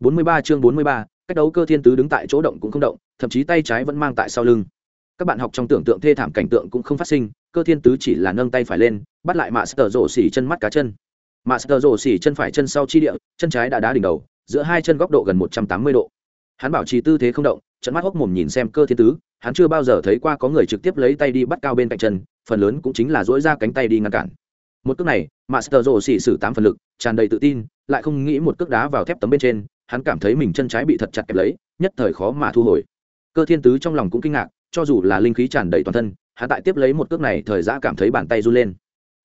43 chương 43, cách đấu cơ thiên tứ đứng tại chỗ động cũng không động, thậm chí tay trái vẫn mang tại sau lưng. Các bạn học trong tưởng tượng thê thảm cảnh tượng cũng không phát sinh, cơ thiên tứ chỉ là nâng tay phải lên, bắt lại Master rổ xỉ chân mắt cá chân. Master rổ xỉ chân phải chân sau chi địa, chân trái đã đá đỉnh đầu, giữa hai chân góc độ gần 180 độ. Hắn bảo trì tư thế không động, trận mắt hốc mồm nhìn xem cơ thiên tứ, hắn chưa bao giờ thấy qua có người trực tiếp lấy tay đi bắt cao bên cạnh chân, phần lớn cũng chính là duỗi ra cánh tay đi ngăn cản. Một cước này, Master rổ xỉ sử tám phần lực, tràn đầy tự tin, lại không nghĩ một cước đá vào thép tấm bên trên, hắn cảm thấy mình chân trái bị thật chặt kẹp lấy nhất thời khó mà thu hồi. Cơ thiên tứ trong lòng cũng kinh ngạc cho dù là linh khí tràn đầy toàn thân hắn tại tiếp lấy một cước này thời giã cảm thấy bàn tay run lên.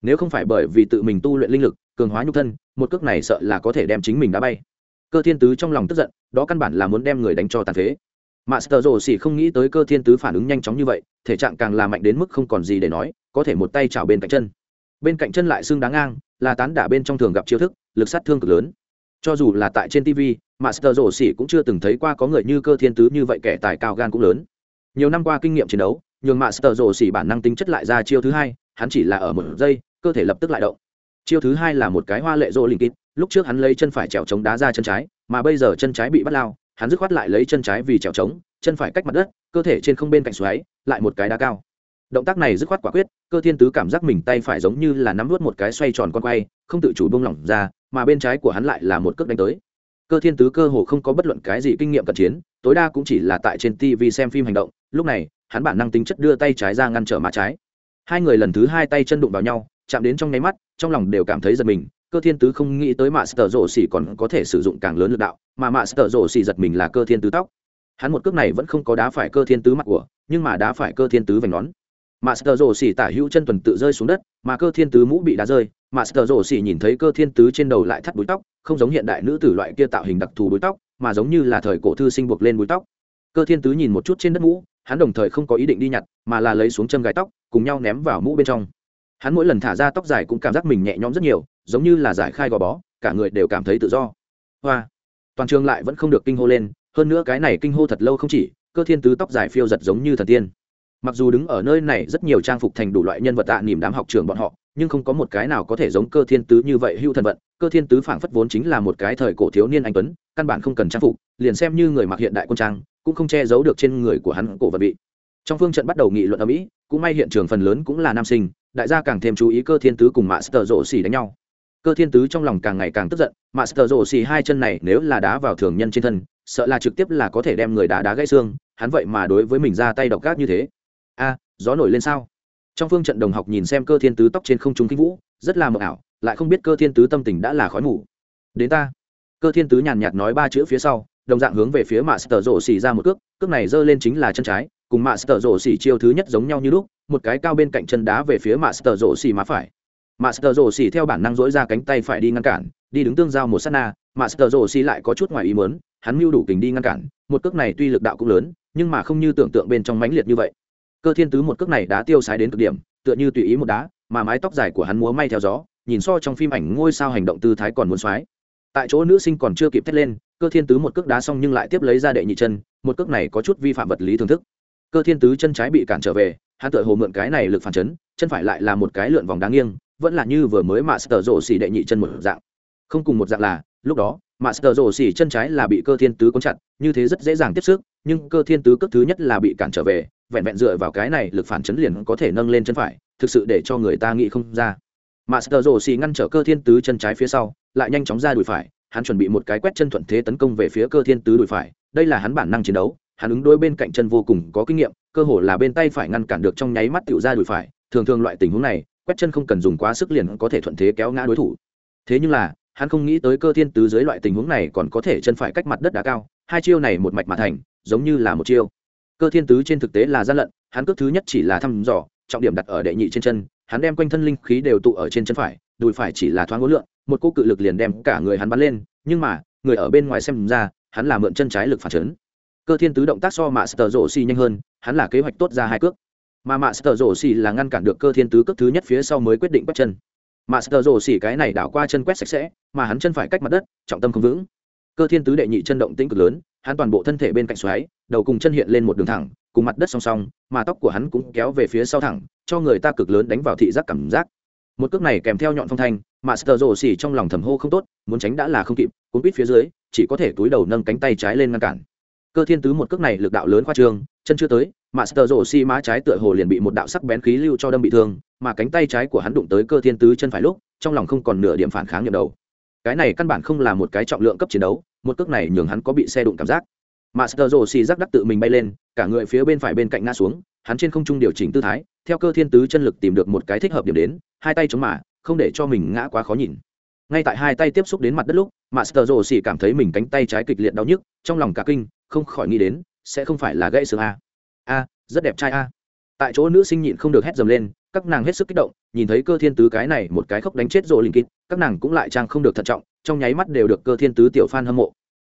Nếu không phải bởi vì tự mình tu luyện linh lực cường hóa nhục thân một cước này sợ là có thể đem chính mình đá bay. Cơ thiên tứ trong lòng tức giận đó căn bản là muốn đem người đánh cho tàn phế. Master Rồ xỉ không nghĩ tới cơ thiên tứ phản ứng nhanh chóng như vậy, thể trạng càng là mạnh đến mức không còn gì để nói, có thể một tay chảo bên cạnh chân. Bên cạnh chân lại xương đáng ngang, là tán đả bên trong thường gặp chiêu thức, lực sát thương cực lớn. Cho dù là tại trên TV, master rổ xỉ cũng chưa từng thấy qua có người như cơ thiên tứ như vậy kẻ tài cao gan cũng lớn. Nhiều năm qua kinh nghiệm chiến đấu nhường master rổ xỉ bản năng tính chất lại ra chiêu thứ hai hắn chỉ là ở một giây cơ thể lập tức lại động. Chiêu thứ hai là một cái hoa lệ rỗ linh kít lúc trước hắn lấy chân phải trèo chống đá ra chân trái mà bây giờ chân trái bị bắt lao hắn dứt khoát lại lấy chân trái vì trèo chống chân phải cách mặt đất cơ thể trên không bên cạnh xoáy lại một cái đá cao động tác này dứt khoát quả quyết, cơ thiên tứ cảm giác mình tay phải giống như là nắm vút một cái xoay tròn con quay, không tự chủ buông lỏng ra, mà bên trái của hắn lại là một cước đánh tới. Cơ thiên tứ cơ hồ không có bất luận cái gì kinh nghiệm cận chiến, tối đa cũng chỉ là tại trên tv xem phim hành động, lúc này, hắn bản năng tính chất đưa tay trái ra ngăn trở má trái. Hai người lần thứ hai tay chân đụng vào nhau, chạm đến trong nháy mắt, trong lòng đều cảm thấy giật mình, cơ thiên tứ không nghĩ tới mạ sờ rổ xỉ còn có thể sử dụng càng lớn lực đạo, mà mạ sờ rổ xỉ giật mình là cơ thiên tứ tóc. Hắn một cước này vẫn không có đá phải cơ thiên tứ mặt của, nhưng mà đá phải cơ thiên tứ vành nón. Master Rồ xỉ tả hữu chân tuần tự rơi xuống đất, mà cơ thiên tứ mũ bị đá rơi, Master Rồ xỉ nhìn thấy cơ thiên tứ trên đầu lại thắt búi tóc, không giống hiện đại nữ tử loại kia tạo hình đặc thù búi tóc, mà giống như là thời cổ thư sinh buộc lên búi tóc. Cơ thiên tứ nhìn một chút trên đất mũ, hắn đồng thời không có ý định đi nhặt, mà là lấy xuống châm gài tóc, cùng nhau ném vào mũ bên trong. Hắn mỗi lần thả ra tóc dài cũng cảm giác mình nhẹ nhõm rất nhiều, giống như là giải khai gò bó, cả người đều cảm thấy tự do. Hoa, toàn trường lại vẫn không được kinh hô lên, hơn nữa cái này kinh hô thật lâu không chỉ, cơ thiên tứ tóc dài phiêu giật giống như thần tiên mặc dù đứng ở nơi này rất nhiều trang phục thành đủ loại nhân vật tạ niềm đám học trường bọn họ, nhưng không có một cái nào có thể giống cơ thiên tứ như vậy hưu thần vận. Cơ thiên tứ phảng phất vốn chính là một cái thời cổ thiếu niên anh tuấn, căn bản không cần trang phục, liền xem như người mặc hiện đại quân trang, cũng không che giấu được trên người của hắn cổ vật bị trong phương trận bắt đầu nghị luận ở mỹ, cũng may hiện trường phần lớn cũng là nam sinh, đại gia càng thêm chú ý cơ thiên tứ cùng master rộ xì đánh nhau. Cơ thiên tứ trong lòng càng ngày càng tức giận, master rộ xì hai chân này nếu là đá vào thường nhân trên thân, sợ là trực tiếp là có thể đem người đá đá gãy xương, hắn vậy mà đối với mình ra tay độc gác như thế a, gió nổi lên sao? Trong phương trận đồng học nhìn xem cơ thiên tứ tóc trên không trung kinh vũ, rất là mờ ảo, lại không biết cơ thiên tứ tâm tình đã là khói mù. Đến ta. Cơ thiên tứ nhàn nhạt nói ba chữ phía sau, đồng dạng hướng về phía mạ sờ rổ xỉ ra một cước cước này giơ lên chính là chân trái, cùng mạ sờ rổ xỉ chiêu thứ nhất giống nhau như lúc, một cái cao bên cạnh chân đá về phía mạ sờ rổ xỉ má phải. Mạ sờ rổ xỉ theo bản năng dỗi ra cánh tay phải đi ngăn cản, đi đứng tương giao một sát na, mạ sờ rổ xỉ lại có chút ngoài ý mớn hắn mưu đủ kình đi ngăn cản, một cước này tuy lực đạo cũng lớn, nhưng mà không như tưởng tượng bên trong mãnh liệt như vậy cơ thiên tứ một cước này đã tiêu sái đến cực điểm, tựa như tùy ý một đá, mà mái tóc dài của hắn múa may theo gió, nhìn so trong phim ảnh ngôi sao hành động tư thái còn muốn xoái. Tại chỗ nữ sinh còn chưa kịp thét lên, cơ thiên tứ một cước đá xong nhưng lại tiếp lấy ra đệ nhị chân, một cước này có chút vi phạm vật lý thưởng thức. Cơ thiên tứ chân trái bị cản trở về, hắn tựa hồ mượn cái này lực phản chấn, chân phải lại là một cái lượn vòng đáng nghiêng, vẫn là như vừa mới mà sờ rộ xỉ đệ nhị chân một dạng. Không cùng một dạng là, lúc đó mà sờ rộ xỉ chân trái là bị cơ thiên tứ cuốn chặt, như thế rất dễ dàng tiếp sức nhưng cơ thiên tứ cước thứ nhất là bị cản trở về vẹn vẹn dựa vào cái này lực phản chấn liền có thể nâng lên chân phải thực sự để cho người ta nghĩ không ra mà Master Rồ xì ngăn trở cơ thiên tứ chân trái phía sau, lại nhanh chóng ra đùi phải, hắn chuẩn bị một cái quét chân thuận thế tấn công về phía cơ thiên tứ đùi phải, đây là hắn bản năng chiến đấu, hắn ứng đối bên cạnh chân vô cùng có kinh nghiệm, cơ hồ là bên tay phải ngăn cản được trong nháy mắt tiểu ra đùi phải, thường thường loại tình huống này, quét chân không cần dùng quá sức liền có thể thuận thế kéo ngã đối thủ. Thế nhưng là, hắn không nghĩ tới cơ thiên tứ dưới loại tình huống này còn có thể chân phải cách mặt đất đá cao, hai chiêu này một mạch mà thành, giống như là một chiêu cơ thiên tứ trên thực tế là gian lận, hắn cước thứ nhất chỉ là thăm dò, trọng điểm đặt ở đệ nhị trên chân, hắn đem quanh thân linh khí đều tụ ở trên chân phải, đùi phải chỉ là thoáng ngối lượng, một cô cự lực liền đem cả người hắn bắn lên, nhưng mà, người ở bên ngoài xem ra, hắn là mượn chân trái lực phản chấn. Cơ thiên tứ động tác so mạ sờ rổ xì nhanh hơn, hắn là kế hoạch tốt ra hai cước. Mà mạ sờ rổ xì là ngăn cản được cơ thiên tứ cước thứ nhất phía sau mới quyết định quét chân. Mạ sờ rổ xì cái này đảo qua chân quét sạch sẽ, mà hắn chân phải cách mặt đất, trọng tâm không vững. Cơ thiên tứ đệ nhị chân động tĩnh cực lớn, hắn toàn bộ thân thể bên cạnh xoáy đầu cùng chân hiện lên một đường thẳng, cùng mặt đất song song, mà tóc của hắn cũng kéo về phía sau thẳng, cho người ta cực lớn đánh vào thị giác cảm giác. Một cước này kèm theo nhọn phong thanh, mà sờ rồ xỉ trong lòng thầm hô không tốt, muốn tránh đã là không kịp, cuốn quýt phía dưới, chỉ có thể túi đầu nâng cánh tay trái lên ngăn cản. Cơ thiên tứ một cước này lực đạo lớn khoa trương, chân chưa tới master rổ xỉ má trái tựa hồ liền bị một đạo sắc bén khí lưu cho đâm bị thương, mà cánh tay trái của hắn đụng tới cơ thiên tứ chân phải lúc, trong lòng không còn nửa điểm phản kháng nhầm đầu. Cái này căn bản không là một cái trọng lượng cấp chiến đấu, một cước này nhường hắn có bị xe đụng cảm giác master rổ xì rắc đắc tự mình bay lên, cả người phía bên phải bên cạnh ngã xuống, hắn trên không trung điều chỉnh tư thái, theo cơ thiên tứ chân lực tìm được một cái thích hợp điểm đến, hai tay chống mà, không để cho mình ngã quá khó nhìn. Ngay tại hai tay tiếp xúc đến mặt đất lúc master rồ xì cảm thấy mình cánh tay trái kịch liệt đau nhức, trong lòng cả kinh, không khỏi nghĩ đến, sẽ không phải là gãy xương a. A, rất đẹp trai a. Tại chỗ nữ sinh nhịn không được hét dầm lên, các nàng hết sức kích động, nhìn thấy cơ thiên tứ cái này một cái khóc đánh chết rồi linh kít các nàng cũng lại trang không được thận trọng, trong nháy mắt đều được cơ thiên tứ tiểu phan hâm mộ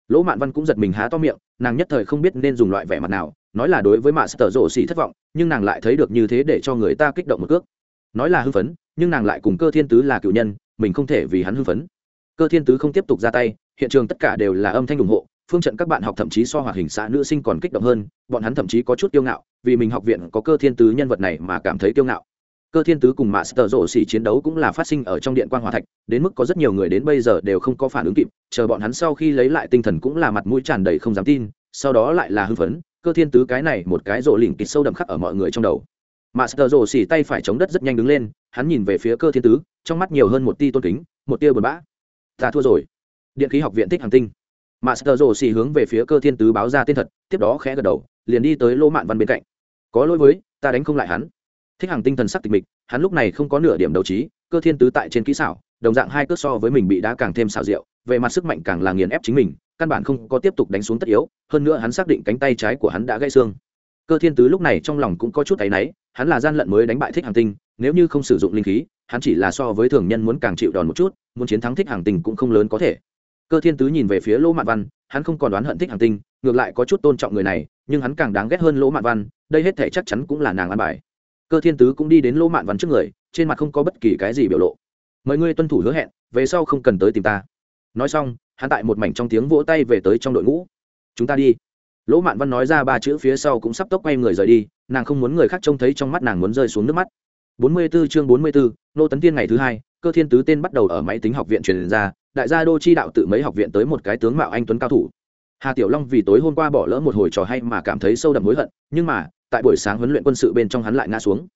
lỗ mạn văn cũng giật mình há to miệng, nàng nhất thời không biết nên dùng loại vẻ mặt nào, nói là đối với mạ sở rộ xỉ thất vọng, nhưng nàng lại thấy được như thế để cho người ta kích động một cước. Nói là hưng phấn, nhưng nàng lại cùng cơ thiên tứ là cựu nhân, mình không thể vì hắn hưng phấn. Cơ thiên tứ không tiếp tục ra tay, hiện trường tất cả đều là âm thanh ủng hộ, phương trận các bạn học thậm chí so hoạt hình xã nữ sinh còn kích động hơn, bọn hắn thậm chí có chút kiêu ngạo, vì mình học viện có cơ thiên tứ nhân vật này mà cảm thấy kiêu ngạo cơ thiên tứ cùng mạ sờ rộ xỉ chiến đấu cũng là phát sinh ở trong điện quan hòa thạch, đến mức có rất nhiều người đến bây giờ đều không có phản ứng kịp, chờ bọn hắn sau khi lấy lại tinh thần cũng là mặt mũi tràn đầy không dám tin, sau đó lại là hưng phấn, cơ thiên tứ cái này một cái rộ lỉnh kịch sâu đậm khắc ở mọi người trong đầu. Mạ sờ rộ xỉ tay phải chống đất rất nhanh đứng lên, hắn nhìn về phía cơ thiên tứ, trong mắt nhiều hơn một ti tôn kính, một tia buồn bã. Ta thua rồi. Điện khí học viện thích hàng tinh. Master rộ xì hướng về phía cơ thiên tứ báo ra tên thật, tiếp đó khẽ gật đầu, liền đi tới lô mạn văn bên cạnh. Có lỗi với, ta đánh không lại hắn thích hàng tinh thần sắc tịch mịch, hắn lúc này không có nửa điểm đấu trí, cơ thiên tứ tại trên kỹ xảo, đồng dạng hai cước so với mình bị đá càng thêm xảo diệu, về mặt sức mạnh càng là nghiền ép chính mình, căn bản không có tiếp tục đánh xuống tất yếu, hơn nữa hắn xác định cánh tay trái của hắn đã gãy xương. Cơ thiên tứ lúc này trong lòng cũng có chút áy náy, hắn là gian lận mới đánh bại thích hàng tinh, nếu như không sử dụng linh khí, hắn chỉ là so với thường nhân muốn càng chịu đòn một chút, muốn chiến thắng thích hàng tinh cũng không lớn có thể. Cơ thiên tứ nhìn về phía lỗ mạn văn, hắn không còn đoán hận thích hàng tinh, ngược lại có chút tôn trọng người này, nhưng hắn càng đáng ghét hơn lỗ mạn văn, đây hết thể chắc chắn cũng là nàng ăn bài cơ thiên tứ cũng đi đến lỗ mạn văn trước người trên mặt không có bất kỳ cái gì biểu lộ. Mời ngươi tuân thủ hứa hẹn về sau không cần tới tìm ta. Nói xong hắn tại một mảnh trong tiếng vỗ tay về tới trong đội ngũ. Chúng ta đi. Lỗ mạn văn nói ra ba chữ phía sau cũng sắp tốc quay người rời đi nàng không muốn người khác trông thấy trong mắt nàng muốn rơi xuống nước mắt. 44 chương 44, nô tấn tiên ngày thứ hai cơ thiên tứ tên bắt đầu ở máy tính học viện truyền ra đại gia đô chi đạo tự mấy học viện tới một cái tướng mạo anh tuấn cao thủ. Hà tiểu long vì tối hôm qua bỏ lỡ một hồi trò hay mà cảm thấy sâu đậm hối hận nhưng mà tại buổi sáng huấn luyện quân sự bên trong hắn lại ngã xuống.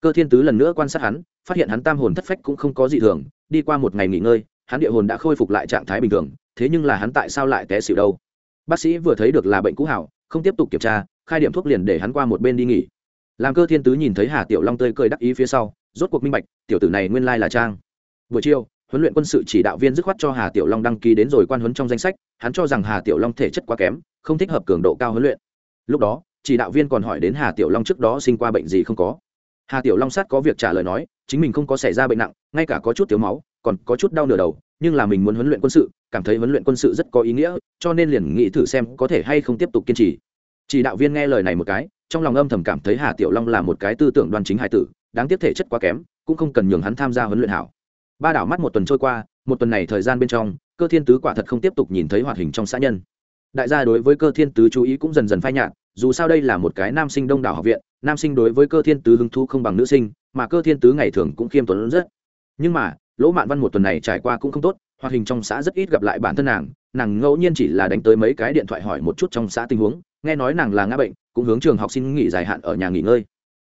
Cơ thiên tứ lần nữa quan sát hắn, phát hiện hắn tam hồn thất phách cũng không có gì thường, đi qua một ngày nghỉ ngơi, hắn địa hồn đã khôi phục lại trạng thái bình thường, thế nhưng là hắn tại sao lại té xỉu đâu? Bác sĩ vừa thấy được là bệnh cũ hảo, không tiếp tục kiểm tra, khai điểm thuốc liền để hắn qua một bên đi nghỉ. Làm cơ thiên tứ nhìn thấy hà tiểu long tươi cười đắc ý phía sau, rốt cuộc minh bạch, tiểu tử này nguyên lai là trang. Buổi chiều, huấn luyện quân sự chỉ đạo viên dứt khoát cho hà tiểu long đăng ký đến rồi quan huấn trong danh sách, hắn cho rằng hà tiểu long thể chất quá kém, không thích hợp cường độ cao huấn luyện. Lúc đó chỉ đạo viên còn hỏi đến hà tiểu long trước đó sinh qua bệnh gì không có. Hà tiểu long sát có việc trả lời nói, chính mình không có xảy ra bệnh nặng, ngay cả có chút thiếu máu, còn có chút đau nửa đầu, nhưng là mình muốn huấn luyện quân sự, cảm thấy huấn luyện quân sự rất có ý nghĩa, cho nên liền nghĩ thử xem có thể hay không tiếp tục kiên trì. Chỉ đạo viên nghe lời này một cái, trong lòng âm thầm cảm thấy hà tiểu long là một cái tư tưởng đoan chính hải tử, đáng tiếc thể chất quá kém, cũng không cần nhường hắn tham gia huấn luyện hảo. Ba đảo mắt một tuần trôi qua, một tuần này thời gian bên trong, cơ thiên tứ quả thật không tiếp tục nhìn thấy hoạt hình trong xã nhân. Đại gia đối với cơ thiên tứ chú ý cũng dần dần phai nhạt dù sao đây là một cái nam sinh đông đảo học viện, nam sinh đối với cơ thiên tứ hứng thu không bằng nữ sinh, mà cơ thiên tứ ngày thường cũng khiêm tốn rất. Nhưng mà, lỗ mạn văn một tuần này trải qua cũng không tốt, hoạt hình trong xã rất ít gặp lại bản thân nàng nàng ngẫu nhiên chỉ là đánh tới mấy cái điện thoại hỏi một chút trong xã tình huống, nghe nói nàng là ngã bệnh, cũng hướng trường học sinh nghỉ dài hạn ở nhà nghỉ ngơi.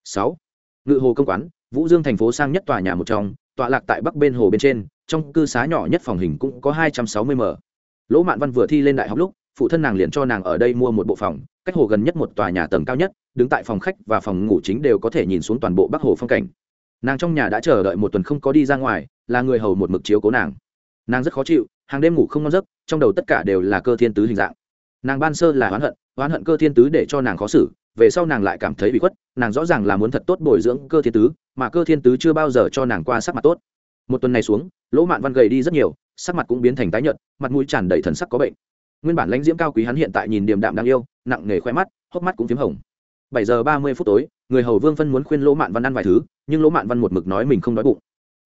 Sáu, ngự hồ công quán, vũ dương thành phố sang nhất tòa nhà một trong, tọa lạc tại bắc bên hồ bên trên, trong cư xá nhỏ nhất phòng hình cũng có hai trăm sáu mươi m. Lỗ mạn văn vừa thi lên đại học lúc phụ thân nàng liền cho nàng ở đây mua một bộ phòng, cách hồ gần nhất một tòa nhà tầng cao nhất, đứng tại phòng khách và phòng ngủ chính đều có thể nhìn xuống toàn bộ bắc hồ phong cảnh. Nàng trong nhà đã chờ đợi một tuần không có đi ra ngoài, là người hầu một mực chiếu cố nàng. Nàng rất khó chịu, hàng đêm ngủ không ngon giấc, trong đầu tất cả đều là cơ thiên tứ hình dạng. Nàng ban sơ là oán hận oán hận cơ thiên tứ để cho nàng khó xử, về sau nàng lại cảm thấy bị khuất, nàng rõ ràng là muốn thật tốt bồi dưỡng cơ thiên tứ, mà cơ thiên tứ chưa bao giờ cho nàng qua sắc mặt tốt. Một tuần này xuống, lỗ mạn văn gầy đi rất nhiều, sắc mặt cũng biến thành tái nhợt, mặt mũi tràn đầy thần sắc có bệnh nguyên bản lãnh diễm cao quý hắn hiện tại nhìn điềm đạm đáng yêu, nặng nề khoe mắt, hốc mắt cũng p h í m hồng. Bảy giờ ba mươi phút tối, người hầu vương phân muốn khuyên lỗ mạn văn ăn vài thứ, nhưng lỗ mạn văn một mực nói mình không đói bụng.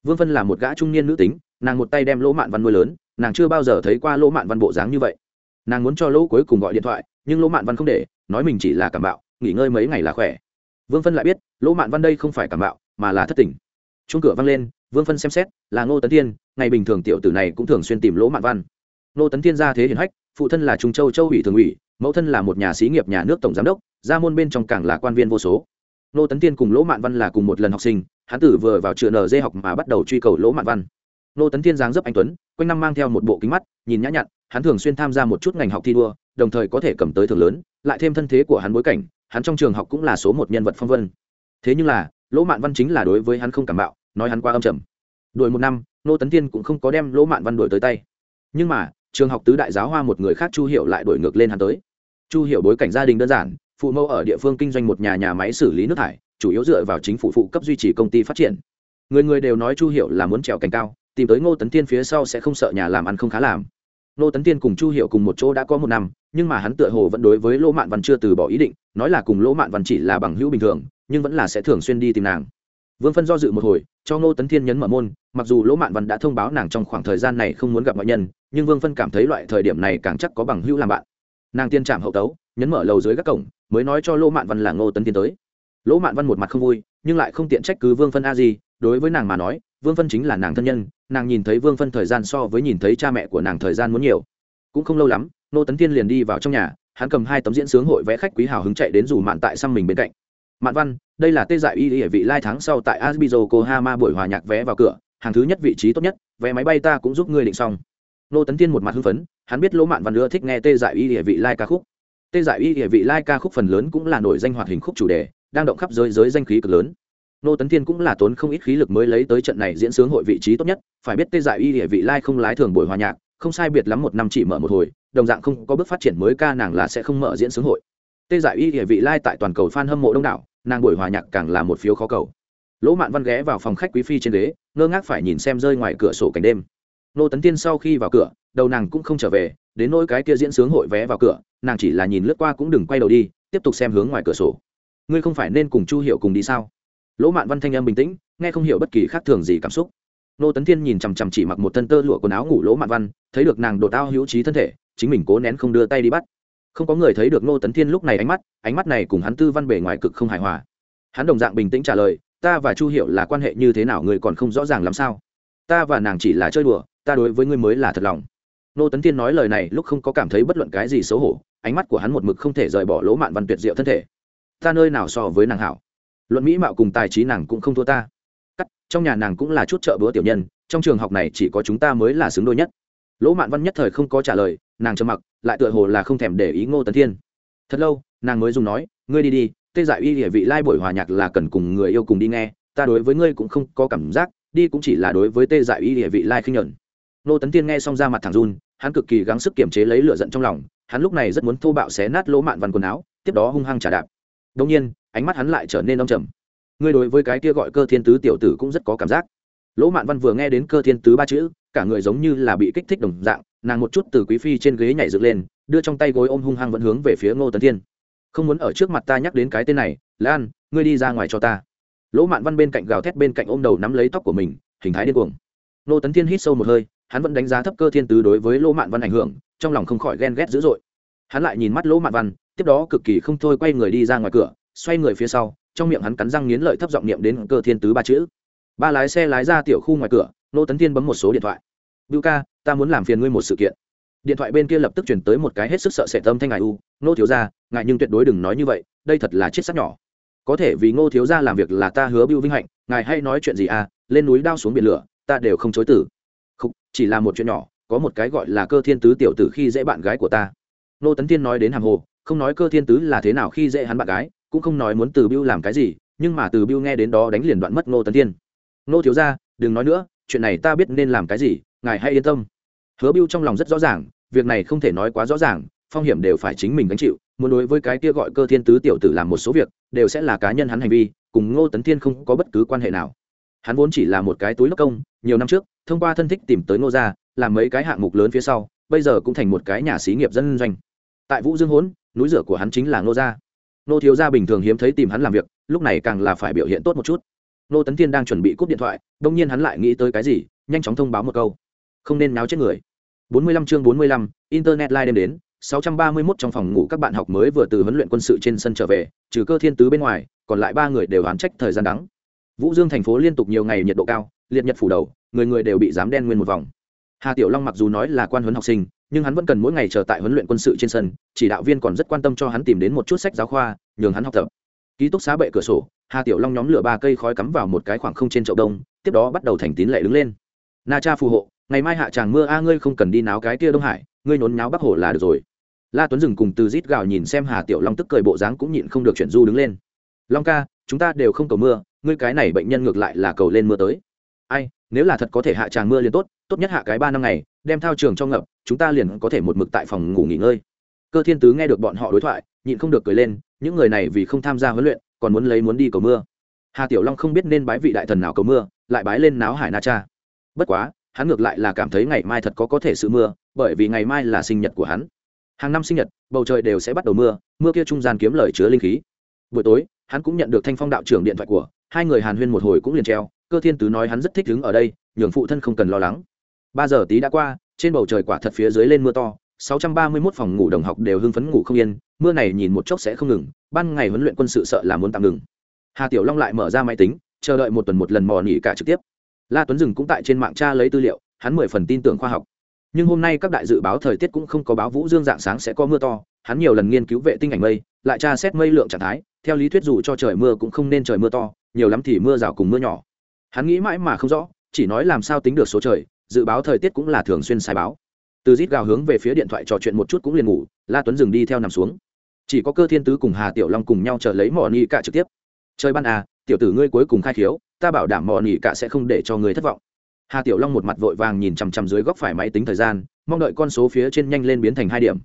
Vương phân là một gã trung niên nữ tính, nàng một tay đem lỗ mạn văn nuôi lớn, nàng chưa bao giờ thấy qua lỗ mạn văn bộ dáng như vậy. Nàng muốn cho lỗ cuối cùng gọi điện thoại, nhưng lỗ mạn văn không để, nói mình chỉ là cảm bạo, nghỉ ngơi mấy ngày là khỏe. Vương phân lại biết, lỗ mạn văn đây không phải cảm bạo, mà là thất tình. Chung cửa văng lên, vương phân xem xét, là ngô tấn thiên, ngày bình thường tiểu tử này cũng thường xuyên tìm lỗ mạn văn. Ngô tấn thiên ra thế hiển hách phụ thân là trung châu châu ủy thường ủy, mẫu thân là một nhà xí nghiệp nhà nước tổng giám đốc, gia môn bên trong càng là quan viên vô số. Nô tấn tiên cùng lỗ mạn văn là cùng một lần học sinh, hắn tử vừa vào trường nd học mà bắt đầu truy cầu lỗ mạn văn. Nô tấn tiên dáng dấp anh tuấn, quanh năm mang theo một bộ kính mắt, nhìn nhã nhặn, hắn thường xuyên tham gia một chút ngành học thi đua, đồng thời có thể cầm tới thưởng lớn, lại thêm thân thế của hắn bối cảnh, hắn trong trường học cũng là số một nhân vật phong vân. Thế nhưng là, lỗ mạn văn chính là đối với hắn không cảm bạo, nói hắn qua âm trầm. Đuổi một năm, nô tấn tiên cũng không có đem lỗ mạn văn đuổi tới tay. Nhưng mà trường học tứ đại giáo hoa một người khác chu hiệu lại đổi ngược lên hắn tới. Chu hiệu bối cảnh gia đình đơn giản, phụ mẫu ở địa phương kinh doanh một nhà nhà máy xử lý nước thải, chủ yếu dựa vào chính phủ phụ cấp duy trì công ty phát triển. Người người đều nói chu hiệu là muốn trèo cành cao, tìm tới ngô tấn tiên phía sau sẽ không sợ nhà làm ăn không khá làm. Ngô tấn tiên cùng chu hiệu cùng một chỗ đã có một năm, nhưng mà hắn tựa hồ vẫn đối với lỗ mạn văn chưa từ bỏ ý định, nói là cùng lỗ mạn văn chỉ là bằng hữu bình thường, nhưng vẫn là sẽ thường xuyên đi tìm nàng vương phân do dự một hồi, cho ngô tấn thiên nhấn mở môn, mặc dù lỗ mạn văn đã thông báo nàng trong khoảng thời gian này không muốn gặp ngoại nhân, nhưng vương phân cảm thấy loại thời điểm này càng chắc có bằng hữu làm bạn. Nàng tiên trạm hậu tấu, nhấn mở lầu dưới các cổng, mới nói cho lỗ mạn văn là ngô tấn thiên tới. Lỗ mạn văn một mặt không vui, nhưng lại không tiện trách cứ vương phân a gì đối với nàng mà nói, vương phân chính là nàng thân nhân, nàng nhìn thấy vương phân thời gian so với nhìn thấy cha mẹ của nàng thời gian muốn nhiều. Cũng không lâu lắm, ngô tấn thiên liền đi vào trong nhà, hắn cầm hai tấm diễn sướng hội vẽ khách quý hào hứng chạy đến rủ mạn tại xăm mình bên cạnh. Mạn văn đây là tê dại y địa vị lai tháng sau tại asbizo kohama buổi hòa nhạc vé vào cửa, hàng thứ nhất vị trí tốt nhất, vé máy bay ta cũng giúp ngươi định xong. Nô tấn tiên một mặt hưng phấn, hắn biết lỗ mạn văn nữa thích nghe tê dại y địa vị lai ca khúc. Tê dại y địa vị lai ca khúc phần lớn cũng là nổi danh hoạt hình khúc chủ đề, đang động khắp giới giới danh khí cực lớn. Nô tấn tiên cũng là tốn không ít khí lực mới lấy tới trận này diễn sướng hội vị trí tốt nhất, phải biết tê dại y địa vị lai không lái thường buổi hòa nhạc, không sai biệt lắm một năm chỉ mở một hồi, đồng dạng không có bước phát triển mới ca nàng là sẽ không mở diễn sướng hội. Tê dại y địa vị lai tại toàn cầu f a n hâm mộ đông đảo nàng buổi hòa nhạc càng là một phiếu khó cầu. Lỗ mạn văn ghé vào phòng khách quý phi trên ghế, ngơ ngác phải nhìn xem rơi ngoài cửa sổ cảnh đêm. Nô tấn tiên sau khi vào cửa, đầu nàng cũng không trở về, đến nỗi cái kia diễn sướng hội vé vào cửa, nàng chỉ là nhìn lướt qua cũng đừng quay đầu đi, tiếp tục xem hướng ngoài cửa sổ. Ngươi không phải nên cùng chu hiệu cùng đi sao? Lỗ mạn văn thanh âm bình tĩnh, nghe không hiểu bất kỳ khác thường gì cảm xúc. Nô tấn thiên nhìn chằm chằm chỉ mặc một thân tơ lụa quần áo ngủ lỗ mạn văn, thấy được nàng đột ao hữu trí thân thể, chính mình cố nén không đưa tay đi bắt không có người thấy được nô tấn thiên lúc này ánh mắt ánh mắt này cùng hắn tư văn bề ngoài cực không hài hòa. Hắn đồng dạng bình tĩnh trả lời, ta và chu hiệu là quan hệ như thế nào, người còn không rõ ràng làm sao? Ta và nàng chỉ là chơi đùa, ta đối với ngươi mới là thật lòng. Nô tấn tiên nói lời này lúc không có cảm thấy bất luận cái gì xấu hổ, ánh mắt của hắn một mực không thể rời bỏ lỗ mạn văn tuyệt diệu thân thể. Ta nơi nào so với nàng hảo? Luận mỹ mạo cùng tài trí nàng cũng không thua ta. Cắt, trong nhà nàng cũng là chút trợ bữa tiểu nhân, trong trường học này chỉ có chúng ta mới là xứng đôi nhất lỗ mạn văn nhất thời không có trả lời, nàng trầm mặc, lại tựa hồ là không thèm để ý ngô tấn thiên. Thật lâu, nàng mới dùng nói, ngươi đi đi, tê dại y địa vị lai buổi hòa nhạc là cần cùng người yêu cùng đi nghe, ta đối với ngươi cũng không có cảm giác, đi cũng chỉ là đối với tê dại y địa vị lai khinh nhuận. Ngô tấn Thiên nghe xong ra mặt thẳng run, hắn cực kỳ gắng sức kiềm chế lấy lửa giận trong lòng, hắn lúc này rất muốn thô bạo xé nát lỗ mạn văn quần áo, tiếp đó hung hăng trả đạp. Đông nhiên, ánh mắt hắn lại trở nên đông trầm. Ngươi đối với cái kia gọi cơ thiên tứ tiểu tử cũng rất có cảm giác lỗ mạn văn vừa nghe đến cơ thiên tứ ba chữ, cả người giống như là bị kích thích đồng dạng, nàng một chút từ quý phi trên ghế nhảy dựng lên, đưa trong tay gối ôm hung hăng vẫn hướng về phía ngô tấn thiên. Không muốn ở trước mặt ta nhắc đến cái tên này, lan, ngươi đi ra ngoài cho ta. Lỗ mạn văn bên cạnh gào thét bên cạnh ôm đầu nắm lấy tóc của mình, hình thái điên cuồng. Ngô tấn thiên hít sâu một hơi, hắn vẫn đánh giá thấp cơ thiên tứ đối với lỗ mạn văn ảnh hưởng, trong lòng không khỏi ghen ghét dữ dội. Hắn lại nhìn mắt lỗ mạn văn, tiếp đó cực kỳ không thôi quay người đi ra ngoài cửa, xoay người phía sau, trong miệng hắn cắn răng nghiến lợi thấp giọng niệm đến cơ thiên tứ ba chữ ba lái xe lái ra tiểu khu ngoài cửa nô tấn thiên bấm một số điện thoại. Bưu ca ta muốn làm phiền ngươi một sự kiện. Điện thoại bên kia lập tức chuyển tới một cái hết sức sợ sệt tâm thanh ngài u nô thiếu gia, ngài nhưng tuyệt đối đừng nói như vậy đây thật là chết sắc nhỏ. Có thể vì ngô thiếu gia làm việc là ta hứa bưu vinh hạnh ngài hay nói chuyện gì à lên núi đao xuống biển lửa ta đều không chối tử không chỉ là một chuyện nhỏ có một cái gọi là cơ thiên tứ tiểu tử khi dễ bạn gái của ta. Nô tấn Thiên nói đến hàng hồ không nói cơ thiên tứ là thế nào khi dễ hắn bạn gái cũng không nói muốn từ bưu làm cái gì nhưng mà từ bưu nghe đến đó đánh liền đoạn mất nô tấn Thiên nô thiếu ra đừng nói nữa, chuyện này ta biết nên làm cái gì, ngài hãy yên tâm. Hứa biêu trong lòng rất rõ ràng, việc này không thể nói quá rõ ràng, phong hiểm đều phải chính mình gánh chịu, muốn đối với cái kia gọi cơ thiên tứ tiểu tử làm một số việc, đều sẽ là cá nhân hắn hành vi, cùng ngô tấn thiên không có bất cứ quan hệ nào. Hắn vốn chỉ là một cái túi lốc công, nhiều năm trước, thông qua thân thích tìm tới ngô gia, làm mấy cái hạng mục lớn phía sau, bây giờ cũng thành một cái nhà xí nghiệp dân doanh. Tại vũ dương hốn, núi rửa của hắn chính là ngô gia. Ngô thiếu gia bình thường hiếm thấy tìm hắn làm việc, lúc này càng là phải biểu hiện tốt một chút. Nô tấn thiên đang chuẩn bị cúp điện thoại đông nhiên hắn lại nghĩ tới cái gì nhanh chóng thông báo một câu. Không nên náo chết người. 45 chương 45, internet live đêm đến 631 trong phòng ngủ các bạn học mới vừa từ huấn luyện quân sự trên sân trở về trừ cơ thiên tứ bên ngoài còn lại ba người đều oán trách thời gian đắng. Vũ dương thành phố liên tục nhiều ngày nhiệt độ cao liệt nhật phủ đầu người người đều bị dám đen nguyên một vòng. Hà tiểu long mặc dù nói là quan huấn học sinh nhưng hắn vẫn cần mỗi ngày chờ tại huấn luyện quân sự trên sân chỉ đạo viên còn rất quan tâm cho hắn tìm đến một chút sách giáo khoa nhường hắn học tập ký túc xá bệ cửa sổ, hà tiểu long nhóm lửa ba cây khói cắm vào một cái khoảng không trên chậu đông, tiếp đó bắt đầu thành tín lệ đứng lên. Na cha phù hộ, ngày mai hạ tràng mưa a, ngươi không cần đi náo cái kia đông hải, ngươi nhốn náo bắc hồ là được rồi. La tuấn dừng cùng từ rít gào nhìn xem hà tiểu long tức cười bộ dáng cũng nhịn không được chuyển du đứng lên. Long ca, chúng ta đều không cầu mưa, ngươi cái này bệnh nhân ngược lại là cầu lên mưa tới. Ai, nếu là thật có thể hạ tràng mưa liền tốt tốt nhất hạ cái ba năm ngày, đem thao trường cho ngập, chúng ta liền có thể một mực tại phòng ngủ nghỉ ngơi. Cơ thiên tứ nghe được bọn họ đối thoại, nhịn không được cười lên những người này vì không tham gia huấn luyện, còn muốn lấy muốn đi cầu mưa. Hà tiểu long không biết nên bái vị đại thần nào cầu mưa, lại bái lên náo hải na cha. Bất quá, hắn ngược lại là cảm thấy ngày mai thật có có thể sự mưa, bởi vì ngày mai là sinh nhật của hắn. Hàng năm sinh nhật, bầu trời đều sẽ bắt đầu mưa mưa kia trung gian kiếm lời chứa linh khí. Buổi tối, hắn cũng nhận được thanh phong đạo trưởng điện thoại của, hai người hàn huyên một hồi cũng liền treo, cơ thiên tứ nói hắn rất thích đứng ở đây, nhường phụ thân không cần lo lắng. Ba giờ tí đã qua, trên bầu trời quả thật phía dưới lên mưa to 631 phòng ngủ đồng học đều hưng phấn ngủ không yên, mưa này nhìn một chốc sẽ không ngừng, ban ngày huấn luyện quân sự sợ là muốn tạm ngừng. Hà tiểu long lại mở ra máy tính, chờ đợi một tuần một lần mò nghỉ cả trực tiếp. La tuấn Dừng cũng tại trên mạng tra lấy tư liệu, hắn mười phần tin tưởng khoa học. Nhưng hôm nay các đại dự báo thời tiết cũng không có báo vũ dương dạng sáng sẽ có mưa to, hắn nhiều lần nghiên cứu vệ tinh ảnh mây, lại tra xét mây lượng trạng thái, theo lý thuyết dù cho trời mưa cũng không nên trời mưa to, nhiều lắm thì mưa rào cùng mưa nhỏ. Hắn nghĩ mãi mà không rõ, chỉ nói làm sao tính được số trời, dự báo thời tiết cũng là thường xuyên sai báo từ rít gào hướng về phía điện thoại trò chuyện một chút cũng liền ngủ, la tuấn dừng đi theo nằm xuống. Chỉ có cơ thiên tứ cùng hà tiểu long cùng nhau chờ lấy mỏ ni cả trực tiếp. Chơi ban à tiểu tử ngươi cuối cùng khai khiếu, ta bảo đảm mỏ ni cả sẽ không để cho ngươi thất vọng. Hà tiểu long một mặt vội vàng nhìn chằm chằm dưới góc phải máy tính thời gian, mong đợi con số phía trên nhanh lên biến thành hai điểm.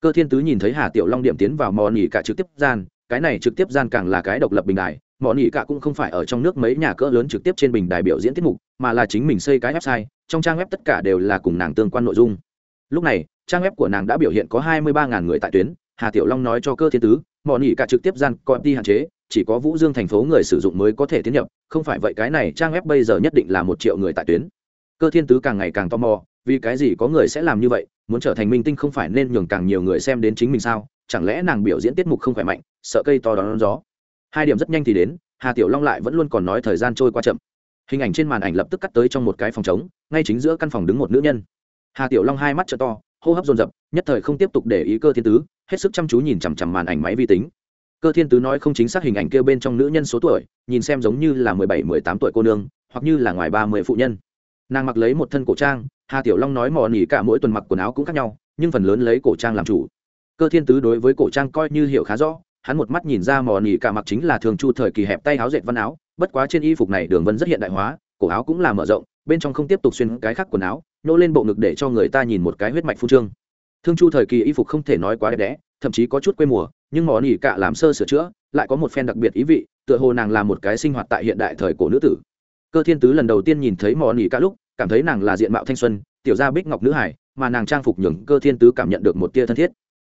Cơ thiên tứ nhìn thấy hà tiểu long điểm tiến vào mỏ ni cả trực tiếp gian, cái này trực tiếp gian càng là cái độc lập bình đài mỏ nỉ cả cũng không phải ở trong nước mấy nhà cỡ lớn trực tiếp trên bình đài biểu diễn tiết mục, mà là chính mình xây cái website, trong trang web tất cả đều là cùng nàng tương quan nội dung lúc này, trang web của nàng đã biểu hiện có hai mươi ba người tại tuyến, hà tiểu long nói cho cơ thiên tứ mọi nghỉ cả trực tiếp gian có đi hạn chế, chỉ có vũ dương thành phố người sử dụng mới có thể tiến nhập, không phải vậy cái này trang web bây giờ nhất định là một triệu người tại tuyến. Cơ thiên tứ càng ngày càng tò mò, vì cái gì có người sẽ làm như vậy? Muốn trở thành minh tinh không phải nên nhường càng nhiều người xem đến chính mình sao? Chẳng lẽ nàng biểu diễn tiết mục không khỏe mạnh, sợ cây to đón gió? Hai điểm rất nhanh thì đến, hà tiểu long lại vẫn luôn còn nói thời gian trôi qua chậm. Hình ảnh trên màn ảnh lập tức cắt tới trong một cái phòng trống, ngay chính giữa căn phòng đứng một nữ nhân hà tiểu long hai mắt t to, hô hấp dồn dập, nhất thời không tiếp tục để ý cơ thiên tứ, hết sức chăm chú nhìn chằm chằm màn ảnh máy vi tính. Cơ thiên tứ nói không chính xác hình ảnh kêu bên trong nữ nhân số tuổi, nhìn xem giống như là mười bảy, mười tám tuổi cô nương, hoặc như là ngoài ba mươi phụ nhân. Nàng mặc lấy một thân cổ trang, hà tiểu long nói mò nỉ cả mỗi tuần mặc quần áo cũng khác nhau, nhưng phần lớn lấy cổ trang làm chủ. Cơ thiên tứ đối với cổ trang coi như hiểu khá rõ, hắn một mắt nhìn ra mò nỉ cả mặc chính là thường chu thời kỳ hẹp tay áo dệt văn áo, bất quá trên y phục này đường vân rất hiện đại hóa, cổ áo cũng là mở rộng, bên trong không tiếp tục xuyên cái khác quần áo nhô lên bộ ngực để cho người ta nhìn một cái huyết mạch phu trương. Thương chu thời kỳ y phục không thể nói quá đẹp đẽ, thậm chí có chút quê mùa, nhưng mỏ nỉ cả làm sơ sửa chữa, lại có một phen đặc biệt ý vị, tựa hồ nàng là một cái sinh hoạt tại hiện đại thời cổ nữ tử. Cơ thiên tứ lần đầu tiên nhìn thấy mỏ nỉ cả lúc, cảm thấy nàng là diện mạo thanh xuân, tiểu gia bích ngọc nữ hải, mà nàng trang phục nhường cơ thiên tứ cảm nhận được một tia thân thiết.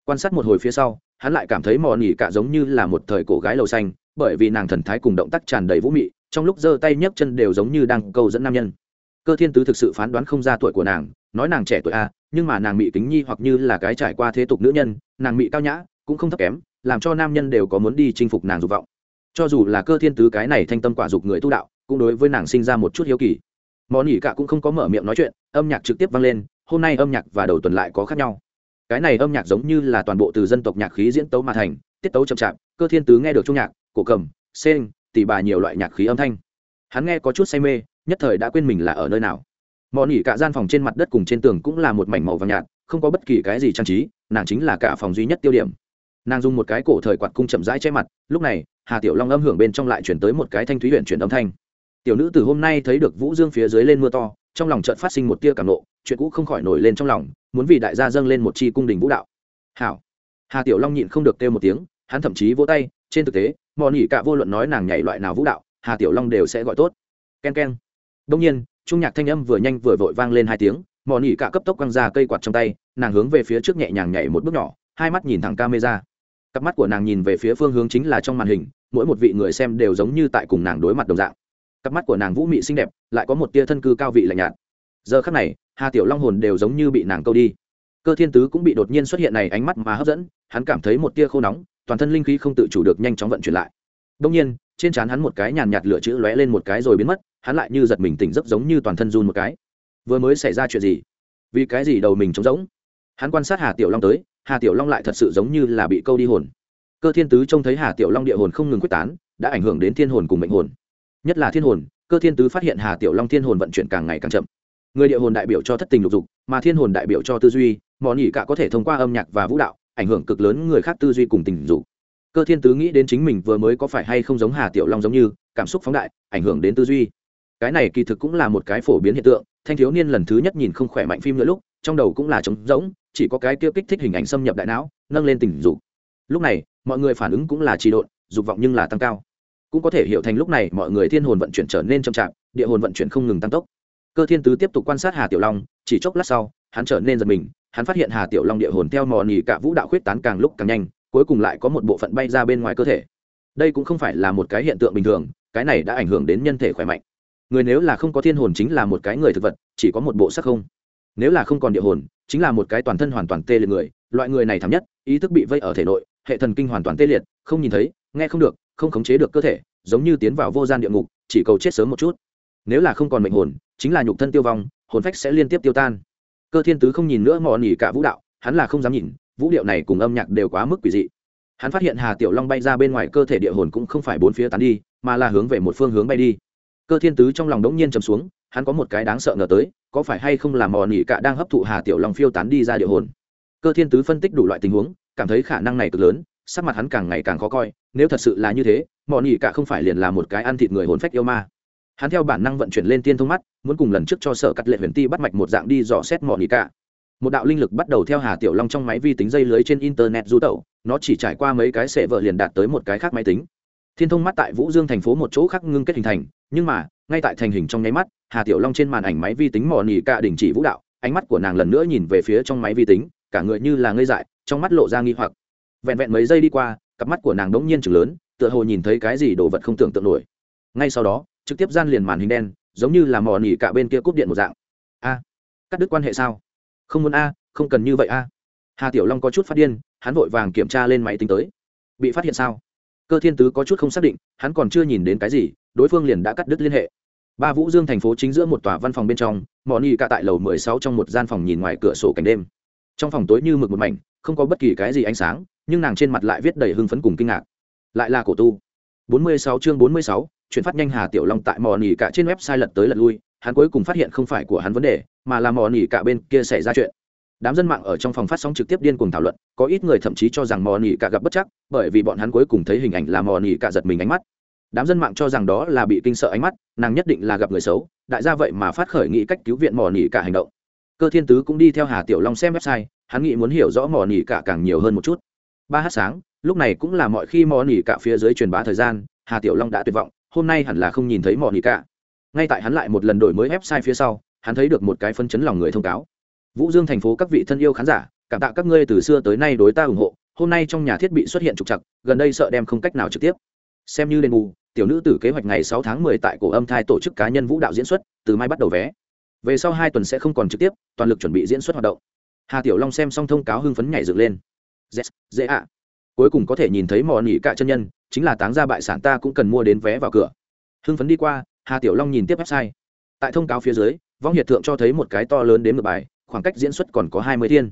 Quan sát một hồi phía sau, hắn lại cảm thấy mò nỉ cả giống như là một thời cổ gái lầu xanh, bởi vì nàng thần thái cùng động tác tràn đầy vũ mị, trong lúc giơ tay nhấc chân đều giống như đang câu dẫn nam nhân cơ thiên tứ thực sự phán đoán không ra tuổi của nàng nói nàng trẻ tuổi a nhưng mà nàng mị kính nhi hoặc như là cái trải qua thế tục nữ nhân nàng mị cao nhã cũng không thấp kém làm cho nam nhân đều có muốn đi chinh phục nàng dục vọng. Cho dù là cơ thiên tứ cái này thanh tâm quả dục người tu đạo cũng đối với nàng sinh ra một chút hiếu kỳ. Món ỉ cả cũng không có mở miệng nói chuyện âm nhạc trực tiếp vang lên hôm nay âm nhạc và đầu tuần lại có khác nhau. Cái này âm nhạc giống như là toàn bộ từ dân tộc nhạc khí diễn tấu mà thành tiết tấu chậm chạp cơ thiên tứ nghe được trung nhạc cổ cầm sên, tỉ bà nhiều loại nhạc khí âm thanh. Hắn nghe có chút say mê nhất thời đã quên mình là ở nơi nào. Mò nỉ cả gian phòng trên mặt đất cùng trên tường cũng là một mảnh màu vàng nhạt, không có bất kỳ cái gì trang trí, nàng chính là cả phòng duy nhất tiêu điểm. Nàng dùng một cái cổ thời quạt cung chậm rãi che mặt, lúc này, hà tiểu long âm hưởng bên trong lại chuyển tới một cái thanh thúy huyện chuyển âm thanh. Tiểu nữ từ hôm nay thấy được vũ dương phía dưới lên mưa to, trong lòng trận phát sinh một tia cảm nộ, chuyện cũ không khỏi nổi lên trong lòng, muốn vì đại gia dâng lên một chi cung đình vũ đạo. Hảo. Hà tiểu long nhịn không được kêu một tiếng, hắn thậm chí vỗ tay, trên thực tế mò nỉ cả vô luận nói nàng nhảy loại nào vũ đạo, hà tiểu long đều sẽ gọi tốt. K e n k e n đông nhiên, trung nhạc thanh âm vừa nhanh vừa vội vang lên hai tiếng Mọn Nhĩ cả cấp tốc quăng ra cây quạt trong tay, nàng hướng về phía trước nhẹ nhàng nhảy một bước nhỏ, hai mắt nhìn thẳng camera. Cặp mắt của nàng nhìn về phía phương hướng chính là trong màn hình, mỗi một vị người xem đều giống như tại cùng nàng đối mặt đồng dạng. Cặp mắt của nàng vũ mị xinh đẹp, lại có một tia thân cư cao vị lạnh nhạt. Giờ khắc này, hà tiểu long hồn đều giống như bị nàng câu đi. Cơ thiên tứ cũng bị đột nhiên xuất hiện này ánh mắt mà hấp dẫn, hắn cảm thấy một tia khô nóng, toàn thân linh khí không tự chủ được nhanh chóng vận chuyển lại. Đông nhiên, trên trán hắn một cái nhàn nhạt lửa chữ lóe lên một cái rồi biến mất hắn lại như giật mình tỉnh giấc giống như toàn thân run một cái. Vừa mới xảy ra chuyện gì? Vì cái gì đầu mình trống rỗng? Hắn quan sát hà tiểu long tới, hà tiểu long lại thật sự giống như là bị câu đi hồn. Cơ thiên tứ trông thấy hà tiểu long địa hồn không ngừng quyết tán, đã ảnh hưởng đến thiên hồn cùng mệnh hồn. Nhất là thiên hồn, cơ thiên tứ phát hiện hà tiểu long thiên hồn vận chuyển càng ngày càng chậm. Người địa hồn đại biểu cho thất tình lục dục, mà thiên hồn đại biểu cho tư duy mỏ nhỉ cả có thể thông qua âm nhạc và vũ đạo, ảnh hưởng cực lớn người khác tư duy cùng tình dục. Cơ thiên tứ nghĩ đến chính mình vừa mới có phải hay không giống hà tiểu long giống như, cảm xúc phóng đại, ảnh hưởng đến tư duy cái này kỳ thực cũng là một cái phổ biến hiện tượng, thanh thiếu niên lần thứ nhất nhìn không khỏe mạnh phim nữa lúc, trong đầu cũng là trống rỗng, chỉ có cái kia kích thích hình ảnh xâm nhập đại não, nâng lên tình dục. Lúc này, mọi người phản ứng cũng là trì độn, dục vọng nhưng là tăng cao. Cũng có thể hiểu thành lúc này mọi người thiên hồn vận chuyển trở nên chậm chạp, địa hồn vận chuyển không ngừng tăng tốc. Cơ thiên tứ tiếp tục quan sát hà tiểu long, chỉ chốc lát sau, hắn trở nên giật mình, hắn phát hiện hà tiểu long địa hồn theo mò nỉ cả vũ đạo khuyết tán càng lúc càng nhanh, cuối cùng lại có một bộ phận bay ra bên ngoài cơ thể. Đây cũng không phải là một cái hiện tượng bình thường, cái này đã ảnh hưởng đến nhân thể khỏe mạnh người nếu là không có thiên hồn chính là một cái người thực vật, chỉ có một bộ sắc không. Nếu là không còn địa hồn, chính là một cái toàn thân hoàn toàn tê liệt người, loại người này thảm nhất, ý thức bị vây ở thể nội, hệ thần kinh hoàn toàn tê liệt, không nhìn thấy, nghe không được, không khống chế được cơ thể, giống như tiến vào vô gian địa ngục, chỉ cầu chết sớm một chút. Nếu là không còn mệnh hồn, chính là nhục thân tiêu vong, hồn phách sẽ liên tiếp tiêu tan. Cơ thiên tứ không nhìn nữa mò nỉ cả vũ đạo, hắn là không dám nhìn, vũ điệu này cùng âm nhạc đều quá mức quỷ dị. Hắn phát hiện hà tiểu long bay ra bên ngoài cơ thể địa hồn cũng không phải bốn phía tán đi, mà là hướng về một phương hướng bay đi cơ thiên tứ trong lòng đống nhiên trầm xuống, hắn có một cái đáng sợ ngờ tới, có phải hay không là mò nỉ cả đang hấp thụ hà tiểu long phiêu tán đi ra địa hồn? Cơ thiên tứ phân tích đủ loại tình huống, cảm thấy khả năng này cực lớn, sắc mặt hắn càng ngày càng khó coi, nếu thật sự là như thế, mò nỉ cả không phải liền là một cái ăn thịt người hồn phách yêu ma. Hắn theo bản năng vận chuyển lên tiên thông mắt, muốn cùng lần trước cho sở cắt lệ huyền ti bắt mạch một dạng đi dò xét mò nỉ cả. Một đạo linh lực bắt đầu theo hà tiểu long trong máy vi tính dây lưới trên internet du tẩu, nó chỉ trải qua mấy cái sệ vợ liền đạt tới một cái khác máy tính thiên thông mắt tại vũ dương thành phố một chỗ khác ngưng kết hình thành, nhưng mà, ngay tại thành hình trong nháy mắt, hà tiểu long trên màn ảnh máy vi tính mò nỉ cả đình chỉ vũ đạo, ánh mắt của nàng lần nữa nhìn về phía trong máy vi tính, cả người như là ngây dại, trong mắt lộ ra nghi hoặc. Vẹn vẹn mấy giây đi qua, cặp mắt của nàng đ n g nhiên chừng lớn, tựa hồ nhìn thấy cái gì đồ vật không tưởng tượng nổi. Ngay sau đó, trực tiếp gian liền màn hình đen, giống như là mò nỉ cả bên kia cúp điện một dạng. A, cắt đứt quan hệ sao? Không muốn a, không cần như vậy a. Hà tiểu long có chút phát điên, hắn vội vàng kiểm tra lên máy tính tới. Bị phát hiện sao? Cơ thiên tứ có chút không xác định hắn còn chưa nhìn đến cái gì đối phương liền đã cắt đứt liên hệ. Ba vũ dương thành phố chính giữa một tòa văn phòng bên trong mò nỉ cả tại lầu mười sáu trong một gian phòng nhìn ngoài cửa sổ cảnh đêm. Trong phòng tối như mực một mảnh không có bất kỳ cái gì ánh sáng nhưng nàng trên mặt lại viết đầy hưng phấn cùng kinh ngạc. Lại là cổ tu. 46 chương 46, chuyển phát nhanh Hà Tiểu Long tại mò nỉ cả trên website lật tới lật lui, hắn cuối cùng phát hiện không phải của hắn vấn đề, mà là mò nỉ cả bên kia xảy ra chuyện. Đám dân mạng ở trong phòng phát sóng trực tiếp điên cuồng thảo luận, có ít người thậm chí cho rằng mò nỉ cả gặp bất chắc, bởi vì bọn hắn cuối cùng thấy hình ảnh là mò nỉ cả giật mình ánh mắt. Đám dân mạng cho rằng đó là bị kinh sợ ánh mắt, nàng nhất định là gặp người xấu, đại gia vậy mà phát khởi nghĩ cách cứu viện mò nỉ cả hành động. Cơ Thiên Tứ cũng đi theo Hà Tiểu Long xem website, hắn nghĩ muốn hiểu rõ mò nỉ cả càng nhiều hơn một chút ba h sáng lúc này cũng là mọi khi mò nỉ cả phía dưới truyền bá thời gian hà tiểu long đã tuyệt vọng hôm nay hẳn là không nhìn thấy mò nỉ cả ngay tại hắn lại một lần đổi mới website phía sau hắn thấy được một cái phân chấn lòng người thông cáo vũ dương thành phố các vị thân yêu khán giả, cảm tạ các ngươi từ xưa tới nay đối ta ủng hộ. Hôm nay trong nhà thiết bị xuất hiện trục trặc, gần đây sợ đem không cách nào trực tiếp. Xem như đền bù, tiểu nữ tử kế hoạch ngày sáu tháng mười tại cổ âm thai tổ chức cá nhân vũ đạo diễn xuất, từ mai bắt đầu vé. Về sau hai tuần sẽ không còn trực tiếp, toàn lực chuẩn bị diễn xuất hoạt động. Hà tiểu long xem xong thông cáo hưng phấn nhảy dựng lên. Dễ dễ ạ. Cuối cùng có thể nhìn thấy mò nỉ cả chân nhân, chính là táng ra bại sản ta cũng cần mua đến vé vào cửa. Hưng phấn đi qua, hà tiểu long nhìn tiếp website. Tại thông cáo phía dưới, vong hiệt thượng cho thấy một cái to lớn đến ngược bài khoảng cách diễn xuất còn có hai mươi thiên.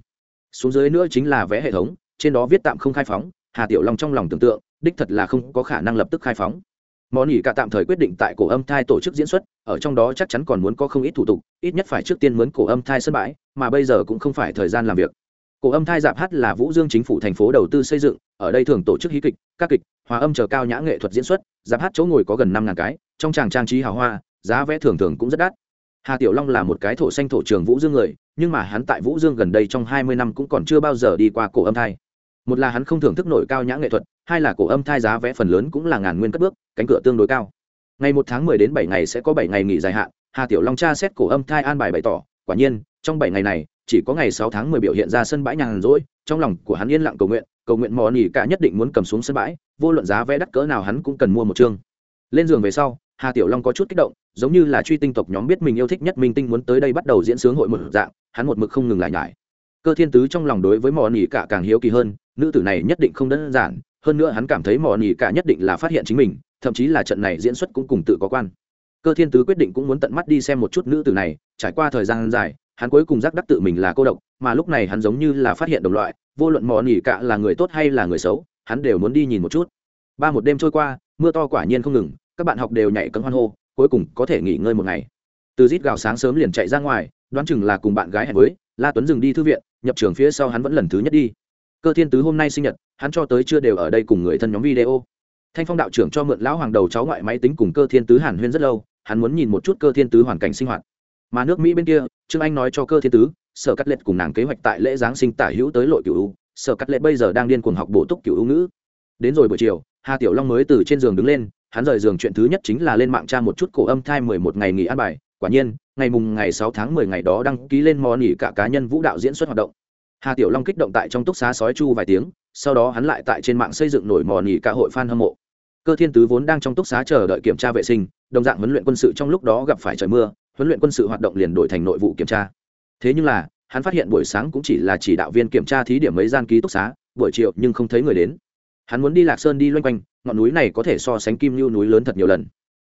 Xuống dưới nữa chính là vé hệ thống, trên đó viết tạm không khai phóng, hà tiểu long trong lòng tưởng tượng, đích thật là không có khả năng lập tức khai phóng. Món nghỉ cả tạm thời quyết định tại cổ âm thai tổ chức diễn xuất, ở trong đó chắc chắn còn muốn có không ít thủ tục, ít nhất phải trước tiên mướn cổ âm thai sân bãi, mà bây giờ cũng không phải thời gian làm việc. Cổ âm thai dạp hát là vũ dương chính phủ thành phố đầu tư xây dựng, ở đây thường tổ chức hí kịch, các kịch, hòa âm chờ cao nhã nghệ thuật diễn xuất, dạp hát chỗ ngồi có gần năm ngàn cái, trong tràng trang trí hào hoa, giá vé thường thường cũng rất đắt hà tiểu long là một cái thổ xanh thổ trường vũ dương người, nhưng mà hắn tại vũ dương gần đây trong hai mươi năm cũng còn chưa bao giờ đi qua cổ âm thai. Một là hắn không thưởng thức nổi cao nhã nghệ thuật, hai là cổ âm thai giá vé phần lớn cũng là ngàn nguyên cất bước, cánh cửa tương đối cao. Ngày một tháng mười đến bảy ngày sẽ có bảy ngày nghỉ dài hạn, hà tiểu long tra xét cổ âm thai an bài bày tỏ, quả nhiên, trong bảy ngày này, chỉ có ngày sáu tháng mười biểu hiện ra sân bãi nhàn rỗi, trong lòng của hắn yên lặng cầu nguyện cầu nguyện mò nỉ cả nhất định muốn cầm xuống sân bãi, vô luận giá vé đắt cỡ nào hắn cũng cần mua một chương. Lên giường về sau hà tiểu long có chút kích động, giống như là truy tinh tộc nhóm biết mình yêu thích nhất minh tinh muốn tới đây bắt đầu diễn sướng hội một dạng, hắn một mực không ngừng lại nhải. Cơ thiên tứ trong lòng đối với mò nỉ cả càng hiếu kỳ hơn, nữ tử này nhất định không đơn giản, hơn nữa hắn cảm thấy mò nỉ cả nhất định là phát hiện chính mình, thậm chí là trận này diễn xuất cũng cùng tự có quan. Cơ thiên tứ quyết định cũng muốn tận mắt đi xem một chút nữ tử này, trải qua thời gian dài, hắn cuối cùng giác đắc tự mình là cô độc, mà lúc này hắn giống như là phát hiện đồng loại, vô luận mò nỉ cả là người tốt hay là người xấu, hắn đều muốn đi nhìn một chút. Ba một đêm trôi qua, mưa to quả nhiên không ngừng các bạn học đều nhảy cấm hoan hô, cuối cùng có thể nghỉ ngơi một ngày. Từ rít gào sáng sớm liền chạy ra ngoài, đoán chừng là cùng bạn gái hẹn với, la tuấn dừng đi thư viện, nhập trường phía sau hắn vẫn lần thứ nhất đi. Cơ thiên tứ hôm nay sinh nhật, hắn cho tới chưa đều ở đây cùng người thân nhóm video. Thanh phong đạo trưởng cho mượn lão hoàng đầu cháu ngoại máy tính cùng cơ thiên tứ hàn huyên rất lâu, hắn muốn nhìn một chút cơ thiên tứ hoàn cảnh sinh hoạt. Mà nước mỹ bên kia, trương anh nói cho cơ thiên tứ, sở cắt lệch cùng nàng kế hoạch tại lễ giáng sinh tả hữu tới lội cựu sở cắt lệch bây giờ đang điên cuồng học bổ túc cựu ngữ. Đến rồi buổi chiều, hà tiểu long mới từ trên giường đứng lên hắn rời giường chuyện thứ nhất chính là lên mạng tra một chút cổ âm thai mười một ngày nghỉ ăn bài. Quả nhiên, ngày mùng ngày sáu tháng mười ngày đó đăng ký lên mò nghỉ cả cá nhân vũ đạo diễn xuất hoạt động. Hà tiểu long kích động tại trong túc xá sói chu vài tiếng, sau đó hắn lại tại trên mạng xây dựng nổi mò nghỉ cả hội fan hâm mộ. Cơ thiên tứ vốn đang trong túc xá chờ đợi kiểm tra vệ sinh, đồng dạng huấn luyện quân sự trong lúc đó gặp phải trời mưa, huấn luyện quân sự hoạt động liền đổi thành nội vụ kiểm tra. Thế nhưng là, hắn phát hiện buổi sáng cũng chỉ là chỉ đạo viên kiểm tra thí điểm mấy gian ký túc xá, buổi chiều nhưng không thấy người đến. Hắn muốn đi lạc sơn đi loanh quanh ngọn núi này có thể so sánh kim lưu núi lớn thật nhiều lần.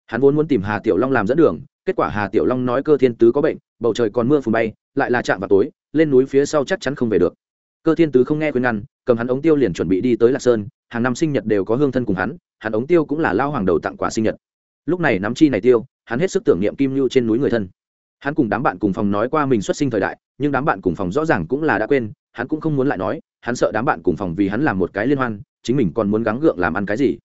Hắn vốn muốn tìm hà tiểu long làm dẫn đường, kết quả hà tiểu long nói cơ thiên tứ có bệnh, bầu trời còn mưa phùn bay, lại là chạm vào tối, lên núi phía sau chắc chắn không về được. Cơ thiên tứ không nghe khuyên ngăn, cầm hắn ống tiêu liền chuẩn bị đi tới lạc sơn, hàng năm sinh nhật đều có hương thân cùng hắn hắn ống tiêu cũng là lao hoàng đầu tặng quà sinh nhật. Lúc này nắm chi này tiêu, hắn hết sức tưởng niệm kim lưu trên núi người thân. Hắn cùng đám bạn cùng phòng nói qua mình xuất sinh thời đại, nhưng đám bạn cùng phòng rõ ràng cũng là đã quên, hắn cũng không muốn lại nói, hắn sợ đám bạn cùng phòng vì hắn làm một cái liên hoan, chính mình còn muốn gắng gượng làm ăn cái gì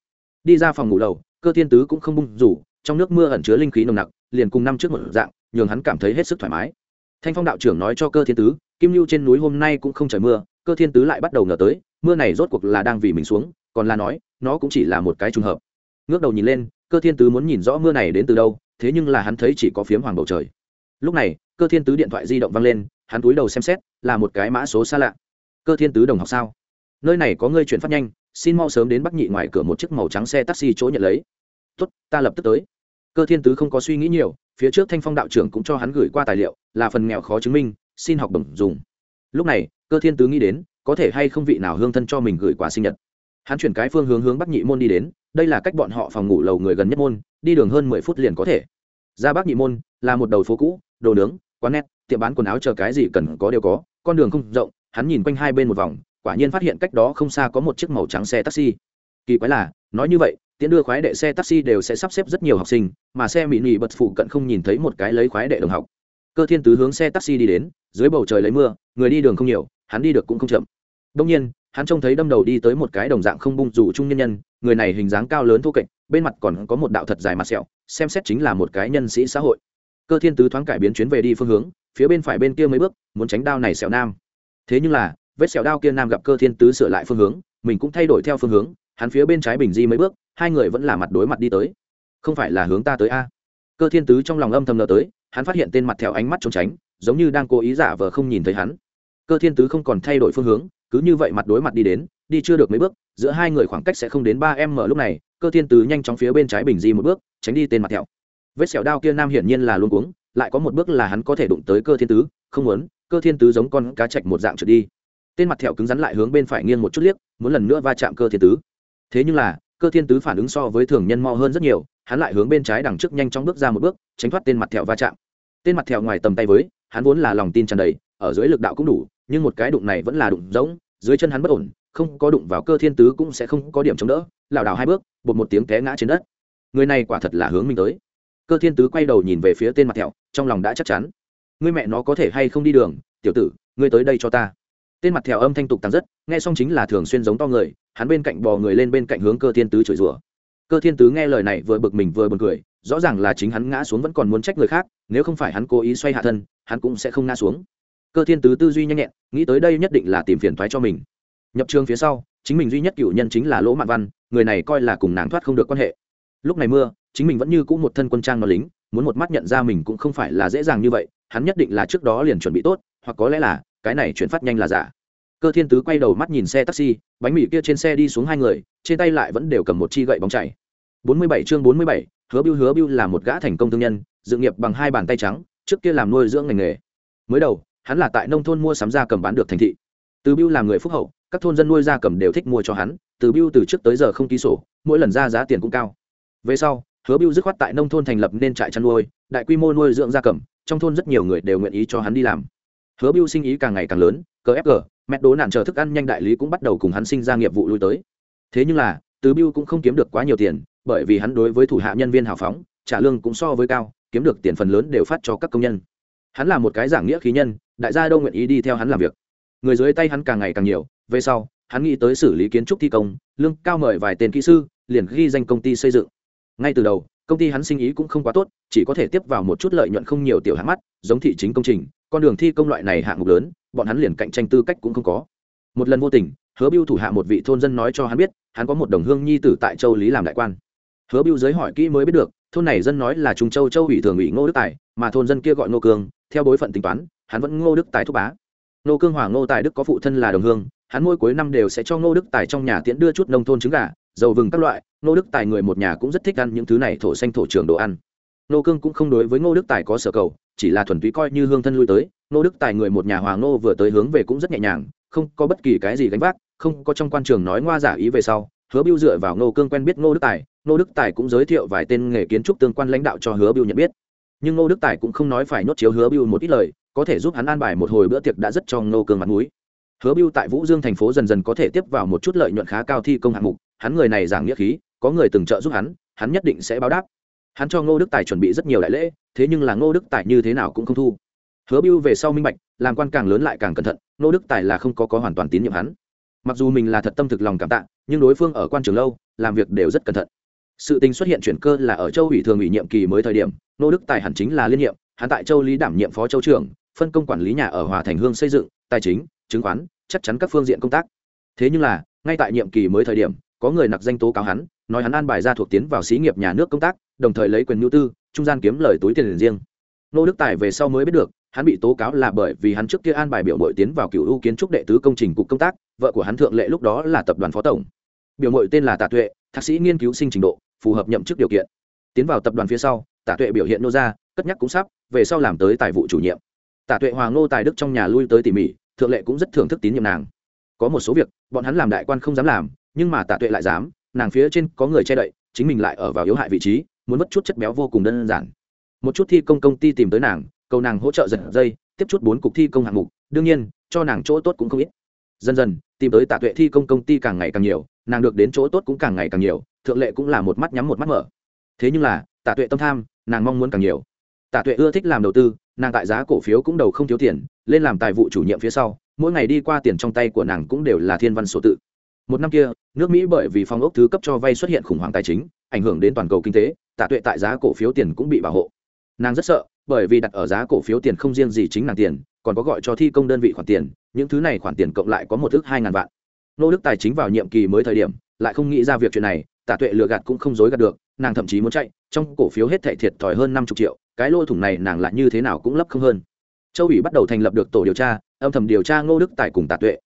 đi ra phòng ngủ lầu, cơ thiên tứ cũng không bung rủ, trong nước mưa ẩn chứa linh khí nồng nặc, liền cùng năm trước một dạng, nhường hắn cảm thấy hết sức thoải mái. Thanh phong đạo trưởng nói cho cơ thiên tứ, kim lưu trên núi hôm nay cũng không trời mưa, cơ thiên tứ lại bắt đầu ngờ tới, mưa này rốt cuộc là đang vì mình xuống, còn là nói, nó cũng chỉ là một cái trùng hợp. Ngước đầu nhìn lên, cơ thiên tứ muốn nhìn rõ mưa này đến từ đâu, thế nhưng là hắn thấy chỉ có phiếm hoàng bầu trời. Lúc này, cơ thiên tứ điện thoại di động văng lên, hắn túi đầu xem xét, là một cái mã số xa lạ. Cơ thiên tứ đồng học sao? Nơi này có người chuyển phát nhanh xin mau sớm đến bắc nhị ngoài cửa một chiếc màu trắng xe taxi chỗ nhận lấy. Tốt, ta lập tức tới. Cơ thiên tứ không có suy nghĩ nhiều, phía trước thanh phong đạo trưởng cũng cho hắn gửi qua tài liệu, là phần nghèo khó chứng minh, xin học bổng dùng. Lúc này, cơ thiên tứ nghĩ đến, có thể hay không vị nào hương thân cho mình gửi quà sinh nhật. Hắn chuyển cái phương hướng hướng bắc nhị môn đi đến, đây là cách bọn họ phòng ngủ lầu người gần nhất môn, đi đường hơn mười phút liền có thể. Ra bắc nhị môn, là một đầu phố cũ, đồ nướng, quán nét tiệm bán quần áo chờ cái gì cần có đều có, con đường không rộng, hắn nhìn quanh hai bên một vòng quả nhiên phát hiện cách đó không xa có một chiếc màu trắng xe taxi. Kỳ quái là, nói như vậy, tiễn đưa khoái đệ xe taxi đều sẽ sắp xếp rất nhiều học sinh, mà xe mỹ nị bật phụ cận không nhìn thấy một cái lấy khoái đệ đồng học. Cơ thiên tứ hướng xe taxi đi đến, dưới bầu trời lấy mưa, người đi đường không nhiều, hắn đi được cũng không chậm. Đông nhiên, hắn trông thấy đâm đầu đi tới một cái đồng dạng không bung dù trung nhân nhân, người này hình dáng cao lớn thô kệch, bên mặt còn có một đạo thật dài mặt sẹo, xem xét chính là một cái nhân sĩ xã hội. Cơ thiên tứ thoáng cải biến chuyến về đi phương hướng, phía bên phải bên kia mấy bước, muốn tránh đao này sẹo nam. Thế nhưng là vết sẹo đao kia nam gặp cơ thiên tứ sửa lại phương hướng, mình cũng thay đổi theo phương hướng, hắn phía bên trái bình di mấy bước, hai người vẫn là mặt đối mặt đi tới. Không phải là hướng ta tới a? Cơ thiên tứ trong lòng âm thầm lờ tới, hắn phát hiện tên mặt theo ánh mắt trốn tránh, giống như đang cố ý giả vờ không nhìn thấy hắn. Cơ thiên tứ không còn thay đổi phương hướng, cứ như vậy mặt đối mặt đi đến, đi chưa được mấy bước, giữa hai người khoảng cách sẽ không đến ba em mở lúc này, cơ thiên tứ nhanh chóng phía bên trái bình di một bước, tránh đi tên mặt thẹo. Vết sẹo đao kia nam hiển nhiên là luôn cuống, lại có một bước là hắn có thể đụng tới cơ thiên tứ, không muốn, cơ thiên tứ giống con cá chạch một dạng trượt đi tên mặt thẹo cứng rắn lại hướng bên phải nghiêng một chút liếc, muốn lần nữa va chạm cơ thiên tứ. Thế nhưng là, cơ thiên tứ phản ứng so với thường nhân mo hơn rất nhiều, hắn lại hướng bên trái đằng trước nhanh chóng bước ra một bước, tránh thoát tên mặt thẹo va chạm. Tên mặt thẹo ngoài tầm tay với, hắn vốn là lòng tin tràn đầy, ở dưới lực đạo cũng đủ, nhưng một cái đụng này vẫn là đụng giống dưới chân hắn bất ổn, không có đụng vào cơ thiên tứ cũng sẽ không có điểm chống đỡ, lảo đảo hai bước, bột một tiếng té ngã trên đất. Người này quả thật là hướng mình tới. Cơ thiên tứ quay đầu nhìn về phía tên mặt thẹo, trong lòng đã chắc chắn. Người mẹ nó có thể hay không đi đường, tiểu tử, ngươi tới đây cho ta tên mặt thèo âm thanh tục tăng rất, nghe xong chính là thường xuyên giống to người, hắn bên cạnh bò người lên bên cạnh hướng cơ thiên tứ chửi rủa. Cơ thiên tứ nghe lời này vừa bực mình vừa buồn cười, rõ ràng là chính hắn ngã xuống vẫn còn muốn trách người khác, nếu không phải hắn cố ý xoay hạ thân, hắn cũng sẽ không ngã xuống. Cơ thiên tứ tư duy nhanh nhẹn, nghĩ tới đây nhất định là tìm phiền thoái cho mình. Nhập trường phía sau, chính mình duy nhất cựu nhân chính là lỗ mạn văn, người này coi là cùng nàng thoát không được quan hệ. Lúc này mưa, chính mình vẫn như cũ một thân quân trang nó lính, muốn một mắt nhận ra mình cũng không phải là dễ dàng như vậy, hắn nhất định là trước đó liền chuẩn bị tốt, hoặc có lẽ là cái này chuyển phát nhanh là giả. Cơ thiên tứ quay đầu mắt nhìn xe taxi bánh mì kia trên xe đi xuống hai người trên tay lại vẫn đều cầm một chi gậy bóng chảy. 47 chương 47, hứa bưu hứa bưu là một gã thành công thương nhân dự nghiệp bằng hai bàn tay trắng trước kia làm nuôi dưỡng ngành nghề. Mới đầu hắn là tại nông thôn mua sắm gia cầm bán được thành thị. Từ bưu làm người phúc hậu các thôn dân nuôi gia cầm đều thích mua cho hắn từ bưu từ trước tới giờ không ký sổ mỗi lần ra giá tiền cũng cao. Về sau hứa bưu dứt khoát tại nông thôn thành lập nên trại chăn nuôi đại quy mô nuôi dưỡng gia cầm trong thôn rất nhiều người đều nguyện ý cho hắn đi làm hứa biêu sinh ý càng ngày càng lớn cờ ép cờ, mẹ đố nạn chờ thức ăn nhanh đại lý cũng bắt đầu cùng hắn sinh ra nghiệp vụ lui tới. Thế nhưng là từ biêu cũng không kiếm được quá nhiều tiền bởi vì hắn đối với thủ hạ nhân viên hào phóng trả lương cũng so với cao kiếm được tiền phần lớn đều phát cho các công nhân. Hắn là một cái giảng nghĩa khí nhân đại gia đâu nguyện ý đi theo hắn làm việc. Người dưới tay hắn càng ngày càng nhiều về sau hắn nghĩ tới xử lý kiến trúc thi công lương cao mời vài tên kỹ sư liền ghi danh công ty xây dựng. Ngay từ đầu công ty hắn sinh ý cũng không quá tốt, chỉ có thể tiếp vào một chút lợi nhuận không nhiều tiểu hãng mắt, giống thị chính công trình, con đường thi công loại này hạng mục lớn, bọn hắn liền cạnh tranh tư cách cũng không có. Một lần vô tình, hứa biêu thủ hạ một vị thôn dân nói cho hắn biết, hắn có một đồng hương nhi tử tại châu lý làm đại quan. Hứa biêu giới hỏi kỹ mới biết được, thôn này dân nói là trung châu châu ủy thường ủy ngô đức tài, mà thôn dân kia gọi ngô cương theo bối phận tính toán, hắn vẫn ngô đức tài thúc bá. Ngô cương hòa ngô tài đức có phụ thân là đồng hương, hắn mỗi cuối năm đều sẽ cho ngô đức tài trong nhà tiễn đưa chút nông thôn trứng gà dầu vừng các loại, ngô đức tài người một nhà cũng rất thích ăn những thứ này thổ xanh thổ trường đồ ăn. Ngô cương cũng không đối với ngô đức tài có sở cầu, chỉ là thuần túy coi như hương thân lui tới. Ngô đức tài người một nhà hoàng ngô vừa tới hướng về cũng rất nhẹ nhàng, không có bất kỳ cái gì gánh vác, không có trong quan trường nói ngoa giả ý về sau, hứa biêu dựa vào ngô cương quen biết ngô đức tài, ngô đức tài cũng giới thiệu vài tên nghề kiến trúc tương quan lãnh đạo cho hứa biêu nhận biết. Nhưng ngô đức tài cũng không nói phải nốt chiếu hứa biêu một ít lời, có thể giúp hắn an bài một hồi bữa tiệc đã rất cho ngô cương mặt mũi. Hứa biêu tại vũ dương thành phố dần dần có thể tiếp vào một chút lợi nhuận khá cao thi công hạng mục hắn người này giảng nghĩa khí, có người từng trợ giúp hắn hắn nhất định sẽ báo đáp. Hắn cho ngô đức tài chuẩn bị rất nhiều đại lễ, thế nhưng là ngô đức tài như thế nào cũng không thu. Hứa biêu về sau minh bạch, làm quan càng lớn lại càng cẩn thận, ngô đức tài là không có có hoàn toàn tín nhiệm hắn. Mặc dù mình là thật tâm thực lòng cảm tạ, nhưng đối phương ở quan trường lâu, làm việc đều rất cẩn thận. Sự tình xuất hiện chuyển cơ là ở châu ủy thường ủy nhiệm kỳ mới thời điểm, Ngô đức tài hẳn chính là liên nhiệm, hắn tại châu lý đảm nhiệm phó châu trưởng, phân công quản lý nhà ở hòa thành hương xây dựng, tài chính, chứng khoán, chắc chắn các phương diện công tác. Thế nhưng là, ngay tại nhiệm kỳ mới thời điểm có người nặc danh tố cáo hắn, nói hắn an bài ra thuộc tiến vào xí nghiệp nhà nước công tác, đồng thời lấy quyền nhu tư, trung gian kiếm lời túi tiền riêng. Nô đức tài về sau mới biết được, hắn bị tố cáo là bởi vì hắn trước kia an bài biểu mội tiến vào cựu ưu kiến trúc đệ tứ công trình cục công tác, vợ của hắn thượng lệ lúc đó là tập đoàn phó tổng. Biểu mội tên là tạ tuệ, thạc sĩ nghiên cứu sinh trình độ, phù hợp nhậm chức điều kiện. Tiến vào tập đoàn phía sau, tạ tuệ biểu hiện nô ra, cất nhắc cũng sắp, về sau làm tới tài vụ chủ nhiệm. Tạ tuệ hoàng ngô tài đức trong nhà lui tới tỉ mỉ, thượng lệ cũng rất thưởng thức tín nhiệm nàng. Có một số việc, bọn hắn làm đại quan không dám làm nhưng mà tạ tuệ lại dám, nàng phía trên có người che đậy, chính mình lại ở vào yếu hại vị trí, muốn mất chút chất béo vô cùng đơn giản. Một chút thi công công ty tìm tới nàng, cầu nàng hỗ trợ giật dây, tiếp chút bốn cục thi công hạng mục, đương nhiên, cho nàng chỗ tốt cũng không ít. Dần dần, tìm tới tạ tuệ thi công công ty càng ngày càng nhiều, nàng được đến chỗ tốt cũng càng ngày càng nhiều, thượng lệ cũng là một mắt nhắm một mắt mở. Thế nhưng là tạ tuệ tâm tham, nàng mong muốn càng nhiều. Tạ tuệ ưa thích làm đầu tư, nàng tại giá cổ phiếu cũng đầu không thiếu tiền, lên làm tài vụ chủ nhiệm phía sau, mỗi ngày đi qua tiền trong tay của nàng cũng đều là thiên văn số tự một năm kia, nước mỹ bởi vì phong ốc thứ cấp cho vay xuất hiện khủng hoảng tài chính, ảnh hưởng đến toàn cầu kinh tế tạ tuệ tại giá cổ phiếu tiền cũng bị bảo hộ. Nàng rất sợ, bởi vì đặt ở giá cổ phiếu tiền không riêng gì chính nàng tiền, còn có gọi cho thi công đơn vị khoản tiền, những thứ này khoản tiền cộng lại có một thước hai ngàn vạn. Nô đức tài chính vào nhiệm kỳ mới thời điểm, lại không nghĩ ra việc chuyện này Tạ tuệ lừa gạt cũng không dối gạt được, nàng thậm chí muốn chạy, trong cổ phiếu hết thệ thiệt thòi hơn năm chục triệu, cái lô thủng này nàng lại như thế nào cũng lấp không hơn. Châu ủy bắt đầu thành lập được tổ điều tra, âm thầm điều tra ngô đức tài cùng Tạ tuệ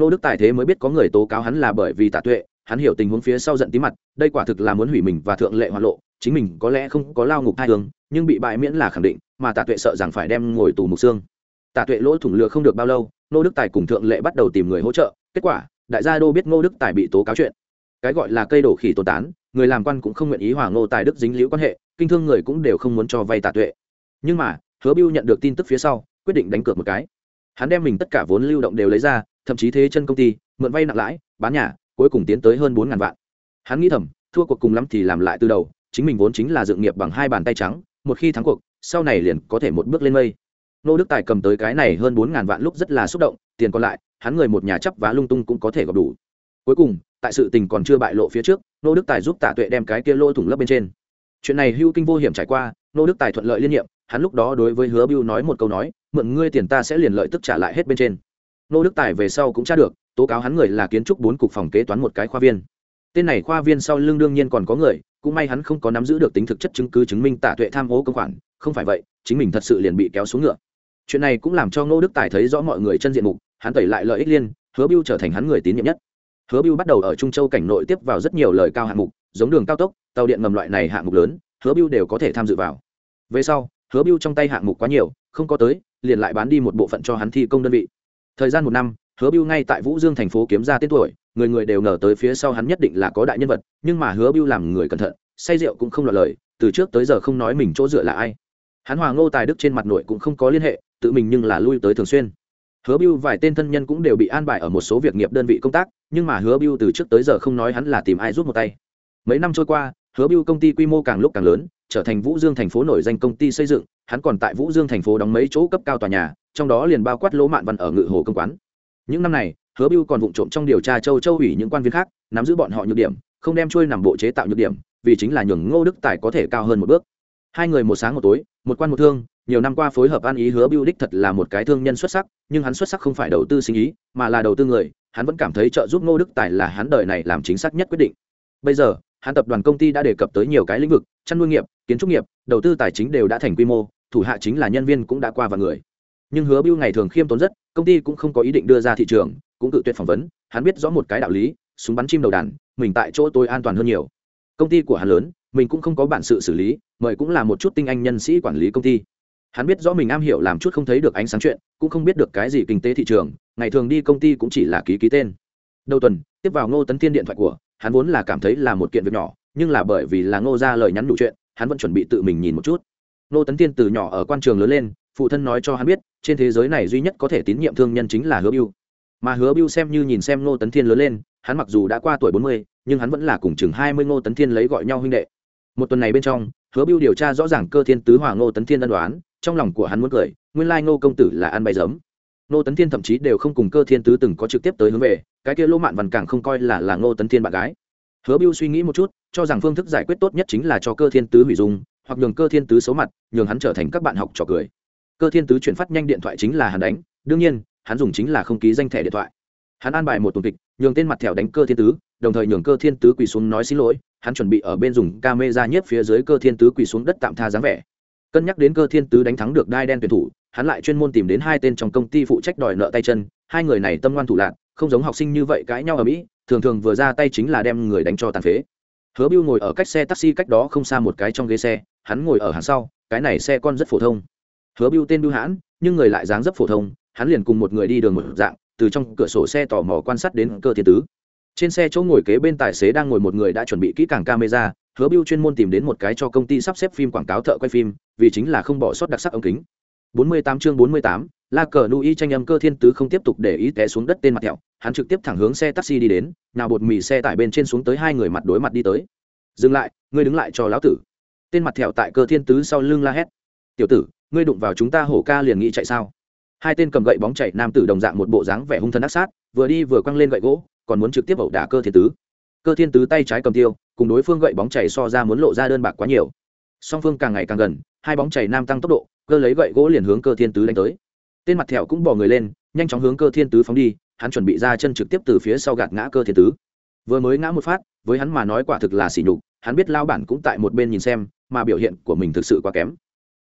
Nô đức tài thế mới biết có người tố cáo hắn là bởi vì Tạ tuệ, hắn hiểu tình huống phía sau giận tí mặt, đây quả thực là muốn hủy mình và thượng lệ hoa lộ, chính mình có lẽ không có lao ngục hai hướng nhưng bị bại miễn là khẳng định, mà Tạ tuệ sợ rằng phải đem ngồi tù mục xương. Tạ tuệ lỗ thủng lừa không được bao lâu, Nô đức tài cùng thượng lệ bắt đầu tìm người hỗ trợ, kết quả, đại gia đô biết ngô đức tài bị tố cáo chuyện. Cái gọi là cây đổ khỉ tồn tán, người làm quan cũng không nguyện ý hòa ngô tài đức dính liễu quan hệ, kinh thương người cũng đều không muốn cho vay tạ tuệ. Nhưng mà, hứa biêu nhận được tin tức phía sau, quyết định đánh cược một cái hắn đem mình tất cả vốn lưu động đều lấy ra, thậm chí thế chân công ty, mượn vay nặng lãi, bán nhà, cuối cùng tiến tới hơn bốn ngàn vạn. Hắn nghĩ thầm, thua cuộc cùng lắm thì làm lại từ đầu, chính mình vốn chính là dự nghiệp bằng hai bàn tay trắng, một khi thắng cuộc, sau này liền có thể một bước lên mây. Nô đức tài cầm tới cái này hơn bốn ngàn vạn lúc rất là xúc động, tiền còn lại, hắn người một nhà chấp vá lung tung cũng có thể gặp đủ. Cuối cùng, tại sự tình còn chưa bại lộ phía trước, nô đức tài giúp tạ tuệ đem cái kia lỗ thủng lấp bên trên. Chuyện này hưu kinh vô hiểm trải qua, nô đức tài thuận lợi liên nhiệm, hắn lúc đó đối với hứa bưu nói một câu nói mượn ngươi tiền ta sẽ liền lợi tức trả lại hết bên trên. Nô đức tài về sau cũng tra được, tố cáo hắn người là kiến trúc bốn cục phòng kế toán một cái khoa viên. Tên này khoa viên sau lưng đương nhiên còn có người, cũng may hắn không có nắm giữ được tính thực chất chứng cứ chứng minh tạ tuệ tham ô công khoản, không phải vậy, chính mình thật sự liền bị kéo xuống ngựa. Chuyện này cũng làm cho ngô đức tài thấy rõ mọi người chân diện mục, hắn tẩy lại lợi ích liên, hứa bưu trở thành hắn người tín nhiệm nhất. Hứa bưu bắt đầu ở trung châu cảnh nội tiếp vào rất nhiều lời cao hạng mục, giống đường cao tốc, tàu điện ngầm loại này hạng mục lớn, hứa bưu đều có thể tham dự vào. Về sau, hứa bưu trong tay hạng mục quá nhiều, không có tới liền lại bán đi một bộ phận cho hắn thi công đơn vị. Thời gian một năm, hứa bưu ngay tại vũ dương thành phố kiếm ra tên tuổi, người người đều ngờ tới phía sau hắn nhất định là có đại nhân vật, nhưng mà hứa bưu làm người cẩn thận, say rượu cũng không lọt lời, từ trước tới giờ không nói mình chỗ dựa là ai. Hắn hòa ngô tài đức trên mặt nội cũng không có liên hệ, tự mình nhưng là lui tới thường xuyên. Hứa biêu vài tên thân nhân cũng đều bị an bài ở một số việc nghiệp đơn vị công tác, nhưng mà hứa biêu từ trước tới giờ không nói hắn là tìm ai rút một tay. Mấy năm trôi qua, hứa biêu công ty quy mô càng lúc càng lớn trở thành vũ dương thành phố nổi danh công ty xây dựng, hắn còn tại vũ dương thành phố đóng mấy chỗ cấp cao tòa nhà, trong đó liền bao quát lỗ mạn văn ở ngự hồ công quán. Những năm này, hứa biêu còn vụng trộm trong điều tra châu châu ủy những quan viên khác, nắm giữ bọn họ nhược điểm, không đem trôi nằm bộ chế tạo nhược điểm, vì chính là nhường ngô đức tài có thể cao hơn một bước. Hai người một sáng một tối, một quan một thương, nhiều năm qua phối hợp ăn ý hứa biêu đích thật là một cái thương nhân xuất sắc, nhưng hắn xuất sắc không phải đầu tư sinh ý, mà là đầu tư người, hắn vẫn cảm thấy trợ giúp ngô đức tài là hắn đời này làm chính xác nhất quyết định. Bây giờ hắn tập đoàn công ty đã đề cập tới nhiều cái lĩnh vực, chăn nuôi nghiệp, kiến trúc nghiệp, đầu tư tài chính đều đã thành quy mô, thủ hạ chính là nhân viên cũng đã qua vào người. Nhưng hứa biêu ngày thường khiêm tốn rất, công ty cũng không có ý định đưa ra thị trường, cũng tự tuyệt phỏng vấn, hắn biết rõ một cái đạo lý, súng bắn chim đầu đàn, mình tại chỗ tôi an toàn hơn nhiều. Công ty của hắn lớn, mình cũng không có bản sự xử lý, mời cũng là một chút tinh anh nhân sĩ quản lý công ty. Hắn biết rõ mình am hiểu làm chút không thấy được ánh sáng chuyện, cũng không biết được cái gì kinh tế thị trường, ngày thường đi công ty cũng chỉ là ký ký tên. Đầu tuần, tiếp vào ngô tấn thiên điện thoại của hắn vốn là cảm thấy là một kiện việc nhỏ, nhưng là bởi vì là ngô ra lời nhắn đủ chuyện, hắn vẫn chuẩn bị tự mình nhìn một chút. Ngô tấn thiên từ nhỏ ở quan trường lớn lên, phụ thân nói cho hắn biết, trên thế giới này duy nhất có thể tín nhiệm thương nhân chính là hứa biêu mà hứa biêu xem như nhìn xem ngô tấn thiên lớn lên, hắn mặc dù đã qua tuổi bốn mươi, nhưng hắn vẫn là cùng chừng hai mươi ngô tấn thiên lấy gọi nhau huynh đệ. Một tuần này bên trong, hứa biêu điều tra rõ ràng cơ thiên tứ hòa ngô tấn thiên ân đoán trong lòng của hắn muốn cười, nguyên lai ngô công tử là ăn bay giấm ngô tấn thiên thậm chí đều không cùng cơ thiên tứ từng có trực tiếp tới hướng về, cái kia lỗ mạn văn càng không coi là là ngô tấn thiên bạn gái. Hứa biêu suy nghĩ một chút, cho rằng phương thức giải quyết tốt nhất chính là cho cơ thiên tứ hủy dung, hoặc nhường cơ thiên tứ xấu mặt, nhường hắn trở thành các bạn học trò cười. Cơ thiên tứ chuyển phát nhanh điện thoại chính là hắn đánh, đương nhiên, hắn dùng chính là không ký danh thẻ điện thoại. Hắn an bài một tuần kịch, nhường tên mặt thẻo đánh cơ thiên tứ, đồng thời nhường cơ thiên tứ quỳ xuống nói xin lỗi, hắn chuẩn bị ở bên dùng ca mê ra nhiếp phía dưới cơ thiên tứ quỳ xuống đất tạm tha dáng vẻ cân nhắc đến cơ thiên tứ đánh thắng được đai đen tuyển thủ, hắn lại chuyên môn tìm đến hai tên trong công ty phụ trách đòi nợ tay chân, hai người này tâm ngoan thủ lạc, không giống học sinh như vậy cãi nhau ở mỹ, thường thường vừa ra tay chính là đem người đánh cho tàn phế. Hứa biêu ngồi ở cách xe taxi cách đó không xa một cái trong ghế xe, hắn ngồi ở hàng sau, cái này xe con rất phổ thông. Hứa biêu tên biêu hãn, nhưng người lại dáng rất phổ thông, hắn liền cùng một người đi đường một dạng, từ trong cửa sổ xe tò mò quan sát đến cơ thiên tứ. Trên xe chỗ ngồi kế bên tài xế đang ngồi một người đã chuẩn bị kỹ càng camera hứa biêu chuyên môn tìm đến một cái cho công ty sắp xếp phim quảng cáo thợ quay phim vì chính là không bỏ sót đặc sắc ống kính. 48 chương 48, la cờ nu y tranh âm cơ thiên tứ không tiếp tục để ý té xuống đất tên mặt thẹo hắn trực tiếp thẳng hướng xe taxi đi đến nào bột mì xe tải bên trên xuống tới hai người mặt đối mặt đi tới. Dừng lại ngươi đứng lại cho lão tử. Tên mặt thẹo tại cơ thiên tứ sau lưng la hét. Tiểu tử ngươi đụng vào chúng ta hổ ca liền nghĩ chạy sao? Hai tên cầm gậy bóng chạy nam tử đồng dạng một bộ dáng vẻ hung thân ác sát vừa đi vừa quăng lên gậy gỗ còn muốn trực tiếp ẩu đả cơ thiên tứ cơ thiên tứ tay trái cầm tiêu, cùng đối phương gậy bóng chảy so ra muốn lộ ra đơn bạc quá nhiều. Song phương càng ngày càng gần, hai bóng chảy nam tăng tốc độ, cơ lấy gậy gỗ liền hướng cơ thiên tứ đánh tới. Tên mặt thẹo cũng bỏ người lên, nhanh chóng hướng cơ thiên tứ phóng đi, hắn chuẩn bị ra chân trực tiếp từ phía sau gạt ngã cơ thiên tứ. Vừa mới ngã một phát, với hắn mà nói quả thực là sỉ nhục, hắn biết lao bản cũng tại một bên nhìn xem, mà biểu hiện của mình thực sự quá kém.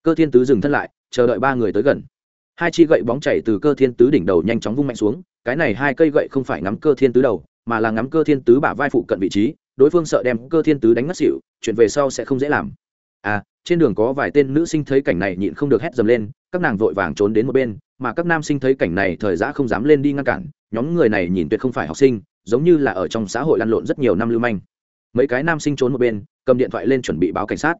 Cơ thiên tứ dừng thân lại, chờ đợi ba người tới gần. Hai chi gậy bóng chảy từ cơ thiên tứ đỉnh đầu nhanh chóng vung mạnh xuống, cái này hai cây gậy không phải ngắm cơ thiên tứ đầu mà là ngắm cơ thiên tứ bả vai phụ cận vị trí, đối phương sợ đem cơ thiên tứ đánh ngất xỉu, chuyện về sau sẽ không dễ làm. À trên đường có vài tên nữ sinh thấy cảnh này nhịn không được hét dầm lên, các nàng vội vàng trốn đến một bên, mà các nam sinh thấy cảnh này thời giã không dám lên đi ngăn cản, nhóm người này nhìn tuyệt không phải học sinh, giống như là ở trong xã hội lăn lộn rất nhiều năm lưu manh. Mấy cái nam sinh trốn một bên, cầm điện thoại lên chuẩn bị báo cảnh sát.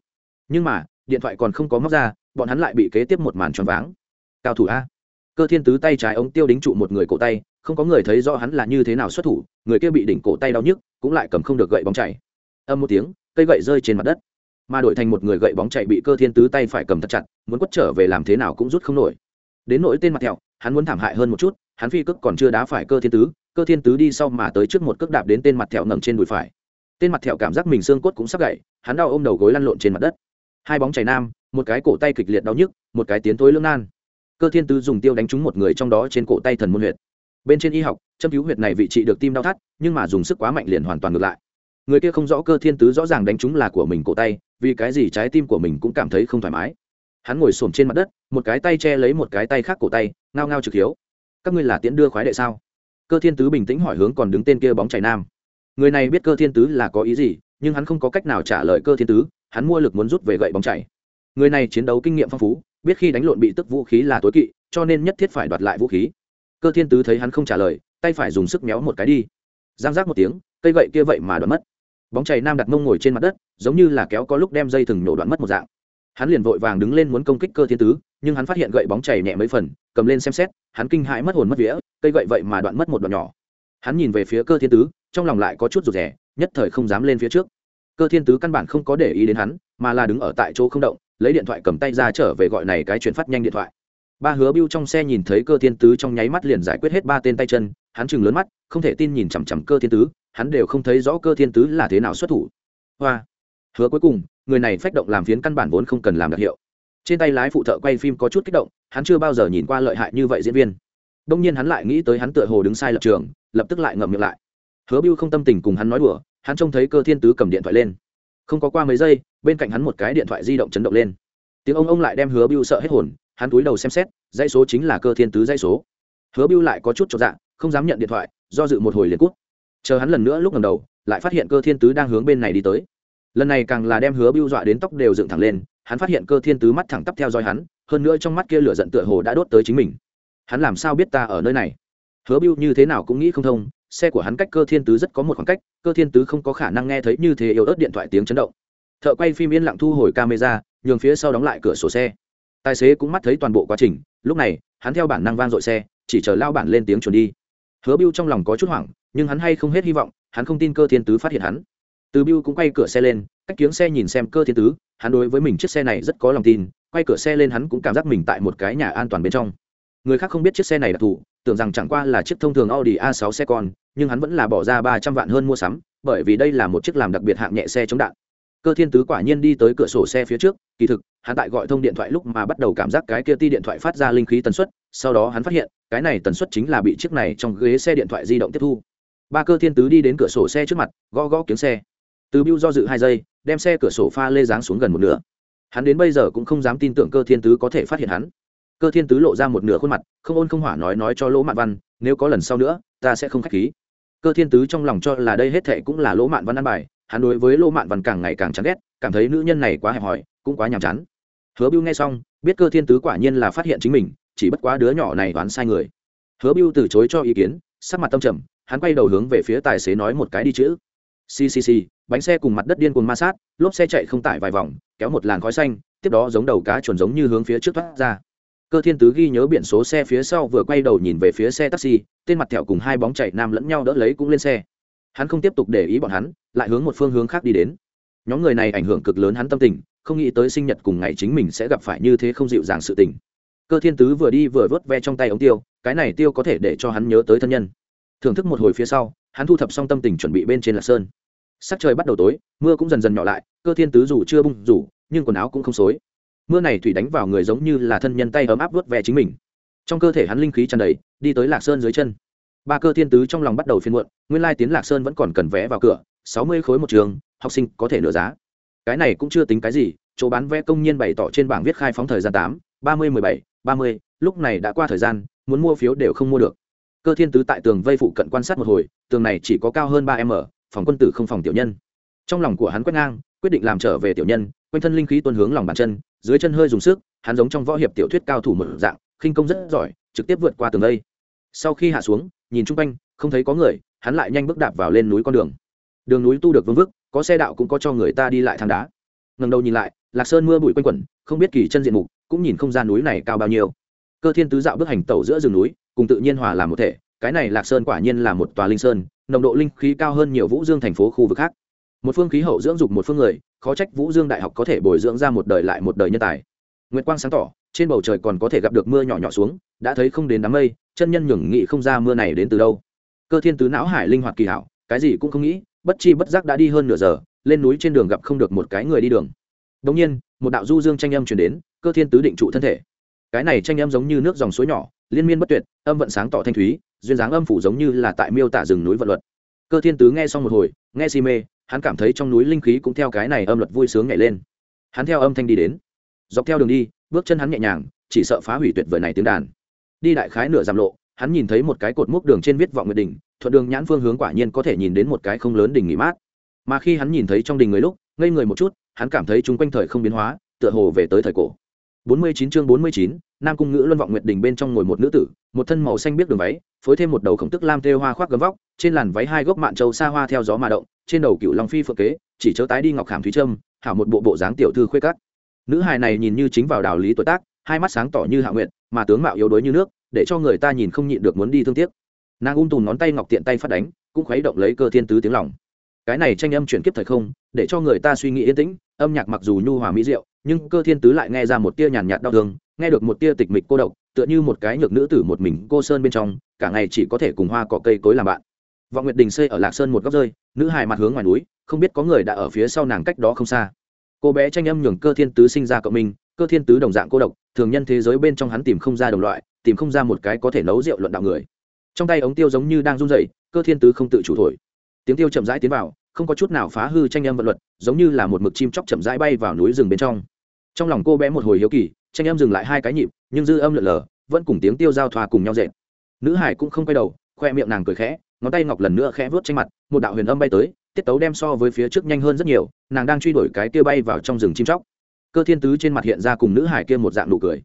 Nhưng mà, điện thoại còn không có móc ra, bọn hắn lại bị kế tiếp một màn tròn váng. Cao thủ a. Cơ thiên tứ tay trái ống tiêu đính trụ một người cổ tay, không có người thấy rõ hắn là như thế nào xuất thủ người kia bị đỉnh cổ tay đau nhức, cũng lại cầm không được gậy bóng chảy. Âm một tiếng, cây gậy rơi trên mặt đất. Mà đổi thành một người gậy bóng chạy bị cơ thiên tứ tay phải cầm thật chặt, muốn quất trở về làm thế nào cũng rút không nổi. Đến nỗi tên mặt thẹo, hắn muốn thảm hại hơn một chút, hắn phi cước còn chưa đá phải cơ thiên tứ, cơ thiên tứ đi sau mà tới trước một cước đạp đến tên mặt thẹo ngẩng trên đùi phải. Tên mặt thẹo cảm giác mình xương cốt cũng sắp gậy hắn đau ôm đầu gối lăn lộn trên mặt đất. Hai bóng chảy nam, một cái cổ tay kịch liệt đau nhức, một cái tiến tối lưỡng nan. Cơ thiên tứ dùng tiêu đánh trúng một người trong đó trên cổ tay thần môn huyệt bên trên y học, châm cứu huyệt này vị trị được tim đau thắt, nhưng mà dùng sức quá mạnh liền hoàn toàn ngược lại. Người kia không rõ cơ thiên tứ rõ ràng đánh chúng là của mình cổ tay, vì cái gì trái tim của mình cũng cảm thấy không thoải mái. Hắn ngồi xổm trên mặt đất, một cái tay che lấy một cái tay khác cổ tay, ngao ngao trực hiếu. Các ngươi là tiễn đưa khoái đệ sao? Cơ thiên tứ bình tĩnh hỏi hướng còn đứng tên kia bóng chảy nam. Người này biết cơ thiên tứ là có ý gì, nhưng hắn không có cách nào trả lời cơ thiên tứ, hắn mua lực muốn rút về gậy bóng chảy. Người này chiến đấu kinh nghiệm phong phú, biết khi đánh lộn bị tức vũ khí là tối kỵ, cho nên nhất thiết phải đoạt lại vũ khí cơ thiên tứ thấy hắn không trả lời, tay phải dùng sức méo một cái đi. Giang giác một tiếng, cây gậy kia vậy mà đoạn mất. Bóng chảy nam đặt mông ngồi trên mặt đất, giống như là kéo có lúc đem dây thừng nổ đoạn mất một dạng. Hắn liền vội vàng đứng lên muốn công kích cơ thiên tứ, nhưng hắn phát hiện gậy bóng chảy nhẹ mấy phần, cầm lên xem xét, hắn kinh hãi mất hồn mất vía, cây gậy vậy mà đoạn mất một đoạn nhỏ. Hắn nhìn về phía cơ thiên tứ, trong lòng lại có chút rụt rè, nhất thời không dám lên phía trước. Cơ thiên tứ căn bản không có để ý đến hắn, mà là đứng ở tại chỗ không động, lấy điện thoại cầm tay ra trở về gọi này cái chuyển phát nhanh điện thoại ba hứa bưu trong xe nhìn thấy cơ thiên tứ trong nháy mắt liền giải quyết hết ba tên tay chân, hắn chừng lớn mắt, không thể tin nhìn chằm chằm cơ thiên tứ, hắn đều không thấy rõ cơ thiên tứ là thế nào xuất thủ. Hoa! Hứa cuối cùng, người này phách động làm phiến căn bản vốn không cần làm đặc hiệu. Trên tay lái phụ thợ quay phim có chút kích động, hắn chưa bao giờ nhìn qua lợi hại như vậy diễn viên. Đông nhiên hắn lại nghĩ tới hắn tựa hồ đứng sai lập trường, lập tức lại ngậm miệng lại. Hứa bưu không tâm tình cùng hắn nói đùa, hắn trông thấy cơ thiên tứ cầm điện thoại lên. Không có qua mấy giây, bên cạnh hắn một cái điện thoại di động chấn động lên. Tiếng ông ông lại đem hứa bưu sợ hết hồn hắn túi đầu xem xét, dãy số chính là cơ thiên tứ dãy số. Hứa bưu lại có chút cho dạ không dám nhận điện thoại, do dự một hồi liền cút. Chờ hắn lần nữa lúc ngầm đầu, lại phát hiện cơ thiên tứ đang hướng bên này đi tới. Lần này càng là đem hứa bưu dọa đến tóc đều dựng thẳng lên, hắn phát hiện cơ thiên tứ mắt thẳng tắp theo dõi hắn, hơn nữa trong mắt kia lửa giận tựa hồ đã đốt tới chính mình. Hắn làm sao biết ta ở nơi này? Hứa bưu như thế nào cũng nghĩ không thông, xe của hắn cách cơ thiên tứ rất có một khoảng cách, cơ thiên tứ không có khả năng nghe thấy như thế yếu ớt điện thoại tiếng chấn động. Thợ quay phim yên lặng thu hồi camera, nhường phía sau đóng lại cửa sổ xe tài xế cũng mắt thấy toàn bộ quá trình, lúc này, hắn theo bản năng vang dội xe, chỉ chờ lao bản lên tiếng chuẩn đi. Hứa bưu trong lòng có chút hoảng, nhưng hắn hay không hết hy vọng, hắn không tin cơ thiên tứ phát hiện hắn. Từ bưu cũng quay cửa xe lên, cách kiếng xe nhìn xem cơ thiên tứ, hắn đối với mình chiếc xe này rất có lòng tin, quay cửa xe lên hắn cũng cảm giác mình tại một cái nhà an toàn bên trong. Người khác không biết chiếc xe này đặc thù tưởng rằng chẳng qua là chiếc thông thường audi a 6 xe con, nhưng hắn vẫn là bỏ ra ba trăm vạn hơn mua sắm, bởi vì đây là một chiếc làm đặc biệt hạng nhẹ xe chống đạn cơ thiên tứ quả nhiên đi tới cửa sổ xe phía trước, kỳ thực, hắn tại gọi thông điện thoại lúc mà bắt đầu cảm giác cái kia ti điện thoại phát ra linh khí tần suất, sau đó hắn phát hiện, cái này tần suất chính là bị chiếc này trong ghế xe điện thoại di động tiếp thu. Ba cơ thiên tứ đi đến cửa sổ xe trước mặt, gõ gõ kiếm xe. Từ biêu do dự hai giây, đem xe cửa sổ pha lê giáng xuống gần một nửa. Hắn đến bây giờ cũng không dám tin tưởng cơ thiên tứ có thể phát hiện hắn. Cơ thiên tứ lộ ra một nửa khuôn mặt, không ôn không hỏa nói nói cho lỗ mạn văn, nếu có lần sau nữa, ta sẽ không k h á c h khí cơ thiên tứ trong lòng cho là đây hết thệ cũng là lỗ mạn văn ăn bài, hắn đối với lỗ mạn văn càng ngày càng chán ghét, cảm thấy nữ nhân này quá hẹp hòi, cũng quá nhàm chán. Hứa bưu nghe xong, biết cơ thiên tứ quả nhiên là phát hiện chính mình, chỉ bất quá đứa nhỏ này đoán sai người. Hứa bưu từ chối cho ý kiến, sắc mặt tâm trầm, hắn quay đầu hướng về phía tài xế nói một cái đi chữ. Ccc bánh xe cùng mặt đất điên cuồng ma sát, lốp xe chạy không tải vài vòng, kéo một làn khói xanh, tiếp đó giống đầu cá chuồn giống như hướng phía trước thoát ra cơ thiên tứ ghi nhớ biển số xe phía sau vừa quay đầu nhìn về phía xe taxi, tên mặt thẹo cùng hai bóng chạy nam lẫn nhau đỡ lấy cũng lên xe. Hắn không tiếp tục để ý bọn hắn, lại hướng một phương hướng khác đi đến. Nhóm người này ảnh hưởng cực lớn hắn tâm tình, không nghĩ tới sinh nhật cùng ngày chính mình sẽ gặp phải như thế không dịu dàng sự tình. Cơ thiên tứ vừa đi vừa vớt ve trong tay ống tiêu, cái này tiêu có thể để cho hắn nhớ tới thân nhân. Thưởng thức một hồi phía sau, hắn thu thập xong tâm tình chuẩn bị bên trên lạc sơn. Sắc trời bắt đầu tối, mưa cũng dần dần nhỏ lại, cơ thiên tứ dù chưa bung rủ nhưng quần áo cũng không xối mưa này thủy đánh vào người giống như là thân nhân tay ấm áp vớt ve chính mình. Trong cơ thể hắn linh khí tràn đầy, đi tới lạc sơn dưới chân. Ba cơ thiên tứ trong lòng bắt đầu phiên muộn, nguyên lai tiến lạc sơn vẫn còn cần vé vào cửa, sáu mươi khối một trường, học sinh có thể nửa giá. Cái này cũng chưa tính cái gì, chỗ bán vé công nhân bày tỏ trên bảng viết khai phóng thời gian tám, ba mươi mười bảy, ba mươi, lúc này đã qua thời gian, muốn mua phiếu đều không mua được. Cơ thiên tứ tại tường vây phụ cận quan sát một hồi, tường này chỉ có cao hơn ba m, phòng quân tử không phòng tiểu nhân. Trong lòng của hắn quét ngang quyết định làm trở về tiểu nhân, quanh thân linh khí tuân hướng lòng bàn chân, dưới chân hơi dùng sức, hắn giống trong võ hiệp tiểu thuyết cao thủ một dạng, khinh công rất giỏi, trực tiếp vượt qua tường đây. Sau khi hạ xuống, nhìn chung quanh, không thấy có người, hắn lại nhanh bước đạp vào lên núi con đường. Đường núi tu được vương vức, có xe đạo cũng có cho người ta đi lại thang đá. Ngần đầu nhìn lại, lạc sơn mưa bụi quanh quẩn, không biết kỳ chân diện mục, cũng nhìn không gian núi này cao bao nhiêu. Cơ thiên tứ dạo bước hành tẩu giữa rừng núi, cùng tự nhiên hòa làm một thể, cái này lạc sơn quả nhiên là một tòa linh sơn, nồng độ linh khí cao hơn nhiều vũ dương thành phố khu vực khác một phương khí hậu dưỡng dục một phương người, khó trách vũ dương đại học có thể bồi dưỡng ra một đời lại một đời nhân tài. Nguyệt quang sáng tỏ, trên bầu trời còn có thể gặp được mưa nhỏ nhỏ xuống, đã thấy không đến đám mây, chân nhân nhường nghị không ra mưa này đến từ đâu. Cơ thiên tứ não hải linh hoạt kỳ hảo, cái gì cũng không nghĩ, bất chi bất giác đã đi hơn nửa giờ, lên núi trên đường gặp không được một cái người đi đường. Đ nhiên, một đạo du dương tranh âm chuyển đến, cơ thiên tứ định trụ thân thể. Cái này tranh âm giống như nước dòng suối nhỏ, liên miên bất tuyệt, âm vận sáng tỏ thanh thúy, duyên dáng âm phủ giống như là tại miêu tả rừng núi vận luật. Cơ thiên tứ nghe xong một hồi, nghe si mê hắn cảm thấy trong núi linh khí cũng theo cái này âm luật vui sướng nhảy lên. Hắn theo âm thanh đi đến. Dọc theo đường đi bước chân hắn nhẹ nhàng chỉ sợ phá hủy tuyệt vời này tiếng đàn. Đi đại khái nửa giảm lộ hắn nhìn thấy một cái cột mốc đường trên viết vọng nguyệt đỉnh thuận đường nhãn phương hướng quả nhiên có thể nhìn đến một cái không lớn đỉnh nghỉ mát. Mà khi hắn nhìn thấy trong đình người lúc ngây người một chút hắn cảm thấy chúng quanh thời không biến hóa tựa hồ về tới thời cổ. 49 chương 49, Nam cung ngữ luân vọng nguyệt đỉnh bên trong ngồi một nữ tử, một thân màu xanh biết đường váy, phối thêm một đầu khổng tức lam thêu hoa khoác gấm vóc, trên làn váy hai gốc mạn châu xa hoa theo gió mà động, trên đầu cựu long phi phượng kế, chỉ chớ tái đi ngọc khảm thúy trâm, hảo một bộ bộ dáng tiểu thư khuê cắt. nữ hài này nhìn như chính vào đạo lý tuổi tác hai mắt sáng tỏ như hạ nguyện mà tướng mạo yếu đuối như nước để cho người ta nhìn không nhịn được muốn đi thương tiếc. Nàng ung tùm ngón tay ngọc tiện tay phát đánh cũng khuấy động lấy cơ thiên tứ tiếng lòng. Cái này tranh âm chuyển kiếp thời không để cho người ta suy nghĩ yên tĩnh âm nhạc mặc dù nhu hòa mỹ diệu nhưng cơ thiên tứ lại nghe ra một tia nhàn nhạt đau thương nghe được một tia tịch mịch cô độc tựa như một cái nhược nữ tử một mình cô sơn bên trong cả ngày chỉ có thể cùng hoa cỏ cây cối làm bạn vọng nguyệt đình xây ở lạc sơn một góc rơi, nữ hài mặt hướng ngoài núi, không biết có người đã ở phía sau nàng cách đó không xa. Cô bé tranh âm nhường cơ thiên tứ sinh ra cộng minh, cơ thiên tứ đồng dạng cô độc, thường nhân thế giới bên trong hắn tìm không ra đồng loại, tìm không ra một cái có thể nấu rượu luận đạo người. Trong tay ống tiêu giống như đang run rẩy, cơ thiên tứ không tự chủ thổi. Tiếng tiêu chậm rãi tiến vào, không có chút nào phá hư tranh âm vận luật, giống như là một mực chim chóc chậm rãi bay vào núi rừng bên trong. Trong lòng cô bé một hồi hiếu kỳ, tranh âm dừng lại hai cái nhịp, nhưng dư âm lượn lờ, vẫn cùng tiếng tiêu giao thoa cùng nhau dệt. Nữ hải cũng không quay đầu, khoe miệng nàng cười khẽ ngón tay ngọc lần nữa khẽ vớt tranh mặt, một đạo huyền âm bay tới, tiết tấu đem so với phía trước nhanh hơn rất nhiều, nàng đang truy đuổi cái kia bay vào trong rừng chim chóc. Cơ thiên tứ trên mặt hiện ra cùng nữ hải kia một dạng nụ cười.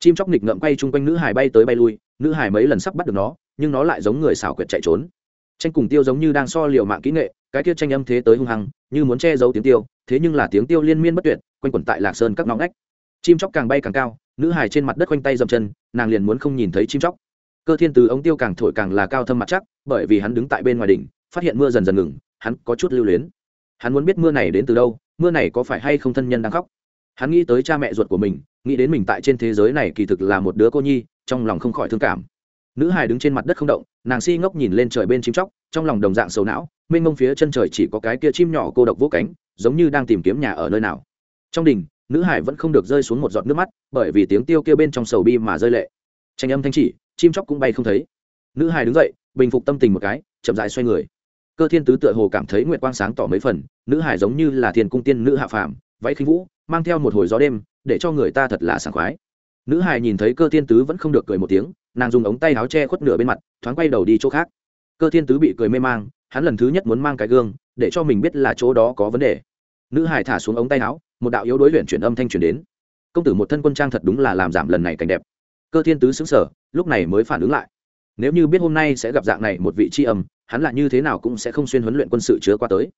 Chim chóc nghịch ngợm quay chung quanh nữ hải bay tới bay lui, nữ hải mấy lần sắp bắt được nó, nhưng nó lại giống người xảo quyệt chạy trốn. Tranh cùng tiêu giống như đang so liệu mạng kỹ nghệ, cái kia tranh âm thế tới hung hăng, như muốn che giấu tiếng tiêu, thế nhưng là tiếng tiêu liên miên bất tuyệt, quanh quẩn tại lạc sơn các ngõ ngách. Chim chóc càng bay càng cao, nữ hải trên mặt đất quanh tay dậm chân, nàng liền muốn không nhìn thấy chim chóc cơ thiên từ ống tiêu càng thổi càng là cao thâm mặt chắc, bởi vì hắn đứng tại bên ngoài đỉnh, phát hiện mưa dần dần ngừng, hắn có chút lưu luyến. Hắn muốn biết mưa này đến từ đâu, mưa này có phải hay không thân nhân đang khóc? Hắn nghĩ tới cha mẹ ruột của mình, nghĩ đến mình tại trên thế giới này kỳ thực là một đứa cô nhi, trong lòng không khỏi thương cảm. Nữ hài đứng trên mặt đất không động, nàng si ngốc nhìn lên trời bên chim chóc, trong lòng đồng dạng sầu não, mênh mông phía chân trời chỉ có cái kia chim nhỏ cô độc vỗ cánh, giống như đang tìm kiếm nhà ở nơi nào. Trong đình nữ hải vẫn không được rơi xuống một giọt nước mắt, bởi vì tiếng tiêu kia bên trong sầu bi mà rơi lệ. Tranh âm thanh chỉ chim chóc cũng bay không thấy. Nữ hải đứng dậy, bình phục tâm tình một cái, chậm dại xoay người. Cơ thiên tứ tựa hồ cảm thấy nguyệt quang sáng tỏ mấy phần, nữ hải giống như là thiên cung tiên nữ hạ phàm, váy khinh vũ, mang theo một hồi gió đêm, để cho người ta thật là sảng khoái. Nữ hải nhìn thấy cơ thiên tứ vẫn không được cười một tiếng, nàng dùng ống tay áo che khuất nửa bên mặt, thoáng quay đầu đi chỗ khác. Cơ thiên tứ bị cười mê mang, hắn lần thứ nhất muốn mang cái gương, để cho mình biết là chỗ đó có vấn đề. Nữ hải thả xuống ống tay áo, một đạo yếu đối luyện chuyển âm thanh truyền đến. Công tử một thân quân trang thật đúng là làm giảm lần này cảnh đẹp cơ thiên tứ xứng sở lúc này mới phản ứng lại. Nếu như biết hôm nay sẽ gặp dạng này một vị tri âm, hắn lại như thế nào cũng sẽ không xuyên huấn luyện quân sự chứa qua tới.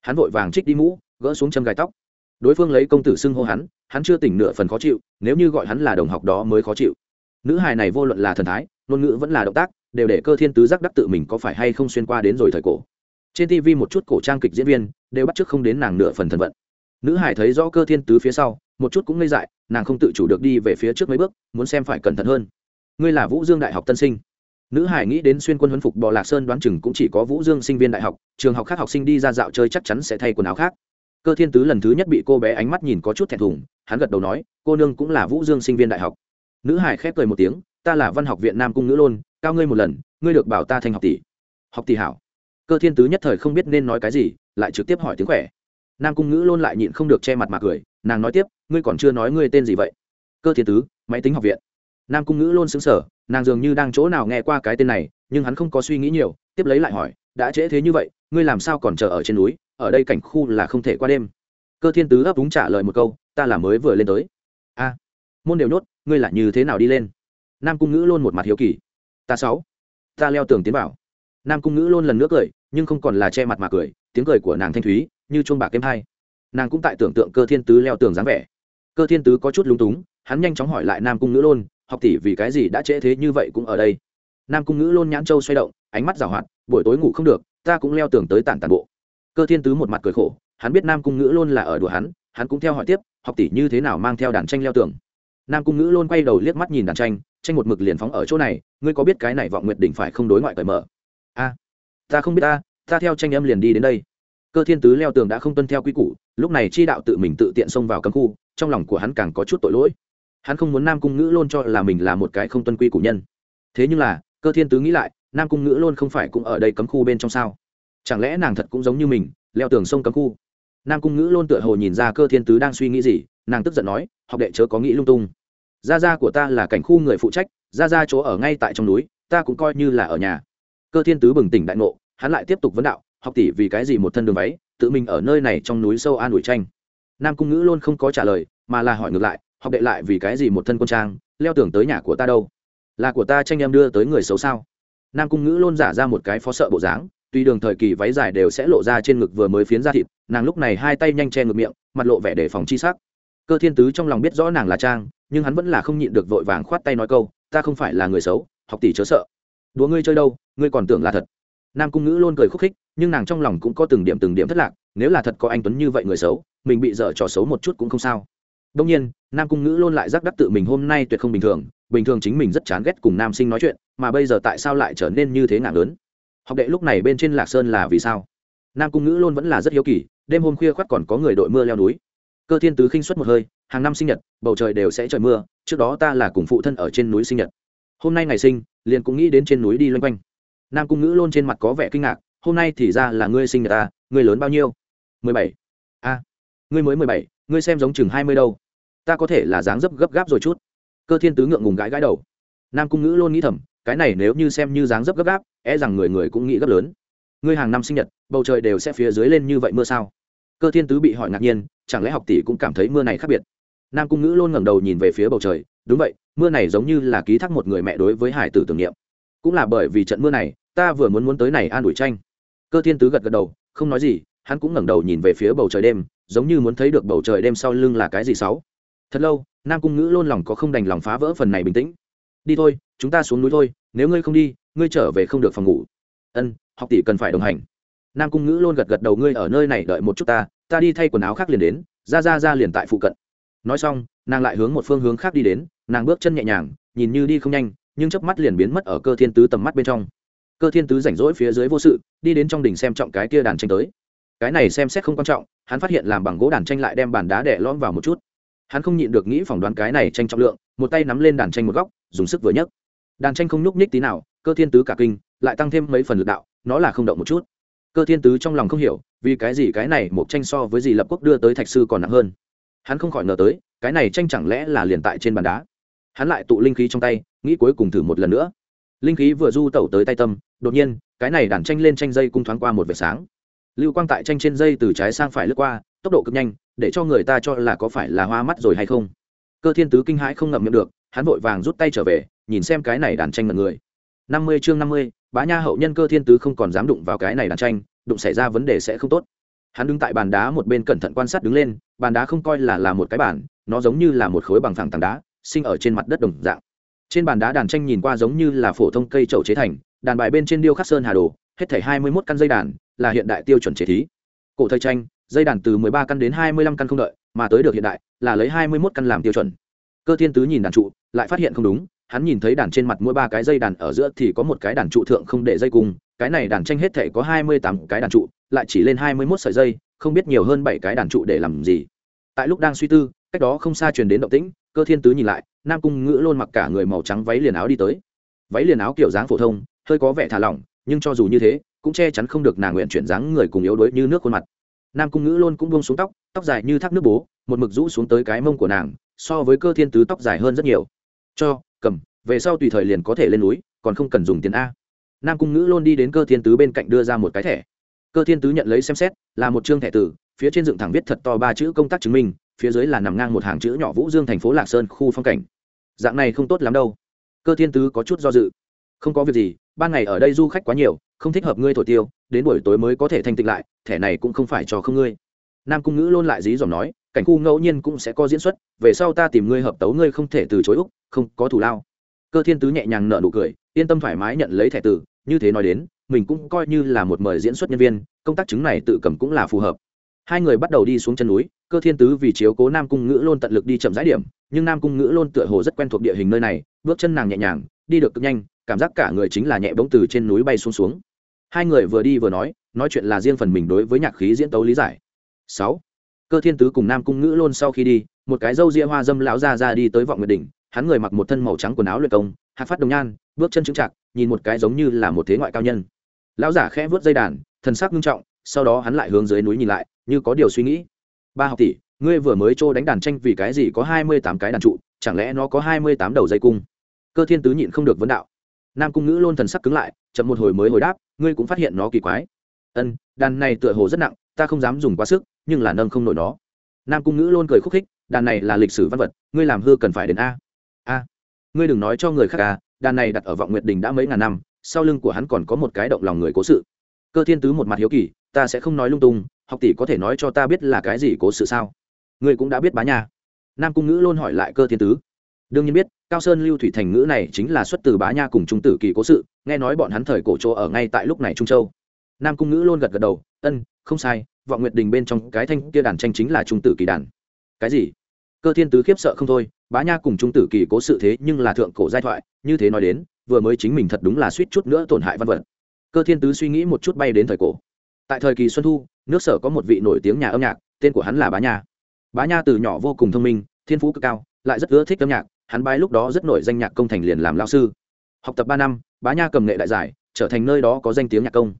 Hắn vội vàng trích đi mũ, gỡ xuống châm gai tóc. Đối phương lấy công tử xưng hô hắn hắn chưa tỉnh nửa phần khó chịu, nếu như gọi hắn là đồng học đó mới khó chịu. Nữ hài này vô luận là thần thái, ngôn ngữ vẫn là động tác, đều để cơ thiên tứ giác đắc tự mình có phải hay không xuyên qua đến rồi thời cổ. Trên tv một chút cổ trang kịch diễn viên, đều bắt chước không đến nàng nửa phần thần vận nữ hải thấy rõ cơ thiên tứ phía sau một chút cũng ngây dại, nàng không tự chủ được đi về phía trước mấy bước, muốn xem phải cẩn thận hơn. Ngươi là vũ dương đại học tân sinh. Nữ hải nghĩ đến xuyên quân huấn phục bò lạc sơn đoán chừng cũng chỉ có vũ dương sinh viên đại học, trường học khác học sinh đi ra dạo chơi chắc chắn sẽ thay quần áo khác. Cơ thiên tứ lần thứ nhất bị cô bé ánh mắt nhìn có chút thẹn thùng, hắn gật đầu nói, cô nương cũng là vũ dương sinh viên đại học. Nữ hải khép cười một tiếng, ta là văn học viện nam cung nữ lôn cao ngươi một lần, ngươi được bảo ta thành học tỷ. Học tỷ hảo. Cơ thiên tứ nhất thời không biết nên nói cái gì, lại trực tiếp hỏi tiếng khỏe. Nam cung ngữ lôn lại nhịn không được che mặt mà cười nàng nói tiếp, ngươi còn chưa nói ngươi tên gì vậy? Cơ thiên tứ, máy tính học viện. Nam cung ngữ lôn xứng sở nàng dường như đang chỗ nào nghe qua cái tên này, nhưng hắn không có suy nghĩ nhiều, tiếp lấy lại hỏi, đã trễ thế như vậy, ngươi làm sao còn chờ ở trên núi? Ở đây cảnh khu là không thể qua đêm. Cơ thiên tứ ấp úng trả lời một câu, ta là mới vừa lên tới. A, môn đều nhốt, ngươi là như thế nào đi lên? Nam cung ngữ lôn một mặt hiếu kỳ. Ta sáu, ta leo tường tiến vào. Nam cung ngữ lôn lần nữa cười, nhưng không còn là che mặt mà cười, tiếng cười của nàng thanh thúy, như chuông bạc kém hai nàng cũng tại tưởng tượng cơ thiên tứ leo tường dáng vẻ. Cơ thiên tứ có chút lúng túng, hắn nhanh chóng hỏi lại nam cung ngữ lôn, học tỷ, vì cái gì đã trễ thế như vậy cũng ở đây? Nam cung ngữ lôn nhãn châu xoay động, ánh mắt rào hoạt, buổi tối ngủ không được, ta cũng leo tường tới tản tàn bộ. Cơ thiên tứ một mặt cười khổ, hắn biết nam cung ngữ lôn là ở đùa hắn hắn cũng theo hỏi tiếp, học tỷ như thế nào mang theo đàn tranh leo tường? Nam cung ngữ lôn quay đầu liếc mắt nhìn đàn tranh tranh một mực liền phóng ở chỗ này, ngươi có biết cái này vọng nguyệt đỉnh phải không đối ngoại cởi mở? A, ta không biết ta ta theo tranh âm liền đi đến đây. Cơ thiên tứ leo tường đã không tuân theo quy củ lúc này chi đạo tự mình tự tiện xông vào cấm khu, trong lòng của hắn càng có chút tội lỗi. Hắn không muốn nam cung ngữ lôn cho là mình là một cái không tuân quy củ nhân. Thế nhưng là, cơ thiên tứ nghĩ lại, nam cung ngữ lôn không phải cũng ở đây cấm khu bên trong sao? Chẳng lẽ nàng thật cũng giống như mình, leo tường sông cấm khu? Nam cung ngữ lôn tựa hồ nhìn ra cơ thiên tứ đang suy nghĩ gì, nàng tức giận nói, học đệ chớ có nghĩ lung tung. Gia gia của ta là cảnh khu người phụ trách, gia gia chỗ ở ngay tại trong núi, ta cũng coi như là ở nhà. Cơ thiên tứ bừng tỉnh đại ngộ, hắn lại tiếp tục vấn đạo, học tỷ vì cái gì một thân đường váy tự mình ở nơi này trong núi sâu an ủi tranh. Nam cung ngữ luôn không có trả lời, mà là hỏi ngược lại, học đệ lại vì cái gì một thân quân trang, leo tưởng tới nhà của ta đâu? Là của ta tranh em đưa tới người xấu sao? Nam cung ngữ luôn giả ra một cái phó sợ bộ dáng, tuy đường thời kỳ váy dài đều sẽ lộ ra trên ngực vừa mới phiến ra thịt, nàng lúc này hai tay nhanh che ngực miệng, mặt lộ vẻ đề phòng chi sắc. Cơ thiên tứ trong lòng biết rõ nàng là trang, nhưng hắn vẫn là không nhịn được vội vàng khoát tay nói câu, ta không phải là người xấu, học tỷ chớ sợ. Đùa ngươi chơi đâu, ngươi còn tưởng là thật nam cung ngữ luôn cười khúc khích, nhưng nàng trong lòng cũng có từng điểm từng điểm thất lạc, nếu là thật có anh tuấn như vậy người xấu, mình bị dở trò xấu một chút cũng không sao. Đông nhiên, nam cung ngữ luôn lại giác đắc tự mình hôm nay tuyệt không bình thường bình thường chính mình rất chán ghét cùng nam sinh nói chuyện, mà bây giờ tại sao lại trở nên như thế ngạc lớn học đệ lúc này bên trên lạc sơn là vì sao? Nam cung ngữ luôn vẫn là rất hiếu kỳ, đêm hôm khuya khoắt còn có người đội mưa leo núi. Cơ thiên tứ khinh suất một hơi, hàng năm sinh nhật, bầu trời đều sẽ trời mưa, trước đó ta là cùng phụ thân ở trên núi sinh nhật. Hôm nay ngày sinh, liền cũng nghĩ đến trên núi đi loanh quanh nam cung ngữ luôn trên mặt có vẻ kinh ngạc, hôm nay thì ra là ngươi sinh nhật ta, ngươi lớn bao nhiêu? mười bảy. A, ngươi mới mười bảy, ngươi xem giống chừng hai mươi đâu. Ta có thể là dáng dấp gấp gáp rồi chút. Cơ thiên tứ ngượng ngùng gãi gãi đầu. Nam cung ngữ luôn nghĩ thầm, cái này nếu như xem như dáng dấp gấp gáp e rằng người người cũng nghĩ gấp lớn. Ngươi hàng năm sinh nhật, bầu trời đều sẽ phía dưới lên như vậy mưa sao? Cơ thiên tứ bị hỏi ngạc nhiên, chẳng lẽ học tỷ cũng cảm thấy mưa này khác biệt? Nam cung ngữ luôn ngẩng đầu nhìn về phía bầu trời, đúng vậy, mưa này giống như là ký thác một người mẹ đối với hải tử tưởng niệm. Cũng là bởi vì trận mưa này ta vừa muốn muốn tới này an ủi tranh. Cơ thiên tứ gật gật đầu, không nói gì, hắn cũng ngẩng đầu nhìn về phía bầu trời đêm, giống như muốn thấy được bầu trời đêm sau lưng là cái gì sáu. thật lâu, nam cung ngữ luôn lòng có không đành lòng phá vỡ phần này bình tĩnh. Đi thôi, chúng ta xuống núi thôi, nếu ngươi không đi, ngươi trở về không được phòng ngủ. Ân, học tỷ cần phải đồng hành. Nam cung ngữ luôn gật gật đầu, ngươi ở nơi này đợi một chút ta ta đi thay quần áo khác liền đến, ra ra ra liền tại phụ cận. Nói xong, nàng lại hướng một phương hướng khác đi đến, nàng bước chân nhẹ nhàng, nhìn như đi không nhanh, nhưng chớp mắt liền biến mất ở cơ thiên tứ tầm mắt bên trong cơ thiên tứ rảnh rỗi phía dưới vô sự, đi đến trong đình xem trọng cái kia đàn tranh tới. Cái này xem xét không quan trọng, hắn phát hiện làm bằng gỗ đàn tranh lại đem bàn đá đẻ lõm vào một chút. Hắn không nhịn được nghĩ phỏng đoán cái này tranh trọng lượng, một tay nắm lên đàn tranh một góc, dùng sức vừa nhấc. Đàn tranh không nhúc nhích tí nào, cơ thiên tứ cả kinh, lại tăng thêm mấy phần lực đạo, nó là không động một chút. Cơ thiên tứ trong lòng không hiểu, vì cái gì cái này một tranh so với gì lập quốc đưa tới thạch sư còn nặng hơn. Hắn không khỏi ngờ tới, cái này tranh chẳng lẽ là liền tại trên bàn đá. Hắn lại tụ linh khí trong tay, nghĩ cuối cùng thử một lần nữa. Linh khí vừa du tẩu tới tay tâm đột nhiên, cái này đàn tranh lên tranh dây cung thoáng qua một vệt sáng. Lưu quang tại tranh trên dây từ trái sang phải lướt qua, tốc độ cực nhanh, để cho người ta cho là có phải là hoa mắt rồi hay không. Cơ thiên tứ kinh hãi không ngậm miệng được, hắn vội vàng rút tay trở về, nhìn xem cái này đàn tranh mật người. Năm mươi chương năm mươi, bá nha hậu nhân cơ thiên tứ không còn dám đụng vào cái này đàn tranh, đụng xảy ra vấn đề sẽ không tốt. Hắn đứng tại bàn đá một bên cẩn thận quan sát đứng lên, bàn đá không coi là là một cái bàn, nó giống như là một khối bằng thẳng tảng đá, sinh ở trên mặt đất đồng dạng. Trên bàn đá đàn tranh nhìn qua giống như là phổ thông cây trậu chế thành đàn bài bên trên điêu khắc sơn hà đồ, hết thảy hai mươi mốt căn dây đàn, là hiện đại tiêu chuẩn chế thí. Cổ thời tranh, dây đàn từ mười ba căn đến hai mươi lăm căn không đợi, mà tới được hiện đại, là lấy hai mươi mốt căn làm tiêu chuẩn. Cơ thiên tứ nhìn đàn trụ, lại phát hiện không đúng, hắn nhìn thấy đàn trên mặt mỗi ba cái dây đàn ở giữa thì có một cái đàn trụ thượng không để dây cung cái này đàn tranh hết thể có hai mươi tám cái đàn trụ, lại chỉ lên hai mươi mốt sợi dây, không biết nhiều hơn bảy cái đàn trụ để làm gì. Tại lúc đang suy tư, cách đó không xa truyền đến động tĩnh, cơ thiên tứ nhìn lại, nam cung ngữ luôn mặc cả người màu trắng váy liền áo đi tới. Váy liền áo kiểu dáng phổ thông hơi có vẻ thả lỏng, nhưng cho dù như thế, cũng che chắn không được nàng nguyện chuyển dáng người cùng yếu đuối như nước khuôn mặt. Nam cung ngữ luôn cũng buông xuống tóc tóc dài như thác nước bố, một mực rũ xuống tới cái mông của nàng, so với cơ thiên tứ tóc dài hơn rất nhiều. Cho, cầm, về sau tùy thời liền có thể lên núi, còn không cần dùng tiền a. Nam cung ngữ luôn đi đến cơ thiên tứ bên cạnh đưa ra một cái thẻ. Cơ thiên tứ nhận lấy xem xét, là một chương thẻ tử, phía trên dựng thẳng viết thật to ba chữ công tác chứng minh, phía dưới là nằm ngang một hàng chữ nhỏ vũ dương thành phố lạc sơn khu phong cảnh. Dạng này không tốt lắm đâu. Cơ thiên tứ có chút do dự. Không có việc gì ban ngày ở đây du khách quá nhiều, không thích hợp ngươi thổi tiêu, đến buổi tối mới có thể thanh tịnh lại, thẻ này cũng không phải cho không ngươi. Nam cung ngữ luôn lại dí dòm nói, cảnh khu ngẫu nhiên cũng sẽ có diễn xuất, về sau ta tìm ngươi hợp tấu ngươi không thể từ chối úc, không có thủ lao. Cơ thiên tứ nhẹ nhàng nở nụ cười, yên tâm thoải mái nhận lấy thẻ tử như thế nói đến, mình cũng coi như là một mời diễn xuất nhân viên, công tác chứng này tự cầm cũng là phù hợp. Hai người bắt đầu đi xuống chân núi, cơ thiên tứ vì chiếu cố nam cung ngữ luôn tận lực đi chậm rãi điểm, nhưng nam cung ngữ luôn tựa hồ rất quen thuộc địa hình nơi này, bước chân nàng nhẹ nhàng đi được cực nhanh, cảm giác cả người chính là nhẹ bỗng từ trên núi bay xuống xuống. Hai người vừa đi vừa nói nói chuyện là riêng phần mình đối với nhạc khí diễn tấu lý giải. Sáu, cơ thiên tứ cùng nam cung ngữ luôn sau khi đi, một cái râu ria hoa dâm lão ra ra đi tới vọng nguyệt đỉnh, hắn người mặc một thân màu trắng quần áo luyện công, hạt phát đồng nhan, bước chân trưng trạc nhìn một cái giống như là một thế ngoại cao nhân. Lão giả khẽ vớt dây đàn, thần sắc nghiêm trọng, sau đó hắn lại hướng dưới núi nhìn lại, như có điều suy nghĩ. Ba học tỷ, ngươi vừa mới trô đánh đàn tranh vì cái gì có hai mươi tám cái đàn trụ, chẳng lẽ nó có hai mươi tám đầu dây cung? Cơ thiên tứ nhịn không được vấn đạo. Nam cung ngữ luôn thần sắc cứng lại, chậm một hồi mới hồi đáp, ngươi cũng phát hiện nó kỳ quái. Ân, đàn này tựa hồ rất nặng, ta không dám dùng quá sức, nhưng là nâng không nổi nó. Nam cung ngữ luôn cười khúc khích, đàn này là lịch sử văn vật, ngươi làm hư cần phải đến a. A, ngươi đừng nói cho người khác à đàn này đặt ở vọng nguyệt đình đã mấy ngàn năm, sau lưng của hắn còn có một cái động lòng người cố sự. Cơ thiên tứ một mặt hiếu kỳ, ta sẽ không nói lung tung, học tỷ có thể nói cho ta biết là cái gì cố sự sao? Ngươi cũng đã biết bá nha. Nam cung ngữ luôn hỏi lại cơ thiên tứ. Đương nhiên biết cao sơn lưu thủy thành ngữ này chính là xuất từ bá nha cùng trung tử kỳ cố sự, nghe nói bọn hắn thời cổ chỗ ở ngay tại lúc này trung châu. Nam cung ngữ luôn gật gật đầu, ân, không sai, vọng nguyệt đình bên trong cái thanh kia đàn tranh chính là trung tử kỳ đàn. Cái gì? Cơ thiên tứ khiếp sợ không thôi, bá nha cùng trung tử kỳ cố sự thế nhưng là thượng cổ giai thoại, như thế nói đến, vừa mới chính mình thật đúng là suýt chút nữa tổn hại văn vật. Cơ thiên tứ suy nghĩ một chút bay đến thời cổ. Tại thời kỳ xuân thu, nước sở có một vị nổi tiếng nhà âm nhạc, tên của hắn là bá nha. Bá nha từ nhỏ vô cùng thông minh, thiên phú cực cao, lại rất ưa thích âm nhạc hắn bái lúc đó rất nổi danh nhạc công thành liền làm lao sư. Học tập ba năm, bá nha cầm nghệ đại giải, trở thành nơi đó có danh tiếng nhạc công.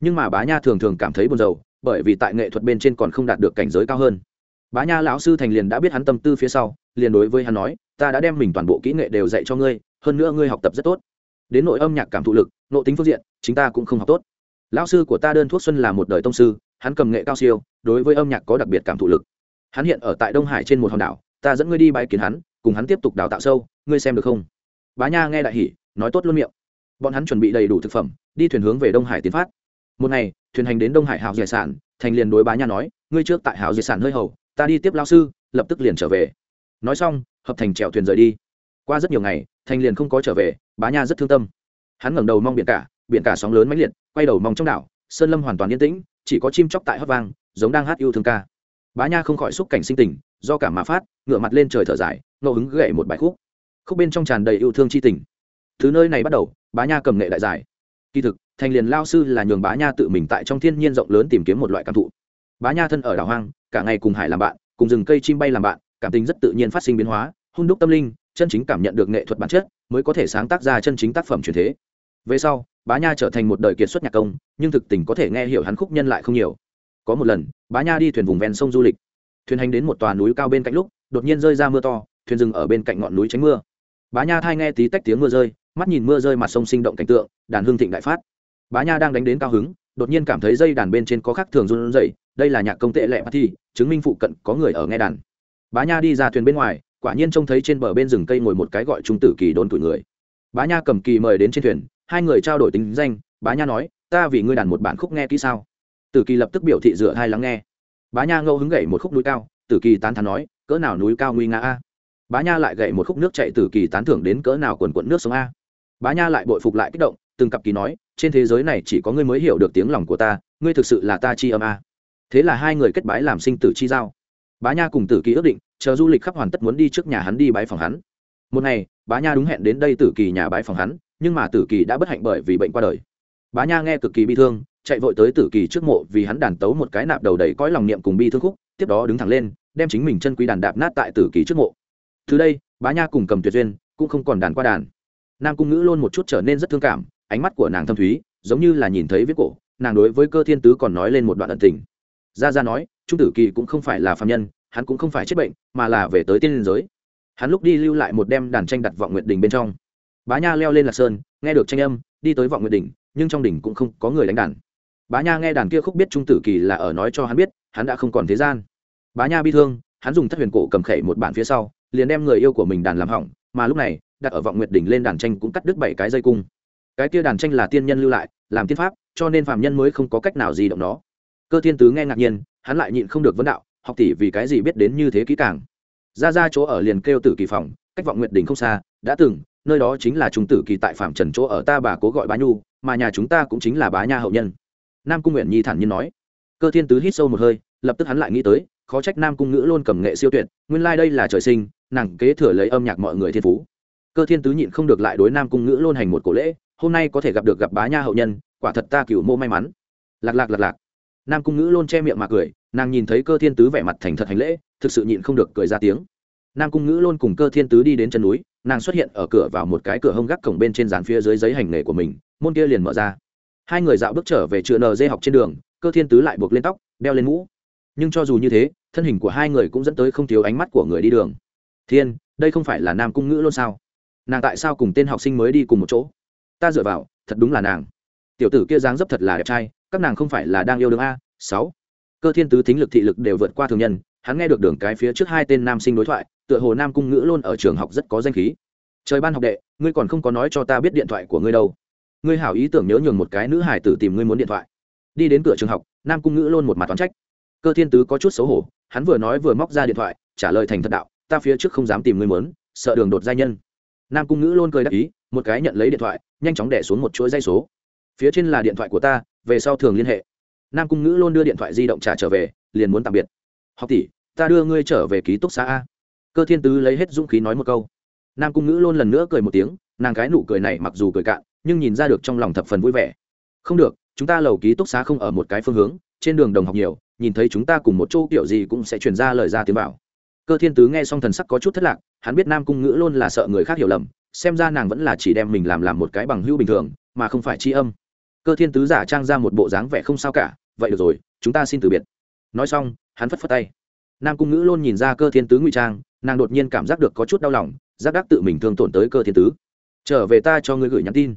Nhưng mà bá nha thường thường cảm thấy buồn rầu, bởi vì tại nghệ thuật bên trên còn không đạt được cảnh giới cao hơn. Bá nha lão sư thành liền đã biết hắn tâm tư phía sau, liền đối với hắn nói, ta đã đem mình toàn bộ kỹ nghệ đều dạy cho ngươi, hơn nữa ngươi học tập rất tốt. Đến nội âm nhạc cảm thụ lực nộ tính phương diện, chính ta cũng không học tốt. Lão sư của ta đơn thuốc xuân là một đời tông sư, hắn cầm nghệ cao siêu, đối với âm nhạc có đặc biệt cảm thụ lực. Hắn hiện ở tại đông hải trên một hòn đảo, ta dẫn ngươi đi bãi kiến hắn cùng hắn tiếp tục đào tạo sâu, ngươi xem được không? Bá nha nghe đại hỉ, nói tốt luôn miệng. Bọn hắn chuẩn bị đầy đủ thực phẩm, đi thuyền hướng về đông hải tiến phát. Một ngày, thuyền hành đến đông hải hào diệt sản, thành liền đối bá nha nói, ngươi trước tại hào diệt sản hơi hầu, ta đi tiếp lao sư, lập tức liền trở về. Nói xong, hợp thành trèo thuyền rời đi. Qua rất nhiều ngày, thành liền không có trở về, bá nha rất thương tâm. Hắn ngẩng đầu mong biển cả biển cả sóng lớn mãnh liệt, quay đầu mong trong đảo, sơn lâm hoàn toàn yên tĩnh, chỉ có chim chóc tại hót vang, giống đang hát yêu thương ca. Bá nha không khỏi xúc cảnh sinh tình do cảm mà phát ngựa mặt lên trời thở dài, ngẫu hứng gậy một bài khúc. Khúc bên trong tràn đầy yêu thương c h i tình. Thứ nơi này bắt đầu, bá nha cầm nghệ đại giải. Kỳ thực, thành liền lao sư là nhường bá nha tự mình tại trong thiên nhiên rộng lớn tìm kiếm một loại cảm thụ. Bá nha thân ở đảo hoang, cả ngày cùng hải làm bạn, cùng rừng cây chim bay làm bạn, cảm tình rất tự nhiên phát sinh biến hóa hôn đúc tâm linh, chân chính cảm nhận được nghệ thuật bản chất, mới có thể sáng tác ra chân chính tác phẩm truyền thế. Về sau, bá nha trở thành một đời kiệt xuất nhạc công, nhưng thực tình có thể nghe hiểu hắn khúc nhân lại không nhiều. Có một lần, bá nha đi thuyền vùng ven sông du lịch thuyền hành đến một tòa núi cao bên cạnh lúc, đột nhiên rơi ra mưa to, thuyền dừng ở bên cạnh ngọn núi tránh mưa. Bá nha thai nghe tí tách tiếng mưa rơi, mắt nhìn mưa rơi mặt sông sinh động cảnh tượng, đàn hương thịnh đại phát. Bá nha đang đánh đến cao hứng, đột nhiên cảm thấy dây đàn bên trên có khác thường run rẩy, đây là nhạc công tệ lệ thi chứng minh phụ cận có người ở nghe đàn. Bá nha đi ra thuyền bên ngoài, quả nhiên trông thấy trên bờ bên rừng cây ngồi một cái gọi trung tử kỳ đốn tuổi người. Bá nha cầm kỳ mời đến trên thuyền, hai người trao đổi tính danh, bá nha nói, ta vì ngươi đàn một bản khúc nghe kỹ sao? Tử kỳ lập tức biểu thị dựa hai lắng nghe bá nha ngẫu hứng gậy một khúc núi cao, tử kỳ tán thán nói, cỡ nào núi cao nguy nga a? Bá nha lại gậy một khúc nước chạy tử kỳ tán thưởng đến cỡ nào quần quận nước sông a? Bá nha lại bội phục lại kích động, từng cặp kỳ nói, trên thế giới này chỉ có ngươi mới hiểu được tiếng lòng của ta, ngươi thực sự là ta chi âm a. Thế là hai người kết bái làm sinh tử chi giao. Bá nha cùng tử kỳ ước định, chờ du lịch khắp hoàn tất muốn đi trước nhà hắn đi bái phòng hắn. Một ngày, bá nha đúng hẹn đến đây tử kỳ nhà bái phòng hắn, nhưng mà tử kỳ đã bất hạnh bởi vì bệnh qua đời. Bá nha nghe cực kỳ bi thương chạy vội tới tử kỳ trước mộ vì hắn đàn tấu một cái nạp đầu đầy cõi lòng niệm cùng bi thương khúc, tiếp đó đứng thẳng lên, đem chính mình chân quý đàn đạp nát tại tử kỳ trước mộ. Từ đây, bá nha cùng cầm tuyệt duyên, cũng không còn đàn qua đàn. Nam cung ngữ luôn một chút trở nên rất thương cảm, ánh mắt của nàng thâm thúy, giống như là nhìn thấy viết cổ, nàng đối với cơ thiên tứ còn nói lên một đoạn ẩn tình. Gia gia nói, trung tử kỳ cũng không phải là phạm nhân, hắn cũng không phải chết bệnh, mà là về tới tiên liên giới. Hắn lúc đi lưu lại một đem đàn tranh đặt vọng nguyện đình bên trong. Bá nha leo lên lạc sơn, nghe được tranh âm, đi tới vọng nguyện đình nhưng trong đỉnh cũng không có người đánh đàn bá nha nghe đàn kia khúc biết trung tử kỳ là ở nói cho hắn biết, hắn đã không còn thế gian. Bá nha bi thương, hắn dùng thất huyền cổ cầm khẩy một bản phía sau, liền đem người yêu của mình đàn làm hỏng, mà lúc này, đặt ở vọng nguyệt đỉnh lên đàn tranh cũng cắt đứt bảy cái dây cung. Cái kia đàn tranh là tiên nhân lưu lại, làm tiên pháp, cho nên phạm nhân mới không có cách nào gì động nó. Cơ thiên tứ nghe ngạc nhiên, hắn lại nhịn không được vấn đạo, học tỷ vì cái gì biết đến như thế kỹ càng? Ra ra chỗ ở liền kêu tử kỳ phòng, cách vọng nguyệt đỉnh không xa, đã từng, nơi đó chính là trung tử kỳ tại phạm trần chỗ ở ta bà cố gọi bá nhu, mà nhà chúng ta cũng chính là bá nha hậu nhân nam cung nguyện nhi thản nhiên nói. Cơ thiên tứ hít sâu một hơi, lập tức hắn lại nghĩ tới, khó trách nam cung ngữ luôn cầm nghệ siêu tuyệt, nguyên lai、like、đây là trời sinh, nàng kế thừa lấy âm nhạc mọi người thiên phú. Cơ thiên tứ nhịn không được lại đối nam cung ngữ luôn hành một cổ lễ, hôm nay có thể gặp được gặp bá nha hậu nhân, quả thật ta cựu mô may mắn. Lạc lạc lạc lạc. Nam cung ngữ luôn che miệng mà cười, nàng nhìn thấy cơ thiên tứ vẻ mặt thành thật hành lễ, thực sự nhịn không được cười ra tiếng. Nam cung ngữ luôn cùng cơ thiên tứ đi đến chân núi, nàng xuất hiện ở cửa vào một cái cửa hông gác cổng bên trên dàn phía dưới giấy hành nghề của mình, môn kia liền mở ra hai người dạo bước trở về chữa nd học trên đường, cơ thiên tứ lại buộc lên tóc, đeo lên mũ. Nhưng cho dù như thế, thân hình của hai người cũng dẫn tới không thiếu ánh mắt của người đi đường. Thiên, đây không phải là nam cung ngữ luôn sao? Nàng tại sao cùng tên học sinh mới đi cùng một chỗ? Ta dựa vào, thật đúng là nàng. Tiểu tử kia dáng dấp thật là đẹp trai, các nàng không phải là đang yêu đương a, sáu. Cơ thiên tứ thính lực thị lực đều vượt qua thường nhân, hắn nghe được đường cái phía trước hai tên nam sinh đối thoại, tựa hồ nam cung ngữ luôn ở trường học rất có danh khí. Trời ban học đệ, ngươi còn không có nói cho ta biết điện thoại của ngươi đâu ngươi hảo ý tưởng nhớ nhường một cái nữ hải tử tìm ngươi muốn điện thoại. Đi đến cửa trường học nam cung ngữ luôn một mặt toán trách. Cơ thiên tứ có chút xấu hổ hắn vừa nói vừa móc ra điện thoại trả lời thành thật đạo ta phía trước không dám tìm ngươi muốn, sợ đường đột gia nhân. Nam cung ngữ luôn cười đáp ý một cái nhận lấy điện thoại nhanh chóng đẻ xuống một chuỗi dây số. Phía trên là điện thoại của ta về sau thường liên hệ. Nam cung ngữ luôn đưa điện thoại di động trả trở về liền muốn tạm biệt. Học tỷ ta đưa ngươi trở về ký túc xá a. Cơ thiên tứ lấy hết dũng khí nói một câu. Nam cung ngữ luôn lần nữa cười một tiếng nàng cái nụ cười này mặc dù cười cạn nhưng nhìn ra được trong lòng thập phần vui vẻ. Không được, chúng ta lầu ký túc xá không ở một cái phương hướng, trên đường đồng học nhiều, nhìn thấy chúng ta cùng một chỗ kiểu gì cũng sẽ truyền ra lời ra tiếng bảo cơ thiên tứ nghe xong thần sắc có chút thất lạc, hắn biết nam cung ngữ luôn là sợ người khác hiểu lầm, xem ra nàng vẫn là chỉ đem mình làm làm một cái bằng hữu bình thường, mà không phải tri âm. Cơ thiên tứ giả trang ra một bộ dáng vẻ không sao cả, vậy được rồi, chúng ta xin từ biệt. Nói xong, hắn phất phất tay. Nam cung ngữ luôn nhìn ra cơ thiên tứ ngụy trang, nàng đột nhiên cảm giác được có chút đau lòng, giác đắc tự mình thương tổn tới cơ thiên tứ. Trở về ta cho ngươi gửi nhắn tin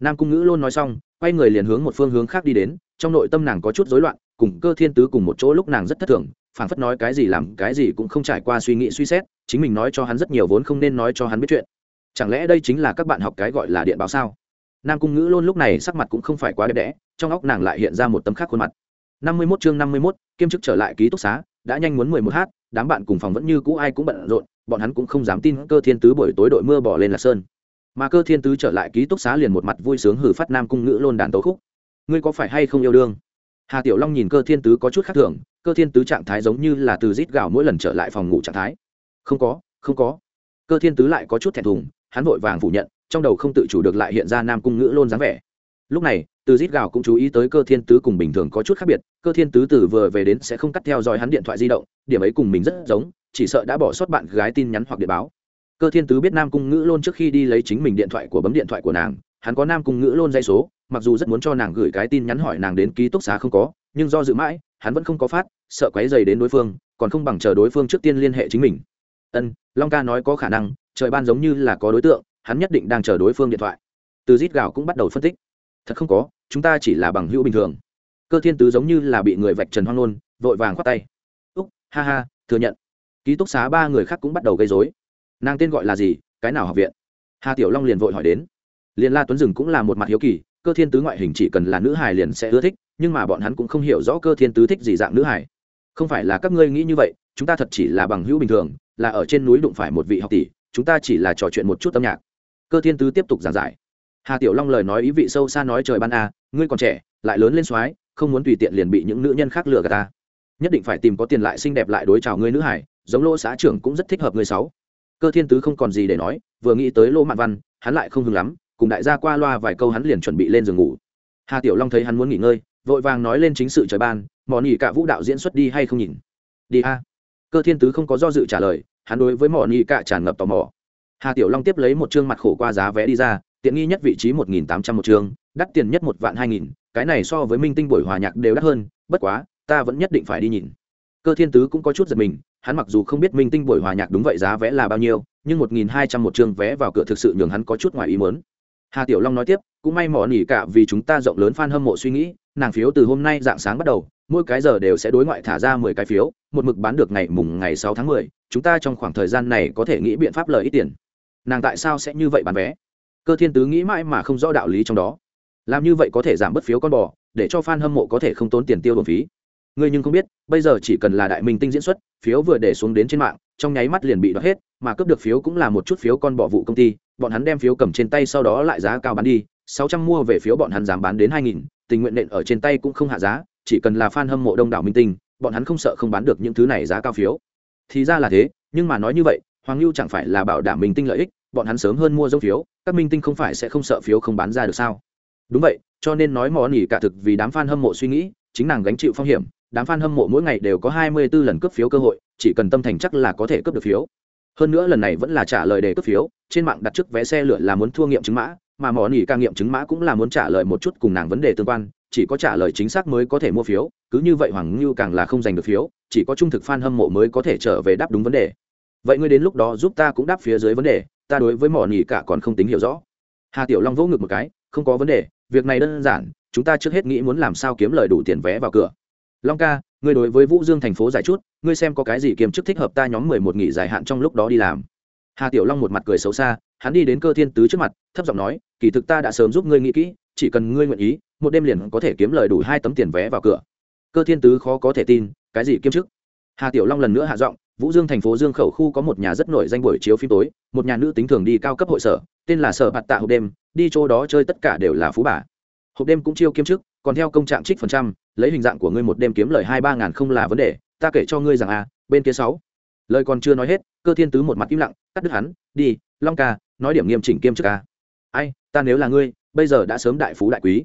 nam cung ngữ luôn nói xong, quay người liền hướng một phương hướng khác đi đến, trong nội tâm nàng có chút rối loạn, cùng cơ thiên tứ cùng một chỗ lúc nàng rất thất thường, phảng phất nói cái gì làm cái gì cũng không trải qua suy nghĩ suy xét, chính mình nói cho hắn rất nhiều vốn không nên nói cho hắn biết chuyện. Chẳng lẽ đây chính là các bạn học cái gọi là điện báo sao? Nam cung ngữ luôn lúc này sắc mặt cũng không phải quá đẹp đẽ, trong óc nàng lại hiện ra một tấm khác khuôn mặt. Năm mươi mốt chương năm mươi mốt, kiêm chức trở lại ký túc xá, đã nhanh muốn mười một h đám bạn cùng phòng vẫn như cũ ai cũng bận rộn, bọn hắn cũng không dám tin cơ thiên tứ buổi tối đội mưa bỏ lên là sơn mà cơ thiên tứ trở lại ký túc xá liền một mặt vui sướng hử phát nam cung ngữ lôn đàn tấu khúc. Ngươi có phải hay không yêu đương? Hà tiểu long nhìn cơ thiên tứ có chút khác thường, cơ thiên tứ trạng thái giống như là từ rít gạo mỗi lần trở lại phòng ngủ trạng thái. Không có không có. Cơ thiên tứ lại có chút thẹn thùng, hắn vội vàng phủ nhận, trong đầu không tự chủ được lại hiện ra nam cung ngữ lôn dáng vẻ. Lúc này, từ rít gạo cũng chú ý tới cơ thiên tứ cùng bình thường có chút khác biệt, cơ thiên tứ từ vừa về đến sẽ không cắt theo dõi hắn điện thoại di động, điểm ấy cùng mình rất giống, chỉ sợ đã bỏ sót bạn gái tin nhắn hoặc điện báo cơ thiên tứ biết nam cung ngữ lôn trước khi đi lấy chính mình điện thoại của bấm điện thoại của nàng, hắn có nam cung ngữ lôn dây số, mặc dù rất muốn cho nàng gửi cái tin nhắn hỏi nàng đến ký túc xá không có, nhưng do dự mãi, hắn vẫn không có phát, sợ quấy dày đến đối phương, còn không bằng chờ đối phương trước tiên liên hệ chính mình. Ân, long ca nói có khả năng, trời ban giống như là có đối tượng, hắn nhất định đang chờ đối phương điện thoại. Từ rít gạo cũng bắt đầu phân tích. Thật không có, chúng ta chỉ là bằng hữu bình thường. Cơ thiên tứ giống như là bị người vạch trần hoang nôn vội vàng khoát tay. Úc, ha ha, thừa nhận. Ký túc xá ba người khác cũng bắt đầu gây dối nàng tên gọi là gì, cái nào học viện? Hà tiểu long liền vội hỏi đến. Liền la tuấn Dừng cũng là một mặt hiếu kỳ, cơ thiên tứ ngoại hình chỉ cần là nữ hài liền sẽ ưa thích, nhưng mà bọn hắn cũng không hiểu rõ cơ thiên tứ thích gì dạng nữ hài. Không phải là các ngươi nghĩ như vậy, chúng ta thật chỉ là bằng hữu bình thường, là ở trên núi đụng phải một vị học tỷ, chúng ta chỉ là trò chuyện một chút âm nhạc. Cơ thiên tứ tiếp tục giảng giải. Hà tiểu long lời nói ý vị sâu xa nói trời ban a, ngươi còn trẻ, lại lớn lên soái, không muốn tùy tiện liền bị những nữ nhân khác lừa gạt ta. Nhất định phải tìm có tiền lại xinh đẹp lại đối chào ngươi nữ hải giống lỗ xã trưởng cũng rất thích hợp ngươi sáu cơ thiên tứ không còn gì để nói, vừa nghĩ tới lỗ mạn văn, hắn lại không hứng lắm, cùng đại gia qua loa vài câu hắn liền chuẩn bị lên giường ngủ. Hà tiểu long thấy hắn muốn nghỉ ngơi, vội vàng nói lên chính sự trời ban mỏ nghỉ cả vũ đạo diễn xuất đi hay không nhìn? Đi a. Cơ thiên tứ không có do dự trả lời, hắn đối với mỏ nghỉ cả tràn ngập tò mò. Hà tiểu long tiếp lấy một chương mặt khổ qua giá vé đi ra, tiện nghi nhất vị trí một nghìn tám trăm một chương, đắt tiền nhất một vạn hai nghìn, cái này so với minh tinh buổi hòa nhạc đều đắt hơn, bất quá, ta vẫn nhất định phải đi nhìn. Cơ thiên tứ cũng có chút giật mình hắn mặc dù không biết minh tinh buổi hòa nhạc đúng vậy giá vé là bao nhiêu, nhưng một nghìn hai trăm một chương vé vào cửa thực sự nhường hắn có chút ngoài ý muốn. Hà tiểu long nói tiếp, cũng may mỏ nỉ cả vì chúng ta rộng lớn f a n hâm mộ suy nghĩ, nàng phiếu từ hôm nay dạng sáng bắt đầu, mỗi cái giờ đều sẽ đối ngoại thả ra mười cái phiếu, một mực bán được ngày mùng ngày sáu tháng mười, chúng ta trong khoảng thời gian này có thể nghĩ biện pháp lời ít tiền. Nàng tại sao sẽ như vậy bán vé? Cơ thiên tứ nghĩ mãi mà không rõ đạo lý trong đó. Làm như vậy có thể giảm bớt phiếu con bò, để cho f a n hâm mộ có thể không tốn tiền tiêu đồn phí. Ngươi nhưng không biết, bây giờ chỉ cần là đại minh tinh diễn xuất phiếu vừa để xuống đến trên mạng, trong nháy mắt liền bị đoạt hết, mà cướp được phiếu cũng là một chút phiếu con bỏ vụ công ty, bọn hắn đem phiếu cầm trên tay sau đó lại giá cao bán đi, sáu trăm mua về phiếu bọn hắn dám bán đến hai nghìn, tình nguyện nện ở trên tay cũng không hạ giá, chỉ cần là fan hâm mộ đông đảo minh tinh, bọn hắn không sợ không bán được những thứ này giá cao phiếu. Thì ra là thế, nhưng mà nói như vậy, hoàng lưu chẳng phải là bảo đảm minh tinh lợi ích, bọn hắn sớm hơn mua dấu phiếu, các minh tinh không phải sẽ không sợ phiếu không bán ra được sao? Đúng vậy, cho nên nói mò nỉ cả thực vì đám fan hâm mộ suy nghĩ, chính nàng gánh chịu phong hiểm đám fan hâm mộ mỗi ngày đều có hai mươi 24 lần cướp phiếu cơ hội, chỉ cần tâm thành chắc là có thể cướp được phiếu. Hơn nữa lần này vẫn là trả lời đề cướp phiếu, trên mạng đặt trước vé xe lửa là muốn thua nghiệm chứng mã, mà mỏ nỉ ca nghiệm chứng mã cũng là muốn trả lời một chút cùng nàng vấn đề tương quan, chỉ có trả lời chính xác mới có thể mua phiếu, cứ như vậy hoàng ngưu càng là không giành được phiếu, chỉ có trung thực fan hâm mộ mới có thể trở về đáp đúng vấn đề. Vậy ngươi đến lúc đó giúp ta cũng đáp phía dưới vấn đề, ta đối với mỏ nỉ cả còn không tính hiểu rõ. Hà tiểu long vỗ ngực một cái, không có vấn đề, việc này đơn giản, chúng ta trước hết nghĩ muốn làm sao kiếm lời đủ tiền vé vào cửa long ca, ngươi đối với vũ dương thành phố giải chút, ngươi xem có cái gì kiềm chức thích hợp ta nhóm mười một nghỉ dài hạn trong lúc đó đi làm. Hà tiểu long một mặt cười xấu xa, hắn đi đến cơ thiên tứ trước mặt, thấp giọng nói, kỳ thực ta đã sớm giúp ngươi nghĩ kỹ, chỉ cần ngươi nguyện ý, một đêm liền có thể kiếm lời đủ hai tấm tiền vé vào cửa. Cơ thiên tứ khó có thể tin, cái gì kiêm chức? Hà tiểu long lần nữa hạ giọng, vũ dương thành phố dương khẩu khu có một nhà rất nổi danh buổi chiếu phim tối, một nhà nữ tính thường đi cao cấp hội sở, tên là sở bạt tạ hộp đêm, đi chỗ đó chơi tất cả đều là phú bà. Hộp đêm cũng chiêu kiêm chức, còn theo công trạng trích phần trăm lấy hình dạng của ngươi một đêm kiếm lời hai ba ngàn không là vấn đề, ta kể cho ngươi rằng à bên kia sáu. Lời còn chưa nói hết, cơ thiên tứ một mặt im lặng, cắt đứt hắn, đi, long ca, nói điểm nghiêm chỉnh kiêm chức ca ai, ta nếu là ngươi, bây giờ đã sớm đại phú đại quý.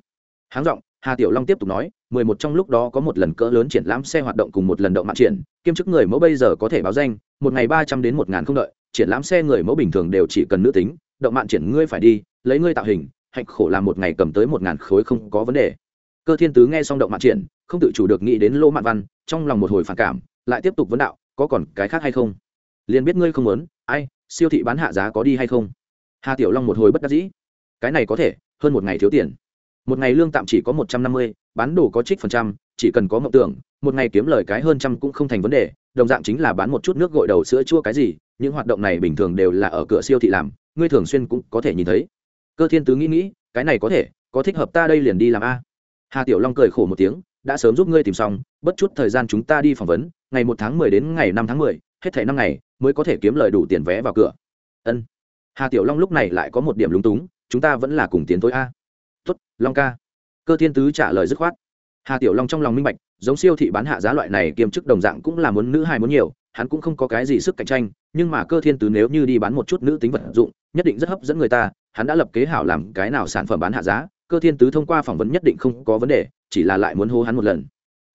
Háng giọng, hà tiểu long tiếp tục nói, mười một trong lúc đó có một lần cỡ lớn triển lãm xe hoạt động cùng một lần động mạng triển, kiêm chức người mẫu bây giờ có thể báo danh, một ngày ba trăm đến một ngàn không đợi, triển lãm xe người mẫu bình thường đều chỉ cần nữ tính, động mạng triển ngươi phải đi, lấy ngươi tạo hình, hạnh khổ làm một ngày cầm tới một ngàn khối không có vấn đề cơ thiên tứ nghe xong động mạn triển, không tự chủ được nghĩ đến lô Mạn văn, trong lòng một hồi phản cảm, lại tiếp tục vấn đạo, có còn cái khác hay không? Liền biết ngươi không muốn, ai, siêu thị bán hạ giá có đi hay không? Hà tiểu long một hồi bất đắc dĩ. Cái này có thể, hơn một ngày thiếu tiền. Một ngày lương tạm chỉ có một trăm năm mươi, bán đồ có trích phần trăm, chỉ cần có mộng tưởng, một ngày kiếm lời cái hơn trăm cũng không thành vấn đề, đồng dạng chính là bán một chút nước gội đầu sữa chua cái gì, những hoạt động này bình thường đều là ở cửa siêu thị làm, ngươi thường xuyên cũng có thể nhìn thấy. Cơ thiên tứ nghĩ nghĩ, cái này có thể, có thích hợp ta đây liền đi làm a hà tiểu long cười khổ một tiếng, đã sớm giúp ngươi tìm xong, bất chút thời gian chúng ta đi phỏng vấn, ngày một tháng mười đến ngày năm tháng mười, hết thảy năm ngày, mới có thể kiếm lời đủ tiền vé vào cửa. Ân. Hà tiểu long lúc này lại có một điểm lúng túng, chúng ta vẫn là cùng tiến tối a. Tuất long ca. Cơ thiên tứ trả lời dứt khoát. Hà tiểu long trong lòng minh bạch, giống siêu thị bán hạ giá loại này kiêm chức đồng dạng cũng là muốn nữ hài muốn nhiều, hắn cũng không có cái gì sức cạnh tranh, nhưng mà cơ thiên tứ nếu như đi bán một chút nữ tính vật dụng, nhất định rất hấp dẫn người ta, hắn đã lập kế hảo làm cái nào sản phẩm bán hạ giá cơ thiên tứ thông qua phỏng vấn nhất định không có vấn đề, chỉ là lại muốn hô hắn một lần.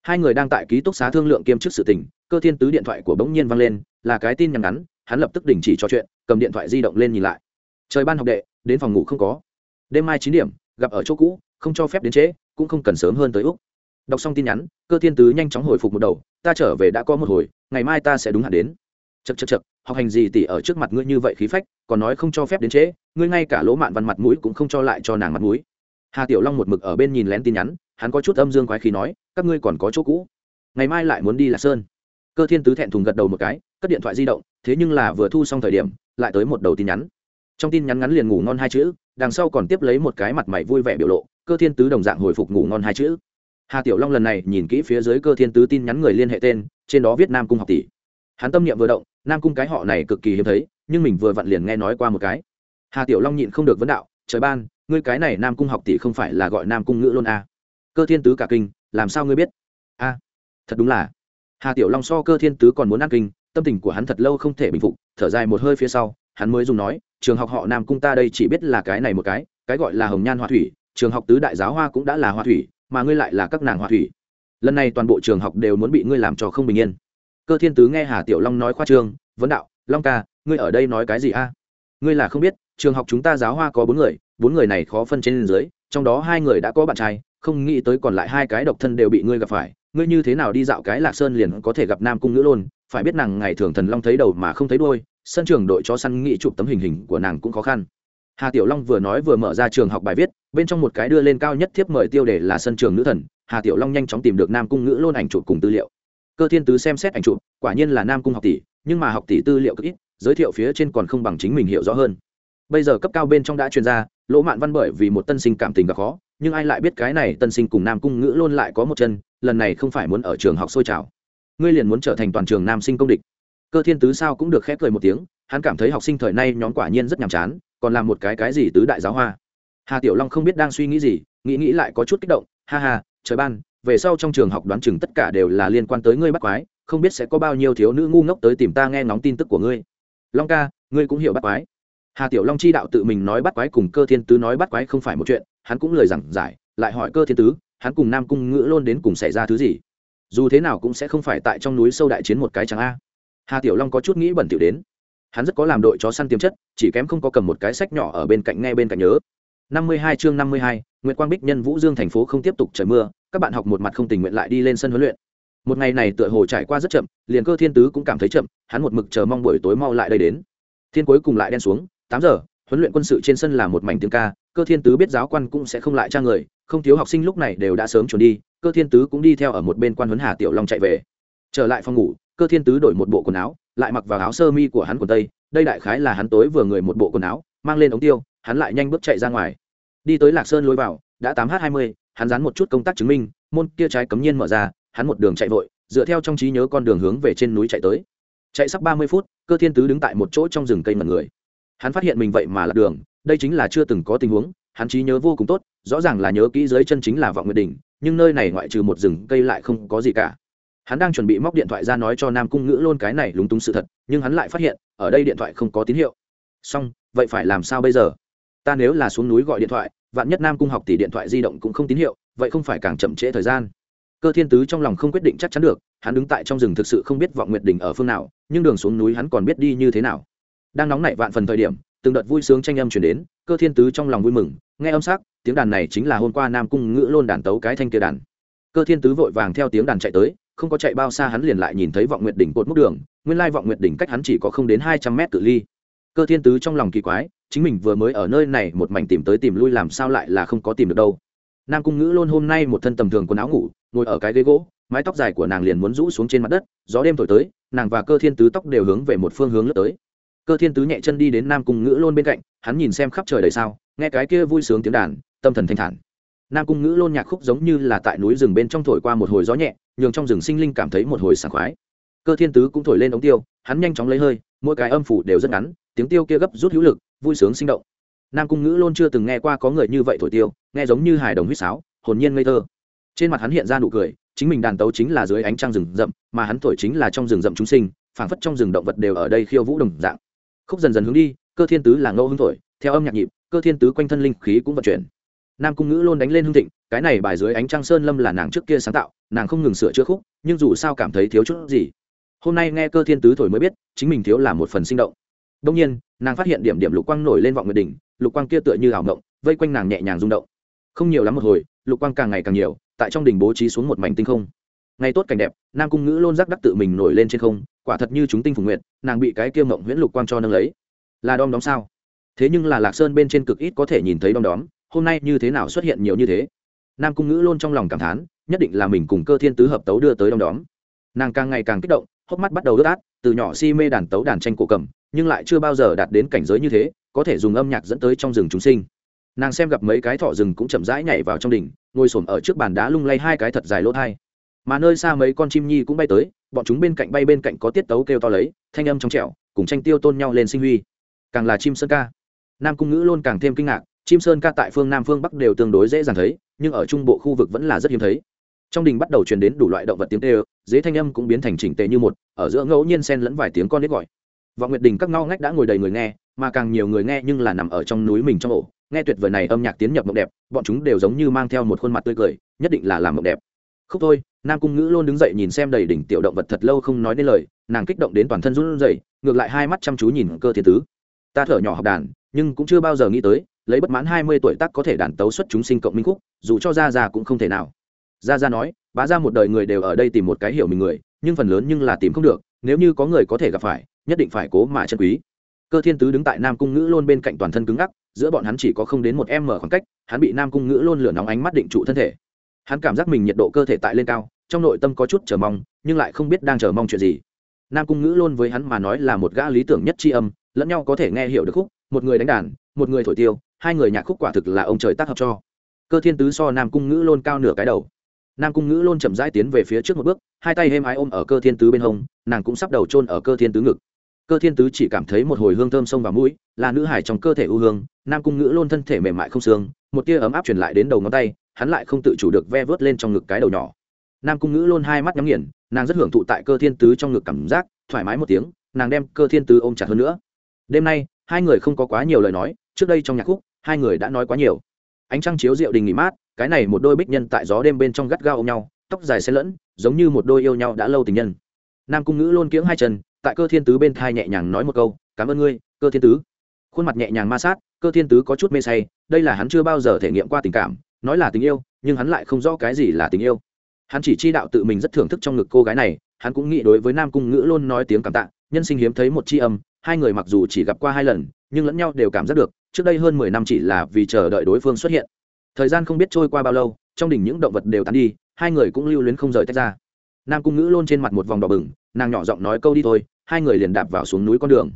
Hai người đang tại ký túc xá thương lượng kiêm chức sự tình, cơ thiên tứ điện thoại của bỗng nhiên vang lên, là cái tin nhắn ngắn, hắn lập tức đình chỉ trò chuyện, cầm điện thoại di động lên nhìn lại. Trời ban học đệ, đến phòng ngủ không có. Đêm mai chín điểm, gặp ở chỗ cũ, không cho phép đến trễ, cũng không cần sớm hơn tới úc. Đọc xong tin nhắn, cơ thiên tứ nhanh chóng hồi phục một đầu, ta trở về đã có một hồi, ngày mai ta sẽ đúng hạn đến. Chật chật chật học hành gì tỉ ở trước mặt ngươi như vậy khí phách, còn nói không cho phép đến trễ, ngươi ngay cả lỗ mạn văn mặt mũi cũng không cho lại cho nàng mặt mũi hà tiểu long một mực ở bên nhìn lén tin nhắn, hắn có chút âm dương quái khí nói, các ngươi còn có chỗ cũ. Ngày mai lại muốn đi lạc sơn. Cơ thiên tứ thẹn thùng gật đầu một cái, cất điện thoại di động, thế nhưng là vừa thu xong thời điểm, lại tới một đầu tin nhắn. Trong tin nhắn ngắn liền ngủ ngon hai chữ, đằng sau còn tiếp lấy một cái mặt mày vui vẻ biểu lộ, cơ thiên tứ đồng dạng hồi phục ngủ ngon hai chữ. Hà tiểu long lần này nhìn kỹ phía dưới cơ thiên tứ tin nhắn người liên hệ tên, trên đó viết nam cung học tỷ. Hắn tâm niệm vừa động, nam cung cái họ này cực kỳ hiếm thấy, nhưng mình vừa vặn liền nghe nói qua một cái. Hà tiểu long nhịn không được vấn đạo, trời ban ngươi cái này nam cung học tỷ không phải là gọi nam cung ngữ luôn à. cơ thiên tứ cả kinh, làm sao ngươi biết? A thật đúng là. Hà tiểu long so cơ thiên tứ còn muốn ăn kinh, tâm tình của hắn thật lâu không thể bình phục, thở dài một hơi phía sau, hắn mới dùng nói, trường học họ nam cung ta đây chỉ biết là cái này một cái cái gọi là hồng nhan hoa thủy, trường học tứ đại giáo hoa cũng đã là hoa thủy, mà ngươi lại là các nàng hoa thủy. Lần này toàn bộ trường học đều muốn bị ngươi làm cho không bình yên. Cơ thiên tứ nghe hà tiểu long nói khoa trương, vấn đạo, long ca, ngươi ở đây nói cái gì a? Ngươi là không biết, trường học chúng ta giáo hoa có bốn người bốn người này khó phân trên dưới, trong đó hai người đã có bạn trai, không nghĩ tới còn lại hai cái độc thân đều bị ngươi gặp phải. Ngươi như thế nào đi dạo cái lạc sơn liền có thể gặp nam cung nữ luôn phải biết nàng ngày thường thần long thấy đầu mà không thấy đôi sân trường đội cho săn nghị chụp tấm hình hình của nàng cũng khó khăn. Hà tiểu long vừa nói vừa mở ra trường học bài viết, bên trong một cái đưa lên cao nhất thiếp mời tiêu đề là sân trường nữ thần. Hà tiểu long nhanh chóng tìm được nam cung ngữ lôn ảnh chụp cùng tư liệu. Cơ thiên tứ xem xét ảnh chụp, quả nhiên là nam cung học tỷ, nhưng mà học tỷ tư liệu cực ít, giới thiệu phía trên còn không bằng chính mình hiểu rõ hơn. Bây giờ cấp cao bên trong đã truyền ra lỗ mạn văn bởi vì một tân sinh cảm tình gặp khó, nhưng ai lại biết cái này tân sinh cùng nam cung ngữ luôn lại có một chân, lần này không phải muốn ở trường học sôi trào ngươi liền muốn trở thành toàn trường nam sinh công địch. Cơ thiên tứ sao cũng được khép cười một tiếng, hắn cảm thấy học sinh thời nay nhóm quả nhiên rất nhàm chán, còn làm một cái cái gì tứ đại giáo hoa. Hà tiểu long không biết đang suy nghĩ gì, nghĩ nghĩ lại có chút kích động, ha ha, trời ban, về sau trong trường học đoán chừng tất cả đều là liên quan tới ngươi bắt quái, không biết sẽ có bao nhiêu thiếu nữ ngu ngốc tới tìm ta nghe ngóng tin tức của ngươi. Long ca, ngươi cũng hiểu bắt quái hà tiểu long chi đạo tự mình nói bắt quái cùng cơ thiên tứ nói bắt quái không phải một chuyện, hắn cũng lời giảng giải, lại hỏi cơ thiên tứ, hắn cùng nam cung ngữ luôn đến cùng xảy ra thứ gì? Dù thế nào cũng sẽ không phải tại trong núi sâu đại chiến một cái chẳng a. Hà tiểu long có chút nghĩ bẩn tiểu đến. Hắn rất có làm đội chó săn tiềm chất, chỉ kém không có cầm một cái sách nhỏ ở bên cạnh nghe bên cạnh nhớ. Năm mươi hai chương năm mươi hai, Nguyệt quang bích nhân vũ dương thành phố không tiếp tục trời mưa, các bạn học một mặt không tình nguyện lại đi lên sân huấn luyện. Một ngày này tựa hồ trải qua rất chậm, liền cơ thiên tứ cũng cảm thấy chậm, hắn một mực chờ mong buổi tối mau lại đây đến. Thiên cuối cùng lại đen xuống tám giờ, huấn luyện quân sự trên sân là một mảnh tiếng ca, cơ thiên tứ biết giáo quan cũng sẽ không lại tra người, không thiếu học sinh lúc này đều đã sớm chuẩn đi, cơ thiên tứ cũng đi theo ở một bên quan huấn hà tiểu long chạy về. Trở lại phòng ngủ, cơ thiên tứ đổi một bộ quần áo, lại mặc vào áo sơ mi của hắn quần tây, đây đại khái là hắn tối vừa người một bộ quần áo, mang lên ống tiêu, hắn lại nhanh bước chạy ra ngoài. Đi tới lạc sơn lối vào, đã tám h hai mươi, hắn dán một chút công tác chứng minh, môn kia trái cấm nhiên mở ra, hắn một đường chạy vội, dựa theo trong trí nhớ con đường hướng về trên núi chạy tới. Chạy sắp ba mươi phút, cơ thiên tứ đứng tại một chỗ trong rừng cây mật người hắn phát hiện mình vậy mà lạc đường, đây chính là chưa từng có tình huống, hắn trí nhớ vô cùng tốt, rõ ràng là nhớ kỹ dưới chân chính là vọng nguyệt đỉnh nhưng nơi này ngoại trừ một rừng cây lại không có gì cả. Hắn đang chuẩn bị móc điện thoại ra nói cho nam cung ngữ luôn cái này lúng túng sự thật, nhưng hắn lại phát hiện, ở đây điện thoại không có tín hiệu. Xong, vậy phải làm sao bây giờ? Ta nếu là xuống núi gọi điện thoại, vạn nhất nam cung học tỷ điện thoại di động cũng không tín hiệu, vậy không phải càng chậm trễ thời gian? Cơ thiên tứ trong lòng không quyết định chắc chắn được, hắn đứng tại trong rừng thực sự không biết vọng nguyệt đỉnh ở phương nào, nhưng đường xuống núi hắn còn biết đi như thế nào đang nóng nảy vạn phần thời điểm, từng đợt vui sướng tranh âm chuyển đến, cơ thiên tứ trong lòng vui mừng, nghe âm sắc, tiếng đàn này chính là hôm qua nam cung ngữ lôn đàn tấu cái thanh kia đàn. Cơ thiên tứ vội vàng theo tiếng đàn chạy tới, không có chạy bao xa hắn liền lại nhìn thấy vọng nguyệt đỉnh cột múc đường, nguyên lai vọng nguyệt đỉnh cách hắn chỉ có không đến hai trăm mét cự ly. Cơ thiên tứ trong lòng kỳ quái, chính mình vừa mới ở nơi này một mảnh tìm tới tìm lui làm sao lại là không có tìm được đâu. Nam cung ngữ Lôn hôm nay một thân tầm thường quần áo ngủ, ngồi ở cái ghế gỗ, mái tóc dài của nàng liền muốn rũ xuống trên mặt đất, gió đêm thổi tới, nàng và cơ thiên tứ tóc đều hướng về một phương hướng lướt tới cơ thiên tứ nhẹ chân đi đến nam cung ngữ lôn bên cạnh, hắn nhìn xem khắp trời đầy sao, nghe cái kia vui sướng tiếng đàn, tâm thần thanh thản. Nam cung ngữ lôn nhạc khúc giống như là tại núi rừng bên trong thổi qua một hồi gió nhẹ, nhường trong rừng sinh linh cảm thấy một hồi sảng khoái. Cơ thiên tứ cũng thổi lên ống tiêu, hắn nhanh chóng lấy hơi, mỗi cái âm phủ đều rất ngắn, tiếng tiêu kia gấp rút hữu lực, vui sướng sinh động. Nam cung ngữ lôn chưa từng nghe qua có người như vậy thổi tiêu, nghe giống như hài đồng huýt sáo, hồn nhiên ngây thơ. Trên mặt hắn hiện ra nụ cười, chính mình đàn tấu chính là dưới ánh trăng rừng rậm, mà hắn thổi chính là trong rừng rậm chúng sinh, phảng phất trong rừng động vật đều ở đây khiêu vũ đồng dạng khúc dần dần hướng đi, cơ thiên tứ là ngẫu hứng thổi, theo âm nhạc nhịp, cơ thiên tứ quanh thân linh khí cũng vận chuyển. Nam cung ngữ luôn đánh lên hương thịnh, cái này bài dưới ánh trăng sơn lâm là nàng trước kia sáng tạo, nàng không ngừng sửa chữa khúc, nhưng dù sao cảm thấy thiếu chút gì. Hôm nay nghe cơ thiên tứ thổi mới biết, chính mình thiếu là một phần sinh động. Đông nhiên, nàng phát hiện điểm điểm lục quang nổi lên vọng nguyệt đỉnh, lục quang kia tựa như ảo ngộng vây quanh nàng nhẹ nhàng rung động. Không nhiều lắm một hồi, lục quang càng ngày càng nhiều, tại trong đỉnh bố trí xuống một mảnh tinh không. Ngày tốt cảnh đẹp, nam cung ngữ lôn giác đắc tự mình nổi lên trên không quả thật như chúng tinh phùng nguyện, nàng bị cái kia mộng huyễn lục quang cho nâng lấy. Là đom đóm sao? Thế nhưng là lạc sơn bên trên cực ít có thể nhìn thấy đom đóm hôm nay như thế nào xuất hiện nhiều như thế? Nam cung ngữ luôn trong lòng cảm thán nhất định là mình cùng cơ thiên tứ hợp tấu đưa tới đom đóm. Nàng càng ngày càng kích động hốc mắt bắt đầu ướt át từ nhỏ si mê đàn tấu đàn tranh cổ cầm nhưng lại chưa bao giờ đạt đến cảnh giới như thế có thể dùng âm nhạc dẫn tới trong rừng chúng sinh. Nàng xem gặp mấy cái thỏ rừng cũng chậm rãi nhảy vào trong đỉnh ngồi s ở trước bàn đá lung lay hai cái thật dài lỗ thai mà nơi xa mấy con chim nhi cũng bay tới, bọn chúng bên cạnh bay bên cạnh có tiết tấu kêu to lấy, thanh âm trong trẻo, cùng tranh tiêu tôn nhau lên sinh huy. Càng là chim sơn ca. Nam cung ngữ luôn càng thêm kinh ngạc, chim sơn ca tại phương nam phương bắc đều tương đối dễ dàng thấy, nhưng ở trung bộ khu vực vẫn là rất hiếm thấy. Trong đình bắt đầu truyền đến đủ loại động vật tiếng tê dế thanh âm cũng biến thành chỉnh tề như một, ở giữa ngẫu nhiên xen lẫn vài tiếng con nít gọi. Vọng nguyệt đình các ngao ngách đã ngồi đầy người nghe, mà càng nhiều người nghe nhưng là nằm ở trong núi mình trong ổ, nghe tuyệt vời này âm nhạc tiến nhập mộng đẹp, bọn chúng đều giống như mang theo một khuôn mặt tươi cười, nhất định là làm mộng đẹp. Không thôi nam cung ngữ luôn đứng dậy nhìn xem đầy đỉnh tiểu động vật thật lâu không nói nên lời, nàng kích động đến toàn thân run rẩy, ngược lại hai mắt chăm chú nhìn cơ thiên tứ. Ta thở nhỏ học đàn, nhưng cũng chưa bao giờ nghĩ tới, lấy bất mãn hai mươi tuổi tác có thể đàn tấu xuất chúng sinh cộng minh khúc, dù cho ra ra cũng không thể nào. Ra ra nói, bá ra một đời người đều ở đây tìm một cái hiểu mình người, nhưng phần lớn nhưng là tìm không được, nếu như có người có thể gặp phải, nhất định phải cố mà chân quý. Cơ thiên tứ đứng tại nam cung ngữ luôn bên cạnh toàn thân cứng ngắc, giữa bọn hắn chỉ có không đến một em mở khoảng cách, hắn bị nam cung ngữ luôn lửa nóng ánh mắt định trụ thân thể. Hắn cảm giác mình nhiệt độ cơ thể tại lên cao trong nội tâm có chút chờ mong, nhưng lại không biết đang chờ mong chuyện gì. Nam cung ngữ luôn với hắn mà nói là một gã lý tưởng nhất tri âm, lẫn nhau có thể nghe hiểu được khúc, một người đánh đàn, một người thổi tiêu, hai người nhạc khúc quả thực là ông trời tác hợp cho. Cơ thiên tứ so nam cung ngữ luôn cao nửa cái đầu. Nam cung ngữ luôn chậm rãi tiến về phía trước một bước, hai tay êm ái ôm ở cơ thiên tứ bên hông, nàng cũng sắp đầu chôn ở cơ thiên tứ ngực. Cơ thiên tứ chỉ cảm thấy một hồi hương thơm sông vào mũi, là nữ hải trong cơ thể ưu hương, nam cung ngữ luôn thân thể mềm mại không xương, một tia ấm áp truyền lại đến đầu ngón tay, hắn lại không tự chủ được ve vớt lên trong ngực cái đầu nhỏ nam cung ngữ luôn hai mắt nhắm nghiền, nàng rất hưởng thụ tại cơ thiên tứ trong ngực cảm giác, thoải mái một tiếng, nàng đem cơ thiên tứ ôm chặt hơn nữa. Đêm nay, hai người không có quá nhiều lời nói, trước đây trong nhạc khúc, hai người đã nói quá nhiều. Ánh trăng chiếu rượu đình nghỉ mát, cái này một đôi bích nhân tại gió đêm bên trong gắt gao ôm nhau, tóc dài xen lẫn, giống như một đôi yêu nhau đã lâu tình nhân. Nam cung ngữ luôn kiếng hai chân, tại cơ thiên tứ bên thai nhẹ nhàng nói một câu, cảm ơn ngươi, cơ thiên tứ. Khuôn mặt nhẹ nhàng ma sát, cơ thiên tứ có chút mê say, đây là hắn chưa bao giờ thể nghiệm qua tình cảm, nói là tình yêu, nhưng hắn lại không rõ cái gì là tình yêu hắn chỉ chi đạo tự mình rất thưởng thức trong ngực cô gái này, hắn cũng nghĩ đối với nam cung ngữ luôn nói tiếng cảm tạ, nhân sinh hiếm thấy một c h i âm, hai người mặc dù chỉ gặp qua hai lần, nhưng lẫn nhau đều cảm giác được, trước đây hơn mười năm chỉ là vì chờ đợi đối phương xuất hiện. Thời gian không biết trôi qua bao lâu, trong đỉnh những động vật đều tán đi, hai người cũng lưu luyến không rời tách ra. Nam cung ngữ luôn trên mặt một vòng đỏ bừng, nàng nhỏ giọng nói câu đi thôi, hai người liền đạp vào xuống núi con đường.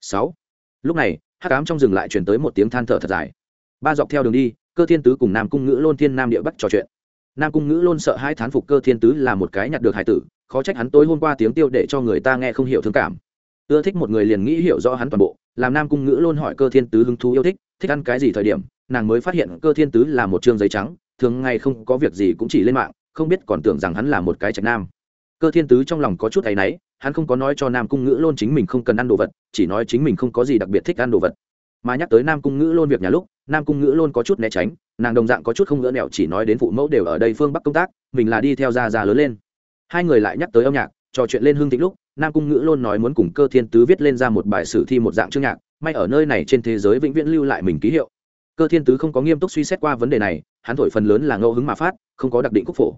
Sáu. Lúc này hát cám trong rừng lại chuyển tới một tiếng than thở thật dài. Ba dọc theo đường đi, cơ thiên tứ cùng nam cung ngữ lôn thiên nam địa bắc trò chuyện nam cung ngữ luôn sợ hai thán phục cơ thiên tứ là một cái nhặt được hải tử, khó trách hắn tối hôm qua tiếng tiêu để cho người ta nghe không hiểu thương cảm. Ưa thích một người liền nghĩ hiểu rõ hắn toàn bộ, làm nam cung ngữ luôn hỏi cơ thiên tứ hứng thú yêu thích thích ăn cái gì thời điểm, nàng mới phát hiện cơ thiên tứ là một chương giấy trắng, thường ngày không có việc gì cũng chỉ lên mạng, không biết còn tưởng rằng hắn là một cái trạch nam. Cơ thiên tứ trong lòng có chút áy náy, hắn không có nói cho nam cung ngữ luôn chính mình không cần ăn đồ vật, chỉ nói chính mình không có gì đặc biệt thích ăn đồ vật. Mà nhắc tới nam cung ngữ luôn việc nhà lúc nam cung ngữ luôn có chút né tránh, nàng đồng dạng có chút không ngỡ nẹo chỉ nói đến phụ mẫu đều ở đây phương bắc công tác, mình là đi theo gia già lớn lên. Hai người lại nhắc tới âm nhạc, trò chuyện lên hương thịnh lúc, nam cung ngữ luôn nói muốn cùng cơ thiên tứ viết lên ra một bài sử thi một dạng chương nhạc, may ở nơi này trên thế giới vĩnh viễn lưu lại mình ký hiệu. Cơ thiên tứ không có nghiêm túc suy xét qua vấn đề này, hắn thổi phần lớn là ngẫu hứng mà phát, không có đặc định khúc phổ.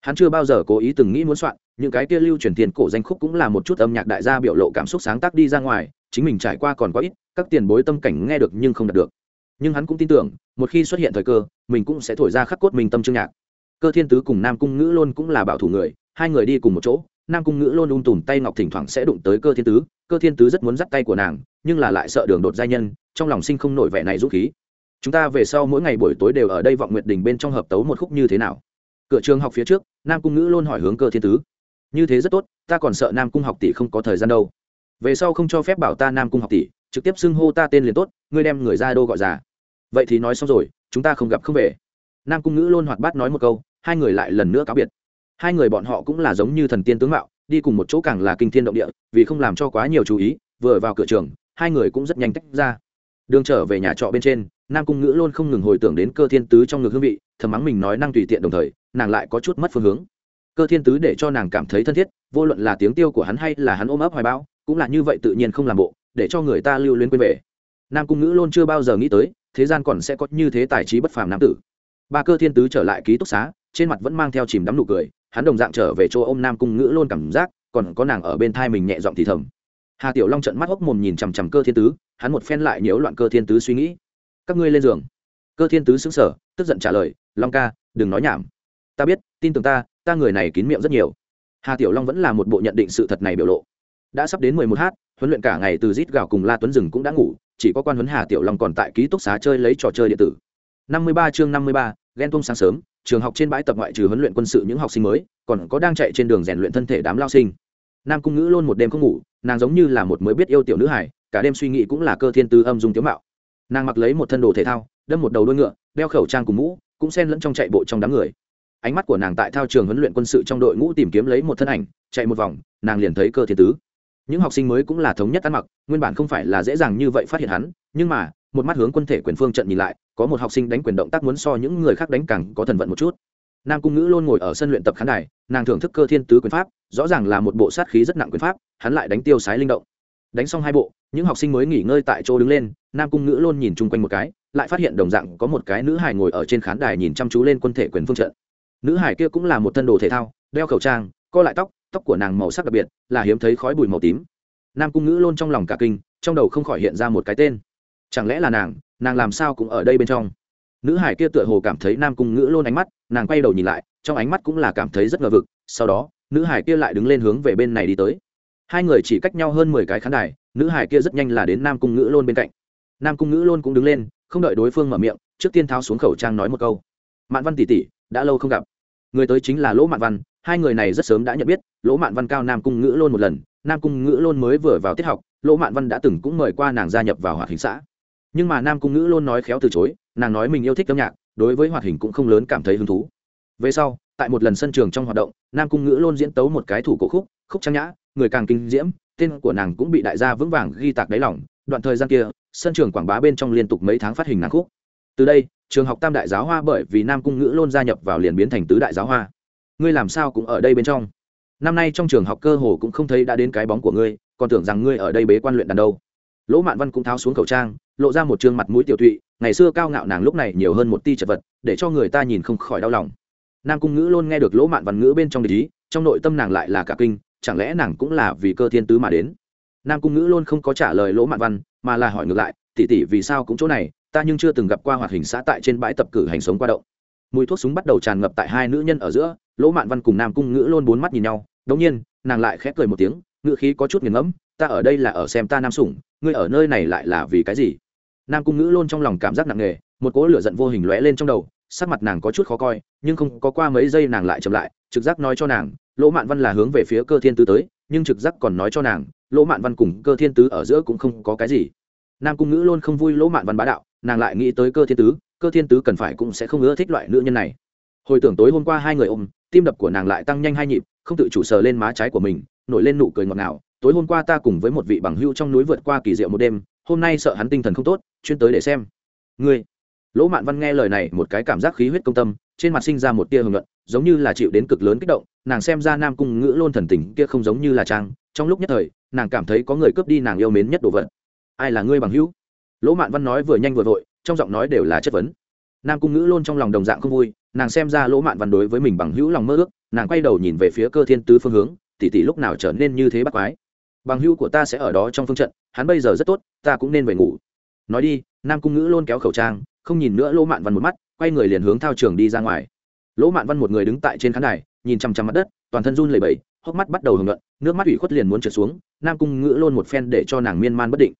Hắn chưa bao giờ cố ý từng nghĩ muốn soạn, những cái kia lưu truyền tiền cổ danh khúc cũng là một chút âm nhạc đại gia biểu lộ cảm xúc sáng tác đi ra ngoài, chính mình trải qua còn có ít, các tiền bối tâm cảnh nghe được nhưng không đạt được nhưng hắn cũng tin tưởng, một khi xuất hiện thời cơ, mình cũng sẽ thổi ra khắc cốt mình tâm trương nhạc. Cơ thiên tứ cùng nam cung ngữ luôn cũng là bảo thủ người, hai người đi cùng một chỗ, nam cung ngữ luôn ung um tùm tay ngọc thỉnh thoảng sẽ đụng tới cơ thiên tứ, cơ thiên tứ rất muốn dắt tay của nàng, nhưng là lại sợ đường đột giai nhân, trong lòng sinh không nổi vẻ này rút khí. Chúng ta về sau mỗi ngày buổi tối đều ở đây vọng nguyệt đình bên trong hợp tấu một khúc như thế nào? Cửa trường học phía trước, nam cung ngữ luôn hỏi hướng cơ thiên tứ. Như thế rất tốt, ta còn sợ nam cung học tỷ không có thời gian đâu. Về sau không cho phép bảo ta nam cung học tỷ trực tiếp xưng hô ta tên liền tốt, ngươi đem người ra đô gọi già. Vậy thì nói xong rồi, chúng ta không gặp không về. Nam cung ngữ luôn hoạt bát nói một câu, hai người lại lần nữa cáo biệt. Hai người bọn họ cũng là giống như thần tiên tướng mạo, đi cùng một chỗ càng là kinh thiên động địa, vì không làm cho quá nhiều chú ý, vừa vào cửa trường, hai người cũng rất nhanh tách ra. Đường trở về nhà trọ bên trên, nam cung ngữ luôn không ngừng hồi tưởng đến cơ thiên tứ trong ngực hương vị, thầm mắng mình nói năng tùy tiện đồng thời, nàng lại có chút mất phương hướng. Cơ thiên tứ để cho nàng cảm thấy thân thiết, vô luận là tiếng tiêu của hắn hay là hắn ôm ấp hoài bão, cũng là như vậy tự nhiên không làm bộ để cho người ta lưu luyến quên về. Nam cung ngữ luôn chưa bao giờ nghĩ tới, thế gian còn sẽ có như thế tài trí bất phàm nam tử. Ba cơ thiên tứ trở lại ký túc xá, trên mặt vẫn mang theo chìm đắm nụ cười, hắn đồng dạng trở về chỗ ô m nam cung ngữ luôn cảm giác, còn có nàng ở bên thai mình nhẹ giọng thì thầm. Hà tiểu long trận mắt hốc mồm nhìn chằm chằm cơ thiên tứ, hắn một phen lại nhiễu loạn cơ thiên tứ suy nghĩ. Các ngươi lên giường. Cơ thiên tứ xứng sở tức giận trả lời, long ca, đừng nói nhảm. Ta biết, tin tưởng ta ta người này kín miệng rất nhiều. Hà tiểu long vẫn là một bộ nhận định sự thật này biểu lộ đã sắp đến mười một h huấn luyện cả ngày từ rít gào cùng la tuấn rừng cũng đã ngủ, chỉ có quan huấn hà tiểu long còn tại ký túc xá chơi lấy trò chơi điện tử. năm mươi ba chương năm mươi ba, ghen tung sáng sớm, trường học trên bãi tập ngoại trừ huấn luyện quân sự những học sinh mới, còn có đang chạy trên đường rèn luyện thân thể đám lao sinh. Nam cung ngữ luôn một đêm không ngủ, nàng giống như là một mới biết yêu tiểu nữ hải cả đêm suy nghĩ cũng là cơ thiên tư âm dung tiếu mạo. Nàng mặc lấy một thân đồ thể thao, đâm một đầu đuôi ngựa, đeo khẩu trang cùng mũ, cũng xen lẫn trong chạy bộ trong đám người. Ánh mắt của nàng tại thao trường huấn luyện quân sự trong đội ngũ tìm kiếm lấy một thân ảnh, chạy một vòng, nàng liền thấy cơ thiên tứ những học sinh mới cũng là thống nhất ăn mặc, nguyên bản không phải là dễ dàng như vậy phát hiện hắn, nhưng mà, một mắt hướng quân thể quyền phương trận nhìn lại, có một học sinh đánh quyền động tác muốn so những người khác đánh càng có thần vận một chút. Nam cung ngữ luôn ngồi ở sân luyện tập khán đài, nàng thưởng thức cơ thiên tứ quyền pháp, rõ ràng là một bộ sát khí rất nặng quyền pháp, hắn lại đánh tiêu sái linh động. Đánh xong hai bộ, những học sinh mới nghỉ ngơi tại chỗ đứng lên, nam cung ngữ luôn nhìn chung quanh một cái, lại phát hiện đồng dạng có một cái nữ hải ngồi ở trên khán đài nhìn chăm chú lên quân thể quyền phương trận. Nữ hải kia cũng là một thân đồ thể thao, đeo khẩu trang, co lại tóc tóc của nàng màu sắc đặc biệt, là hiếm thấy khói bụi màu tím. Nam cung ngữ luôn trong lòng cả kinh, trong đầu không khỏi hiện ra một cái tên. Chẳng lẽ là nàng nàng làm sao cũng ở đây bên trong? Nữ hải kia tựa hồ cảm thấy nam cung ngữ luôn ánh mắt, nàng quay đầu nhìn lại, trong ánh mắt cũng là cảm thấy rất ngờ vực, sau đó, nữ hải kia lại đứng lên hướng về bên này đi tới. Hai người chỉ cách nhau hơn mười cái khán đài, nữ hải kia rất nhanh là đến nam cung ngữ luôn bên cạnh. Nam cung ngữ luôn cũng đứng lên, không đợi đối phương mở miệng, trước tiên tháo xuống khẩu trang nói một câu. Mạn văn tỷ tỷ, đã lâu không gặp người tới chính là lỗ mạn văn hai người này rất sớm đã nhận biết lỗ mạn văn cao nam cung ngữ luôn một lần nam cung ngữ luôn mới vừa vào tiết học lỗ mạn văn đã từng cũng mời qua nàng gia nhập vào hoạt hình xã nhưng mà nam cung ngữ luôn nói khéo từ chối nàng nói mình yêu thích âm nhạc đối với hoạt hình cũng không lớn cảm thấy hứng thú về sau tại một lần sân trường trong hoạt động nam cung ngữ luôn diễn tấu một cái thủ cổ khúc khúc trang nhã người càng kinh diễm tên của nàng cũng bị đại gia vững vàng ghi tạc đáy lỏng đoạn thời gian kia sân trường quảng bá bên trong liên tục mấy tháng phát hình nàng khúc từ đây, trường học tam đại giáo hoa bởi vì nam cung ngữ luôn gia nhập vào liền biến thành tứ đại giáo hoa. Ngươi làm sao cũng ở đây bên trong? Năm nay trong trường học cơ hồ cũng không thấy đã đến cái bóng của ngươi, còn tưởng rằng ngươi ở đây bế quan luyện đàn đâu. Lỗ mạn văn cũng tháo xuống khẩu trang, lộ ra một chương mặt mũi tiểu thụy ngày xưa cao ngạo nàng lúc này nhiều hơn một ti chật vật, để cho người ta nhìn không khỏi đau lòng. Nam cung ngữ luôn nghe được lỗ mạn văn ngữ bên trong lý trong nội tâm nàng lại là cả kinh, chẳng lẽ nàng cũng là vì cơ thiên tứ mà đến? Nam cung ngữ luôn không có trả lời lỗ mạn văn, mà là hỏi ngược lại tỉ tỉ vì sao cũng chỗ này? Ta nhưng chưa từng gặp qua hoạt hình xã tại trên bãi tập cử hành sống qua động. Mùi thuốc súng bắt đầu tràn ngập tại hai nữ nhân ở giữa, lỗ mạn văn cùng nam cung ngữ luôn bốn mắt nhìn nhau, đống nhiên, nàng lại khép cười một tiếng, ngữ khí có chút nghiền ngẫm, ta ở đây là ở xem ta nam sủng, ngươi ở nơi này lại là vì cái gì? Nam cung ngữ luôn trong lòng cảm giác nặng nề, một cỗ lửa giận vô hình lóe lên trong đầu, sắc mặt nàng có chút khó coi, nhưng không có qua mấy giây nàng lại chậm lại, trực giác nói cho nàng, lỗ mạn văn là hướng về phía cơ thiên tứ tới, nhưng trực giác còn nói cho nàng, lỗ mạn văn cùng cơ thiên tứ ở giữa cũng không có cái gì. Nam cung ngữ luôn không vui lỗ mạn văn bá đạo nàng lại nghĩ tới cơ thiên tứ, cơ thiên tứ cần phải cũng sẽ không ưa thích loại nữ nhân này. Hồi tưởng tối hôm qua hai người ôm, tim đập của nàng lại tăng nhanh hai nhịp, không tự chủ sờ lên má trái của mình, nổi lên nụ cười ngọt ngào. Tối hôm qua ta cùng với một vị bằng hưu trong núi vượt qua kỳ diệu một đêm, hôm nay sợ hắn tinh thần không tốt, chuyên tới để xem. Ngươi. Lỗ mạn văn nghe lời này một cái cảm giác khí huyết công tâm, trên mặt sinh ra một tia hưởng luận, giống như là chịu đến cực lớn kích động, nàng xem ra nam cung ngữ lôn thần tình kia không giống như là trang. Trong lúc nhất thời, nàng cảm thấy có người cướp đi nàng yêu mến nhất đồ vật. Ai là ngươi bằng hữu? Lỗ mạn văn nói vừa nhanh vừa vội, trong giọng nói đều là chất vấn. Nam cung ngữ lôn trong lòng đồng dạng không vui, nàng xem ra lỗ mạn văn đối với mình bằng hữu lòng mơ ước, nàng quay đầu nhìn về phía cơ thiên tứ phương hướng tỉ tỉ lúc nào trở nên như thế bắt quái? Bằng hữu của ta sẽ ở đó trong phương trận, hắn bây giờ rất tốt, ta cũng nên về ngủ. Nói đi, nam cung ngữ lôn kéo khẩu trang, không nhìn nữa lỗ mạn văn một mắt, quay người liền hướng thao trường đi ra ngoài. Lỗ mạn văn một người đứng tại trên khán đài, nhìn chằm chằm mặt đất, toàn thân run lẩy bẩy, hốc mắt bắt đầu hưởng luận, nước mắt ủy khuất liền muốn trượt xuống, nam cung ngữ lôn một phen để cho nàng miên man bất định.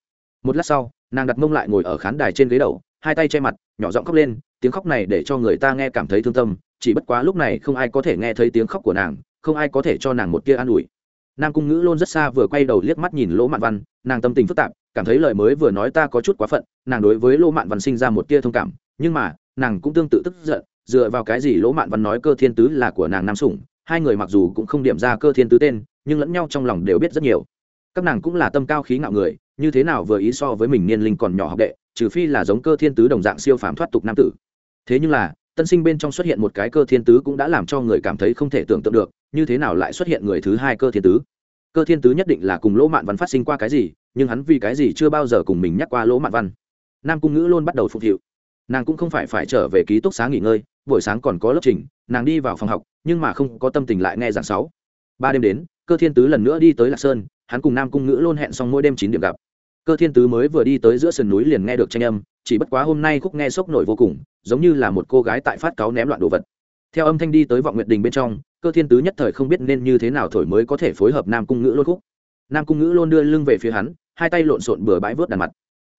Một lát sau nàng đặt mông lại ngồi ở khán đài trên ghế đầu, hai tay che mặt, nhỏ giọng khóc lên, tiếng khóc này để cho người ta nghe cảm thấy thương tâm, chỉ bất quá lúc này không ai có thể nghe thấy tiếng khóc của nàng, không ai có thể cho nàng một kia an ủi. Nam cung ngữ luôn rất xa vừa quay đầu liếc mắt nhìn lỗ mạn văn, nàng tâm tình phức tạp, cảm thấy lời mới vừa nói ta có chút quá phận, nàng đối với lỗ mạn văn sinh ra một tia thông cảm, nhưng mà, nàng cũng tương tự tức giận, dựa vào cái gì lỗ mạn văn nói cơ thiên tứ là của nàng nam sủng, hai người mặc dù cũng không điểm ra cơ thiên tứ tên, nhưng lẫn nhau trong lòng đều biết rất nhiều các nàng cũng là tâm cao khí ngạo người, như thế nào vừa ý so với mình niên linh còn nhỏ học đệ, trừ phi là giống cơ thiên tứ đồng dạng siêu phàm thoát tục nam tử. Thế nhưng là, tân sinh bên trong xuất hiện một cái cơ thiên tứ cũng đã làm cho người cảm thấy không thể tưởng tượng được, như thế nào lại xuất hiện người thứ hai cơ thiên tứ? Cơ thiên tứ nhất định là cùng lỗ mạn văn phát sinh qua cái gì, nhưng hắn vì cái gì chưa bao giờ cùng mình nhắc qua lỗ mạn văn? Nam cung ngữ luôn bắt đầu phục hiệu. Nàng cũng không phải phải trở về ký túc xá nghỉ ngơi, buổi sáng còn có lớp trình, nàng đi vào phòng học, nhưng mà không có tâm tình lại nghe giảng sáu. Ba đêm đến, cơ thiên tứ lần nữa đi tới lạc sơn hắn cùng nam cung ngữ luôn hẹn xong mỗi đêm chín điểm gặp. Cơ thiên tứ mới vừa đi tới giữa sườn núi liền nghe được tranh âm, chỉ bất quá hôm nay khúc nghe sốc nổi vô cùng, giống như là một cô gái tại phát cáo ném loạn đồ vật. Theo âm thanh đi tới vọng nguyệt đình bên trong, cơ thiên tứ nhất thời không biết nên như thế nào thổi mới có thể phối hợp nam cung ngữ lôn khúc. Nam cung ngữ lôn đưa lưng về phía hắn, hai tay lộn xộn bừa bãi vớt đàn mặt.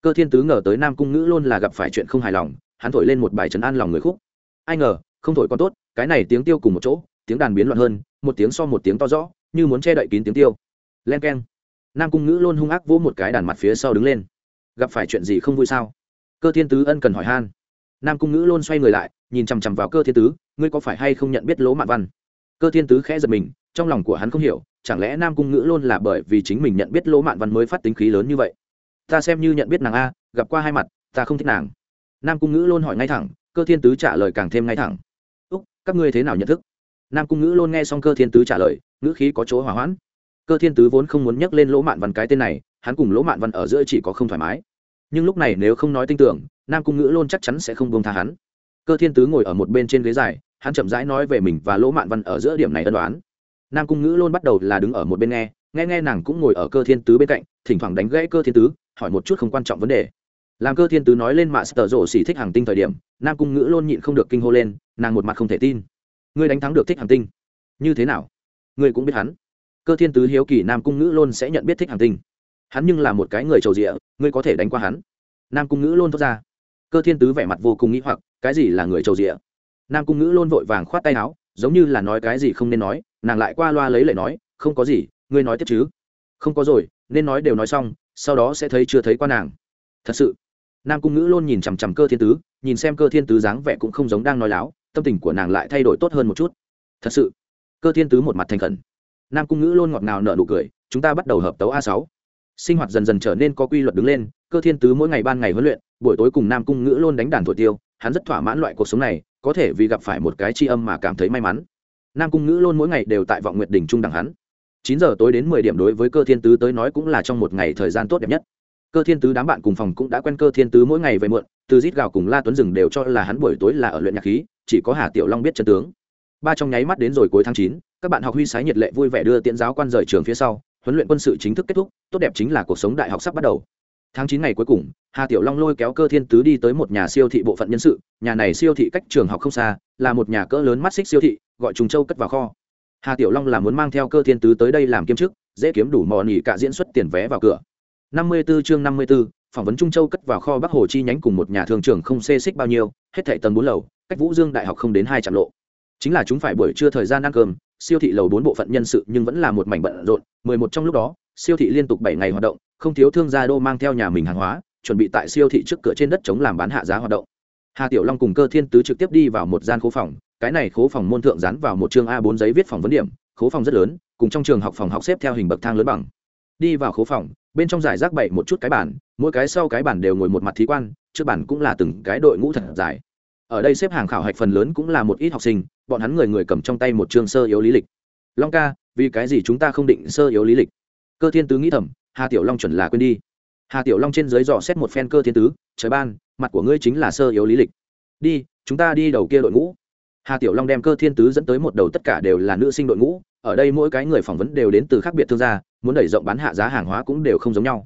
Cơ thiên tứ ngờ tới nam cung ngữ lôn là gặp phải chuyện không hài lòng, hắn thổi lên một bài trấn an lòng người khúc. Ai ngờ, không thổi còn tốt, cái này tiếng tiêu cùng một chỗ, tiếng đàn biến loạn hơn, một tiếng so một tiếng to rõ, như muốn che đậy kín tiếng tiêu len k e n nam cung ngữ luôn hung ác vỗ một cái đàn mặt phía sau đứng lên. Gặp phải chuyện gì không vui sao? Cơ thiên tứ ân cần hỏi han. Nam cung ngữ luôn xoay người lại, nhìn chằm chằm vào cơ thiên tứ, ngươi có phải hay không nhận biết lỗ mạn văn? Cơ thiên tứ khẽ giật mình, trong lòng của hắn không hiểu, chẳng lẽ nam cung ngữ luôn là bởi vì chính mình nhận biết lỗ mạn văn mới phát tính khí lớn như vậy? Ta xem như nhận biết nàng a, gặp qua hai mặt, ta không thích nàng. Nam cung ngữ luôn hỏi ngay thẳng, cơ thiên tứ trả lời càng thêm ngay thẳng. Úc, các ngươi thế nào nhận thức? Nam cung ngữ luôn nghe xong cơ thiên tứ trả lời, ngữ khí có chỗ hỏa hoãn cơ thiên tứ vốn không muốn nhắc lên lỗ mạn văn cái tên này, hắn cùng lỗ mạn văn ở giữa chỉ có không thoải mái. Nhưng lúc này nếu không nói tin tưởng, nam cung ngữ luôn chắc chắn sẽ không buông tha hắn. Cơ thiên tứ ngồi ở một bên trên ghế dài, hắn chậm rãi nói về mình và lỗ mạn văn ở giữa điểm này ân đoán nam cung ngữ luôn bắt đầu là đứng ở một bên nghe nghe nghe nàng cũng ngồi ở cơ thiên tứ bên cạnh, thỉnh thoảng đánh gãy cơ thiên tứ, hỏi một chút không quan trọng vấn đề. Làm cơ thiên tứ nói lên mạng sờ rổ xỉ thích hàng tinh thời điểm, nam cung ngữ luôn nhịn không được kinh hô lên, nàng một mặt không thể tin. Ngươi đánh thắng được thích hàng tinh. Như thế nào? Ngươi cũng biết hắn cơ thiên tứ hiếu kỳ nam cung ngữ luôn sẽ nhận biết thích hàng tinh. Hắn nhưng là một cái người trầu rịa, ngươi có thể đánh qua hắn. Nam cung ngữ luôn thốt ra. Cơ thiên tứ vẻ mặt vô cùng nghĩ hoặc, cái gì là người trầu rịa? Nam cung ngữ luôn vội vàng khoát tay áo, giống như là nói cái gì không nên nói, nàng lại qua loa lấy lời nói, không có gì, ngươi nói tiếp chứ. Không có rồi, nên nói đều nói xong, sau đó sẽ thấy chưa thấy qua nàng. Thật sự. Nam cung ngữ luôn nhìn chằm chằm cơ thiên tứ, nhìn xem cơ thiên tứ dáng vẻ cũng không giống đang nói láo, tâm tình của nàng lại thay đổi tốt hơn một chút. Thật sự. Cơ thiên tứ một mặt thành khẩn nam cung ngữ luôn ngọt ngào nở nụ cười, chúng ta bắt đầu hợp tấu a sáu. Sinh hoạt dần dần trở nên có quy luật đứng lên, cơ thiên tứ mỗi ngày ban ngày huấn luyện, buổi tối cùng nam cung ngữ luôn đánh đàn thổi tiêu, hắn rất thỏa mãn loại cuộc sống này, có thể vì gặp phải một cái tri âm mà cảm thấy may mắn. Nam cung ngữ luôn mỗi ngày đều tại vọng nguyệt đình trung đẳng hắn. Chín giờ tối đến mười điểm đối với cơ thiên tứ tới nói cũng là trong một ngày thời gian tốt đẹp nhất. Cơ thiên tứ đám bạn cùng phòng cũng đã quen cơ thiên tứ mỗi ngày về muộn, từ rít gào cùng la tuấn rừng đều cho là hắn buổi tối là ở luyện nhạc khí, chỉ có hà tiểu long biết chân tướng ba trong nháy mắt đến rồi cuối tháng chín các bạn học huy sái nhiệt lệ vui vẻ đưa tiễn giáo quan rời trường phía sau huấn luyện quân sự chính thức kết thúc tốt đẹp chính là cuộc sống đại học sắp bắt đầu. Tháng chín ngày cuối cùng hà tiểu long lôi kéo cơ thiên tứ đi tới một nhà siêu thị bộ phận nhân sự nhà này siêu thị cách trường học không xa là một nhà cỡ lớn mắt xích siêu thị gọi trùng châu cất vào kho. Hà tiểu long là muốn mang theo cơ thiên tứ tới đây làm kiêm chức dễ kiếm đủ mò nỉ cả diễn xuất tiền vé vào cửa. Năm mươi 54 chương năm mươi 54, phỏng vấn trung châu cất vào kho bắc hồ chi nhánh cùng một nhà thương trường không xê xích bao nhiêu hết thảy tầng bốn lầu cách vũ dương đại học không đến hai trạm lộ chính là chúng phải buổi trưa thời gian ăn cơm, siêu thị lầu bốn bộ phận nhân sự nhưng vẫn là một mảnh bận rộn, mười một trong lúc đó, siêu thị liên tục bảy ngày hoạt động, không thiếu thương gia đô mang theo nhà mình hàng hóa, chuẩn bị tại siêu thị trước cửa trên đất chống làm bán hạ giá hoạt động. Hà tiểu long cùng cơ thiên tứ trực tiếp đi vào một gian khố phòng, cái này khố phòng môn thượng dán vào một chương a bốn giấy viết phòng vấn điểm, khố phòng rất lớn, cùng trong trường học phòng học xếp theo hình bậc thang lớn bằng. Đi vào khố phòng, bên trong giải rác bậy một chút cái bản mỗi cái sau cái bản đều ngồi một mặt thí quan, trước bản cũng là từng cái đội ngũ thật dài ở đây xếp hàng khảo hạch phần lớn cũng là một ít học sinh, bọn hắn người người cầm trong tay một chương sơ yếu lý lịch. Long ca, vì cái gì chúng ta không định sơ yếu lý lịch? Cơ thiên tứ nghĩ thầm, hà tiểu long chuẩn là quên đi. Hà tiểu long trên dưới dò xét một phen cơ thiên tứ, trời ban, mặt của ngươi chính là sơ yếu lý lịch. Đi, chúng ta đi đầu kia đội ngũ. Hà tiểu long đem cơ thiên tứ dẫn tới một đầu tất cả đều là nữ sinh đội ngũ, ở đây mỗi cái người phỏng vấn đều đến từ khác biệt thương gia, muốn đẩy rộng bán hạ giá hàng hóa cũng đều không giống nhau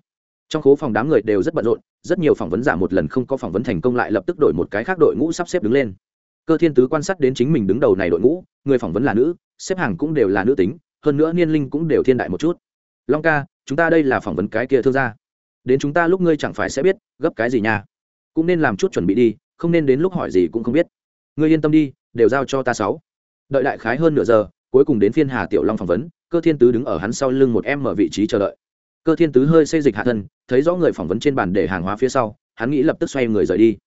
trong khố phòng đám người đều rất bận rộn, rất nhiều phỏng vấn giả một lần không có phỏng vấn thành công lại lập tức đổi một cái khác đội ngũ sắp xếp đứng lên. Cơ thiên tứ quan sát đến chính mình đứng đầu này đội ngũ, người phỏng vấn là nữ, xếp hàng cũng đều là nữ tính, hơn nữa niên linh cũng đều thiên đại một chút. Long ca, chúng ta đây là phỏng vấn cái kia thương gia. Đến chúng ta lúc ngươi chẳng phải sẽ biết, gấp cái gì nha. Cũng nên làm chút chuẩn bị đi, không nên đến lúc hỏi gì cũng không biết. Ngươi yên tâm đi, đều giao cho ta sáu. Đợi đại khái hơn nửa giờ, cuối cùng đến phiên hà tiểu long phỏng vấn, cơ thiên tứ đứng ở hắn sau lưng một em ở vị trí chờ đợi cơ thiên tứ hơi xây dịch hạ thân, thấy rõ người phỏng vấn trên bàn để hàng hóa phía sau, hắn nghĩ lập tức xoay người rời đi.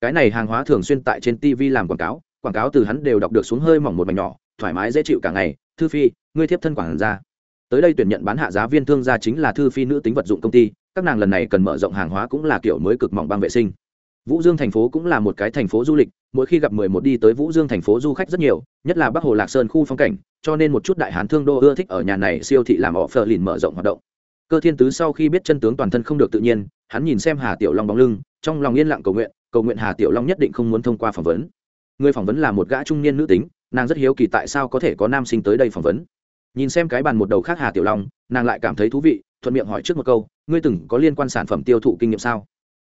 Cái này hàng hóa thường xuyên tại trên tv làm quảng cáo quảng cáo từ hắn đều đọc được xuống hơi mỏng một mảnh nhỏ, thoải mái dễ chịu cả ngày. Thư phi, ngươi thiếp thân quảng ra tới đây tuyển nhận bán hạ giá viên thương gia chính là thư phi nữ tính vật dụng công ty, các nàng lần này cần mở rộng hàng hóa cũng là kiểu mới cực mỏng băng vệ sinh. Vũ dương thành phố cũng là một cái thành phố du lịch, mỗi khi gặp mười một đi tới vũ dương thành phố du khách rất nhiều, nhất là bắc hồ lạc sơn khu phong cảnh, cho nên một chút đại hán thương đô ưa thích ở nhà này siêu thị làm họ phờ lìn mở rộng hoạt động cơ thiên tứ sau khi biết chân tướng toàn thân không được tự nhiên, hắn nhìn xem hà tiểu long bóng lưng, trong lòng yên lặng cầu nguyện cầu nguyện hà tiểu long nhất định không muốn thông qua phỏng vấn. Người phỏng vấn là một gã trung niên nữ tính, nàng rất hiếu kỳ tại sao có thể có nam sinh tới đây phỏng vấn. Nhìn xem cái bàn một đầu khác hà tiểu long, nàng lại cảm thấy thú vị, thuận miệng hỏi trước một câu, ngươi từng có liên quan sản phẩm tiêu thụ kinh nghiệm sao?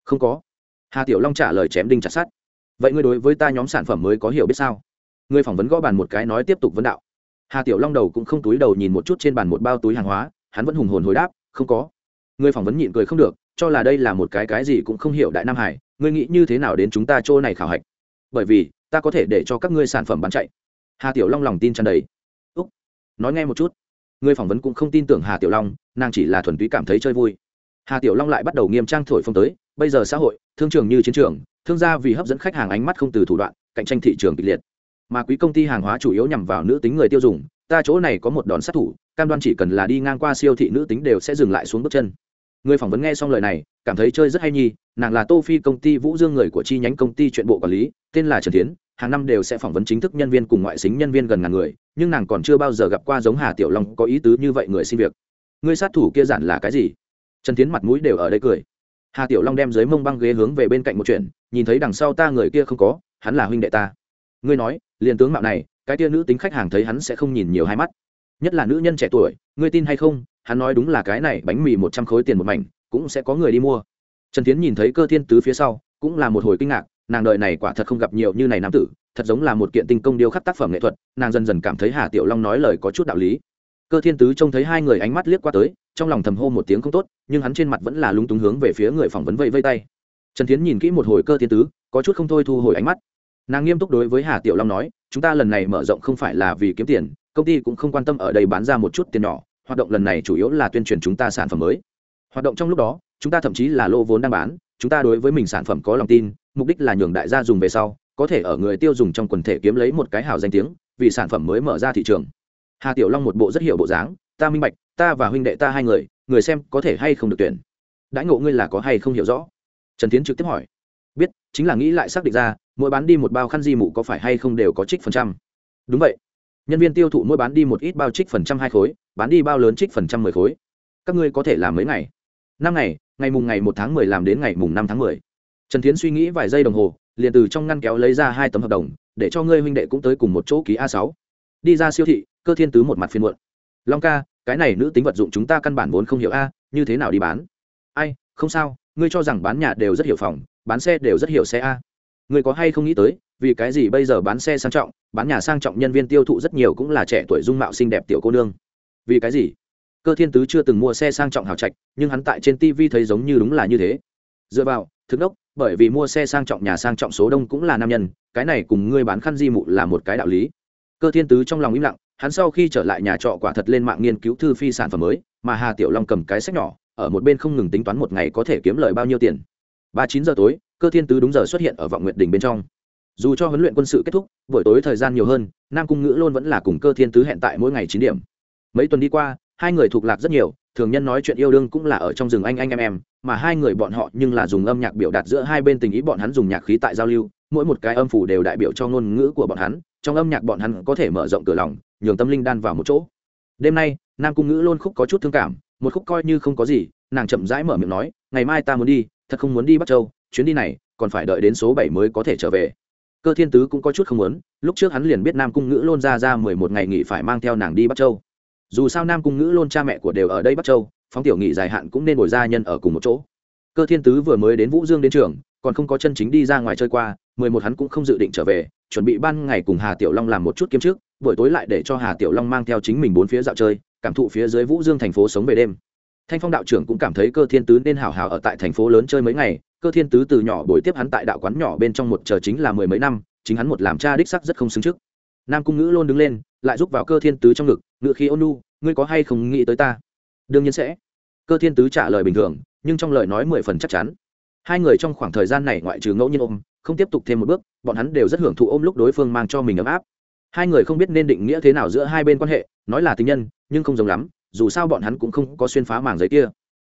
Không có. Hà tiểu long trả lời chém đinh chặt sát vậy ngươi đối với ta nhóm sản phẩm mới có hiểu biết sao? Ngươi phỏng vấn gõ bàn một cái nói tiếp tục vấn đạo. Hà tiểu long đầu cũng không túi đầu nhìn một chút trên bàn một bao túi hàng hóa, hắn vẫn hùng hồn hồi đáp không có. Ngươi phỏng vấn nhịn cười không được, cho là đây là một cái cái gì cũng không hiểu đại nam hải, ngươi nghĩ như thế nào đến chúng ta chỗ này khảo hạch? Bởi vì, ta có thể để cho các ngươi sản phẩm bán chạy. Hà tiểu long lòng tin tràn đầy. Úc, nói nghe một chút. Ngươi phỏng vấn cũng không tin tưởng hà tiểu long, nàng chỉ là thuần túy cảm thấy chơi vui. Hà tiểu long lại bắt đầu nghiêm trang thổi phông tới, bây giờ xã hội, thương trường như chiến trường, thương gia vì hấp dẫn khách hàng ánh mắt không từ thủ đoạn, cạnh tranh thị trường kịch liệt. Mà quý công ty hàng hóa chủ yếu nhằm vào nữ tính người tiêu dùng, ta chỗ này có một đòn sát thủ cam đoan chỉ cần là đi ngang qua siêu thị nữ tính đều sẽ dừng lại xuống bước chân. Người phỏng vấn nghe xong lời này, cảm thấy chơi rất hay nhi, nàng là tô phi công ty vũ dương người của chi nhánh công ty chuyện bộ quản lý, tên là trần tiến hàng năm đều sẽ phỏng vấn chính thức nhân viên cùng ngoại xính nhân viên gần ngàn người, nhưng nàng còn chưa bao giờ gặp qua giống hà tiểu long có ý tứ như vậy người xin việc. Người sát thủ kia giản là cái gì? Trần tiến mặt mũi đều ở đây cười. Hà tiểu long đem dưới mông băng ghế hướng về bên cạnh một chuyện, nhìn thấy đằng sau ta người kia không có, hắn là huynh đệ ta. Ngươi nói, liền tướng mạo này, cái tia nữ tính khách hàng thấy hắn sẽ không nhìn nhiều hai mắt nhất là nữ nhân trẻ tuổi, ngươi tin hay không, hắn nói đúng là cái này bánh mì một trăm khối tiền một mảnh, cũng sẽ có người đi mua. Trần tiến nhìn thấy cơ thiên tứ phía sau, cũng là một hồi kinh ngạc, nàng đợi này quả thật không gặp nhiều như này nam tử, thật giống là một kiện tinh công điêu khắc tác phẩm nghệ thuật, nàng dần dần cảm thấy hà tiểu long nói lời có chút đạo lý. Cơ thiên tứ trông thấy hai người ánh mắt liếc qua tới, trong lòng thầm hô một tiếng không tốt, nhưng hắn trên mặt vẫn là lúng túng hướng về phía người phỏng vấn vây vây tay. Trần tiến nhìn kỹ một hồi cơ thiên tứ, có chút không thôi thu hồi ánh mắt. Nàng nghiêm túc đối với hà tiểu long nói, chúng ta lần này mở rộng không phải là vì kiếm tiền công ty cũng không quan tâm ở đây bán ra một chút tiền nhỏ, hoạt động lần này chủ yếu là tuyên truyền chúng ta sản phẩm mới. Hoạt động trong lúc đó, chúng ta thậm chí là lô vốn đang bán, chúng ta đối với mình sản phẩm có lòng tin, mục đích là nhường đại gia dùng về sau, có thể ở người tiêu dùng trong quần thể kiếm lấy một cái hào danh tiếng, vì sản phẩm mới mở ra thị trường. Hà tiểu long một bộ rất hiểu bộ dáng, ta minh bạch, ta và huynh đệ ta hai người người xem có thể hay không được tuyển. Đãi ngộ ngươi là có hay không hiểu rõ? Trần tiến trực tiếp hỏi. Biết, chính là nghĩ lại xác định ra, mỗi bán đi một bao khăn di mụ có phải hay không đều có trích phần trăm. Đúng vậy nhân viên tiêu thụ mỗi bán đi một ít bao trích phần trăm hai khối, bán đi bao lớn trích phần trăm mười khối. Các ngươi có thể làm mấy ngày? Năm ngày ngày mùng ngày một tháng mười làm đến ngày mùng năm tháng mười. Trần tiến suy nghĩ vài giây đồng hồ, liền từ trong ngăn kéo lấy ra hai tấm hợp đồng, để cho ngươi huynh đệ cũng tới cùng một chỗ ký a sáu. Đi ra siêu thị, cơ thiên tứ một mặt phiên muộn. Long ca, cái này nữ tính vật dụng chúng ta căn bản vốn không hiểu a, như thế nào đi bán? Ai, không sao, ngươi cho rằng bán nhà đều rất hiểu phòng, bán xe đều rất hiểu xe a ngươi có hay không nghĩ tới, vì cái gì bây giờ bán xe sang trọng, bán nhà sang trọng nhân viên tiêu thụ rất nhiều cũng là trẻ tuổi dung mạo xinh đẹp tiểu cô nương. Vì cái gì? Cơ thiên tứ chưa từng mua xe sang trọng hào trạch, nhưng hắn tại trên tv thấy giống như đúng là như thế. Dựa vào, thực đốc, bởi vì mua xe sang trọng nhà sang trọng số đông cũng là nam nhân, cái này cùng ngươi bán khăn di mụ là một cái đạo lý. Cơ thiên tứ trong lòng im lặng, hắn sau khi trở lại nhà trọ quả thật lên mạng nghiên cứu thư phi sản phẩm mới, mà hà tiểu long cầm cái sách nhỏ, ở một bên không ngừng tính toán một ngày có thể kiếm lời bao nhiêu tiền. Ba chín giờ tối cơ thiên tứ đúng giờ xuất hiện ở vọng nguyệt đình bên trong. Dù cho huấn luyện quân sự kết thúc, buổi tối thời gian nhiều hơn, nam cung ngữ luôn vẫn là cùng cơ thiên tứ hẹn tại mỗi ngày chín điểm. Mấy tuần đi qua, hai người thuộc lạc rất nhiều, thường nhân nói chuyện yêu đương cũng là ở trong rừng anh anh em em, mà hai người bọn họ nhưng là dùng âm nhạc biểu đạt giữa hai bên tình ý bọn hắn dùng nhạc khí tại giao lưu, mỗi một cái âm phủ đều đại biểu cho ngôn ngữ của bọn hắn, trong âm nhạc bọn hắn có thể mở rộng cửa lòng, nhường tâm linh đan vào một chỗ. Đêm nay, nam cung ngữ luôn khúc có chút thương cảm, một khúc coi như không có gì, nàng chậm rãi mở miệng nói, ngày mai ta muốn đi, thật không muốn đi bắc châu chuyến đi này, còn phải đợi đến số bảy mới có thể trở về. Cơ thiên tứ cũng có chút không muốn, lúc trước hắn liền biết nam cung ngữ lôn ra ra mười một ngày nghỉ phải mang theo nàng đi bắc châu. Dù sao nam cung ngữ lôn cha mẹ của đều ở đây bắc châu, phóng tiểu nghỉ dài hạn cũng nên ngồi gia nhân ở cùng một chỗ. Cơ thiên tứ vừa mới đến vũ dương đến trường, còn không có chân chính đi ra ngoài chơi qua, mười một hắn cũng không dự định trở về, chuẩn bị ban ngày cùng hà tiểu long làm một chút kiếm trước, buổi tối lại để cho hà tiểu long mang theo chính mình bốn phía dạo chơi, cảm thụ phía dưới vũ dương thành phố sống về đêm. Thanh phong đạo trưởng cũng cảm thấy cơ thiên tứ nên hào hào ở tại thành phố lớn chơi mấy ngày cơ thiên tứ từ nhỏ buổi tiếp hắn tại đạo quán nhỏ bên trong một chờ chính là mười mấy năm, chính hắn một làm cha đích sắc rất không xứng trước. Nam cung ngữ luôn đứng lên, lại giúp vào cơ thiên tứ trong ngực, ngự khí ôn nu ngươi có hay không nghĩ tới ta? Đương nhiên sẽ. Cơ thiên tứ trả lời bình thường, nhưng trong lời nói mười phần chắc chắn. Hai người trong khoảng thời gian này ngoại trừ ngẫu nhiên ôm, không tiếp tục thêm một bước, bọn hắn đều rất hưởng thụ ôm lúc đối phương mang cho mình ấm áp. Hai người không biết nên định nghĩa thế nào giữa hai bên quan hệ, nói là tình nhân, nhưng không giống lắm, dù sao bọn hắn cũng không có xuyên phá màng giấy kia.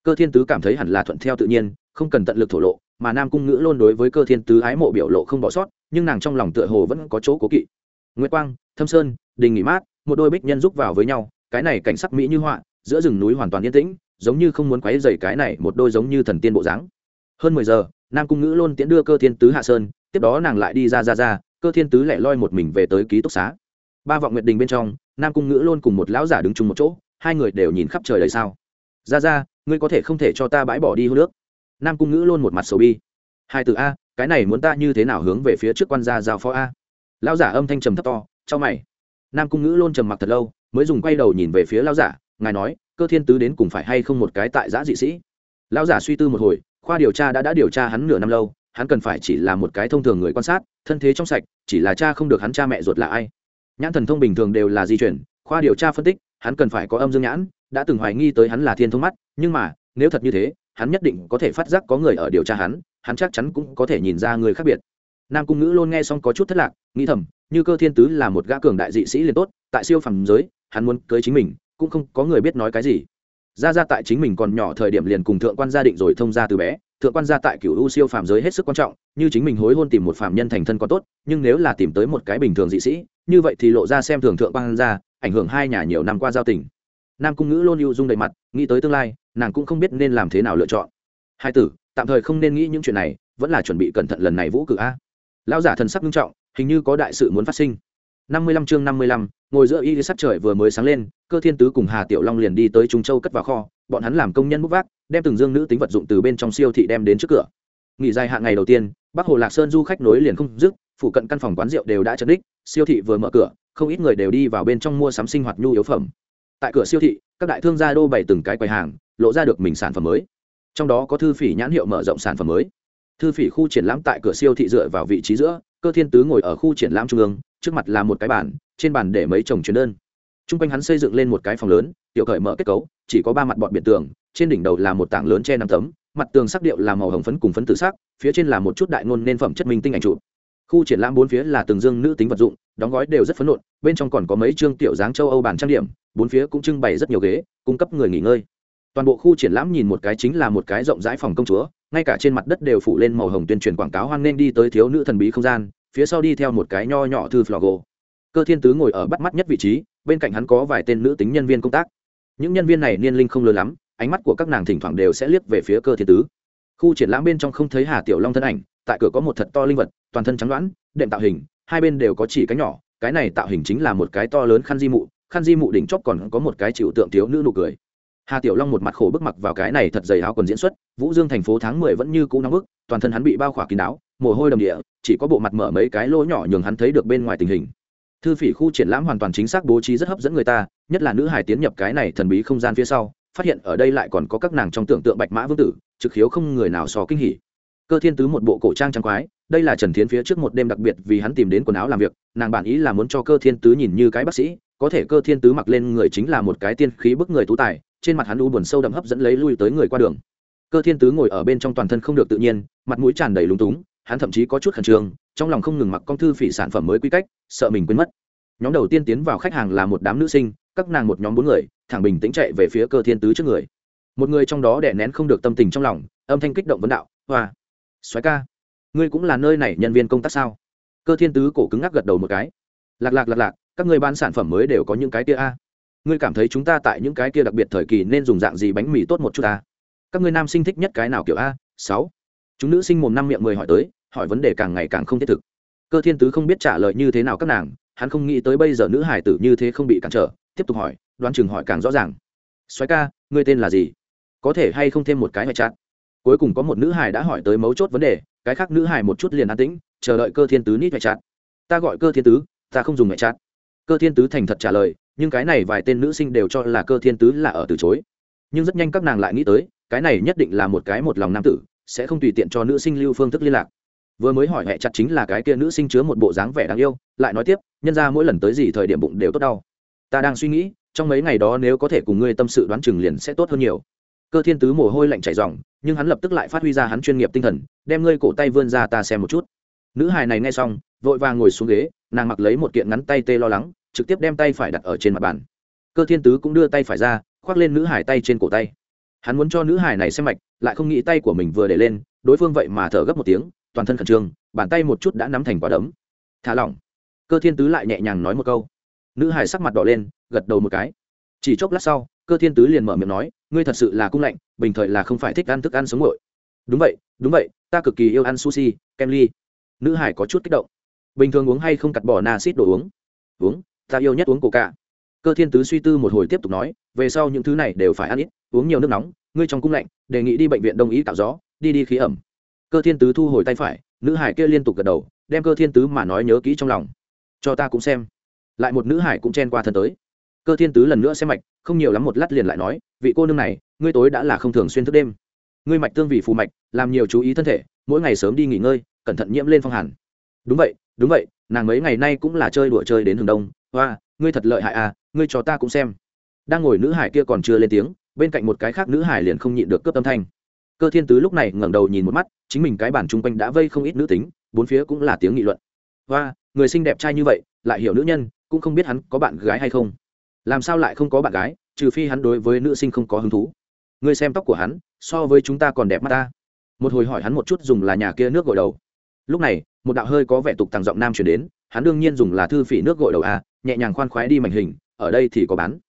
Cơ thiên tứ cảm thấy hẳn là thuận theo tự nhiên không cần tận lực thổ lộ, mà nam cung ngữ luôn đối với cơ thiên tứ ái mộ biểu lộ không bỏ sót, nhưng nàng trong lòng tựa hồ vẫn có chỗ cố kỵ. Nguyễn quang, thâm sơn, đình nghỉ mát, một đôi bích nhân rúc vào với nhau, cái này cảnh sắc mỹ như họa, giữa rừng núi hoàn toàn yên tĩnh, giống như không muốn quấy dày cái này một đôi giống như thần tiên bộ dáng. Hơn mười giờ, nam cung ngữ luôn tiễn đưa cơ thiên tứ hạ sơn, tiếp đó nàng lại đi ra ra ra, cơ thiên tứ lại loi một mình về tới ký túc xá. Ba vọng nguyệt đình bên trong, nam cung ngữ luôn cùng một lão giả đứng chung một chỗ, hai người đều nhìn khắp trời đầy sao. Ra ra, ngươi có thể không thể cho ta bãi bỏ đi hô nước nam cung ngữ luôn một mặt sầu bi. Hai từ a, cái này muốn ta như thế nào hướng về phía trước quan gia giao phó a? Lão giả âm thanh trầm thấp to cho mày. Nam cung ngữ luôn trầm mặc thật lâu, mới dùng quay đầu nhìn về phía lão giả, ngài nói, cơ thiên tứ đến cùng phải hay không một cái tại giã dị sĩ? Lão giả suy tư một hồi, khoa điều tra đã đã điều tra hắn nửa năm lâu, hắn cần phải chỉ là một cái thông thường người quan sát, thân thế trong sạch, chỉ là cha không được hắn cha mẹ ruột là ai. Nhãn thần thông bình thường đều là di chuyển, khoa điều tra phân tích, hắn cần phải có âm dương nhãn, đã từng hoài nghi tới hắn là thiên thông mắt, nhưng mà, nếu thật như thế hắn nhất định có thể phát giác có người ở điều tra hắn hắn chắc chắn cũng có thể nhìn ra người khác biệt. Nam cung ngữ luôn nghe xong có chút thất lạc, nghĩ thầm, như cơ thiên tứ là một gã cường đại dị sĩ liền tốt, tại siêu phẩm giới, hắn muốn cưới chính mình, cũng không có người biết nói cái gì. Ra ra tại chính mình còn nhỏ thời điểm liền cùng thượng quan gia định rồi thông ra từ bé, thượng quan gia tại cựu u siêu phàm giới hết sức quan trọng, như chính mình hối hôn tìm một phạm nhân thành thân có tốt, nhưng nếu là tìm tới một cái bình thường dị sĩ, như vậy thì lộ ra xem thường thượng quan gia, ảnh hưởng hai nhà nhiều năm qua giao tình. Nam cung ngữ luôn ưu dung đầy mặt, nghĩ tới tương lai nàng cũng không biết nên làm thế nào lựa chọn. Hai tử, tạm thời không nên nghĩ những chuyện này, vẫn là chuẩn bị cẩn thận lần này vũ cử a. Lão giả thần sắc nghiêm trọng, hình như có đại sự muốn phát sinh. Năm mươi lăm chương năm mươi lăm, ngồi giữa y sắt trời vừa mới sáng lên, cơ thiên tứ cùng hà tiểu long liền đi tới trung châu cất vào kho, bọn hắn làm công nhân bút vác, đem từng dương nữ tính vật dụng từ bên trong siêu thị đem đến trước cửa. Nghỉ dài hạn ngày đầu tiên, bắc hồ lạc sơn du khách nối liền không dứt, phụ cận căn phòng quán rượu đều đã chật đích siêu thị vừa mở cửa, không ít người đều đi vào bên trong mua sắm sinh hoạt nhu yếu phẩm. Tại cửa siêu thị, các đại thương gia đô bày từng cái quầy hàng lộ ra được mình sản phẩm mới. Trong đó có thư phỉ nhãn hiệu mở rộng sản phẩm mới. Thư phỉ khu triển lãm tại cửa siêu thị dựa vào vị trí giữa, cơ thiên tứ ngồi ở khu triển lãm trung ương, trước mặt là một cái bàn, trên bàn để mấy chồng chuyến đơn. T r u n g quanh hắn xây dựng lên một cái phòng lớn, tiểu cởi mở kết cấu, chỉ có ba mặt bọn biệt tường, trên đỉnh đầu là một tảng lớn che năm tấm, mặt tường sắc điệu là màu hồng phấn cùng phấn tử sắc, phía trên là một chút đại ngôn nên phẩm chất minh tinh ảnh trụ khu triển lãm bốn phía là từng dương nữ tính vật dụng, đóng gói đều rất phấn nộn, bên trong còn có mấy chương tiểu dáng châu âu bản trang điểm, bốn phía cũng trưng bày rất nhiều ghế, cung cấp người nghỉ ngơi toàn bộ khu triển lãm nhìn một cái chính là một cái rộng rãi phòng công chúa, ngay cả trên mặt đất đều phủ lên màu hồng tuyên truyền quảng cáo hoan nghênh đi tới thiếu nữ thần bí không gian, phía sau đi theo một cái nho nhỏ thư flogo cơ thiên tứ ngồi ở bắt mắt nhất vị trí, bên cạnh hắn có vài tên nữ tính nhân viên công tác. Những nhân viên này niên linh không lớn lắm, ánh mắt của các nàng thỉnh thoảng đều sẽ liếc về phía cơ thiên tứ. Khu triển lãm bên trong không thấy hà tiểu long thân ảnh, tại cửa có một thật to linh vật, toàn thân trắng đoán, đệm tạo hình, hai bên đều có chỉ cái nhỏ, cái này tạo hình chính là một cái to lớn khăn di mụ khăn di mụ đỉnh chóp còn có một cái chịu tượng thiếu nữ nụ cười hà tiểu long một mặt khổ bức mặc vào cái này thật dày áo quần diễn xuất, vũ dương thành phố tháng mười vẫn như cũ nóng bức, toàn thân hắn bị bao khỏa kín đáo, mồ hôi đầm địa, chỉ có bộ mặt mở mấy cái lỗ nhỏ nhường hắn thấy được bên ngoài tình hình. Thư phỉ khu triển lãm hoàn toàn chính xác bố trí rất hấp dẫn người ta, nhất là nữ hải tiến nhập cái này thần bí không gian phía sau, phát hiện ở đây lại còn có các nàng trong tưởng tượng bạch mã vương tử, trực khiếu không người nào so kinh hỉ. Cơ thiên tứ một bộ cổ trang trang quái, đây là trần thiến phía trước một đêm đặc biệt vì hắn tìm đến quần áo làm việc, nàng bản ý là muốn cho cơ thiên tứ nhìn như cái bác sĩ, có thể cơ thiên tứ mặc lên người chính là một cái tiên khí bức người tú tài trên mặt hắn u buồn sâu đậm hấp dẫn lấy lui tới người qua đường. Cơ thiên tứ ngồi ở bên trong toàn thân không được tự nhiên, mặt mũi tràn đầy lúng túng, hắn thậm chí có chút khẩn trương, trong lòng không ngừng mặc con thư phỉ sản phẩm mới quy cách, sợ mình quên mất. Nhóm đầu tiên tiến vào khách hàng là một đám nữ sinh, các nàng một nhóm bốn người, thẳng bình tĩnh chạy về phía cơ thiên tứ trước người. Một người trong đó đè nén không được tâm tình trong lòng, âm thanh kích động vấn đạo, hoa xoáy ca, ngươi cũng là nơi này nhân viên công tác sao? Cơ thiên tứ cổ cứng ngắc gật đầu một cái. Lạc lạc lạc lạc, các ngươi bán sản phẩm mới đều có những cái kia a ngươi cảm thấy chúng ta tại những cái kia đặc biệt thời kỳ nên dùng dạng gì bánh mì tốt một chút à? các ngươi nam sinh thích nhất cái nào kiểu a sáu chúng nữ sinh mồm năm miệng mười hỏi tới, hỏi vấn đề càng ngày càng không thiết thực cơ thiên tứ không biết trả lời như thế nào các nàng, hắn không nghĩ tới bây giờ nữ hải tử như thế không bị cản trở, tiếp tục hỏi, đoán chừng hỏi càng rõ ràng xoáy ca, ngươi tên là gì có thể hay không thêm một cái ngoại chặn. cuối cùng có một nữ hải đã hỏi tới mấu chốt vấn đề, cái khác nữ hải một chút liền an tĩnh, chờ đợi cơ thiên tứ nít ngoại chặn. ta gọi cơ thiên tứ, ta không dùng ngoại chặn. cơ thiên tứ thành thật trả lời nhưng cái này vài tên nữ sinh đều cho là cơ thiên tứ là ở từ chối. Nhưng rất nhanh các nàng lại nghĩ tới, cái này nhất định là một cái một lòng nam tử, sẽ không tùy tiện cho nữ sinh lưu phương thức liên lạc. Vừa mới hỏi hẹ chặt chính là cái kia nữ sinh chứa một bộ dáng vẻ đáng yêu, lại nói tiếp, nhân ra mỗi lần tới gì thời điểm bụng đều tốt đau. Ta đang suy nghĩ, trong mấy ngày đó nếu có thể cùng ngươi tâm sự đoán chừng liền sẽ tốt hơn nhiều. Cơ thiên tứ mồ hôi lạnh chảy ròng, nhưng hắn lập tức lại phát huy ra hắn chuyên nghiệp tinh thần, đem ngươi cổ tay vươn ra ta xem một chút. Nữ hài này nghe xong, vội vàng ngồi xuống ghế, nàng mặc lấy một kiện ngắn tay tê lo lắng trực tiếp đem tay phải đặt ở trên mặt bàn. Cơ thiên tứ cũng đưa tay phải ra, khoác lên nữ hải tay trên cổ tay. Hắn muốn cho nữ hải này xem mạch, lại không nghĩ tay của mình vừa để lên, đối phương vậy mà thở gấp một tiếng, toàn thân khẩn trương, bàn tay một chút đã nắm thành quả đấm. Thả lỏng. Cơ thiên tứ lại nhẹ nhàng nói một câu. Nữ hải sắc mặt đỏ lên, gật đầu một cái. Chỉ chốc lát sau, cơ thiên tứ liền mở miệng nói, ngươi thật sự là cung lạnh, bình thời là không phải thích ăn thức ăn sống nguội. Đúng vậy đúng vậy, ta cực kỳ yêu ăn sushi, kem ly. Nữ hải có chút kích động. Bình thường uống hay không cặt bỏ na xít đồ uống? Uống ta yêu nhất uống cổ cả. cơ thiên tứ suy tư một hồi tiếp tục nói, về sau những thứ này đều phải ăn ít, uống nhiều nước nóng, ngươi trong cung lạnh, đề nghị đi bệnh viện đông ý tạo gió, đi đi khí ẩm. Cơ thiên tứ thu hồi tay phải, nữ hải kia liên tục gật đầu, đem cơ thiên tứ mà nói nhớ kỹ trong lòng. Cho ta cũng xem. Lại một nữ hải cũng chen qua thân tới. Cơ thiên tứ lần nữa xem mạch, không nhiều lắm một lát liền lại nói, vị cô nương này, ngươi tối đã là không thường xuyên thức đêm. Ngươi mạch tương vị phù mạch, làm nhiều chú ý thân thể, mỗi ngày sớm đi nghỉ ngơi, cẩn thận nhiễm lên phong hàn. Đúng vậy đúng vậy, nàng mấy ngày nay cũng là chơi đùa chơi đến hừng đông hoa, ngươi thật lợi hại à ngươi cho ta cũng xem. Đang ngồi nữ hải kia còn chưa lên tiếng, bên cạnh một cái khác nữ hải liền không nhịn được cướp âm thanh. Cơ thiên tứ lúc này ngẩng đầu nhìn một mắt, chính mình cái bản chung quanh đã vây không ít nữ tính, bốn phía cũng là tiếng nghị luận. Và người xinh đẹp trai như vậy, lại hiểu nữ nhân, cũng không biết hắn có bạn gái hay không. Làm sao lại không có bạn gái, trừ phi hắn đối với nữ sinh không có hứng thú. Ngươi xem tóc của hắn, so với chúng ta còn đẹp mắt ta. Một hồi hỏi hắn một chút dùng là nhà kia nước gội đầu. Lúc này, một đạo hơi có vẻ tục tàng giọng nam chuyển đến hắn đương nhiên dùng là thư phỉ nước gội đầu a, nhẹ nhàng khoan khoái đi mảnh hình, ở đây thì có bán.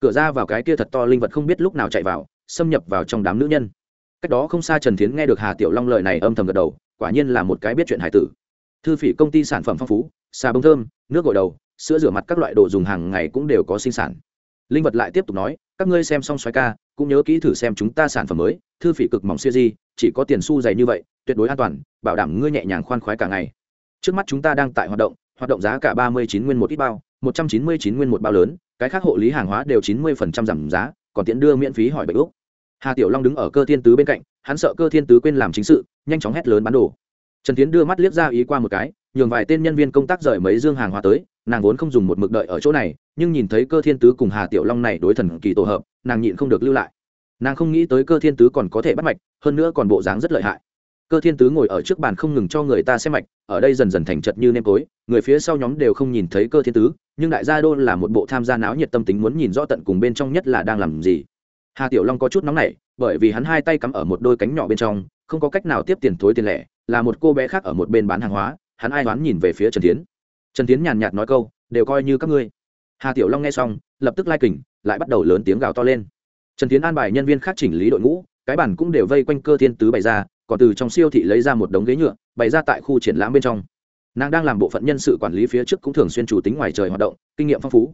Cửa ra vào cái kia thật to linh vật không biết lúc nào chạy vào, xâm nhập vào trong đám nữ nhân. Cách đó không xa trần thiến nghe được hà tiểu long lời này âm thầm gật đầu, quả nhiên là một cái biết chuyện hải tử. Thư phỉ công ty sản phẩm phong phú, xà bông thơm, nước gội đầu, sữa rửa mặt các loại đồ dùng hàng ngày cũng đều có sinh sản. Linh vật lại tiếp tục nói, các ngươi xem xong xoáy ca, cũng nhớ kỹ thử xem chúng ta sản phẩm mới, thư phỉ cực mỏng siêu di, chỉ có tiền xu dày như vậy, tuyệt đối an toàn, bảo đảm ngươi nhẹ nhàng khoan khoái cả ngày. Trước mắt chúng ta đang tại hoạt động hoạt động giá cả ba mươi chín nguyên một ít bao, một trăm chín mươi chín nguyên một bao lớn, cái khác hộ lý hàng hóa đều chín mươi phần trăm giảm giá, còn tiện đưa miễn phí hỏi bệnh úc. Hà tiểu long đứng ở cơ thiên tứ bên cạnh, hắn sợ cơ thiên tứ quên làm chính sự, nhanh chóng hét lớn bán đồ. Trần tiến đưa mắt liếc ra ý qua một cái, nhường vài tên nhân viên công tác rời mấy dương hàng hóa tới, nàng vốn không dùng một mực đợi ở chỗ này, nhưng nhìn thấy cơ thiên tứ cùng hà tiểu long này đối thần kỳ tổ hợp, nàng nhịn không được lưu lại. Nàng không nghĩ tới cơ thiên tứ còn có thể bắt mạch, hơn nữa còn bộ dáng rất lợi hại cơ thiên tứ ngồi ở trước bàn không ngừng cho người ta xem mạch, ở đây dần dần thành chật như nêm tối, người phía sau nhóm đều không nhìn thấy cơ thiên tứ, nhưng đại gia đô là một bộ tham gia náo nhiệt tâm tính muốn nhìn rõ tận cùng bên trong nhất là đang làm gì. Hà tiểu long có chút nóng nảy, bởi vì hắn hai tay cắm ở một đôi cánh nhỏ bên trong, không có cách nào tiếp tiền thối tiền lẻ, là một cô bé khác ở một bên bán hàng hóa, hắn ai đoán nhìn về phía trần tiến trần tiến nhàn nhạt nói câu, đều coi như các ngươi. Hà tiểu long nghe xong, lập tức lai kình, lại bắt đầu lớn tiếng gào to lên. Trần tiến an bài nhân viên khác chỉnh lý đội ngũ, cái bản cũng đều vây quanh cơ thiên tứ bày ra còn từ trong siêu thị lấy ra một đống ghế nhựa, bày ra tại khu triển lãm bên trong. Nàng đang làm bộ phận nhân sự quản lý phía trước cũng thường xuyên chủ tính ngoài trời hoạt động, kinh nghiệm phong phú.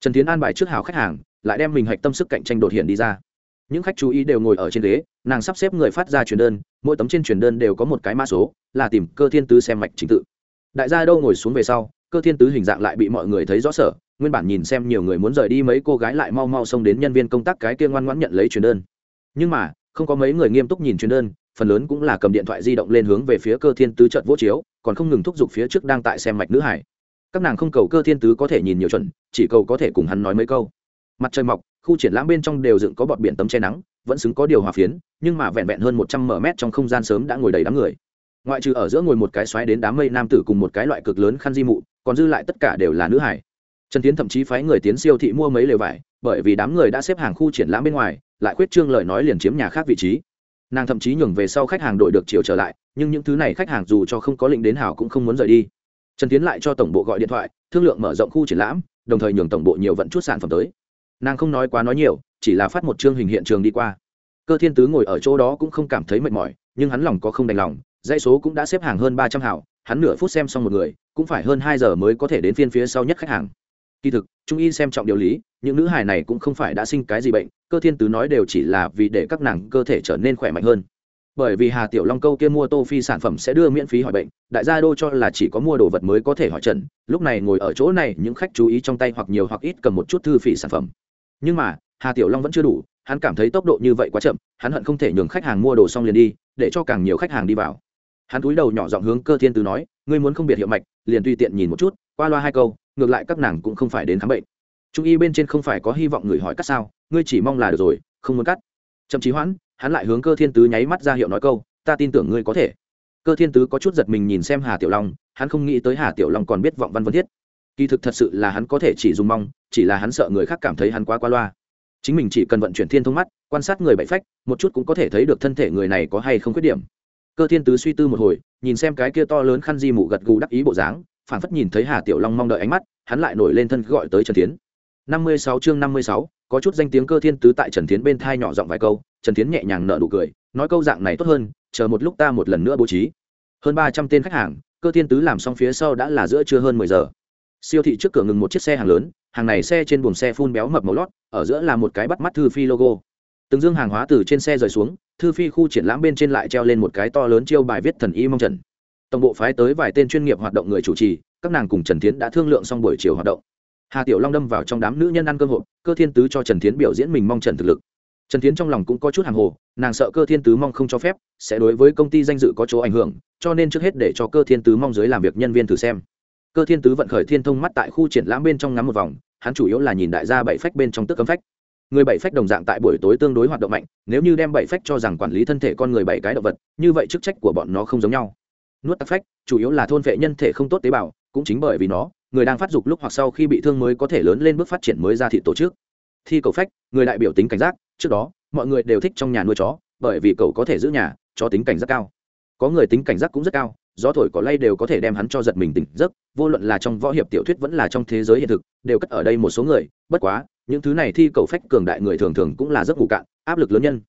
Trần tiến an bài trước hào khách hàng, lại đem mình hạch tâm sức cạnh tranh đột hiện đi ra. Những khách chú ý đều ngồi ở trên ghế, nàng sắp xếp người phát ra truyền đơn, mỗi tấm trên truyền đơn đều có một cái mã số, là tìm cơ thiên tứ xem mạch trình tự. Đại gia đâu ngồi xuống về sau, cơ thiên tứ hình dạng lại bị mọi người thấy rõ sở, nguyên bản nhìn xem nhiều người muốn rời đi mấy cô gái lại mau mau xông đến nhân viên công tác cái kia ngoan ngoãn nhận lấy truyền đơn. Nhưng mà, không có mấy người nghiêm túc nhìn truyền đơn phần lớn cũng là cầm điện thoại di động lên hướng về phía cơ thiên tứ trận vỗ chiếu, còn không ngừng thúc giục phía trước đang tại xem mạch nữ hải. Các nàng không cầu cơ thiên tứ có thể nhìn nhiều chuẩn, chỉ cầu có thể cùng hắn nói mấy câu. Mặt trời mọc, khu triển lãm bên trong đều dựng có bọt biển tấm che nắng, vẫn xứng có điều hòa phiến, nhưng mà vẹn vẹn hơn một trăm m trong không gian sớm đã ngồi đầy đám người. Ngoại trừ ở giữa ngồi một cái xoáy đến đám mây nam tử cùng một cái loại cực lớn khăn di mụ, còn dư lại tất cả đều là nữ hải. Trần tiến thậm chí phái người tiến siêu thị mua mấy lều vải, bởi vì đám người đã xếp hàng khu triển lãm bên ngoài, lại khuyết trương lời nói liền chiếm nhà khác vị trí nàng thậm chí nhường về sau khách hàng đổi được chiều trở lại, nhưng những thứ này khách hàng dù cho không có lệnh đến hảo cũng không muốn rời đi. Trần tiến lại cho tổng bộ gọi điện thoại, thương lượng mở rộng khu triển lãm, đồng thời nhường tổng bộ nhiều vận chút sản phẩm tới. Nàng không nói quá nói nhiều, chỉ là phát một chương hình hiện trường đi qua. Cơ thiên tứ ngồi ở chỗ đó cũng không cảm thấy mệt mỏi, nhưng hắn lòng có không đành lòng, dãy số cũng đã xếp hàng hơn ba trăm hảo, hắn nửa phút xem xong một người, cũng phải hơn hai giờ mới có thể đến phiên phía sau nhất khách hàng kỳ thực, trung y xem trọng điều lý, những nữ hài này cũng không phải đã sinh cái gì bệnh, cơ thiên tứ nói đều chỉ là vì để các nàng cơ thể trở nên khỏe mạnh hơn. Bởi vì hà tiểu long câu kia mua tô phi sản phẩm sẽ đưa miễn phí hỏi bệnh, đại gia đô cho là chỉ có mua đồ vật mới có thể hỏi trần, lúc này ngồi ở chỗ này, những khách chú ý trong tay hoặc nhiều hoặc ít cầm một chút thư phỉ sản phẩm. Nhưng mà, hà tiểu long vẫn chưa đủ, hắn cảm thấy tốc độ như vậy quá chậm, hắn hận không thể nhường khách hàng mua đồ xong liền đi, để cho càng nhiều khách hàng đi vào. Hắn cúi đầu nhỏ giọng hướng cơ thiên tứ nói, ngươi muốn không biệt hiệu mạch, liền tùy tiện nhìn một chút, qua loa hai câu ngược lại các nàng cũng không phải đến khám bệnh. Trung y bên trên không phải có hy vọng người hỏi cắt sao? Ngươi chỉ mong là được rồi, không muốn cắt. Chậm chí hoãn, hắn lại hướng cơ thiên tứ nháy mắt ra hiệu nói câu, ta tin tưởng ngươi có thể. Cơ thiên tứ có chút giật mình nhìn xem hà tiểu long, hắn không nghĩ tới hà tiểu long còn biết vọng văn vân thiết. Kỳ thực thật sự là hắn có thể chỉ dùng mong, chỉ là hắn sợ người khác cảm thấy hắn quá qua loa. Chính mình chỉ cần vận chuyển thiên thông mắt, quan sát người bậy phách, một chút cũng có thể thấy được thân thể người này có hay không khuyết điểm. Cơ thiên tứ suy tư một hồi, nhìn xem cái kia to lớn khăn di mụ gật gù đắc ý bộ dáng phản phất nhìn thấy hà tiểu long mong đợi ánh mắt, hắn lại nổi lên thân gọi tới trần tiến năm mươi sáu chương năm mươi sáu, có chút danh tiếng cơ thiên tứ tại trần tiến bên thai nhỏ giọng vài câu, trần tiến nhẹ nhàng nở nụ cười, nói câu dạng này tốt hơn, chờ một lúc ta một lần nữa bố trí. Hơn ba trăm tên khách hàng, cơ thiên tứ làm xong phía sau đã là giữa trưa hơn mười giờ. Siêu thị trước cửa ngừng một chiếc xe hàng lớn, hàng này xe trên buồng xe phun béo mập màu lót, ở giữa là một cái bắt mắt thư phi logo. Từng dương hàng hóa từ trên xe rời xuống, thư phi khu triển lãm bên trên lại treo lên một cái to lớn chiêu bài viết thần y mong trần tổng bộ phái tới vài tên chuyên nghiệp hoạt động người chủ trì, các nàng cùng trần tiến đã thương lượng xong buổi chiều hoạt động. Hà tiểu long đâm vào trong đám nữ nhân ăn cơm hộp, cơ thiên tứ cho trần tiến biểu diễn mình mong trần thực lực. Trần tiến trong lòng cũng có chút hàng hồ, nàng sợ cơ thiên tứ mong không cho phép, sẽ đối với công ty danh dự có chỗ ảnh hưởng, cho nên trước hết để cho cơ thiên tứ mong dưới làm việc nhân viên thử xem. Cơ thiên tứ vận khởi thiên thông mắt tại khu triển lãm bên trong ngắm một vòng, hắn chủ yếu là nhìn đại gia bảy phách bên trong tức cấm phách. Người bảy phách đồng dạng tại buổi tối tương đối hoạt động mạnh, nếu như đem bảy phách cho rằng quản lý thân thể con người bảy cái động vật, như vậy chức trách của bọn nó không giống nhau nuốt tắc phách, chủ yếu là thôn vệ nhân thể không tốt tế bào, cũng chính bởi vì nó, người đang phát dục lúc hoặc sau khi bị thương mới có thể lớn lên bước phát triển mới ra thị tổ chức. Thi cầu phách, người đại biểu tính cảnh giác, trước đó, mọi người đều thích trong nhà nuôi chó, bởi vì cậu có thể giữ nhà cho tính cảnh giác cao. Có người tính cảnh giác cũng rất cao, gió thổi có lay đều có thể đem hắn cho giật mình tỉnh giấc, vô luận là trong võ hiệp tiểu thuyết vẫn là trong thế giới hiện thực, đều cất ở đây một số người, bất quá, những thứ này thi cầu phách cường đại người thường thường cũng là giấc ngủ cạn, áp lực lớn nhân.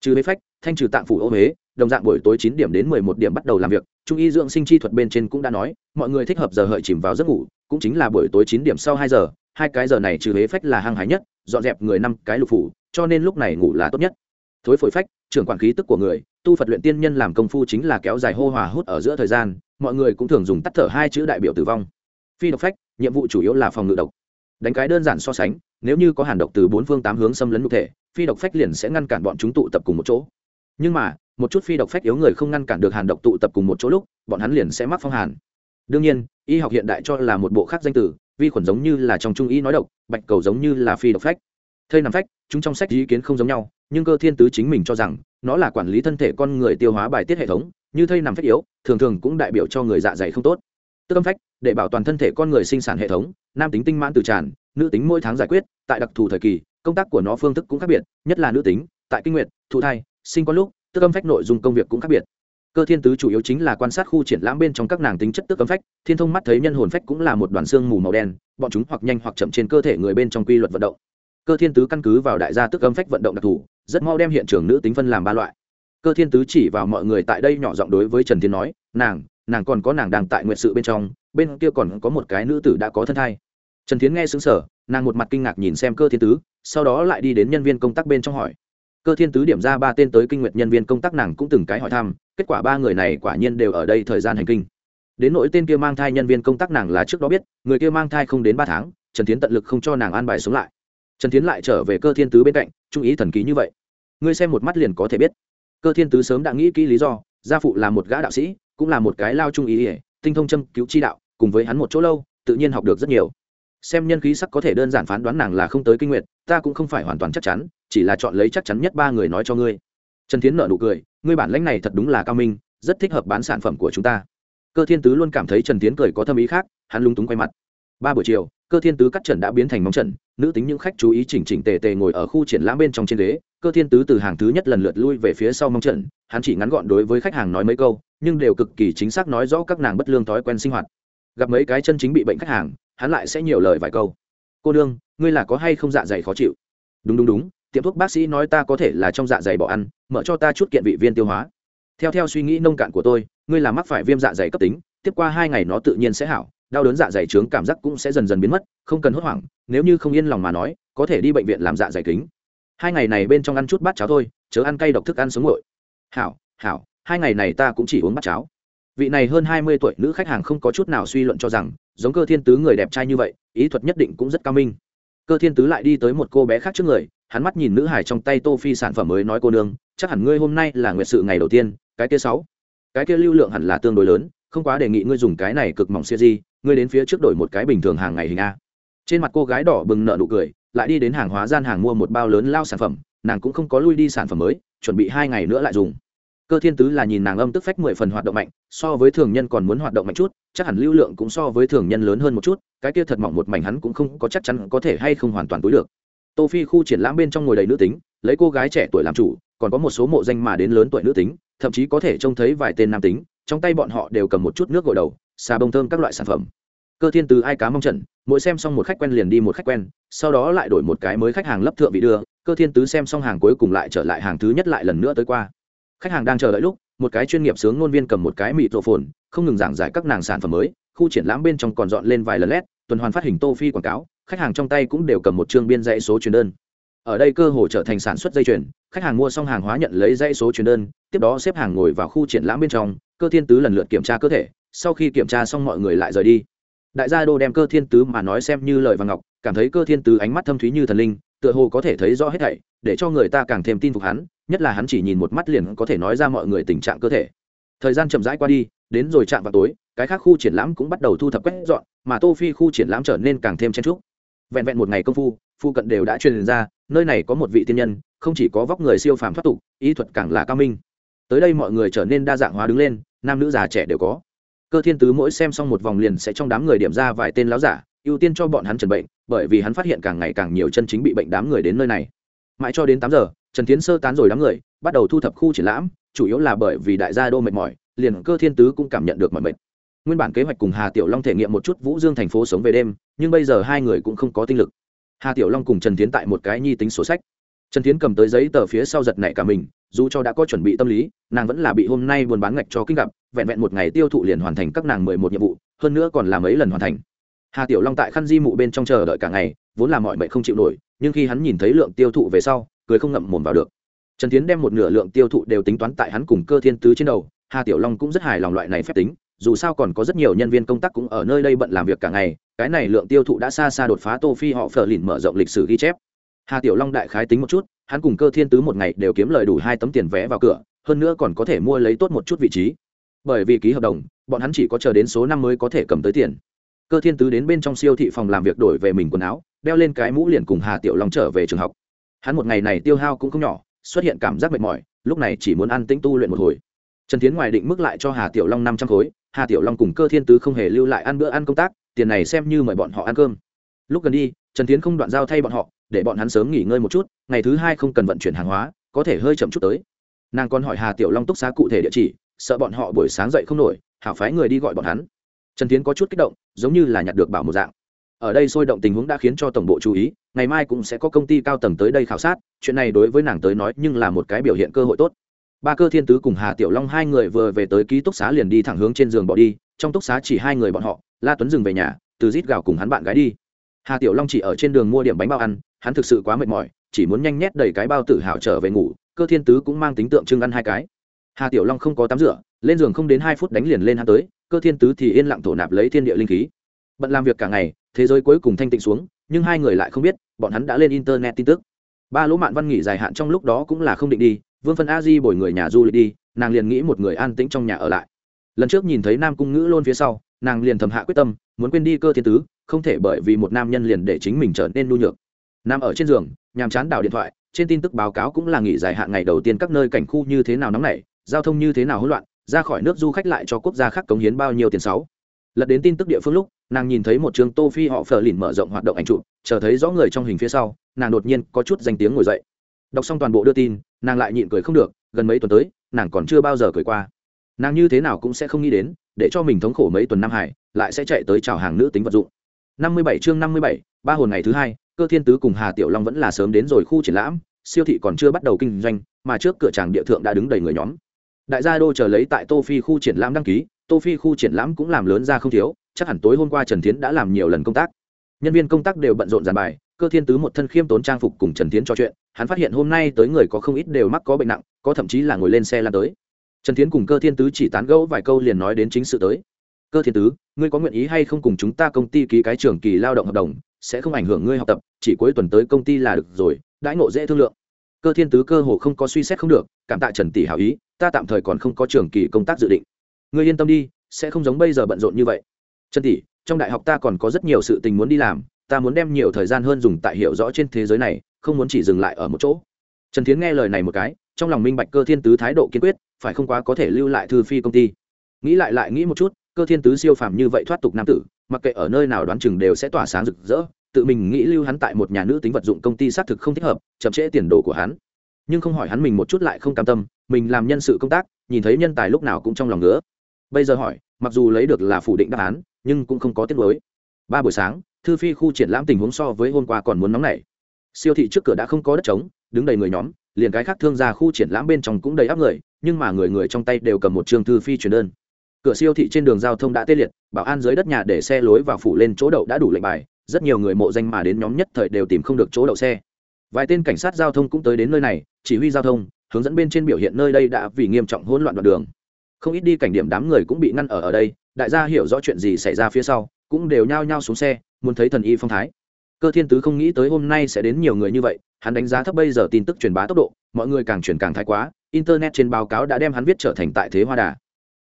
Trừ huế phách, thanh trừ tạng phủ ô huế đồng dạng buổi tối chín điểm đến mười một điểm bắt đầu làm việc, trung y dưỡng sinh chi thuật bên trên cũng đã nói, mọi người thích hợp giờ hợi chìm vào giấc ngủ, cũng chính là buổi tối chín điểm sau hai giờ, hai cái giờ này trừ hế phách là hăng hái nhất, dọn dẹp người năm cái lục phủ, cho nên lúc này ngủ là tốt nhất. Thối phổi phách, trưởng quản khí tức của người, tu phật luyện tiên nhân làm công phu chính là kéo dài hô hòa hút ở giữa thời gian, mọi người cũng thường dùng tắt thở hai chữ đại biểu tử vong. Phi độc phách, nhiệm vụ chủ yếu là phòng ngự độc. Đánh cái đơn giản so sánh, nếu như có hàn độc từ bốn phương tám hướng xâm lấn cụ thể, phi độc phách liền sẽ ngăn cản bọn chúng tụ tập cùng một chỗ. Nhưng mà một chút phi độc phách yếu người không ngăn cản được hàn độc tụ tập cùng một chỗ lúc, bọn hắn liền sẽ mắc phong hàn. Đương nhiên, y học hiện đại cho là một bộ khác danh từ, vi khuẩn giống như là trong trung y nói độc, bạch cầu giống như là phi độc phách. Thây nằm phách, chúng trong sách ý kiến không giống nhau, nhưng cơ thiên tứ chính mình cho rằng, nó là quản lý thân thể con người tiêu hóa bài tiết hệ thống, như thây nằm phách yếu, thường thường cũng đại biểu cho người dạ dày không tốt. Tức âm phách, để bảo toàn thân thể con người sinh sản hệ thống, nam tính tinh mãn từ tràn, nữ tính mỗi tháng giải quyết, tại đặc thù thời kỳ, công tác của nó phương thức cũng khác biệt, nhất là nữ tính, tại kinh nguyệt, thụ thai, sinh con lúc tức âm phách nội dung công việc cũng khác biệt. Cơ thiên tứ chủ yếu chính là quan sát khu triển lãm bên trong các nàng tính chất tức âm phách, thiên thông mắt thấy nhân hồn phách cũng là một đoàn xương mù màu đen, bọn chúng hoặc nhanh hoặc chậm trên cơ thể người bên trong quy luật vận động. Cơ thiên tứ căn cứ vào đại gia tức âm phách vận động đặc thù, rất mau đem hiện trường nữ tính phân làm ba loại. Cơ thiên tứ chỉ vào mọi người tại đây nhỏ giọng đối với trần thiên nói, nàng nàng còn có nàng đang tại nguyện sự bên trong, bên kia còn có một cái nữ tử đã có thân thai. Trần thiến nghe xứng sở nàng một mặt kinh ngạc nhìn xem cơ thiên tứ, sau đó lại đi đến nhân viên công tác bên trong hỏi cơ thiên tứ điểm ra ba tên tới kinh nguyệt nhân viên công tác nàng cũng từng cái hỏi thăm, kết quả ba người này quả nhiên đều ở đây thời gian hành kinh. Đến nỗi tên kia mang thai nhân viên công tác nàng là trước đó biết, người kia mang thai không đến ba tháng, trần tiến tận lực không cho nàng an bài xuống lại. Trần tiến lại trở về cơ thiên tứ bên cạnh, trung ý thần ký như vậy. Ngươi xem một mắt liền có thể biết. Cơ thiên tứ sớm đã nghĩ kỹ lý do, gia phụ là một gã đạo sĩ, cũng là một cái lao trung ý ỉa tinh thông châm cứu chi đạo, cùng với hắn một chỗ lâu, tự nhiên học được rất nhiều. Xem nhân khí sắc có thể đơn giản phán đoán nàng là không tới kinh nguyệt, ta cũng không phải hoàn toàn chắc chắn chỉ là chọn lấy chắc chắn nhất ba người nói cho ngươi. Trần tiến nợ nụ cười, ngươi bản lãnh này thật đúng là cao minh, rất thích hợp bán sản phẩm của chúng ta. Cơ thiên tứ luôn cảm thấy trần tiến cười có thâm ý khác, hắn lung túng quay mặt. Ba buổi chiều, cơ thiên tứ cắt trần đã biến thành móng trần, nữ tính những khách chú ý chỉnh chỉnh tề tề ngồi ở khu triển lãm bên trong trên ghế. Cơ thiên tứ từ hàng thứ nhất lần lượt lui về phía sau móng trần, hắn chỉ ngắn gọn đối với khách hàng nói mấy câu, nhưng đều cực kỳ chính xác nói rõ các nàng bất lương thói quen sinh hoạt. Gặp mấy cái chân chính bị bệnh khách hàng, hắn lại sẽ nhiều lời vài câu. Cô đương ngươi là có hay không dạ dày khó chịu? Đúng đúng đúng tiệm thuốc bác sĩ nói ta có thể là trong dạ dày bỏ ăn, mở cho ta chút kiện vị viên tiêu hóa. Theo theo suy nghĩ nông cạn của tôi, ngươi là mắc phải viêm dạ dày cấp tính, tiếp qua hai ngày nó tự nhiên sẽ hảo, đau đớn dạ dày trướng cảm giác cũng sẽ dần dần biến mất, không cần hốt hoảng, nếu như không yên lòng mà nói, có thể đi bệnh viện làm dạ dày kính. Hai ngày này bên trong ăn chút bát cháo thôi, chớ ăn cay độc thức ăn sống ngội hảo hảo, hai ngày này ta cũng chỉ uống bát cháo. Vị này hơn hai mươi tuổi nữ khách hàng không có chút nào suy luận cho rằng, giống cơ thiên tứ người đẹp trai như vậy, ý thuật nhất định cũng rất cao minh. Cơ thiên tứ lại đi tới một cô bé khác trước người hắn mắt nhìn nữ hải trong tay tô phi sản phẩm mới nói cô nương, chắc hẳn ngươi hôm nay là nguyệt sự ngày đầu tiên, cái kia sáu. Cái kia lưu lượng hẳn là tương đối lớn, không quá đề nghị ngươi dùng cái này cực mỏng siêu di, ngươi đến phía trước đổi một cái bình thường hàng ngày hình a. Trên mặt cô gái đỏ bừng nợ nụ cười, lại đi đến hàng hóa gian hàng mua một bao lớn lao sản phẩm, nàng cũng không có lui đi sản phẩm mới, chuẩn bị hai ngày nữa lại dùng. Cơ thiên tứ là nhìn nàng âm tức phách mười phần hoạt động mạnh, so với thường nhân còn muốn hoạt động mạnh chút, chắc hẳn lưu lượng cũng so với thường nhân lớn hơn một chút, cái kia thật mỏng một mảnh hắn cũng không có chắc chắn có thể hay không hoàn toàn túi được tô phi khu triển lãm bên trong ngồi đầy nữ tính, lấy cô gái trẻ tuổi làm chủ, còn có một số mộ danh mà đến lớn tuổi nữ tính, thậm chí có thể trông thấy vài tên nam tính, trong tay bọn họ đều cầm một chút nước gội đầu, xà bông thơm các loại sản phẩm. Cơ thiên từ ai cá mong trận mỗi xem xong một khách quen liền đi một khách quen, sau đó lại đổi một cái mới khách hàng lấp thượng vị đưa, cơ thiên tứ xem xong hàng cuối cùng lại trở lại hàng thứ nhất lại lần nữa tới qua. Khách hàng đang chờ đợi lúc, một cái chuyên nghiệp sướng ngôn viên cầm một cái mịt rộ phồn, không ngừng giảng giải các nàng sản phẩm mới, khu triển lãm bên trong còn dọn lên vài lần led tuần hoàn phát hình tô phi quảng cáo khách hàng trong tay cũng đều cầm một chương biên dãy số truyền đơn. Ở đây cơ hội trở thành sản xuất dây chuyền, khách hàng mua xong hàng hóa nhận lấy dãy số truyền đơn, tiếp đó xếp hàng ngồi vào khu triển lãm bên trong, cơ thiên tứ lần lượt kiểm tra cơ thể, sau khi kiểm tra xong mọi người lại rời đi. Đại gia đô đem cơ thiên tứ mà nói xem như lời và ngọc, cảm thấy cơ thiên tứ ánh mắt thâm thúy như thần linh, tựa hồ có thể thấy rõ hết thảy, để cho người ta càng thêm tin phục hắn, nhất là hắn chỉ nhìn một mắt liền có thể nói ra mọi người tình trạng cơ thể. Thời gian chậm rãi qua đi, đến rồi chạm vào tối, cái khác khu triển lãm cũng bắt đầu thu thập quét dọn, mà tô phi khu triển lãm trở nên càng thêm chen trúc vẹn vẹn một ngày công phu phu cận đều đã truyền ra, nơi này có một vị tiên nhân, không chỉ có vóc người siêu phàm thoát tục ý thuật càng là cao minh. Tới đây mọi người trở nên đa dạng hóa đứng lên, nam nữ già trẻ đều có. Cơ thiên tứ mỗi xem xong một vòng liền sẽ trong đám người điểm ra vài tên láo giả, ưu tiên cho bọn hắn trần bệnh, bởi vì hắn phát hiện càng ngày càng nhiều chân chính bị bệnh đám người đến nơi này. Mãi cho đến tám giờ, trần tiến sơ tán rồi đám người, bắt đầu thu thập khu triển lãm, chủ yếu là bởi vì đại gia đô mệt mỏi, liền cơ thiên tứ cũng cảm nhận được mọi mệt nguyên bản kế hoạch cùng hà tiểu long thể nghiệm một chút vũ dương thành phố sống về đêm, nhưng bây giờ hai người cũng không có tinh lực. Hà tiểu long cùng trần tiến tại một cái nhi tính sổ sách. Trần tiến cầm tới giấy tờ phía sau giật nảy cả mình, dù cho đã có chuẩn bị tâm lý, nàng vẫn là bị hôm nay buôn bán ngạch cho kinh gặp, vẹn vẹn một ngày tiêu thụ liền hoàn thành các nàng mười một nhiệm vụ, hơn nữa còn làm mấy lần hoàn thành. Hà tiểu long tại khăn di mụ bên trong chờ đợi cả ngày, vốn là mọi mệnh không chịu nổi, nhưng khi hắn nhìn thấy lượng tiêu thụ về sau, cười không ngậm mồm vào được. Trần tiến đem một nửa lượng tiêu thụ đều tính toán tại hắn cùng cơ thiên tứ trên đầu, hà tiểu long cũng rất hài lòng loại này phép tính dù sao còn có rất nhiều nhân viên công tác cũng ở nơi đây bận làm việc cả ngày, cái này lượng tiêu thụ đã xa xa đột phá tô phi họ phở lìn mở rộng lịch sử ghi chép. Hà tiểu long đại khái tính một chút, hắn cùng cơ thiên tứ một ngày đều kiếm lời đủ hai tấm tiền vé vào cửa, hơn nữa còn có thể mua lấy tốt một chút vị trí. Bởi vì ký hợp đồng, bọn hắn chỉ có chờ đến số năm mới có thể cầm tới tiền. Cơ thiên tứ đến bên trong siêu thị phòng làm việc đổi về mình quần áo, đeo lên cái mũ liền cùng hà tiểu long trở về trường học. Hắn một ngày này tiêu hao cũng không nhỏ, xuất hiện cảm giác mệt mỏi, lúc này chỉ muốn ăn tĩnh tu luyện một hồi. Trần tiến ngoài định mức lại cho hà tiểu long năm trăm khối hà tiểu long cùng cơ thiên tứ không hề lưu lại ăn bữa ăn công tác, tiền này xem như mời bọn họ ăn cơm. Lúc gần đi, trần tiến không đoạn giao thay bọn họ, để bọn hắn sớm nghỉ ngơi một chút, ngày thứ hai không cần vận chuyển hàng hóa, có thể hơi chậm chút tới. Nàng còn hỏi hà tiểu long túc xá cụ thể địa chỉ, sợ bọn họ buổi sáng dậy không nổi, hảo phái người đi gọi bọn hắn. Trần tiến có chút kích động, giống như là nhặt được bảo một dạng. Ở đây sôi động tình huống đã khiến cho tổng bộ chú ý, ngày mai cũng sẽ có công ty cao tầng tới đây khảo sát, chuyện này đối với nàng tới nói nhưng là một cái biểu hiện cơ hội tốt ba cơ thiên tứ cùng hà tiểu long hai người vừa về tới ký túc xá liền đi thẳng hướng trên giường bỏ đi, trong túc xá chỉ hai người bọn họ, la tuấn dừng về nhà, từ rít gào cùng hắn bạn gái đi. Hà tiểu long chỉ ở trên đường mua điểm bánh bao ăn, hắn thực sự quá mệt mỏi, chỉ muốn nhanh nhét đầy cái bao tự hào trở về ngủ, cơ thiên tứ cũng mang tính tượng trưng ăn hai cái. Hà tiểu long không có tắm rửa, lên giường không đến hai phút đánh liền lên hắn tới, cơ thiên tứ thì yên lặng thổ nạp lấy thiên địa linh khí. Bận làm việc cả ngày, thế giới cuối cùng thanh tịnh xuống, nhưng hai người lại không biết, bọn hắn đã lên internet tin tức. Ba lỗ mạn văn nghỉ dài hạn trong lúc đó cũng là không định đi vương phân a di bồi người nhà du lịch đi, nàng liền nghĩ một người an tĩnh trong nhà ở lại. Lần trước nhìn thấy nam cung ngữ lôn phía sau, nàng liền thầm hạ quyết tâm, muốn quên đi cơ thiên tứ, không thể bởi vì một nam nhân liền để chính mình trở nên nhu nhược. Nằm ở trên giường, nhàm chán đảo điện thoại, trên tin tức báo cáo cũng là nghỉ dài hạn ngày đầu tiên các nơi cảnh khu như thế nào nóng nảy, giao thông như thế nào hỗn loạn, ra khỏi nước du khách lại cho quốc gia khác cống hiến bao nhiêu tiền sáu. Lật đến tin tức địa phương lúc, nàng nhìn thấy một trường tô phi họ phờ lìn mở rộng hoạt động ảnh chụp, chờ thấy rõ người trong hình phía sau, nàng đột nhiên có chút danh tiếng ngồi dậy đọc xong toàn bộ đưa tin, nàng lại nhịn cười không được, gần mấy tuần tới, nàng còn chưa bao giờ cười qua. Nàng như thế nào cũng sẽ không nghĩ đến, để cho mình thống khổ mấy tuần nam hải, lại sẽ chạy tới chào hàng nữ tính vật dụng. Năm mươi bảy chương năm mươi bảy, ba hồn ngày thứ hai, cơ thiên tứ cùng hà tiểu long vẫn là sớm đến rồi khu triển lãm, siêu thị còn chưa bắt đầu kinh doanh, mà trước cửa tràng địa thượng đã đứng đầy người nhóm. Đại gia đô chờ lấy tại tô phi khu triển lãm đăng ký, tô phi khu triển lãm cũng làm lớn ra không thiếu, chắc hẳn tối hôm qua trần tiến đã làm nhiều lần công tác. Nhân viên công tác đều bận rộn dàn bài, cơ thiên tứ một thân khiêm tốn trang phục cùng trần tiến trò chuyện hắn phát hiện hôm nay tới người có không ít đều mắc có bệnh nặng, có thậm chí là ngồi lên xe lan tới. Trần tiến cùng cơ thiên tứ chỉ tán gẫu vài câu liền nói đến chính sự tới. Cơ thiên tứ, ngươi có nguyện ý hay không cùng chúng ta công ty ký cái trường kỳ lao động hợp đồng, sẽ không ảnh hưởng ngươi học tập, chỉ cuối tuần tới công ty là được rồi, đãi ngộ dễ thương lượng. Cơ thiên tứ cơ hồ không có suy xét không được, cảm tạ trần tỷ hảo ý, ta tạm thời còn không có trường kỳ công tác dự định. Ngươi yên tâm đi, sẽ không giống bây giờ bận rộn như vậy. Trần tỷ, trong đại học ta còn có rất nhiều sự tình muốn đi làm ta muốn đem nhiều thời gian hơn dùng tại hiểu rõ trên thế giới này, không muốn chỉ dừng lại ở một chỗ. Trần tiến nghe lời này một cái, trong lòng minh bạch cơ thiên tứ thái độ kiên quyết, phải không quá có thể lưu lại thư phi công ty. Nghĩ lại lại nghĩ một chút, cơ thiên tứ siêu phàm như vậy thoát tục nam tử, mặc kệ ở nơi nào đoán chừng đều sẽ tỏa sáng rực rỡ, tự mình nghĩ lưu hắn tại một nhà nữ tính vật dụng công ty xác thực không thích hợp, chậm trễ tiền đồ của hắn. Nhưng không hỏi hắn mình một chút lại không cam tâm, mình làm nhân sự công tác, nhìn thấy nhân tài lúc nào cũng trong lòng ngứa. Bây giờ hỏi, mặc dù lấy được là phủ định đáp án, nhưng cũng không có tiết mới ba buổi sáng thư phi khu triển lãm tình huống so với hôm qua còn muốn nóng nảy. Siêu thị trước cửa đã không có đất trống, đứng đầy người nhóm, liền cái khác thương gia khu triển lãm bên trong cũng đầy áp người, nhưng mà người người trong tay đều cầm một trường thư phi truyền đơn. Cửa siêu thị trên đường giao thông đã tê liệt, bảo an dưới đất nhà để xe lối vào phủ lên chỗ đậu đã đủ lệnh bài, rất nhiều người mộ danh mà đến nhóm nhất thời đều tìm không được chỗ đậu xe. Vài tên cảnh sát giao thông cũng tới đến nơi này, chỉ huy giao thông, hướng dẫn bên trên biểu hiện nơi đây đã vì nghiêm trọng hỗn loạn đoạn đường không ít đi cảnh điểm đám người cũng bị ngăn ở ở đây, đại gia hiểu rõ chuyện gì xảy ra phía sau, cũng đều nhao nhao xuống xe, muốn thấy thần y phong thái. Cơ thiên tứ không nghĩ tới hôm nay sẽ đến nhiều người như vậy, hắn đánh giá thấp bây giờ tin tức truyền bá tốc độ, mọi người càng truyền càng thái quá, internet trên báo cáo đã đem hắn viết trở thành tại thế hoa đà.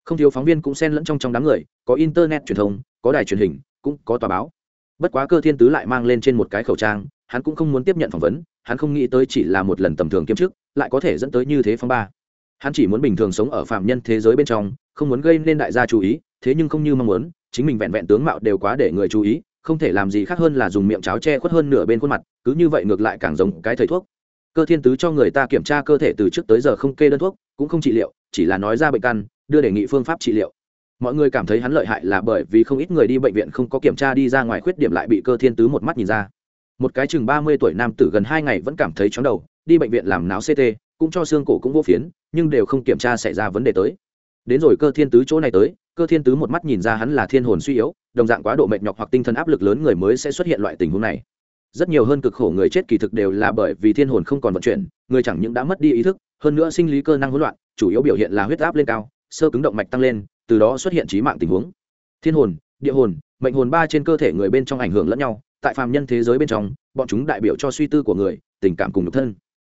Không thiếu phóng viên cũng xen lẫn trong trong đám người, có internet truyền thông, có đài truyền hình, cũng có tòa báo. Bất quá cơ thiên tứ lại mang lên trên một cái khẩu trang, hắn cũng không muốn tiếp nhận phỏng vấn, hắn không nghĩ tới chỉ là một lần tầm thường kiêm chức, lại có thể dẫn tới như thế phong ba hắn chỉ muốn bình thường sống ở phạm nhân thế giới bên trong, không muốn gây nên đại gia chú ý, thế nhưng không như mong muốn, chính mình vẹn vẹn tướng mạo đều quá để người chú ý, không thể làm gì khác hơn là dùng miệng cháo che khuất hơn nửa bên khuôn mặt, cứ như vậy ngược lại càng giống cái thầy thuốc. Cơ thiên tứ cho người ta kiểm tra cơ thể từ trước tới giờ không kê đơn thuốc, cũng không trị liệu, chỉ là nói ra bệnh căn, đưa đề nghị phương pháp trị liệu. Mọi người cảm thấy hắn lợi hại là bởi vì không ít người đi bệnh viện không có kiểm tra đi ra ngoài khuyết điểm lại bị cơ thiên tứ một mắt nhìn ra. Một cái chừng ba mươi tuổi nam tử gần hai ngày vẫn cảm thấy chóng đầu, đi bệnh viện làm náo ct cũng cho xương cổ cũng vô phiến nhưng đều không kiểm tra xảy ra vấn đề tới. Đến rồi cơ thiên tứ chỗ này tới, cơ thiên tứ một mắt nhìn ra hắn là thiên hồn suy yếu, đồng dạng quá độ mệt nhọc hoặc tinh thần áp lực lớn người mới sẽ xuất hiện loại tình huống này. Rất nhiều hơn cực khổ người chết kỳ thực đều là bởi vì thiên hồn không còn vận chuyển, người chẳng những đã mất đi ý thức, hơn nữa sinh lý cơ năng hỗn loạn, chủ yếu biểu hiện là huyết áp lên cao, sơ cứng động mạch tăng lên, từ đó xuất hiện trí mạng tình huống. Thiên hồn, địa hồn, mệnh hồn ba trên cơ thể người bên trong ảnh hưởng lẫn nhau, tại phàm nhân thế giới bên trong, bọn chúng đại biểu cho suy tư của người, tình cảm cùng nhục thân.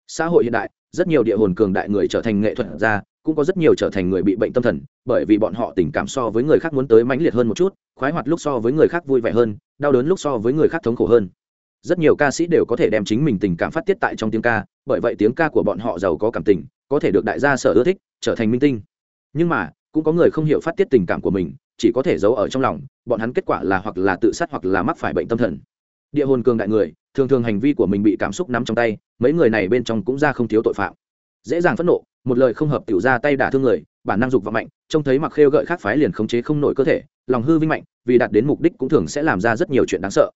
Xã hội hiện đại rất nhiều địa hồn cường đại người trở thành nghệ thuật gia, cũng có rất nhiều trở thành người bị bệnh tâm thần, bởi vì bọn họ tình cảm so với người khác muốn tới mãnh liệt hơn một chút, khoái hoạt lúc so với người khác vui vẻ hơn, đau đớn lúc so với người khác thống khổ hơn. Rất nhiều ca sĩ đều có thể đem chính mình tình cảm phát tiết tại trong tiếng ca, bởi vậy tiếng ca của bọn họ giàu có cảm tình, có thể được đại gia sở ưa thích, trở thành minh tinh. Nhưng mà, cũng có người không hiểu phát tiết tình cảm của mình, chỉ có thể giấu ở trong lòng, bọn hắn kết quả là hoặc là tự sát hoặc là mắc phải bệnh tâm thần địa hồn cường đại người, thường thường hành vi của mình bị cảm xúc nắm trong tay, mấy người này bên trong cũng ra không thiếu tội phạm. Dễ dàng phẫn nộ, một lời không hợp tiểu ra tay đả thương người, bản năng dục và mạnh, trông thấy mặc khêu gợi khác phái liền khống chế không nổi cơ thể, lòng hư vinh mạnh, vì đạt đến mục đích cũng thường sẽ làm ra rất nhiều chuyện đáng sợ.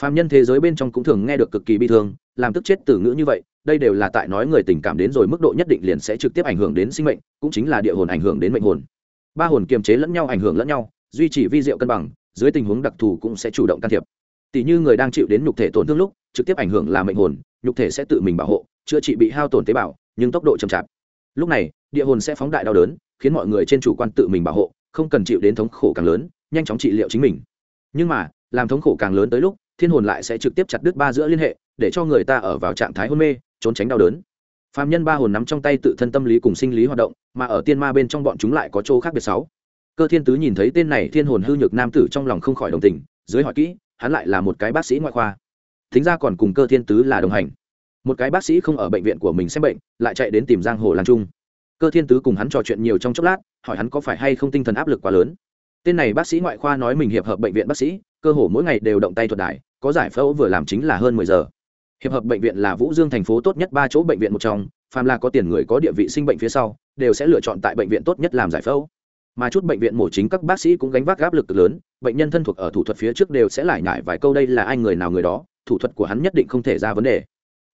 Phạm nhân thế giới bên trong cũng thường nghe được cực kỳ bi thương, làm tức chết từ ngữ như vậy, đây đều là tại nói người tình cảm đến rồi mức độ nhất định liền sẽ trực tiếp ảnh hưởng đến sinh mệnh, cũng chính là địa hồn ảnh hưởng đến mệnh hồn. Ba hồn kiềm chế lẫn nhau, ảnh hưởng lẫn nhau, duy trì vi diệu cân bằng, dưới tình huống đặc thù cũng sẽ chủ động can thiệp tỷ như người đang chịu đến nhục thể tổn thương lúc, trực tiếp ảnh hưởng là mệnh hồn, nhục thể sẽ tự mình bảo hộ, chữa trị bị hao tổn tế bào, nhưng tốc độ chậm chạp. Lúc này, địa hồn sẽ phóng đại đau đớn, khiến mọi người trên chủ quan tự mình bảo hộ, không cần chịu đến thống khổ càng lớn, nhanh chóng trị liệu chính mình. Nhưng mà, làm thống khổ càng lớn tới lúc, thiên hồn lại sẽ trực tiếp chặt đứt ba giữa liên hệ, để cho người ta ở vào trạng thái hôn mê, trốn tránh đau đớn. Phạm nhân ba hồn nắm trong tay tự thân tâm lý cùng sinh lý hoạt động, mà ở tiên ma bên trong bọn chúng lại có chỗ khác biệt sáu. Cơ thiên tứ nhìn thấy tên này, thiên hồn hư nhược nam tử trong lòng không khỏi đồng tình, dưới hỏi kỹ hắn lại là một cái bác sĩ ngoại khoa. Thính ra còn cùng cơ thiên tứ là đồng hành. Một cái bác sĩ không ở bệnh viện của mình xem bệnh, lại chạy đến tìm giang hồ làm chung cơ thiên tứ cùng hắn trò chuyện nhiều trong chốc lát, hỏi hắn có phải hay không tinh thần áp lực quá lớn. Tên này bác sĩ ngoại khoa nói mình hiệp hợp bệnh viện bác sĩ, cơ hồ mỗi ngày đều động tay thuật đại có giải phẫu vừa làm chính là hơn mười giờ. Hiệp hợp bệnh viện là vũ dương thành phố tốt nhất ba chỗ bệnh viện một trong, phàm là có tiền người có địa vị sinh bệnh phía sau, đều sẽ lựa chọn tại bệnh viện tốt nhất làm giải phẫu mà chút bệnh viện mổ chính các bác sĩ cũng gánh vác áp lực lớn, bệnh nhân thân thuộc ở thủ thuật phía trước đều sẽ lại nhải vài câu đây là ai người nào người đó, thủ thuật của hắn nhất định không thể ra vấn đề.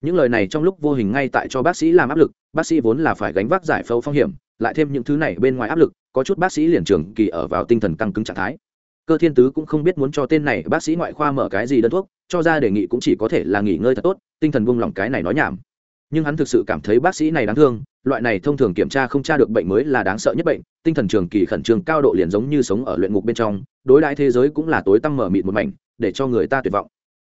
Những lời này trong lúc vô hình ngay tại cho bác sĩ làm áp lực, bác sĩ vốn là phải gánh vác giải phẫu phong hiểm, lại thêm những thứ này bên ngoài áp lực, có chút bác sĩ liền trường kỳ ở vào tinh thần căng cứng trạng thái. Cơ thiên tứ cũng không biết muốn cho tên này bác sĩ ngoại khoa mở cái gì đơn thuốc, cho ra đề nghị cũng chỉ có thể là nghỉ ngơi thật tốt, tinh thần buông lỏng cái này nói nhảm nhưng hắn thực sự cảm thấy bác sĩ này đáng thương, loại này thông thường kiểm tra không tra được bệnh mới là đáng sợ nhất bệnh, tinh thần trường kỳ khẩn trương cao độ liền giống như sống ở luyện ngục bên trong, đối đãi thế giới cũng là tối tăm mở mịt một mảnh, để cho người ta tuyệt vọng.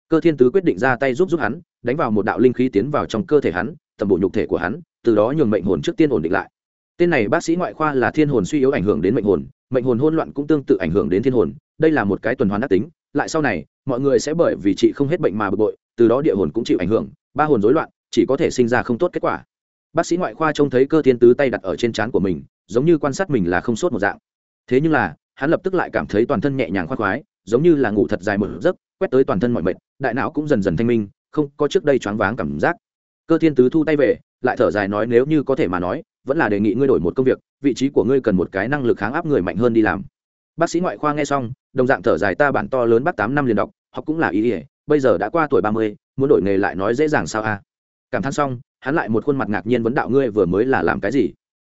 Cơ thiên tứ quyết định ra tay giúp giúp hắn, đánh vào một đạo linh khí tiến vào trong cơ thể hắn, tầm bộ nhục thể của hắn, từ đó nhường mệnh hồn trước tiên ổn định lại. Tên này bác sĩ ngoại khoa là thiên hồn suy yếu ảnh hưởng đến mệnh hồn mệnh hồn hỗn loạn cũng tương tự ảnh hưởng đến thiên hồn, đây là một cái tuần hoàn đắc tính, lại sau này, mọi người sẽ bởi vì chị không hết bệnh mà bực bội, từ đó địa hồn cũng chịu ảnh hưởng, ba hồn rối loạn chỉ có thể sinh ra không tốt kết quả. Bác sĩ ngoại khoa trông thấy cơ thiên tứ tay đặt ở trên trán của mình, giống như quan sát mình là không sốt một dạng. Thế nhưng là, hắn lập tức lại cảm thấy toàn thân nhẹ nhàng khoác khoái, giống như là ngủ thật dài một giấc, quét tới toàn thân mọi mệt, đại não cũng dần dần thanh minh, không có trước đây choáng váng cảm giác. Cơ thiên tứ thu tay về, lại thở dài nói nếu như có thể mà nói, vẫn là đề nghị ngươi đổi một công việc, vị trí của ngươi cần một cái năng lực kháng áp người mạnh hơn đi làm. Bác sĩ ngoại khoa nghe xong, đồng dạng thở dài ta bản to lớn bác tám năm liền đọc, học cũng là ý ỉa bây giờ đã qua tuổi ba mươi, muốn đổi nghề lại nói dễ dàng sao a? Cảm thán xong, hắn lại một khuôn mặt ngạc nhiên vấn đạo ngươi vừa mới là làm cái gì?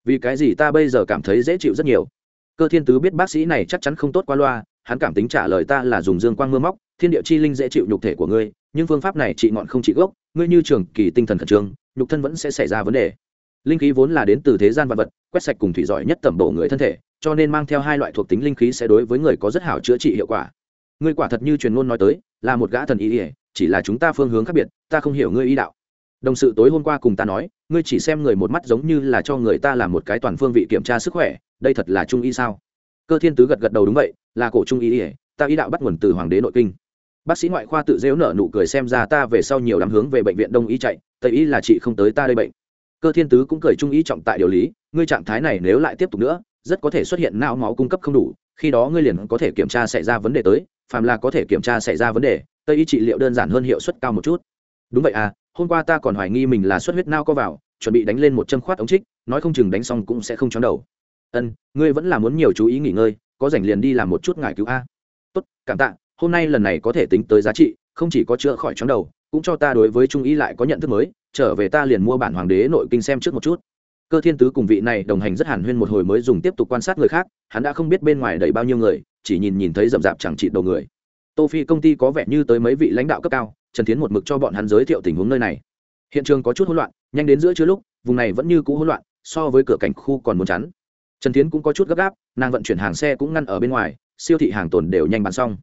Vì cái gì ta bây giờ cảm thấy dễ chịu rất nhiều? Cơ thiên tứ biết bác sĩ này chắc chắn không tốt qua loa, hắn cảm tính trả lời ta là dùng dương quang mưa móc, thiên địa chi linh dễ chịu nhục thể của ngươi, nhưng phương pháp này trị ngọn không trị gốc, ngươi như trường kỳ tinh thần khẩn trương, nhục thân vẫn sẽ xảy ra vấn đề. Linh khí vốn là đến từ thế gian vật vật, quét sạch cùng thủy giỏi nhất tẩm bổ người thân thể, cho nên mang theo hai loại thuộc tính linh khí sẽ đối với người có rất hảo chữa trị hiệu quả. Ngươi quả thật như truyền ngôn nói tới, là một gã thần ý ỉa chỉ là chúng ta phương hướng khác biệt, ta không hiểu ngươi ý đạo đồng sự tối hôm qua cùng ta nói, ngươi chỉ xem người một mắt giống như là cho người ta làm một cái toàn phương vị kiểm tra sức khỏe, đây thật là trung y sao? Cơ thiên tứ gật gật đầu đúng vậy, là cổ trung y ỉa ta ý đạo bắt nguồn từ hoàng đế nội kinh. Bác sĩ ngoại khoa tự dễu nở nụ cười xem ra ta về sau nhiều đám hướng về bệnh viện đông y chạy, tây y là chị không tới ta đây bệnh. Cơ thiên tứ cũng cười trung y trọng tại điều lý, ngươi trạng thái này nếu lại tiếp tục nữa, rất có thể xuất hiện não máu cung cấp không đủ, khi đó ngươi liền có thể kiểm tra xảy ra vấn đề tới, phàm là có thể kiểm tra xảy ra vấn đề, tây y trị liệu đơn giản hơn hiệu suất cao một chút. Đúng vậy à hôm qua ta còn hoài nghi mình là xuất huyết nao có vào, chuẩn bị đánh lên một châm khoát ống trích, nói không chừng đánh xong cũng sẽ không chóng đầu. Ân, ngươi vẫn là muốn nhiều chú ý nghỉ ngơi, có rảnh liền đi làm một chút ngải cứu a. Tốt, cảm tạ, hôm nay lần này có thể tính tới giá trị, không chỉ có chữa khỏi chóng đầu, cũng cho ta đối với trung y lại có nhận thức mới, trở về ta liền mua bản hoàng đế nội kinh xem trước một chút. Cơ thiên tứ cùng vị này đồng hành rất hàn huyên một hồi mới dùng tiếp tục quan sát người khác, hắn đã không biết bên ngoài đầy bao nhiêu người, chỉ nhìn nhìn thấy rậm rạp chẳng trị đầu người. Tô phi công ty có vẻ như tới mấy vị lãnh đạo cấp cao trần tiến một mực cho bọn hắn giới thiệu tình huống nơi này. Hiện trường có chút hỗn loạn, nhanh đến giữa trưa lúc, vùng này vẫn như cũ hỗn loạn, so với cửa cảnh khu còn muốn chắn. Trần tiến cũng có chút gấp gáp, nàng vận chuyển hàng xe cũng ngăn ở bên ngoài, siêu thị hàng tồn đều nhanh bán xong.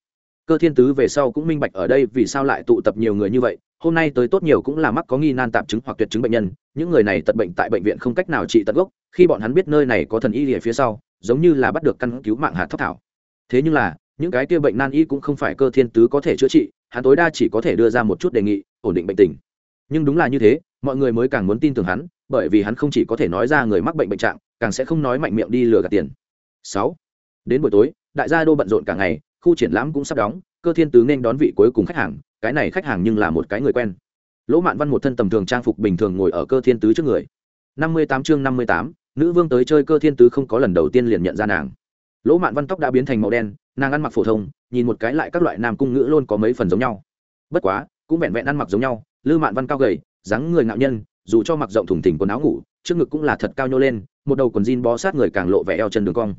Cơ thiên tứ về sau cũng minh bạch ở đây vì sao lại tụ tập nhiều người như vậy, hôm nay tới tốt nhiều cũng là mắc có nghi nan tạm chứng hoặc tuyệt chứng bệnh nhân, những người này tật bệnh tại bệnh viện không cách nào trị tận gốc, khi bọn hắn biết nơi này có thần y ở phía sau, giống như là bắt được căn cứu mạng hạt thóc thảo. Thế nhưng là, những cái kia bệnh nan y cũng không phải cơ thiên tứ có thể chữa trị hắn tối đa chỉ có thể đưa ra một chút đề nghị, ổn định bệnh tình. Nhưng đúng là như thế, mọi người mới càng muốn tin tưởng hắn, bởi vì hắn không chỉ có thể nói ra người mắc bệnh bệnh trạng, càng sẽ không nói mạnh miệng đi lừa gạt tiền. Sáu, đến buổi tối, đại gia đô bận rộn cả ngày, khu triển lãm cũng sắp đóng, cơ thiên tứ nên đón vị cuối cùng khách hàng, cái này khách hàng nhưng là một cái người quen. Lỗ mạn văn một thân tầm thường trang phục bình thường ngồi ở cơ thiên tứ trước người. Năm mươi tám chương năm mươi tám, nữ vương tới chơi cơ thiên tứ không có lần đầu tiên liền nhận ra nàng lỗ mạn văn tóc đã biến thành màu đen, nàng ăn mặc phổ thông, nhìn một cái lại các loại nam cung ngữ luôn có mấy phần giống nhau. Bất quá, cũng vẹn vẹn ăn mặc giống nhau, lư mạn văn cao gầy, dáng người ngạo nhân, dù cho mặc rộng thùng thỉnh quần áo ngủ, trước ngực cũng là thật cao nhô lên, một đầu quần jean bó sát người càng lộ vẻ eo chân đường cong.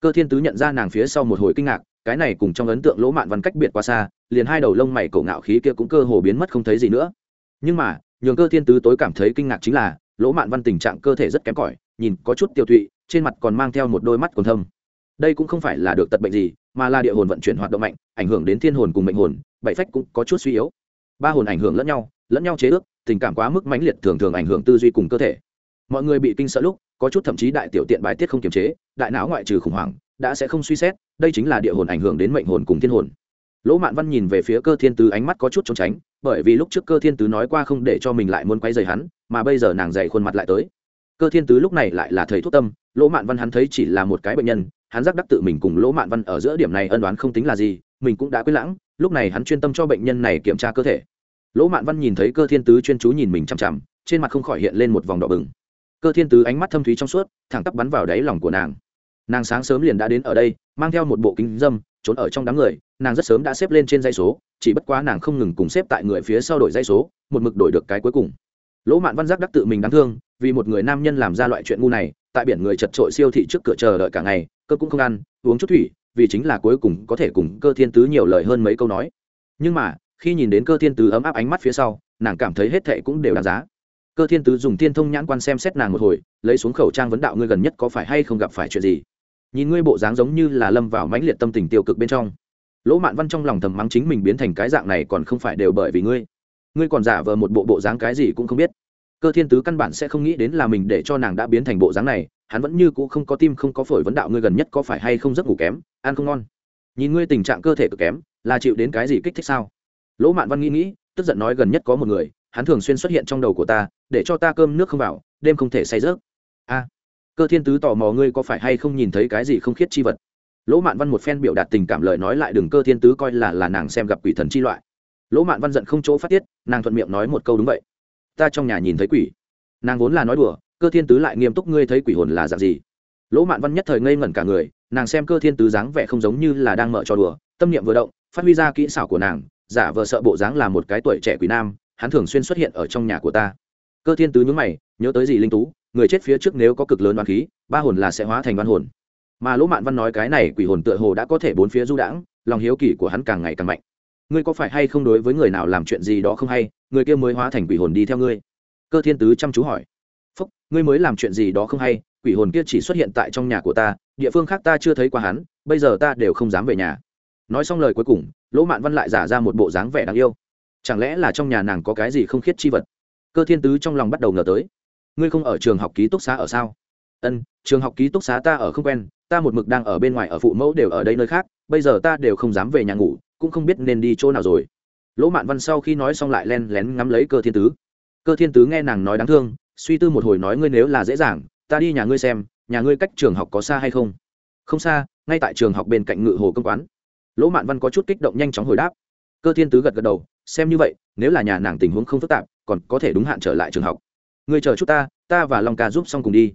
Cơ thiên tứ nhận ra nàng phía sau một hồi kinh ngạc, cái này cùng trong ấn tượng lỗ mạn văn cách biệt quá xa, liền hai đầu lông mày cổ ngạo khí kia cũng cơ hồ biến mất không thấy gì nữa. Nhưng mà, nhường cơ thiên tứ tối cảm thấy kinh ngạc chính là, lỗ mạn văn tình trạng cơ thể rất kém cỏi, nhìn có chút tiêu tụy, trên mặt còn mang theo một đôi mắt còn thâm đây cũng không phải là được tật bệnh gì, mà là địa hồn vận chuyển hoạt động mạnh, ảnh hưởng đến thiên hồn cùng mệnh hồn, bảy phách cũng có chút suy yếu. Ba hồn ảnh hưởng lẫn nhau lẫn nhau chế ước, tình cảm quá mức mãnh liệt thường thường ảnh hưởng tư duy cùng cơ thể. Mọi người bị kinh sợ lúc, có chút thậm chí đại tiểu tiện bài tiết không kiềm chế, đại não ngoại trừ khủng hoảng, đã sẽ không suy xét, đây chính là địa hồn ảnh hưởng đến mệnh hồn cùng thiên hồn. Lỗ mạn văn nhìn về phía cơ thiên tứ ánh mắt có chút trốn tránh, bởi vì lúc trước cơ thiên tứ nói qua không để cho mình lại muốn quay dày hắn, mà bây giờ nàng dày khuôn mặt lại tới. Cơ thiên tứ lúc này lại là thầy thuốc tâm, lỗ mạn văn hắn thấy chỉ là một cái bệnh nhân hắn giác đắc tự mình cùng lỗ mạn văn ở giữa điểm này ân đoán không tính là gì, mình cũng đã quyết lãng, lúc này hắn chuyên tâm cho bệnh nhân này kiểm tra cơ thể. Lỗ mạn văn nhìn thấy cơ thiên tứ chuyên chú nhìn mình chằm chằm, trên mặt không khỏi hiện lên một vòng đỏ bừng. Cơ thiên tứ ánh mắt thâm thúy trong suốt, thẳng tắp bắn vào đáy lòng của nàng. Nàng sáng sớm liền đã đến ở đây, mang theo một bộ kính dâm, trốn ở trong đám người, nàng rất sớm đã xếp lên trên dây số, chỉ bất quá nàng không ngừng cùng xếp tại người phía sau đổi dây số, một mực đổi được cái cuối cùng. Lỗ mạn văn giác đắc tự mình đáng thương, vì một người nam nhân làm ra loại chuyện ngu này, tại biển người chật trội siêu thị trước cửa chờ đợi cả ngày cơ cũng không ăn, uống chút thủy, vì chính là cuối cùng có thể cùng cơ thiên tứ nhiều lời hơn mấy câu nói. Nhưng mà, khi nhìn đến cơ thiên tứ ấm áp ánh mắt phía sau, nàng cảm thấy hết thệ cũng đều đáng giá. Cơ thiên tứ dùng thiên thông nhãn quan xem xét nàng một hồi, lấy xuống khẩu trang vấn đạo ngươi gần nhất có phải hay không gặp phải chuyện gì? Nhìn ngươi bộ dáng giống như là lâm vào mãnh liệt tâm tình tiêu cực bên trong. Lỗ mạn văn trong lòng thầm mắng chính mình biến thành cái dạng này còn không phải đều bởi vì ngươi. Ngươi còn giả vờ một bộ bộ dáng cái gì cũng không biết. Cơ thiên tứ căn bản sẽ không nghĩ đến là mình để cho nàng đã biến thành bộ dáng này hắn vẫn như cũ không có tim không có phổi vấn đạo ngươi gần nhất có phải hay không giấc ngủ kém, ăn không ngon? Nhìn ngươi tình trạng cơ thể cực kém, là chịu đến cái gì kích thích sao? Lỗ mạn văn nghĩ nghĩ, tức giận nói gần nhất có một người, hắn thường xuyên xuất hiện trong đầu của ta, để cho ta cơm nước không vào, đêm không thể say rớt a à, cơ thiên tứ tò mò ngươi có phải hay không nhìn thấy cái gì không khiết chi vật? Lỗ mạn văn một phen biểu đạt tình cảm lời nói lại đừng cơ thiên tứ coi là là nàng xem gặp quỷ thần chi loại. Lỗ mạn văn giận không chỗ phát tiết, nàng thuận miệng nói một câu đúng vậy. Ta trong nhà nhìn thấy quỷ. Nàng vốn là nói đùa cơ thiên tứ lại nghiêm túc ngươi thấy quỷ hồn là dạng gì? Lỗ mạn văn nhất thời ngây ngẩn cả người, nàng xem cơ thiên tứ dáng vẻ không giống như là đang mở trò đùa, tâm niệm vừa động, phát huy ra kỹ xảo của nàng, giả vờ sợ bộ dáng là một cái tuổi trẻ quỷ nam, hắn thường xuyên xuất hiện ở trong nhà của ta. Cơ thiên tứ nhớ mày, nhớ tới gì linh tú, người chết phía trước nếu có cực lớn đoán khí, ba hồn là sẽ hóa thành đoán hồn. Mà lỗ mạn văn nói cái này quỷ hồn tựa hồ đã có thể bốn phía du đãng, lòng hiếu kỳ của hắn càng ngày càng mạnh. Ngươi có phải hay không đối với người nào làm chuyện gì đó không hay, người kia mới hóa thành quỷ hồn đi theo ngươi? Cơ thiên tứ chăm chú hỏi phúc, ngươi mới làm chuyện gì đó không hay, quỷ hồn kia chỉ xuất hiện tại trong nhà của ta, địa phương khác ta chưa thấy qua hắn, bây giờ ta đều không dám về nhà. Nói xong lời cuối cùng, lỗ mạn văn lại giả ra một bộ dáng vẻ đáng yêu. Chẳng lẽ là trong nhà nàng có cái gì không khiết chi vật? Cơ thiên tứ trong lòng bắt đầu ngờ tới. Ngươi không ở trường học ký túc xá ở sao? Ân, trường học ký túc xá ta ở không quen, ta một mực đang ở bên ngoài ở phụ mẫu đều ở đây nơi khác, bây giờ ta đều không dám về nhà ngủ, cũng không biết nên đi chỗ nào rồi. Lỗ mạn văn sau khi nói xong lại len lén ngắm lấy cơ thiên tứ. Cơ thiên tứ nghe nàng nói đáng thương suy tư một hồi nói ngươi nếu là dễ dàng, ta đi nhà ngươi xem, nhà ngươi cách trường học có xa hay không? Không xa, ngay tại trường học bên cạnh ngự hồ công quán. Lỗ mạn văn có chút kích động nhanh chóng hồi đáp. Cơ thiên tứ gật gật đầu, xem như vậy, nếu là nhà nàng tình huống không phức tạp, còn có thể đúng hạn trở lại trường học. Ngươi chờ chút ta ta và long ca giúp xong cùng đi.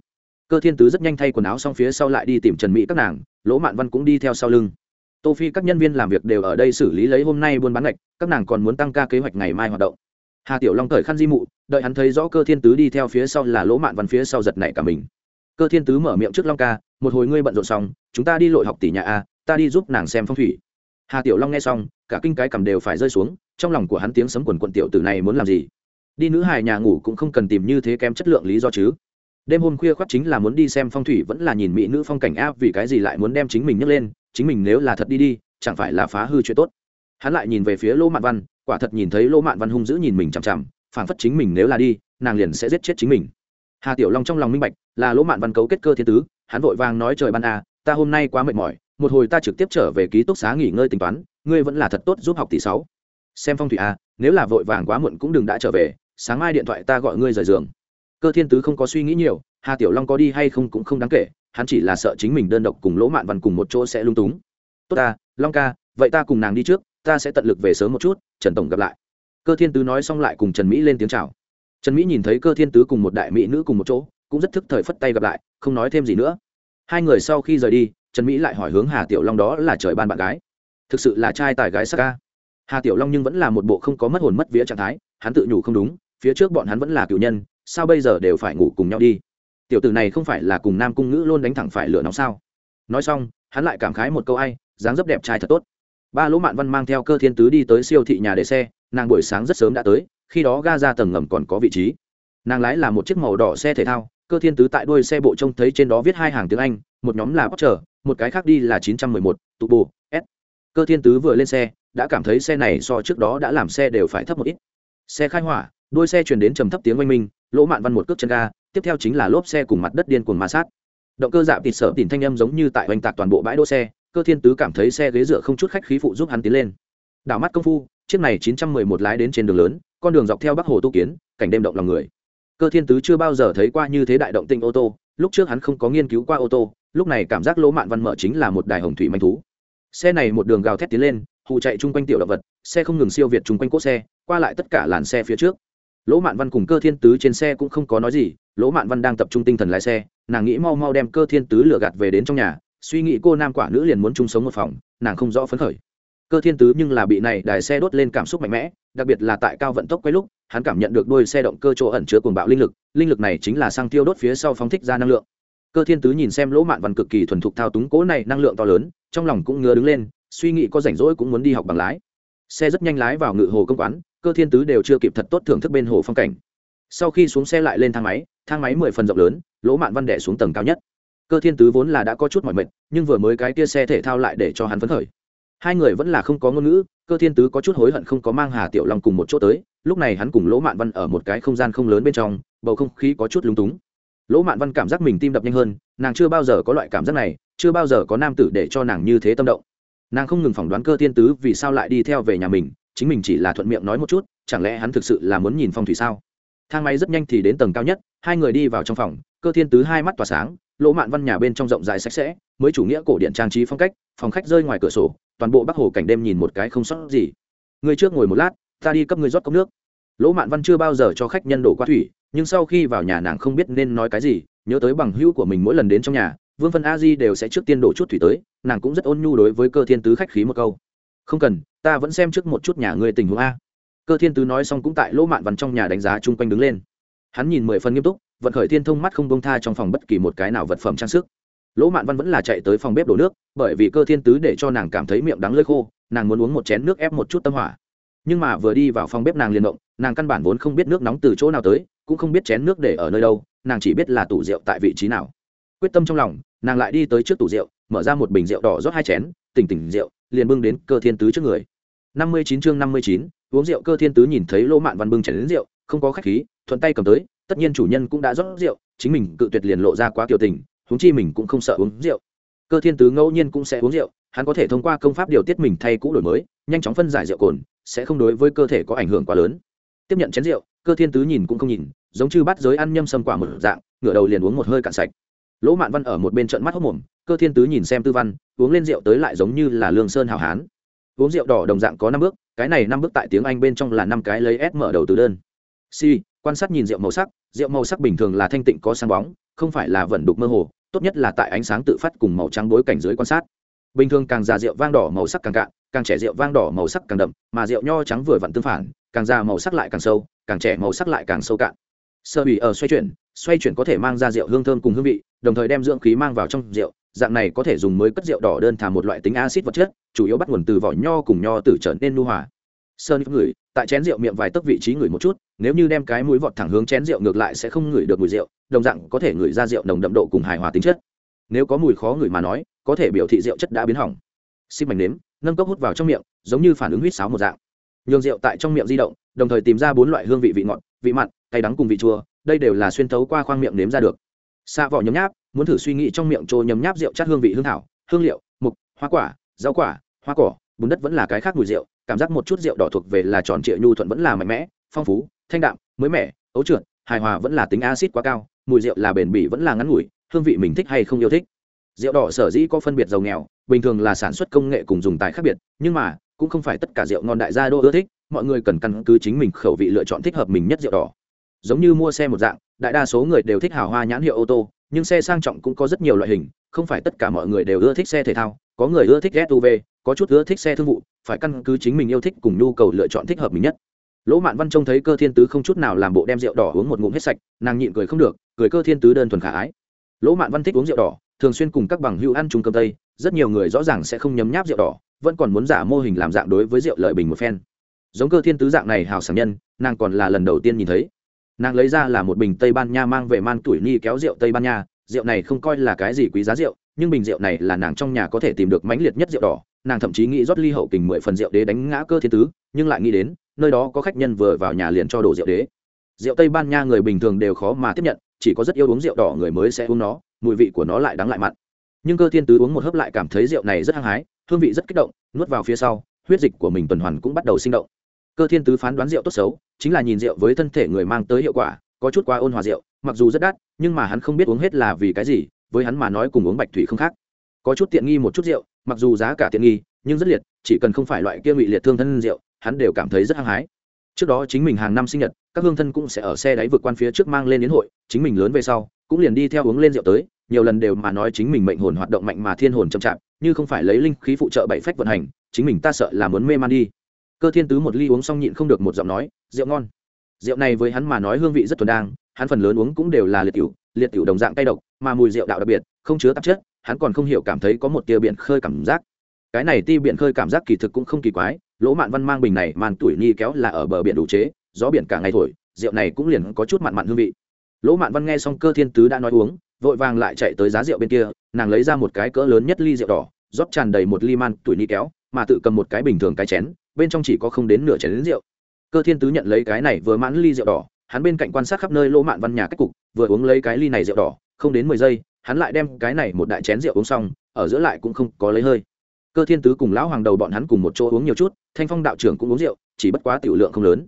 Cơ thiên tứ rất nhanh thay quần áo xong phía sau lại đi tìm trần mỹ các nàng, lỗ mạn văn cũng đi theo sau lưng. Tô phi các nhân viên làm việc đều ở đây xử lý lấy hôm nay buôn bán ngạch, các nàng còn muốn tăng ca kế hoạch ngày mai hoạt động. Hà tiểu long cởi khăn di mụ đợi hắn thấy rõ cơ thiên tứ đi theo phía sau là lỗ mạn văn phía sau giật nảy cả mình. Cơ thiên tứ mở miệng trước long ca, một hồi ngươi bận rộn xong, chúng ta đi lội học tỷ nhà a, ta đi giúp nàng xem phong thủy. Hà tiểu long nghe xong, cả kinh cái cầm đều phải rơi xuống, trong lòng của hắn tiếng sấm quần quận tiểu tử này muốn làm gì? Đi nữ hài nhà ngủ cũng không cần tìm như thế kém chất lượng lý do chứ. Đêm hôm khuya khoác chính là muốn đi xem phong thủy, vẫn là nhìn mỹ nữ phong cảnh áp vì cái gì lại muốn đem chính mình nhấc lên? Chính mình nếu là thật đi đi, chẳng phải là phá hư chuyện tốt? Hắn lại nhìn về phía lỗ mạn văn, quả thật nhìn thấy lỗ mạn văn hung dữ nhìn mình chằm chằm phản phất chính mình nếu là đi, nàng liền sẽ giết chết chính mình. Hà tiểu long trong lòng minh bạch, là lỗ mạn văn cấu kết cơ thiên tứ, hắn vội vàng nói trời ban à ta hôm nay quá mệt mỏi, một hồi ta trực tiếp trở về ký túc xá nghỉ ngơi tính toán, ngươi vẫn là thật tốt giúp học tỷ sáu. Xem phong thủy à nếu là vội vàng quá muộn cũng đừng đã trở về, sáng mai điện thoại ta gọi ngươi rời giường. Cơ thiên tứ không có suy nghĩ nhiều, hà tiểu long có đi hay không cũng không đáng kể, hắn chỉ là sợ chính mình đơn độc cùng lỗ mạn văn cùng một chỗ sẽ lung túng. Tốt ta, long ca, vậy ta cùng nàng đi trước, ta sẽ tận lực về sớm một chút, trần tổng gặp lại cơ thiên tứ nói xong lại cùng trần mỹ lên tiếng chào. Trần mỹ nhìn thấy cơ thiên tứ cùng một đại mỹ nữ cùng một chỗ, cũng rất thức thời phất tay gặp lại, không nói thêm gì nữa. Hai người sau khi rời đi, trần mỹ lại hỏi hướng hà tiểu long đó là trời ban bạn gái. Thực sự là trai tài gái sắc ca. Hà tiểu long nhưng vẫn là một bộ không có mất hồn mất vía trạng thái, hắn tự nhủ không đúng, phía trước bọn hắn vẫn là cựu nhân, sao bây giờ đều phải ngủ cùng nhau đi? Tiểu tử này không phải là cùng nam cung ngữ luôn đánh thẳng phải lửa nóng sao? Nói xong, hắn lại cảm khái một câu ai, dáng dấp đẹp trai thật tốt ba lỗ mạn văn mang theo cơ thiên tứ đi tới siêu thị nhà để xe nàng buổi sáng rất sớm đã tới khi đó ga ra tầng ngầm còn có vị trí nàng lái là một chiếc màu đỏ xe thể thao cơ thiên tứ tại đuôi xe bộ trông thấy trên đó viết hai hàng tiếng anh một nhóm là Porsche, một cái khác đi là 911, Turbo S. Cơ Thiên Tứ vừa lên xe, đã cảm thấy xe này so trước đó đã làm xe đều phải thấp một ít. Xe khai hỏa, đuôi xe chuyển đến trầm thấp tiếng oanh minh lỗ mạn văn một cước chân ga tiếp theo chính là lốp xe cùng mặt đất điên cuồng ma sát động cơ dạp thịt sở tìm thanh âm giống như tại oanh tạc toàn bộ bãi đỗ xe cơ thiên tứ cảm thấy xe ghế dựa không chút khách khí phụ giúp hắn tiến lên. Đảo mắt công phu, chiếc này 911 lái đến trên đường lớn, con đường dọc theo bắc hồ tu kiến, cảnh đêm động lòng người. Cơ thiên tứ chưa bao giờ thấy qua như thế đại động tinh ô tô, lúc trước hắn không có nghiên cứu qua ô tô, lúc này cảm giác lỗ mạn văn mở chính là một đài hồng thủy manh thú. Xe này một đường gào thét tiến lên hụ chạy chung quanh tiểu động vật, xe không ngừng siêu việt chung quanh cốt xe, qua lại tất cả làn xe phía trước. Lỗ mạn văn cùng cơ thiên tứ trên xe cũng không có nói gì, lỗ mạn văn đang tập trung tinh thần lái xe, nàng nghĩ mau mau đem cơ thiên tứ lừa gạt về đến trong nhà suy nghĩ cô nam quả nữ liền muốn chung sống một phòng, nàng không rõ phấn khởi. Cơ thiên tứ nhưng là bị này đài xe đốt lên cảm xúc mạnh mẽ, đặc biệt là tại cao vận tốc quay lúc, hắn cảm nhận được đôi xe động cơ chỗ ẩn chứa cuồng bạo linh lực linh lực này chính là xăng tiêu đốt phía sau phóng thích ra năng lượng. Cơ thiên tứ nhìn xem lỗ mạn văn cực kỳ thuần thục thao túng cố này năng lượng to lớn, trong lòng cũng ngứa đứng lên, suy nghĩ có rảnh rỗi cũng muốn đi học bằng lái. Xe rất nhanh lái vào ngự hồ công quán, cơ thiên tứ đều chưa kịp thật tốt thưởng thức bên hồ phong cảnh. Sau khi xuống xe lại lên thang máy thang máy mười phần rộng lớn, lỗ mạn văn đẻ xuống tầng cao nhất cơ thiên tứ vốn là đã có chút mỏi mệt, nhưng vừa mới cái kia xe thể thao lại để cho hắn phấn khởi. Hai người vẫn là không có ngôn ngữ, cơ thiên tứ có chút hối hận không có mang hà tiểu long cùng một chỗ tới, lúc này hắn cùng lỗ mạn văn ở một cái không gian không lớn bên trong, bầu không khí có chút lúng túng. Lỗ mạn văn cảm giác mình tim đập nhanh hơn, nàng chưa bao giờ có loại cảm giác này, chưa bao giờ có nam tử để cho nàng như thế tâm động. Nàng không ngừng phỏng đoán cơ thiên tứ vì sao lại đi theo về nhà mình, chính mình chỉ là thuận miệng nói một chút, chẳng lẽ hắn thực sự là muốn nhìn phong thủy sao? Thang máy rất nhanh thì đến tầng cao nhất, hai người đi vào trong phòng, cơ thiên tứ hai mắt tỏa sáng lỗ mạn văn nhà bên trong rộng rãi sạch sẽ, mới chủ nghĩa cổ điện trang trí phong cách, phòng khách rơi ngoài cửa sổ, toàn bộ bắc hồ cảnh đêm nhìn một cái không sót gì. Người trước ngồi một lát, ta đi cấp người rót cốc nước. Lỗ mạn văn chưa bao giờ cho khách nhân đổ qua thủy, nhưng sau khi vào nhà nàng không biết nên nói cái gì, nhớ tới bằng hữu của mình mỗi lần đến trong nhà, vương phân a di đều sẽ trước tiên đổ chút thủy tới, nàng cũng rất ôn nhu đối với cơ thiên tứ khách khí một câu. Không cần, ta vẫn xem trước một chút nhà ngươi tình huống a. Cơ thiên tứ nói xong cũng tại lỗ mạn văn trong nhà đánh giá chung quanh đứng lên. Hắn nhìn mười phần nghiêm túc vận khởi thiên thông mắt không bông tha trong phòng bất kỳ một cái nào vật phẩm trang sức. Lỗ mạn văn vẫn là chạy tới phòng bếp đổ nước, bởi vì cơ thiên tứ để cho nàng cảm thấy miệng đắng lơi khô, nàng muốn uống một chén nước ép một chút tâm hỏa. Nhưng mà vừa đi vào phòng bếp nàng liền động, nàng căn bản vốn không biết nước nóng từ chỗ nào tới, cũng không biết chén nước để ở nơi đâu, nàng chỉ biết là tủ rượu tại vị trí nào. Quyết tâm trong lòng, nàng lại đi tới trước tủ rượu, mở ra một bình rượu đỏ rót hai chén, tỉnh tỉnh rượu, liền bưng đến cơ thiên tứ trước người. Năm mươi chín chương năm mươi chín, uống rượu cơ thiên tứ nhìn thấy lỗ mạn văn bưng chén đến rượu, không có khách khí, thuận tay cầm tới tất nhiên chủ nhân cũng đã rót rượu, chính mình cự tuyệt liền lộ ra quá kiều tình, huống chi mình cũng không sợ uống rượu. Cơ thiên tứ ngẫu nhiên cũng sẽ uống rượu, hắn có thể thông qua công pháp điều tiết mình thay cũ đổi mới, nhanh chóng phân giải rượu cồn, sẽ không đối với cơ thể có ảnh hưởng quá lớn. Tiếp nhận chén rượu, cơ thiên tứ nhìn cũng không nhìn, giống như bắt giới ăn nhâm sâm quả một dạng, ngửa đầu liền uống một hơi cạn sạch. Lỗ mạn văn ở một bên trận mắt hốc mồm, cơ thiên tứ nhìn xem tư văn, uống lên rượu tới lại giống như là lương sơn hào hán. Uống rượu đỏ đồng dạng có năm bước, cái này năm bước tại tiếng anh bên trong là năm cái lấy s mở đầu từ đơn. C quan sát nhìn rượu màu sắc, rượu màu sắc bình thường là thanh tịnh có sáng bóng, không phải là vẩn đục mơ hồ, tốt nhất là tại ánh sáng tự phát cùng màu trắng bối cảnh dưới quan sát. Bình thường càng già rượu vang đỏ màu sắc càng cạn, càng trẻ rượu vang đỏ màu sắc càng đậm, mà rượu nho trắng vừa vặn tương phản, càng già màu sắc lại càng sâu, càng trẻ màu sắc lại càng sâu cạn. Sơ bị ở xoay chuyển xoay chuyển có thể mang ra rượu hương thơm cùng hương vị, đồng thời đem dưỡng khí mang vào trong rượu, dạng này có thể dùng mới cất rượu đỏ đơn thả một loại tính acid vật chất, chủ yếu bắt nguồn từ vỏ nho cùng nho tử trở nên nu hòa sơn ngửi, tại chén rượu miệng vài tấc vị trí ngửi một chút, nếu như đem cái mũi vọt thẳng hướng chén rượu ngược lại sẽ không ngửi được mùi rượu, đồng dạng có thể ngửi ra rượu nồng đậm độ cùng hài hòa tính chất. Nếu có mùi khó ngửi mà nói, có thể biểu thị rượu chất đã biến hỏng. Xin mảnh nếm, nâng cốc hút vào trong miệng, giống như phản ứng huýt sáo một dạng. Nhường rượu tại trong miệng di động, đồng thời tìm ra bốn loại hương vị vị ngọt, vị mặn, cay đắng cùng vị chua, đây đều là xuyên thấu qua khoang miệng nếm ra được. Xa vỏ nhấm nháp, muốn thử suy nghĩ trong miệng trôi nhấm nháp rượu chát hương vị hương thảo, hương liệu, mục, hoa quả, rau quả, hoa cỏ, bùn đất vẫn là cái khác mùi rượu cảm giác một chút rượu đỏ thuộc về là tròn trịa nhu thuận vẫn là mạnh mẽ, phong phú, thanh đạm, mới mẻ, ấu trượt, hài hòa vẫn là tính acid quá cao, mùi rượu là bền bỉ vẫn là ngắn ngủi, hương vị mình thích hay không yêu thích. Rượu đỏ sở dĩ có phân biệt giàu nghèo, bình thường là sản xuất công nghệ cùng dùng tài khác biệt, nhưng mà, cũng không phải tất cả rượu ngon đại gia đô ưa thích, mọi người cần căn cứ chính mình khẩu vị lựa chọn thích hợp mình nhất rượu đỏ. Giống như mua xe một dạng, đại đa số người đều thích hào hoa nhãn hiệu ô tô nhưng xe sang trọng cũng có rất nhiều loại hình, không phải tất cả mọi người đều ưa thích xe thể thao, có người ưa thích suv có chút ưa thích xe thương vụ, phải căn cứ chính mình yêu thích cùng nhu cầu lựa chọn thích hợp mình nhất. Lỗ mạn văn trông thấy cơ thiên tứ không chút nào làm bộ đem rượu đỏ uống một ngụm hết sạch, nàng nhịn cười không được, cười cơ thiên tứ đơn thuần khả ái. Lỗ mạn văn thích uống rượu đỏ, thường xuyên cùng các bằng hữu ăn chung cơm tây, rất nhiều người rõ ràng sẽ không nhấm nháp rượu đỏ, vẫn còn muốn giả mô hình làm dạng đối với rượu lợi bình một phen. Giống cơ thiên tứ dạng này hào sảng nhân, nàng còn là lần đầu tiên nhìn thấy nàng lấy ra là một bình tây ban nha mang về man tuổi ni kéo rượu tây ban nha. Rượu này không coi là cái gì quý giá rượu, nhưng bình rượu này là nàng trong nhà có thể tìm được mãnh liệt nhất rượu đỏ. Nàng thậm chí nghĩ rót ly hậu kình mười phần rượu đế đánh ngã cơ thiên tứ, nhưng lại nghĩ đến, nơi đó có khách nhân vừa vào nhà liền cho đổ rượu đế. Rượu tây ban nha người bình thường đều khó mà tiếp nhận, chỉ có rất yêu uống rượu đỏ người mới sẽ uống nó, mùi vị của nó lại đắng lại mặn. Nhưng cơ thiên tứ uống một hớp lại cảm thấy rượu này rất hăng hái, hương vị rất kích động, nuốt vào phía sau, huyết dịch của mình tuần hoàn cũng bắt đầu sinh động cơ thiên tứ phán đoán rượu tốt xấu, chính là nhìn rượu với thân thể người mang tới hiệu quả, có chút quá ôn hòa rượu, mặc dù rất đắt, nhưng mà hắn không biết uống hết là vì cái gì, với hắn mà nói cùng uống bạch thủy không khác. Có chút tiện nghi một chút rượu, mặc dù giá cả tiện nghi, nhưng rất liệt, chỉ cần không phải loại kia bị liệt thương thân rượu, hắn đều cảm thấy rất hăng hái. Trước đó chính mình hàng năm sinh nhật, các hương thân cũng sẽ ở xe đáy vượt quan phía trước mang lên đến hội, chính mình lớn về sau, cũng liền đi theo uống lên rượu tới, nhiều lần đều mà nói chính mình mệnh hồn hoạt động mạnh mà thiên hồn chậm chạp, như không phải lấy linh khí phụ trợ bảy phách vận hành, chính mình ta sợ là muốn mê man đi cơ thiên tứ một ly uống xong nhịn không được một giọng nói, rượu ngon. Rượu này với hắn mà nói hương vị rất thuần đang, hắn phần lớn uống cũng đều là liệt tiểu liệt tiểu đồng dạng tay độc, mà mùi rượu đạo đặc biệt, không chứa tạp chất, hắn còn không hiểu cảm thấy có một tia biển khơi cảm giác. Cái này ti biển khơi cảm giác kỳ thực cũng không kỳ quái, lỗ mạn văn mang bình này, màn tuổi ni kéo là ở bờ biển đủ chế, gió biển cả ngày thổi, rượu này cũng liền có chút mặn mặn hương vị. Lỗ mạn văn nghe xong cơ thiên tứ đã nói uống, vội vàng lại chạy tới giá rượu bên kia, nàng lấy ra một cái cỡ lớn nhất ly rượu đỏ, rót tràn đầy một ly man tuổi ni kéo, mà tự cầm một cái bình thường cái chén bên trong chỉ có không đến nửa chén đến rượu. Cơ thiên tứ nhận lấy cái này vừa mãn ly rượu đỏ, hắn bên cạnh quan sát khắp nơi lỗ mạn văn nhà cách cục, vừa uống lấy cái ly này rượu đỏ, không đến mười giây, hắn lại đem cái này một đại chén rượu uống xong, ở giữa lại cũng không có lấy hơi. Cơ thiên tứ cùng lão hoàng đầu bọn hắn cùng một chỗ uống nhiều chút, thanh phong đạo trưởng cũng uống rượu, chỉ bất quá tiểu lượng không lớn.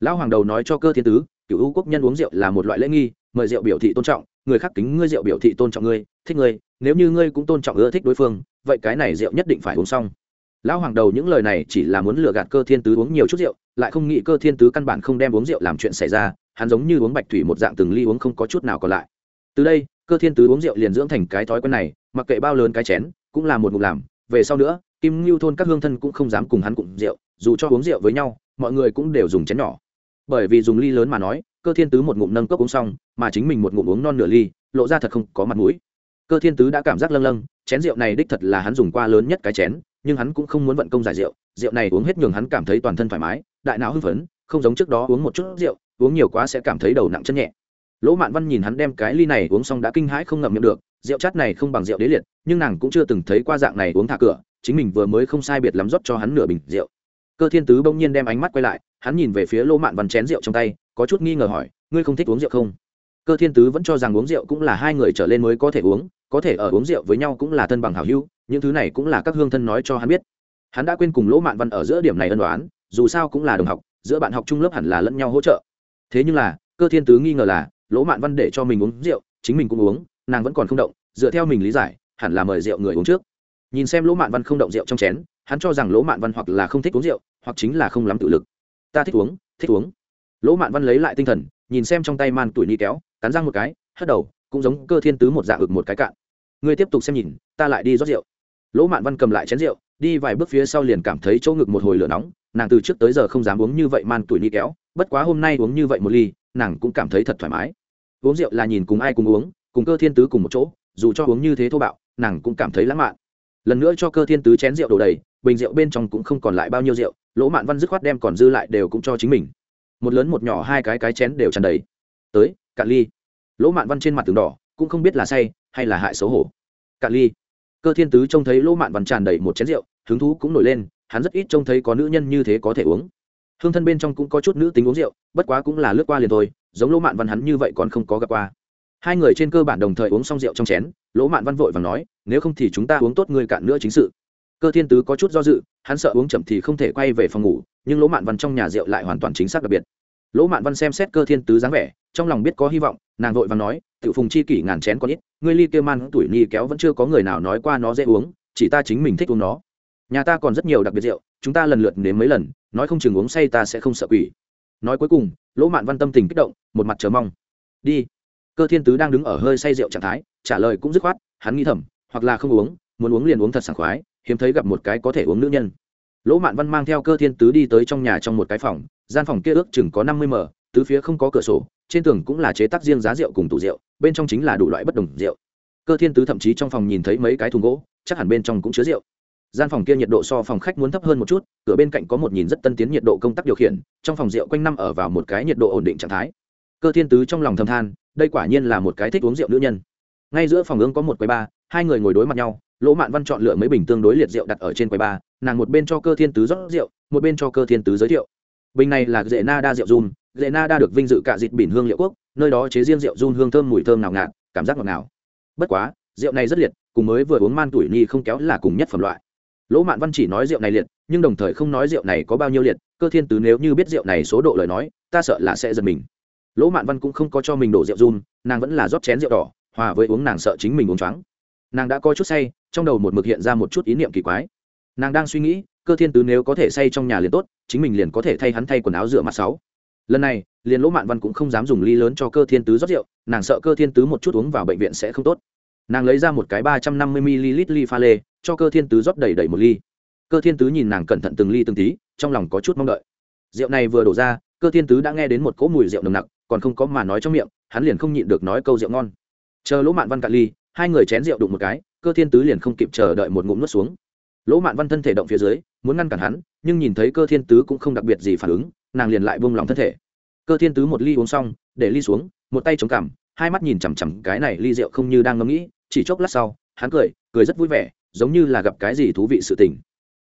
Lão hoàng đầu nói cho cơ thiên tứ cựu ưu quốc nhân uống rượu là một loại lễ nghi, mời rượu biểu thị tôn trọng, người khác kính ngươi rượu biểu thị tôn trọng ngươi, thích ngươi, nếu như ngươi cũng tôn trọng ưa thích đối phương, vậy cái này rượu nhất định phải uống xong lão hoàng đầu những lời này chỉ là muốn lừa gạt cơ thiên tứ uống nhiều chút rượu, lại không nghĩ cơ thiên tứ căn bản không đem uống rượu làm chuyện xảy ra, hắn giống như uống bạch thủy một dạng từng ly uống không có chút nào còn lại. Từ đây, cơ thiên tứ uống rượu liền dưỡng thành cái thói quen này, mặc kệ bao lớn cái chén, cũng là một ngụm làm, về sau nữa, kim ngưu thôn các hương thân cũng không dám cùng hắn cùng rượu, dù cho uống rượu với nhau, mọi người cũng đều dùng chén nhỏ. Bởi vì dùng ly lớn mà nói, cơ thiên tứ một ngụm nâng cốc uống xong, mà chính mình một ngụm uống non nửa ly, lộ ra thật không có mặt mũi. Cơ thiên tứ đã cảm giác lâng lâng, chén rượu này đích thật là hắn dùng qua lớn nhất cái chén nhưng hắn cũng không muốn vận công giải rượu rượu này uống hết nhường hắn cảm thấy toàn thân thoải mái, đại não hưng phấn, không giống trước đó uống một chút rượu, uống nhiều quá sẽ cảm thấy đầu nặng chân nhẹ. Lỗ mạn văn nhìn hắn đem cái ly này uống xong đã kinh hãi không ngậm miệng được, rượu chát này không bằng rượu đế liệt, nhưng nàng cũng chưa từng thấy qua dạng này uống thả cửa, chính mình vừa mới không sai biệt lắm rót cho hắn nửa bình rượu. Cơ thiên tứ bỗng nhiên đem ánh mắt quay lại, hắn nhìn về phía lỗ mạn văn chén rượu trong tay, có chút nghi ngờ hỏi, ngươi không thích uống rượu không? Cơ thiên tứ vẫn cho rằng uống rượu cũng là hai người trở lên mới có thể uống, có thể ở uống rượu với nhau cũng là thân bằng hảo hữu những thứ này cũng là các hương thân nói cho hắn biết. Hắn đã quên cùng lỗ mạn văn ở giữa điểm này ân đoán dù sao cũng là đồng học, giữa bạn học trung lớp hẳn là lẫn nhau hỗ trợ. Thế nhưng là, cơ thiên tứ nghi ngờ là, lỗ mạn văn để cho mình uống rượu, chính mình cũng uống, nàng vẫn còn không động, dựa theo mình lý giải, hẳn là mời rượu người uống trước. Nhìn xem lỗ mạn văn không động rượu trong chén, hắn cho rằng lỗ mạn văn hoặc là không thích uống rượu, hoặc chính là không lắm tự lực. Ta thích uống thích uống. Lỗ mạn văn lấy lại tinh thần, nhìn xem trong tay man tuổi ni kéo, cắn răng một cái, hất đầu, cũng giống cơ thiên tứ một dạng ực một cái cạn. Ngươi tiếp tục xem nhìn, ta lại đi rót rượu lỗ mạn văn cầm lại chén rượu, đi vài bước phía sau liền cảm thấy chỗ ngực một hồi lửa nóng, nàng từ trước tới giờ không dám uống như vậy man tuổi ni kéo, bất quá hôm nay uống như vậy một ly, nàng cũng cảm thấy thật thoải mái. Uống rượu là nhìn cùng ai cùng uống, cùng cơ thiên tứ cùng một chỗ, dù cho uống như thế thô bạo, nàng cũng cảm thấy lãng mạn. Lần nữa cho cơ thiên tứ chén rượu đổ đầy, bình rượu bên trong cũng không còn lại bao nhiêu rượu, lỗ mạn văn dứt khoát đem còn dư lại đều cũng cho chính mình. Một lớn một nhỏ hai cái cái chén đều tràn đầy. Tới, cạn ly. Lỗ mạn văn trên mặt tường đỏ, cũng không biết là say hay là hại xấu hổ. Cạn ly cơ thiên tứ trông thấy lỗ mạn văn tràn đầy một chén rượu, hứng thú cũng nổi lên, hắn rất ít trông thấy có nữ nhân như thế có thể uống. Hương thân bên trong cũng có chút nữ tính uống rượu, bất quá cũng là lướt qua liền thôi, giống lỗ mạn văn hắn như vậy còn không có gặp qua. Hai người trên cơ bản đồng thời uống xong rượu trong chén, lỗ mạn văn vội và nói, nếu không thì chúng ta uống tốt người cạn nữa chính sự. Cơ thiên tứ có chút do dự, hắn sợ uống chậm thì không thể quay về phòng ngủ, nhưng lỗ mạn văn trong nhà rượu lại hoàn toàn chính xác đặc biệt. Lỗ mạn văn xem xét cơ thiên tứ dáng vẻ, trong lòng biết có hy vọng, nàng vội và nói tự phùng chi kỷ ngàn chén có ít ngươi ly kia man tuổi nhi kéo vẫn chưa có người nào nói qua nó dễ uống, chỉ ta chính mình thích uống nó. Nhà ta còn rất nhiều đặc biệt rượu, chúng ta lần lượt nếm mấy lần, nói không chừng uống say ta sẽ không sợ quỷ. Nói cuối cùng, lỗ mạn văn tâm tình kích động, một mặt chờ mong. Đi. Cơ thiên tứ đang đứng ở hơi say rượu trạng thái, trả lời cũng dứt khoát, hắn nghĩ thầm, hoặc là không uống, muốn uống liền uống thật sảng khoái, hiếm thấy gặp một cái có thể uống nữ nhân. Lỗ mạn văn mang theo cơ thiên tứ đi tới trong nhà trong một cái phòng, gian phòng kia ước chừng có năm mươi m, tứ phía không có cửa sổ trên tường cũng là chế tác riêng giá rượu cùng tủ rượu, bên trong chính là đủ loại bất đồng rượu. Cơ thiên tứ thậm chí trong phòng nhìn thấy mấy cái thùng gỗ, chắc hẳn bên trong cũng chứa rượu. Gian phòng kia nhiệt độ so phòng khách muốn thấp hơn một chút, cửa bên cạnh có một nhìn rất tân tiến nhiệt độ công tác điều khiển, trong phòng rượu quanh năm ở vào một cái nhiệt độ ổn định trạng thái. Cơ thiên tứ trong lòng thầm than, đây quả nhiên là một cái thích uống rượu nữ nhân. Ngay giữa phòng ương có một quầy ba, hai người ngồi đối mặt nhau, lỗ mạn văn chọn lựa mấy bình tương đối liệt rượu đặt ở trên quầy ba, nàng một bên cho cơ thiên tứ rót rượu, một bên cho cơ thiên tứ giới thiệu bình này là dễ na đa rượu run, dễ na đa được vinh dự cả dịt bỉn hương liệu quốc, nơi đó chế riêng rượu run hương thơm mùi thơm nào ngạt, cảm giác ngọt ngào. Bất quá, rượu này rất liệt, cùng mới vừa uống man tuổi nhi không kéo là cùng nhất phẩm loại. Lỗ mạn văn chỉ nói rượu này liệt, nhưng đồng thời không nói rượu này có bao nhiêu liệt, cơ thiên tứ nếu như biết rượu này số độ lời nói, ta sợ là sẽ giật mình. Lỗ mạn văn cũng không có cho mình đổ rượu run, nàng vẫn là rót chén rượu đỏ, hòa với uống nàng sợ chính mình uống choáng. Nàng đã coi chút say, trong đầu một mực hiện ra một chút ý niệm kỳ quái. Nàng đang suy nghĩ cơ thiên tứ nếu có thể say trong nhà liền tốt, chính mình liền có thể thay hắn thay quần áo rửa mặt sáu. Lần này, liền lỗ mạn văn cũng không dám dùng ly lớn cho cơ thiên tứ rót rượu, nàng sợ cơ thiên tứ một chút uống vào bệnh viện sẽ không tốt. Nàng lấy ra một cái ba trăm năm mươi ml ly pha lê, cho cơ thiên tứ rót đầy đầy một ly. Cơ thiên tứ nhìn nàng cẩn thận từng ly từng tí, trong lòng có chút mong đợi. Rượu này vừa đổ ra, cơ thiên tứ đã nghe đến một cỗ mùi rượu nồng nặc, còn không có mà nói trong miệng, hắn liền không nhịn được nói câu rượu ngon. Chờ lỗ mạn văn cạn ly, hai người chén rượu đụng một cái, cơ thiên tứ liền không kịp chờ đợi một ngụm nuốt xuống lỗ mạn văn thân thể động phía dưới muốn ngăn cản hắn nhưng nhìn thấy cơ thiên tứ cũng không đặc biệt gì phản ứng nàng liền lại buông lòng thân thể. Cơ thiên tứ một ly uống xong để ly xuống một tay chống cằm hai mắt nhìn chằm chằm cái này ly rượu không như đang ngẫm nghĩ chỉ chốc lát sau hắn cười cười rất vui vẻ giống như là gặp cái gì thú vị sự tình.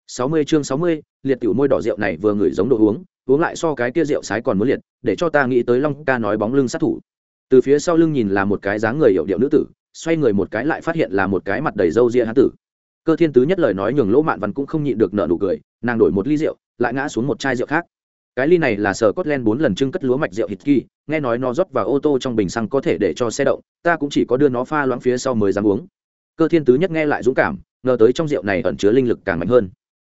Sáu mươi chương sáu mươi, liệt tiểu môi đỏ rượu này vừa ngửi giống đồ uống uống lại so cái kia rượu sái còn muốn liệt để cho ta nghĩ tới long ca nói bóng lưng sát thủ. Từ phía sau lưng nhìn là một cái dáng người hiệu điệu nữ tử xoay người một cái lại phát hiện là một cái mặt đầy râu ria hán tử cơ thiên tứ nhất lời nói nhường lỗ mạn văn cũng không nhịn được nợ nụ cười, nàng đổi một ly rượu, lại ngã xuống một chai rượu khác. Cái ly này là sở cốt len bốn lần trưng cất lúa mạch rượu hít kỳ nghe nói nó rót vào ô tô trong bình xăng có thể để cho xe động, ta cũng chỉ có đưa nó pha loãng phía sau mới dám uống. Cơ thiên tứ nhất nghe lại dũng cảm, ngờ tới trong rượu này ẩn chứa linh lực càng mạnh hơn.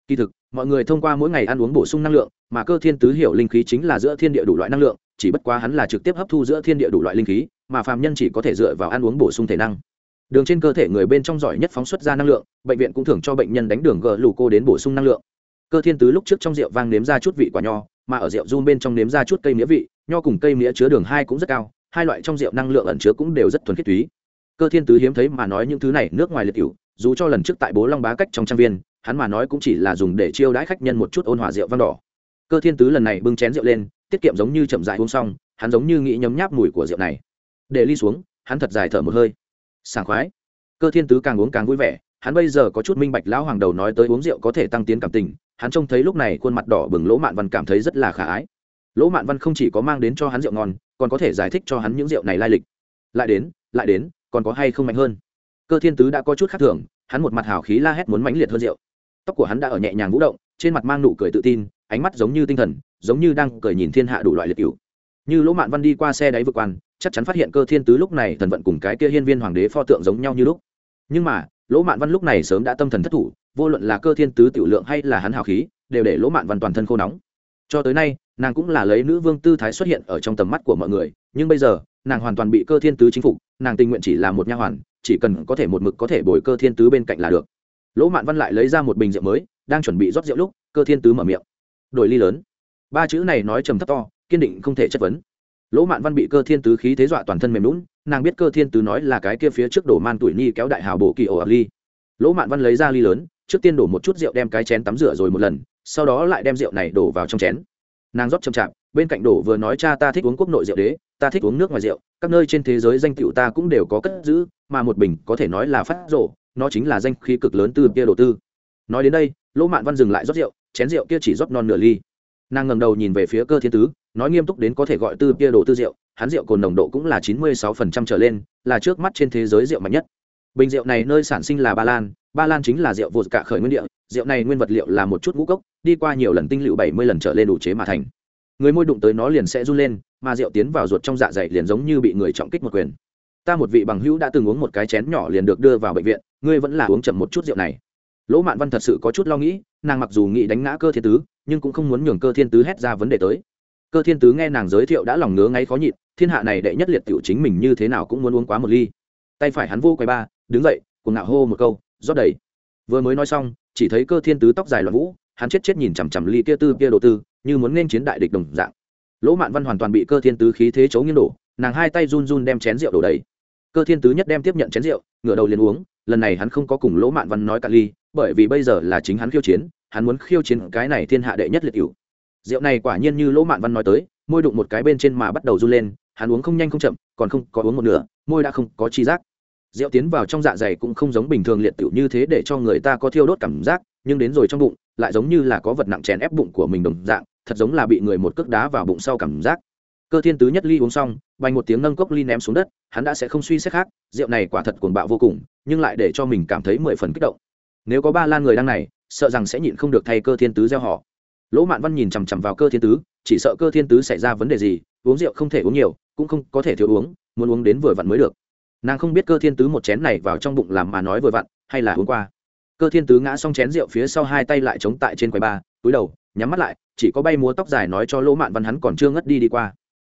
Kỳ thực, mọi người thông qua mỗi ngày ăn uống bổ sung năng lượng, mà cơ thiên tứ hiểu linh khí chính là giữa thiên địa đủ loại năng lượng, chỉ bất quá hắn là trực tiếp hấp thu giữa thiên địa đủ loại linh khí, mà phàm nhân chỉ có thể dựa vào ăn uống bổ sung thể năng đường trên cơ thể người bên trong giỏi nhất phóng xuất ra năng lượng, bệnh viện cũng thường cho bệnh nhân đánh đường gờ lù cô đến bổ sung năng lượng. Cơ thiên tứ lúc trước trong rượu vang nếm ra chút vị quả nho, mà ở rượu run bên trong nếm ra chút cây mía vị, nho cùng cây mía chứa đường hai cũng rất cao, hai loại trong rượu năng lượng ẩn chứa cũng đều rất thuần khiết túy. Cơ thiên tứ hiếm thấy mà nói những thứ này nước ngoài liệt cựu dù cho lần trước tại bố long bá cách trong trang viên, hắn mà nói cũng chỉ là dùng để chiêu đãi khách nhân một chút ôn hòa rượu vang đỏ. Cơ thiên tứ lần này bưng chén rượu lên, tiết kiệm giống như chậm dại uống xong, hắn giống như nghĩ nhấm nháp mùi của rượu này. Để ly xuống, hắn thật dài thở một hơi sảng khoái. Cơ thiên tứ càng uống càng vui vẻ, hắn bây giờ có chút minh bạch lão hoàng đầu nói tới uống rượu có thể tăng tiến cảm tình, hắn trông thấy lúc này khuôn mặt đỏ bừng lỗ mạn văn cảm thấy rất là khả ái. Lỗ mạn văn không chỉ có mang đến cho hắn rượu ngon, còn có thể giải thích cho hắn những rượu này lai lịch. Lại đến lại đến, còn có hay không mạnh hơn? Cơ thiên tứ đã có chút khác thường, hắn một mặt hào khí la hét muốn mãnh liệt hơn rượu. Tóc của hắn đã ở nhẹ nhàng vũ động, trên mặt mang nụ cười tự tin, ánh mắt giống như tinh thần, giống như đang cười nhìn thiên hạ đủ loại liệt cựu như lỗ mạn văn đi qua xe đáy vượt quan chắc chắn phát hiện cơ thiên tứ lúc này thần vận cùng cái kia hiên viên hoàng đế pho tượng giống nhau như lúc. Nhưng mà, lỗ mạn văn lúc này sớm đã tâm thần thất thủ, vô luận là cơ thiên tứ tiểu lượng hay là hắn hào khí, đều để lỗ mạn văn toàn thân khô nóng. Cho tới nay, nàng cũng là lấy nữ vương tư thái xuất hiện ở trong tầm mắt của mọi người, nhưng bây giờ, nàng hoàn toàn bị cơ thiên tứ chính phục, nàng tình nguyện chỉ là một nha hoàn, chỉ cần có thể một mực có thể bồi cơ thiên tứ bên cạnh là được. Lỗ mạn văn lại lấy ra một bình rượu mới, đang chuẩn bị rót rượu lúc, cơ thiên tứ mở miệng. Đổi ly lớn. Ba chữ này nói trầm thấp to, kiên định không thể chất vấn lỗ mạn văn bị cơ thiên tứ khí thế dọa toàn thân mềm lún nàng biết cơ thiên tứ nói là cái kia phía trước đổ man tuổi nhi kéo đại hào bổ kỳ ổ ập ly. Lỗ mạn văn lấy ra ly lớn, trước tiên đổ một chút rượu đem cái chén tắm rửa rồi một lần, sau đó lại đem rượu này đổ vào trong chén. Nàng rót chậm chạp, bên cạnh đổ vừa nói cha ta thích uống quốc nội rượu đế, ta thích uống nước ngoài rượu, các nơi trên thế giới danh tiệu ta cũng đều có cất giữ, mà một bình có thể nói là phát rổ, nó chính là danh khí cực lớn từ kia đầu tư. Nói đến đây, lỗ mạn văn dừng lại rót rượu, chén rượu kia chỉ rót non nửa ly. Nàng ngầm đầu nhìn về phía cơ thiên tứ nói nghiêm túc đến có thể gọi tư kia đồ tư rượu, hắn rượu cồn nồng độ cũng là chín mươi sáu phần trăm trở lên, là trước mắt trên thế giới rượu mạnh nhất. Bình rượu này nơi sản sinh là ba lan ba lan chính là rượu vột cả khởi nguyên địa, rượu này nguyên vật liệu là một chút ngũ cốc, đi qua nhiều lần tinh liệu bảy mươi lần trở lên đủ chế mà thành. Người môi đụng tới nó liền sẽ run lên, mà rượu tiến vào ruột trong dạ dày liền giống như bị người trọng kích một quyền. Ta một vị bằng hữu đã từng uống một cái chén nhỏ liền được đưa vào bệnh viện, ngươi vẫn là uống chậm một chút rượu này. Lỗ mạn văn thật sự có chút lo nghĩ, nàng mặc dù nghĩ đánh ngã cơ thiên tứ, nhưng cũng không muốn nhường cơ thiên tứ hét ra vấn đề tới cơ thiên tứ nghe nàng giới thiệu đã lòng ngứa ngáy khó nhịn, thiên hạ này đệ nhất liệt tiểu chính mình như thế nào cũng muốn uống quá một ly. Tay phải hắn vô quay ba, đứng dậy cùng ngạo hô một câu, rót đầy. Vừa mới nói xong, chỉ thấy cơ thiên tứ tóc dài loạn vũ, hắn chết chết nhìn chằm chằm ly kia tư, kia đồ tư, như muốn nên chiến đại địch đồng dạng. Lỗ mạn văn hoàn toàn bị cơ thiên tứ khí thế chấu nghiêng đổ, nàng hai tay run run đem chén rượu đổ đầy. Cơ thiên tứ nhất đem tiếp nhận chén rượu, ngửa đầu liền uống, lần này hắn không có cùng lỗ mạn văn nói cả ly, bởi vì bây giờ là chính hắn khiêu chiến, hắn muốn khiêu chiến cái này thiên hạ đệ nhất liệt cựu rượu này quả nhiên như lỗ mạn văn nói tới, môi đụng một cái bên trên mà bắt đầu run lên, hắn uống không nhanh không chậm, còn không có uống một nửa, môi đã không có chi giác. Rượu tiến vào trong dạ dày cũng không giống bình thường liệt tiểu như thế để cho người ta có thiêu đốt cảm giác, nhưng đến rồi trong bụng, lại giống như là có vật nặng chèn ép bụng của mình đồng dạng, thật giống là bị người một cước đá vào bụng sau cảm giác. Cơ thiên tứ nhất ly uống xong bay một tiếng nâng cốc ly ném xuống đất, hắn đã sẽ không suy xét khác, rượu này quả thật cuồng bạo vô cùng, nhưng lại để cho mình cảm thấy mười phần kích động. Nếu có ba lan người đang này, sợ rằng sẽ nhịn không được thay cơ thiên tứ gieo họ lỗ mạn văn nhìn chằm chằm vào cơ thiên tứ, chỉ sợ cơ thiên tứ xảy ra vấn đề gì, uống rượu không thể uống nhiều, cũng không có thể thiếu uống, muốn uống đến vừa vặn mới được. Nàng không biết cơ thiên tứ một chén này vào trong bụng làm mà nói vừa vặn, hay là uống qua. Cơ thiên tứ ngã xong chén rượu phía sau hai tay lại chống tại trên quầy ba, túi đầu, nhắm mắt lại, chỉ có bay múa tóc dài nói cho lỗ mạn văn hắn còn chưa ngất đi đi qua.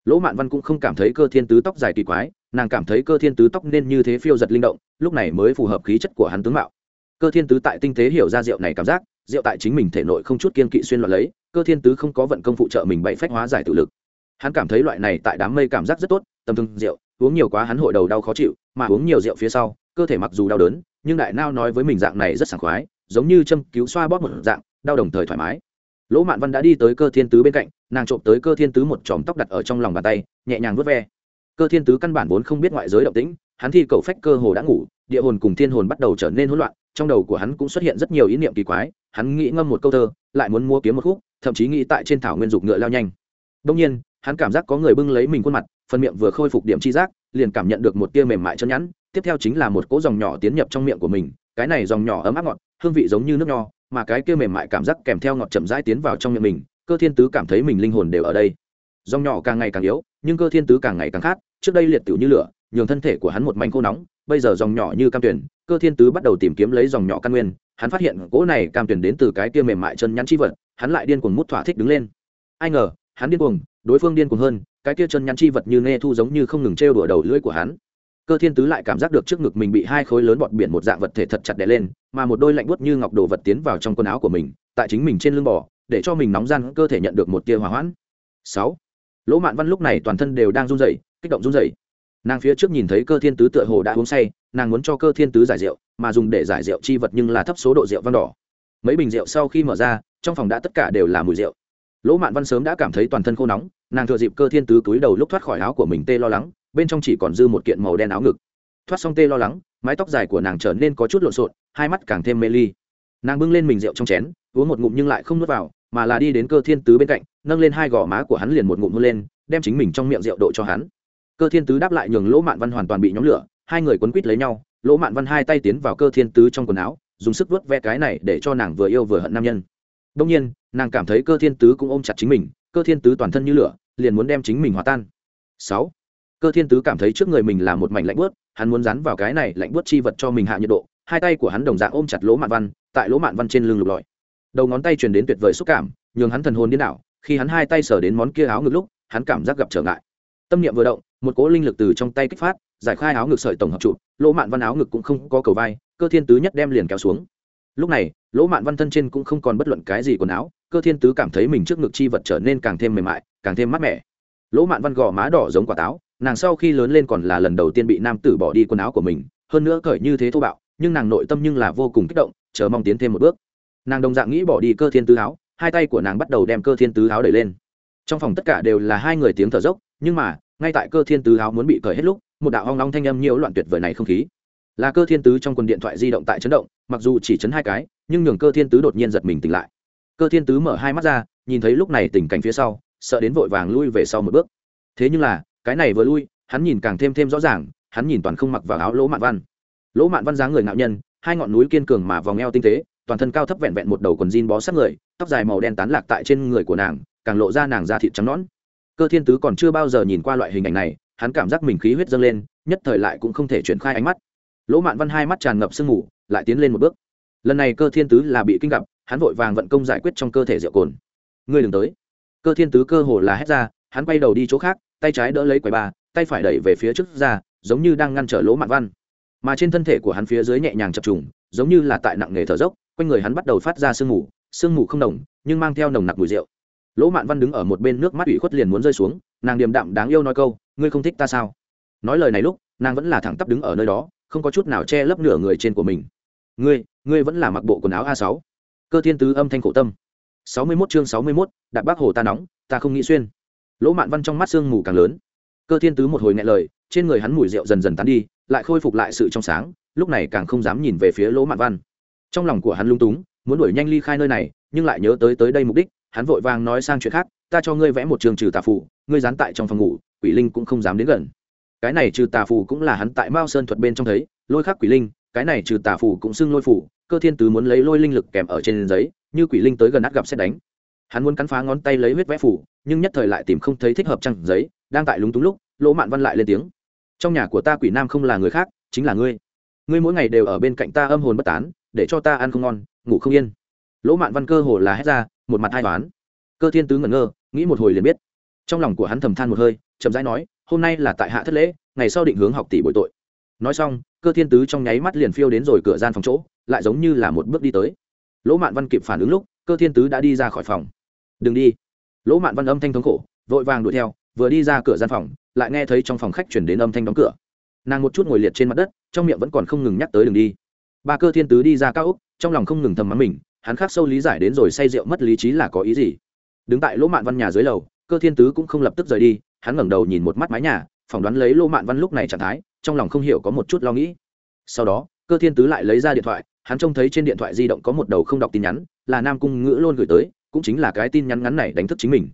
Lỗ mạn văn cũng không cảm thấy cơ thiên tứ tóc dài kỳ quái, nàng cảm thấy cơ thiên tứ tóc nên như thế phiêu giật linh động, lúc này mới phù hợp khí chất của hắn tướng mạo cơ thiên tứ tại tinh tế hiểu ra rượu này cảm giác, rượu tại chính mình thể nội không chút kiên kỵ xuyên loạn lấy, cơ thiên tứ không có vận công phụ trợ mình bậy phách hóa giải tự lực. Hắn cảm thấy loại này tại đám mây cảm giác rất tốt, tầm thương rượu, uống nhiều quá hắn hội đầu đau khó chịu, mà uống nhiều rượu phía sau, cơ thể mặc dù đau đớn, nhưng đại nao nói với mình dạng này rất sảng khoái, giống như châm cứu xoa bóp một dạng, đau đồng thời thoải mái. Lỗ mạn văn đã đi tới cơ thiên tứ bên cạnh, nàng trộm tới cơ thiên tứ một chòm tóc đặt ở trong lòng bàn tay, nhẹ nhàng vớt ve. Cơ thiên tứ căn bản vốn không biết ngoại giới động tĩnh, hắn thi cầu phách cơ hồ đã ngủ, địa hồn cùng thiên hồn bắt đầu trở nên hỗn loạn trong đầu của hắn cũng xuất hiện rất nhiều ý niệm kỳ quái, hắn nghĩ ngâm một câu thơ, lại muốn mua kiếm một khúc, thậm chí nghĩ tại trên thảo nguyên dục ngựa lao nhanh. Đông nhiên, hắn cảm giác có người bưng lấy mình khuôn mặt, phần miệng vừa khôi phục điểm chi giác, liền cảm nhận được một tia mềm mại chân nhẵn, tiếp theo chính là một cỗ dòng nhỏ tiến nhập trong miệng của mình, cái này dòng nhỏ ấm áp ngọt, hương vị giống như nước nho, mà cái kia mềm mại cảm giác kèm theo ngọt chậm rãi tiến vào trong miệng mình, cơ thiên tứ cảm thấy mình linh hồn đều ở đây. Dòng nhỏ càng ngày càng yếu, nhưng cơ thiên tứ càng ngày càng khát, trước đây liệt tiểu như lửa, nhường thân thể của hắn một mảnh khô nóng bây giờ dòng nhỏ như cam tuyển, cơ thiên tứ bắt đầu tìm kiếm lấy dòng nhỏ căn nguyên, hắn phát hiện cỗ này cam tuyển đến từ cái kia mềm mại chân nhắn chi vật, hắn lại điên cuồng mút thỏa thích đứng lên. Ai ngờ, hắn điên cuồng, đối phương điên cuồng hơn, cái kia chân nhắn chi vật như nghe thu giống như không ngừng trêu đùa đầu lưỡi của hắn. Cơ thiên tứ lại cảm giác được trước ngực mình bị hai khối lớn bọt biển một dạng vật thể thật chặt đè lên, mà một đôi lạnh buốt như ngọc đồ vật tiến vào trong quần áo của mình, tại chính mình trên lưng bò, để cho mình nóng gian cơ thể nhận được một tia hỏa hoãn. Sáu. Lỗ mạn văn lúc này toàn thân đều đang run rẩy, kích động run rẩy nàng phía trước nhìn thấy cơ thiên tứ tựa hồ đã uống say, nàng muốn cho cơ thiên tứ giải rượu, mà dùng để giải rượu chi vật nhưng là thấp số độ rượu văn đỏ. Mấy bình rượu sau khi mở ra, trong phòng đã tất cả đều là mùi rượu. Lỗ mạn văn sớm đã cảm thấy toàn thân khô nóng, nàng thừa dịp cơ thiên tứ cúi đầu lúc thoát khỏi áo của mình tê lo lắng, bên trong chỉ còn dư một kiện màu đen áo ngực. Thoát xong tê lo lắng, mái tóc dài của nàng trở nên có chút lộn xộn, hai mắt càng thêm mê ly. Nàng bưng lên mình rượu trong chén, uống một ngụm nhưng lại không nuốt vào, mà là đi đến cơ thiên tứ bên cạnh, nâng lên hai gò má của hắn liền một ngụm hôn lên, đem chính mình trong miệng rượu độ cho hắn cơ thiên tứ đáp lại nhường lỗ mạn văn hoàn toàn bị nhóm lửa, hai người quấn quýt lấy nhau, lỗ mạn văn hai tay tiến vào cơ thiên tứ trong quần áo, dùng sức vớt ve cái này để cho nàng vừa yêu vừa hận nam nhân. Đông nhiên, nàng cảm thấy cơ thiên tứ cũng ôm chặt chính mình, cơ thiên tứ toàn thân như lửa, liền muốn đem chính mình hòa tan. Sáu, cơ thiên tứ cảm thấy trước người mình là một mảnh lạnh bớt hắn muốn dán vào cái này lạnh bớt chi vật cho mình hạ nhiệt độ, hai tay của hắn đồng dạng ôm chặt lỗ mạn văn, tại lỗ mạn văn trên lưng lục lọi. Đầu ngón tay truyền đến tuyệt vời xúc cảm, nhường hắn thần hồn điên đảo, khi hắn hai tay sờ đến món kia áo ngực lúc, hắn cảm giác gặp trở ngại. Tâm niệm vừa động một cỗ linh lực từ trong tay kích phát, giải khai áo ngực sợi tổng hợp trụ, lỗ mạn văn áo ngực cũng không có cầu vai, cơ thiên tứ nhất đem liền kéo xuống. Lúc này, lỗ mạn văn thân trên cũng không còn bất luận cái gì quần áo, cơ thiên tứ cảm thấy mình trước ngực chi vật trở nên càng thêm mềm mại, càng thêm mát mẻ. Lỗ mạn văn gò má đỏ giống quả táo, nàng sau khi lớn lên còn là lần đầu tiên bị nam tử bỏ đi quần áo của mình, hơn nữa cởi như thế thô bạo, nhưng nàng nội tâm nhưng là vô cùng kích động, chờ mong tiến thêm một bước. Nàng đồng dạng nghĩ bỏ đi cơ thiên tứ áo, hai tay của nàng bắt đầu đem cơ thiên tứ áo đẩy lên. Trong phòng tất cả đều là hai người tiếng thở dốc, nhưng mà ngay tại cơ thiên tứ áo muốn bị cởi hết lúc, một đạo hoang long thanh âm nhiễu loạn tuyệt vời này không khí. Là cơ thiên tứ trong quần điện thoại di động tại chấn động, mặc dù chỉ chấn hai cái, nhưng nhường cơ thiên tứ đột nhiên giật mình tỉnh lại. Cơ thiên tứ mở hai mắt ra, nhìn thấy lúc này tình cảnh phía sau, sợ đến vội vàng lui về sau một bước. Thế nhưng là, cái này vừa lui, hắn nhìn càng thêm thêm rõ ràng, hắn nhìn toàn không mặc vào áo lỗ mạn văn. Lỗ mạn văn dáng người ngạo nhân, hai ngọn núi kiên cường mà vòng eo tinh tế, toàn thân cao thấp vẹn vẹn một đầu quần jean bó sát người, tóc dài màu đen tán lạc tại trên người của nàng, càng lộ ra nàng da thịt trắng nõn cơ thiên tứ còn chưa bao giờ nhìn qua loại hình ảnh này hắn cảm giác mình khí huyết dâng lên nhất thời lại cũng không thể chuyển khai ánh mắt. Lỗ mạn văn hai mắt tràn ngập sương mù lại tiến lên một bước. Lần này cơ thiên tứ là bị kinh gặp hắn vội vàng vận công giải quyết trong cơ thể rượu cồn. Ngươi đừng tới. Cơ thiên tứ cơ hồ là hét ra hắn quay đầu đi chỗ khác tay trái đỡ lấy quầy bà, tay phải đẩy về phía trước ra giống như đang ngăn trở lỗ mạn văn. Mà trên thân thể của hắn phía dưới nhẹ nhàng chập trùng giống như là tại nặng nghề thở dốc quanh người hắn bắt đầu phát ra sương mù. Sương mù không nồng nhưng mang theo nồng nặc mùi rượu lỗ mạn văn đứng ở một bên nước mắt ủy khuất liền muốn rơi xuống nàng điềm đạm đáng yêu nói câu ngươi không thích ta sao? Nói lời này lúc nàng vẫn là thẳng tắp đứng ở nơi đó không có chút nào che lấp nửa người trên của mình. Ngươi ngươi vẫn là mặc bộ quần áo a sáu. Cơ thiên tứ âm thanh khổ tâm. Sáu mươi 61 chương sáu mươi 61, đạp bác hồ ta nóng ta không nghĩ xuyên. Lỗ mạn văn trong mắt sương mù càng lớn. Cơ thiên tứ một hồi nhẹ lời trên người hắn mùi rượu dần dần tán đi lại khôi phục lại sự trong sáng lúc này càng không dám nhìn về phía lỗ mạn văn. Trong lòng của hắn lung túng muốn đuổi nhanh ly khai nơi này nhưng lại nhớ tới tới đây mục đích hắn vội vàng nói sang chuyện khác, ta cho ngươi vẽ một trường trừ tà phù, ngươi dán tại trong phòng ngủ, quỷ linh cũng không dám đến gần. Cái này trừ tà phù cũng là hắn tại mao sơn thuật bên trong thấy, lôi khắc quỷ linh, cái này trừ tà phù cũng xưng lôi phù, cơ thiên tứ muốn lấy lôi linh lực kèm ở trên giấy, như quỷ linh tới gần át gặp xét đánh. Hắn muốn cắn phá ngón tay lấy huyết vẽ phủ nhưng nhất thời lại tìm không thấy thích hợp trăng giấy, đang tại lúng túng lúc, lỗ mạn văn lại lên tiếng. Trong nhà của ta quỷ nam không là người khác, chính là ngươi. Ngươi mỗi ngày đều ở bên cạnh ta âm hồn bất tán, để cho ta ăn không ngon, ngủ không yên. Lỗ mạn văn cơ hồ là hét ra một mặt hai toán cơ thiên tứ ngẩn ngơ, nghĩ một hồi liền biết. Trong lòng của hắn thầm than một hơi, chậm rãi nói, hôm nay là tại hạ thất lễ, ngày sau định hướng học tỷ bội tội. Nói xong, cơ thiên tứ trong nháy mắt liền phiêu đến rồi cửa gian phòng chỗ, lại giống như là một bước đi tới. Lỗ mạn văn kịp phản ứng lúc, cơ thiên tứ đã đi ra khỏi phòng. Đừng đi. Lỗ mạn văn âm thanh thống khổ, vội vàng đuổi theo, vừa đi ra cửa gian phòng, lại nghe thấy trong phòng khách chuyển đến âm thanh đóng cửa. Nàng một chút ngồi liệt trên mặt đất, trong miệng vẫn còn không ngừng nhắc tới đường đi. Ba cơ thiên tứ đi ra cao úc trong lòng không ngừng thầm mắng mình hắn khắc sâu lý giải đến rồi say rượu mất lý trí là có ý gì. Đứng tại lỗ mạn văn nhà dưới lầu, cơ thiên tứ cũng không lập tức rời đi, hắn ngẩng đầu nhìn một mắt mái nhà, phỏng đoán lấy lỗ mạn văn lúc này trạng thái, trong lòng không hiểu có một chút lo nghĩ. Sau đó, cơ thiên tứ lại lấy ra điện thoại, hắn trông thấy trên điện thoại di động có một đầu không đọc tin nhắn, là nam cung ngữ luôn gửi tới, cũng chính là cái tin nhắn ngắn này đánh thức chính mình.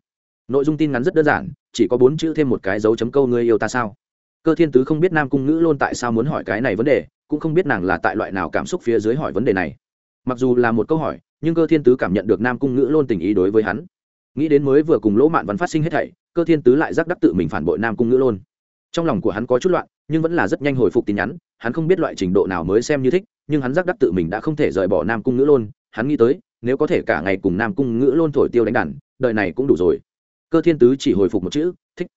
Nội dung tin ngắn rất đơn giản, chỉ có bốn chữ thêm một cái dấu chấm câu ngươi yêu ta sao? Cơ thiên tứ không biết nam cung ngữ luôn tại sao muốn hỏi cái này vấn đề, cũng không biết nàng là tại loại nào cảm xúc phía dưới hỏi vấn đề này mặc dù là một câu hỏi, nhưng cơ thiên tứ cảm nhận được nam cung ngữ luôn tình ý đối với hắn. Nghĩ đến mới vừa cùng lỗ mạn văn phát sinh hết thảy, cơ thiên tứ lại giác đắc tự mình phản bội nam cung ngữ luôn trong lòng của hắn có chút loạn, nhưng vẫn là rất nhanh hồi phục tin nhắn, hắn không biết loại trình độ nào mới xem như thích, nhưng hắn giác đắc tự mình đã không thể rời bỏ nam cung ngữ luôn hắn nghĩ tới, nếu có thể cả ngày cùng nam cung ngữ luôn thổi tiêu đánh đàn, đời này cũng đủ rồi. Cơ thiên tứ chỉ hồi phục một chữ, thích.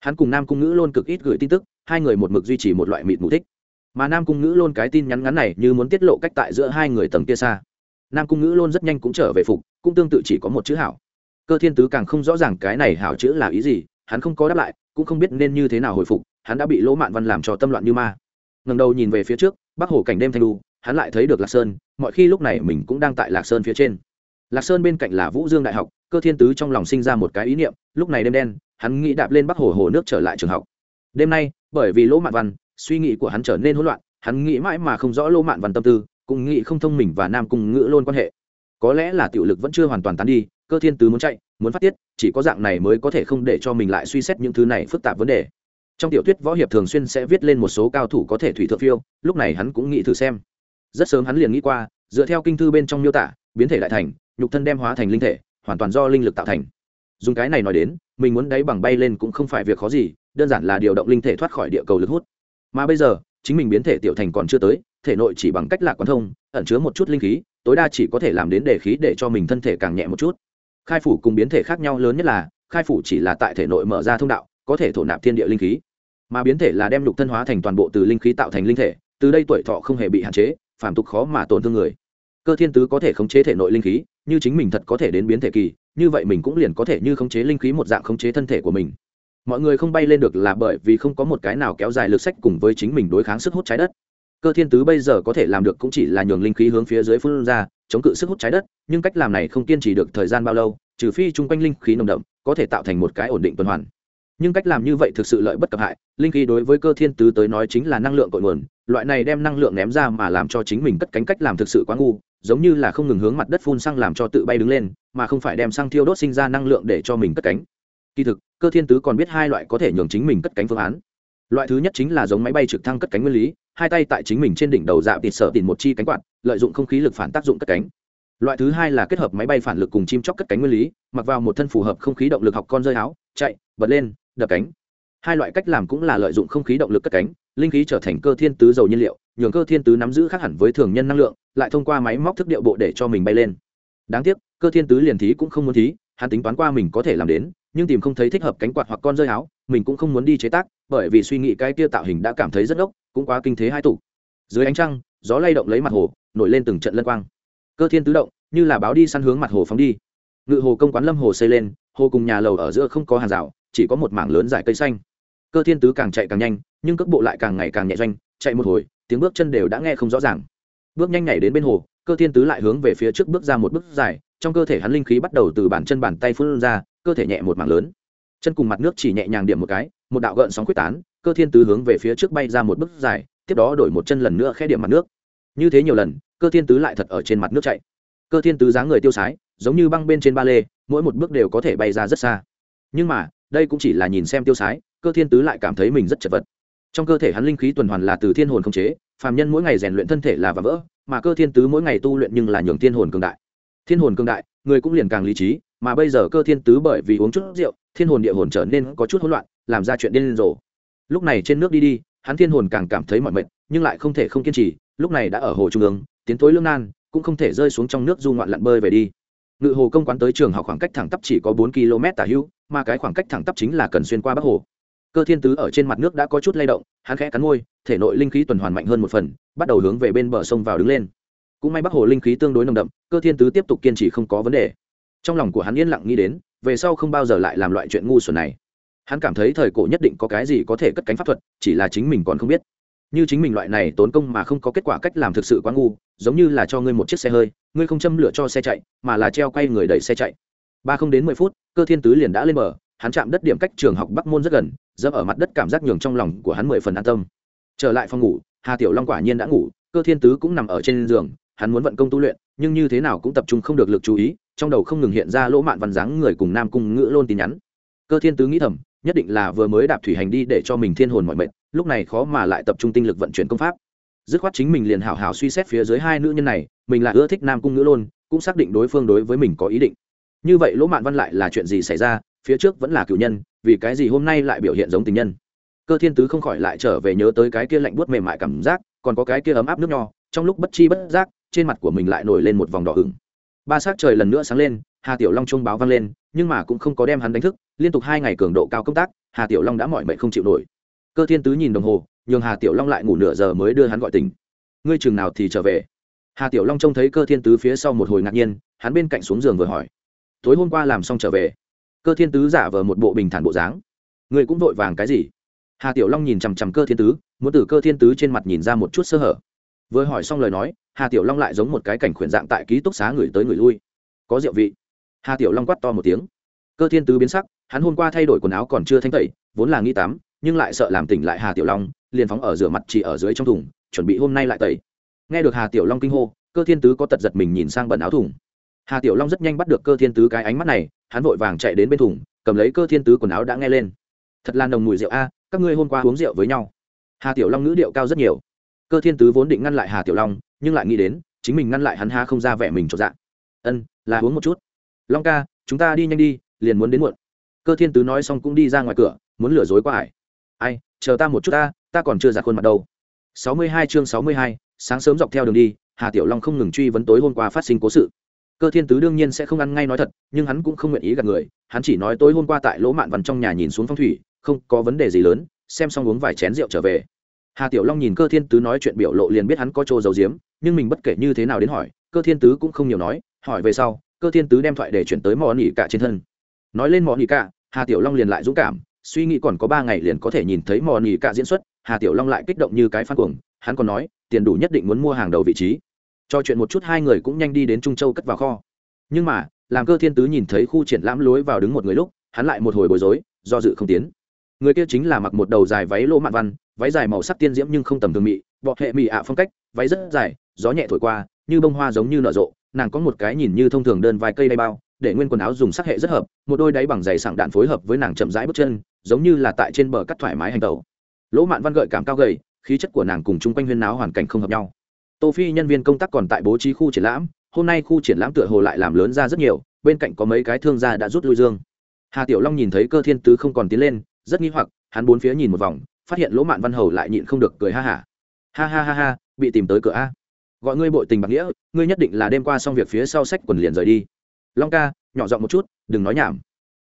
Hắn cùng nam cung ngữ luôn cực ít gửi tin tức, hai người một mực duy trì một loại mịt mù thích mà nam cung ngữ luôn cái tin nhắn ngắn này như muốn tiết lộ cách tại giữa hai người tầng kia xa. Nam cung ngữ luôn rất nhanh cũng trở về phục, cũng tương tự chỉ có một chữ hảo. Cơ thiên tứ càng không rõ ràng cái này hảo chữ là ý gì, hắn không có đáp lại, cũng không biết nên như thế nào hồi phục, hắn đã bị lỗ mạn văn làm cho tâm loạn như ma. Ngần đầu nhìn về phía trước, bắc hồ cảnh đêm thanh đu, hắn lại thấy được lạc sơn, mọi khi lúc này mình cũng đang tại lạc sơn phía trên. Lạc sơn bên cạnh là vũ dương đại học, cơ thiên tứ trong lòng sinh ra một cái ý niệm, lúc này đêm đen, hắn nghĩ đạp lên bắc hồ hồ nước trở lại trường học. Đêm nay, bởi vì lỗ mạn văn suy nghĩ của hắn trở nên hỗn loạn, hắn nghĩ mãi mà không rõ lô mạn văn tâm tư, cũng nghĩ không thông mình và nam cùng ngữ luôn quan hệ. Có lẽ là tiểu lực vẫn chưa hoàn toàn tán đi, cơ thiên tứ muốn chạy, muốn phát tiết, chỉ có dạng này mới có thể không để cho mình lại suy xét những thứ này phức tạp vấn đề. Trong tiểu thuyết võ hiệp thường xuyên sẽ viết lên một số cao thủ có thể thủy thượng phiêu, lúc này hắn cũng nghĩ thử xem. Rất sớm hắn liền nghĩ qua, dựa theo kinh thư bên trong miêu tả, biến thể đại thành, nhục thân đem hóa thành linh thể, hoàn toàn do linh lực tạo thành. Dùng cái này nói đến, mình muốn đáy bằng bay lên cũng không phải việc khó gì, đơn giản là điều động linh thể thoát khỏi địa cầu lực hút mà bây giờ, chính mình biến thể tiểu thành còn chưa tới, thể nội chỉ bằng cách lạc quan thông, ẩn chứa một chút linh khí, tối đa chỉ có thể làm đến đề khí để cho mình thân thể càng nhẹ một chút. Khai phủ cùng biến thể khác nhau lớn nhất là, khai phủ chỉ là tại thể nội mở ra thông đạo, có thể thổ nạp thiên địa linh khí. Mà biến thể là đem lục thân hóa thành toàn bộ từ linh khí tạo thành linh thể, từ đây tuổi thọ không hề bị hạn chế phản tục khó mà tổn thương người. Cơ thiên tứ có thể khống chế thể nội linh khí, như chính mình thật có thể đến biến thể kỳ, như vậy mình cũng liền có thể như khống chế linh khí một dạng khống chế thân thể của mình mọi người không bay lên được là bởi vì không có một cái nào kéo dài lực sách cùng với chính mình đối kháng sức hút trái đất. Cơ thiên tứ bây giờ có thể làm được cũng chỉ là nhường linh khí hướng phía dưới phun ra, chống cự sức hút trái đất, nhưng cách làm này không kiên trì được thời gian bao lâu, trừ phi chung quanh linh khí nồng đậm, có thể tạo thành một cái ổn định tuần hoàn. Nhưng cách làm như vậy thực sự lợi bất cập hại, linh khí đối với cơ thiên tứ tới nói chính là năng lượng cội nguồn, loại này đem năng lượng ném ra mà làm cho chính mình cất cánh cách làm thực sự quá ngu, giống như là không ngừng hướng mặt đất phun xăng làm cho tự bay đứng lên, mà không phải đem xăng thiêu đốt sinh ra năng lượng để cho mình cất cánh. Kỳ thực cơ thiên tứ còn biết hai loại có thể nhường chính mình cất cánh phương án. Loại thứ nhất chính là giống máy bay trực thăng cất cánh nguyên lý, hai tay tại chính mình trên đỉnh đầu dạo tịt sợ tìm một chi cánh quạt, lợi dụng không khí lực phản tác dụng cất cánh. Loại thứ hai là kết hợp máy bay phản lực cùng chim chóc cất cánh nguyên lý, mặc vào một thân phù hợp không khí động lực học con rơi áo, chạy, bật lên, đập cánh. Hai loại cách làm cũng là lợi dụng không khí động lực cất cánh, linh khí trở thành cơ thiên tứ dầu nhiên liệu, nhường cơ thiên tứ nắm giữ khác hẳn với thường nhân năng lượng, lại thông qua máy móc thức điệu bộ để cho mình bay lên. Đáng tiếc, cơ thiên tứ liền thí cũng không muốn thí, hắn tính toán qua mình có thể làm đến nhưng tìm không thấy thích hợp cánh quạt hoặc con rơi áo, mình cũng không muốn đi chế tác, bởi vì suy nghĩ cái kia tạo hình đã cảm thấy rất ốc, cũng quá kinh thế hai tủ. Dưới ánh trăng, gió lay động lấy mặt hồ, nổi lên từng trận lân quang. Cơ thiên tứ động, như là báo đi săn hướng mặt hồ phóng đi. Ngự hồ công quán lâm hồ xây lên, hồ cùng nhà lầu ở giữa không có hàng rào, chỉ có một mảng lớn dải cây xanh. Cơ thiên tứ càng chạy càng nhanh, nhưng cước bộ lại càng ngày càng nhẹ doanh, chạy một hồi, tiếng bước chân đều đã nghe không rõ ràng. Bước nhanh nhảy đến bên hồ, cơ thiên tứ lại hướng về phía trước bước ra một bước dài trong cơ thể hắn linh khí bắt đầu từ bàn chân bàn tay phun ra, cơ thể nhẹ một mảng lớn. Chân cùng mặt nước chỉ nhẹ nhàng điểm một cái, một đạo gợn sóng quyết tán, cơ thiên tứ hướng về phía trước bay ra một bước dài, tiếp đó đổi một chân lần nữa khẽ điểm mặt nước. Như thế nhiều lần, cơ thiên tứ lại thật ở trên mặt nước chạy. Cơ thiên tứ dáng người tiêu sái, giống như băng bên trên ba lê, mỗi một bước đều có thể bay ra rất xa. Nhưng mà, đây cũng chỉ là nhìn xem tiêu sái, cơ thiên tứ lại cảm thấy mình rất chật vật. Trong cơ thể hắn linh khí tuần hoàn là từ thiên hồn không chế, phàm nhân mỗi ngày rèn luyện thân thể là và vỡ, mà cơ thiên tứ mỗi ngày tu luyện nhưng là nhường thiên hồn cường đại thiên hồn cường đại, người cũng liền càng lý trí, mà bây giờ cơ thiên tứ bởi vì uống chút rượu, thiên hồn địa hồn trở nên có chút hỗn loạn, làm ra chuyện điên rồ. Lúc này trên nước đi đi, hắn thiên hồn càng cảm thấy mỏi mệt, nhưng lại không thể không kiên trì, lúc này đã ở hồ trung ương, tiến tối lương nan, cũng không thể rơi xuống trong nước du ngoạn lặn bơi về đi. Ngự hồ công quán tới trường học khoảng cách thẳng tắp chỉ có bốn km tả hữu, mà cái khoảng cách thẳng tắp chính là cần xuyên qua bắc hồ. Cơ thiên tứ ở trên mặt nước đã có chút lay động, hắn khẽ cắn môi, thể nội linh khí tuần hoàn mạnh hơn một phần, bắt đầu hướng về bên bờ sông vào đứng lên cũng may bắc hồ linh khí tương đối nồng đậm, cơ thiên tứ tiếp tục kiên trì không có vấn đề. Trong lòng của hắn yên lặng nghĩ đến, về sau không bao giờ lại làm loại chuyện ngu xuẩn này. Hắn cảm thấy thời cổ nhất định có cái gì có thể cất cánh pháp thuật, chỉ là chính mình còn không biết. Như chính mình loại này tốn công mà không có kết quả cách làm thực sự quá ngu, giống như là cho ngươi một chiếc xe hơi, ngươi không châm lửa cho xe chạy, mà là treo quay người đẩy xe chạy. Ba không đến mười phút, cơ thiên tứ liền đã lên bờ, hắn chạm đất điểm cách trường học bắc môn rất gần, dẫm ở mặt đất cảm giác nhường trong lòng của hắn mười phần an tâm. Trở lại phòng ngủ, hà tiểu long quả nhiên đã ngủ, cơ thiên tứ cũng nằm ở trên giường hắn muốn vận công tu luyện, nhưng như thế nào cũng tập trung không được lực chú ý, trong đầu không ngừng hiện ra lỗ mạn văn dáng người cùng nam cung ngữ lôn tin nhắn. Cơ thiên tứ nghĩ thầm, nhất định là vừa mới đạp thủy hành đi để cho mình thiên hồn mọi mệt, lúc này khó mà lại tập trung tinh lực vận chuyển công pháp. Dứt khoát chính mình liền hảo hảo suy xét phía dưới hai nữ nhân này, mình là ưa thích nam cung ngữ lôn, cũng xác định đối phương đối với mình có ý định. Như vậy lỗ mạn văn lại là chuyện gì xảy ra, phía trước vẫn là cựu nhân, vì cái gì hôm nay lại biểu hiện giống tình nhân? Cơ thiên tứ không khỏi lại trở về nhớ tới cái kia lạnh buốt mềm mại cảm giác, còn có cái kia ấm áp nước nho, trong lúc bất chi bất giác trên mặt của mình lại nổi lên một vòng đỏ hửng ba s trời lần nữa sáng lên, hà tiểu long trung báo vang lên, nhưng mà cũng không có đem hắn đánh thức, liên tục hai ngày cường độ cao công tác, hà tiểu long đã mỏi mệt không chịu nổi. Cơ thiên tứ nhìn đồng hồ, nhường hà tiểu long lại ngủ nửa giờ mới đưa hắn gọi tỉnh. Ngươi chừng nào thì trở về? Hà tiểu long trông thấy cơ thiên tứ phía sau một hồi ngạc nhiên, hắn bên cạnh xuống giường vừa hỏi. Tối hôm qua làm xong trở về? Cơ thiên tứ giả vờ một bộ bình thản bộ dáng. Ngươi cũng vội vàng cái gì? Hà tiểu long nhìn chằm chằm cơ thiên tứ, muốn từ cơ thiên tứ trên mặt nhìn ra một chút sơ hở. Vừa hỏi xong lời nói hà tiểu long lại giống một cái cảnh khuyển dạng tại ký túc xá người tới người lui. Có rượu vị. Hà tiểu long quát to một tiếng. Cơ thiên tứ biến sắc, hắn hôm qua thay đổi quần áo còn chưa thanh tẩy, vốn là nghi tắm nhưng lại sợ làm tỉnh lại hà tiểu long, liền phóng ở rửa mặt chỉ ở dưới trong thùng, chuẩn bị hôm nay lại tẩy. Nghe được hà tiểu long kinh hô, cơ thiên tứ có tật giật mình nhìn sang bẩn áo thùng. Hà tiểu long rất nhanh bắt được cơ thiên tứ cái ánh mắt này, hắn vội vàng chạy đến bên thùng, cầm lấy cơ thiên tứ quần áo đã nghe lên. Thật là nồng mùi rượu a, các ngươi hôm qua uống rượu với nhau. Hà tiểu long ngữ điệu cao rất nhiều cơ thiên tứ vốn định ngăn lại hà tiểu long, nhưng lại nghĩ đến, chính mình ngăn lại hắn ha không ra vẻ mình cho dạ. Ân, là uống một chút. Long ca, chúng ta đi nhanh đi, liền muốn đến muộn. Cơ thiên tứ nói xong cũng đi ra ngoài cửa, muốn lừa dối qua hải. Ai, chờ ta một chút ta ta còn chưa giặt khuôn mặt đâu. Sáu mươi hai chương sáu mươi hai, sáng sớm dọc theo đường đi, hà tiểu long không ngừng truy vấn tối hôm qua phát sinh cố sự. Cơ thiên tứ đương nhiên sẽ không ăn ngay nói thật, nhưng hắn cũng không nguyện ý gặp người, hắn chỉ nói tối hôm qua tại lỗ mạn văn trong nhà nhìn xuống phong thủy, không có vấn đề gì lớn, xem xong uống vài chén rượu trở về hà tiểu long nhìn cơ thiên tứ nói chuyện biểu lộ liền biết hắn có chỗ giấu giếm, nhưng mình bất kể như thế nào đến hỏi, cơ thiên tứ cũng không nhiều nói, hỏi về sau, cơ thiên tứ đem thoại để chuyển tới mò nỉ cả trên thân. Nói lên mò nỉ cả hà tiểu long liền lại dũng cảm, suy nghĩ còn có ba ngày liền có thể nhìn thấy mò nỉ cả diễn xuất, hà tiểu long lại kích động như cái phan cuồng, hắn còn nói, tiền đủ nhất định muốn mua hàng đầu vị trí. Cho chuyện một chút hai người cũng nhanh đi đến trung châu cất vào kho. Nhưng mà, làm cơ thiên tứ nhìn thấy khu triển lãm lối vào đứng một người lúc, hắn lại một hồi bối rối, do dự không tiến người kia chính là mặc một đầu dài váy lỗ mạn văn, váy dài màu sắc tiên diễm nhưng không tầm thường mị bọ hệ mị ạ phong cách, váy rất dài, gió nhẹ thổi qua, như bông hoa giống như nở rộ, nàng có một cái nhìn như thông thường đơn vài cây đay bao, để nguyên quần áo dùng sắc hệ rất hợp, một đôi đáy bằng giày sảng đạn phối hợp với nàng chậm rãi bước chân, giống như là tại trên bờ cắt thoải mái hành tàu lỗ mạn văn gợi cảm cao gầy, khí chất của nàng cùng chung quanh huyên náo hoàn cảnh không hợp nhau. Tô phi nhân viên công tác còn tại bố trí khu triển lãm, hôm nay khu triển lãm tựa hồ lại làm lớn ra rất nhiều, bên cạnh có mấy cái thương gia đã rút lui dương. Hà tiểu long nhìn thấy cơ thiên tứ không còn tiến lên rất nghi hoặc, hắn bốn phía nhìn một vòng, phát hiện lỗ mạn văn hầu lại nhịn không được cười ha hả. Ha. ha ha ha ha bị tìm tới cửa a. Gọi ngươi bội tình bạc nghĩa, ngươi nhất định là đêm qua xong việc phía sau sách quần liền rời đi. Long ca, nhỏ giọng một chút, đừng nói nhảm.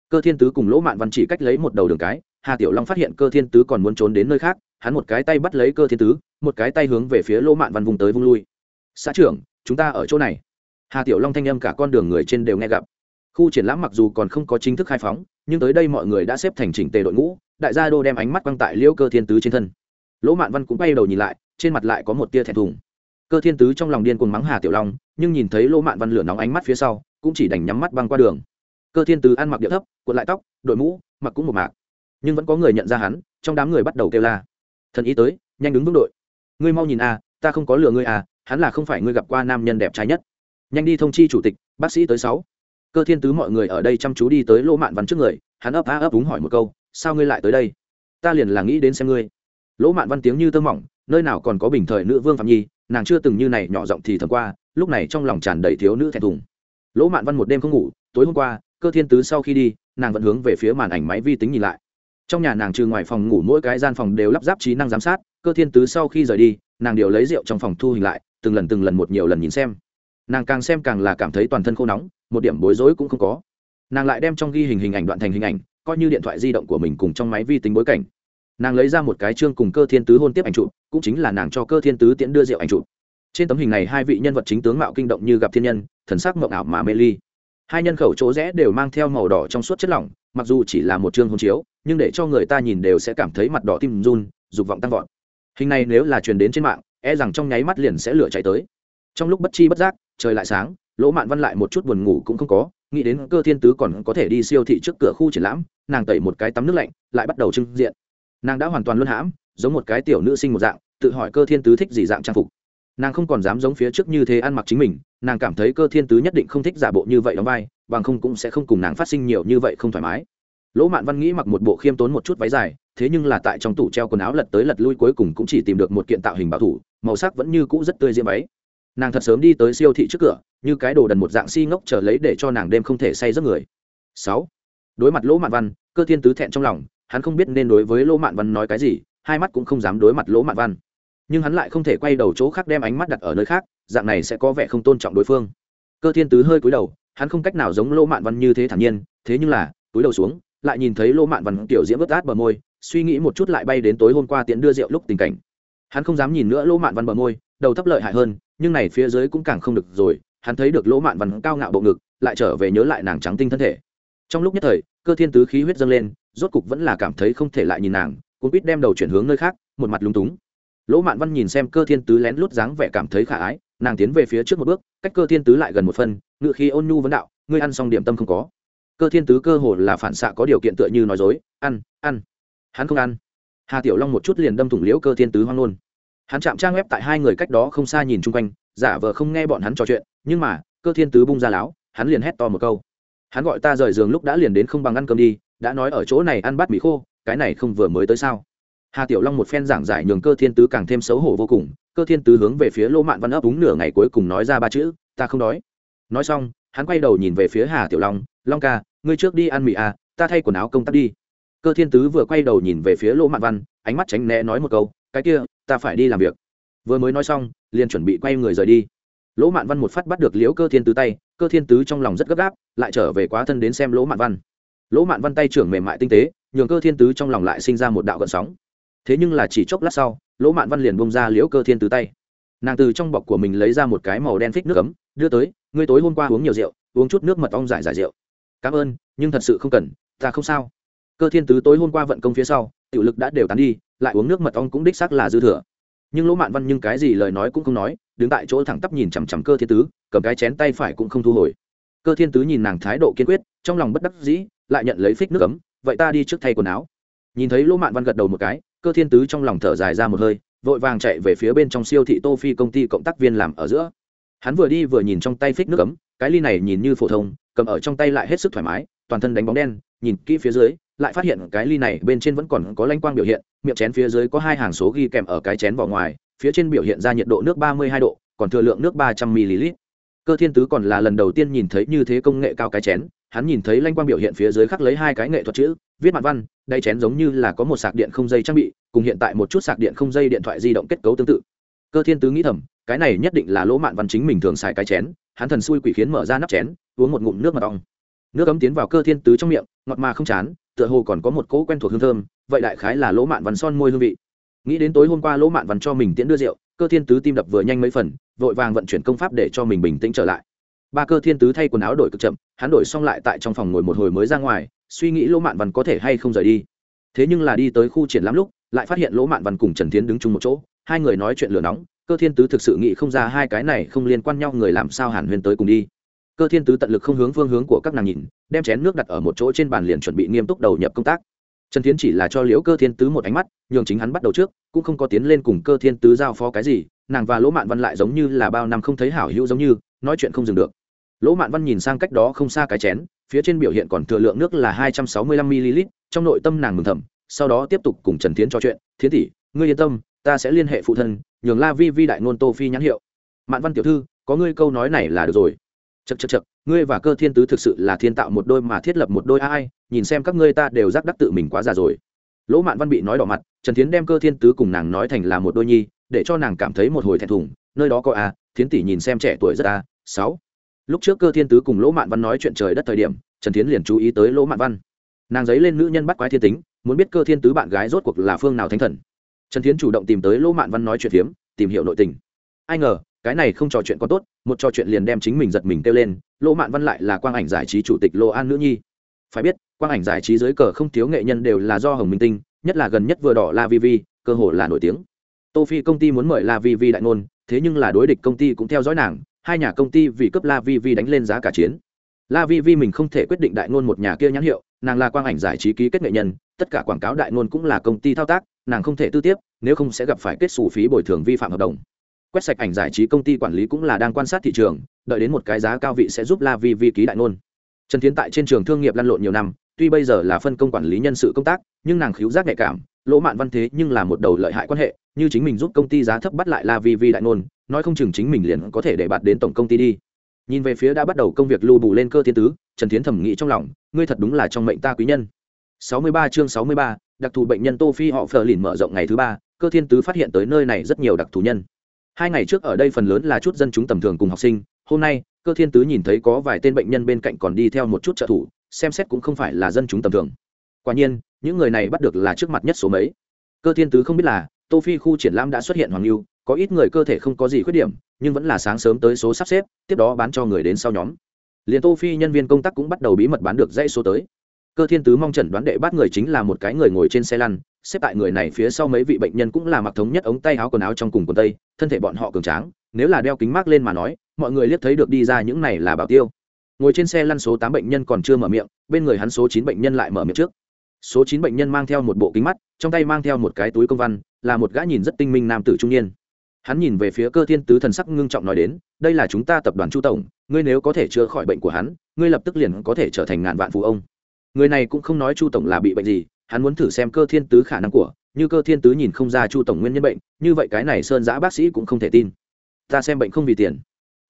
Cơ thiên tứ cùng lỗ mạn văn chỉ cách lấy một đầu đường cái, hà tiểu long phát hiện cơ thiên tứ còn muốn trốn đến nơi khác, hắn một cái tay bắt lấy cơ thiên tứ, một cái tay hướng về phía lỗ mạn văn vùng tới vung lui. Xã trưởng, chúng ta ở chỗ này. Hà tiểu long thanh âm cả con đường người trên đều nghe gặp. Khu triển lãm mặc dù còn không có chính thức khai phóng nhưng tới đây mọi người đã xếp thành chỉnh tề đội ngũ, đại gia đô đem ánh mắt quăng tại liễu cơ thiên tứ trên thân. Lỗ mạn văn cũng bay đầu nhìn lại, trên mặt lại có một tia thẹn thùng. Cơ thiên tứ trong lòng điên cuồng mắng hà tiểu long, nhưng nhìn thấy lỗ mạn văn lửa nóng ánh mắt phía sau, cũng chỉ đành nhắm mắt băng qua đường. Cơ thiên tứ ăn mặc điệu thấp, cuộn lại tóc, đội mũ, mặc cũng một mạc. Nhưng vẫn có người nhận ra hắn, trong đám người bắt đầu kêu la. Thần ý tới, nhanh đứng vững đội. Ngươi mau nhìn a, ta không có lừa ngươi à hắn là không phải ngươi gặp qua nam nhân đẹp trai nhất. Nhanh đi thông chi chủ tịch, bác sĩ tới sáu cơ thiên tứ mọi người ở đây chăm chú đi tới lỗ mạn văn trước người, hắn ấp á ấp úng hỏi một câu, sao ngươi lại tới đây? Ta liền là nghĩ đến xem ngươi. Lỗ mạn văn tiếng như tơ mỏng, nơi nào còn có bình thời nữ vương phạm nhi, nàng chưa từng như này nhỏ giọng thì thầm qua, lúc này trong lòng tràn đầy thiếu nữ thẹn thùng. Lỗ mạn văn một đêm không ngủ, tối hôm qua, cơ thiên tứ sau khi đi, nàng vẫn hướng về phía màn ảnh máy vi tính nhìn lại. Trong nhà nàng trừ ngoài phòng ngủ mỗi cái gian phòng đều lắp ráp trí năng giám sát, cơ thiên tứ sau khi rời đi, nàng đều lấy rượu trong phòng thu hình lại, từng lần từng lần một nhiều lần nhìn xem. Nàng càng xem càng là cảm thấy toàn thân khô nóng một điểm bối rối cũng không có. Nàng lại đem trong ghi hình hình ảnh đoạn thành hình ảnh, coi như điện thoại di động của mình cùng trong máy vi tính bối cảnh. Nàng lấy ra một cái chương cùng cơ thiên tứ hôn tiếp ảnh chụp, cũng chính là nàng cho cơ thiên tứ tiễn đưa rượu ảnh chụp. Trên tấm hình này hai vị nhân vật chính tướng mạo kinh động như gặp thiên nhân, thần sắc mộng ảo mà mê ly. Hai nhân khẩu chỗ rẽ đều mang theo màu đỏ trong suốt chất lỏng, mặc dù chỉ là một chương hôn chiếu, nhưng để cho người ta nhìn đều sẽ cảm thấy mặt đỏ tim run, dục vọng tăng vọt. Hình này nếu là truyền đến trên mạng e rằng trong nháy mắt liền sẽ lửa chạy tới. Trong lúc bất chi bất giác, trời lại sáng lỗ mạn văn lại một chút buồn ngủ cũng không có, nghĩ đến cơ thiên tứ còn có thể đi siêu thị trước cửa khu triển lãm, nàng tẩy một cái tắm nước lạnh, lại bắt đầu trưng diện. Nàng đã hoàn toàn luân hãm, giống một cái tiểu nữ sinh một dạng, tự hỏi cơ thiên tứ thích gì dạng trang phục. Nàng không còn dám giống phía trước như thế ăn mặc chính mình, nàng cảm thấy cơ thiên tứ nhất định không thích giả bộ như vậy đóng vai, bằng không cũng sẽ không cùng nàng phát sinh nhiều như vậy không thoải mái. Lỗ mạn văn nghĩ mặc một bộ khiêm tốn một chút váy dài, thế nhưng là tại trong tủ treo quần áo lật tới lật lui cuối cùng cũng chỉ tìm được một kiện tạo hình bảo thủ, màu sắc vẫn như cũ rất tươi diễm váy nàng thật sớm đi tới siêu thị trước cửa, như cái đồ đần một dạng si ngốc chờ lấy để cho nàng đêm không thể say giấc người. Sáu, đối mặt lỗ mạn văn, cơ thiên tứ thẹn trong lòng, hắn không biết nên đối với lỗ mạn văn nói cái gì, hai mắt cũng không dám đối mặt lỗ mạn văn. Nhưng hắn lại không thể quay đầu chỗ khác đem ánh mắt đặt ở nơi khác, dạng này sẽ có vẻ không tôn trọng đối phương. Cơ thiên tứ hơi cúi đầu, hắn không cách nào giống lỗ mạn văn như thế thản nhiên, thế nhưng là cúi đầu xuống, lại nhìn thấy lỗ mạn văn tiểu diễm vớt át bờ môi, suy nghĩ một chút lại bay đến tối hôm qua tiễn đưa rượu lúc tình cảnh. Hắn không dám nhìn nữa lỗ mạn văn bờ môi đầu thấp lợi hại hơn, nhưng này phía dưới cũng càng không được rồi, hắn thấy được lỗ mạn văn cao ngạo bộ ngực, lại trở về nhớ lại nàng trắng tinh thân thể. Trong lúc nhất thời, cơ thiên tứ khí huyết dâng lên, rốt cục vẫn là cảm thấy không thể lại nhìn nàng cũng biết đem đầu chuyển hướng nơi khác, một mặt lúng túng. Lỗ mạn văn nhìn xem cơ thiên tứ lén lút dáng vẻ cảm thấy khả ái, nàng tiến về phía trước một bước, cách cơ thiên tứ lại gần một phân ngự khi ôn nhu vấn đạo, ngươi ăn xong điểm tâm không có? Cơ thiên tứ cơ hồ là phản xạ có điều kiện tựa như nói dối, ăn ăn. Hắn không ăn. Hà tiểu long một chút liền đâm thủng liễu cơ thiên tứ hoang luôn hắn chạm trang web tại hai người cách đó không xa nhìn chung quanh, giả vờ không nghe bọn hắn trò chuyện, nhưng mà, cơ thiên tứ bung ra láo, hắn liền hét to một câu. Hắn gọi ta rời giường lúc đã liền đến không bằng ăn cơm đi, đã nói ở chỗ này ăn bát mì khô, cái này không vừa mới tới sao? Hà tiểu long một phen giảng giải nhường cơ thiên tứ càng thêm xấu hổ vô cùng, cơ thiên tứ hướng về phía lỗ mạn văn ấp úng nửa ngày cuối cùng nói ra ba chữ, ta không đói. Nói xong, hắn quay đầu nhìn về phía hà tiểu long long ca, ngươi trước đi ăn mì à ta thay quần áo công tác đi. Cơ thiên tứ vừa quay đầu nhìn về phía lỗ mạn văn, ánh mắt tránh né nói một câu cái kia, ta phải đi làm việc. Vừa mới nói xong, liền chuẩn bị quay người rời đi. Lỗ mạn văn một phát bắt được liễu cơ thiên tứ tay, cơ thiên tứ trong lòng rất gấp gáp, lại trở về quá thân đến xem lỗ mạn văn. Lỗ mạn văn tay trưởng mềm mại tinh tế, nhường cơ thiên tứ trong lòng lại sinh ra một đạo gợn sóng. Thế nhưng là chỉ chốc lát sau, lỗ mạn văn liền bông ra liễu cơ thiên tứ tay. Nàng từ trong bọc của mình lấy ra một cái màu đen phích nước ấm, đưa tới, ngươi tối hôm qua uống nhiều rượu, uống chút nước mật ong giải giải rượu. Cảm ơn, nhưng thật sự không cần, ta không sao. Cơ thiên tứ tối hôm qua vận công phía sau tiểu lực đã đều tán đi, lại uống nước mật ong cũng đích xác là dư thừa. Nhưng lỗ mạn văn nhưng cái gì lời nói cũng không nói, đứng tại chỗ thẳng tắp nhìn chằm chằm cơ thiên tứ, cầm cái chén tay phải cũng không thu hồi. Cơ thiên tứ nhìn nàng thái độ kiên quyết, trong lòng bất đắc dĩ, lại nhận lấy phích nước ấm, vậy ta đi trước thay quần áo. Nhìn thấy lỗ mạn văn gật đầu một cái, cơ thiên tứ trong lòng thở dài ra một hơi, vội vàng chạy về phía bên trong siêu thị tô phi công ty cộng tác viên làm ở giữa. Hắn vừa đi vừa nhìn trong tay phích nước ấm, cái ly này nhìn như phổ thông, cầm ở trong tay lại hết sức thoải mái, toàn thân đánh bóng đen, nhìn kỹ phía dưới lại phát hiện cái ly này bên trên vẫn còn có lanh quang biểu hiện, miệng chén phía dưới có hai hàng số ghi kèm ở cái chén vào ngoài, phía trên biểu hiện ra nhiệt độ nước ba mươi hai độ, còn thừa lượng nước ba trăm ml cơ thiên tứ còn là lần đầu tiên nhìn thấy như thế công nghệ cao cái chén, hắn nhìn thấy lanh quang biểu hiện phía dưới khắc lấy hai cái nghệ thuật chữ, viết mặt văn, đây chén giống như là có một sạc điện không dây trang bị, cùng hiện tại một chút sạc điện không dây điện thoại di động kết cấu tương tự. Cơ thiên tứ nghĩ thầm, cái này nhất định là lỗ mạn văn chính mình thường xài cái chén, hắn thần xui quỷ khiến mở ra nắp chén, uống một ngụm nước mật ong nước ấm tiến vào cơ thiên tứ trong miệng, ngọt mà không chán tựa hồ còn có một cỗ quen thuộc hương thơm, vậy đại khái là lỗ mạn văn son môi hương vị. Nghĩ đến tối hôm qua lỗ mạn văn cho mình tiễn đưa rượu, cơ thiên tứ tim đập vừa nhanh mấy phần, vội vàng vận chuyển công pháp để cho mình bình tĩnh trở lại. Ba cơ thiên tứ thay quần áo đổi cực chậm, hắn đổi xong lại tại trong phòng ngồi một hồi mới ra ngoài, suy nghĩ lỗ mạn văn có thể hay không rời đi. Thế nhưng là đi tới khu triển lãm lúc, lại phát hiện lỗ mạn văn cùng trần tiến đứng chung một chỗ, hai người nói chuyện lửa nóng, cơ thiên tứ thực sự nghĩ không ra hai cái này không liên quan nhau người làm sao hàn huyền tới cùng đi cơ thiên tứ tận lực không hướng phương hướng của các nàng nhìn, đem chén nước đặt ở một chỗ trên bàn liền chuẩn bị nghiêm túc đầu nhập công tác. Trần tiến chỉ là cho liễu cơ thiên tứ một ánh mắt, nhường chính hắn bắt đầu trước, cũng không có tiến lên cùng cơ thiên tứ giao phó cái gì, nàng và lỗ mạn văn lại giống như là bao năm không thấy hảo hữu giống như, nói chuyện không dừng được. Lỗ mạn văn nhìn sang cách đó không xa cái chén, phía trên biểu hiện còn thừa lượng nước là hai trăm sáu mươi lăm ml trong nội tâm nàng mừng thầm, sau đó tiếp tục cùng trần tiến trò chuyện, thiến tỷ, ngươi yên tâm, ta sẽ liên hệ phụ thân, nhường la vi vi đại ngôn tô phi nhãn hiệu. Mạn văn tiểu thư, có ngươi câu nói này là được rồi chật chật chật, ngươi và cơ thiên tứ thực sự là thiên tạo một đôi mà thiết lập một đôi ai nhìn xem các ngươi ta đều giác đắc tự mình quá già rồi. Lỗ mạn văn bị nói đỏ mặt, trần tiến đem cơ thiên tứ cùng nàng nói thành là một đôi nhi, để cho nàng cảm thấy một hồi thẹn thùng, nơi đó có a, thiến tỷ nhìn xem trẻ tuổi rất a, sáu. Lúc trước cơ thiên tứ cùng lỗ mạn văn nói chuyện trời đất thời điểm, trần tiến liền chú ý tới lỗ mạn văn. Nàng giấy lên nữ nhân bắt quái thiên tính, muốn biết cơ thiên tứ bạn gái rốt cuộc là phương nào thánh thần. Trần tiến chủ động tìm tới lỗ mạn văn nói chuyện phiếm, tìm hiểu nội tình. Ai ngờ cái này không trò chuyện có tốt, một trò chuyện liền đem chính mình giật mình kêu lên, lỗ mạn văn lại là quang ảnh giải trí chủ tịch lô an nữ nhi. Phải biết, quang ảnh giải trí dưới cờ không thiếu nghệ nhân đều là do hồng minh tinh, nhất là gần nhất vừa đỏ la vi vi, cơ hồ là nổi tiếng. Tô phi công ty muốn mời la vi vi đại ngôn, thế nhưng là đối địch công ty cũng theo dõi nàng, hai nhà công ty vì cấp la vi vi đánh lên giá cả chiến. La vi vi mình không thể quyết định đại ngôn một nhà kia nhãn hiệu, nàng là quang ảnh giải trí ký kết nghệ nhân, tất cả quảng cáo đại ngôn cũng là công ty thao tác, nàng không thể tư tiếp, nếu không sẽ gặp phải kết xù phí bồi thường vi phạm hợp đồng quét sạch ảnh giải trí công ty quản lý cũng là đang quan sát thị trường đợi đến một cái giá cao vị sẽ giúp la vi vi ký đại ngôn. Trần tiến tại trên trường thương nghiệp lăn lộn nhiều năm tuy bây giờ là phân công quản lý nhân sự công tác nhưng nàng khiếu giác nhạy cảm lỗ mạn văn thế nhưng là một đầu lợi hại quan hệ như chính mình giúp công ty giá thấp bắt lại la vi vi đại ngôn nói không chừng chính mình liền có thể để bạt đến tổng công ty đi. Nhìn về phía đã bắt đầu công việc lưu bù lên cơ thiên tứ trần tiến thẩm nghĩ trong lòng ngươi thật đúng là trong mệnh ta quý nhân. 63 chương 63, đặc thù bệnh nhân tô phi họ phờ lìn mở rộng ngày thứ ba cơ thiên tứ phát hiện tới nơi này rất nhiều đặc thù nhân hai ngày trước ở đây phần lớn là chút dân chúng tầm thường cùng học sinh, hôm nay, cơ thiên tứ nhìn thấy có vài tên bệnh nhân bên cạnh còn đi theo một chút trợ thủ, xem xét cũng không phải là dân chúng tầm thường. Quả nhiên, những người này bắt được là trước mặt nhất số mấy. Cơ thiên tứ không biết là, tô phi khu triển lãm đã xuất hiện hoàng lưu, có ít người cơ thể không có gì khuyết điểm, nhưng vẫn là sáng sớm tới số sắp xếp, tiếp đó bán cho người đến sau nhóm. Liền tô phi nhân viên công tác cũng bắt đầu bí mật bán được dãy số tới. Cơ thiên tứ mong chẩn đoán đệ bắt người chính là một cái người ngồi trên xe lăn xếp tại người này phía sau mấy vị bệnh nhân cũng là mặc thống nhất ống tay áo quần áo trong cùng quần tây, thân thể bọn họ cường tráng, nếu là đeo kính mát lên mà nói, mọi người liếc thấy được đi ra những này là bảo tiêu. Ngồi trên xe lăn số tám bệnh nhân còn chưa mở miệng, bên người hắn số chín bệnh nhân lại mở miệng trước. Số chín bệnh nhân mang theo một bộ kính mắt, trong tay mang theo một cái túi công văn, là một gã nhìn rất tinh minh nam tử trung niên. Hắn nhìn về phía cơ thiên tứ thần sắc ngưng trọng nói đến, đây là chúng ta tập đoàn chu tổng, ngươi nếu có thể chữa khỏi bệnh của hắn, ngươi lập tức liền có thể trở thành ngàn vạn phú ông. Người này cũng không nói chu tổng là bị bệnh gì hắn muốn thử xem cơ thiên tứ khả năng của, như cơ thiên tứ nhìn không ra chu tổng nguyên nhân bệnh, như vậy cái này sơn giã bác sĩ cũng không thể tin. Ta xem bệnh không vì tiền.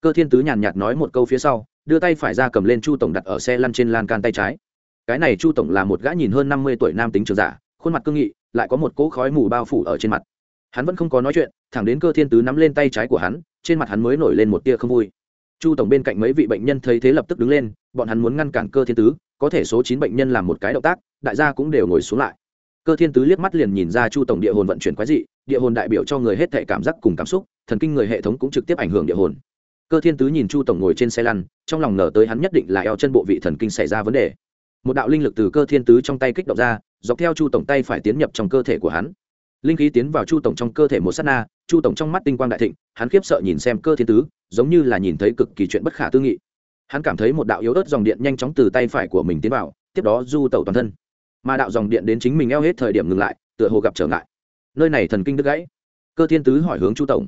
Cơ thiên tứ nhàn nhạt nói một câu phía sau, đưa tay phải ra cầm lên chu tổng đặt ở xe lăn trên lan can tay trái. Cái này chu tổng là một gã nhìn hơn năm mươi tuổi nam tính trường giả, khuôn mặt cương nghị, lại có một cỗ khói mù bao phủ ở trên mặt. Hắn vẫn không có nói chuyện, thẳng đến cơ thiên tứ nắm lên tay trái của hắn, trên mặt hắn mới nổi lên một tia không vui. Chu tổng bên cạnh mấy vị bệnh nhân thấy thế lập tức đứng lên, bọn hắn muốn ngăn cản cơ thiên tứ có thể số chín bệnh nhân làm một cái động tác, đại gia cũng đều ngồi xuống lại. Cơ thiên tứ liếc mắt liền nhìn ra chu tổng địa hồn vận chuyển quái dị, địa hồn đại biểu cho người hết thể cảm giác cùng cảm xúc, thần kinh người hệ thống cũng trực tiếp ảnh hưởng địa hồn. Cơ thiên tứ nhìn chu tổng ngồi trên xe lăn, trong lòng ngờ tới hắn nhất định là eo chân bộ vị thần kinh xảy ra vấn đề. Một đạo linh lực từ cơ thiên tứ trong tay kích động ra, dọc theo chu tổng tay phải tiến nhập trong cơ thể của hắn. Linh khí tiến vào chu tổng trong cơ thể một s á t na, chu tổng trong mắt tinh quang đại thịnh, hắn khiếp sợ nhìn xem cơ thiên tứ, giống như là nhìn thấy cực kỳ chuyện bất khả tư nghị hắn cảm thấy một đạo yếu ớt dòng điện nhanh chóng từ tay phải của mình tiến vào, tiếp đó du tẩu toàn thân. Mà đạo dòng điện đến chính mình eo hết thời điểm ngừng lại, tựa hồ gặp trở ngại. Nơi này thần kinh đứt gãy. Cơ thiên tứ hỏi hướng chu tổng.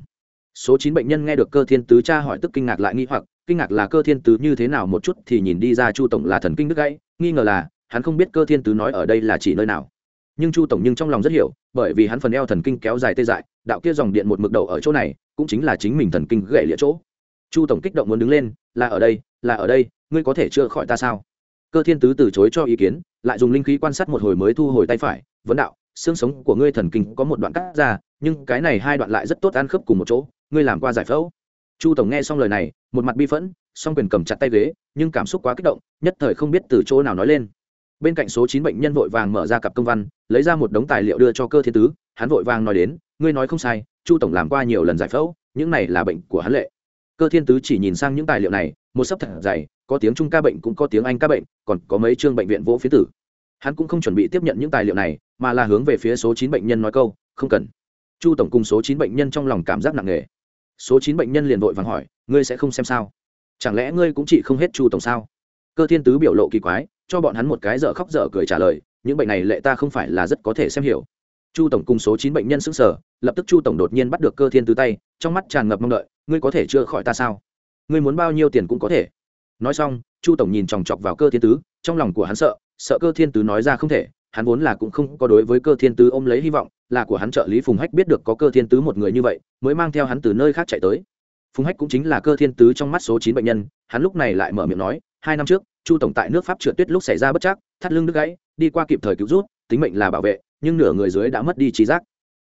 Số chín bệnh nhân nghe được cơ thiên tứ cha hỏi tức kinh ngạc lại nghi hoặc, kinh ngạc là cơ thiên tứ như thế nào một chút thì nhìn đi ra chu tổng là thần kinh đứt gãy, nghi ngờ là, hắn không biết cơ thiên tứ nói ở đây là chỉ nơi nào. Nhưng chu tổng nhưng trong lòng rất hiểu, bởi vì hắn phần eo thần kinh kéo dài tê dại, đạo kia dòng điện một mực đầu ở chỗ này, cũng chính là chính mình thần kinh gãy lịa chỗ. Chu tổng kích động muốn đứng lên, là ở đây là ở đây, ngươi có thể chữa khỏi ta sao? Cơ thiên tứ từ chối cho ý kiến, lại dùng linh khí quan sát một hồi mới thu hồi tay phải. Vấn đạo, xương sống của ngươi thần kinh có một đoạn cắt ra, nhưng cái này hai đoạn lại rất tốt ăn khớp cùng một chỗ. Ngươi làm qua giải phẫu. Chu tổng nghe xong lời này, một mặt bi phẫn, song quyền cầm chặt tay ghế, nhưng cảm xúc quá kích động, nhất thời không biết từ chỗ nào nói lên. Bên cạnh số chín bệnh nhân vội vàng mở ra cặp công văn, lấy ra một đống tài liệu đưa cho cơ thiên tứ. Hắn vội vàng nói đến, ngươi nói không sai, chu tổng làm qua nhiều lần giải phẫu, những này là bệnh của hắn lệ cơ thiên tứ chỉ nhìn sang những tài liệu này, một sấp thật dày, có tiếng trung ca bệnh cũng có tiếng anh ca bệnh, còn có mấy chương bệnh viện vỗ phía tử. Hắn cũng không chuẩn bị tiếp nhận những tài liệu này, mà là hướng về phía số chín bệnh nhân nói câu, không cần. Chu tổng cùng số chín bệnh nhân trong lòng cảm giác nặng nề. Số chín bệnh nhân liền vội vàng hỏi, ngươi sẽ không xem sao? Chẳng lẽ ngươi cũng chỉ không hết chu tổng sao? Cơ thiên tứ biểu lộ kỳ quái, cho bọn hắn một cái dở khóc dở cười trả lời, những bệnh này lệ ta không phải là rất có thể xem hiểu chu tổng cùng số chín bệnh nhân xứng sở lập tức chu tổng đột nhiên bắt được cơ thiên tứ tay, trong mắt tràn ngập mong đợi, ngươi có thể chữa khỏi ta sao? Ngươi muốn bao nhiêu tiền cũng có thể. Nói xong, chu tổng nhìn chòng chọc vào cơ thiên tứ, trong lòng của hắn sợ sợ cơ thiên tứ nói ra không thể, hắn vốn là cũng không có đối với cơ thiên tứ ôm lấy hy vọng, là của hắn trợ lý phùng hách biết được có cơ thiên tứ một người như vậy, mới mang theo hắn từ nơi khác chạy tới. Phùng hách cũng chính là cơ thiên tứ trong mắt số chín bệnh nhân, hắn lúc này lại mở miệng nói, hai năm trước, chu tổng tại nước pháp trượt tuyết lúc xảy ra bất chắc, thắt lưng đứt gãy, đi qua kịp thời cứu rút tính mệnh là bảo vệ nhưng nửa người dưới đã mất đi trí giác.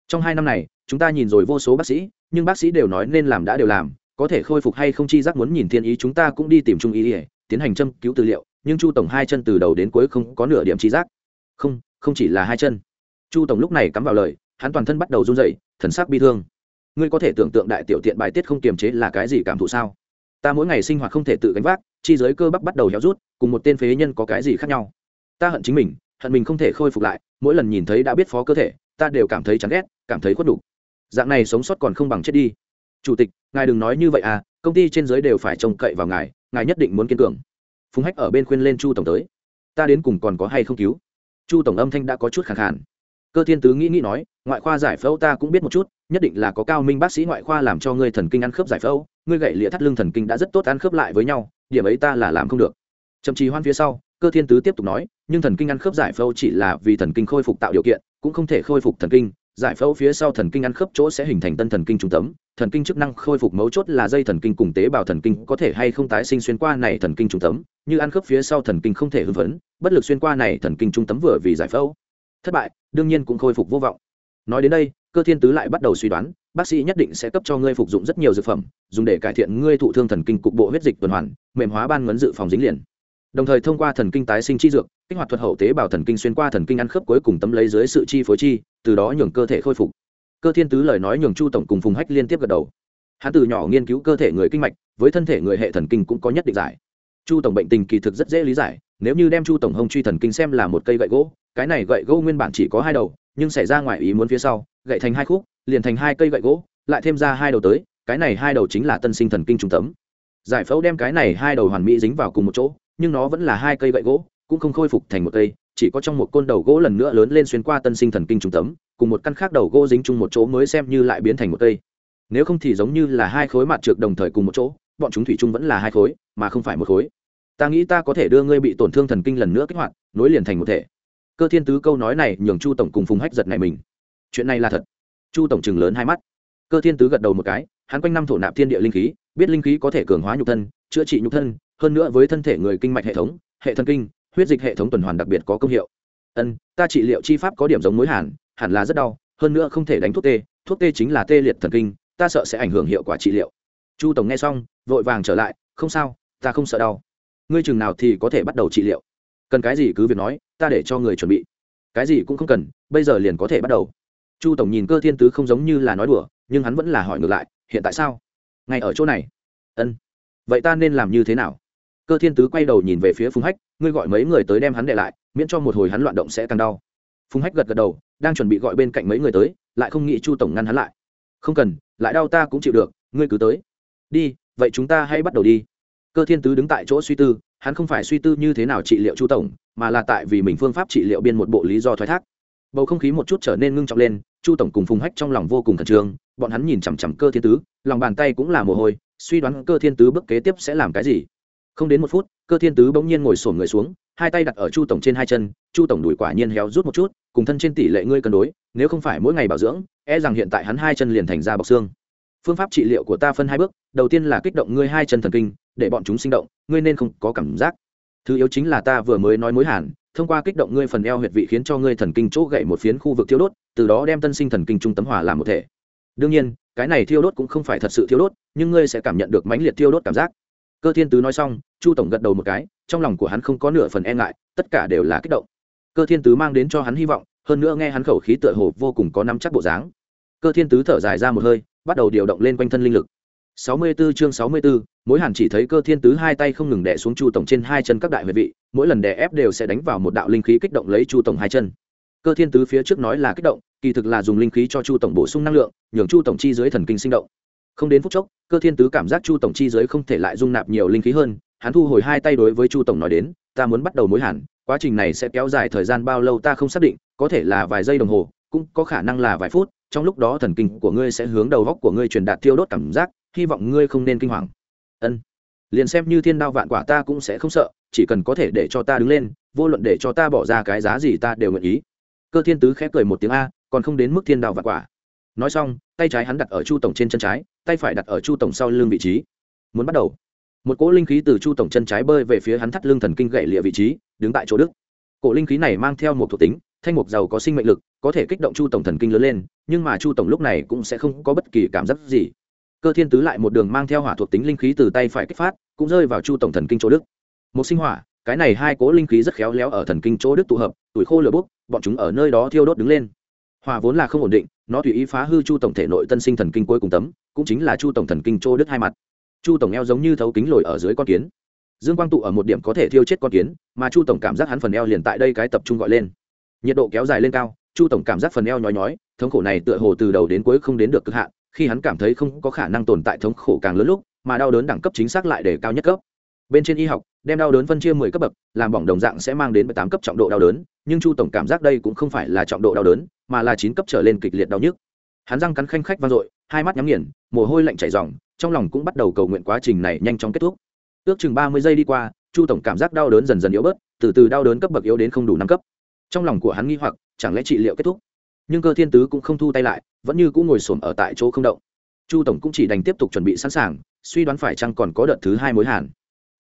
Trong hai năm này, chúng ta nhìn rồi vô số bác sĩ, nhưng bác sĩ đều nói nên làm đã đều làm, có thể khôi phục hay không chi giác muốn nhìn thiên ý, chúng ta cũng đi tìm trung ý ỉa tiến hành châm cứu tư liệu, nhưng chu tổng hai chân từ đầu đến cuối không có nửa điểm chi giác. Không không chỉ là hai chân. Chu tổng lúc này cắm vào lời, hắn toàn thân bắt đầu run rẩy, thần sắc bi thương. Ngươi có thể tưởng tượng đại tiểu tiện bài tiết không kiềm chế là cái gì cảm thụ sao? Ta mỗi ngày sinh hoạt không thể tự gánh vác, chi giới cơ bắp bắt đầu héo rút, cùng một tên phế nhân có cái gì khác nhau? Ta hận chính mình, hận mình không thể khôi phục lại mỗi lần nhìn thấy đã biết phó cơ thể, ta đều cảm thấy chán ghét, cảm thấy khuất đục dạng này sống sót còn không bằng chết đi. Chủ tịch, ngài đừng nói như vậy à công ty trên giới đều phải trông cậy vào ngài ngài nhất định muốn kiên cường. Phùng hách ở bên khuyên lên chu tổng tới. Ta đến cùng còn có hay không cứu? Chu tổng âm thanh đã có chút khẳng khản cơ thiên tứ nghĩ nghĩ nói, ngoại khoa giải phẫu ta cũng biết một chút, nhất định là có cao minh bác sĩ ngoại khoa làm cho ngươi thần kinh ăn khớp giải phẫu, ngươi gậy lịa thắt lưng thần kinh đã rất tốt ăn khớp lại với nhau, điểm ấy ta là làm không được. Chậm trì hoan phía sau cơ thiên tứ tiếp tục nói nhưng thần kinh ăn khớp giải phẫu chỉ là vì thần kinh khôi phục tạo điều kiện cũng không thể khôi phục thần kinh giải phẫu phía sau thần kinh ăn khớp chỗ sẽ hình thành tân thần kinh trung tấm thần kinh chức năng khôi phục mấu chốt là dây thần kinh cùng tế bào thần kinh có thể hay không tái sinh xuyên qua này thần kinh trung tấm như ăn khớp phía sau thần kinh không thể hưng phấn bất lực xuyên qua này thần kinh trung tấm vừa vì giải phẫu thất bại đương nhiên cũng khôi phục vô vọng nói đến đây cơ thiên tứ lại bắt đầu suy đoán bác sĩ nhất định sẽ cấp cho ngươi phục dụng rất nhiều dược phẩm dùng để cải thiện ngươi thụ thương thần kinh cục bộ huyết dịch tuần hoàn mềm hóa ban ngấn dự phòng dính liền đồng thời thông qua thần kinh tái sinh chi dược, kích hoạt thuật hậu tế bào thần kinh xuyên qua thần kinh ăn khớp cuối cùng tấm lấy dưới sự chi phối chi, từ đó nhường cơ thể khôi phục. Cơ thiên tứ lời nói nhường chu tổng cùng phùng hách liên tiếp gật đầu. Hắn từ nhỏ nghiên cứu cơ thể người kinh mạch, với thân thể người hệ thần kinh cũng có nhất định giải. Chu tổng bệnh tình kỳ thực rất dễ lý giải, nếu như đem chu tổng hông truy thần kinh xem là một cây gậy gỗ, cái này gậy gỗ nguyên bản chỉ có hai đầu, nhưng xảy ra ngoài ý muốn phía sau, gậy thành hai khúc, liền thành hai cây gậy gỗ, lại thêm ra hai đầu tới, cái này hai đầu chính là tân sinh thần kinh trung tấm giải phẫu đem cái này hai đầu hoàn mỹ dính vào cùng một chỗ nhưng nó vẫn là hai cây gậy gỗ, cũng không khôi phục thành một cây, chỉ có trong một côn đầu gỗ lần nữa lớn lên xuyên qua tân sinh thần kinh trung tấm cùng một căn khác đầu gỗ dính chung một chỗ mới xem như lại biến thành một cây. Nếu không thì giống như là hai khối mặt trượt đồng thời cùng một chỗ, bọn chúng thủy chung vẫn là hai khối, mà không phải một khối. Ta nghĩ ta có thể đưa ngươi bị tổn thương thần kinh lần nữa kích hoạt, nối liền thành một thể. Cơ thiên tứ câu nói này nhường chu tổng cùng phùng hách giật này mình. Chuyện này là thật. Chu tổng chừng lớn hai mắt. Cơ thiên tứ gật đầu một cái, hắn quanh năm thổ nạp thiên địa linh khí, biết linh khí có thể cường hóa nhục thân, chữa trị nhục thân hơn nữa với thân thể người kinh mạch hệ thống, hệ thần kinh, huyết dịch hệ thống tuần hoàn đặc biệt có công hiệu. Ân, ta trị liệu chi pháp có điểm giống mối hàn, hẳn là rất đau, hơn nữa không thể đánh thuốc tê thuốc tê chính là tê liệt thần kinh, ta sợ sẽ ảnh hưởng hiệu quả trị liệu. Chu tổng nghe xong, vội vàng trở lại, không sao, ta không sợ đau. Ngươi chừng nào thì có thể bắt đầu trị liệu. Cần cái gì cứ việc nói, ta để cho người chuẩn bị. Cái gì cũng không cần, bây giờ liền có thể bắt đầu. Chu tổng nhìn cơ thiên tứ không giống như là nói đùa, nhưng hắn vẫn là hỏi ngược lại, hiện tại sao? Ngay ở chỗ này. Ân, vậy ta nên làm như thế nào? Cơ thiên tứ quay đầu nhìn về phía phùng hách, ngươi gọi mấy người tới đem hắn để lại, miễn cho một hồi hắn loạn động sẽ càng đau. Phùng hách gật gật đầu, đang chuẩn bị gọi bên cạnh mấy người tới, lại không nghĩ chu tổng ngăn hắn lại. Không cần, lại đau ta cũng chịu được, ngươi cứ tới. Đi, vậy chúng ta hãy bắt đầu đi. Cơ thiên tứ đứng tại chỗ suy tư, hắn không phải suy tư như thế nào trị liệu chu tổng, mà là tại vì mình phương pháp trị liệu biên một bộ lý do thoái thác. Bầu không khí một chút trở nên ngưng trọng lên, chu tổng cùng phùng hách trong lòng vô cùng khẩn trương, bọn hắn nhìn chằm chằm cơ thiên tứ, lòng bàn tay cũng là mồ hôi, suy đoán cơ thiên tứ bước kế tiếp sẽ làm cái gì không đến một phút, cơ thiên tứ bỗng nhiên ngồi sổn người xuống, hai tay đặt ở chu tổng trên hai chân, chu tổng đùi quả nhiên héo rút một chút, cùng thân trên tỷ lệ ngươi cân đối, nếu không phải mỗi ngày bảo dưỡng e rằng hiện tại hắn hai chân liền thành ra bọc xương. Phương pháp trị liệu của ta phân hai bước, đầu tiên là kích động ngươi hai chân thần kinh, để bọn chúng sinh động, ngươi nên không có cảm giác. Thứ yếu chính là ta vừa mới nói mối hàn, thông qua kích động ngươi phần eo huyệt vị khiến cho ngươi thần kinh chỗ gậy một phiến khu vực thiêu đốt, từ đó đem tân sinh thần kinh trung tấm hỏa làm một thể. Đương nhiên, cái này thiêu đốt cũng không phải thật sự thiêu đốt, nhưng ngươi sẽ cảm nhận được mãnh liệt thiêu đốt cảm giác cơ thiên tứ nói xong chu tổng gật đầu một cái trong lòng của hắn không có nửa phần e ngại tất cả đều là kích động. Cơ thiên tứ mang đến cho hắn hy vọng hơn nữa nghe hắn khẩu khí tựa hồ vô cùng có năm chắc bộ dáng. Cơ thiên tứ thở dài ra một hơi bắt đầu điều động lên quanh thân linh lực. 64 chương 64, mỗi hàn chỉ thấy cơ thiên tứ hai tay không ngừng đè xuống chu tổng trên hai chân các đại huyệt vị mỗi lần đè ép đều sẽ đánh vào một đạo linh khí kích động lấy chu tổng hai chân. Cơ thiên tứ phía trước nói là kích động kỳ thực là dùng linh khí cho chu tổng bổ sung năng lượng nhường chu tổng chi dưới thần kinh sinh động không đến phút chốc, cơ thiên tứ cảm giác chu tổng chi giới không thể lại dung nạp nhiều linh khí hơn, hắn thu hồi hai tay đối với chu tổng nói đến, ta muốn bắt đầu mối hàn quá trình này sẽ kéo dài thời gian bao lâu ta không xác định, có thể là vài giây đồng hồ, cũng có khả năng là vài phút, trong lúc đó thần kinh của ngươi sẽ hướng đầu góc của ngươi truyền đạt tiêu đốt cảm giác, hy vọng ngươi không nên kinh hoàng. Ân, liền xem như thiên đao vạn quả ta cũng sẽ không sợ, chỉ cần có thể để cho ta đứng lên, vô luận để cho ta bỏ ra cái giá gì ta đều nguyện ý. Cơ thiên tứ khẽ cười một tiếng a, còn không đến mức thiên đao vạn quả. Nói xong, tay trái hắn đặt ở chu tổng trên chân trái tay phải đặt ở chu tổng sau lưng vị trí. Muốn bắt đầu. Một cỗ linh khí từ chu tổng chân trái bơi về phía hắn thắt lưng thần kinh gậy lịa vị trí, đứng tại chỗ đức. Cỗ linh khí này mang theo một thuộc tính, thanh mục giàu có sinh mệnh lực, có thể kích động chu tổng thần kinh lớn lên, nhưng mà chu tổng lúc này cũng sẽ không có bất kỳ cảm giác gì. Cơ thiên tứ lại một đường mang theo hỏa thuộc tính linh khí từ tay phải kích phát, cũng rơi vào chu tổng thần kinh chỗ đức. Một sinh hỏa, cái này hai cố linh khí rất khéo léo ở thần kinh chỗ đức tụ hợp, tuổi khô lửa bốc, bọn chúng ở nơi đó thiêu đốt đứng lên. Hòa vốn là không ổn định, nó tùy ý phá hư chu tổng thể nội tân sinh thần kinh cuối cùng tấm, cũng chính là chu tổng thần kinh chỗ đứt hai mặt. Chu tổng eo giống như thấu kính lồi ở dưới con kiến. Dương quang tụ ở một điểm có thể thiêu chết con kiến, mà chu tổng cảm giác hắn phần eo liền tại đây cái tập trung gọi lên. Nhiệt độ kéo dài lên cao, chu tổng cảm giác phần eo nhói nhói, thống khổ này tựa hồ từ đầu đến cuối không đến được cực hạn, khi hắn cảm thấy không có khả năng tồn tại thống khổ càng lớn lúc, mà đau đớn đẳng cấp chính xác lại để cao nhất cấp bên trên y học, đem đau đớn phân chia mười cấp bậc, làm bỏng đồng dạng sẽ mang đến tám cấp trọng độ đau đớn, nhưng chu tổng cảm giác đây cũng không phải là trọng độ đau đớn, mà là chín cấp trở lên kịch liệt đau nhức. Hắn răng cắn khanh khách vang dội, hai mắt nhắm nghiền, mồ hôi lạnh chảy ròng, trong lòng cũng bắt đầu cầu nguyện quá trình này nhanh chóng kết thúc. Ước chừng ba mươi giây đi qua, chu tổng cảm giác đau đớn dần dần yếu bớt, từ từ đau đớn cấp bậc yếu đến không đủ năm cấp. Trong lòng của hắn nghi hoặc, chẳng lẽ trị liệu kết thúc? Nhưng cơ thiên tứ cũng không thu tay lại, vẫn như cũng ngồi xổm ở tại chỗ không động. Chu tổng cũng chỉ đành tiếp tục chuẩn bị sẵn sàng, suy đoán phải chăng còn có đợt thứ hai mối hàn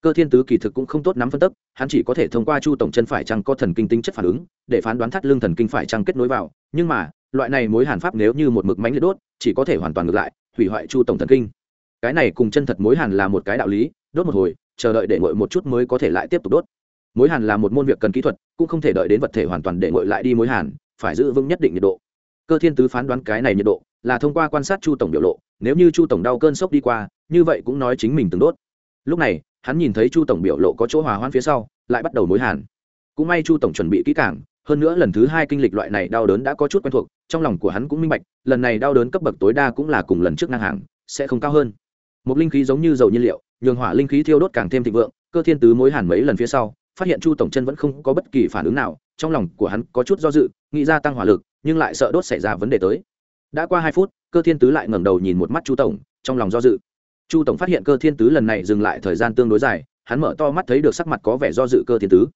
cơ thiên tứ kỳ thực cũng không tốt nắm phân tức hắn chỉ có thể thông qua chu tổng chân phải chăng có thần kinh tính chất phản ứng, để phán đoán thắt lưng thần kinh phải chăng kết nối vào, nhưng mà, loại này mối hàn pháp nếu như một mực mánh liệt đốt, chỉ có thể hoàn toàn ngược lại, hủy hoại chu tổng thần kinh. Cái này cùng chân thật mối hàn là một cái đạo lý, đốt một hồi, chờ đợi để ngội một chút mới có thể lại tiếp tục đốt. Mối hàn là một môn việc cần kỹ thuật, cũng không thể đợi đến vật thể hoàn toàn để ngội lại đi mối hàn, phải giữ vững nhất định nhiệt độ. Cơ thiên tứ phán đoán cái này nhiệt độ, là thông qua quan sát chu tổng biểu lộ, nếu như chu tổng đau cơn sốc đi qua, như vậy cũng nói chính mình từng đốt. Lúc này hắn nhìn thấy chu tổng biểu lộ có chỗ hòa hoãn phía sau, lại bắt đầu mối hàn. Cũng may chu tổng chuẩn bị kỹ càng, hơn nữa lần thứ hai kinh lịch loại này đau đớn đã có chút quen thuộc, trong lòng của hắn cũng minh bạch, lần này đau đớn cấp bậc tối đa cũng là cùng lần trước ngang hàng, sẽ không cao hơn. Một linh khí giống như dầu nhiên liệu, nhường hỏa linh khí thiêu đốt càng thêm thịnh vượng, cơ thiên tứ mối hàn mấy lần phía sau, phát hiện chu tổng chân vẫn không có bất kỳ phản ứng nào, trong lòng của hắn có chút do dự, nghĩ ra tăng hỏa lực, nhưng lại sợ đốt xảy ra vấn đề tới. Đã qua hai phút, cơ thiên tứ lại ngẩng đầu nhìn một mắt chu tổng, trong lòng do dự chu tổng phát hiện cơ thiên tứ lần này dừng lại thời gian tương đối dài, hắn mở to mắt thấy được sắc mặt có vẻ do dự cơ thiên tứ.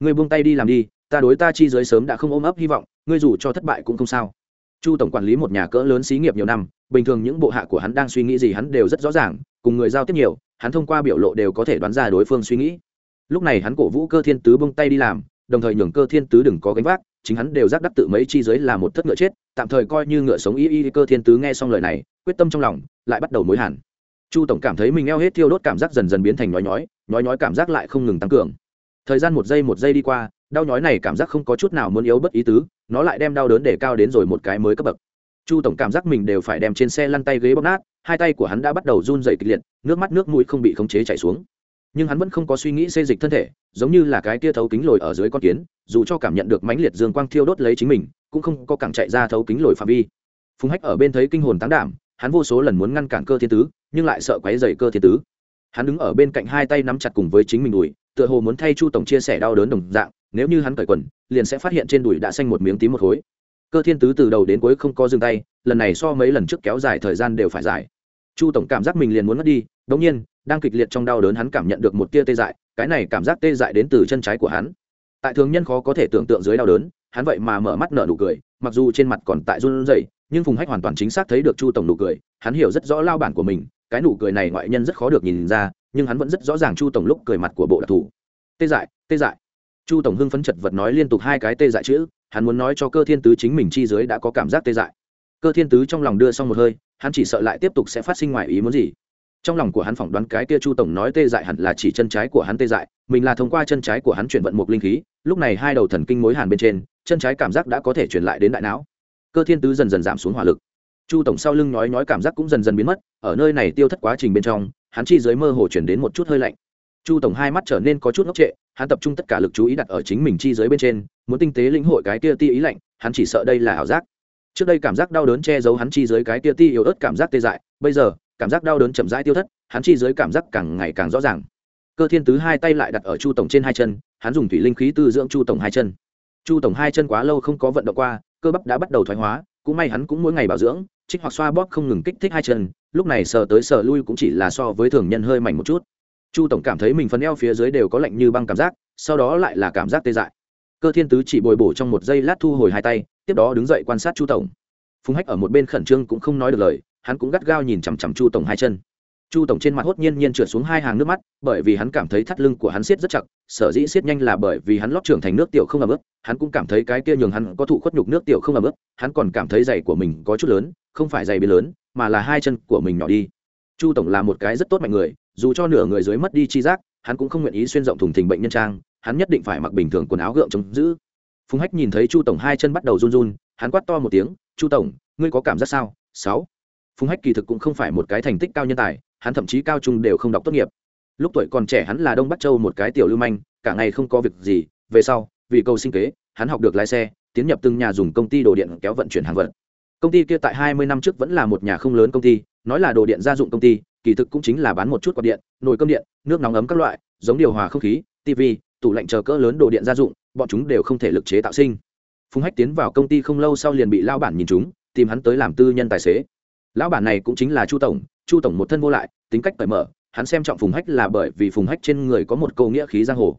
Ngươi buông tay đi làm đi, ta đối ta chi dưới sớm đã không ôm ấp hy vọng, ngươi dù cho thất bại cũng không sao. Chu tổng quản lý một nhà cỡ lớn xí nghiệp nhiều năm, bình thường những bộ hạ của hắn đang suy nghĩ gì hắn đều rất rõ ràng, cùng người giao tiếp nhiều, hắn thông qua biểu lộ đều có thể đoán ra đối phương suy nghĩ. Lúc này hắn cổ vũ cơ thiên tứ buông tay đi làm, đồng thời nhường cơ thiên tứ đừng có gánh vác, chính hắn đều giác đắc tự mấy chi giới là một thất ngựa chết, tạm thời coi như ngựa sống y y cơ thiên tứ nghe xong lời này, quyết tâm trong lòng, lại bắt đầu mối hẳn chu tổng cảm thấy mình eo hết thiêu đốt cảm giác dần dần biến thành nhói nhói nhói nhói cảm giác lại không ngừng tăng cường. Thời gian một giây một giây đi qua, đau nhói này cảm giác không có chút nào muốn yếu bất ý tứ, nó lại đem đau đớn để cao đến rồi một cái mới cấp bậc. Chu tổng cảm giác mình đều phải đem trên xe lăn tay ghế bóp nát, hai tay của hắn đã bắt đầu run dày kịch liệt, nước mắt nước mũi không bị khống chế chảy xuống. Nhưng hắn vẫn không có suy nghĩ xê dịch thân thể, giống như là cái tia thấu kính lồi ở dưới con kiến, dù cho cảm nhận được mãnh liệt dương quang thiêu đốt lấy chính mình, cũng không có cẳng chạy ra thấu kính lồi phạm vi. Phùng hách ở bên thấy kinh hồn tán đảm, hắn vô số lần muốn ngăn cản cơ thiên tứ nhưng lại sợ quấy dày cơ thiên tứ. Hắn đứng ở bên cạnh hai tay nắm chặt cùng với chính mình đùi, tựa hồ muốn thay chu tổng chia sẻ đau đớn đồng dạng, nếu như hắn cởi quần, liền sẽ phát hiện trên đùi đã xanh một miếng tím một khối. Cơ thiên tứ từ đầu đến cuối không có dừng tay, lần này so mấy lần trước kéo dài thời gian đều phải dài. Chu tổng cảm giác mình liền muốn mất đi, đống nhiên, đang kịch liệt trong đau đớn hắn cảm nhận được một tia tê dại, cái này cảm giác tê dại đến từ chân trái của hắn. Tại thường nhân khó có thể tưởng tượng dưới đau đớn, hắn vậy mà mở mắt nở nụ cười, mặc dù trên mặt còn tại run rẩy, nhưng phùng hách hoàn toàn chính xác thấy được chu tổng nụ cười, hắn hiểu rất rõ lao bản của mình cái nụ cười này ngoại nhân rất khó được nhìn ra, nhưng hắn vẫn rất rõ ràng chu tổng lúc cười mặt của bộ đặc thù. Tê dại tê dại. Chu tổng hưng phấn chật vật nói liên tục hai cái tê dại chữ, hắn muốn nói cho cơ thiên tứ chính mình chi dưới đã có cảm giác tê dại. Cơ thiên tứ trong lòng đưa xong một hơi, hắn chỉ sợ lại tiếp tục sẽ phát sinh ngoài ý muốn gì. Trong lòng của hắn phỏng đoán cái kia chu tổng nói tê dại hẳn là chỉ chân trái của hắn tê dại, mình là thông qua chân trái của hắn chuyển vận một linh khí, lúc này hai đầu thần kinh mối hàn bên trên, chân trái cảm giác đã có thể truyền lại đến đại não. Cơ thiên tứ dần dần giảm xuống hỏa lực chu tổng sau lưng nói nói cảm giác cũng dần dần biến mất, ở nơi này tiêu thất quá trình bên trong, hắn chi dưới mơ hồ chuyển đến một chút hơi lạnh. Chu tổng hai mắt trở nên có chút ngốc trệ, hắn tập trung tất cả lực chú ý đặt ở chính mình chi dưới bên trên, muốn tinh tế lĩnh hội cái kia ti ý lạnh, hắn chỉ sợ đây là ảo giác. Trước đây cảm giác đau đớn che giấu hắn chi dưới cái kia ti yếu ớt cảm giác tê dại, bây giờ, cảm giác đau đớn chậm rãi tiêu thất, hắn chi dưới cảm giác càng ngày càng rõ ràng. Cơ thiên tứ hai tay lại đặt ở chu tổng trên hai chân, hắn dùng thủy linh khí tư dưỡng chu tổng hai chân. Chu tổng hai chân quá lâu không có vận động qua, cơ bắp đã bắt đầu thoái hóa, cũng may hắn cũng mỗi ngày bảo dưỡng trích hoặc xoa bóp không ngừng kích thích hai chân, lúc này sờ tới sờ lui cũng chỉ là so với thường nhân hơi mảnh một chút. Chu tổng cảm thấy mình phần eo phía dưới đều có lạnh như băng cảm giác, sau đó lại là cảm giác tê dại. Cơ thiên tứ chỉ bồi bổ trong một giây lát thu hồi hai tay, tiếp đó đứng dậy quan sát chu tổng. Phùng hách ở một bên khẩn trương cũng không nói được lời, hắn cũng gắt gao nhìn chằm chằm chu tổng hai chân chu tổng trên mặt hốt nhiên nhiên trượt xuống hai hàng nước mắt, bởi vì hắn cảm thấy thắt lưng của hắn siết rất chặt, sở dĩ siết nhanh là bởi vì hắn lót trưởng thành nước tiểu không ẩm ướt hắn cũng cảm thấy cái kia nhường hắn có thụ khuất nhục nước tiểu không ẩm ướt hắn còn cảm thấy giày của mình có chút lớn, không phải giày bị lớn, mà là hai chân của mình nhỏ đi. Chu tổng là một cái rất tốt mạnh người, dù cho nửa người dưới mất đi chi giác, hắn cũng không nguyện ý xuyên rộng thùng thình bệnh nhân trang, hắn nhất định phải mặc bình thường quần áo gượng chống giữ. Phùng hách nhìn thấy chu tổng hai chân bắt đầu run run, hắn quát to một tiếng, chu tổng, ngươi có cảm giác sao? Sáu. Phùng hách kỳ thực cũng không phải một cái thành tích cao nhân tài hắn thậm chí cao trung đều không đọc tốt nghiệp. Lúc tuổi còn trẻ hắn là đông bắc châu một cái tiểu lưu manh, cả ngày không có việc gì, về sau, vì cầu sinh kế, hắn học được lái xe, tiến nhập từng nhà dùng công ty đồ điện kéo vận chuyển hàng vật công ty kia tại hai mươi năm trước vẫn là một nhà không lớn công ty, nói là đồ điện gia dụng công ty, kỳ thực cũng chính là bán một chút quạt điện, nồi cơm điện, nước nóng ấm các loại, giống điều hòa không khí tv tủ lạnh chờ cỡ lớn đồ điện gia dụng, bọn chúng đều không thể lực chế tạo sinh. Phùng hách tiến vào công ty không lâu sau liền bị lao bản nhìn chúng, tìm hắn tới làm tư nhân tài xế. Lão bản này cũng chính là chu tổng chu tổng một thân vô lại, tính cách cởi mở, hắn xem trọng phùng hách là bởi vì phùng hách trên người có một câu nghĩa khí giang hồ.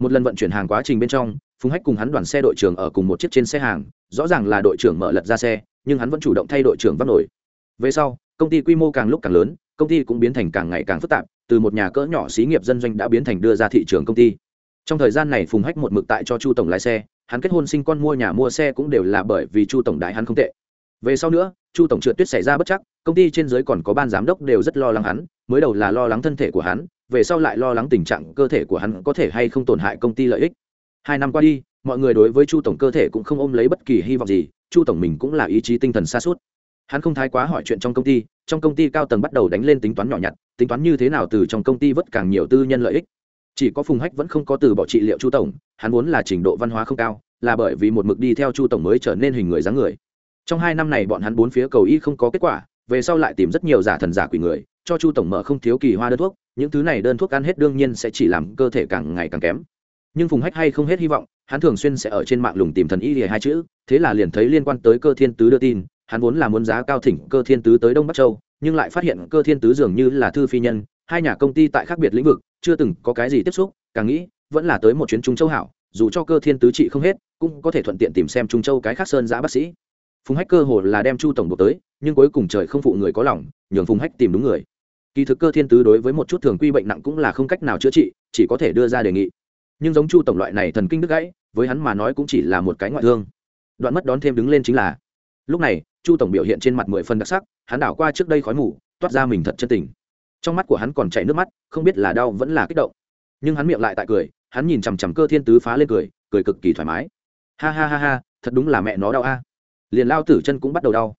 Một lần vận chuyển hàng quá trình bên trong, phùng hách cùng hắn đoàn xe đội trưởng ở cùng một chiếc trên xe hàng, rõ ràng là đội trưởng mở lật ra xe, nhưng hắn vẫn chủ động thay đội trưởng vắt nổi. Về sau, công ty quy mô càng lúc càng lớn, công ty cũng biến thành càng ngày càng phức tạp, từ một nhà cỡ nhỏ xí nghiệp dân doanh đã biến thành đưa ra thị trường công ty. Trong thời gian này, phùng hách một mực tại cho chu tổng lái xe, hắn kết hôn sinh con mua nhà mua xe cũng đều là bởi vì chu tổng đại hắn không tệ về sau nữa, chu tổng trượt tuyết xảy ra bất chắc, công ty trên giới còn có ban giám đốc đều rất lo lắng hắn, mới đầu là lo lắng thân thể của hắn, về sau lại lo lắng tình trạng cơ thể của hắn có thể hay không tổn hại công ty lợi ích. Hai năm qua đi, mọi người đối với chu tổng cơ thể cũng không ôm lấy bất kỳ hy vọng gì, chu tổng mình cũng là ý chí tinh thần xa suốt. Hắn không thái quá hỏi chuyện trong công ty, trong công ty cao tầng bắt đầu đánh lên tính toán nhỏ nhặt, tính toán như thế nào từ trong công ty vất càng nhiều tư nhân lợi ích. Chỉ có phùng hách vẫn không có từ bỏ trị liệu chu tổng, hắn vốn là trình độ văn hóa không cao, là bởi vì một mực đi theo chu tổng mới trở nên hình người dáng người trong hai năm này bọn hắn bốn phía cầu y không có kết quả, về sau lại tìm rất nhiều giả thần giả quỷ người, cho chu tổng mở không thiếu kỳ hoa đơn thuốc, những thứ này đơn thuốc ăn hết đương nhiên sẽ chỉ làm cơ thể càng ngày càng kém. Nhưng phùng hách hay không hết hy vọng, hắn thường xuyên sẽ ở trên mạng lùng tìm thần y lìa hai chữ, thế là liền thấy liên quan tới cơ thiên tứ đưa tin, hắn vốn là muốn giá cao thỉnh cơ thiên tứ tới đông bắc châu, nhưng lại phát hiện cơ thiên tứ dường như là thư phi nhân, hai nhà công ty tại khác biệt lĩnh vực, chưa từng có cái gì tiếp xúc, càng nghĩ, vẫn là tới một chuyến trung châu hảo, dù cho cơ thiên tứ trị không hết, cũng có thể thuận tiện tìm xem trung châu cái khác sơn giã bác sĩ phùng hách cơ hồ là đem chu tổng buộc tới, nhưng cuối cùng trời không phụ người có lòng, nhường phùng hách tìm đúng người. Kỳ thực cơ thiên tứ đối với một chút thường quy bệnh nặng cũng là không cách nào chữa trị, chỉ có thể đưa ra đề nghị. Nhưng giống chu tổng loại này thần kinh đứt gãy, với hắn mà nói cũng chỉ là một cái ngoại thương. Đoạn mất đón thêm đứng lên chính là, lúc này, chu tổng biểu hiện trên mặt mười phân đặc sắc, hắn đảo qua trước đây khói mù, toát ra mình thật chân tình. Trong mắt của hắn còn chảy nước mắt, không biết là đau vẫn là kích động. Nhưng hắn miệng lại tại cười, hắn nhìn chằm chằm cơ thiên tứ phá lên cười cười cực kỳ thoải mái. Ha ha ha ha, thật đúng là mẹ nó đau a liền lao tử chân cũng bắt đầu đau.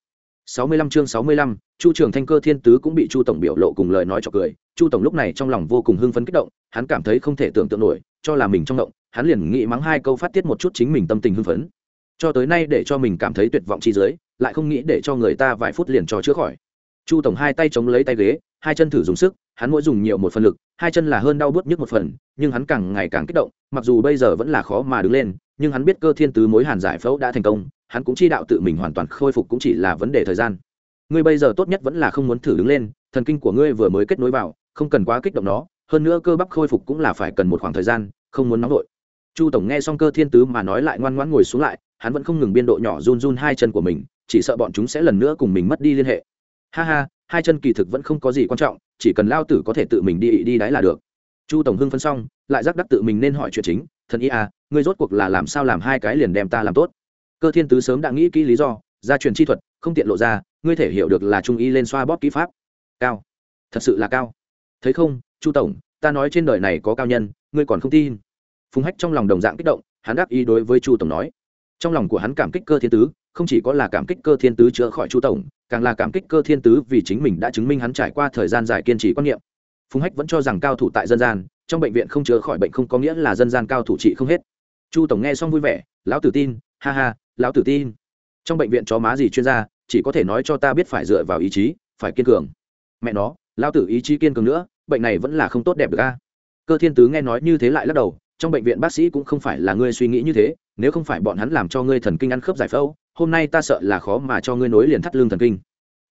Sáu mươi lăm chương sáu mươi lăm, chu trường thanh cơ thiên tứ cũng bị chu tổng biểu lộ cùng lời nói cho cười. Chu tổng lúc này trong lòng vô cùng hưng phấn kích động hắn cảm thấy không thể tưởng tượng nổi cho là mình trong động hắn liền nghĩ mắng hai câu phát tiết một chút chính mình tâm tình hưng phấn. Cho tới nay để cho mình cảm thấy tuyệt vọng chi dưới lại không nghĩ để cho người ta vài phút liền cho chữa khỏi. Chu tổng hai tay chống lấy tay ghế hai chân thử dùng sức hắn mỗi dùng nhiều một phần lực hai chân là hơn đau bớt nhức một phần nhưng hắn càng ngày càng kích động mặc dù bây giờ vẫn là khó mà đứng lên nhưng hắn biết cơ thiên tứ mối hàn giải phẫu đã thành công hắn cũng chi đạo tự mình hoàn toàn khôi phục cũng chỉ là vấn đề thời gian. Ngươi bây giờ tốt nhất vẫn là không muốn thử đứng lên, thần kinh của ngươi vừa mới kết nối vào, không cần quá kích động nó, hơn nữa cơ bắp khôi phục cũng là phải cần một khoảng thời gian, không muốn nóng vội. Chu tổng nghe xong cơ thiên tứ mà nói lại ngoan ngoãn ngồi xuống lại, hắn vẫn không ngừng biên độ nhỏ run run hai chân của mình, chỉ sợ bọn chúng sẽ lần nữa cùng mình mất đi liên hệ. Ha ha, hai chân kỳ thực vẫn không có gì quan trọng, chỉ cần lao tử có thể tự mình đi đi đáy là được. Chu tổng hưng phân xong, lại giác đắc tự mình nên hỏi chuyện chính, thần y à ngươi rốt cuộc là làm sao làm hai cái liền đem ta làm tốt? Cơ thiên tứ sớm đã nghĩ kỹ lý do, gia truyền chi thuật, không tiện lộ ra, ngươi thể hiểu được là trung y lên xoa bóp kỹ pháp. Cao. Thật sự là cao. Thấy không, chu tổng, ta nói trên đời này có cao nhân, ngươi còn không tin. Phùng hách trong lòng đồng dạng kích động, hắn đáp ý đối với chu tổng nói. Trong lòng của hắn cảm kích cơ thiên tứ, không chỉ có là cảm kích cơ thiên tứ chữa khỏi chu tổng, càng là cảm kích cơ thiên tứ vì chính mình đã chứng minh hắn trải qua thời gian dài kiên trì quan niệm. Phùng hách vẫn cho rằng cao thủ tại dân gian, trong bệnh viện không chữa khỏi bệnh không có nghĩa là dân gian cao thủ trị không hết. Chu tổng nghe xong vui vẻ, lão tử tin, ha ha lão tử tin. Trong bệnh viện chó má gì chuyên gia, chỉ có thể nói cho ta biết phải dựa vào ý chí, phải kiên cường. Mẹ nó, lão tử ý chí kiên cường nữa, bệnh này vẫn là không tốt đẹp được a. Cơ thiên tứ nghe nói như thế lại lắc đầu, trong bệnh viện bác sĩ cũng không phải là ngươi suy nghĩ như thế, nếu không phải bọn hắn làm cho ngươi thần kinh ăn khớp giải phẫu, hôm nay ta sợ là khó mà cho ngươi nối liền thắt lưng thần kinh.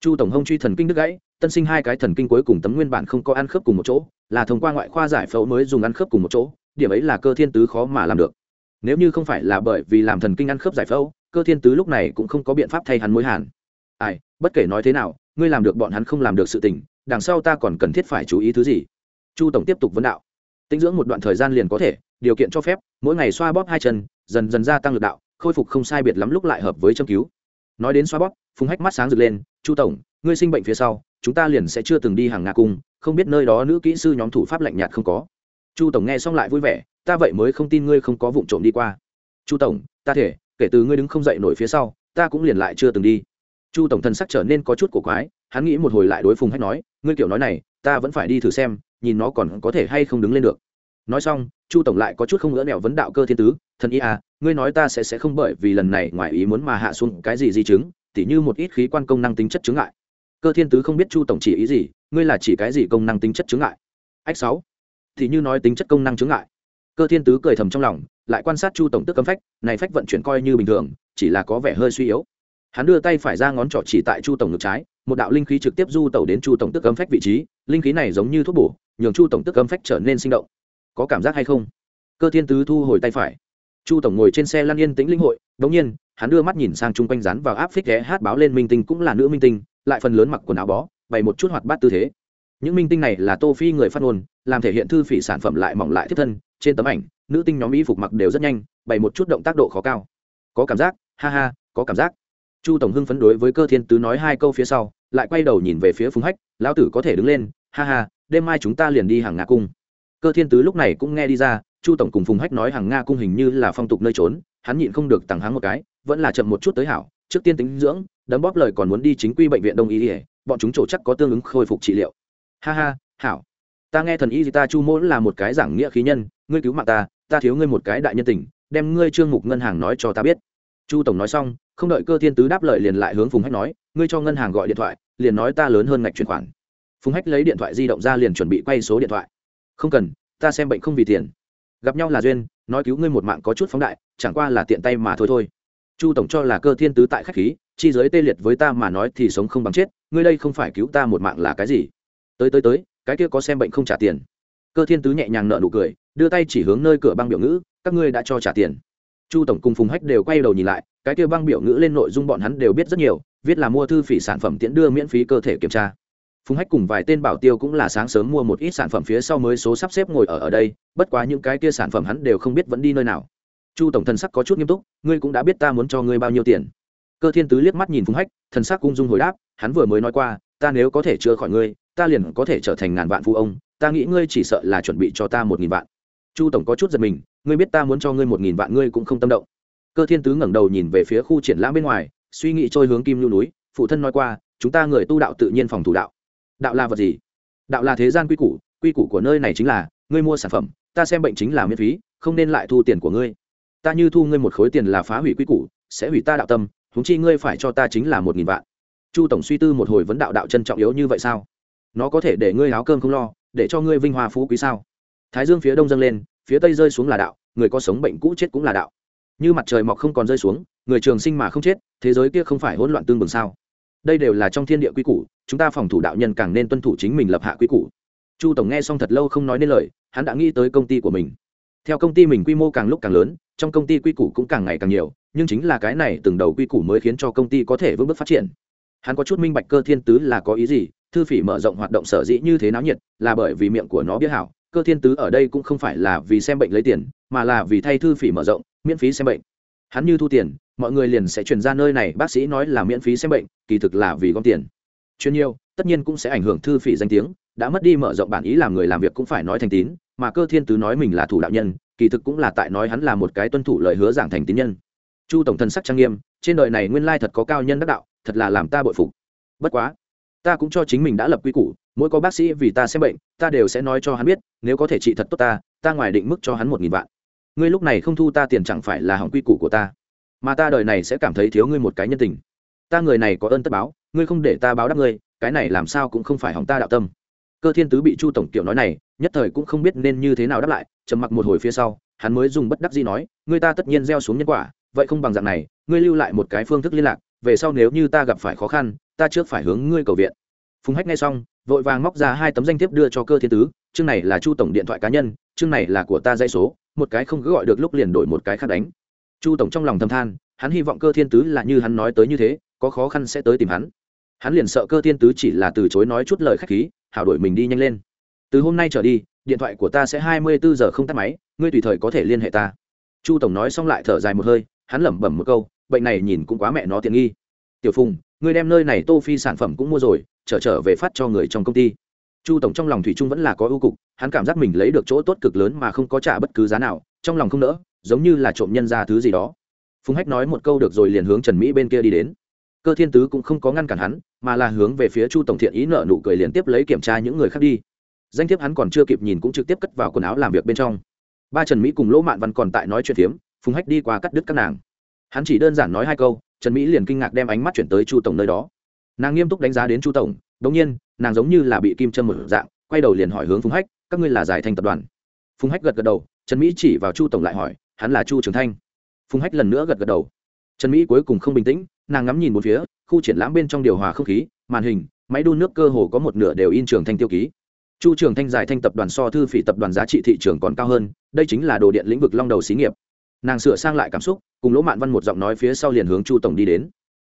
Chu tổng hông truy thần kinh đứt gãy, tân sinh hai cái thần kinh cuối cùng tấm nguyên bản không có ăn khớp cùng một chỗ, là thông qua ngoại khoa giải phẫu mới dùng ăn khớp cùng một chỗ, điểm ấy là cơ thiên tứ khó mà làm được. Nếu như không phải là bởi vì làm thần kinh ăn khớp giải phẫu cơ thiên tứ lúc này cũng không có biện pháp thay hắn mối hàn. Ai, bất kể nói thế nào, ngươi làm được bọn hắn không làm được sự tình, đằng sau ta còn cần thiết phải chú ý thứ gì? Chu tổng tiếp tục vấn đạo. Tinh dưỡng một đoạn thời gian liền có thể, điều kiện cho phép, mỗi ngày xoa bóp hai chân, dần dần gia tăng lực đạo, khôi phục không sai biệt lắm lúc lại hợp với châm cứu. Nói đến xoa bóp, phùng hách mắt sáng rực lên, chu tổng, ngươi sinh bệnh phía sau, chúng ta liền sẽ chưa từng đi hàng nga cung, không biết nơi đó nữ kỹ sư nhóm thủ pháp lạnh nhạt không có. Chu tổng nghe xong lại vui vẻ, ta vậy mới không tin ngươi không có vụ trộm đi qua. Chu tổng, ta thể kể từ ngươi đứng không dậy nổi phía sau, ta cũng liền lại chưa từng đi. Chu tổng thần sắc trở nên có chút cổ quái, hắn nghĩ một hồi lại đối phùng hách nói, ngươi kiểu nói này, ta vẫn phải đi thử xem, nhìn nó còn có thể hay không đứng lên được. Nói xong, chu tổng lại có chút không ngỡ nẹo vấn đạo cơ thiên tứ, thần y à ngươi nói ta sẽ sẽ không bởi vì lần này ngoài ý muốn mà hạ xuống cái gì di chứng, tỉ như một ít khí quan công năng tính chất chứng ngại. Cơ thiên tứ không biết chu tổng chỉ ý gì, ngươi là chỉ cái gì công năng tính chất chứng ngại? Ách sáu thì như nói tính chất công năng chứng ngại. Cơ thiên tứ cười thầm trong lòng lại quan sát chu tổng tức cấm phách, này phách vận chuyển coi như bình thường, chỉ là có vẻ hơi suy yếu. Hắn đưa tay phải ra ngón trỏ chỉ tại chu tổng ngực trái, một đạo linh khí trực tiếp du tẩu đến chu tổng tức cấm phách vị trí, linh khí này giống như thuốc bổ, nhường chu tổng tức cấm phách trở nên sinh động. Có cảm giác hay không? Cơ thiên tứ thu hồi tay phải. Chu tổng ngồi trên xe lăn yên tĩnh linh hội, đống nhiên, hắn đưa mắt nhìn sang chung quanh rắn vào áp phích ghé hát báo lên minh tinh cũng là nữ minh tinh, lại phần lớn mặc quần áo bó, bày một chút hoạt bát tư thế. Những minh tinh này là tô phi người phát ngôn, làm thể hiện thư phỉ sản phẩm lại mỏng lại thiết thân, trên tấm ảnh nữ tinh nhóm y phục mặc đều rất nhanh, bày một chút động tác độ khó cao. Có cảm giác, ha ha, có cảm giác. Chu tổng hưng phấn đối với cơ thiên tứ nói hai câu phía sau, lại quay đầu nhìn về phía phùng hách, lão tử có thể đứng lên, ha ha, đêm mai chúng ta liền đi hàng nga cung. Cơ thiên tứ lúc này cũng nghe đi ra, chu tổng cùng phùng hách nói hàng nga cung hình như là phong tục nơi trốn, hắn nhịn không được tặng hắn một cái, vẫn là chậm một chút tới hảo, trước tiên tính dưỡng, đấm bóp lời còn muốn đi chính quy bệnh viện đông y ỉa bọn chúng chỗ chắc có tương ứng khôi phục trị liệu. Ha ha, hảo. Ta nghe thần y ta chu mỗ là một cái giảng nghĩa khí nhân, ngươi cứu mạng ta ta thiếu ngươi một cái đại nhân tình, đem ngươi trương mục ngân hàng nói cho ta biết. Chu tổng nói xong, không đợi cơ thiên tứ đáp lời liền lại hướng phùng hách nói, ngươi cho ngân hàng gọi điện thoại, liền nói ta lớn hơn ngạch chuyển khoản. Phùng hách lấy điện thoại di động ra liền chuẩn bị quay số điện thoại. Không cần, ta xem bệnh không vì tiền. Gặp nhau là duyên, nói cứu ngươi một mạng có chút phóng đại, chẳng qua là tiện tay mà thôi thôi. Chu tổng cho là cơ thiên tứ tại khách khí, chi giới tê liệt với ta mà nói thì sống không bằng chết, ngươi đây không phải cứu ta một mạng là cái gì? Tới tới tới, cái kia có xem bệnh không trả tiền. Cơ thiên tứ nhẹ nhàng nợ nụ cười đưa tay chỉ hướng nơi cửa băng biểu ngữ, các ngươi đã cho trả tiền. Chu tổng cùng phùng hách đều quay đầu nhìn lại, cái kia băng biểu ngữ lên nội dung bọn hắn đều biết rất nhiều, viết là mua thư phỉ sản phẩm tiễn đưa miễn phí cơ thể kiểm tra. Phùng hách cùng vài tên bảo tiêu cũng là sáng sớm mua một ít sản phẩm phía sau mới số sắp xếp ngồi ở ở đây, bất quá những cái kia sản phẩm hắn đều không biết vẫn đi nơi nào. Chu tổng thần sắc có chút nghiêm túc, ngươi cũng đã biết ta muốn cho ngươi bao nhiêu tiền. Cơ thiên tứ liếc mắt nhìn phùng hách, thần sắc cung dung hồi đáp, hắn vừa mới nói qua, ta nếu có thể chữa khỏi ngươi, ta liền có thể trở thành ngàn vạn phụ ông, ta nghĩ ngươi chỉ sợ là chuẩn bị cho ta một nghìn vạn chu tổng có chút giật mình, ngươi biết ta muốn cho ngươi một nghìn vạn, ngươi cũng không tâm động. Cơ thiên tứ ngẩng đầu nhìn về phía khu triển lãm bên ngoài, suy nghĩ trôi hướng kim lưu núi, phụ thân nói qua, chúng ta người tu đạo tự nhiên phòng thủ đạo. Đạo là vật gì? Đạo là thế gian quy củ quy củ của nơi này chính là, ngươi mua sản phẩm, ta xem bệnh chính là miễn phí, không nên lại thu tiền của ngươi. Ta như thu ngươi một khối tiền là phá hủy quy củ, sẽ hủy ta đạo tâm thúng chi ngươi phải cho ta chính là một nghìn vạn. Chu tổng suy tư một hồi vấn đạo đạo chân trọng yếu như vậy sao? Nó có thể để ngươi áo cơm không lo, để cho ngươi vinh hoa phú quý sao? Thái dương phía đông dâng lên, phía tây rơi xuống là đạo, người có sống bệnh cũ chết cũng là đạo. Như mặt trời mọc không còn rơi xuống, người trường sinh mà không chết, thế giới kia không phải hỗn loạn tương bừng sao? Đây đều là trong thiên địa quy củ, chúng ta phòng thủ đạo nhân càng nên tuân thủ chính mình lập hạ quy củ. Chu tổng nghe xong thật lâu không nói nên lời, hắn đã nghĩ tới công ty của mình. Theo công ty mình quy mô càng lúc càng lớn, trong công ty quy củ cũng càng ngày càng nhiều, nhưng chính là cái này từng đầu quy củ mới khiến cho công ty có thể vững bước phát triển. Hắn có chút minh bạch cơ thiên tứ là có ý gì, thư phỉ mở rộng hoạt động sở dĩ như thế náo nhiệt, là bởi vì miệng của nó biết hảo cơ thiên tứ ở đây cũng không phải là vì xem bệnh lấy tiền, mà là vì thay thư phỉ mở rộng, miễn phí xem bệnh. Hắn như thu tiền, mọi người liền sẽ truyền ra nơi này, bác sĩ nói là miễn phí xem bệnh, kỳ thực là vì gom tiền. Chuyên nhiều, tất nhiên cũng sẽ ảnh hưởng thư phỉ danh tiếng, đã mất đi mở rộng bản ý làm người làm việc cũng phải nói thành tín, mà cơ thiên tứ nói mình là thủ đạo nhân, kỳ thực cũng là tại nói hắn là một cái tuân thủ lời hứa giảng thành tín nhân. Chu tổng thân sắc trang nghiêm, trên đời này nguyên lai thật có cao nhân đắc đạo, thật là làm ta bội phục. Bất quá, ta cũng cho chính mình đã lập quy củ, mỗi có bác sĩ vì ta xem bệnh ta đều sẽ nói cho hắn biết, nếu có thể trị thật tốt ta ta ngoài định mức cho hắn một nghìn vạn. Ngươi lúc này không thu ta tiền chẳng phải là hỏng quy củ của ta. Mà ta đời này sẽ cảm thấy thiếu ngươi một cái nhân tình. Ta người này có ơn tất báo, ngươi không để ta báo đáp ngươi, cái này làm sao cũng không phải hỏng ta đạo tâm. Cơ thiên tứ bị chu tổng kiểu nói này, nhất thời cũng không biết nên như thế nào đáp lại, trầm mặc một hồi phía sau, hắn mới dùng bất đắc gì nói, ngươi ta tất nhiên gieo xuống nhân quả, vậy không bằng dạng này, ngươi lưu lại một cái phương thức liên lạc, về sau nếu như ta gặp phải khó khăn, ta trước phải hướng ngươi cầu viện. Phùng hách nghe xong vội vàng móc ra hai tấm danh thiếp đưa cho cơ thiên tứ, chương này là chu tổng điện thoại cá nhân, chương này là của ta dây số, một cái không cứ gọi được lúc liền đổi một cái khác đánh. Chu tổng trong lòng thâm than, hắn hy vọng cơ thiên tứ là như hắn nói tới như thế, có khó khăn sẽ tới tìm hắn. Hắn liền sợ cơ thiên tứ chỉ là từ chối nói chút lời khách khí, hảo đổi mình đi nhanh lên. Từ hôm nay trở đi, điện thoại của ta sẽ hai mươi bốn giờ không tắt máy, ngươi tùy thời có thể liên hệ ta. Chu tổng nói xong lại thở dài một hơi, hắn lẩm bẩm một câu, bệnh này nhìn cũng quá mẹ nó tiện nghi. Tiểu phùng, ngươi đem nơi này tô phi sản phẩm cũng mua rồi trở trở về phát cho người trong công ty. Chu tổng trong lòng thủy trung vẫn là có ưu cục, hắn cảm giác mình lấy được chỗ tốt cực lớn mà không có trả bất cứ giá nào, trong lòng không nỡ, giống như là trộm nhân ra thứ gì đó. Phùng hách nói một câu được rồi liền hướng trần mỹ bên kia đi đến. Cơ thiên tứ cũng không có ngăn cản hắn, mà là hướng về phía chu tổng thiện ý nợ nụ cười liền tiếp lấy kiểm tra những người khác đi. Danh thiếp hắn còn chưa kịp nhìn cũng trực tiếp cất vào quần áo làm việc bên trong. Ba trần mỹ cùng lỗ mạn văn còn tại nói chuyện phiếm, phùng hách đi qua cắt đứt các nàng. Hắn chỉ đơn giản nói hai câu, trần mỹ liền kinh ngạc đem ánh mắt chuyển tới chu tổng nơi đó nàng nghiêm túc đánh giá đến chu tổng, đống nhiên, nàng giống như là bị kim châm một dạng, quay đầu liền hỏi hướng phùng hách, các ngươi là giải thanh tập đoàn? Phùng hách gật gật đầu, trần mỹ chỉ vào chu tổng lại hỏi, hắn là chu trường thanh. Phùng hách lần nữa gật gật đầu. Trần mỹ cuối cùng không bình tĩnh, nàng ngắm nhìn một phía, khu triển lãm bên trong điều hòa không khí, màn hình, máy đun nước cơ hồ có một nửa đều in trường thanh tiêu ký. Chu trường thanh giải thanh tập đoàn so thư phỉ tập đoàn giá trị thị trường còn cao hơn, đây chính là đồ điện lĩnh vực long đầu xí nghiệp. Nàng sửa sang lại cảm xúc, cùng lỗ mạn văn một giọng nói phía sau liền hướng chu tổng đi đến.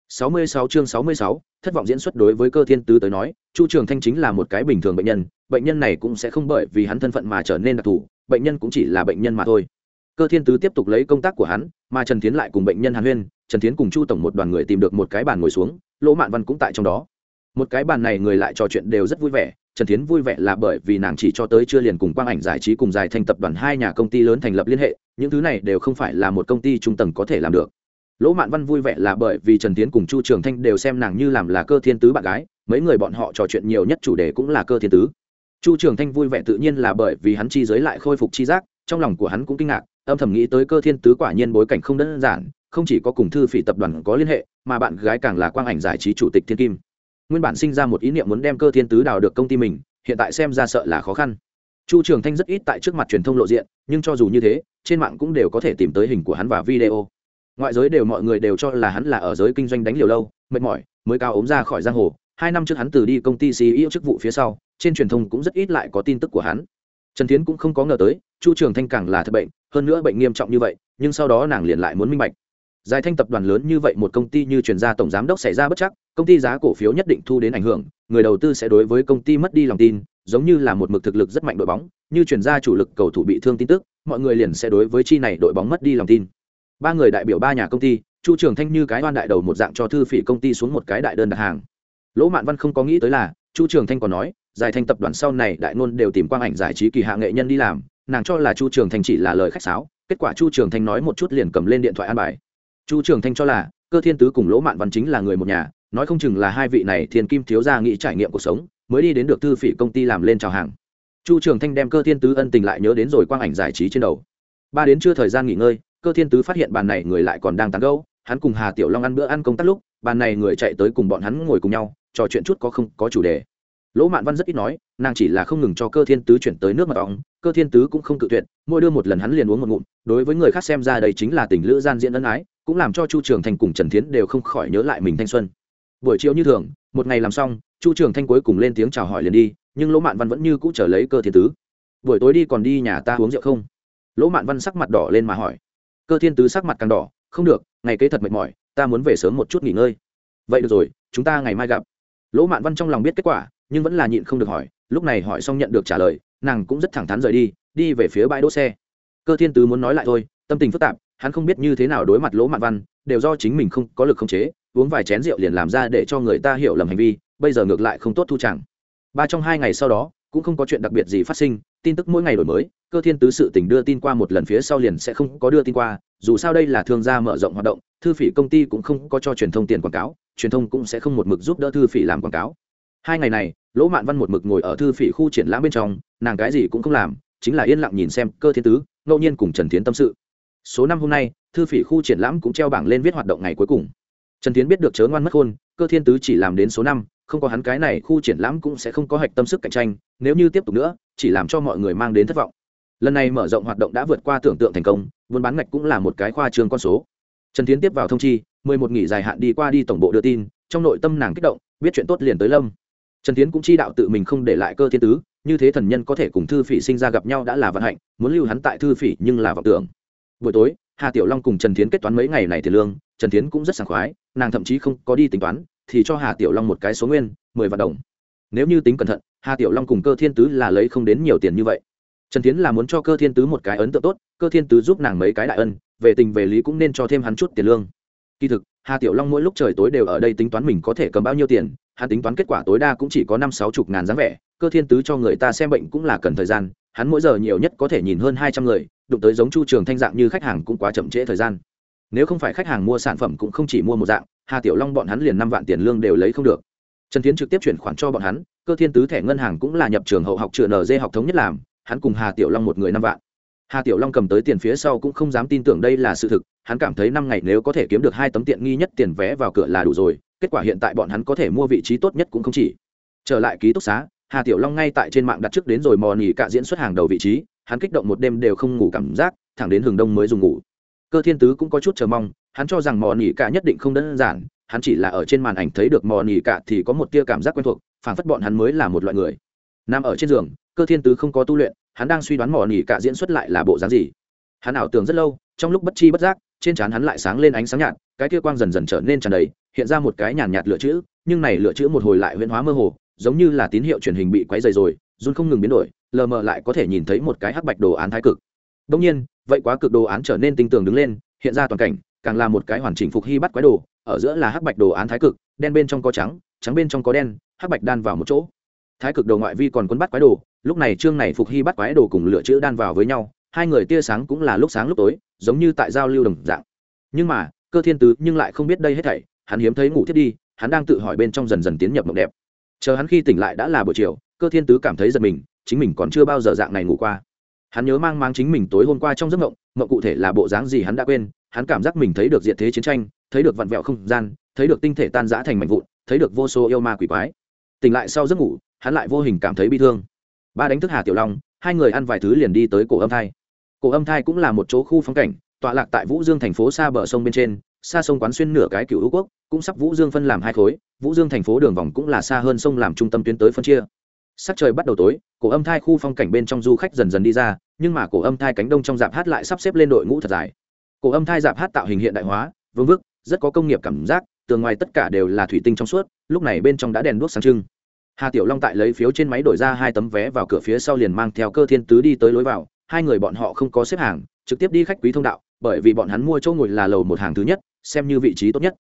66 chương 66, thất vọng diễn xuất đối với cơ thiên tứ tới nói chu trường thanh chính là một cái bình thường bệnh nhân bệnh nhân này cũng sẽ không bởi vì hắn thân phận mà trở nên đặc thù bệnh nhân cũng chỉ là bệnh nhân mà thôi. Cơ thiên tứ tiếp tục lấy công tác của hắn mà trần Thiến lại cùng bệnh nhân hàn huyên trần Thiến cùng chu tổng một đoàn người tìm được một cái bàn ngồi xuống lỗ mạn văn cũng tại trong đó. Một cái bàn này người lại trò chuyện đều rất vui vẻ trần Thiến vui vẻ là bởi vì nàng chỉ cho tới chưa liền cùng quang ảnh giải trí cùng giải thành tập đoàn hai nhà công ty lớn thành lập liên hệ những thứ này đều không phải là một công ty trung tầng có thể làm được lỗ mạn văn vui vẻ là bởi vì trần tiến cùng chu trường thanh đều xem nàng như làm là cơ thiên tứ bạn gái, mấy người bọn họ trò chuyện nhiều nhất chủ đề cũng là cơ thiên tứ. Chu trường thanh vui vẻ tự nhiên là bởi vì hắn chi giới lại khôi phục chi giác, trong lòng của hắn cũng kinh ngạc, âm thầm nghĩ tới cơ thiên tứ quả nhiên bối cảnh không đơn giản, không chỉ có cùng thư phỉ tập đoàn có liên hệ, mà bạn gái càng là quang ảnh giải trí chủ tịch thiên kim. Nguyên bản sinh ra một ý niệm muốn đem cơ thiên tứ đào được công ty mình, hiện tại xem ra sợ là khó khăn. Chu trường thanh rất ít tại trước mặt truyền thông lộ diện, nhưng cho dù như thế, trên mạng cũng đều có thể tìm tới hình của hắn và video ngoại giới đều mọi người đều cho là hắn là ở giới kinh doanh đánh liều lâu, mệt mỏi, mới cao ốm ra khỏi giang hồ. Hai năm trước hắn từ đi công ty ceo chức vụ phía sau, trên truyền thông cũng rất ít lại có tin tức của hắn. Trần tiến cũng không có ngờ tới, chu trường thanh càng là thật bệnh, hơn nữa bệnh nghiêm trọng như vậy, nhưng sau đó nàng liền lại muốn minh bạch. Giải thanh tập đoàn lớn như vậy một công ty như chuyển gia tổng giám đốc xảy ra bất chắc, công ty giá cổ phiếu nhất định thu đến ảnh hưởng, người đầu tư sẽ đối với công ty mất đi lòng tin, giống như là một mực thực lực rất mạnh đội bóng, như chuyển gia chủ lực cầu thủ bị thương tin tức, mọi người liền sẽ đối với chi này đội bóng mất đi lòng tin ba người đại biểu ba nhà công ty, chu trường thanh như cái oan đại đầu một dạng cho thư phỉ công ty xuống một cái đại đơn đặt hàng. Lỗ mạn văn không có nghĩ tới là, chu trường thanh còn nói, giải thanh tập đoàn sau này đại ngôn đều tìm quang ảnh giải trí kỳ hạ nghệ nhân đi làm, nàng cho là chu trường thanh chỉ là lời khách sáo, kết quả chu trường thanh nói một chút liền cầm lên điện thoại an bài. Chu trường thanh cho là, cơ thiên tứ cùng lỗ mạn văn chính là người một nhà, nói không chừng là hai vị này thiên kim thiếu gia nghĩ trải nghiệm cuộc sống, mới đi đến được thư phỉ công ty làm lên chào hàng. Chu trường thanh đem cơ thiên tứ ân tình lại nhớ đến rồi quang ảnh giải trí trên đầu. Ba đến chưa thời gian nghỉ ngơi cơ thiên tứ phát hiện bàn này người lại còn đang tán gẫu, hắn cùng hà tiểu long ăn bữa ăn công tác lúc, bàn này người chạy tới cùng bọn hắn ngồi cùng nhau, trò chuyện chút có không có chủ đề. Lỗ mạn văn rất ít nói, nàng chỉ là không ngừng cho cơ thiên tứ chuyển tới nước mật ong cơ thiên tứ cũng không cự tuyệt, mỗi đưa một lần hắn liền uống một ngụm, đối với người khác xem ra đây chính là tình lữ gian diễn ân ái, cũng làm cho chu trường thanh cùng trần thiến đều không khỏi nhớ lại mình thanh xuân. Buổi chiều như thường, một ngày làm xong, chu trường thanh cuối cùng lên tiếng chào hỏi liền đi, nhưng lỗ mạn văn vẫn như cũ trở lấy cơ thiên tứ. Buổi tối đi còn đi nhà ta uống rượu không? Lỗ mạn văn sắc mặt đỏ lên mà hỏi cơ thiên tứ sắc mặt càng đỏ, không được, ngày kế thật mệt mỏi, ta muốn về sớm một chút nghỉ ngơi. Vậy được rồi, chúng ta ngày mai gặp. Lỗ mạn văn trong lòng biết kết quả, nhưng vẫn là nhịn không được hỏi, lúc này hỏi xong nhận được trả lời, nàng cũng rất thẳng thắn rời đi đi về phía bãi đỗ xe. Cơ thiên tứ muốn nói lại thôi, tâm tình phức tạp, hắn không biết như thế nào đối mặt lỗ mạn văn, đều do chính mình không có lực không chế, uống vài chén rượu liền làm ra để cho người ta hiểu lầm hành vi, bây giờ ngược lại không tốt thu chẳng. Ba trong hai ngày sau đó cũng không có chuyện đặc biệt gì phát sinh, tin tức mỗi ngày đổi mới, cơ thiên tứ sự tỉnh đưa tin qua một lần phía sau liền sẽ không có đưa tin qua, dù sao đây là thương gia mở rộng hoạt động, thư phỉ công ty cũng không có cho truyền thông tiền quảng cáo, truyền thông cũng sẽ không một mực giúp đỡ thư phỉ làm quảng cáo. Hai ngày này, lỗ mạn văn một mực ngồi ở thư phỉ khu triển lãm bên trong, nàng cái gì cũng không làm, chính là yên lặng nhìn xem cơ thiên tứ, ngẫu nhiên cùng trần tiến tâm sự. Số năm hôm nay, thư phỉ khu triển lãm cũng treo bảng lên viết hoạt động ngày cuối cùng. Trần tiến biết được chớ ngoan mất khôn cơ thiên tứ chỉ làm đến số năm không có hắn cái này khu triển lãm cũng sẽ không có hạch tâm sức cạnh tranh, nếu như tiếp tục nữa, chỉ làm cho mọi người mang đến thất vọng. Lần này mở rộng hoạt động đã vượt qua tưởng tượng thành công, buôn bán ngạch cũng là một cái khoa trương con số. Trần tiến tiếp vào thông chi, mười một nghỉ dài hạn đi qua đi tổng bộ đưa tin, trong nội tâm nàng kích động, biết chuyện tốt liền tới lâm. Trần tiến cũng chi đạo tự mình không để lại cơ thiên tứ, như thế thần nhân có thể cùng thư phỉ sinh ra gặp nhau đã là vận hạnh, muốn lưu hắn tại thư phỉ nhưng là vọng tưởng. Buổi tối, hà tiểu long cùng trần tiến kết toán mấy ngày này tiền lương, trần tiến cũng rất sảng khoái, nàng thậm chí không có đi tính toán thì cho hà tiểu long một cái số nguyên, mười vạn đồng. Nếu như tính cẩn thận, hà tiểu long cùng cơ thiên tứ là lấy không đến nhiều tiền như vậy. Trần tiến là muốn cho cơ thiên tứ một cái ấn tượng tốt, cơ thiên tứ giúp nàng mấy cái đại ân, về tình về lý cũng nên cho thêm hắn chút tiền lương. Kỳ thực, hà tiểu long mỗi lúc trời tối đều ở đây tính toán mình có thể cầm bao nhiêu tiền, hắn tính toán kết quả tối đa cũng chỉ có năm sáu chục ngàn dáng vẻ, cơ thiên tứ cho người ta xem bệnh cũng là cần thời gian, hắn mỗi giờ nhiều nhất có thể nhìn hơn hai trăm người, đụng tới giống chu trường thanh dạng như khách hàng cũng quá chậm trễ thời gian nếu không phải khách hàng mua sản phẩm cũng không chỉ mua một dạng, hà tiểu long bọn hắn liền năm vạn tiền lương đều lấy không được. Trần tiến trực tiếp chuyển khoản cho bọn hắn, cơ thiên tứ thẻ ngân hàng cũng là nhập trường hậu học trường nd học thống nhất làm, hắn cùng hà tiểu long một người năm vạn. Hà tiểu long cầm tới tiền phía sau cũng không dám tin tưởng đây là sự thực, hắn cảm thấy năm ngày nếu có thể kiếm được hai tấm tiện nghi nhất tiền vé vào cửa là đủ rồi, kết quả hiện tại bọn hắn có thể mua vị trí tốt nhất cũng không chỉ. Trở lại ký túc xá, hà tiểu long ngay tại trên mạng đặt trước đến rồi mò nỉ cả diễn xuất hàng đầu vị trí, hắn kích động một đêm đều không ngủ cảm giác, thẳng đến hừng đông mới dùng ngủ cơ thiên tứ cũng có chút chờ mong, hắn cho rằng mò nỉ cả nhất định không đơn giản, hắn chỉ là ở trên màn ảnh thấy được mò nỉ cả thì có một tia cảm giác quen thuộc, phảng phất bọn hắn mới là một loại người. Nằm ở trên giường, cơ thiên tứ không có tu luyện, hắn đang suy đoán mò nỉ cả diễn xuất lại là bộ dáng gì. Hắn ảo tưởng rất lâu, trong lúc bất chi bất giác, trên trán hắn lại sáng lên ánh sáng nhạt, cái kia quang dần dần trở nên tràn đầy, hiện ra một cái nhàn nhạt lựa chữ, nhưng này lựa chữ một hồi lại huyễn hóa mơ hồ, giống như là tín hiệu truyền hình bị quấy dày rồi, run không ngừng biến đổi, lờ mờ lại có thể nhìn thấy một cái hắc bạch đồ án thái cực. Đông nhiên vậy quá cực đồ án trở nên tinh tường đứng lên, hiện ra toàn cảnh, càng là một cái hoàn chỉnh phục hy bắt quái đồ, ở giữa là hắc bạch đồ án thái cực, đen bên trong có trắng trắng bên trong có đen, hắc bạch đan vào một chỗ. Thái cực đồ ngoại vi còn quân bắt quái đồ, lúc này trương này phục hy bắt quái đồ cùng lựa chữ đan vào với nhau, hai người tia sáng cũng là lúc sáng lúc tối, giống như tại giao lưu đồng dạng. Nhưng mà, cơ thiên tứ nhưng lại không biết đây hết thảy, hắn hiếm thấy ngủ thiết đi, hắn đang tự hỏi bên trong dần dần tiến nhập mộng đẹp. Chờ hắn khi tỉnh lại đã là buổi chiều, cơ thiên tứ cảm thấy giật mình, chính mình còn chưa bao giờ dạng này ngủ qua hắn nhớ mang mang chính mình tối hôm qua trong giấc mộng mộng cụ thể là bộ dáng gì hắn đã quên, hắn cảm giác mình thấy được diện thế chiến tranh, thấy được vặn vẹo không gian, thấy được tinh thể tan rã thành mảnh vụn, thấy được vô số yêu ma quỷ quái. Tỉnh lại sau giấc ngủ, hắn lại vô hình cảm thấy bi thương. Ba đánh thức hà tiểu long, hai người ăn vài thứ liền đi tới cổ âm thai. Cổ âm thai cũng là một chỗ khu phong cảnh, tọa lạc tại vũ dương thành phố xa bờ sông bên trên, xa sông quán xuyên nửa cái cựu hữu quốc, cũng sắp vũ dương phân làm hai khối, vũ dương thành phố đường vòng cũng là xa hơn sông làm trung tâm tuyến tới phân chia. Sắc trời bắt đầu tối, cổ âm thai khu phong cảnh bên trong du khách dần dần đi ra nhưng mà cổ âm thai cánh đông trong dạp hát lại sắp xếp lên đội ngũ thật dài. Cổ âm thai dạp hát tạo hình hiện đại hóa, vương vức, rất có công nghiệp cảm giác, tường ngoài tất cả đều là thủy tinh trong suốt, lúc này bên trong đã đèn đuốc sáng trưng. Hà tiểu long tại lấy phiếu trên máy đổi ra hai tấm vé vào cửa phía sau liền mang theo cơ thiên tứ đi tới lối vào, hai người bọn họ không có xếp hàng, trực tiếp đi khách quý thông đạo, bởi vì bọn hắn mua chỗ ngồi là lầu một hàng thứ nhất, xem như vị trí tốt nhất.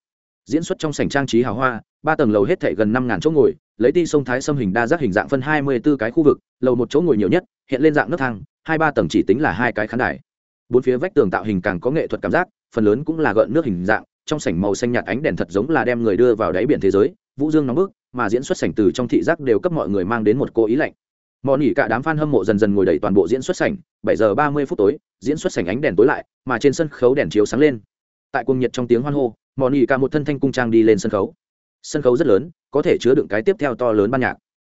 Diễn xuất trong sảnh trang trí hào hoa, ba tầng lầu hết thảy gần năm ngàn chỗ ngồi lấy ti sông thái xâm hình đa giác hình dạng phân hai mươi b ố cái khu vực, lầu một chỗ ngồi nhiều nhất, hiện lên dạng nấc thang, hai ba tầng chỉ tính là hai cái khán đài. Bốn phía vách tường tạo hình càng có nghệ thuật cảm giác, phần lớn cũng là gợn nước hình dạng, trong sảnh màu xanh nhạt ánh đèn thật giống là đem người đưa vào đáy biển thế giới, vũ dương nóng bức, mà diễn xuất sảnh từ trong thị giác đều cấp mọi người mang đến một cô ý lạnh. Mò nghỉ cả đám f a n hâm mộ dần dần ngồi đầy toàn bộ diễn xuất sảnh, bảy giờ ba mươi phút tối, diễn xuất sảnh ánh đèn tối lại, mà trên sân khấu đèn chiếu sáng lên. Tại cuồng nhiệt trong tiếng hoan hô mò nghỉ cả một thân thanh cung trang đi lên sân khấu sân khấu rất lớn, có thể chứa đựng cái tiếp theo to lớn ban nhạc.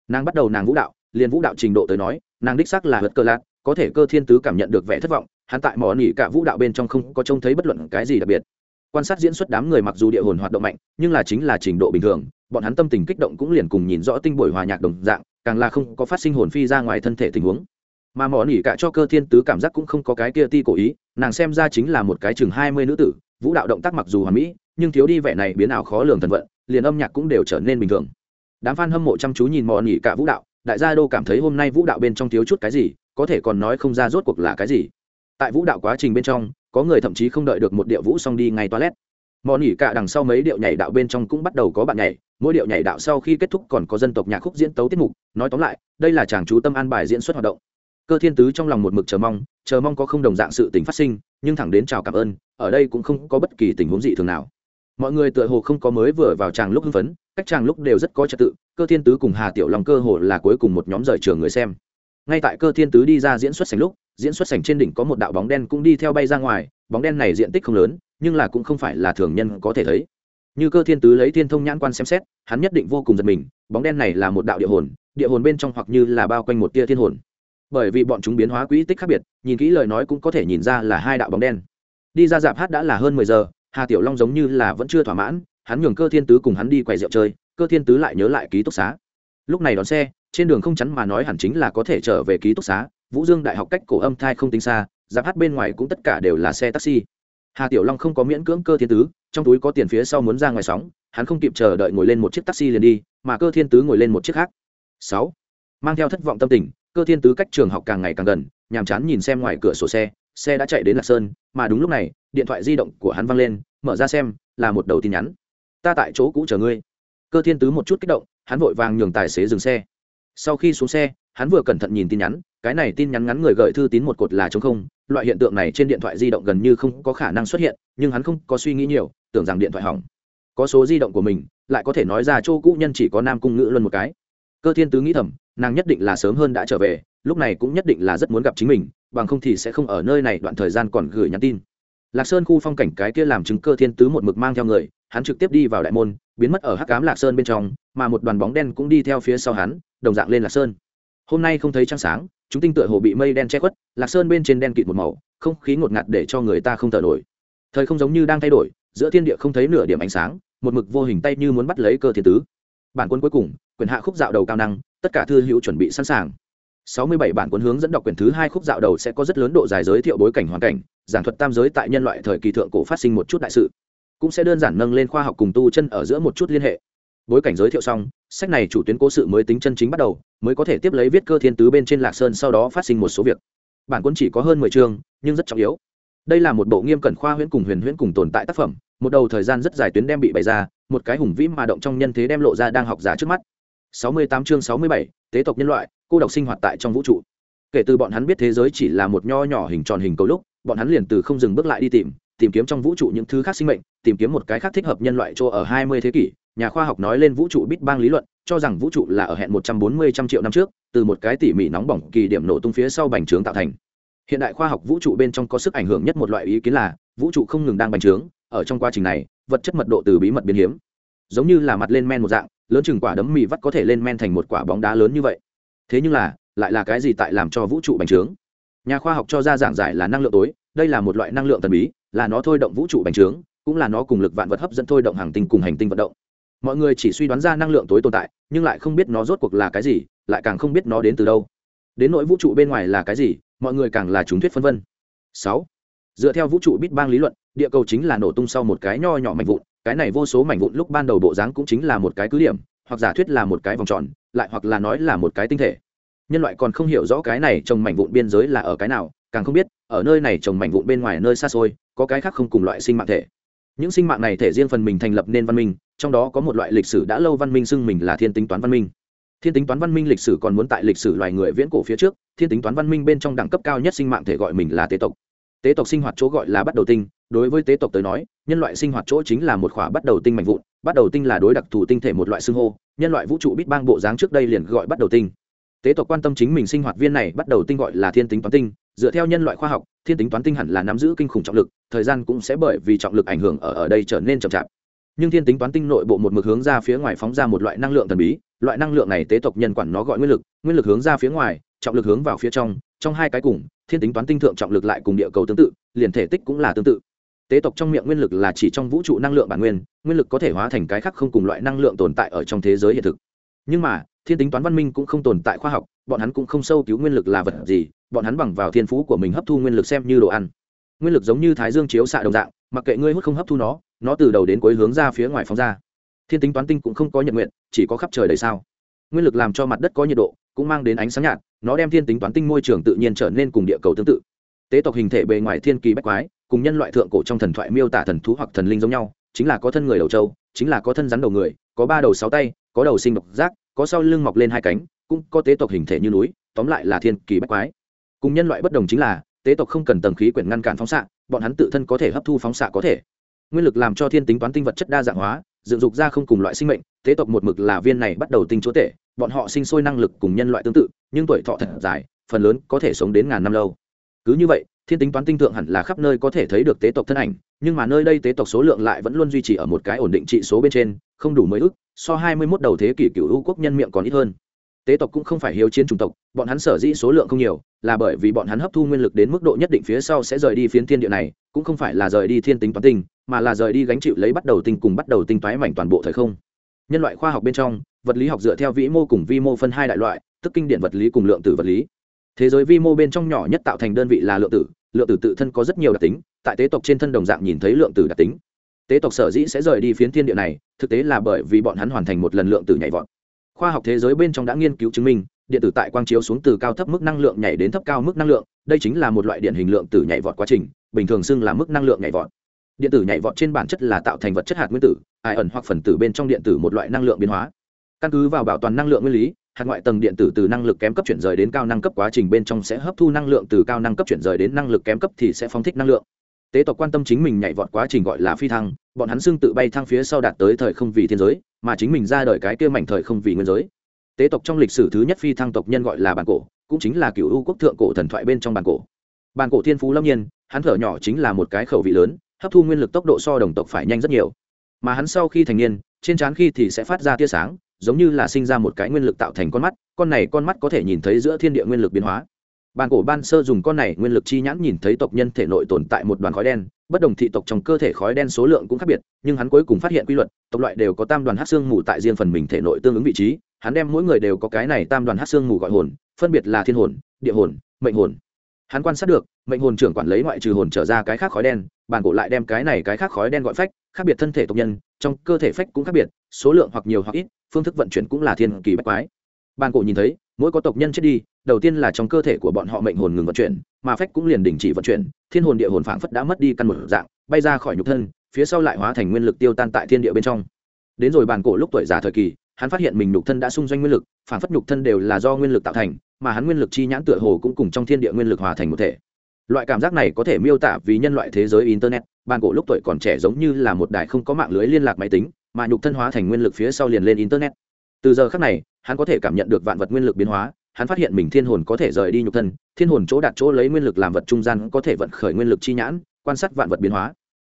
Nàng bắt đầu nàng vũ đạo, liền vũ đạo trình độ tới nói, nàng đích sắc là hớt cơ lạc có thể cơ thiên tứ cảm nhận được vẻ thất vọng, hắn tại mỏ nỉ cả vũ đạo bên trong không có trông thấy bất luận cái gì đặc biệt. Quan sát diễn xuất đám người mặc dù địa hồn hoạt động mạnh, nhưng là chính là trình độ bình thường, bọn hắn tâm tình kích động cũng liền cùng nhìn rõ tinh buổi hòa nhạc đồng dạng, càng là không có phát sinh hồn phi ra ngoài thân thể tình huống. Mà mỏ nỉ cả cho cơ thiên tứ cảm giác cũng không có cái kia ti cổ ý, nàng xem ra chính là một cái chừng hai mươi nữ tử, vũ đạo động tác mặc dù hoàn mỹ, nhưng thiếu đi vẻ này biến ảo khó lường thần vận liền âm nhạc cũng đều trở nên bình thường. Đám f a n hâm mộ chăm chú nhìn mò nỉ cả vũ đạo, đại gia đô cảm thấy hôm nay vũ đạo bên trong thiếu chút cái gì, có thể còn nói không ra rốt cuộc là cái gì. Tại vũ đạo quá trình bên trong, có người thậm chí không đợi được một điệu vũ xong đi ngay toilet. Mò nỉ cả đằng sau mấy điệu nhảy đạo bên trong cũng bắt đầu có bạn nhảy, mỗi điệu nhảy đạo sau khi kết thúc còn có dân tộc nhạc khúc diễn tấu tiết mục, nói tóm lại, đây là chàng chú tâm an bài diễn xuất hoạt động. Cơ thiên tứ trong lòng một mực chờ mong chờ mong có không đồng dạng sự tình phát sinh, nhưng thẳng đến chào cảm ơn, ở đây cũng không có bất kỳ tình huống gì thường nào mọi người tựa hồ không có mới vừa vào chàng lúc hưng phấn, cách chàng lúc đều rất có trật tự, cơ thiên tứ cùng hà tiểu long cơ hồ là cuối cùng một nhóm rời trường người xem. Ngay tại cơ thiên tứ đi ra diễn xuất sảnh lúc, diễn xuất sảnh trên đỉnh có một đạo bóng đen cũng đi theo bay ra ngoài, bóng đen này diện tích không lớn, nhưng là cũng không phải là thường nhân có thể thấy. Như cơ thiên tứ lấy thiên thông nhãn quan xem xét, hắn nhất định vô cùng giật mình, bóng đen này là một đạo địa hồn địa hồn bên trong hoặc như là bao quanh một tia thiên hồn. Bởi vì bọn chúng biến hóa quỹ tích khác biệt, nhìn kỹ lời nói cũng có thể nhìn ra là hai đạo bóng đen. Đi ra dạp hát đã là hơn mười giờ hà tiểu long giống như là vẫn chưa thỏa mãn, hắn nhường cơ thiên tứ cùng hắn đi quầy rượu chơi, cơ thiên tứ lại nhớ lại ký túc xá. Lúc này đón xe, trên đường không chắn mà nói hẳn chính là có thể trở về ký túc xá, vũ dương đại học cách cổ âm thai không tính xa, giáp hát bên ngoài cũng tất cả đều là xe taxi. Hà tiểu long không có miễn cưỡng cơ thiên tứ, trong túi có tiền phía sau muốn ra ngoài sóng, hắn không kịp chờ đợi ngồi lên một chiếc taxi liền đi, mà cơ thiên tứ ngồi lên một chiếc khác. Sáu. Mang theo thất vọng tâm tình, cơ thiên tứ cách trường học càng ngày càng gần, nhàm chán nhìn xem ngoài cửa sổ xe xe đã chạy đến lạc sơn, mà đúng lúc này, điện thoại di động của hắn văng lên, mở ra xem, là một đầu tin nhắn. Ta tại chỗ cũ chờ ngươi. Cơ thiên tứ một chút kích động, hắn vội vàng nhường tài xế dừng xe. Sau khi xuống xe, hắn vừa cẩn thận nhìn tin nhắn, cái này tin nhắn ngắn người gợi thư tín một cột là chống không, loại hiện tượng này trên điện thoại di động gần như không có khả năng xuất hiện, nhưng hắn không có suy nghĩ nhiều, tưởng rằng điện thoại hỏng. Có số di động của mình, lại có thể nói ra chỗ cũ nhân chỉ có nam cung ngữ luân một cái. Cơ thiên tứ nghĩ thầm, nàng nhất định là sớm hơn đã trở về lúc này cũng nhất định là rất muốn gặp chính mình, bằng không thì sẽ không ở nơi này đoạn thời gian còn gửi nhắn tin. Lạc sơn khu phong cảnh cái kia làm chứng cơ thiên tứ một mực mang theo người, hắn trực tiếp đi vào đại môn, biến mất ở hắc cám lạc sơn bên trong, mà một đoàn bóng đen cũng đi theo phía sau hắn, đồng dạng lên lạc sơn. Hôm nay không thấy trăng sáng, chúng tinh tựa hồ bị mây đen che khuất, lạc sơn bên trên đen kịt một màu, không khí ngột ngạt để cho người ta không thở nổi. Thời không giống như đang thay đổi, giữa thiên địa không thấy nửa điểm ánh sáng, một mực vô hình tay như muốn bắt lấy cơ thiên tứ. Bản quân cuối cùng, quyền hạ khúc dạo đầu cao năng, tất cả thư hữu chuẩn bị sẵn sàng. 67 bản cuốn hướng dẫn đọc quyển thứ hai khúc dạo đầu sẽ có rất lớn độ dài giới thiệu bối cảnh hoàn cảnh, giảng thuật tam giới tại nhân loại thời kỳ thượng cổ phát sinh một chút đại sự, cũng sẽ đơn giản nâng lên khoa học cùng tu chân ở giữa một chút liên hệ. Bối cảnh giới thiệu xong, sách này chủ tuyến cố sự mới tính chân chính bắt đầu, mới có thể tiếp lấy viết cơ thiên tứ bên trên Lạc Sơn sau đó phát sinh một số việc. Bản cuốn chỉ có hơn 10 chương, nhưng rất trọng yếu. Đây là một bộ nghiêm cẩn khoa huyễn cùng huyền huyễn cùng tồn tại tác phẩm, một đầu thời gian rất dài tuyến đem bị bày ra, một cái hùng vĩ mà động trong nhân thế đem lộ ra đang học giả trước mắt. 68 chương 67, tế tộc nhân loại, cô độc sinh hoạt tại trong vũ trụ. Kể từ bọn hắn biết thế giới chỉ là một nho nhỏ hình tròn hình cầu lúc bọn hắn liền từ không dừng bước lại đi tìm tìm kiếm trong vũ trụ những thứ khác sinh mệnh tìm kiếm một cái khác thích hợp nhân loại cho ở 20 thế kỷ. Nhà khoa học nói lên vũ trụ bit bang lý luận cho rằng vũ trụ là ở hẹn 140 trăm triệu năm trước từ một cái tỉ mỉ nóng bỏng kỳ điểm nổ tung phía sau bành trướng tạo thành. Hiện đại khoa học vũ trụ bên trong có sức ảnh hưởng nhất một loại ý kiến là vũ trụ không ngừng đang bành trướng ở trong quá trình này vật chất mật độ từ bí mật biến hiếm. Giống như là mặt lên men một dạng lớn chừng quả đấm mì vắt có thể lên men thành một quả bóng đá lớn như vậy. Thế nhưng là, lại là cái gì tại làm cho vũ trụ bành trướng? Nhà khoa học cho ra giảng giải là năng lượng tối, đây là một loại năng lượng thần bí, là nó thôi động vũ trụ bành trướng, cũng là nó cùng lực vạn vật hấp dẫn thôi động hàng tinh cùng hành tinh vận động. Mọi người chỉ suy đoán ra năng lượng tối tồn tại, nhưng lại không biết nó rốt cuộc là cái gì, lại càng không biết nó đến từ đâu. Đến nỗi vũ trụ bên ngoài là cái gì, mọi người càng là chúng thuyết phân vân. Sáu, dựa theo vũ trụ bít bang lý luận, địa cầu chính là nổ tung sau một cái nho nhỏ mạnh vụn cái này vô số mảnh vụn lúc ban đầu bộ dáng cũng chính là một cái cứ điểm, hoặc giả thuyết là một cái vòng tròn, lại hoặc là nói là một cái tinh thể. Nhân loại còn không hiểu rõ cái này trồng mảnh vụn biên giới là ở cái nào, càng không biết, ở nơi này trồng mảnh vụn bên ngoài nơi xa xôi, có cái khác không cùng loại sinh mạng thể. Những sinh mạng này thể riêng phần mình thành lập nên văn minh, trong đó có một loại lịch sử đã lâu văn minh xưng mình là thiên tính toán văn minh. Thiên tính toán văn minh lịch sử còn muốn tại lịch sử loài người viễn cổ phía trước, thiên tính toán văn minh bên trong đẳng cấp cao nhất sinh mạng thể gọi mình là tế tộc. Tế tộc sinh hoạt chỗ gọi là bắt đầu tinh đối với tế tộc tới nói, nhân loại sinh hoạt chỗ chính là một khỏa bắt đầu tinh mạnh vụn, bắt đầu tinh là đối đặc thù tinh thể một loại xưng hô, nhân loại vũ trụ biết bang bộ dáng trước đây liền gọi bắt đầu tinh. Tế tộc quan tâm chính mình sinh hoạt viên này bắt đầu tinh gọi là thiên tính toán tinh, dựa theo nhân loại khoa học, thiên tính toán tinh hẳn là nắm giữ kinh khủng trọng lực, thời gian cũng sẽ bởi vì trọng lực ảnh hưởng ở ở đây trở nên chậm chạp. Nhưng thiên tính toán tinh nội bộ một mực hướng ra phía ngoài phóng ra một loại năng lượng thần bí, loại năng lượng này tế tộc nhân quản nó gọi nguyên lực nguyên lực hướng ra phía ngoài, trọng lực hướng vào phía trong trong hai cái cùng, thiên tính toán tinh thượng trọng lực lại cùng địa cầu tương tự, liền thể tích cũng là tương tự tế tộc trong miệng nguyên lực là chỉ trong vũ trụ năng lượng bản nguyên nguyên lực có thể hóa thành cái khác không cùng loại năng lượng tồn tại ở trong thế giới hiện thực. Nhưng mà, thiên tính toán văn minh cũng không tồn tại khoa học, bọn hắn cũng không sâu cứu nguyên lực là vật gì, bọn hắn bằng vào thiên phú của mình hấp thu nguyên lực xem như đồ ăn. Nguyên lực giống như thái dương chiếu xạ đồng dạng, mặc kệ ngươi hút không hấp thu nó nó từ đầu đến cuối hướng ra phía ngoài phóng ra. Thiên tính toán tinh cũng không có nhận nguyện, chỉ có khắp trời đầy sao. Nguyên lực làm cho mặt đất có nhiệt độ, cũng mang đến ánh sáng nhạt, nó đem thiên tính toán tinh môi trường tự nhiên trở nên cùng địa cầu tương tự. Tế tộc hình thể bề ngoài thiên kỳ bách quái cùng nhân loại thượng cổ trong thần thoại miêu tả thần thú hoặc thần linh giống nhau, chính là có thân người đầu trâu, chính là có thân rắn đầu người, có ba đầu sáu tay, có đầu sinh độc giác, có sau lưng mọc lên hai cánh, cũng có tế tộc hình thể như núi, tóm lại là thiên kỳ bách quái. Cùng nhân loại bất đồng chính là, tế tộc không cần tầng khí quyển ngăn cản phóng xạ, bọn hắn tự thân có thể hấp thu phóng xạ có thể. Nguyên lực làm cho thiên tính toán tinh vật chất đa dạng hóa, dựng dục ra không cùng loại sinh mệnh, tế tộc một mực là viên này bắt đầu tinh chúa tể, bọn họ sinh sôi năng lực cùng nhân loại tương tự, nhưng tuổi thọ thật dài, phần lớn có thể sống đến ngàn năm lâu. Cứ như vậy thiên tính toán tinh thượng hẳn là khắp nơi có thể thấy được tế tộc thân ảnh, nhưng mà nơi đây tế tộc số lượng lại vẫn luôn duy trì ở một cái ổn định trị số bên trên, không đủ mấy ước so hai mươi 21 đầu thế kỷ cựu hữu quốc nhân miệng còn ít hơn. Tế tộc cũng không phải hiếu chiến chủng tộc, bọn hắn sở dĩ số lượng không nhiều, là bởi vì bọn hắn hấp thu nguyên lực đến mức độ nhất định phía sau sẽ rời đi phiến thiên địa này, cũng không phải là rời đi thiên tính toán tinh, mà là rời đi gánh chịu lấy bắt đầu tinh cùng bắt đầu tinh toái mảnh toàn bộ thời không. Nhân loại khoa học bên trong, vật lý học dựa theo vĩ mô cùng vi mô phân hai đại loại, tức kinh điển vật lý cùng lượng tử vật lý thế giới vi mô bên trong nhỏ nhất tạo thành đơn vị là lượng tử lượng tử tự thân có rất nhiều đặc tính, tại tế tộc trên thân đồng dạng nhìn thấy lượng tử đặc tính. Tế tộc sở dĩ sẽ rời đi phiến thiên địa này, thực tế là bởi vì bọn hắn hoàn thành một lần lượng tử nhảy vọt. Khoa học thế giới bên trong đã nghiên cứu chứng minh, điện tử tại quang chiếu xuống từ cao thấp mức năng lượng nhảy đến thấp cao mức năng lượng, đây chính là một loại điển hình lượng tử nhảy vọt quá trình, bình thường xưng là mức năng lượng nhảy vọt. Điện tử nhảy vọt trên bản chất là tạo thành vật chất hạt nguyên tử ai ẩn hoặc phần tử bên trong điện tử một loại năng lượng biến hóa. Căn cứ vào bảo toàn năng lượng nguyên lý hạt ngoại tầng điện tử từ năng lực kém cấp chuyển rời đến cao năng cấp quá trình bên trong sẽ hấp thu năng lượng từ cao năng cấp chuyển rời đến năng lực kém cấp thì sẽ phóng thích năng lượng. Tế tộc quan tâm chính mình nhảy vọt quá trình gọi là phi thăng, bọn hắn xưng tự bay thăng phía sau đạt tới thời không vì thiên giới, mà chính mình ra đời cái kia mảnh thời không vì nguyên giới. Tế tộc trong lịch sử thứ nhất phi thăng tộc nhân gọi là bản cổ, cũng chính là cựu u quốc thượng cổ thần thoại bên trong bản cổ. Bản cổ thiên phú lâm nhiên, hắn thở nhỏ chính là một cái khẩu vị lớn, hấp thu nguyên lực tốc độ so đồng tộc phải nhanh rất nhiều. Mà hắn sau khi thành niên, trên trán khi thì sẽ phát ra tia sáng giống như là sinh ra một cái nguyên lực tạo thành con mắt, con này con mắt có thể nhìn thấy giữa thiên địa nguyên lực biến hóa. Bàn cổ ban sơ dùng con này nguyên lực chi nhãn nhìn thấy tộc nhân thể nội tồn tại một đoàn khói đen, bất đồng thị tộc trong cơ thể khói đen số lượng cũng khác biệt, nhưng hắn cuối cùng phát hiện quy luật, tộc loại đều có tam đoàn hát xương mù tại riêng phần mình thể nội tương ứng vị trí, hắn đem mỗi người đều có cái này tam đoàn hát xương mù gọi hồn, phân biệt là thiên hồn, địa hồn, mệnh hồn. Hắn quan sát được, mệnh hồn trưởng quản lấy ngoại trừ hồn trở ra cái khác khói đen, bàn cổ lại đem cái này cái khác khói đen gọi phách, khác biệt thân thể tộc nhân trong cơ thể phách cũng khác biệt, số lượng hoặc nhiều hoặc ít, phương thức vận chuyển cũng là thiên kỳ bách quái. Bàn cổ nhìn thấy, mỗi có tộc nhân chết đi, đầu tiên là trong cơ thể của bọn họ mệnh hồn ngừng vận chuyển, mà phách cũng liền đình chỉ vận chuyển, thiên hồn địa hồn phảng phất đã mất đi căn một dạng, bay ra khỏi nhục thân, phía sau lại hóa thành nguyên lực tiêu tan tại thiên địa bên trong. Đến rồi bàn cổ lúc tuổi già thời kỳ, hắn phát hiện mình nhục thân đã sung doanh nguyên lực, phảng phất nhục thân đều là do nguyên lực tạo thành, mà hắn nguyên lực chi nhãn tựa hồ cũng cùng trong thiên địa nguyên lực hòa thành một thể. Loại cảm giác này có thể miêu tả vì nhân loại thế giới internet bàn cổ lúc tuổi còn trẻ giống như là một đài không có mạng lưới liên lạc máy tính, mà nhục thân hóa thành nguyên lực phía sau liền lên internet. Từ giờ khác này, hắn có thể cảm nhận được vạn vật nguyên lực biến hóa, hắn phát hiện mình thiên hồn có thể rời đi nhục thân, thiên hồn chỗ đặt chỗ lấy nguyên lực làm vật trung gian có thể vận khởi nguyên lực chi nhãn, quan sát vạn vật biến hóa.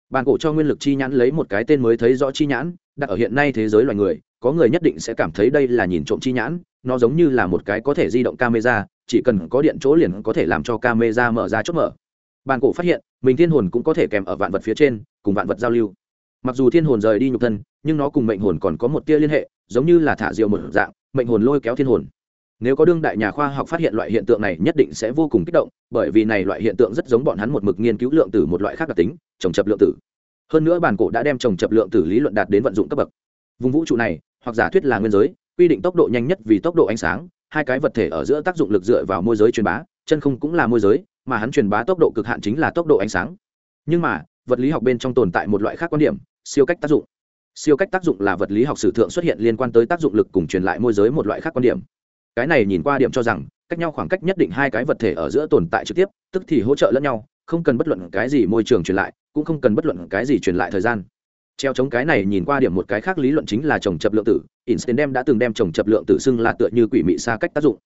Bàn cổ cho nguyên lực chi nhãn lấy một cái tên mới thấy rõ chi nhãn, đặt ở hiện nay thế giới loài người, có người nhất định sẽ cảm thấy đây là nhìn trộm chi nhãn, nó giống như là một cái có thể di động camera, chỉ cần có điện chỗ liền có thể làm cho camera mở ra chốt mở. Bàn cổ phát hiện mình thiên hồn cũng có thể kèm ở vạn vật phía trên, cùng vạn vật giao lưu. Mặc dù thiên hồn rời đi nhục thân, nhưng nó cùng mệnh hồn còn có một tia liên hệ, giống như là thả diều một dạng, mệnh hồn lôi kéo thiên hồn. Nếu có đương đại nhà khoa học phát hiện loại hiện tượng này nhất định sẽ vô cùng kích động, bởi vì này loại hiện tượng rất giống bọn hắn một mực nghiên cứu lượng tử một loại khác đặc tính, trồng chập lượng tử. Hơn nữa bản cổ đã đem trồng chập lượng tử lý luận đạt đến vận dụng cấp bậc. Vùng vũ trụ này, hoặc giả thuyết là nguyên giới, quy định tốc độ nhanh nhất vì tốc độ ánh sáng, hai cái vật thể ở giữa tác dụng lực dựa vào môi giới truyền bá, chân không cũng là môi giới mà hắn truyền bá tốc độ cực hạn chính là tốc độ ánh sáng. Nhưng mà, vật lý học bên trong tồn tại một loại khác quan điểm, siêu cách tác dụng. Siêu cách tác dụng là vật lý học sử thượng xuất hiện liên quan tới tác dụng lực cùng truyền lại môi giới một loại khác quan điểm. Cái này nhìn qua điểm cho rằng, cách nhau khoảng cách nhất định hai cái vật thể ở giữa tồn tại trực tiếp, tức thì hỗ trợ lẫn nhau, không cần bất luận cái gì môi trường truyền lại, cũng không cần bất luận cái gì truyền lại thời gian. Treo chống cái này nhìn qua điểm một cái khác lý luận chính là trồng chập lượng tử, einstein đem đã từng đem trồng chập lượng tử xưng là tựa như quỷ mị xa cách tác dụng.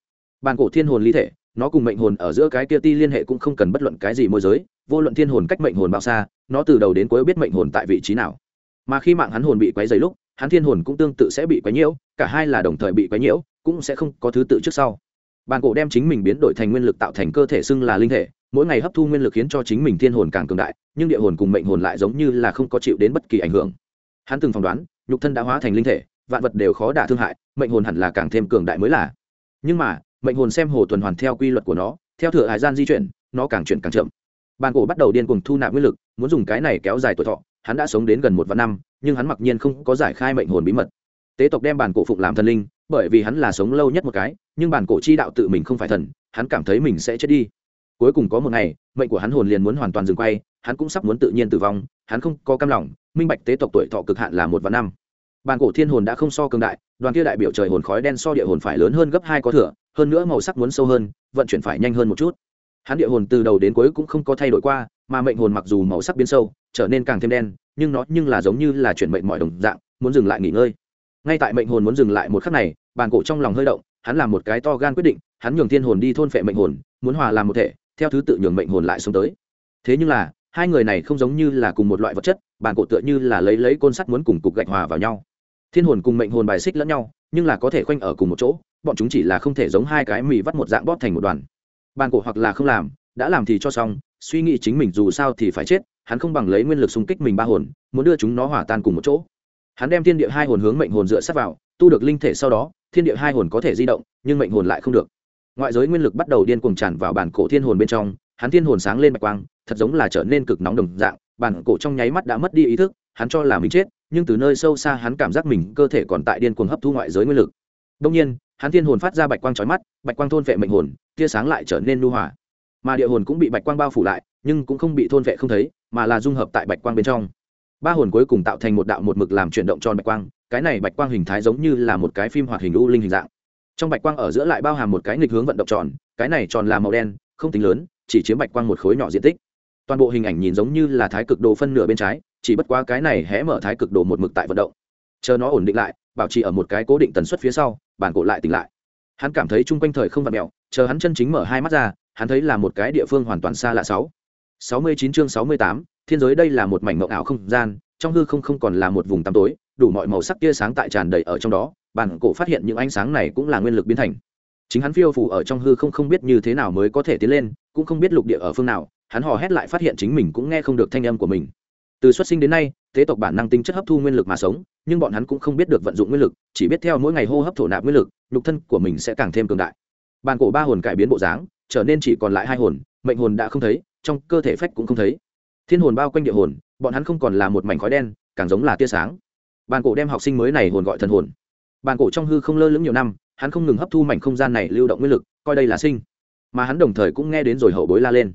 Bàn cổ thiên hồn lý thể nó cùng mệnh hồn ở giữa cái kia ti liên hệ cũng không cần bất luận cái gì môi giới, vô luận thiên hồn cách mệnh hồn bao xa, nó từ đầu đến cuối biết mệnh hồn tại vị trí nào. Mà khi mạng hắn hồn bị quấy dày lúc, hắn thiên hồn cũng tương tự sẽ bị quấy nhiễu, cả hai là đồng thời bị quấy nhiễu, cũng sẽ không có thứ tự trước sau. Bàn cổ đem chính mình biến đổi thành nguyên lực tạo thành cơ thể xưng là linh thể, mỗi ngày hấp thu nguyên lực khiến cho chính mình thiên hồn càng cường đại, nhưng địa hồn cùng mệnh hồn lại giống như là không có chịu đến bất kỳ ảnh hưởng. Hắn từng phỏng đoán, nhục thân đã hóa thành linh thể, vạn vật đều khó đả thương hại, mệnh hồn hẳn là càng thêm cường đại mới là. Nhưng mà mệnh hồn xem hồ tuần hoàn theo quy luật của nó, theo thừa hải gian di chuyển, nó càng chuyển càng chậm. Bàn cổ bắt đầu điên cuồng thu nạp nguyên lực, muốn dùng cái này kéo dài tuổi thọ, hắn đã sống đến gần một vạn năm, nhưng hắn mặc nhiên không có giải khai mệnh hồn bí mật. Tế tộc đem bản cổ phụng làm thần linh, bởi vì hắn là sống lâu nhất một cái, nhưng bản cổ chi đạo tự mình không phải thần, hắn cảm thấy mình sẽ chết đi. Cuối cùng có một ngày, mệnh của hắn hồn liền muốn hoàn toàn dừng quay, hắn cũng sắp muốn tự nhiên tử vong, hắn không có cam lòng, minh bạch tế tộc tuổi thọ cực hạn là một vạn năm. Bản cổ thiên hồn đã không so cường đại, đoàn kia đại biểu trời hồn khói đen so địa hồn phải lớn hơn gấp hai có thừa hơn nữa màu sắc muốn sâu hơn, vận chuyển phải nhanh hơn một chút. Hắn địa hồn từ đầu đến cuối cũng không có thay đổi qua, mà mệnh hồn mặc dù màu sắc biến sâu, trở nên càng thêm đen, nhưng nó nhưng là giống như là chuyển mệnh mọi đồng dạng, muốn dừng lại nghỉ ngơi. Ngay tại mệnh hồn muốn dừng lại một khắc này, bàn cổ trong lòng hơi động, hắn làm một cái to gan quyết định, hắn nhường thiên hồn đi thôn phệ mệnh hồn, muốn hòa làm một thể, theo thứ tự nhường mệnh hồn lại xuống tới. Thế nhưng là, hai người này không giống như là cùng một loại vật chất, bàn cổ tựa như là lấy lấy côn sắt muốn cùng cục gạch hòa vào nhau. Thiên hồn cùng mệnh hồn bài xích lẫn nhau, nhưng là có thể khoanh ở cùng một chỗ bọn chúng chỉ là không thể giống hai cái mì vắt một dạng bóp thành một đoàn. Bàn cổ hoặc là không làm, đã làm thì cho xong, suy nghĩ chính mình dù sao thì phải chết, hắn không bằng lấy nguyên lực xung kích mình ba hồn, muốn đưa chúng nó hỏa tan cùng một chỗ. Hắn đem thiên địa hai hồn hướng mệnh hồn dựa sát vào, tu được linh thể sau đó, thiên địa hai hồn có thể di động, nhưng mệnh hồn lại không được. Ngoại giới nguyên lực bắt đầu điên cuồng tràn vào bản cổ thiên hồn bên trong, hắn thiên hồn sáng lên bạch quang, thật giống là trở nên cực nóng đồng dạng bản cổ trong nháy mắt đã mất đi ý thức, hắn cho là mình chết, nhưng từ nơi sâu xa hắn cảm giác mình cơ thể còn tại điên cuồng hấp thu ngoại giới nguyên lực đông nhiên, hắn thiên hồn phát ra bạch quang trói mắt, bạch quang thôn vệ mệnh hồn, tia sáng lại trở nên nu hòa. Mà địa hồn cũng bị bạch quang bao phủ lại, nhưng cũng không bị thôn vệ không thấy, mà là dung hợp tại bạch quang bên trong. Ba hồn cuối cùng tạo thành một đạo một mực làm chuyển động tròn bạch quang, cái này bạch quang hình thái giống như là một cái phim hoạt hình u linh hình dạng. Trong bạch quang ở giữa lại bao hàm một cái nghịch hướng vận động tròn, cái này tròn là màu đen, không tính lớn, chỉ chiếm bạch quang một khối nhỏ diện tích. Toàn bộ hình ảnh nhìn giống như là thái cực đồ phân nửa bên trái, chỉ bất quá cái này hé mở thái cực đồ một mực tại vận động. Chờ nó ổn định lại, bảo trì ở một cái cố định tần suất phía sau bản cổ lại tỉnh lại. Hắn cảm thấy chung quanh thời không vặt mẹo chờ hắn chân chính mở hai mắt ra, hắn thấy là một cái địa phương hoàn toàn xa lạ sáu. Sáu mươi chín chương sáu mươi tám, thiên giới đây là một mảnh mộng ảo không gian, trong hư không không còn là một vùng tăm tối, đủ mọi màu sắc tia sáng tại tràn đầy ở trong đó, bản cổ phát hiện những ánh sáng này cũng là nguyên lực biến thành. Chính hắn phiêu phủ ở trong hư không không biết như thế nào mới có thể tiến lên, cũng không biết lục địa ở phương nào, hắn hò hét lại phát hiện chính mình cũng nghe không được thanh âm của mình từ xuất sinh đến nay, thế tộc bản năng tính chất hấp thu nguyên lực mà sống, nhưng bọn hắn cũng không biết được vận dụng nguyên lực, chỉ biết theo mỗi ngày hô hấp thổ nạp nguyên lực, nhục thân của mình sẽ càng thêm cường đại. Bàn cổ ba hồn cải biến bộ dáng, trở nên chỉ còn lại hai hồn, mệnh hồn đã không thấy, trong cơ thể phách cũng không thấy. Thiên hồn bao quanh địa hồn, bọn hắn không còn là một mảnh khói đen, càng giống là tia sáng. Bàn cổ đem học sinh mới này hồn gọi thần hồn. Bàn cổ trong hư không lơ lửng nhiều năm, hắn không ngừng hấp thu mảnh không gian này lưu động nguyên lực, coi đây là sinh. Mà hắn đồng thời cũng nghe đến rồi hậu bối la lên.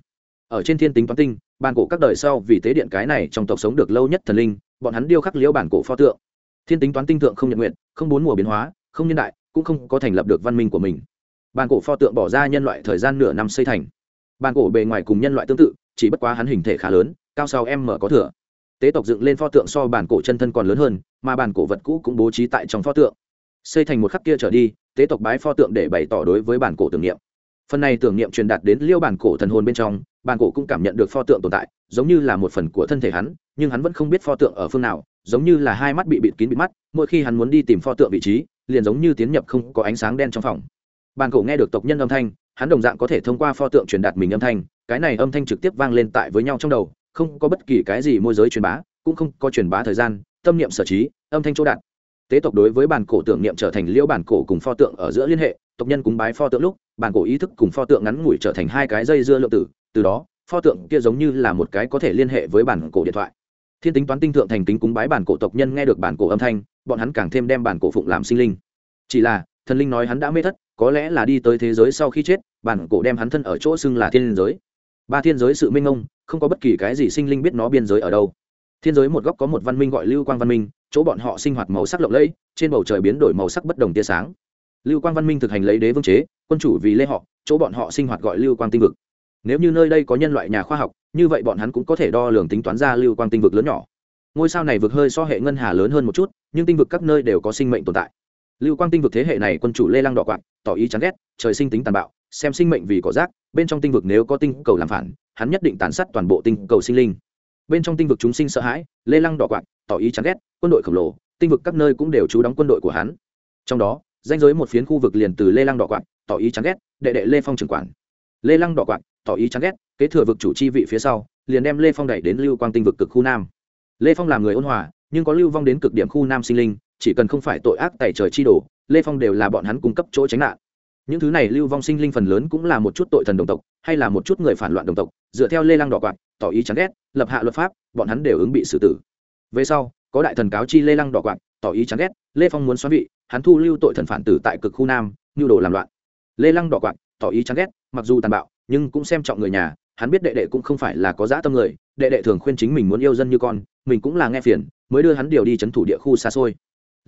Ở trên thiên tính toán tinh bàn cổ các đời sau vì tế điện cái này trong tộc sống được lâu nhất thần linh, bọn hắn điêu khắc liễu bản cổ pho tượng. Thiên tính toán tinh tượng không nhận nguyện, không bốn mùa biến hóa, không nhân đại, cũng không có thành lập được văn minh của mình. Bàn cổ pho tượng bỏ ra nhân loại thời gian nửa năm xây thành. Bàn cổ bề ngoài cùng nhân loại tương tự, chỉ bất quá hắn hình thể khá lớn, cao sau em mở có thừa. Tế tộc dựng lên pho tượng so bản cổ chân thân còn lớn hơn, mà bản cổ vật cũ cũng bố trí tại trong pho tượng. Xây thành một khắc kia trở đi, tế tộc bái pho tượng để bày tỏ đối với bản cổ tưởng niệm. Phần này tưởng niệm truyền đạt đến liêu bản cổ thần hồn bên trong bàn cổ cũng cảm nhận được pho tượng tồn tại, giống như là một phần của thân thể hắn, nhưng hắn vẫn không biết pho tượng ở phương nào, giống như là hai mắt bị bịt kín bịt mắt, mỗi khi hắn muốn đi tìm pho tượng vị trí, liền giống như tiến nhập không có ánh sáng đen trong phòng. Bàn cổ nghe được tộc nhân âm thanh, hắn đồng dạng có thể thông qua pho tượng truyền đạt mình âm thanh, cái này âm thanh trực tiếp vang lên tại với nhau trong đầu, không có bất kỳ cái gì môi giới truyền bá, cũng không có truyền bá thời gian, tâm niệm sở trí, âm thanh chỗ đạt. Tế tộc đối với bản cổ tưởng niệm trở thành liễu bản cổ cùng pho tượng ở giữa liên hệ, tộc nhân cúng bái pho tượng lúc bản cổ ý thức cùng pho tượng ngắn ngủi trở thành hai cái dây dưa lượng tử từ đó, pho tượng kia giống như là một cái có thể liên hệ với bản cổ điện thoại. Thiên tính toán tinh thượng thành kính cúng bái bản cổ tộc nhân nghe được bản cổ âm thanh, bọn hắn càng thêm đem bản cổ phụng làm sinh linh. Chỉ là, thần linh nói hắn đã mê thất, có lẽ là đi tới thế giới sau khi chết, bản cổ đem hắn thân ở chỗ xưng là thiên giới. Ba thiên giới sự minh ông không có bất kỳ cái gì sinh linh biết nó biên giới ở đâu. Thiên giới một góc có một văn minh gọi lưu quang văn minh, chỗ bọn họ sinh hoạt màu sắc lộng lẫy, trên bầu trời biến đổi màu sắc bất đồng tia sáng. Lưu quang văn minh thực hành lấy đế vương chế, quân chủ vì lê họ, chỗ bọn họ sinh hoạt gọi lưu quang tinh vực nếu như nơi đây có nhân loại nhà khoa học, như vậy bọn hắn cũng có thể đo lường tính toán ra lưu quang tinh vực lớn nhỏ. Ngôi sao này vực hơi so hệ ngân hà lớn hơn một chút, nhưng tinh vực các nơi đều có sinh mệnh tồn tại. Lưu quang tinh vực thế hệ này quân chủ lê lăng đỏ quạt tỏ ý chán ghét, trời sinh tính tàn bạo, xem sinh mệnh vì cỏ rác, bên trong tinh vực nếu có tinh cầu làm phản, hắn nhất định tàn sát toàn bộ tinh cầu sinh linh. Bên trong tinh vực chúng sinh sợ hãi, lê lăng đỏ quạt tỏ ý chán ghét, quân đội khổng lồ, tinh vực các nơi cũng đều trú đóng quân đội của hắn. Trong đó, danh giới một phiến khu vực liền từ lê lăng đỏ quạt tỏ ý chán ghét, đệ đệ lê phong trưởng quản. Lê lăng đỏ quạt tỏ ý chán ghét, kế thừa vực chủ chi vị phía sau, liền đem lê phong đẩy đến lưu quang tinh vực cực khu nam. Lê phong là người ôn hòa, nhưng có lưu vong đến cực điểm khu nam sinh linh, chỉ cần không phải tội ác tại trời chi đổ lê phong đều là bọn hắn cung cấp chỗ tránh nạn. Những thứ này lưu vong sinh linh phần lớn cũng là một chút tội thần đồng tộc, hay là một chút người phản loạn đồng tộc, dựa theo lê lăng đỏ quạt, tỏ ý chán ghét, lập hạ luật pháp, bọn hắn đều ứng bị xử tử. Về sau, có đại thần cáo chi lê lăng đỏ quạt, tỏ ý chán ghét, lê phong muốn xóa vị, hắn thu lưu tội thần phản tử tại cực khu nam nhu đồ làm loạn. Lê lăng đỏ quạt, tỏ ý chán ghét, mặc dù tàn bạo nhưng cũng xem trọng người nhà, hắn biết đệ đệ cũng không phải là có dã tâm người, đệ đệ thường khuyên chính mình muốn yêu dân như con, mình cũng là nghe phiền, mới đưa hắn điều đi c h ấ n thủ địa khu xa xôi.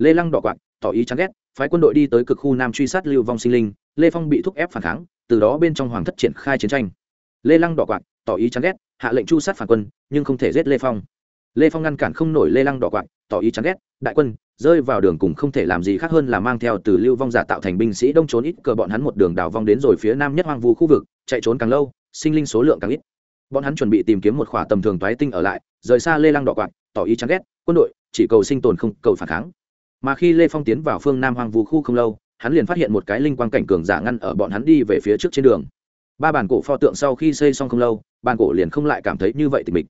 Lê lăng đỏ quạt, tỏ ý chán ghét, phái quân đội đi tới cực khu nam truy sát lưu vong sinh linh, lê phong bị thúc ép phản kháng, từ đó bên trong hoàng thất triển khai chiến tranh. Lê lăng đỏ quạt, tỏ ý chán ghét, hạ lệnh chu sát phản quân, nhưng không thể giết lê phong lê phong ngăn cản không nổi lê lăng đỏ quạng tỏ ý chán ghét đại quân rơi vào đường cùng không thể làm gì khác hơn là mang theo từ lưu vong giả tạo thành binh sĩ đông trốn ít cờ bọn hắn một đường đào vong đến rồi phía nam nhất hoang vu khu vực chạy trốn càng lâu sinh linh số lượng càng ít. Bọn hắn chuẩn bị tìm kiếm một khỏa tầm thường toái tinh ở lại rời xa lê lăng đỏ quạng tỏ ý chán ghét quân đội chỉ cầu sinh tồn không cầu phản kháng. Mà khi lê phong tiến vào phương nam hoang vu khu không lâu hắn liền phát hiện một cái linh quang cảnh cường giả ngăn ở bọn hắn đi về phía trước trên đường. Ba bản cổ pho tượng sau khi xây xong không lâu bản cổ liền không lại cảm thấy như vậy thì mình,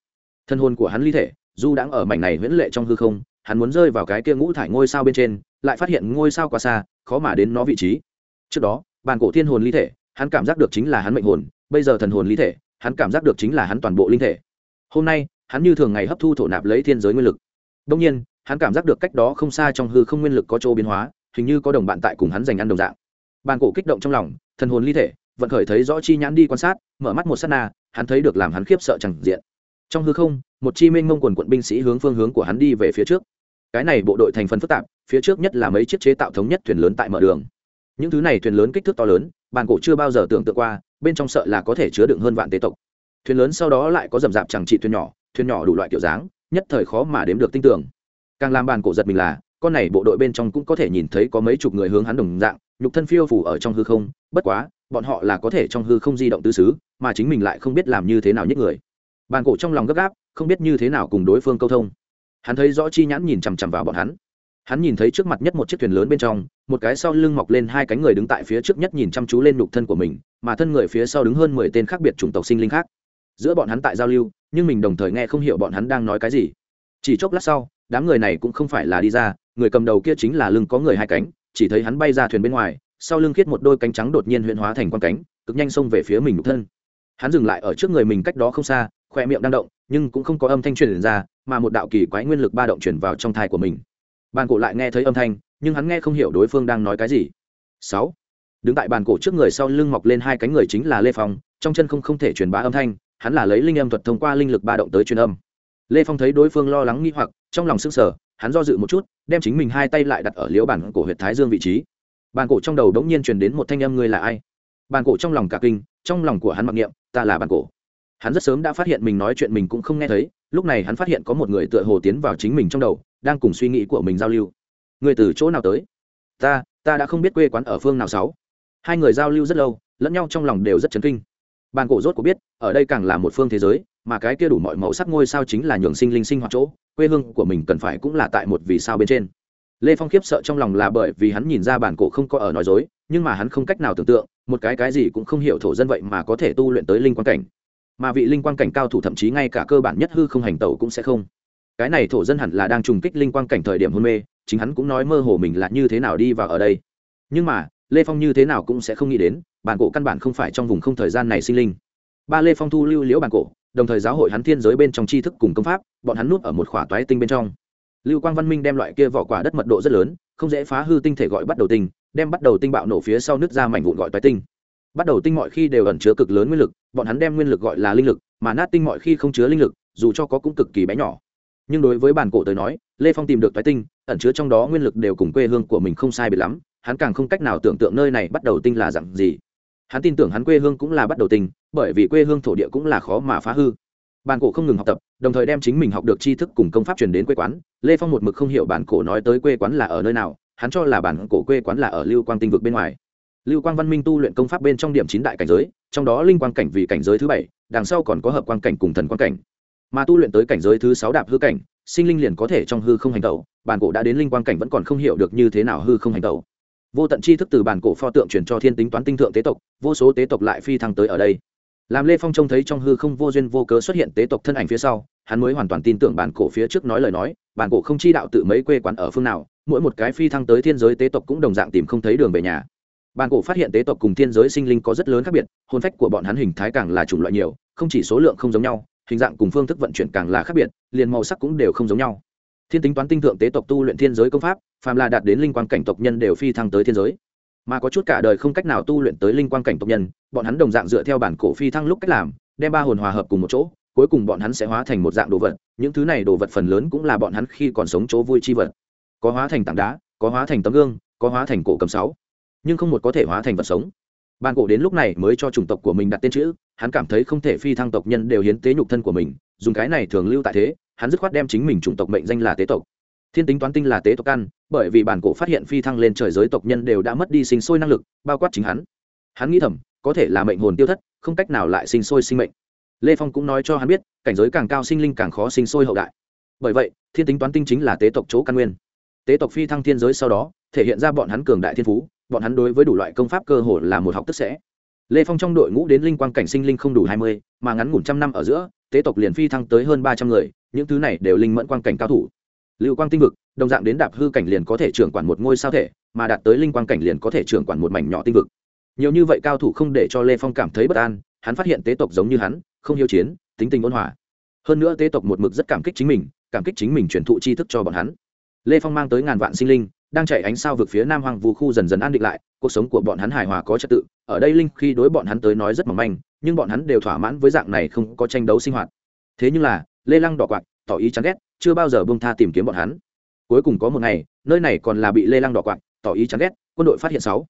thân hồn của hắn ly thể dù đang ở mảnh này huyễn lệ trong hư không, hắn muốn rơi vào cái kia ngũ thải ngôi sao bên trên, lại phát hiện ngôi sao quá xa, khó mà đến nó vị trí. Trước đó bàn cổ thiên hồn ly thể, hắn cảm giác được chính là hắn mệnh hồn, bây giờ thần hồn ly thể, hắn cảm giác được chính là hắn toàn bộ linh thể. Hôm nay, hắn như thường ngày hấp thu thổ nạp lấy thiên giới nguyên lực. Đông nhiên, hắn cảm giác được cách đó không xa trong hư không nguyên lực có chỗ biến hóa, hình như có đồng bạn tại cùng hắn giành ăn đồng dạng. Bàn cổ kích động trong lòng, thần hồn ly thể, vận khởi thấy rõ chi nhãn đi quan sát, mở mắt một s á t na, hắn thấy được làm hắn khiếp sợ chẳng diện. Trong hư không một chi minh mông quần quận binh sĩ hướng phương hướng của hắn đi về phía trước. Cái này bộ đội thành phần phức tạp, phía trước nhất là mấy chiếc chế tạo thống nhất thuyền lớn tại mở đường. Những thứ này thuyền lớn kích thước to lớn bàn cổ chưa bao giờ tưởng tượng qua, bên trong sợ là có thể chứa đựng hơn vạn tế tộc. Thuyền lớn sau đó lại có dầm dạp chẳng trị thuyền nhỏ thuyền nhỏ đủ loại kiểu dáng, nhất thời khó mà đếm được tinh tưởng càng làm bàn cổ giật mình là, con này bộ đội bên trong cũng có thể nhìn thấy có mấy chục người hướng hắn đồng dạng, nhục thân phiêu phủ ở trong hư không, bất quá, bọn họ là có thể trong hư không di động tứ xứ, mà chính mình lại không biết làm như thế nào nhất người bàn cổ trong lòng gấp gáp, không biết như thế nào cùng đối phương câu thông. Hắn thấy rõ chi nhãn nhìn chằm chằm vào bọn hắn. Hắn nhìn thấy trước mặt nhất một chiếc thuyền lớn bên trong, một cái sau lưng mọc lên hai cánh người đứng tại phía trước nhất nhìn chăm chú lên nhục thân của mình, mà thân người phía sau đứng hơn mười tên khác biệt chủng tộc sinh linh khác. Giữa bọn hắn tại giao lưu, nhưng mình đồng thời nghe không hiểu bọn hắn đang nói cái gì. Chỉ chốc lát sau, đám người này cũng không phải là đi ra, người cầm đầu kia chính là lưng có người hai cánh, chỉ thấy hắn bay ra thuyền bên ngoài, sau lưng khiết một đôi cánh trắng đột nhiên huyện hóa thành con cánh, cực nhanh xông về phía mình nhục thân. Hắn dừng lại ở trước người mình cách đó không xa khoe miệng đang động, nhưng cũng không có âm thanh truyền ra, mà một đạo kỳ quái nguyên lực ba động truyền vào trong thai của mình. Bàn cổ lại nghe thấy âm thanh, nhưng hắn nghe không hiểu đối phương đang nói cái gì. Sáu. Đứng tại bàn cổ trước người sau lưng mọc lên hai cánh người chính là lê phong, trong chân không không thể truyền bá âm thanh, hắn là lấy linh âm thuật thông qua linh lực ba động tới truyền âm. Lê phong thấy đối phương lo lắng nghi hoặc, trong lòng sững sờ, hắn do dự một chút, đem chính mình hai tay lại đặt ở liễu bản cổ huyệt thái dương vị trí. Bàn cổ trong đầu đống nhiên truyền đến một thanh âm, ngươi là ai? Bàn cổ trong lòng cả kinh, trong lòng của hắn mặc niệm, ta là bàn cổ hắn rất sớm đã phát hiện mình nói chuyện mình cũng không nghe thấy, lúc này hắn phát hiện có một người tựa hồ tiến vào chính mình trong đầu, đang cùng suy nghĩ của mình giao lưu. Người từ chỗ nào tới? Ta ta đã không biết quê quán ở phương nào sáu. Hai người giao lưu rất lâu, lẫn nhau trong lòng đều rất chấn kinh. Bàn cổ rốt của biết, ở đây càng là một phương thế giới, mà cái kia đủ mọi màu sắc ngôi sao chính là nhường sinh linh sinh hoạt chỗ, quê hương của mình cần phải cũng là tại một vì sao bên trên. Lê phong khiếp sợ trong lòng là bởi vì hắn nhìn ra bản cổ không có ở nói dối, nhưng mà hắn không cách nào tưởng tượng, một cái cái gì cũng không hiểu thổ dân vậy mà có thể tu luyện tới linh quan cảnh mà vị linh quang cảnh cao thủ thậm chí ngay cả cơ bản nhất hư không hành tẩu cũng sẽ không. Cái này thổ dân hẳn là đang trùng kích linh quang cảnh thời điểm hôn mê, chính hắn cũng nói mơ hồ mình là như thế nào đi vào ở đây. Nhưng mà, lê phong như thế nào cũng sẽ không nghĩ đến, bản cổ căn bản không phải trong vùng không thời gian này sinh linh. Ba lê phong thu lưu liễu bản cổ, đồng thời giáo hội hắn thiên giới bên trong tri thức cùng công pháp, bọn hắn núp ở một khỏa toái tinh bên trong. Lưu quang văn minh đem loại kia vỏ quả đất mật độ rất lớn, không dễ phá hư tinh thể gọi bắt đầu tinh, đem bắt đầu tinh bạo nổ phía sau nước ra mảnh vụn gọi toái tinh bắt đầu tinh mọi khi đều ẩn chứa cực lớn nguyên lực, bọn hắn đem nguyên lực gọi là linh lực, mà nát tinh mọi khi không chứa linh lực, dù cho có cũng cực kỳ bé nhỏ. Nhưng đối với bản cổ tới nói, lê phong tìm được toái tinh, ẩn chứa trong đó nguyên lực đều cùng quê hương của mình không sai biệt lắm, hắn càng không cách nào tưởng tượng nơi này bắt đầu tinh là dặn gì. Hắn tin tưởng hắn quê hương cũng là bắt đầu tinh, bởi vì quê hương thổ địa cũng là khó mà phá hư. Bản cổ không ngừng học tập, đồng thời đem chính mình học được tri thức cùng công pháp truyền đến quê quán. Lê phong một mực không hiểu bản cổ nói tới quê quán là ở nơi nào, hắn cho là bản cổ quê quán là ở lưu quang tinh vực bên ngoài lưu quang văn minh tu luyện công pháp bên trong điểm chín đại cảnh giới, trong đó linh quang cảnh vì cảnh giới thứ bảy, đằng sau còn có hợp quang cảnh cùng thần quang cảnh. Mà tu luyện tới cảnh giới thứ sáu đạp hư cảnh, sinh linh liền có thể trong hư không hành tẩu, bản cổ đã đến linh quang cảnh vẫn còn không hiểu được như thế nào hư không hành tẩu. Vô tận chi thức từ bản cổ pho tượng chuyển cho thiên tính toán tinh thượng tế tộc, vô số tế tộc lại phi thăng tới ở đây. Làm lê phong trông thấy trong hư không vô duyên vô cớ xuất hiện tế tộc thân ảnh phía sau, hắn mới hoàn toàn tin tưởng bản cổ phía trước nói lời nói, bản cổ không chi đạo tự mấy quê quán ở phương nào, mỗi một cái phi thăng tới thiên giới tế tộc cũng đồng dạng tìm không thấy đường về nhà bản cổ phát hiện tế tộc cùng thiên giới sinh linh có rất lớn khác biệt hôn phách của bọn hắn hình thái càng là chủng loại nhiều, không chỉ số lượng không giống nhau, hình dạng cùng phương thức vận chuyển càng là khác biệt, liền màu sắc cũng đều không giống nhau. Thiên tính toán tinh thượng tế tộc tu luyện thiên giới công pháp, phàm là đạt đến linh quan cảnh tộc nhân đều phi thăng tới thiên giới. Mà có chút cả đời không cách nào tu luyện tới linh quan cảnh tộc nhân, bọn hắn đồng dạng dựa theo bản cổ phi thăng lúc cách làm, đem ba hồn hòa hợp cùng một chỗ, cuối cùng bọn hắn sẽ hóa thành một dạng đồ vật, những thứ này đồ vật phần lớn cũng là bọn hắn khi còn sống chỗ vui chi vật. Có hóa thành tảng đá, có hóa thành tấm gương, có hóa thành cổ cầm sáu nhưng không một có thể hóa thành vật sống. Ban cổ đến lúc này mới cho chủng tộc của mình đặt tên chữ, hắn cảm thấy không thể phi thăng tộc nhân đều hiến tế nhục thân của mình, dùng cái này thường lưu tại thế, hắn dứt khoát đem chính mình chủng tộc mệnh danh là tế tộc. Thiên tính toán tinh là tế tộc căn bởi vì bản cổ phát hiện phi thăng lên trời giới tộc nhân đều đã mất đi sinh sôi năng lực, bao quát chính hắn. Hắn nghĩ thầm, có thể là mệnh hồn tiêu thất, không cách nào lại sinh sôi sinh mệnh. Lê phong cũng nói cho hắn biết, cảnh giới càng cao sinh linh càng khó sinh sôi hậu đại. Bởi vậy, thiên tính toán tinh chính là tế tộc chỗ căn nguyên. Tế tộc phi thăng thiên giới sau đó, thể hiện ra bọn hắn cường đại thiên phú bọn hắn đối với đủ loại công pháp cơ hồ là một học tức sẽ. Lê phong trong đội ngũ đến linh quang cảnh sinh linh không đủ hai mươi, mà ngắn ngủn trăm năm ở giữa, tế tộc liền phi thăng tới hơn ba trăm người, những thứ này đều linh mẫn quang cảnh cao thủ. Lưu quang tinh vực, đồng dạng đến đạp hư cảnh liền có thể trưởng quản một ngôi sao thể, mà đạt tới linh quang cảnh liền có thể trưởng quản một mảnh nhỏ tinh vực. Nhiều như vậy cao thủ không để cho lê phong cảm thấy bất an, hắn phát hiện tế tộc giống như hắn, không hiếu chiến, tính tình ôn hòa. Hơn nữa tế tộc một mực rất cảm kích chính mình, cảm kích chính mình truyền thụ tri thức cho bọn hắn. Lê phong mang tới ngàn vạn sinh linh đang chạy ánh sao vực phía nam hoàng vũ khu dần dần an định lại, cuộc sống của bọn hắn hài hòa có trật tự, ở đây linh khi đối bọn hắn tới nói rất mỏng manh, nhưng bọn hắn đều thỏa mãn với dạng này không có tranh đấu sinh hoạt. Thế nhưng là, lê lăng đỏ quạt, tỏ ý chán ghét, chưa bao giờ bông tha tìm kiếm bọn hắn. Cuối cùng có một ngày, nơi này còn là bị lê lăng đỏ quạt, tỏ ý chán ghét, quân đội phát hiện sáu.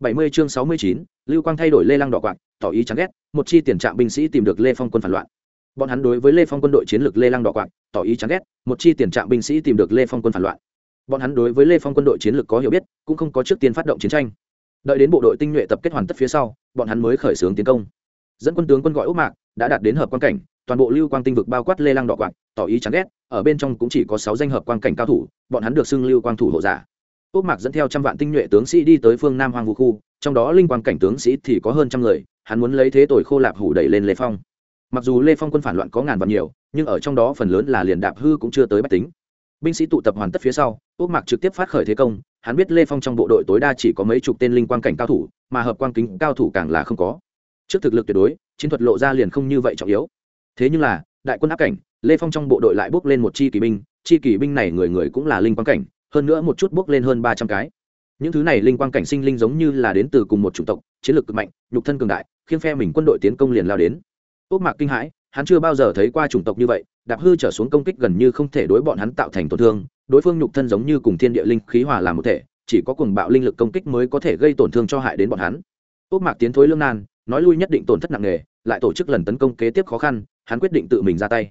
Bảy mươi chương sáu mươi chín, lưu quang thay đổi lê lăng đỏ quạt, tỏ ý chán ghét, một chi tiền trạm binh sĩ tìm được lê phong quân phản loạn. Bọn hắn đối với lê phong quân đội chiến lược lê lăng đỏ quạt, tỏ ý chán ghét, một chi tiền trạm binh sĩ tìm được lê phong quân phản loạn bọn hắn đối với lê phong quân đội chiến lược có hiểu biết, cũng không có trước tiên phát động chiến tranh. Đợi đến bộ đội tinh nhuệ tập kết hoàn tất phía sau, bọn hắn mới khởi xướng tiến công. Dẫn quân tướng quân gọi úc mạc đã đạt đến hợp quan cảnh, toàn bộ lưu quang tinh vực bao quát lê lăng đỏ quạt, tỏ ý chán ghét, ở bên trong cũng chỉ có sáu danh hợp quan cảnh cao thủ, bọn hắn được xưng lưu quang thủ hộ giả. Úc mạc dẫn theo trăm vạn tinh nhuệ tướng sĩ đi tới phương nam hoàng vũ khu, trong đó linh quang cảnh tướng sĩ thì có hơn trăm người, hắn muốn lấy thế tội khô lạp hủ đẩy lên lê phong. Mặc dù lê phong quân phản loạn có ngàn vạn nhiều, nhưng ở trong đó phần lớn là liền đạp hư cũng chưa tới bách tính. Binh sĩ tụ tập hoàn tất phía sau úc mạc trực tiếp phát khởi thế công, hắn biết lê phong trong bộ đội tối đa chỉ có mấy chục tên linh quang cảnh cao thủ, mà hợp quang kính cao thủ càng là không có. Trước thực lực tuyệt đối, chiến thuật lộ ra liền không như vậy trọng yếu. Thế nhưng là, đại quân áp cảnh, lê phong trong bộ đội lại bước lên một chi kỳ binh, chi kỳ binh này người người cũng là linh quang cảnh, hơn nữa một chút bước lên hơn ba trăm cái. Những thứ này linh quang cảnh sinh linh giống như là đến từ cùng một chủng tộc, chiến lược cực mạnh, nhục thân cường đại khiến phe mình quân đội tiến công liền lao đến. Ốc mạc kinh hãi, hắn chưa bao giờ thấy qua chủng tộc như vậy, đạp hư trở xuống công kích gần như không thể đối bọn hắn tạo thành tổn thương đối phương nhục thân giống như cùng thiên địa linh khí hòa làm một thể, chỉ có cùng bạo linh lực công kích mới có thể gây tổn thương cho hại đến bọn hắn. Ốc mạc tiến thối lương nan, nói lui nhất định tổn thất nặng nề, lại tổ chức lần tấn công kế tiếp khó khăn, hắn quyết định tự mình ra tay.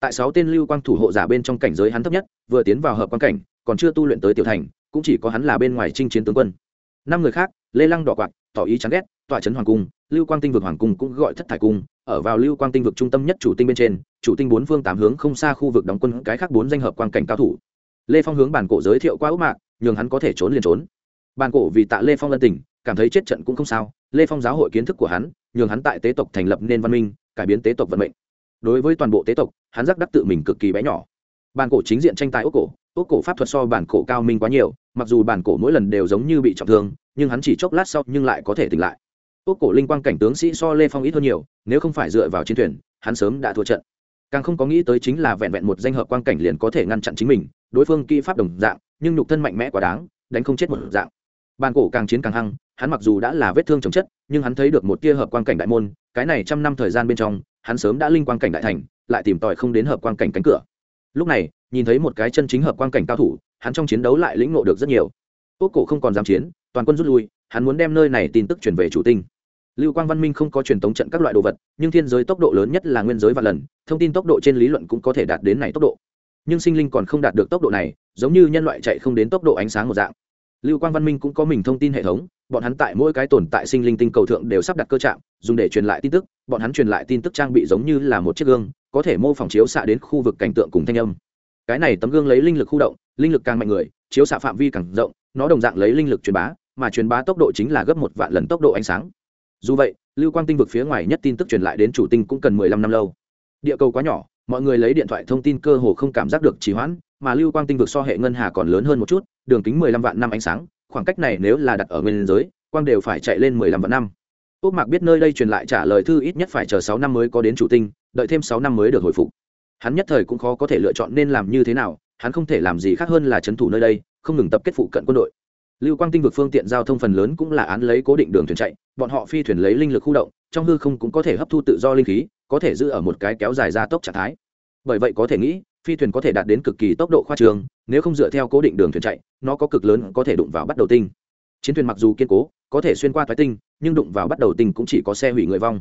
Tại sáu tên lưu quang thủ hộ giả bên trong cảnh giới hắn thấp nhất, vừa tiến vào hợp quan cảnh, còn chưa tu luyện tới tiểu thành, cũng chỉ có hắn là bên ngoài chinh chiến tướng quân. Năm người khác, lê lăng đỏ quạt, tỏ ý chán ghét tọa trấn hoàng cung, lưu quang tinh vực hoàng cung cũng gọi thất thải cung, ở vào lưu quang tinh vực trung tâm nhất chủ tinh bên trên, chủ tinh bốn phương tám hướng không xa khu vực đóng quân cái khác bốn danh hợp quan cảnh cao thủ lê phong hướng bản cổ giới thiệu qua ước mạc, nhường hắn có thể trốn liền trốn. Bản cổ vì tạ lê phong ân tình, cảm thấy chết trận cũng không sao. Lê phong giáo hội kiến thức của hắn, nhường hắn tại tế tộc thành lập nên văn minh, cải biến tế tộc vận mệnh. Đối với toàn bộ tế tộc, hắn giác đắc tự mình cực kỳ bé nhỏ. Bản cổ chính diện tranh tài ốc cổ ốc cổ pháp thuật so bản cổ cao minh quá nhiều, mặc dù bản cổ mỗi lần đều giống như bị trọng thương, nhưng hắn chỉ chốc lát sau nhưng lại có thể tỉnh lại. Ốc cổ linh quang cảnh tướng sĩ so lê phong ít hơn nhiều, nếu không phải dựa vào chiến thuyền, hắn sớm đã thua trận. Càng không có nghĩ tới chính là vẹn vẹn một danh hợp quang cảnh liền có thể ngăn chặn chính mình đối phương kỹ pháp đồng dạng, nhưng nhục thân mạnh mẽ quá đáng, đánh không chết một dạng. Bàn cổ càng chiến càng hăng, hắn mặc dù đã là vết thương chồng chất, nhưng hắn thấy được một tia hợp quang cảnh đại môn, cái này trăm năm thời gian bên trong, hắn sớm đã linh quang cảnh đại thành, lại tìm tòi không đến hợp quang cảnh cánh cửa. Lúc này, nhìn thấy một cái chân chính hợp quang cảnh cao thủ, hắn trong chiến đấu lại lĩnh ngộ được rất nhiều. Ốc cổ không còn dám chiến, toàn quân rút lui, hắn muốn đem nơi này tin tức chuyển về chủ tinh. Lưu quang văn minh không có truyền thống trận các loại đồ vật, nhưng thiên giới tốc độ lớn nhất là nguyên giới và lần, thông tin tốc độ trên lý luận cũng có thể đạt đến này tốc độ nhưng sinh linh còn không đạt được tốc độ này, giống như nhân loại chạy không đến tốc độ ánh sáng một dạng. Lưu quang văn minh cũng có mình thông tin hệ thống, bọn hắn tại mỗi cái tồn tại sinh linh tinh cầu thượng đều sắp đặt cơ trạm, dùng để truyền lại tin tức, bọn hắn truyền lại tin tức trang bị giống như là một chiếc gương, có thể mô phỏng chiếu xạ đến khu vực cảnh tượng cùng thanh âm. Cái này tấm gương lấy linh lực khu động, linh lực càng mạnh người, chiếu xạ phạm vi càng rộng, nó đồng dạng lấy linh lực truyền bá, mà truyền bá tốc độ chính là gấp một vạn lần tốc độ ánh sáng. Dù vậy, lưu quang tinh vực phía ngoài nhất tin tức truyền lại đến chủ tinh cũng cần mười lăm năm lâu. Địa cầu quá nhỏ mọi người lấy điện thoại thông tin cơ hồ không cảm giác được trì hoãn, mà lưu quang tinh vực so hệ ngân hà còn lớn hơn một chút, đường kính mười lăm vạn năm ánh sáng, khoảng cách này nếu là đặt ở nguyên giới, quang đều phải chạy lên mười lăm vạn năm. Úc mạc biết nơi đây truyền lại trả lời thư ít nhất phải chờ sáu năm mới có đến chủ tinh, đợi thêm sáu năm mới được hồi phục. Hắn nhất thời cũng khó có thể lựa chọn nên làm như thế nào, hắn không thể làm gì khác hơn là c thủ nơi đây, không ngừng tập kết phụ cận quân đội. Lưu quang tinh vực phương tiện giao thông phần lớn cũng là án lấy cố định đường thuyền chạy, bọn họ phi thuyền lấy linh lực khu động, trong hư không cũng có thể hấp thu tự do linh khí, có thể giữ ở một cái kéo dài ra tốc trạng thái bởi vậy có thể nghĩ, phi thuyền có thể đạt đến cực kỳ tốc độ khoa trường, nếu không dựa theo cố định đường thuyền chạy, nó có cực lớn có thể đụng vào bắt đầu tinh. Chiến thuyền mặc dù kiên cố, có thể xuyên qua thoái tinh, nhưng đụng vào bắt đầu tinh cũng chỉ có xe hủy người vong.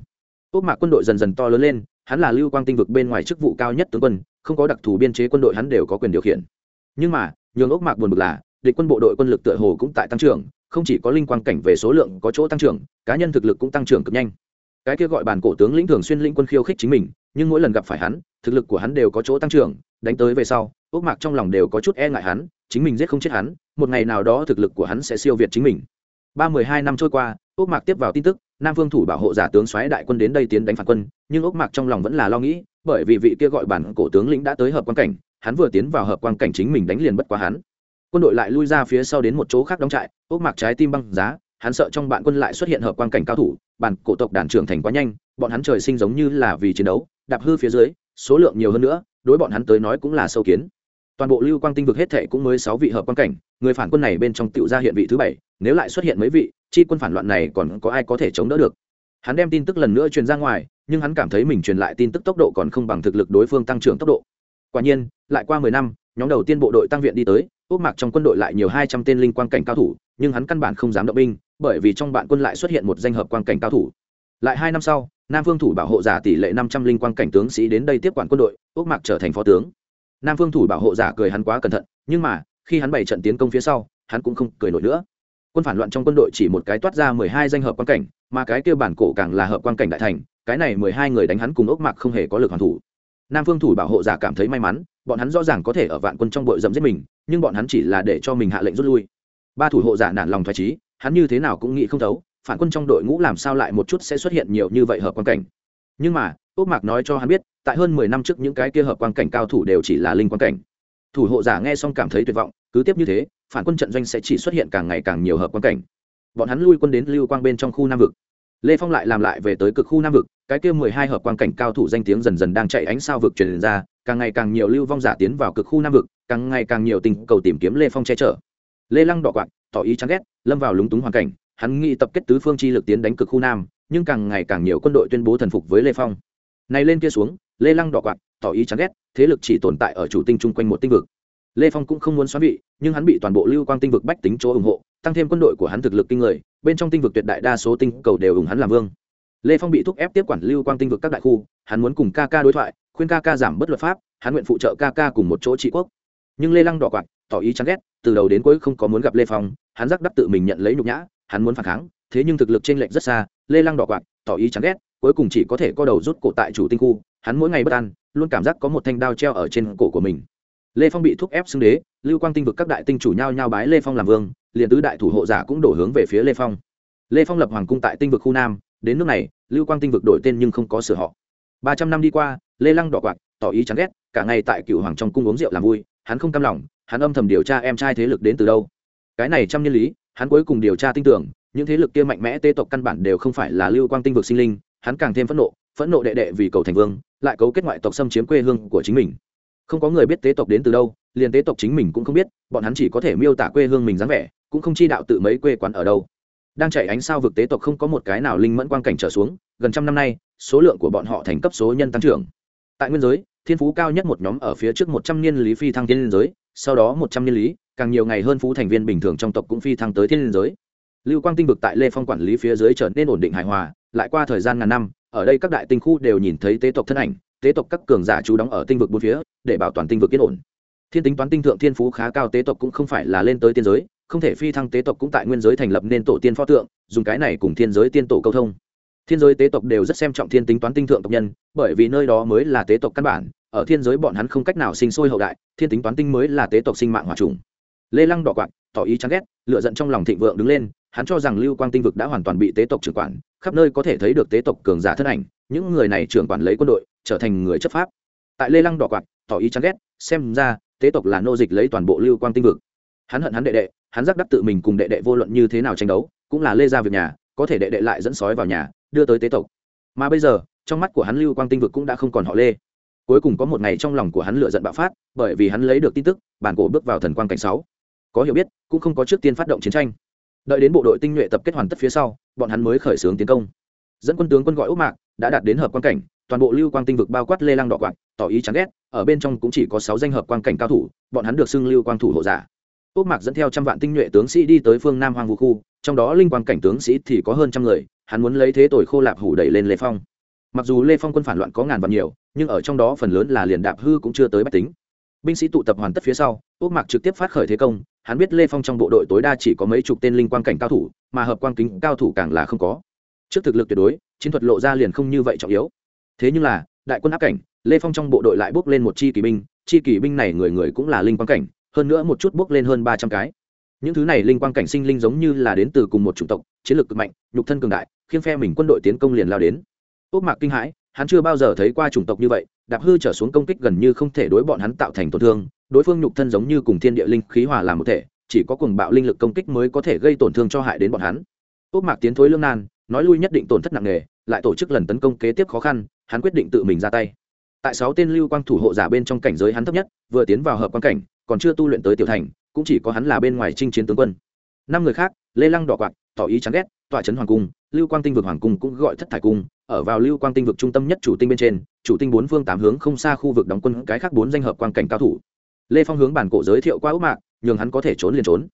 Ốc mạc quân đội dần dần to lớn lên, hắn là lưu quang tinh vực bên ngoài chức vụ cao nhất tướng quân, không có đặc thù biên chế quân đội hắn đều có quyền điều khiển. Nhưng mà, nhường ốc mạc buồn bực là, địch quân bộ đội quân lực tựa hồ cũng tại tăng trưởng, không chỉ có linh quang cảnh về số lượng có chỗ tăng trưởng, cá nhân thực lực cũng tăng trưởng cực nhanh. Cái kia gọi bản cổ tướng lĩnh thường xuyên lĩnh quân khiêu khích chính mình, nhưng mỗi lần gặp phải hắn thực lực của hắn đều có chỗ tăng trưởng, đánh tới về sau ốc mạc trong lòng đều có chút e ngại hắn, chính mình giết không chết hắn, một ngày nào đó thực lực của hắn sẽ siêu việt chính mình. Ba mười hai năm trôi qua ốc mạc tiếp vào tin tức, nam vương thủ bảo hộ giả tướng xoáy đại quân đến đây tiến đánh phản quân, nhưng ốc mạc trong lòng vẫn là lo nghĩ, bởi vì vị kia gọi bản cổ tướng lĩnh đã tới hợp quan cảnh, hắn vừa tiến vào hợp quan cảnh chính mình đánh liền bất quá hắn. Quân đội lại lui ra phía sau đến một chỗ khác đóng trại ốc mặc trái tim băng giá, hắn sợ trong bạn quân lại xuất hiện hợp quan cảnh cao thủ, bản cổ tộc đàn trưởng thành quá nhanh, bọn hắn trời sinh giống như là vì chiến đấu, đạp hư phía dưới số lượng nhiều hơn nữa, đối bọn hắn tới nói cũng là sâu kiến. Toàn bộ lưu quang tinh vực hết thệ cũng mới sáu vị hợp quan cảnh, người phản quân này bên trong tựu ra hiện vị thứ bảy, nếu lại xuất hiện mấy vị, chi quân phản loạn này còn có ai có thể chống đỡ được? Hắn đem tin tức lần nữa truyền ra ngoài, nhưng hắn cảm thấy mình truyền lại tin tức tốc độ còn không bằng thực lực đối phương tăng trưởng tốc độ. Quả nhiên, lại qua mười năm, nhóm đầu tiên bộ đội tăng viện đi tới ốc mạc trong quân đội lại nhiều hai trăm tên linh quang cảnh cao thủ, nhưng hắn căn bản không dám động binh, bởi vì trong bạn quân lại xuất hiện một danh hợp quang cảnh cao thủ. Lại hai năm sau nam phương thủ bảo hộ giả tỷ lệ năm trăm linh quan cảnh tướng sĩ đến đây tiếp quản quân đội ốc mạc trở thành phó tướng. Nam phương thủ bảo hộ giả cười hắn quá cẩn thận, nhưng mà, khi hắn bày trận tiến công phía sau, hắn cũng không cười nổi nữa. Quân phản loạn trong quân đội chỉ một cái toát ra mười hai danh hợp quan cảnh, mà cái kêu bản cổ càng là hợp quan cảnh đại thành, cái này mười hai người đánh hắn cùng ốc mạc không hề có lực hoàn thủ. Nam phương thủ bảo hộ giả cảm thấy may mắn, bọn hắn rõ ràng có thể ở vạn quân trong bội dẫm giết mình, nhưng bọn hắn chỉ là để cho mình hạ lệnh rút lui. Ba thủ hộ giả nản lòng thoải trí hắn như thế nào cũng nghĩ không thấu phản quân trong đội ngũ làm sao lại một chút sẽ xuất hiện nhiều như vậy hợp quan cảnh? Nhưng mà ốc mạc nói cho hắn biết, tại hơn mười năm trước những cái kia hợp quan cảnh cao thủ đều chỉ là linh quan cảnh. Thủ hộ giả nghe xong cảm thấy tuyệt vọng, cứ tiếp như thế, phản quân trận doanh sẽ chỉ xuất hiện càng ngày càng nhiều hợp quan cảnh. Bọn hắn lui quân đến lưu quang bên trong khu nam vực. Lê phong lại làm lại về tới cực khu nam vực, cái kia mười hai hợp quan cảnh cao thủ danh tiếng dần dần đang chạy ánh sao vực truyền ra, càng ngày càng nhiều lưu vong giả tiến vào cực khu nam vực, càng ngày càng nhiều tình cầu tìm kiếm lê phong che chở. Lê lăng đỏ quạt, tỏ ý chán ghét, lâm vào lúng túng hoàn cảnh hắn nghĩ tập kết tứ phương chi lực tiến đánh cực khu nam, nhưng càng ngày càng nhiều quân đội tuyên bố thần phục với lê phong. Này lên kia xuống, lê lăng đỏ quạt, tỏ ý chán ghét, thế lực chỉ tồn tại ở chủ tinh chung quanh một tinh vực. Lê phong cũng không muốn xóa vị, nhưng hắn bị toàn bộ lưu quang tinh vực bách tính chỗ ủng hộ, tăng thêm quân đội của hắn thực lực kinh người, bên trong tinh vực tuyệt đại đa số tinh cầu đều ủng hắn làm vương. Lê phong bị thúc ép tiếp quản lưu quang tinh vực các đại khu, hắn muốn cùng ca ca đối thoại, khuyên ca ca giảm bất luật pháp, hắn nguyện phụ trợ ca ca cùng một chỗ trị quốc. Nhưng lê lăng đỏ quạt, tỏ ý chán ghét, từ đầu đến cuối không có muốn gặp lê phong, hắn giác đắc tự mình nhận lấy nhục nhã hắn muốn phản kháng, thế nhưng thực lực trên lệnh rất xa, lê lăng đỏ quạt, tỏ ý chán ghét, cuối cùng chỉ có thể co đầu rút cổ tại chủ tinh khu, hắn mỗi ngày bất an, luôn cảm giác có một thanh đao treo ở trên cổ của mình. Lê phong bị thúc ép xưng đế, lưu quang tinh vực các đại tinh chủ nhau nhau bái lê phong làm vương, liền tứ đại thủ hộ giả cũng đổ hướng về phía lê phong. Lê phong lập hoàng cung tại tinh vực khu nam, đến nước này, lưu quang tinh vực đổi tên nhưng không có sửa họ. Ba trăm năm đi qua, lê lăng đỏ quạt, tỏ ý chán ghét, cả ngày tại cựu hoàng trong cung uống rượu làm vui, hắn không cam lòng, hắn âm thầm điều tra em trai thế lực đến từ đâu. Cái này trăm nhân lý hắn cuối cùng điều tra tin tưởng, những thế lực kia mạnh mẽ tê tộc căn bản đều không phải là lưu quang tinh vực sinh linh, hắn càng thêm phẫn nộ phẫn nộ đệ đệ vì cầu thành vương, lại cấu kết ngoại tộc xâm chiếm quê hương của chính mình. Không có người biết tế tộc đến từ đâu, liền tế tộc chính mình cũng không biết, bọn hắn chỉ có thể miêu tả quê hương mình dáng vẻ, cũng không chi đạo tự mấy quê quán ở đâu. Đang chạy ánh sao vực tế tộc không có một cái nào linh mẫn quan cảnh trở xuống, gần trăm năm nay, số lượng của bọn họ thành cấp số nhân tăng trưởng. Tại nguyên giới, thiên phú cao nhất một nhóm ở phía trước một trăm niên lý phi thăng thiên liên giới sau đó một trăm niên lý, càng nhiều ngày hơn phú thành viên bình thường trong tộc cũng phi thăng tới thiên liên giới. Lưu quang tinh vực tại lê phong quản lý phía dưới trở nên ổn định hài hòa, lại qua thời gian ngàn năm, ở đây các đại tinh khu đều nhìn thấy tế tộc thân ảnh, tế tộc các cường giả chú đóng ở tinh vực bốn phía, để bảo toàn tinh vực yên ổn. Thiên tính toán tinh thượng thiên phú khá cao tế tộc cũng không phải là lên tới tiên giới, không thể phi thăng tế tộc cũng tại nguyên giới thành lập nên tổ tiên pho tượng, dùng cái này cùng thiên giới tiên tổ câu thông. Thiên giới tế tộc đều rất xem trọng thiên tính toán tinh thượng tộc nhân, bởi vì nơi đó mới là tế tộc căn bản ở thiên giới bọn hắn không cách nào sinh sôi hậu đại, thiên tính toán tinh mới là tế tộc sinh mạng hòa trùng. Lê lăng đỏ quạt, tỏ ý chán ghét lựa giận trong lòng thịnh vượng đứng lên, hắn cho rằng lưu quang tinh vực đã hoàn toàn bị tế tộc trưởng quản, khắp nơi có thể thấy được tế tộc cường giả thân ảnh, những người này trưởng quản lấy quân đội, trở thành người chấp pháp. Tại lê lăng đỏ quạt, tỏ ý chán ghét, xem ra, tế tộc là nô dịch lấy toàn bộ lưu quang tinh vực. Hắn hận hắn đệ đệ, hắn giác đắc tự mình cùng đệ đệ vô luận như thế nào tranh đấu, cũng là lê ra việc nhà, có thể đệ đệ lại dẫn sói vào nhà, đưa tới tế tộc. Mà bây giờ, trong mắt của hắn lưu quang tinh vực cũng đã không còn họ lê cuối cùng có một ngày trong lòng của hắn lựa giận bạo phát bởi vì hắn lấy được tin tức bản cổ bước vào thần quang cảnh sáu. Có hiểu biết cũng không có trước tiên phát động chiến tranh. Đợi đến bộ đội tinh nhuệ tập kết hoàn tất phía sau bọn hắn mới khởi xướng tiến công. Dẫn quân tướng quân gọi úc mạc đã đạt đến hợp quan cảnh toàn bộ lưu quang tinh vực bao quát lê lăng đỏ quạng, tỏ ý chán ghét ở bên trong cũng chỉ có sáu danh hợp quan cảnh cao thủ bọn hắn được xưng lưu quang thủ hộ giả. Úc mạc dẫn theo trăm vạn tinh nhuệ tướng sĩ đi tới phương nam hoàng vũ khu trong đó linh quang cảnh tướng sĩ thì có hơn trăm người hắn muốn lấy thế tội khô lạp hủ đẩy lên lê phong mặc dù lê phong quân phản loạn có ngàn vạn nhiều, nhưng ở trong đó phần lớn là liền đạp hư cũng chưa tới bách tính. Binh sĩ tụ tập hoàn tất phía sau ốc mạc trực tiếp phát khởi thế công, hắn biết lê phong trong bộ đội tối đa chỉ có mấy chục tên linh quang cảnh cao thủ, mà hợp quang kính cao thủ càng là không có. Trước thực lực tuyệt đối, chiến thuật lộ ra liền không như vậy trọng yếu. Thế nhưng là, đại quân áp cảnh, lê phong trong bộ đội lại bước lên một chi kỳ binh, chi kỳ binh này người người cũng là linh quang cảnh, hơn nữa một chút bước lên hơn ba trăm cái. Những thứ này linh quang cảnh sinh linh giống như là đến từ cùng một chủng tộc, chiến lược cực mạnh, nhục thân cường đại khiến phe mình quân đội tiến công liền lao đến ốc mạc kinh hãi, hắn chưa bao giờ thấy qua chủng tộc như vậy, đạp hư trở xuống công kích gần như không thể đối bọn hắn tạo thành tổn thương, đối phương nhục thân giống như cùng thiên địa linh khí hòa làm một thể, chỉ có cùng bạo linh lực công kích mới có thể gây tổn thương cho hại đến bọn hắn. Ốc mạc tiến thối lương nan, nói lui nhất định tổn thất nặng nề, lại tổ chức lần tấn công kế tiếp khó khăn, hắn quyết định tự mình ra tay. Tại sáu tên lưu quang thủ hộ giả bên trong cảnh giới hắn thấp nhất, vừa tiến vào hợp quan cảnh, còn chưa tu luyện tới tiểu thành, cũng chỉ có hắn là bên ngoài chinh chiến tướng quân. Năm người khác lê lăng đỏ quạt tỏ ý chán ghét, tọa trấn hoàng cung, lưu quang tinh vực hoàng cung cũng gọi thất thải cung, ở vào lưu quang tinh vực trung tâm nhất chủ tinh bên trên, chủ tinh bốn phương tám hướng không xa khu vực đóng quân cái khác bốn danh hợp quan cảnh cao thủ. Lê phong hướng bản cổ giới thiệu qua ước mạc, nhường hắn có thể trốn liền trốn.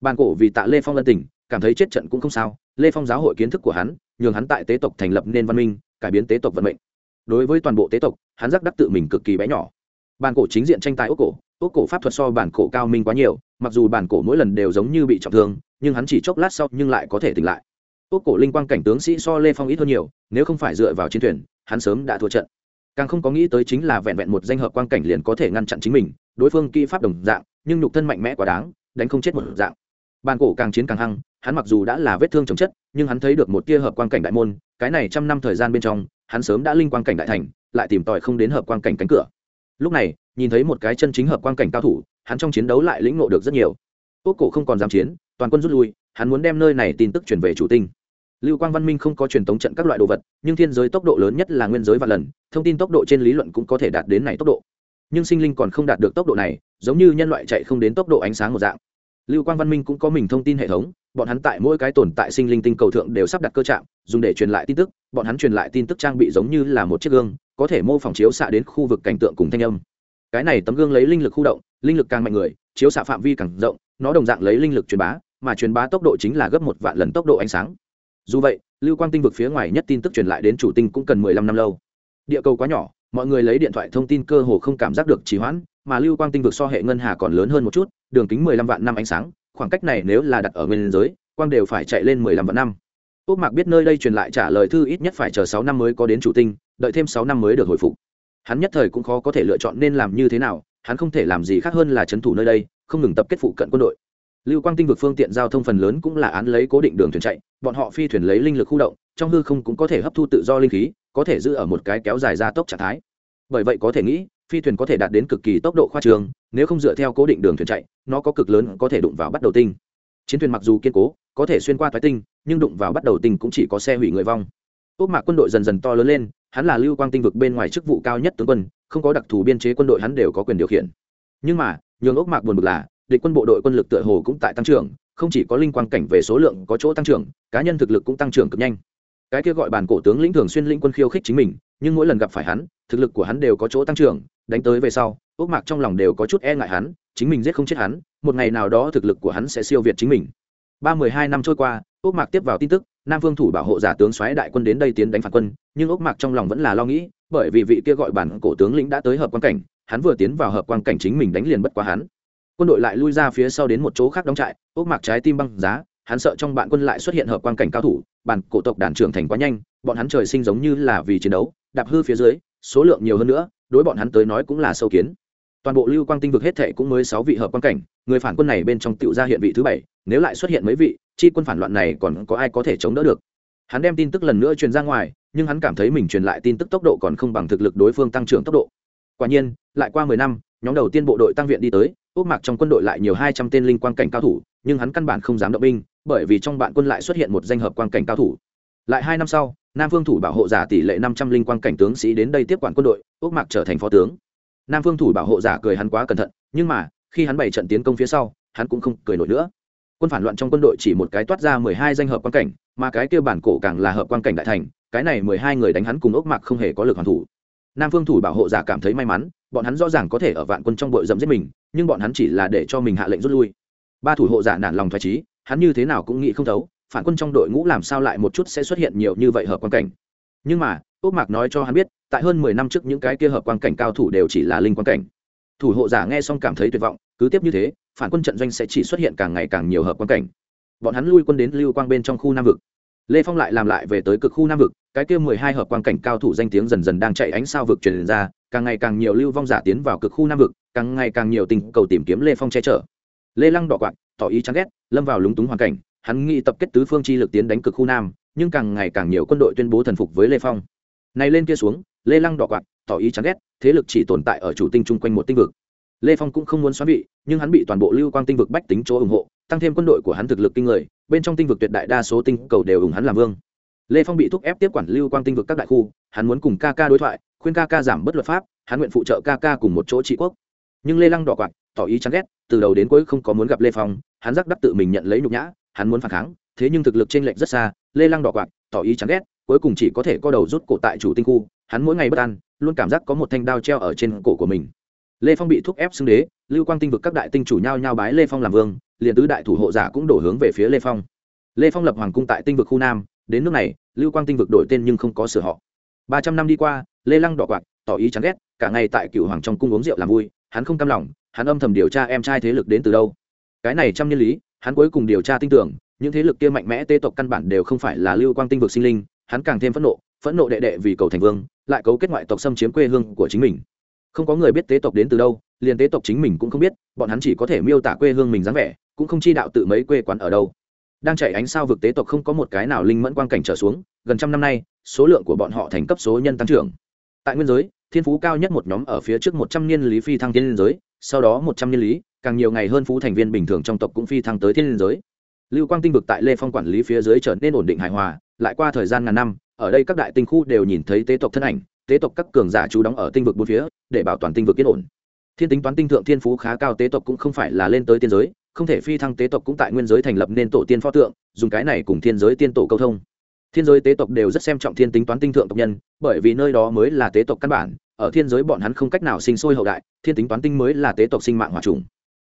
Bản cổ vì tạ lê phong lân tình, cảm thấy chết trận cũng không sao, lê phong giáo hội kiến thức của hắn, nhường hắn tại tế tộc thành lập nên văn minh, cải biến tế tộc vận mệnh. Đối với toàn bộ tế tộc, hắn giác đắc tự mình cực kỳ bé nhỏ. Bản cổ chính diện tranh tài ốc cổ ốc cổ pháp thuật so bản cổ cao minh quá nhiều, mặc dù bản cổ mỗi lần đều giống như bị trọng thương, nhưng hắn chỉ chốc lát sau nhưng lại có thể tỉnh lại. Ốc cổ linh quang cảnh tướng sĩ so lê phong ít hơn nhiều, nếu không phải dựa vào chiến thuyền, hắn sớm đã thua trận. Càng không có nghĩ tới chính là vẹn vẹn một danh hợp quang cảnh liền có thể ngăn chặn chính mình, đối phương kỹ pháp đồng dạng, nhưng nhục thân mạnh mẽ quá đáng, đánh không chết một dạng. Bàn cổ càng chiến càng hăng, hắn mặc dù đã là vết thương chồng chất, nhưng hắn thấy được một tia hợp quang cảnh đại môn, cái này trăm năm thời gian bên trong, hắn sớm đã linh quang cảnh đại thành, lại tìm tòi không đến hợp quang cảnh cánh cửa. Lúc này nhìn thấy một cái chân chính hợp quang cảnh cao thủ, hắn trong chiến đấu lại lĩnh ngộ được rất nhiều. Quốc cổ không còn dám chiến, toàn quân rút lui, hắn muốn đem nơi này tin tức chuyển về chủ tinh. Lưu quang văn minh không có truyền tống trận các loại đồ vật, nhưng thiên giới tốc độ lớn nhất là nguyên giới và lần, thông tin tốc độ trên lý luận cũng có thể đạt đến này tốc độ. Nhưng sinh linh còn không đạt được tốc độ này, giống như nhân loại chạy không đến tốc độ ánh sáng một dạng. Lưu quang văn minh cũng có mình thông tin hệ thống, bọn hắn tại mỗi cái tồn tại sinh linh tinh cầu thượng đều sắp đặt cơ trạm, dùng để truyền lại tin tức, bọn hắn truyền lại tin tức trang bị giống như là một chiếc gương, có thể mô phỏng chiếu xạ đến khu vực cảnh tượng cùng thanh âm cái này tấm gương lấy linh lực khu động, linh lực càng mạnh người, chiếu xạ phạm vi càng rộng, nó đồng dạng lấy linh lực truyền bá, mà truyền bá tốc độ chính là gấp một vạn lần tốc độ ánh sáng. Dù vậy, lưu quang tinh vực phía ngoài nhất tin tức truyền lại đến chủ tinh cũng cần mười lăm năm lâu. Địa cầu quá nhỏ, mọi người lấy điện thoại thông tin cơ hồ không cảm giác được trì hoãn, mà lưu quang tinh vực so hệ ngân hà còn lớn hơn một chút, đường kính mười lăm vạn năm ánh sáng, khoảng cách này nếu là đặt ở nguyên giới, quang đều phải chạy lên mười lăm vạn năm. Ốc mạc biết nơi đây truyền lại trả lời thư ít nhất phải chờ sáu năm mới có đến chủ tinh, đợi thêm sáu năm mới được hồi phục hắn nhất thời cũng khó có thể lựa chọn nên làm như thế nào, hắn không thể làm gì khác hơn là c thủ nơi đây, không ngừng tập kết phụ cận quân đội. Lưu quang tinh vực phương tiện giao thông phần lớn cũng là án lấy cố định đường thuyền chạy, bọn họ phi thuyền lấy linh lực khu động, trong hư không cũng có thể hấp thu tự do linh khí, có thể giữ ở một cái kéo dài ra tốc trạng thái. Bởi vậy có thể nghĩ, phi thuyền có thể đạt đến cực kỳ tốc độ khoa trường, nếu không dựa theo cố định đường thuyền chạy, nó có cực lớn có thể đụng vào bắt đầu tinh. Chiến thuyền mặc dù kiên cố, có thể xuyên qua thoái tinh, nhưng đụng vào bắt đầu tinh cũng chỉ có xe hủy người vong. Ốc mạc quân đội dần dần to lớn lên hắn là lưu quang tinh vực bên ngoài chức vụ cao nhất tướng quân, không có đặc thù biên chế quân đội hắn đều có quyền điều khiển. Nhưng mà, nhường ốc mạc buồn bực là, địch quân bộ đội quân lực tựa hồ cũng tại tăng trưởng, không chỉ có linh quang cảnh về số lượng có chỗ tăng trưởng, cá nhân thực lực cũng tăng trưởng cực nhanh. Cái kia gọi bản cổ tướng lĩnh thường xuyên linh quân khiêu khích chính mình, nhưng mỗi lần gặp phải hắn, thực lực của hắn đều có chỗ tăng trưởng, đánh tới về sau, ốc mạc trong lòng đều có chút e ngại hắn, chính mình giết không chết hắn, một ngày nào đó thực lực của hắn sẽ siêu việt chính mình. Ba mười hai năm trôi qua, ốc mạc tiếp vào tin tức nam vương thủ bảo hộ giả tướng xoáy đại quân đến đây tiến đánh phản quân, nhưng ốc mạc trong lòng vẫn là lo nghĩ, bởi vì vị kia gọi bản cổ tướng lĩnh đã tới hợp quan cảnh, hắn vừa tiến vào hợp quan cảnh chính mình đánh liền bất quá hắn. Quân đội lại lui ra phía sau đến một chỗ khác đóng trại, ốc mạc trái tim băng giá, hắn sợ trong bạn quân lại xuất hiện hợp quan cảnh cao thủ, bản cổ tộc đàn trưởng thành quá nhanh, bọn hắn trời sinh giống như là vì chiến đấu, đạp hư phía dưới, số lượng nhiều hơn nữa, đối bọn hắn tới nói cũng là sâu kiến. Toàn bộ lưu quang tinh vực hết thệ cũng mới sáu vị hợp quan cảnh, người phản quân này bên trong tựu ra hiện vị thứ bảy, nếu lại xuất hiện mấy vị chi quân phản loạn này còn có ai có thể chống đỡ được? Hắn đem tin tức lần nữa truyền ra ngoài, nhưng hắn cảm thấy mình truyền lại tin tức tốc độ còn không bằng thực lực đối phương tăng trưởng tốc độ. Quả nhiên, lại qua mười năm, nhóm đầu tiên bộ đội tăng viện đi tới ốc mạc trong quân đội lại nhiều hai trăm tên linh quan cảnh cao thủ, nhưng hắn căn bản không dám động binh, bởi vì trong bạn quân lại xuất hiện một danh hợp quan cảnh cao thủ. Lại hai năm sau, nam phương thủ bảo hộ giả tỷ lệ năm trăm linh quan cảnh tướng sĩ đến đây tiếp quản quân đội ốc mạc trở thành phó tướng. Nam phương thủ bảo hộ giả cười hắn quá cẩn thận, nhưng mà, khi hắn bày trận tiến công phía sau, hắn cũng không cười nổi nữa quân phản loạn trong quân đội chỉ một cái toát ra mười hai danh hợp quan cảnh, mà cái kêu bản cổ càng là hợp quan cảnh đại thành, cái này mười hai người đánh hắn cùng ốc mạc không hề có lực hoàn thủ. Nam phương thủ bảo hộ giả cảm thấy may mắn, bọn hắn rõ ràng có thể ở vạn quân trong bội dẫm giết mình, nhưng bọn hắn chỉ là để cho mình hạ lệnh rút lui. Ba thủ hộ giả nản lòng thoải trí hắn như thế nào cũng nghĩ không thấu, phản quân trong đội ngũ làm sao lại một chút sẽ xuất hiện nhiều như vậy hợp quan cảnh. Nhưng mà, ốc mạc nói cho hắn biết, tại hơn mười năm trước những cái kia hợp quan cảnh cao thủ đều chỉ là linh quan cảnh. Thủ hộ giả nghe xong cảm thấy tuyệt vọng, cứ tiếp như thế phản quân trận doanh sẽ chỉ xuất hiện càng ngày càng nhiều hợp quan cảnh. Bọn hắn lui quân đến lưu quang bên trong khu nam vực. Lê phong lại làm lại về tới cực khu nam vực, cái kia mười hai hợp quan cảnh cao thủ danh tiếng dần dần đang chạy ánh sao vực truyền ra, càng ngày càng nhiều lưu vong giả tiến vào cực khu nam vực, càng ngày càng nhiều tình cầu tìm kiếm lê phong che chở. Lê lăng đỏ quạt, tỏ ý chán ghét, lâm vào lúng túng hoàn cảnh, hắn nghĩ tập kết tứ phương chi lực tiến đánh cực khu nam, nhưng càng ngày càng nhiều quân đội tuyên bố thần phục với lê phong. Này lên kia xuống, lê lăng đỏ quạt, tỏ ý chán ghét, thế lực chỉ tồn tại ở chủ tinh chung quanh một tinh vực lê phong cũng không muốn xoán vị, nhưng hắn bị toàn bộ lưu quang tinh vực bách tính chỗ ủng hộ, tăng thêm quân đội của hắn thực lực kinh người, bên trong tinh vực tuyệt đại đa số tinh cầu đều ủng hắn làm vương. Lê phong bị thúc ép tiếp quản lưu quang tinh vực các đại khu, hắn muốn cùng Kaka đối thoại, khuyên Kaka giảm bất luật pháp, hắn nguyện phụ trợ Kaka cùng một chỗ trị quốc. Nhưng lê lăng đỏ quạt, tỏ ý chán ghét, từ đầu đến cuối không có muốn gặp lê phong, hắn giác đắc tự mình nhận lấy nhục nhã, hắn muốn phản kháng, thế nhưng thực lực trên lệnh rất xa, lê lăng đỏ quạt, tỏ ý chán ghét, cuối cùng chỉ có thể co đầu rút cổ tại chủ tinh khu, hắn mỗi ngày bất an, luôn cảm giác có một thanh đao treo ở trên cổ của mình lê phong bị thúc ép xưng đế, lưu quang tinh vực các đại tinh chủ nhau nhau bái lê phong làm vương, liền tứ đại thủ hộ giả cũng đổ hướng về phía lê phong. Lê phong lập hoàng cung tại tinh vực khu nam, đến nước này, lưu quang tinh vực đổi tên nhưng không có sửa họ. Ba trăm năm đi qua, lê lăng đỏ quạt, tỏ ý chán ghét, cả ngày tại cựu hoàng trong cung uống rượu làm vui, hắn không cam lòng, hắn âm thầm điều tra em trai thế lực đến từ đâu. Cái này trăm nhân lý, hắn cuối cùng điều tra tin tưởng, những thế lực kia mạnh mẽ tê tộc căn bản đều không phải là lưu quang tinh vực sinh linh, hắn càng thêm phẫn nộ phẫn nộ đệ đệ vì cầu thành vương, lại cấu kết ngoại tộc xâm chiếm quê hương của chính mình không có người biết tế tộc đến từ đâu, liền tế tộc chính mình cũng không biết, bọn hắn chỉ có thể miêu tả quê hương mình dáng vẻ, cũng không chi đạo tự mấy quê quán ở đâu. Đang chạy ánh sao vực tế tộc không có một cái nào linh mẫn quang cảnh trở xuống, gần trăm năm nay, số lượng của bọn họ thành cấp số nhân tăng trưởng. Tại nguyên giới, thiên phú cao nhất một nhóm ở phía trước một trăm niên lý phi thăng thiên liên giới, sau đó một trăm niên lý, càng nhiều ngày hơn phú thành viên bình thường trong tộc cũng phi thăng tới thiên liên giới. Lưu quang tinh vực tại lê phong quản lý phía dưới trở nên ổn định hài hòa, lại qua thời gian ngàn năm, ở đây các đại tinh khu đều nhìn thấy tế tộc thân ảnh tế tộc các cường giả chú đóng ở tinh vực bốn phía, để bảo toàn tinh vực yên ổn. Thiên tính toán tinh thượng thiên phú khá cao tế tộc cũng không phải là lên tới tiên giới, không thể phi thăng tế tộc cũng tại nguyên giới thành lập nên tổ tiên pho tượng, dùng cái này cùng thiên giới tiên tổ câu thông. Thiên giới tế tộc đều rất xem trọng thiên tính toán tinh thượng tộc nhân, bởi vì nơi đó mới là tế tộc căn bản, ở thiên giới bọn hắn không cách nào sinh sôi hậu đại, thiên tính toán tinh mới là tế tộc sinh mạng hòa trùng.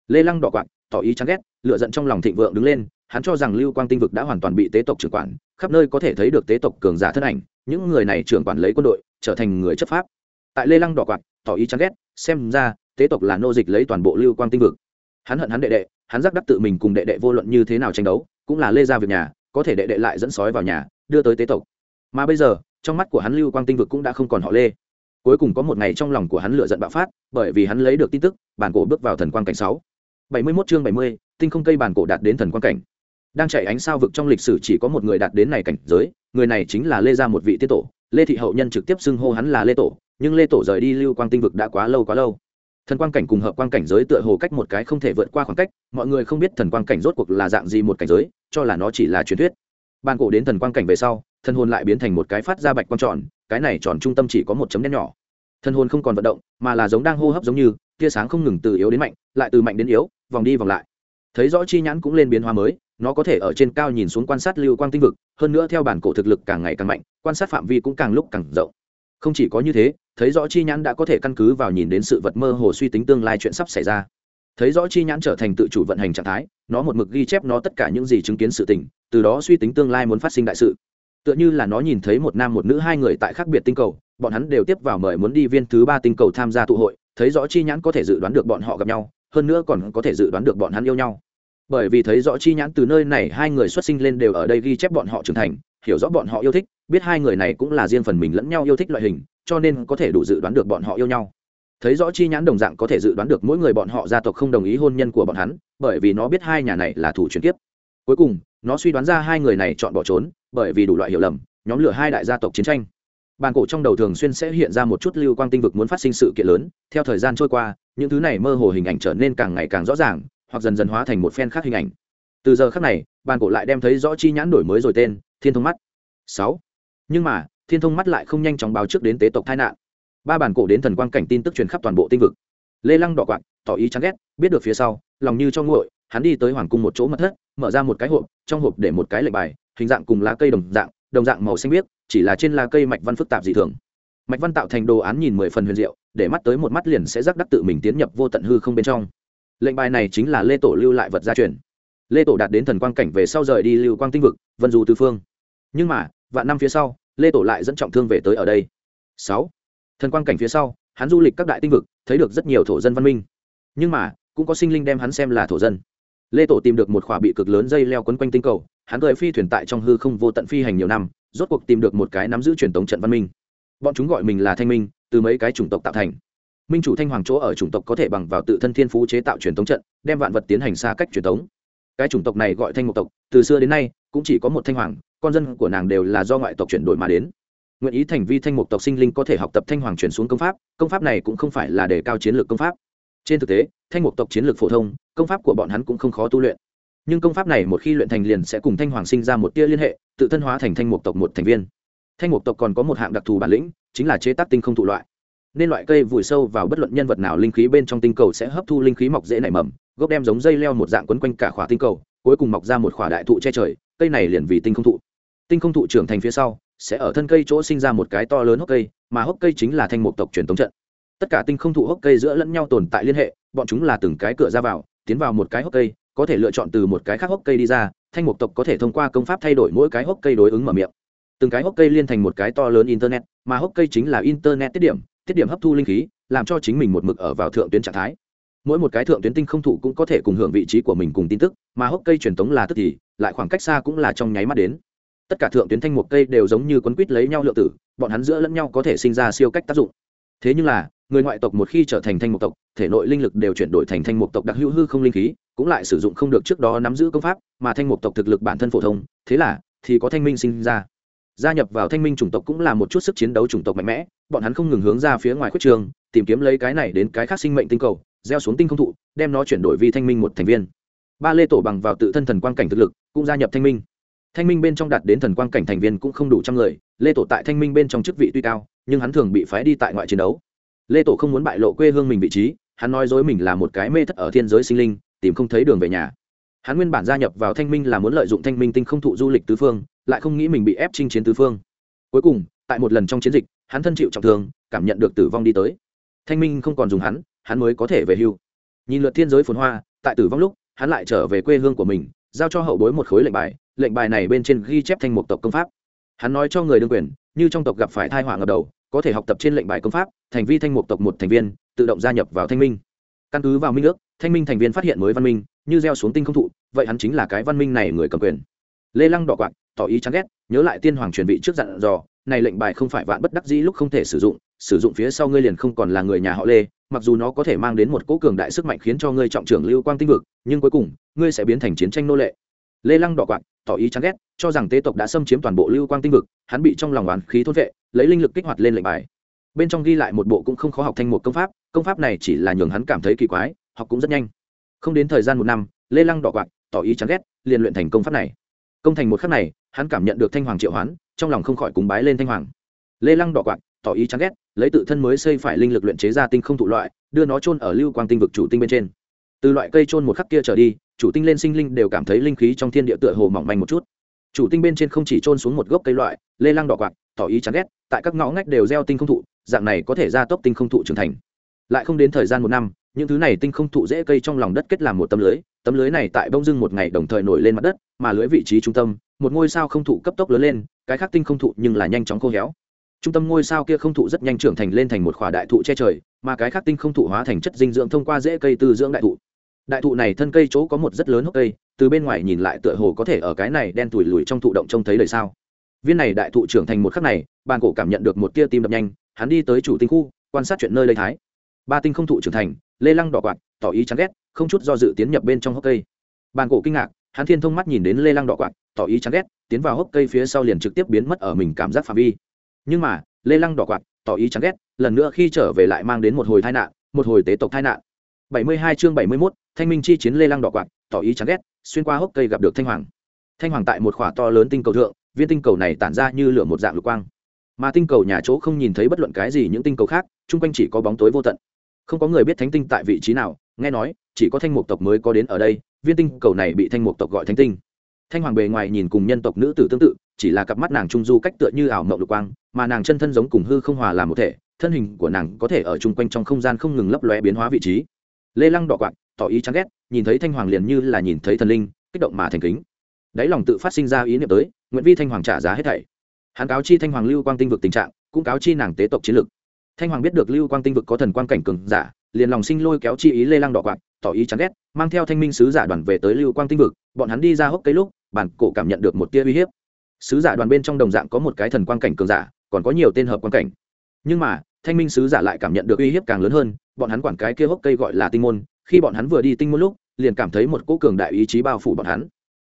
Lê lăng đỏ quạt, tỏ ý chán ghét lựa giận trong lòng thịnh vượng đứng lên hắn cho rằng lưu quang tinh vực đã hoàn toàn bị tế tộc trưởng quản, khắp nơi có thể thấy được tế tộc cường giả thân ảnh, những người này trưởng quản lấy quân đội, trở thành người chấp pháp. Tại lê lăng đỏ quạt, tỏ ý chán ghét, xem ra, tế tộc là nô dịch lấy toàn bộ lưu quang tinh vực. Hắn hận hắn đệ đệ, hắn giác đắc tự mình cùng đệ đệ vô luận như thế nào tranh đấu, cũng là lê ra việc nhà, có thể đệ đệ lại dẫn sói vào nhà, đưa tới tế tộc. Mà bây giờ, trong mắt của hắn lưu quang tinh vực cũng đã không còn họ lê. Cuối cùng có một ngày trong lòng của hắn lựa giận bạo phát, bởi vì hắn lấy được tin tức, bản cổ bước vào thần quang cảnh sáu. Bảy mươi mốt chương bảy mươi, tinh không cây bản cổ đạt đến thần quang cảnh đang chạy ánh sao vực trong lịch sử chỉ có một người đạt đến này cảnh giới, người này chính là lê gia một vị tiết tổ. Lê thị hậu nhân trực tiếp xưng hô hắn là lê tổ, nhưng lê tổ rời đi lưu quang tinh vực đã quá lâu quá lâu. Thần quang cảnh cùng hợp quang cảnh giới tựa hồ cách một cái không thể vượt qua khoảng cách, mọi người không biết thần quang cảnh rốt cuộc là dạng gì một cảnh giới, cho là nó chỉ là truyền thuyết. Ban cổ đến thần quang cảnh về sau, thần hồn lại biến thành một cái phát ra bạch quang tròn, cái này tròn trung tâm chỉ có một chấm đen nhỏ. Thần hồn không còn vận động, mà là giống đang hô hấp giống như, tia sáng không ngừng từ yếu đến mạnh, lại từ mạnh đến yếu, vòng đi vòng lại. Thấy rõ chi nhãn cũng lên biến hóa mới nó có thể ở trên cao nhìn xuống quan sát lưu quang tinh vực, hơn nữa theo bản cổ thực lực càng ngày càng mạnh, quan sát phạm vi cũng càng lúc càng rộng. Không chỉ có như thế, thấy rõ chi nhãn đã có thể căn cứ vào nhìn đến sự vật mơ hồ suy tính tương lai chuyện sắp xảy ra. Thấy rõ chi nhãn trở thành tự chủ vận hành trạng thái, nó một mực ghi chép nó tất cả những gì chứng kiến sự tình, từ đó suy tính tương lai muốn phát sinh đại sự. Tựa như là nó nhìn thấy một nam một nữ hai người tại khác biệt tinh cầu, bọn hắn đều tiếp vào mời muốn đi viên thứ ba tinh cầu tham gia tụ hội, thấy rõ chi nhãn có thể dự đoán được bọn họ gặp nhau, hơn nữa còn có thể dự đoán được bọn hắn yêu nhau bởi vì thấy rõ chi nhãn từ nơi này hai người xuất sinh lên đều ở đây ghi chép bọn họ trưởng thành, hiểu rõ bọn họ yêu thích, biết hai người này cũng là riêng phần mình lẫn nhau yêu thích loại hình, cho nên có thể đủ dự đoán được bọn họ yêu nhau. Thấy rõ chi nhãn đồng dạng có thể dự đoán được mỗi người bọn họ gia tộc không đồng ý hôn nhân của bọn hắn, bởi vì nó biết hai nhà này là thủ chuyển tiếp cuối cùng, nó suy đoán ra hai người này chọn bỏ trốn, bởi vì đủ loại hiểu lầm, nhóm lửa hai đại gia tộc chiến tranh. Bàn cổ trong đầu thường xuyên sẽ hiện ra một chút lưu quang tinh vực muốn phát sinh sự kiện lớn. Theo thời gian trôi qua, những thứ này mơ hồ hình ảnh trở nên càng ngày càng rõ ràng hoặc dần dần hóa thành một phen khác hình ảnh. Từ giờ khác này, bàn cổ lại đem thấy rõ chi nhãn đổi mới rồi tên, thiên thông mắt. Sáu. Nhưng mà, thiên thông mắt lại không nhanh chóng báo trước đến tế tộc tai nạn. Ba bản cổ đến thần quang cảnh tin tức truyền khắp toàn bộ tinh vực. Lê lăng đỏ quạng tỏ ý chán ghét, biết được phía sau, lòng như cho nguội, hắn đi tới hoàng cung một chỗ mật thất, mở ra một cái hộp, trong hộp để một cái lệnh bài, hình dạng cùng lá cây đồng dạng đồng dạng màu xanh biếc, chỉ là trên lá cây mạch văn phức tạp dị thường. Mạch văn tạo thành đồ án nhìn mười phần huyền diệu, để mắt tới một mắt liền sẽ rắc đắc tự mình tiến nhập vô tận hư không bên trong lệnh bài này chính là lê tổ lưu lại vật gia truyền. Lê tổ đạt đến thần quang cảnh về sau rời đi lưu quang tinh vực, vân du tư phương. Nhưng mà, vạn năm phía sau, lê tổ lại dẫn trọng thương về tới ở đây. Sáu, thần quang cảnh phía sau, hắn du lịch các đại tinh vực, thấy được rất nhiều thổ dân văn minh. Nhưng mà, cũng có sinh linh đem hắn xem là thổ dân. Lê tổ tìm được một khỏa bị cực lớn dây leo quấn quanh tinh cầu, hắn gợi phi thuyền tại trong hư không vô tận phi hành nhiều năm, rốt cuộc tìm được một cái nắm giữ truyền thống trận văn minh. Bọn chúng gọi mình là thanh minh, từ mấy cái chủng tộc tạo thành minh chủ thanh hoàng chỗ ở chủng tộc có thể bằng vào tự thân thiên phú chế tạo truyền thống trận, đem vạn vật tiến hành xa cách truyền thống. Cái chủng tộc này gọi thanh mục tộc, từ xưa đến nay, cũng chỉ có một thanh hoàng, con dân của nàng đều là do ngoại tộc chuyển đổi mà đến. Nguyện ý thành vi thanh mục tộc sinh linh có thể học tập thanh hoàng chuyển xuống công pháp công pháp này cũng không phải là đề cao chiến lược công pháp. Trên thực tế, thanh mục tộc chiến lược phổ thông, công pháp của bọn hắn cũng không khó tu luyện. Nhưng công pháp này một khi luyện thành liền sẽ cùng thanh hoàng sinh ra một tia liên hệ, tự thân hóa thành thanh mục tộc một thành viên. Thanh mục tộc còn có một hạng đặc thù bản lĩnh, chính là chế tác tinh không thụ loại nên loại cây vùi sâu vào bất luận nhân vật nào linh khí bên trong tinh cầu sẽ hấp thu linh khí mọc dễ nảy mầm, gốc đem giống dây leo một dạng quấn quanh cả khỏa tinh cầu, cuối cùng mọc ra một khỏa đại thụ che trời, cây này liền vì tinh không thụ. Tinh không thụ trưởng thành phía sau, sẽ ở thân cây chỗ sinh ra một cái to lớn hốc cây, mà hốc cây chính là thanh mục tộc truyền thống trận. Tất cả tinh không thụ hốc cây giữa lẫn nhau tồn tại liên hệ, bọn chúng là từng cái cửa ra vào, tiến vào một cái hốc cây, có thể lựa chọn từ một cái khác hốc cây đi ra, thanh mục tộc có thể thông qua công pháp thay đổi mỗi cái hốc cây đối ứng mở miệng. Từng cái hốc cây liên thành một cái to lớn internet, mà hốc cây chính là internet tiết điểm tiết điểm hấp thu linh khí, làm cho chính mình một mực ở vào thượng tuyến trạng thái. Mỗi một cái thượng tuyến tinh không thụ cũng có thể cùng hưởng vị trí của mình cùng tin tức, mà hốc cây truyền tống là tức thì, lại khoảng cách xa cũng là trong nháy mắt đến. Tất cả thượng tuyến thanh mục cây đều giống như quấn quýt lấy nhau lượng tử, bọn hắn giữa lẫn nhau có thể sinh ra siêu cách tác dụng. Thế nhưng là, người ngoại tộc một khi trở thành thanh mục tộc, thể nội linh lực đều chuyển đổi thành thanh mục tộc đặc hữu hư không linh khí, cũng lại sử dụng không được trước đó nắm giữ công pháp, mà thanh mục tộc thực lực bản thân phổ thông, thế là thì có thanh minh sinh ra gia nhập vào thanh minh chủng tộc cũng là một chút sức chiến đấu chủng tộc mạnh mẽ, bọn hắn không ngừng hướng ra phía ngoài khuất trường, tìm kiếm lấy cái này đến cái khác sinh mệnh tinh cầu, gieo xuống tinh không thụ, đem nó chuyển đổi vi thanh minh một thành viên. Ba lê tổ bằng vào tự thân thần quan cảnh thực lực, cũng gia nhập thanh minh. Thanh minh bên trong đạt đến thần quan cảnh thành viên cũng không đủ trăm người, lê tổ tại thanh minh bên trong chức vị tuy cao, nhưng hắn thường bị phái đi tại ngoại chiến đấu. Lê tổ không muốn bại lộ quê hương mình vị trí, hắn nói dối mình là một cái mê thất ở thiên giới sinh linh, tìm không thấy đường về nhà. Hắn nguyên bản gia nhập vào thanh minh là muốn lợi dụng thanh minh tinh không thụ du lịch tứ phương lại không nghĩ mình bị ép chinh chiến tứ phương. Cuối cùng, tại một lần trong chiến dịch, hắn thân chịu trọng thương, cảm nhận được tử vong đi tới. Thanh minh không còn dùng hắn hắn mới có thể về hưu. Nhìn lượt thiên giới phồn hoa, tại tử vong lúc, hắn lại trở về quê hương của mình, giao cho hậu bối một khối lệnh bài lệnh bài này bên trên ghi chép thanh một tộc công pháp. Hắn nói cho người đương quyền, như trong tộc gặp phải thai họa ngập đầu, có thể học tập trên lệnh bài công pháp, thành vi thanh mục tộc một thành viên, tự động gia nhập vào thanh minh. Căn cứ vào minh ước, thanh minh thành viên phát hiện mới văn minh, như gieo xuống tinh không thụ, vậy hắn chính là cái văn minh này người cầm quyền. Lê lăng đỏ quạt tỏ ý chán ghét, nhớ lại tiên hoàng truyền vị trước dặn dò, này lệnh bài không phải vạn bất đắc dĩ lúc không thể sử dụng sử dụng phía sau ngươi liền không còn là người nhà họ lê, mặc dù nó có thể mang đến một cỗ cường đại sức mạnh khiến cho ngươi trọng trưởng lưu quang tinh vực, nhưng cuối cùng, ngươi sẽ biến thành chiến tranh nô lệ. Lê lăng đỏ quạng tỏ ý chán ghét, cho rằng tế tộc đã xâm chiếm toàn bộ lưu quang tinh vực, hắn bị trong lòng oán khí thốt vệ, lấy linh lực kích hoạt lên lệnh bài. Bên trong ghi lại một bộ cũng không khó học thành một công pháp công pháp này chỉ là nhường hắn cảm thấy kỳ quái, học cũng rất nhanh. Không đến thời gian một năm, lê lăng đỏ quạng tỏ ý chán ghét, liền luyện thành công pháp này. Công thành một khắc này hắn cảm nhận được thanh hoàng triệu hoán, trong lòng không khỏi cúng bái lên thanh hoàng. Lê lăng đỏ quạt, tỏ ý chán ghét, lấy tự thân mới xây phải linh lực luyện chế ra tinh không thụ loại, đưa nó trôn ở lưu quang tinh vực chủ tinh bên trên. Từ loại cây trôn một khắc kia trở đi, chủ tinh lên sinh linh đều cảm thấy linh khí trong thiên địa tựa hồ mỏng manh một chút. Chủ tinh bên trên không chỉ trôn xuống một gốc cây loại, lê lăng đỏ quạt, tỏ ý chán ghét, tại các ngõ ngách đều gieo tinh không thụ, dạng này có thể gia tốc tinh không thụ trưởng thành. Lại không đến thời gian một năm, những thứ này tinh không thụ dễ cây trong lòng đất kết làm một tấm lưới tấm lưới này tại bông dưng một ngày đồng thời nổi lên mặt đất, mà lưới vị trí trung tâm, một ngôi sao không thụ cấp tốc lớn lên, cái khác tinh không thụ nhưng là nhanh chóng khô héo. Trung tâm ngôi sao kia không thụ rất nhanh trưởng thành lên thành một khỏa đại thụ che trời, mà cái khác tinh không thụ hóa thành chất dinh dưỡng thông qua rễ cây tư dưỡng đại thụ. Đại thụ này thân cây chỗ có một rất lớn hốc cây, từ bên ngoài nhìn lại tựa hồ có thể ở cái này đen tủi lùi trong thụ động trông thấy đời sao. Viên này đại thụ trưởng thành một khắc này, bàn cổ cảm nhận được một tia tim đập nhanh, hắn đi tới chủ tinh khu, quan sát chuyện nơi lây thái. Ba tinh không thụ trưởng thành, lê lăng đỏ quạt, tỏ ý chán ghét không chút do dự tiến nhập bên trong hốc cây. Bàn cổ kinh ngạc hắn thiên thông mắt nhìn đến lê lăng đỏ quạt tỏ ý chán ghét tiến vào hốc cây phía sau liền trực tiếp biến mất ở mình cảm giác phạm vi. Nhưng mà lê lăng đỏ quạt tỏ ý chán ghét lần nữa khi trở về lại mang đến một hồi tai nạn một hồi tế tộc tai nạn. 72 chương 71, thanh minh chi chiến lê lăng đỏ quạt tỏ ý chán ghét xuyên qua hốc cây gặp được thanh hoàng. Thanh hoàng tại một khỏa to lớn tinh cầu thượng viên tinh cầu này tản ra như lửa một dạng lục quang. Mà tinh cầu nhà chỗ không nhìn thấy bất luận cái gì những tinh cầu khác chung quanh chỉ có bóng tối vô tận. Không có người biết thánh tinh tại vị trí nào nghe nói, chỉ có thanh mục tộc mới có đến ở đây, viên tinh cầu này bị thanh mục tộc gọi thánh tinh. Thanh hoàng bề ngoài nhìn cùng nhân tộc nữ tử tương tự, chỉ là cặp mắt nàng trung du cách tựa như ảo mộng lục quang, mà nàng chân thân giống cùng hư không hòa làm một thể, thân hình của nàng có thể ở chung quanh trong không gian không ngừng lấp lóe biến hóa vị trí. Lê lăng đỏ quạng tỏ ý chán ghét, nhìn thấy thanh hoàng liền như là nhìn thấy thần linh, kích động mà thành kính. Đáy lòng tự phát sinh ra ý niệm tới nguyễn vi thanh hoàng trả giá hết thảy. Hắn cáo chi thanh hoàng lưu quang tinh vực tình trạng, cũng cáo chi nàng tế tộc chiến lược thanh hoàng biết được lưu quang tinh vực có thần quang cảnh cường giả liền lòng sinh lôi kéo chi ý lê lăng đỏ quạt, tỏ ý chán ghét, mang theo thanh minh sứ giả đoàn về tới lưu quang tinh vực, bọn hắn đi ra hốc cây lúc, bản cổ cảm nhận được một tia uy hiếp. Sứ giả đoàn bên trong đồng dạng có một cái thần quang cảnh cường giả, còn có nhiều tên hợp quang cảnh. Nhưng mà, thanh minh sứ giả lại cảm nhận được uy hiếp càng lớn hơn, bọn hắn quản cái kia hốc cây gọi là tinh môn, khi bọn hắn vừa đi tinh môn lúc, liền cảm thấy một cỗ cường đại ý chí bao phủ bọn hắn.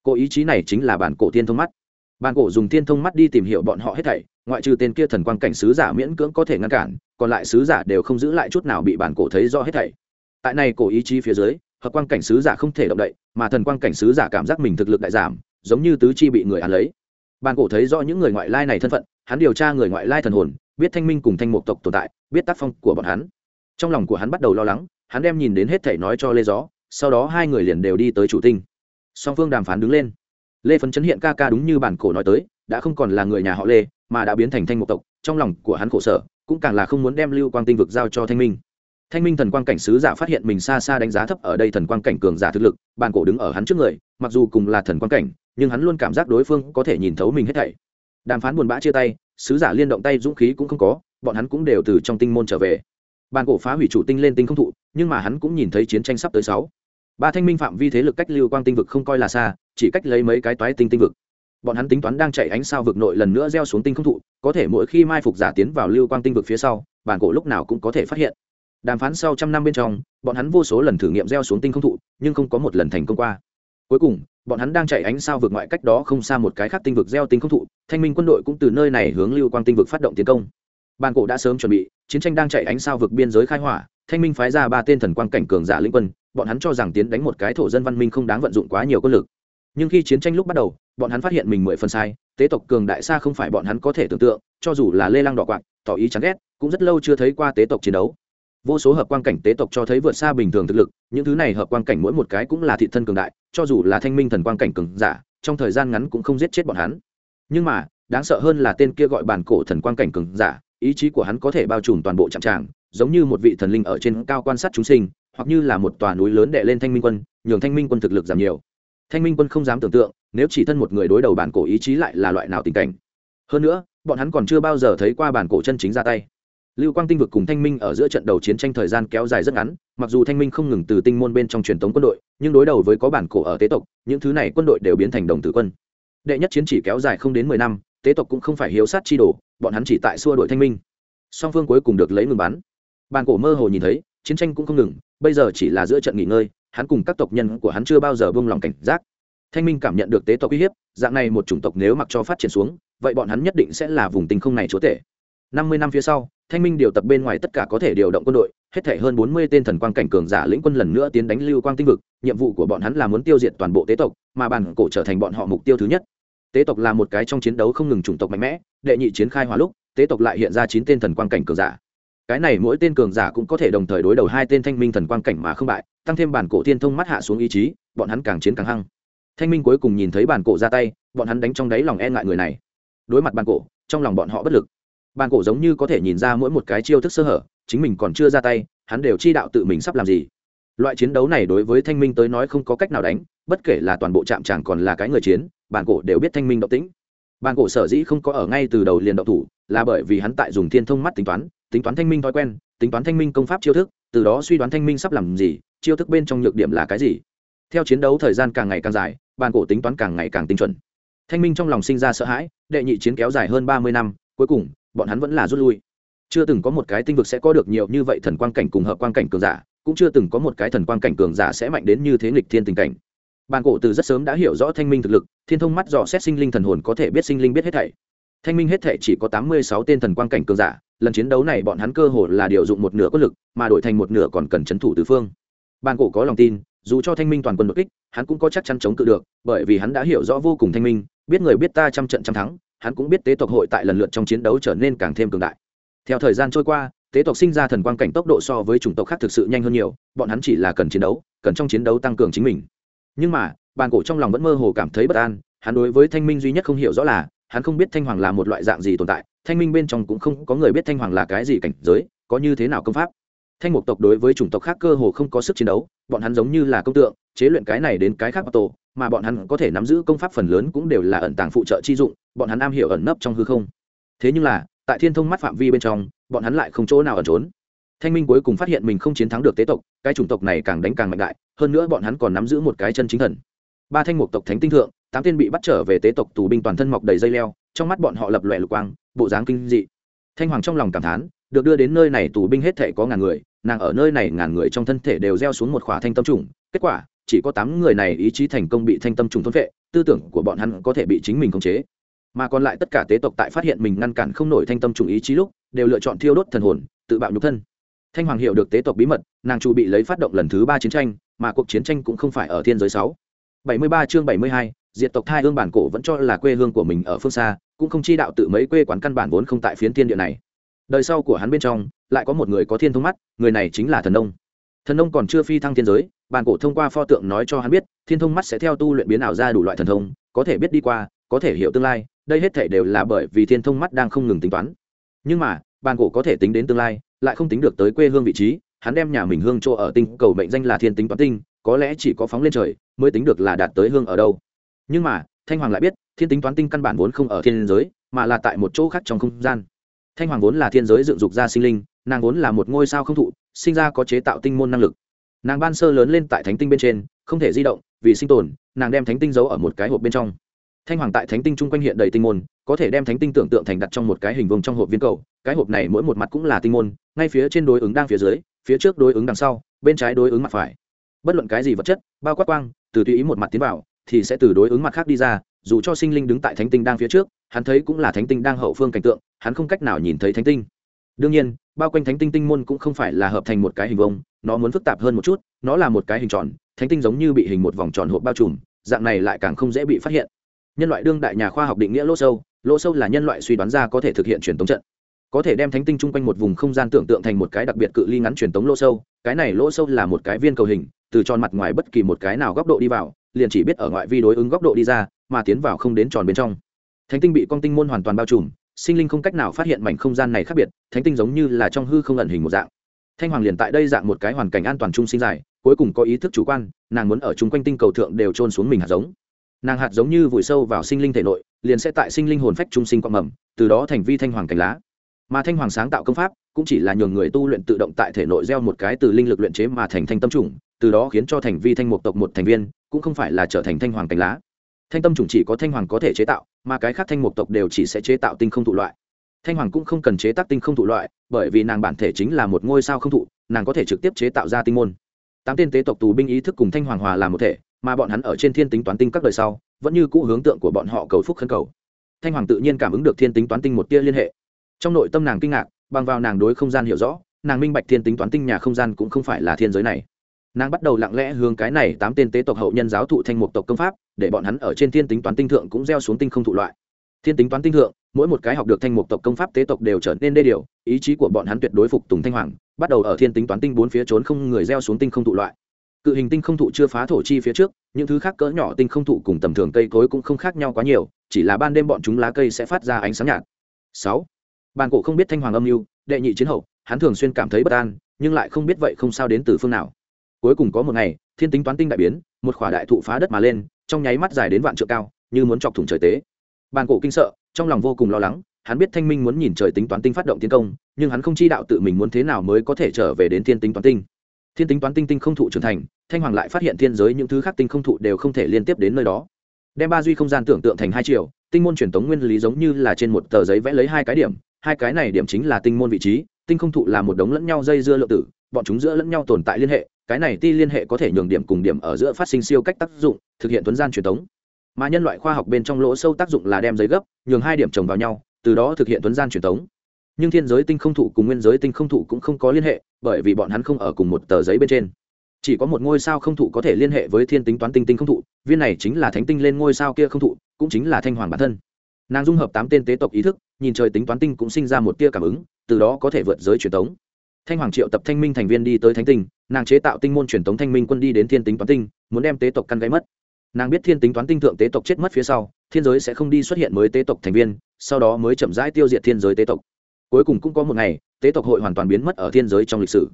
Cỗ ý chí này chính là bản cổ tiên thông mắt bàn cổ dùng thiên thông mắt đi tìm hiểu bọn họ hết thảy, ngoại trừ tên kia thần quang cảnh sứ giả miễn cưỡng có thể ngăn cản, còn lại sứ giả đều không giữ lại chút nào bị bản cổ thấy rõ hết thảy. Tại này cổ ý chí phía dưới, hợp quang cảnh sứ giả không thể động đậy, mà thần quang cảnh sứ giả cảm giác mình thực lực đại giảm, giống như tứ chi bị người ăn lấy. Bàn cổ thấy rõ những người ngoại lai này thân phận, hắn điều tra người ngoại lai thần hồn, biết thanh minh cùng thanh mục tộc tồn tại, biết tác phong của bọn hắn. Trong lòng của hắn bắt đầu lo lắng, hắn đem nhìn đến hết thảy nói cho lê gió, sau đó hai người liền đều đi tới chủ tinh. Song phương đàm phán đứng lên lê phấn chấn hiện ca ca đúng như bản cổ nói tới, đã không còn là người nhà họ lê, mà đã biến thành thanh mục tộc, trong lòng của hắn khổ sở, cũng càng là không muốn đem lưu quang tinh vực giao cho thanh minh. Thanh minh thần quang cảnh sứ giả phát hiện mình xa xa đánh giá thấp ở đây thần quang cảnh cường giả thực lực, bản cổ đứng ở hắn trước người, mặc dù cùng là thần quang cảnh, nhưng hắn luôn cảm giác đối phương có thể nhìn thấu mình hết thảy. Đàm phán buồn bã chia tay, sứ giả liên động tay dũng khí cũng không có, bọn hắn cũng đều từ trong tinh môn trở về. Bàn cổ phá hủy chủ tinh lên tinh không thụ, nhưng mà hắn cũng nhìn thấy chiến tranh sắp tới sáu. Ba thanh minh phạm vi thế lực cách lưu quang tinh vực không coi là xa chỉ cách lấy mấy cái toái tinh tinh vực. Bọn hắn tính toán đang chạy ánh sao vực nội lần nữa gieo xuống tinh không thụ, có thể mỗi khi mai phục giả tiến vào lưu quang tinh vực phía sau, bản cổ lúc nào cũng có thể phát hiện. Đàm phán sau trăm năm bên trong, bọn hắn vô số lần thử nghiệm gieo xuống tinh không thụ, nhưng không có một lần thành công qua. Cuối cùng, bọn hắn đang chạy ánh sao vực ngoại cách đó không xa một cái khác tinh vực gieo tinh không thụ, thanh minh quân đội cũng từ nơi này hướng lưu quang tinh vực phát động tiến công. Bàn cổ đã sớm chuẩn bị, chiến tranh đang chạy ánh sao vực biên giới khai hỏa, thanh minh phái ra ba tên thần quang cảnh cường giả lĩnh quân, bọn hắn cho rằng tiến đánh một cái thổ dân văn minh không đáng vận dụng quá nhiều quân lực nhưng khi chiến tranh lúc bắt đầu, bọn hắn phát hiện mình mười phần sai, tế tộc cường đại xa không phải bọn hắn có thể tưởng tượng, cho dù là lê lăng đỏ quạng tỏ ý chán ghét, cũng rất lâu chưa thấy qua tế tộc chiến đấu. Vô số hợp quan cảnh tế tộc cho thấy vượt xa bình thường thực lực, những thứ này hợp quan cảnh mỗi một cái cũng là thị thân cường đại, cho dù là thanh minh thần quan cảnh cường giả, trong thời gian ngắn cũng không giết chết bọn hắn. Nhưng mà, đáng sợ hơn là tên kia gọi bản cổ thần quan cảnh cường giả, ý chí của hắn có thể bao trùm toàn bộ trạm tràng, giống như một vị thần linh ở trên cao quan sát chúng sinh, hoặc như là một tòa núi lớn đệ lên thanh minh quân, nhường thanh minh quân thực lực giảm nhiều thanh minh quân không dám tưởng tượng, nếu chỉ thân một người đối đầu bản cổ ý chí lại là loại nào tình cảnh. Hơn nữa, bọn hắn còn chưa bao giờ thấy qua bản cổ chân chính ra tay. Lưu quang tinh vực cùng thanh minh ở giữa trận đầu chiến tranh thời gian kéo dài rất ngắn, mặc dù thanh minh không ngừng từ tinh môn bên trong truyền thống quân đội, nhưng đối đầu với có bản cổ ở tế tộc, những thứ này quân đội đều biến thành đồng tử quân. Đệ nhất chiến chỉ kéo dài không đến mười năm, tế tộc cũng không phải hiếu sát chi đồ, bọn hắn chỉ tại xua đội thanh minh. Song phương cuối cùng được lấy ngừng bắn. Bản cổ mơ hồ nhìn thấy, chiến tranh cũng không ngừng, bây giờ chỉ là giữa trận nghỉ ngơi hắn cùng các tộc nhân của hắn chưa bao giờ buông lòng cảnh giác. Thanh minh cảm nhận được tế tộc uy hiếp, dạng này một chủng tộc nếu mặc cho phát triển xuống, vậy bọn hắn nhất định sẽ là vùng tinh không này chúa tể. Năm mươi năm phía sau, thanh minh điều tập bên ngoài tất cả có thể điều động quân đội, hết thể hơn bốn mươi tên thần quang cảnh cường giả lĩnh quân lần nữa tiến đánh lưu quang tinh vực, nhiệm vụ của bọn hắn là muốn tiêu diệt toàn bộ tế tộc, mà bản cổ trở thành bọn họ mục tiêu thứ nhất. Tế tộc là một cái trong chiến đấu không ngừng chủng tộc mạnh mẽ, đệ nhị chiến khai hóa lúc, tế tộc lại hiện ra chín tên thần quang cảnh cường giả. Cái này mỗi tên cường giả cũng có thể đồng thời đối đầu hai tên thanh minh thần quang cảnh mà không bại tăng thêm bản cổ thiên thông mắt hạ xuống ý chí, bọn hắn càng chiến càng hăng. Thanh minh cuối cùng nhìn thấy bản cổ ra tay, bọn hắn đánh trong đáy lòng e ngại người này. Đối mặt bản cổ, trong lòng bọn họ bất lực. Bản cổ giống như có thể nhìn ra mỗi một cái chiêu thức sơ hở, chính mình còn chưa ra tay, hắn đều chi đạo tự mình sắp làm gì. Loại chiến đấu này đối với thanh minh tới nói không có cách nào đánh, bất kể là toàn bộ trạm tràng còn là cái người chiến, bản cổ đều biết thanh minh động tĩnh. Bản cổ sở dĩ không có ở ngay từ đầu liền động thủ, là bởi vì hắn tại dùng thiên thông mắt tính toán tính toán thanh minh thói quen, tính toán thanh minh công pháp chiêu thức, từ đó suy đoán thanh minh sắp làm gì chiêu thức bên trong nhược điểm là cái gì? Theo chiến đấu thời gian càng ngày càng dài bàn cổ tính toán càng ngày càng tinh chuẩn. Thanh minh trong lòng sinh ra sợ hãi, đệ nhị chiến kéo dài hơn ba mươi năm, cuối cùng, bọn hắn vẫn là rút lui. Chưa từng có một cái tinh vực sẽ có được nhiều như vậy thần quang cảnh cùng hợp quang cảnh cường giả, cũng chưa từng có một cái thần quang cảnh cường giả sẽ mạnh đến như thế nghịch thiên tình cảnh. Bàn cổ từ rất sớm đã hiểu rõ thanh minh thực lực, thiên thông mắt dò xét sinh linh thần hồn có thể biết sinh linh biết hết thảy. Thanh minh hết thảy chỉ có tám mươi sáu tên thần quang cảnh cường giả, lần chiến đấu này bọn hắn cơ hồ là điều dụng một nửa quân lực, mà đổi thành một nửa còn cần chấn thủ tứ phương bàn cổ có lòng tin, dù cho thanh minh toàn quân đột kích, hắn cũng có chắc chắn chống cự được, bởi vì hắn đã hiểu rõ vô cùng thanh minh, biết người biết ta trăm trận trăm thắng, hắn cũng biết tế tộc hội tại lần lượt trong chiến đấu trở nên càng thêm cường đại. Theo thời gian trôi qua, tế tộc sinh ra thần quang cảnh tốc độ so với chủng tộc khác thực sự nhanh hơn nhiều, bọn hắn chỉ là cần chiến đấu, cần trong chiến đấu tăng cường chính mình. Nhưng mà, bàn cổ trong lòng vẫn mơ hồ cảm thấy bất an, hắn đối với thanh minh duy nhất không hiểu rõ là, hắn không biết thanh hoàng là một loại dạng gì tồn tại, thanh minh bên trong cũng không có người biết thanh hoàng là cái gì cảnh giới, có như thế nào công pháp thanh mục tộc đối với chủng tộc khác cơ hồ không có sức chiến đấu, bọn hắn giống như là công tượng, chế luyện cái này đến cái khác tổ, mà bọn hắn có thể nắm giữ công pháp phần lớn cũng đều là ẩn tàng phụ trợ chi dụng, bọn hắn am hiểu ẩn nấp trong hư không. Thế nhưng là, tại thiên thông mắt phạm vi bên trong, bọn hắn lại không chỗ nào ẩn trốn. Thanh minh cuối cùng phát hiện mình không chiến thắng được tế tộc, cái chủng tộc này càng đánh càng mạnh đại, hơn nữa bọn hắn còn nắm giữ một cái chân chính thần. Ba thanh mục tộc thánh tinh thượng, tám tên bị bắt trở về tế tộc tù binh toàn thân mọc đầy dây leo, trong mắt bọn họ lập lòe lục quang, bộ dáng kinh dị. Thanh hoàng trong lòng cảm thán, được đưa đến nơi này tù binh hết thể có ngàn người nàng ở nơi này ngàn người trong thân thể đều gieo xuống một khỏa thanh tâm trùng, kết quả, chỉ có tám người này ý chí thành công bị thanh tâm trùng thôn vệ tư tưởng của bọn hắn có thể bị chính mình khống chế. Mà còn lại tất cả tế tộc tại phát hiện mình ngăn cản không nổi thanh tâm trùng ý chí lúc, đều lựa chọn thiêu đốt thần hồn, tự bạo nhục thân. Thanh hoàng hiểu được tế tộc bí mật, nàng chủ bị lấy phát động lần thứ ba chiến tranh, mà cuộc chiến tranh cũng không phải ở thiên giới sáu. Bảy mươi ba chương bảy mươi hai, diệt tộc thai hương bản cổ vẫn cho là quê hương của mình ở phương xa, cũng không chi đạo tự mấy quê quán căn bản vốn không tại phiến thiên địa này. Đời sau của hắn bên trong lại có một người có thiên thông mắt, người này chính là thần nông. Thần nông còn chưa phi thăng thiên giới bàn cổ thông qua pho tượng nói cho hắn biết, thiên thông mắt sẽ theo tu luyện biến ảo ra đủ loại thần thông, có thể biết đi qua, có thể hiểu tương lai, đây hết thể đều là bởi vì thiên thông mắt đang không ngừng tính toán. Nhưng mà bàn cổ có thể tính đến tương lai, lại không tính được tới quê hương vị trí, hắn đem nhà mình hương chỗ ở tinh cầu mệnh danh là thiên tính toán tinh, có lẽ chỉ có phóng lên trời, mới tính được là đạt tới hương ở đâu. Nhưng mà, thanh hoàng lại biết, thiên tính toán tinh căn bản vốn không ở thiên giới, mà là tại một chỗ khác trong không gian. Thanh hoàng vốn là thiên giới dựng dục ra sinh linh nàng vốn là một ngôi sao không thụ, sinh ra có chế tạo tinh môn năng lực. Nàng ban sơ lớn lên tại thánh tinh bên trên, không thể di động, vì sinh tồn, nàng đem thánh tinh giấu ở một cái hộp bên trong. Thanh hoàng tại thánh tinh chung quanh hiện đầy tinh môn, có thể đem thánh tinh tưởng tượng thành đặt trong một cái hình vuông trong hộp viên cầu, cái hộp này mỗi một mặt cũng là tinh môn, ngay phía trên đối ứng đang phía dưới, phía trước đối ứng đằng sau, bên trái đối ứng mặt phải. Bất luận cái gì vật chất, bao quát quang, từ tùy ý một mặt tiến vào, thì sẽ từ đối ứng mặt khác đi ra, dù cho sinh linh đứng tại thánh tinh đang phía trước, hắn thấy cũng là thánh tinh đang hậu phương cảnh tượng, hắn không cách nào nhìn thấy thánh tinh đương nhiên, bao quanh thánh tinh tinh môn cũng không phải là hợp thành một cái hình vông nó muốn phức tạp hơn một chút, nó là một cái hình tròn, thánh tinh giống như bị hình một vòng tròn hộp bao trùm, dạng này lại càng không dễ bị phát hiện. Nhân loại đương đại nhà khoa học định nghĩa lỗ sâu lỗ sâu là nhân loại suy đoán ra có thể thực hiện truyền tống trận. Có thể đem thánh tinh chung quanh một vùng không gian tưởng tượng thành một cái đặc biệt cự ly ngắn truyền tống lỗ sâu, cái này lỗ sâu là một cái viên cầu hình, từ tròn mặt ngoài bất kỳ một cái nào góc độ đi vào, liền chỉ biết ở ngoại vi đối ứng góc độ đi ra, mà tiến vào không đến tròn bên trong. Thánh tinh bị con tinh môn hoàn toàn bao trùm sinh linh không cách nào phát hiện mảnh không gian này khác biệt, thánh tinh giống như là trong hư không ẩn hình một dạng. Thanh hoàng liền tại đây dạng một cái hoàn cảnh an toàn chung sinh dài, cuối cùng có ý thức chủ quan, nàng muốn ở chung quanh tinh cầu thượng đều trôn xuống mình hạt giống. Nàng hạt giống như vùi sâu vào sinh linh thể nội, liền sẽ tại sinh linh hồn phách trung sinh quạng mầm, từ đó thành vi thanh hoàng cành lá. Mà thanh hoàng sáng tạo công pháp, cũng chỉ là nhường người tu luyện tự động tại thể nội gieo một cái từ linh lực luyện chế mà thành thanh tâm trùng từ đó khiến cho thành vi thanh mục tộc một thành viên, cũng không phải là trở thành thanh hoàng cành lá thanh tâm trùng chỉ có thanh hoàng có thể chế tạo, mà cái khác thanh mục tộc đều chỉ sẽ chế tạo tinh không thụ loại. Thanh hoàng cũng không cần chế tác tinh không thụ loại, bởi vì nàng bản thể chính là một ngôi sao không thụ, nàng có thể trực tiếp chế tạo ra tinh môn. Tám tên tế tộc tù binh ý thức cùng thanh hoàng hòa làm một thể, mà bọn hắn ở trên thiên tính toán tinh các đời sau, vẫn như cũ hướng tượng của bọn họ cầu phúc khấn cầu. Thanh hoàng tự nhiên cảm ứng được thiên tính toán tinh một tia liên hệ. Trong nội tâm nàng kinh ngạc, bằng vào nàng đối không gian hiểu rõ, nàng minh bạch thiên tính toán tinh nhà không gian cũng không phải là thiên giới này nàng bắt đầu lặng lẽ hướng cái này tám tên tế tộc hậu nhân giáo thụ thanh mục tộc công pháp, để bọn hắn ở trên thiên tính toán tinh thượng cũng gieo xuống tinh không thụ loại. Thiên tính toán tinh thượng, mỗi một cái học được thanh mục tộc công pháp tế tộc đều trở nên đê điều, ý chí của bọn hắn tuyệt đối phục tùng thanh hoàng, bắt đầu ở thiên tính toán tinh bốn phía trốn không người gieo xuống tinh không thụ loại. Cự hình tinh không thụ chưa phá thổ chi phía trước, những thứ khác cỡ nhỏ tinh không thụ cùng tầm thường cây cối cũng không khác nhau quá nhiều, chỉ là ban đêm bọn chúng lá cây sẽ phát ra ánh sáng nhạt. Sáu. Bàn cổ không biết thanh hoàng âm mưu, đệ nhị chiến hậu, hắn thường xuyên cảm thấy bất an, nhưng lại không biết vậy không sao đến từ phương nào cuối cùng có một ngày, thiên tính toán tinh đại biến, một khỏa đại thụ phá đất mà lên, trong nháy mắt dài đến vạn trượng cao, như muốn chọc thủng trời tế. Bàn cổ kinh sợ, trong lòng vô cùng lo lắng, hắn biết thanh minh muốn nhìn trời tính toán tinh phát động tiến công, nhưng hắn không chi đạo tự mình muốn thế nào mới có thể trở về đến thiên tính toán tinh. Thiên tính toán tinh tinh không thụ trưởng thành, thanh hoàng lại phát hiện thiên giới những thứ khác tinh không thụ đều không thể liên tiếp đến nơi đó. Đem ba duy không gian tưởng tượng thành hai chiều, tinh môn truyền tống nguyên lý giống như là trên một tờ giấy vẽ lấy hai cái điểm, hai cái này điểm chính là tinh môn vị trí, tinh không thụ là một đống lẫn nhau dây dưa lượng tử bọn chúng giữa lẫn nhau tồn tại liên hệ, cái này ti liên hệ có thể nhường điểm cùng điểm ở giữa phát sinh siêu cách tác dụng, thực hiện tuấn gian truyền thống. mà nhân loại khoa học bên trong lỗ sâu tác dụng là đem giấy gấp, nhường hai điểm chồng vào nhau, từ đó thực hiện tuấn gian truyền thống. nhưng thiên giới tinh không thụ cùng nguyên giới tinh không thụ cũng không có liên hệ, bởi vì bọn hắn không ở cùng một tờ giấy bên trên chỉ có một ngôi sao không thụ có thể liên hệ với thiên tính toán tinh tinh không thụ, viên này chính là thánh tinh lên ngôi sao kia không thụ, cũng chính là thanh hoàng bản thân nàng dung hợp tám tên tế tộc ý thức, nhìn trời tính toán tinh cũng sinh ra một tia cảm ứng, từ đó có thể vượt giới truyền thống thanh hoàng triệu tập thanh minh thành viên đi tới thánh tinh, nàng chế tạo tinh môn truyền tống thanh minh quân đi đến thiên tính toán tinh, muốn đem tế tộc căn gáy mất. Nàng biết thiên tính toán tinh thượng tế tộc chết mất phía sau, thiên giới sẽ không đi xuất hiện mới tế tộc thành viên, sau đó mới chậm rãi tiêu diệt thiên giới tế tộc. Cuối cùng cũng có một ngày, tế tộc hội hoàn toàn biến mất ở thiên giới trong lịch sử.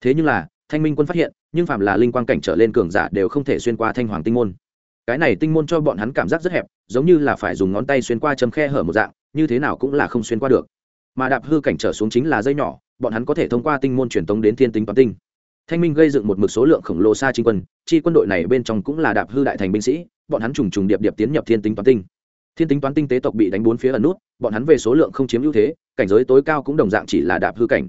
Thế nhưng là, thanh minh quân phát hiện, nhưng phạm là linh quang cảnh trở lên cường giả đều không thể xuyên qua thanh hoàng tinh môn. Cái này tinh môn cho bọn hắn cảm giác rất hẹp, giống như là phải dùng ngón tay xuyên qua chấm khe hở một dạng, như thế nào cũng là không xuyên qua được. Mà đạp hư cảnh trở xuống chính là dây nhỏ bọn hắn có thể thông qua tinh môn truyền tống đến thiên tính toán tinh. Thanh minh gây dựng một mực số lượng khổng lồ xa trinh quân, chi quân đội này bên trong cũng là đạp hư đại thành binh sĩ, bọn hắn trùng trùng điệp điệp tiến nhập thiên tính toán tinh. Thiên tính toán tinh tế tộc bị đánh bốn phía ẩn nút, bọn hắn về số lượng không chiếm ưu thế, cảnh giới tối cao cũng đồng dạng chỉ là đạp hư cảnh.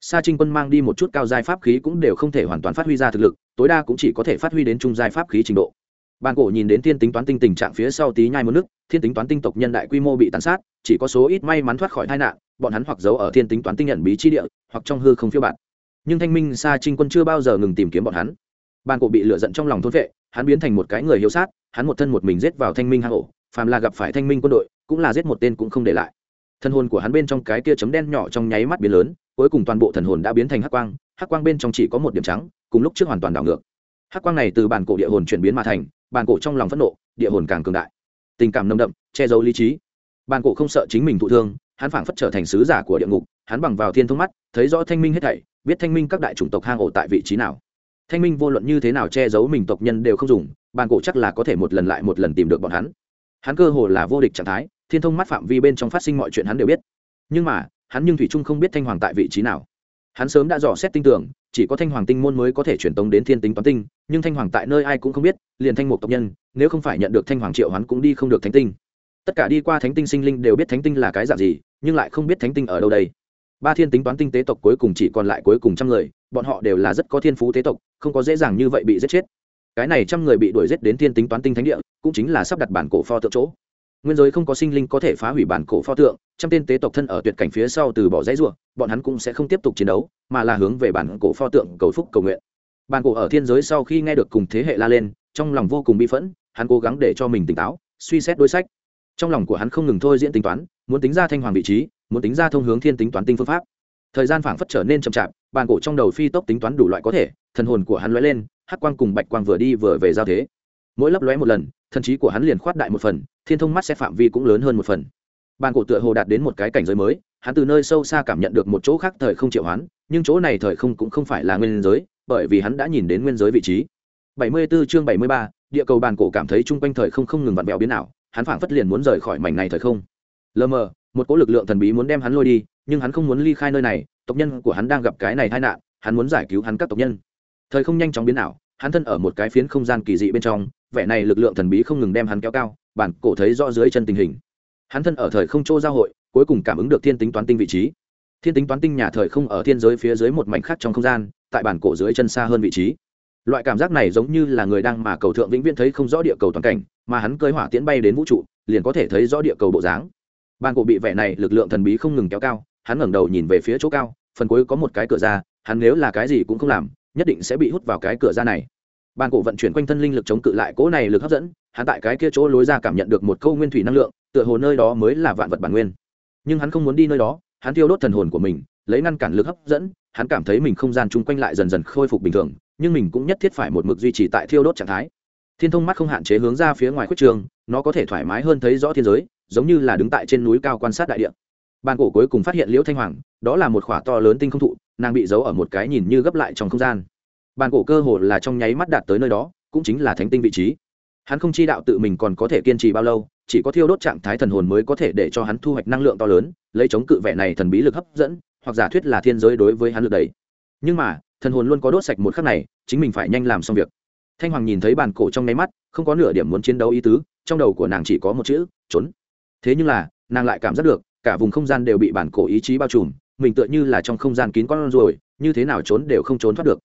Sa trinh quân mang đi một chút cao giai pháp khí cũng đều không thể hoàn toàn phát huy ra thực lực, tối đa cũng chỉ có thể phát huy đến trung giai pháp khí trình độ. Bàn cổ nhìn đến thiên tính toán tinh tình trạng phía sau tí nhai một nước, thiên tính toán tinh tộc nhân đại quy mô bị tàn sát, chỉ có số ít may mắn thoát khỏi tai nạn bọn hắn hoặc giấu ở thiên tính toán tinh nhận bí chi địa, hoặc trong hư không phiêu bạn nhưng thanh minh xa trinh quân chưa bao giờ ngừng tìm kiếm bọn hắn. Bàn cổ bị lựa giận trong lòng thôn vệ, hắn biến thành một cái người hiếu sát, hắn một thân một mình giết vào thanh minh hang ổ phàm là gặp phải thanh minh quân đội, cũng là giết một tên cũng không để lại. Thân hồn của hắn bên trong cái kia chấm đen nhỏ trong nháy mắt biến lớn, cuối cùng toàn bộ thần hồn đã biến thành hắc quang hắc quang bên trong chỉ có một điểm trắng, cùng lúc trước hoàn toàn đảo ngược. Hắc quang này từ bản cổ địa hồn chuyển biến mà thành, bản cổ trong lòng phẫn nộ, địa hồn càng cường đại. Tình cảm nồng đậm, che giấu lý trí. Bản cổ không sợ chính mình thụ thương hắn phảng phất trở thành sứ giả của địa ngục, hắn bằng vào thiên thông mắt, thấy rõ thanh minh hết thảy, biết thanh minh các đại chủng tộc hang ổ tại vị trí nào. Thanh minh vô luận như thế nào che giấu mình tộc nhân đều không dùng bản cổ chắc là có thể một lần lại một lần tìm được bọn hắn. Hắn cơ hồ là vô địch trạng thái, thiên thông mắt phạm vi bên trong phát sinh mọi chuyện hắn đều biết. Nhưng mà, hắn nhưng thủy trung không biết thanh hoàng tại vị trí nào. Hắn sớm đã dò xét tinh tưởng, chỉ có thanh hoàng tinh môn mới có thể truyền tống đến thiên tính toán tinh, nhưng thanh hoàng tại nơi ai cũng không biết, liền thanh mục tộc nhân, nếu không phải nhận được thanh hoàng triệu hắn cũng đi không được thánh tinh tất cả đi qua thánh tinh sinh linh đều biết thánh tinh là cái dạng gì, nhưng lại không biết thánh tinh ở đâu đây. Ba thiên tính toán tinh tế tộc cuối cùng chỉ còn lại cuối cùng trăm người, bọn họ đều là rất có thiên phú tế tộc, không có dễ dàng như vậy bị giết chết. Cái này trăm người bị đuổi giết đến thiên tính toán tinh thánh địa, cũng chính là sắp đặt bản cổ pho tượng chỗ. Nguyên giới không có sinh linh có thể phá hủy bản cổ pho tượng, trăm tên tế tộc thân ở tuyệt cảnh phía sau từ bỏ dãy ruộng bọn hắn cũng sẽ không tiếp tục chiến đấu, mà là hướng về bản cổ pho tượng cầu phúc cầu nguyện. Bản cổ ở thiên giới sau khi nghe được cùng thế hệ la lên, trong lòng vô cùng bi phẫn, hắn cố gắng để cho mình tỉnh táo, suy xét đối sách trong lòng của hắn không ngừng thôi diễn tính toán muốn tính ra thanh hoàng vị trí muốn tính ra thông hướng thiên tính toán tinh phương pháp. Thời gian phảng phất trở nên chậm chạp bàn cổ trong đầu phi tốc tính toán đủ loại có thể thần hồn của hắn lóe lên hắc quang cùng bạch quang vừa đi vừa về giao thế. Mỗi lấp lóe một lần thần trí của hắn liền khoát đại một phần thiên thông mắt sẽ phạm vi cũng lớn hơn một phần. Bàn cổ tựa hồ đạt đến một cái cảnh giới mới hắn từ nơi sâu xa cảm nhận được một chỗ khác thời không triệu hoán nhưng chỗ này thời không cũng không phải là nguyên giới bởi vì hắn đã nhìn đến nguyên giới vị trí. 74 chương 73, địa cầu bàn cổ cảm thấy chung quanh thời không không ngừng vặn vẹo biến nào hắn phảng phất liền muốn rời khỏi mảnh này thời không. Lờ mờ, một cỗ lực lượng thần bí muốn đem hắn lôi đi, nhưng hắn không muốn ly khai nơi này, tộc nhân của hắn đang gặp cái này tai nạn, hắn muốn giải cứu hắn các tộc nhân. Thời không nhanh chóng biến ảo, hắn thân ở một cái phiến không gian kỳ dị bên trong, vẻ này lực lượng thần bí không ngừng đem hắn kéo cao, bản cổ thấy rõ dưới chân tình hình. Hắn thân ở thời không châu giao hội, cuối cùng cảm ứng được thiên tính toán tinh vị trí. Thiên tính toán tinh nhà thời không ở thiên giới phía dưới một mảnh khác trong không gian, tại bản cổ dưới chân xa hơn vị trí. Loại cảm giác này giống như là người đang mà cầu thượng vĩnh viễn thấy không rõ địa cầu toàn cảnh mà hắn cơi hỏa tiễn bay đến vũ trụ, liền có thể thấy rõ địa cầu bộ dáng. Bàn cổ bị vẻ này lực lượng thần bí không ngừng kéo cao, hắn ngẩng đầu nhìn về phía chỗ cao, phần cuối có một cái cửa ra, hắn nếu là cái gì cũng không làm, nhất định sẽ bị hút vào cái cửa ra này. Bàn cổ vận chuyển quanh thân linh lực chống cự lại cỗ này lực hấp dẫn, hắn tại cái kia chỗ lối ra cảm nhận được một câu nguyên thủy năng lượng, tựa hồ nơi đó mới là vạn vật bản nguyên. Nhưng hắn không muốn đi nơi đó, hắn thiêu đốt thần hồn của mình, lấy ngăn cản lực hấp dẫn, hắn cảm thấy mình không gian chung quanh lại dần dần khôi phục bình thường, nhưng mình cũng nhất thiết phải một mực duy trì tại thiêu đốt trạng thái thiên thông mắt không hạn chế hướng ra phía ngoài khuất trường, nó có thể thoải mái hơn thấy rõ thiên giới, giống như là đứng tại trên núi cao quan sát đại địa. Bàn cổ cuối cùng phát hiện liễu thanh hoàng, đó là một khỏa to lớn tinh không thụ, nàng bị giấu ở một cái nhìn như gấp lại trong không gian. Bàn cổ cơ hồ là trong nháy mắt đạt tới nơi đó, cũng chính là thánh tinh vị trí. Hắn không chi đạo tự mình còn có thể kiên trì bao lâu, chỉ có thiêu đốt trạng thái thần hồn mới có thể để cho hắn thu hoạch năng lượng to lớn, lấy chống cự vẻ này thần bí lực hấp dẫn, hoặc giả thuyết là thiên giới đối với hắn lực đấy nhưng mà, thần hồn luôn có đốt sạch một khắc này, chính mình phải nhanh làm xong việc thanh hoàng nhìn thấy bàn cổ trong nháy mắt, không có nửa điểm muốn chiến đấu ý tứ, trong đầu của nàng chỉ có một chữ, trốn. Thế nhưng là, nàng lại cảm giác được, cả vùng không gian đều bị bản cổ ý chí bao trùm, mình tựa như là trong không gian kín con ruồi, như thế nào trốn đều không trốn thoát được.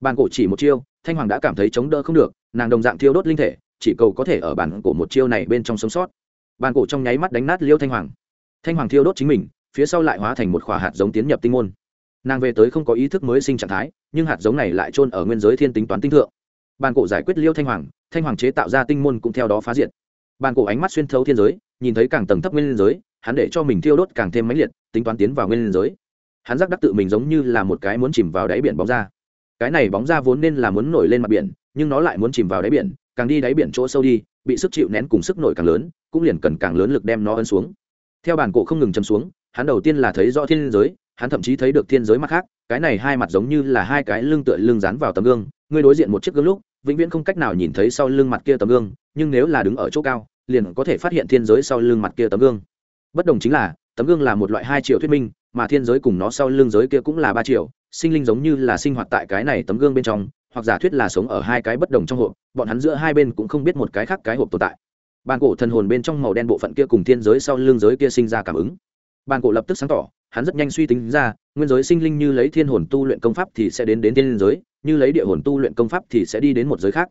Bàn cổ chỉ một chiêu, thanh hoàng đã cảm thấy chống đỡ không được, nàng đồng dạng thiêu đốt linh thể, chỉ cầu có thể ở bản cổ một chiêu này bên trong sống sót. Bàn cổ trong nháy mắt đánh nát liêu thanh hoàng. Thanh hoàng thiêu đốt chính mình, phía sau lại hóa thành một khỏa hạt giống tiến nhập tinh môn. Nàng về tới không có ý thức mới sinh trạng thái, nhưng hạt giống này lại trôn ở nguyên giới thiên tính toán tinh thượng bàn cổ giải quyết liêu thanh hoàng thanh hoàng chế tạo ra tinh môn cũng theo đó phá diệt. Bàn cổ ánh mắt xuyên thấu thiên giới, nhìn thấy càng tầng thấp nguyên giới, hắn để cho mình thiêu đốt càng thêm mãnh liệt, tính toán tiến vào nguyên giới. Hắn giác đắc tự mình giống như là một cái muốn chìm vào đáy biển bóng ra. Cái này bóng ra vốn nên là muốn nổi lên mặt biển, nhưng nó lại muốn chìm vào đáy biển, càng đi đáy biển chỗ sâu đi, bị sức chịu nén cùng sức nổi càng lớn, cũng liền cần càng lớn lực đem nó ấn xuống. Theo bản cổ không ngừng châm xuống, hắn đầu tiên là thấy rõ thiên giới, hắn thậm chí thấy được thiên giới mặt khác, cái này hai mặt giống như là hai cái lưng tựa lưng dán vào tấm gương ngươi đối diện một chiếc gương lúc vĩnh viễn không cách nào nhìn thấy sau lưng mặt kia tấm gương, nhưng nếu là đứng ở chỗ cao, liền có thể phát hiện thiên giới sau lưng mặt kia tấm gương. Bất đồng chính là, tấm gương là một loại hai triệu thuyết minh, mà thiên giới cùng nó sau lưng giới kia cũng là ba triệu sinh linh giống như là sinh hoạt tại cái này tấm gương bên trong, hoặc giả thuyết là sống ở hai cái bất đồng trong hộp, bọn hắn giữa hai bên cũng không biết một cái khác cái hộp tồn tại. Bàn cổ thần hồn bên trong màu đen bộ phận kia cùng thiên giới sau lưng giới kia sinh ra cảm ứng bàn cổ lập tức sáng tỏ, hắn rất nhanh suy tính ra, nguyên giới sinh linh như lấy thiên hồn tu luyện công pháp thì sẽ đến đến thiên giới, như lấy địa hồn tu luyện công pháp thì sẽ đi đến một giới khác.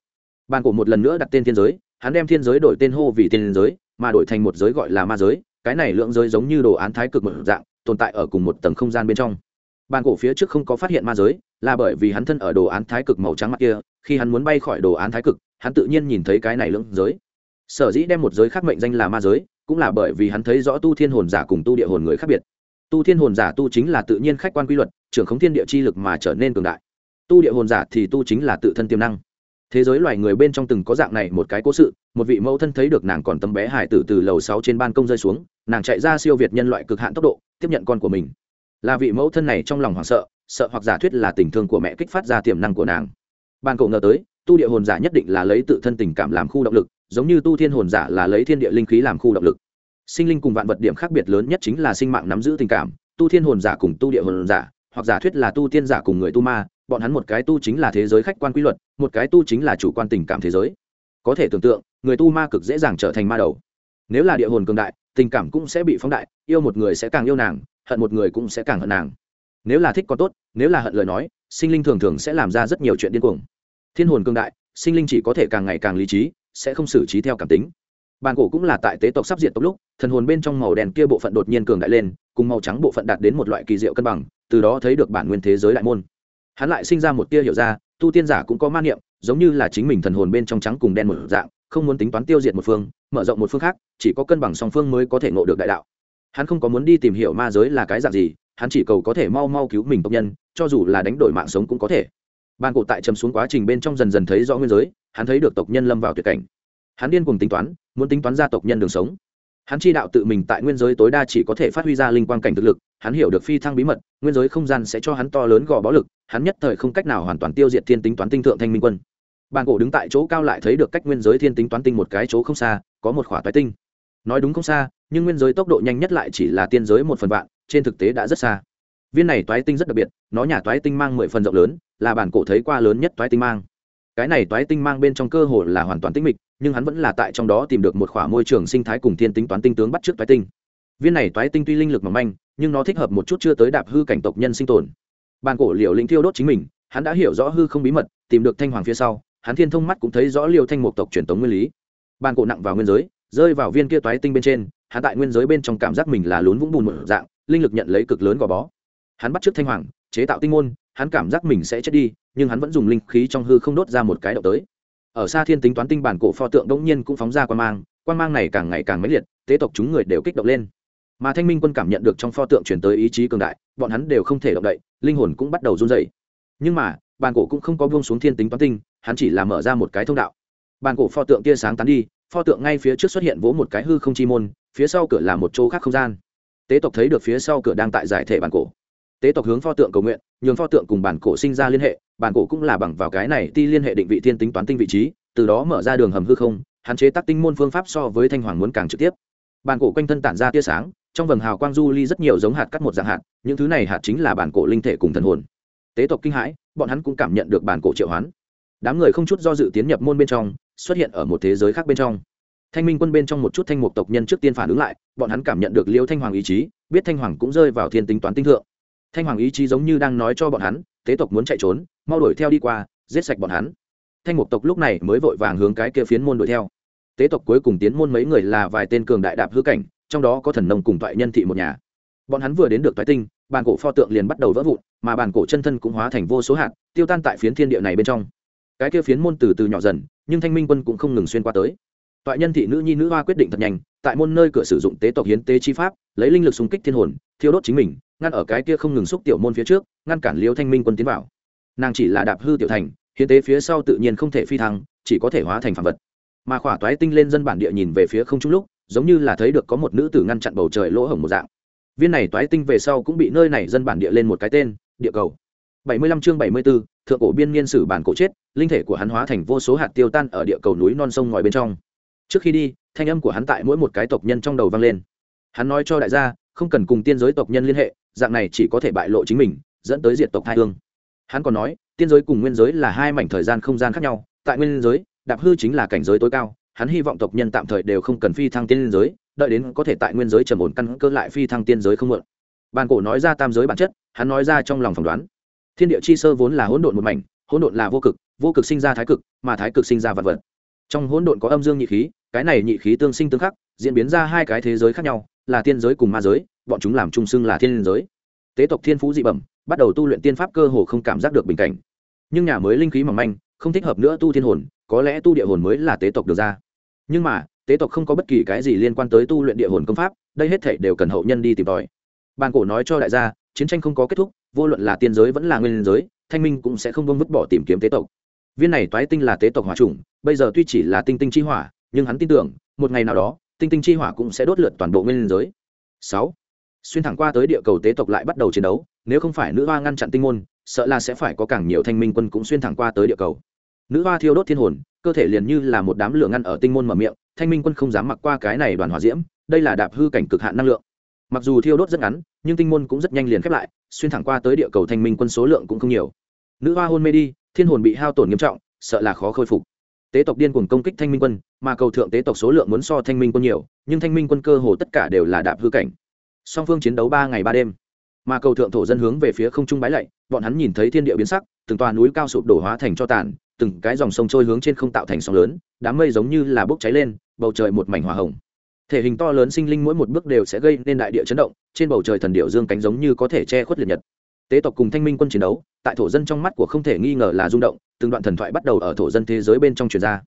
Bàn cổ một lần nữa đặt tên thiên giới, hắn đem thiên giới đổi tên hô vì thiên giới, mà đổi thành một giới gọi là ma giới, cái này lượng giới giống như đồ án thái cực một dạng, tồn tại ở cùng một tầng không gian bên trong. Bàn cổ phía trước không có phát hiện ma giới, là bởi vì hắn thân ở đồ án thái cực màu trắng mặt kia, khi hắn muốn bay khỏi đồ án thái cực, hắn tự nhiên nhìn thấy cái này lượng giới. Sở dĩ đem một giới khác mệnh danh là ma giới cũng là bởi vì hắn thấy rõ tu thiên hồn giả cùng tu địa hồn người khác biệt. Tu thiên hồn giả tu chính là tự nhiên khách quan quy luật, trưởng khống thiên địa chi lực mà trở nên cường đại. Tu địa hồn giả thì tu chính là tự thân tiềm năng. Thế giới loài người bên trong từng có dạng này một cái cố sự, một vị mẫu thân thấy được nàng còn tấm bé hải tử từ lầu sáu trên ban công rơi xuống, nàng chạy ra siêu việt nhân loại cực hạn tốc độ, tiếp nhận con của mình. Là vị mẫu thân này trong lòng hoảng sợ sợ hoặc giả thuyết là tình thương của mẹ kích phát ra tiềm năng của nàng. Ban cổ ngờ tới, tu địa hồn giả nhất định là lấy tự thân tình cảm làm khu động lực giống như tu thiên hồn giả là lấy thiên địa linh khí làm khu động lực. Sinh linh cùng vạn vật điểm khác biệt lớn nhất chính là sinh mạng nắm giữ tình cảm, tu thiên hồn giả cùng tu địa hồn giả, hoặc giả thuyết là tu tiên giả cùng người tu ma, bọn hắn một cái tu chính là thế giới khách quan quy luật, một cái tu chính là chủ quan tình cảm thế giới. Có thể tưởng tượng, người tu ma cực dễ dàng trở thành ma đầu. Nếu là địa hồn cường đại, tình cảm cũng sẽ bị phóng đại, yêu một người sẽ càng yêu nàng, hận một người cũng sẽ càng hận nàng. Nếu là thích còn tốt, nếu là hận lời nói, sinh linh thường thường sẽ làm ra rất nhiều chuyện điên cuồng. Thiên hồn cường đại, sinh linh chỉ có thể càng ngày càng lý trí sẽ không xử trí theo cảm tính. Bàn cổ cũng là tại tế tộc sắp diệt tộc lúc, thần hồn bên trong màu đen kia bộ phận đột nhiên cường đại lên, cùng màu trắng bộ phận đạt đến một loại kỳ diệu cân bằng, từ đó thấy được bản nguyên thế giới đại môn. Hắn lại sinh ra một tia hiểu ra, tu tiên giả cũng có man niệm, giống như là chính mình thần hồn bên trong trắng cùng đen một dạng, không muốn tính toán tiêu diệt một phương, mở rộng một phương khác, chỉ có cân bằng song phương mới có thể ngộ được đại đạo. Hắn không có muốn đi tìm hiểu ma giới là cái dạng gì, hắn chỉ cầu có thể mau mau cứu mình tộc nhân, cho dù là đánh đổi mạng sống cũng có thể. Bàn cổ tại chầm xuống quá trình bên trong dần dần thấy rõ nguyên giới hắn thấy được tộc nhân lâm vào tuyệt cảnh. Hắn điên cùng tính toán, muốn tính toán gia tộc nhân đường sống. Hắn chi đạo tự mình tại nguyên giới tối đa chỉ có thể phát huy ra linh quan cảnh thực lực, hắn hiểu được phi thăng bí mật, nguyên giới không gian sẽ cho hắn to lớn gò bó lực, hắn nhất thời không cách nào hoàn toàn tiêu diệt thiên tính toán tinh thượng thanh minh quân. Bàn cổ đứng tại chỗ cao lại thấy được cách nguyên giới thiên tính toán tinh một cái chỗ không xa, có một khỏa toái tinh. Nói đúng không xa, nhưng nguyên giới tốc độ nhanh nhất lại chỉ là tiên giới một phần vạn, trên thực tế đã rất xa. Viên này toái tinh rất đặc biệt, nó nhà toái tinh mang mười phần rộng lớn, là bản cổ thấy qua lớn nhất toái tinh mang cái này toái tinh mang bên trong cơ hồ là hoàn toàn tinh mịch, nhưng hắn vẫn là tại trong đó tìm được một khỏa môi trường sinh thái cùng thiên tính toán tinh tướng bắt trước toái tinh. Viên này toái tinh tuy linh lực mỏng manh, nhưng nó thích hợp một chút chưa tới đạp hư cảnh tộc nhân sinh tồn. Bàn cổ liều linh thiêu đốt chính mình, hắn đã hiểu rõ hư không bí mật, tìm được thanh hoàng phía sau, hắn thiên thông mắt cũng thấy rõ liều thanh mục tộc truyền thống nguyên lý. Bàn cổ nặng vào nguyên giới, rơi vào viên kia toái tinh bên trên, hắn tại nguyên giới bên trong cảm giác mình là lún vũng bùn một dạng, linh lực nhận lấy cực lớn gò bó. Hắn bắt trước thanh hoàng, chế tạo tinh môn hắn cảm giác mình sẽ chết đi, nhưng hắn vẫn dùng linh khí trong hư không đốt ra một cái động tới. Ở xa thiên tính toán tinh bản cổ pho tượng đông nhiên cũng phóng ra quan mang quan mang này càng ngày càng mãnh liệt, tế tộc chúng người đều kích động lên. Mà thanh minh quân cảm nhận được trong pho tượng chuyển tới ý chí cường đại, bọn hắn đều không thể động đậy, linh hồn cũng bắt đầu run dày nhưng mà bàn cổ cũng không có buông xuống thiên tính toán tinh, hắn chỉ là mở ra một cái thông đạo. Bàn cổ pho tượng tia sáng tán đi, pho tượng ngay phía trước xuất hiện vỗ một cái hư không chi môn, phía sau cửa là một chỗ khác không gian. Tế tộc thấy được phía sau cửa đang tại giải thể bàn cổ tế tộc hướng pho tượng cầu nguyện, nhường pho tượng cùng bản cổ sinh ra liên hệ, bản cổ cũng là bằng vào cái này ti liên hệ định vị thiên tính toán tinh vị trí, từ đó mở ra đường hầm hư không, hạn chế tác tinh môn phương pháp so với thanh hoàng muốn càng trực tiếp. Bản cổ quanh thân tản ra tia sáng, trong vầng hào quang du ly rất nhiều giống hạt cắt một dạng hạt, những thứ này hạt chính là bản cổ linh thể cùng thần hồn. Tế tộc kinh hãi, bọn hắn cũng cảm nhận được bản cổ triệu hoán. Đám người không chút do dự tiến nhập môn bên trong, xuất hiện ở một thế giới khác bên trong. Thanh minh quân bên trong một chút thanh mục tộc nhân trước tiên phản ứng lại, bọn hắn cảm nhận được liêu thanh hoàng ý chí, biết thanh hoàng cũng rơi vào thiên tính toán tinh thượng thanh hoàng ý chí giống như đang nói cho bọn hắn, tế tộc muốn chạy trốn, mau đuổi theo đi qua, giết sạch bọn hắn. Thanh mục tộc lúc này mới vội vàng hướng cái kia phiến môn đuổi theo. Tế tộc cuối cùng tiến môn mấy người là vài tên cường đại đạp hư cảnh, trong đó có thần nông cùng toại nhân thị một nhà. Bọn hắn vừa đến được toái tinh, bàn cổ pho tượng liền bắt đầu vỡ vụn, mà bàn cổ chân thân cũng hóa thành vô số hạt, tiêu tan tại phiến thiên địa này bên trong. Cái kia phiến môn từ từ nhỏ dần, nhưng thanh minh quân cũng không ngừng xuyên qua tới. Toại nhân thị nữ nhi nữ hoa quyết định thật nhanh, tại môn nơi cửa sử dụng tế tộc hiến tế chi pháp, lấy linh lực xung kích thiên hồn, thiêu đốt chính mình ngăn ở cái kia không ngừng xúc tiểu môn phía trước ngăn cản liêu thanh minh quân tiến vào. Nàng chỉ là đạp hư tiểu thành hiến tế phía sau tự nhiên không thể phi thăng chỉ có thể hóa thành phản vật. Mà khỏa toái tinh lên dân bản địa nhìn về phía không trung lúc giống như là thấy được có một nữ tử ngăn chặn bầu trời lỗ hổng một dạng. Viên này toái tinh về sau cũng bị nơi này dân bản địa lên một cái tên địa cầu. 75 chương 74, thượng cổ biên niên sử bản cổ chết linh thể của hắn hóa thành vô số hạt tiêu tan ở địa cầu núi non sông ngòi bên trong. Trước khi đi thanh âm của hắn tại mỗi một cái tộc nhân trong đầu vang lên. Hắn nói cho đại gia không cần cùng tiên giới tộc nhân liên hệ dạng này chỉ có thể bại lộ chính mình, dẫn tới diệt tộc hai hương. Hắn còn nói, tiên giới cùng nguyên giới là hai mảnh thời gian không gian khác nhau, tại nguyên giới, đạp hư chính là cảnh giới tối cao, hắn hy vọng tộc nhân tạm thời đều không cần phi thăng tiên giới, đợi đến có thể tại nguyên giới trầm ổn căn cơ lại phi thăng tiên giới không mượn bàn cổ nói ra tam giới bản chất, hắn nói ra trong lòng phỏng đoán. Thiên địa chi sơ vốn là hỗn độn một mảnh, hỗn độn là vô cực vô cực sinh ra thái cực, mà thái cực sinh ra vật vật. Trong hỗn độn có âm dương nhị khí, cái này nhị khí tương sinh tương khắc, diễn biến ra hai cái thế giới khác nhau, là tiên giới cùng ma giới bọn chúng làm trung xưng là thiên giới. Tế tộc thiên phú dị bẩm, bắt đầu tu luyện tiên pháp cơ hồ không cảm giác được bình cảnh. Nhưng nhà mới linh khí mỏng manh, không thích hợp nữa tu thiên hồn, có lẽ tu địa hồn mới là tế tộc được ra. Nhưng mà, tế tộc không có bất kỳ cái gì liên quan tới tu luyện địa hồn công pháp, đây hết thể đều cần hậu nhân đi tìm tòi. Bàn cổ nói cho đại gia, chiến tranh không có kết thúc, vô luận là tiên giới vẫn là nguyên giới, thanh minh cũng sẽ không bông vứt bỏ tìm kiếm tế tộc. Viên này toái tinh là tế tộc hỏa trùng bây giờ tuy chỉ là tinh tinh chi hỏa, nhưng hắn tin tưởng, một ngày nào đó, tinh tinh chi hỏa cũng sẽ đốt lượt toàn bộ nguyên giới. Sáu xuyên thẳng qua tới địa cầu tế tộc lại bắt đầu chiến đấu, nếu không phải nữ hoa ngăn chặn tinh môn, sợ là sẽ phải có càng nhiều thanh minh quân cũng xuyên thẳng qua tới địa cầu. Nữ hoa thiêu đốt thiên hồn, cơ thể liền như là một đám lửa ngăn ở tinh môn mở miệng, thanh minh quân không dám mặc qua cái này đoàn hỏa diễm, đây là đạp hư cảnh cực hạn năng lượng. Mặc dù thiêu đốt rất ngắn, nhưng tinh môn cũng rất nhanh liền khép lại, xuyên thẳng qua tới địa cầu thanh minh quân số lượng cũng không nhiều. Nữ hoa hôn mê đi, thiên hồn bị hao tổn nghiêm trọng, sợ là khó khôi phục. Tế tộc điên cuồng công kích thanh minh quân, mà cầu thượng tế tộc số lượng muốn so thanh minh quân nhiều, nhưng thanh minh quân cơ hồ tất cả đều là đạp hư cảnh song phương chiến đấu ba ngày ba đêm. Mà cầu thượng thổ dân hướng về phía không trung bái lạy, bọn hắn nhìn thấy thiên địa biến sắc, từng tòa núi cao sụp đổ hóa thành cho tàn, từng cái dòng sông trôi hướng trên không tạo thành sóng lớn, đám mây giống như là bốc cháy lên, bầu trời một mảnh hỏa hồng. Thể hình to lớn sinh linh mỗi một bước đều sẽ gây nên đại địa chấn động, trên bầu trời thần điệu dương cánh giống như có thể che khuất liệt nhật. Tế tộc cùng thanh minh quân chiến đấu, tại thổ dân trong mắt của không thể nghi ngờ là rung động, từng đoạn thần thoại bắt đầu ở thổ dân thế giới bên trong truyền ra.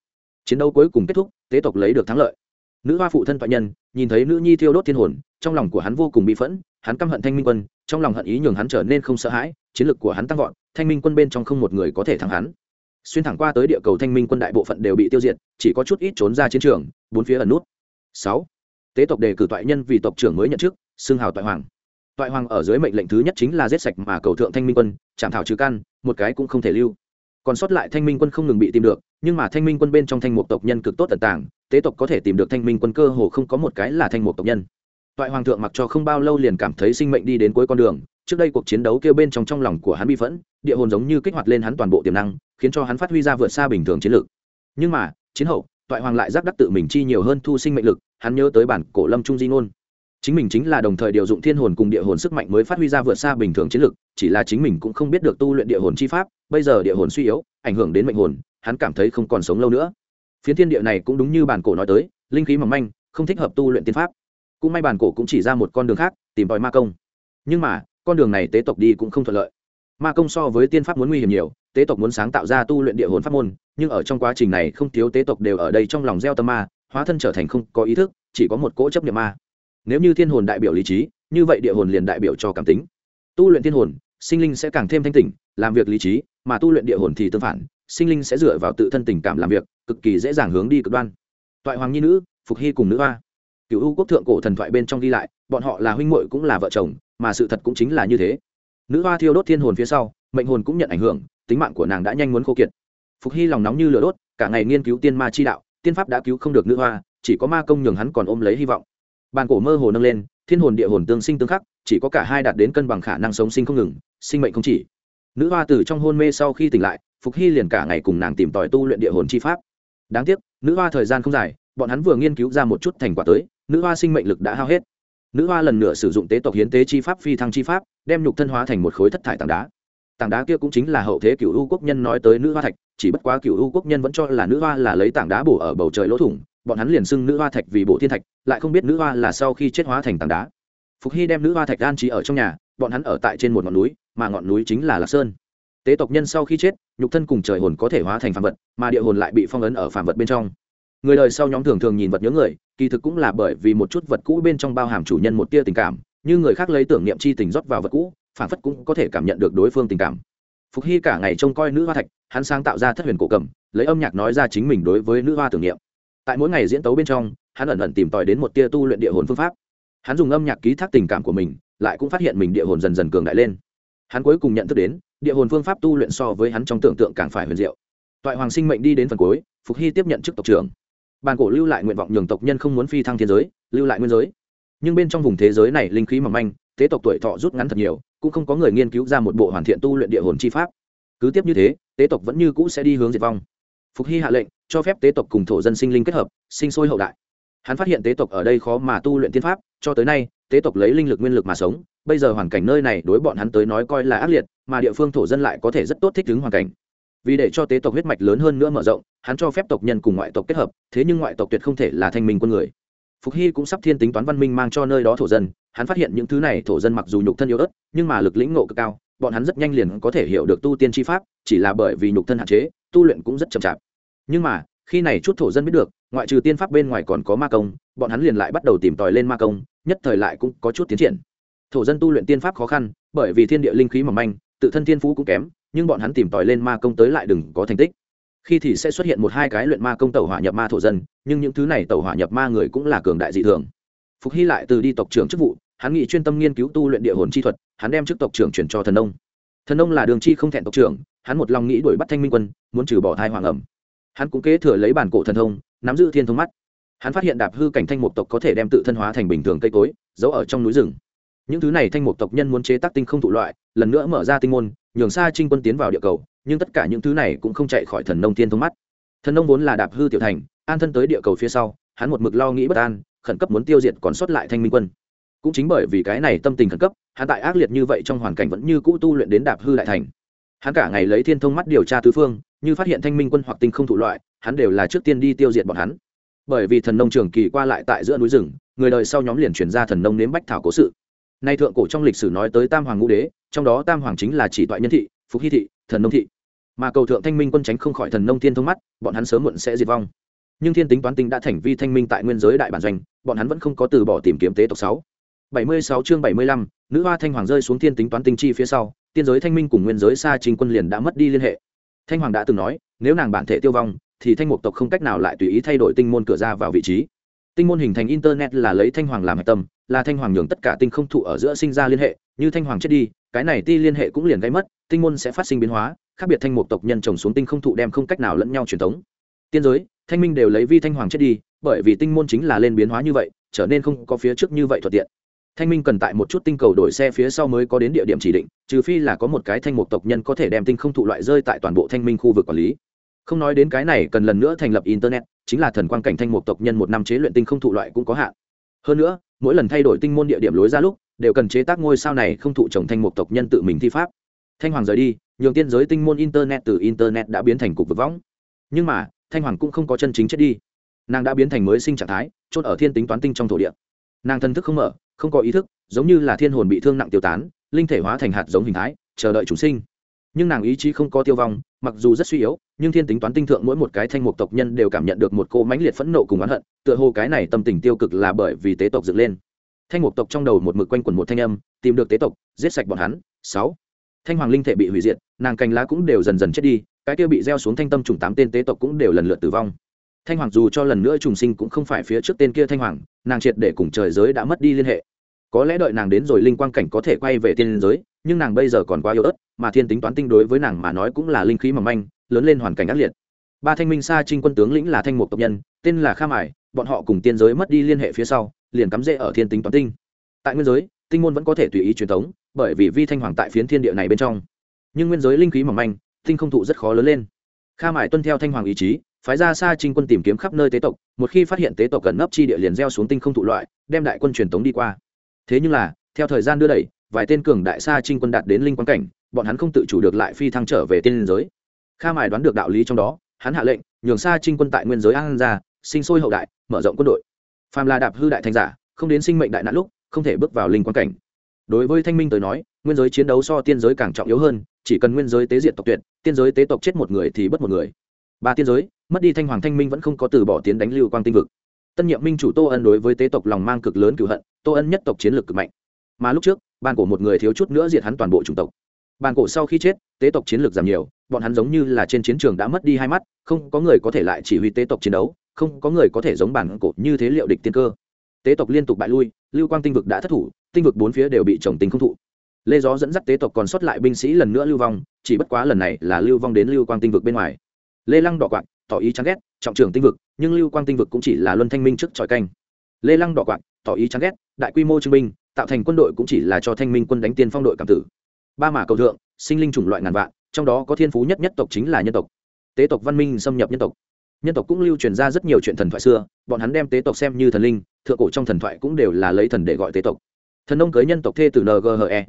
Chiến đấu cuối cùng kết thúc, tế tộc lấy được thắng lợi. Nữ hoa phụ thân thoại nhân, nhìn thấy nữ nhi thiêu đốt thiên hồn trong lòng của hắn vô cùng bị phẫn, hắn căm hận thanh minh quân, trong lòng hận ý nhường hắn trở nên không sợ hãi, chiến lực của hắn tăng vọt, thanh minh quân bên trong không một người có thể thắng hắn. Xuyên thẳng qua tới địa cầu thanh minh quân đại bộ phận đều bị tiêu diệt, chỉ có chút ít trốn ra chiến trường, bốn phía ẩn nút. Sáu. Tế tộc đề cử toại nhân vì tộc trưởng mới nhận chức, xưng hào toại hoàng. Toại hoàng ở dưới mệnh lệnh thứ nhất chính là giết sạch mà cầu thượng thanh minh quân, chạm thảo trừ căn, một cái cũng không thể lưu. Còn sót lại thanh minh quân không ngừng bị tìm được, nhưng mà thanh minh quân bên trong thanh mục tộc nhân cực tốt tận tảng tế tộc có thể tìm được thanh minh quân cơ hồ không có một cái là thanh mục tộc nhân toại hoàng thượng mặc cho không bao lâu liền cảm thấy sinh mệnh đi đến cuối con đường, trước đây cuộc chiến đấu kêu bên trong trong lòng của hắn bị phẫn, địa hồn giống như kích hoạt lên hắn toàn bộ tiềm năng, khiến cho hắn phát huy ra vượt xa bình thường chiến lược. Nhưng mà, chiến hậu, toại hoàng lại giác đắc tự mình chi nhiều hơn thu sinh mệnh lực, hắn nhớ tới bản cổ lâm trung di ngôn. Chính mình chính là đồng thời điều dụng thiên hồn cùng địa hồn sức mạnh mới phát huy ra vượt xa bình thường chiến lực chỉ là chính mình cũng không biết được tu luyện địa hồn chi pháp, bây giờ địa hồn suy yếu, ảnh hưởng đến mệnh hồn, hắn cảm thấy không còn sống lâu nữa. Phiến thiên địa này cũng đúng như bản cổ nói tới, linh khí mỏng manh, không thích hợp tu luyện tiên pháp cũng may bản cổ cũng chỉ ra một con đường khác, tìm tòi ma công. Nhưng mà, con đường này tế tộc đi cũng không thuận lợi. Ma công so với tiên pháp muốn nguy hiểm nhiều, tế tộc muốn sáng tạo ra tu luyện địa hồn pháp môn, nhưng ở trong quá trình này không thiếu tế tộc đều ở đây trong lòng gieo tâm ma, hóa thân trở thành không có ý thức, chỉ có một cỗ chấp niệm ma. Nếu như thiên hồn đại biểu lý trí, như vậy địa hồn liền đại biểu cho cảm tính. Tu luyện thiên hồn, sinh linh sẽ càng thêm thanh tỉnh, làm việc lý trí, mà tu luyện địa hồn thì tương phản, sinh linh sẽ dựa vào tự thân tình cảm làm việc, cực kỳ dễ dàng hướng đi cực đoan. Toại hoàng nhi nữ, phục hy cùng nữ hoa cựu u quốc thượng cổ thần thoại bên trong đi lại, bọn họ là huynh muội cũng là vợ chồng, mà sự thật cũng chính là như thế. Nữ hoa thiêu đốt thiên hồn phía sau, mệnh hồn cũng nhận ảnh hưởng, tính mạng của nàng đã nhanh muốn khô kiệt. Phục hy lòng nóng như lửa đốt, cả ngày nghiên cứu tiên ma chi đạo, tiên pháp đã cứu không được nữ hoa, chỉ có ma công nhường hắn còn ôm lấy hy vọng. Bàn cổ mơ hồ nâng lên, thiên hồn địa hồn tương sinh tương khắc, chỉ có cả hai đạt đến cân bằng khả năng sống sinh không ngừng, sinh mệnh không chỉ. Nữ hoa từ trong hôn mê sau khi tỉnh lại, phục hy liền cả ngày cùng nàng tìm tòi tu luyện địa hồn chi pháp. Đáng tiếc, nữ hoa thời gian không dài bọn hắn vừa nghiên cứu ra một chút thành quả tới, nữ hoa sinh mệnh lực đã hao hết. Nữ hoa lần nữa sử dụng tế tộc hiến tế chi pháp phi thăng chi pháp, đem nhục thân hóa thành một khối thất thải tảng đá. Tảng đá kia cũng chính là hậu thế cựu u quốc nhân nói tới nữ hoa thạch, chỉ bất quá cựu u quốc nhân vẫn cho là nữ hoa là lấy tảng đá bổ ở bầu trời lỗ thủng, bọn hắn liền xưng nữ hoa thạch vì bộ thiên thạch, lại không biết nữ hoa là sau khi chết hóa thành tảng đá. Phục hy đem nữ hoa thạch an trí ở trong nhà, bọn hắn ở tại trên một ngọn núi, mà ngọn núi chính là lạc sơn. Tế tộc nhân sau khi chết, nhục thân cùng trời hồn có thể hóa thành phàm vật, mà địa hồn lại bị phong ấn ở phàm vật bên trong người đời sau nhóm thường thường nhìn vật nhớ người, kỳ thực cũng là bởi vì một chút vật cũ bên trong bao hàm chủ nhân một tia tình cảm, như người khác lấy tưởng niệm chi tình rót vào vật cũ phản phất cũng có thể cảm nhận được đối phương tình cảm. Phục hy cả ngày trông coi nữ hoa thạch, hắn sáng tạo ra thất huyền cổ cầm, lấy âm nhạc nói ra chính mình đối với nữ hoa tưởng niệm. Tại mỗi ngày diễn tấu bên trong, hắn ẩn ẩn tìm tòi đến một tia tu luyện địa hồn phương pháp. Hắn dùng âm nhạc ký thác tình cảm của mình, lại cũng phát hiện mình địa hồn dần dần cường đại lên. Hắn cuối cùng nhận thức đến, địa hồn phương pháp tu luyện so với hắn trong tưởng tượng càng phải huyền diệu. Toại hoàng sinh mệnh đi đến phần cuối, phục hy tiếp nhận chức tộc trưởng bàn cổ lưu lại nguyện vọng nhường tộc nhân không muốn phi thăng thiên giới, lưu lại nguyên giới. Nhưng bên trong vùng thế giới này linh khí mỏng manh tế tộc tuổi thọ rút ngắn thật nhiều, cũng không có người nghiên cứu ra một bộ hoàn thiện tu luyện địa hồn chi pháp. Cứ tiếp như thế tế tộc vẫn như cũ sẽ đi hướng diệt vong. Phục hy hạ lệnh, cho phép tế tộc cùng thổ dân sinh linh kết hợp, sinh sôi hậu đại. Hắn phát hiện tế tộc ở đây khó mà tu luyện tiên pháp, cho tới nay tế tộc lấy linh lực nguyên lực mà sống, bây giờ hoàn cảnh nơi này đối bọn hắn tới nói coi là ác liệt, mà địa phương thổ dân lại có thể rất tốt thích ứng hoàn cảnh vì để cho tế tộc huyết mạch lớn hơn nữa mở rộng, hắn cho phép tộc nhân cùng ngoại tộc kết hợp, thế nhưng ngoại tộc tuyệt không thể là thanh minh quân người. Phục hy cũng sắp thiên tính toán văn minh mang cho nơi đó thổ dân, hắn phát hiện những thứ này thổ dân mặc dù nhục thân yếu ớt, nhưng mà lực lĩnh ngộ cực cao, bọn hắn rất nhanh liền có thể hiểu được tu tiên tri pháp, chỉ là bởi vì nhục thân hạn chế, tu luyện cũng rất chậm chạp. Nhưng mà, khi này chút thổ dân biết được, ngoại trừ tiên pháp bên ngoài còn có ma công, bọn hắn liền lại bắt đầu tìm tòi lên ma công, nhất thời lại cũng có chút tiến triển. Thổ dân tu luyện tiên pháp khó khăn, bởi vì thiên địa linh khí mỏng manh, tự thân thiên phú cũng kém nhưng bọn hắn tìm tòi lên ma công tới lại đừng có thành tích. Khi thì sẽ xuất hiện một hai cái luyện ma công tẩu hỏa nhập ma thổ dân, nhưng những thứ này tẩu hỏa nhập ma người cũng là cường đại dị thường. Phục hy lại từ đi tộc trưởng chức vụ, hắn nghị chuyên tâm nghiên cứu tu luyện địa hồn chi thuật, hắn đem chức tộc trưởng chuyển cho thần ông. thần ông là đường chi không thẹn tộc trưởng, hắn một lòng nghĩ đuổi bắt thanh minh quân, muốn trừ bỏ thai hoàng ẩm. Hắn cũng kế thừa lấy bản cổ thần thông, nắm giữ thiên thông mắt. Hắn phát hiện đạp hư cảnh thanh mục tộc có thể đem tự thân hóa thành bình thường cây cối, giấu ở trong núi rừng. Những thứ này thanh mục tộc nhân muốn chế tác tinh không thụ loại, lần nữa mở ra tinh môn nhường xa trinh quân tiến vào địa cầu, nhưng tất cả những thứ này cũng không chạy khỏi thần nông thiên thông mắt. Thần nông vốn là đạp hư tiểu thành, an thân tới địa cầu phía sau, hắn một mực lo nghĩ bất an, khẩn cấp muốn tiêu diệt còn sót lại thanh minh quân. Cũng chính bởi vì cái này tâm tình khẩn cấp, hắn tại ác liệt như vậy trong hoàn cảnh vẫn như cũ tu luyện đến đạp hư đại thành. Hắn cả ngày lấy thiên thông mắt điều tra tứ phương, như phát hiện thanh minh quân hoặc tinh không thụ loại, hắn đều là trước tiên đi tiêu diệt bọn hắn. Bởi vì thần nông trường kỳ qua lại tại giữa núi rừng, người đời sau nhóm liền chuyển ra thần nông nếm bách thảo cố sự. Nay thượng cổ trong lịch sử nói tới tam hoàng ngũ đế trong đó tam hoàng chính là chỉ toại nhân thị phúc hy thị, thần nông thị. Mà cầu thượng thanh minh quân tránh không khỏi thần nông thiên thông mắt, bọn hắn sớm muộn sẽ diệt vong. Nhưng thiên tính toán tinh đã thành vi thanh minh tại nguyên giới đại bản doanh, bọn hắn vẫn không có từ bỏ tìm kiếm tế tộc sáu. Bảy mươi sáu chương bảy mươi lăm, nữ hoa thanh hoàng rơi xuống thiên tính toán tinh chi phía sau, tiên giới thanh minh cùng nguyên giới xa trình quân liền đã mất đi liên hệ. Thanh hoàng đã từng nói, nếu nàng bản thể tiêu vong, thì thanh mục tộc không cách nào lại tùy ý thay đổi tinh môn cửa ra vào vị trí. Tinh môn hình thành internet là lấy thanh hoàng làm hạch tâm, là thanh hoàng nhường tất cả tinh không thụ ở giữa sinh ra liên hệ, như thanh hoàng chết đi cái này ti liên hệ cũng liền gây mất, tinh môn sẽ phát sinh biến hóa, khác biệt thanh mục tộc nhân trồng xuống tinh không thụ đem không cách nào lẫn nhau truyền thống. Tiên giới, thanh minh đều lấy vi thanh hoàng chết đi, bởi vì tinh môn chính là lên biến hóa như vậy, trở nên không có phía trước như vậy thuận tiện. Thanh minh cần tại một chút tinh cầu đổi xe phía sau mới có đến địa điểm chỉ định, trừ phi là có một cái thanh mục tộc nhân có thể đem tinh không thụ loại rơi tại toàn bộ thanh minh khu vực quản lý. Không nói đến cái này cần lần nữa thành lập internet, chính là thần quan cảnh thanh mục tộc nhân một năm chế luyện tinh không thụ loại cũng có hạn. Hơn nữa, mỗi lần thay đổi tinh môn địa điểm lối ra lúc đều cần chế tác ngôi sao này không thụ trồng thanh mục tộc nhân tự mình thi pháp. Thanh hoàng rời đi, nhường tiên giới tinh môn internet từ internet đã biến thành cục vực võng. Nhưng mà, thanh hoàng cũng không có chân chính chết đi. Nàng đã biến thành mới sinh trạng thái chốt ở thiên tính toán tinh trong thổ địa. Nàng thân thức không mở, không có ý thức, giống như là thiên hồn bị thương nặng tiêu tán, linh thể hóa thành hạt giống hình thái, chờ đợi chủ sinh. Nhưng nàng ý chí không có tiêu vong, mặc dù rất suy yếu, nhưng thiên tính toán tinh thượng mỗi một cái thanh mục tộc nhân đều cảm nhận được một cô mãnh liệt phẫn nộ cùng oán hận, tựa hồ cái này tâm tình tiêu cực là bởi vì tế tộc dựng lên thanh mục tộc trong đầu một mực quanh quẩn một thanh âm, tìm được tế tộc, giết sạch bọn hắn. Sáu. Thanh hoàng linh thể bị hủy diệt, nàng cành lá cũng đều dần dần chết đi, cái kia bị gieo xuống thanh tâm trùng tám tên tế tộc cũng đều lần lượt tử vong. Thanh hoàng dù cho lần nữa trùng sinh cũng không phải phía trước tên kia thanh hoàng, nàng triệt để cùng trời giới đã mất đi liên hệ. Có lẽ đợi nàng đến rồi linh quang cảnh có thể quay về tiên giới, nhưng nàng bây giờ còn quá yếu ớt, mà thiên tính toán tinh đối với nàng mà nói cũng là linh khí mỏng manh, lớn lên hoàn cảnh ác liệt. Ba thanh minh sa trinh quân tướng lĩnh là thanh mục tộc nhân, tên là kha mải bọn họ cùng tiên giới mất đi liên hệ phía sau liền cắm rễ ở thiên tính toán tinh. Tại nguyên giới, tinh môn vẫn có thể tùy ý truyền thống, bởi vì vi thanh hoàng tại phiến thiên địa này bên trong. Nhưng nguyên giới linh khí mỏng manh, tinh không thụ rất khó lớn lên. Kha mải tuân theo thanh hoàng ý chí, phái ra xa trinh quân tìm kiếm khắp nơi tế tộc, một khi phát hiện tế tộc gần nấp chi địa liền gieo xuống tinh không thụ loại, đem đại quân truyền tống đi qua. Thế nhưng là, theo thời gian đưa đẩy, vài tên cường đại xa trinh quân đạt đến linh quan cảnh, bọn hắn không tự chủ được lại phi thăng trở về tiên giới. Kha mài đoán được đạo lý trong đó, hắn hạ lệnh, nhường xa trinh quân tại nguyên giới an ra sinh sôi hậu đại, mở rộng quân đội phàm là đạp hư đại thành giả, không đến sinh mệnh đại nạn lúc, không thể bước vào linh quan cảnh. Đối với thanh minh tới nói, nguyên giới chiến đấu so tiên giới càng trọng yếu hơn, chỉ cần nguyên giới tế diệt tộc tuyệt, tiên giới tế tộc chết một người thì bất một người. Ba tiên giới, mất đi thanh hoàng thanh minh vẫn không có từ bỏ tiến đánh lưu quang tinh vực. Tân nhiệm minh chủ tô ân đối với tế tộc lòng mang cực lớn cựu hận, tô ân nhất tộc chiến lược cực mạnh. Mà lúc trước bàn cổ một người thiếu chút nữa diệt hắn toàn bộ chủng tộc. Bàn cổ sau khi chết, tế tộc chiến lược giảm nhiều, bọn hắn giống như là trên chiến trường đã mất đi hai mắt, không có người có thể lại chỉ huy tế tộc chiến đấu không có người có thể giống bản cổ như thế liệu địch tiên cơ. Tế tộc liên tục bại lui, lưu quang tinh vực đã thất thủ, tinh vực bốn phía đều bị trồng tinh không thụ. Lê gió dẫn dắt tế tộc còn sót lại binh sĩ lần nữa lưu vong, chỉ bất quá lần này là lưu vong đến lưu quang tinh vực bên ngoài. Lê lăng đỏ quạng, tỏ ý chán ghét, trọng trưởng tinh vực, nhưng lưu quang tinh vực cũng chỉ là luân thanh minh trước tròi canh. Lê lăng đỏ quạng, tỏ ý chán ghét, đại quy mô chứng binh tạo thành quân đội cũng chỉ là cho thanh minh quân đánh tiên phong đội cảm tử. Ba mã cầu thượng, sinh linh chủng loại ngàn vạn, trong đó có thiên phú nhất nhất tộc chính là nhân tộc. Tế tộc văn minh xâm nhập nhân tộc nhân tộc cũng lưu truyền ra rất nhiều chuyện thần thoại xưa, bọn hắn đem tế tộc xem như thần linh, thượng cổ trong thần thoại cũng đều là lấy thần để gọi tế tộc. Thần nông cưới nhân tộc thê từ nghe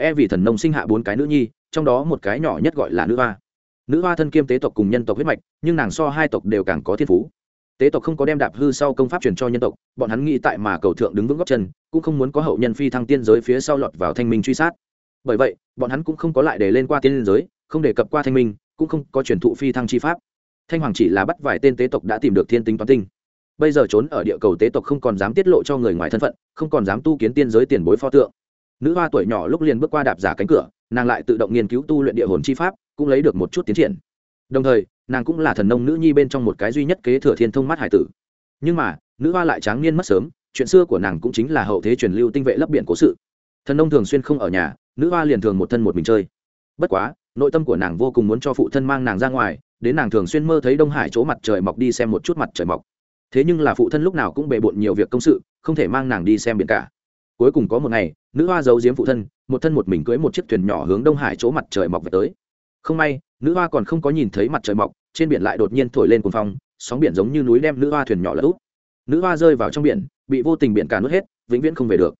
nghe vì thần nông sinh hạ bốn cái nữ nhi, trong đó một cái nhỏ nhất gọi là nữ hoa. Nữ hoa thân kiêm tế tộc cùng nhân tộc huyết mạch, nhưng nàng so hai tộc đều càng có thiên phú. Tế tộc không có đem đạp hư sau công pháp truyền cho nhân tộc, bọn hắn nghĩ tại mà cầu thượng đứng vững góc chân, cũng không muốn có hậu nhân phi thăng tiên giới phía sau lọt vào thanh minh truy sát. Bởi vậy, bọn hắn cũng không có lại để lên qua tiên giới, không đề cập qua thanh minh, cũng không có truyền thụ phi thăng chi pháp thanh hoàng chỉ là bắt vài tên tế tộc đã tìm được thiên tính toán tinh. Bây giờ trốn ở địa cầu tế tộc không còn dám tiết lộ cho người ngoài thân phận, không còn dám tu kiến tiên giới tiền bối pho tượng. Nữ hoa tuổi nhỏ lúc liền bước qua đạp giả cánh cửa, nàng lại tự động nghiên cứu tu luyện địa hồn chi pháp, cũng lấy được một chút tiến triển. Đồng thời, nàng cũng là thần nông nữ nhi bên trong một cái duy nhất kế thừa thiên thông mắt hải tử. Nhưng mà, nữ hoa lại tráng niên mất sớm, chuyện xưa của nàng cũng chính là hậu thế truyền lưu tinh vệ lấp biển cố sự. Thần nông thường xuyên không ở nhà, nữ hoa liền thường một thân một mình chơi. Bất quá, nội tâm của nàng vô cùng muốn cho phụ thân mang nàng ra ngoài đến nàng thường xuyên mơ thấy đông hải chỗ mặt trời mọc đi xem một chút mặt trời mọc. Thế nhưng là phụ thân lúc nào cũng bề bộn nhiều việc công sự, không thể mang nàng đi xem biển cả. Cuối cùng có một ngày, nữ hoa giấu giếm phụ thân, một thân một mình cưới một chiếc thuyền nhỏ hướng đông hải chỗ mặt trời mọc về tới. Không may, nữ hoa còn không có nhìn thấy mặt trời mọc, trên biển lại đột nhiên thổi lên cuồng phong, sóng biển giống như núi đem nữ hoa thuyền nhỏ lật úp. Nữ hoa rơi vào trong biển, bị vô tình biển cả nuốt hết, vĩnh viễn không về được.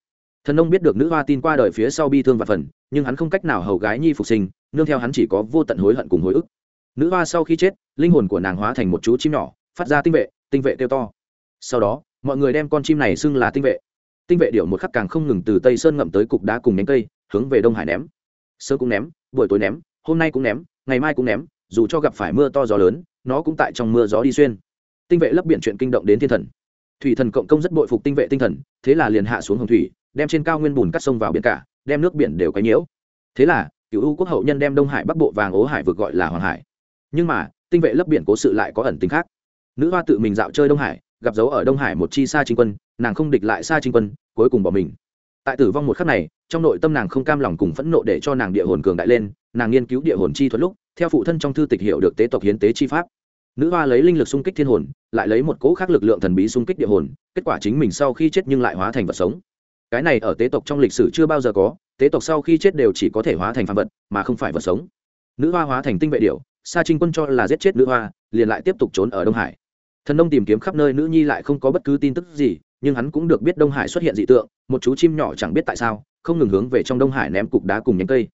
Thần ông biết được nữ hoa tin qua đời phía sau bi thương và phần, nhưng hắn không cách nào hầu gái nhi phục sinh, nương theo hắn chỉ có vô tận hối hận cùng hối ức nữ hoa sau khi chết, linh hồn của nàng hóa thành một chú chim nhỏ, phát ra tinh vệ tinh vệ kêu to. Sau đó, mọi người đem con chim này xưng là tinh vệ. Tinh vệ điệu một khắc càng không ngừng từ tây sơn ngậm tới cục đá cùng nhánh cây, hướng về đông hải ném. Sơ cũng ném, buổi tối ném, hôm nay cũng ném, ngày mai cũng ném, dù cho gặp phải mưa to gió lớn, nó cũng tại trong mưa gió đi xuyên. Tinh vệ lấp biển chuyện kinh động đến thiên thần. Thủy thần cộng công rất bội phục tinh vệ tinh thần, thế là liền hạ xuống hồng thủy, đem trên cao nguyên bùn cắt sông vào biển cả, đem nước biển đều quấy nhiễu. Thế là, cựu u quốc hậu nhân đem đông hải bắc bộ vàng ố hải vực gọi là hoàng hải nhưng mà, tinh vệ lấp biển cố sự lại có ẩn tính khác. Nữ hoa tự mình dạo chơi đông hải, gặp dấu ở đông hải một chi xa chính quân, nàng không địch lại xa chính quân, cuối cùng bỏ mình. Tại tử vong một khắc này, trong nội tâm nàng không cam lòng cùng phẫn nộ để cho nàng địa hồn cường đại lên, nàng nghiên cứu địa hồn chi thuật lúc, theo phụ thân trong thư tịch hiểu được tế tộc hiến tế chi pháp. Nữ hoa lấy linh lực xung kích thiên hồn, lại lấy một cỗ khác lực lượng thần bí xung kích địa hồn, kết quả chính mình sau khi chết nhưng lại hóa thành vật sống. Cái này ở tế tộc trong lịch sử chưa bao giờ có, tế tộc sau khi chết đều chỉ có thể hóa thành phạm vật, mà không phải vật sống. Nữ hoa hóa thành tinh vệ điệu sa trinh quân cho là giết chết nữ hoa, liền lại tiếp tục trốn ở đông hải. Thần nông tìm kiếm khắp nơi nữ nhi lại không có bất cứ tin tức gì, nhưng hắn cũng được biết đông hải xuất hiện dị tượng, một chú chim nhỏ chẳng biết tại sao, không ngừng hướng về trong đông hải ném cục đá cùng nhánh cây.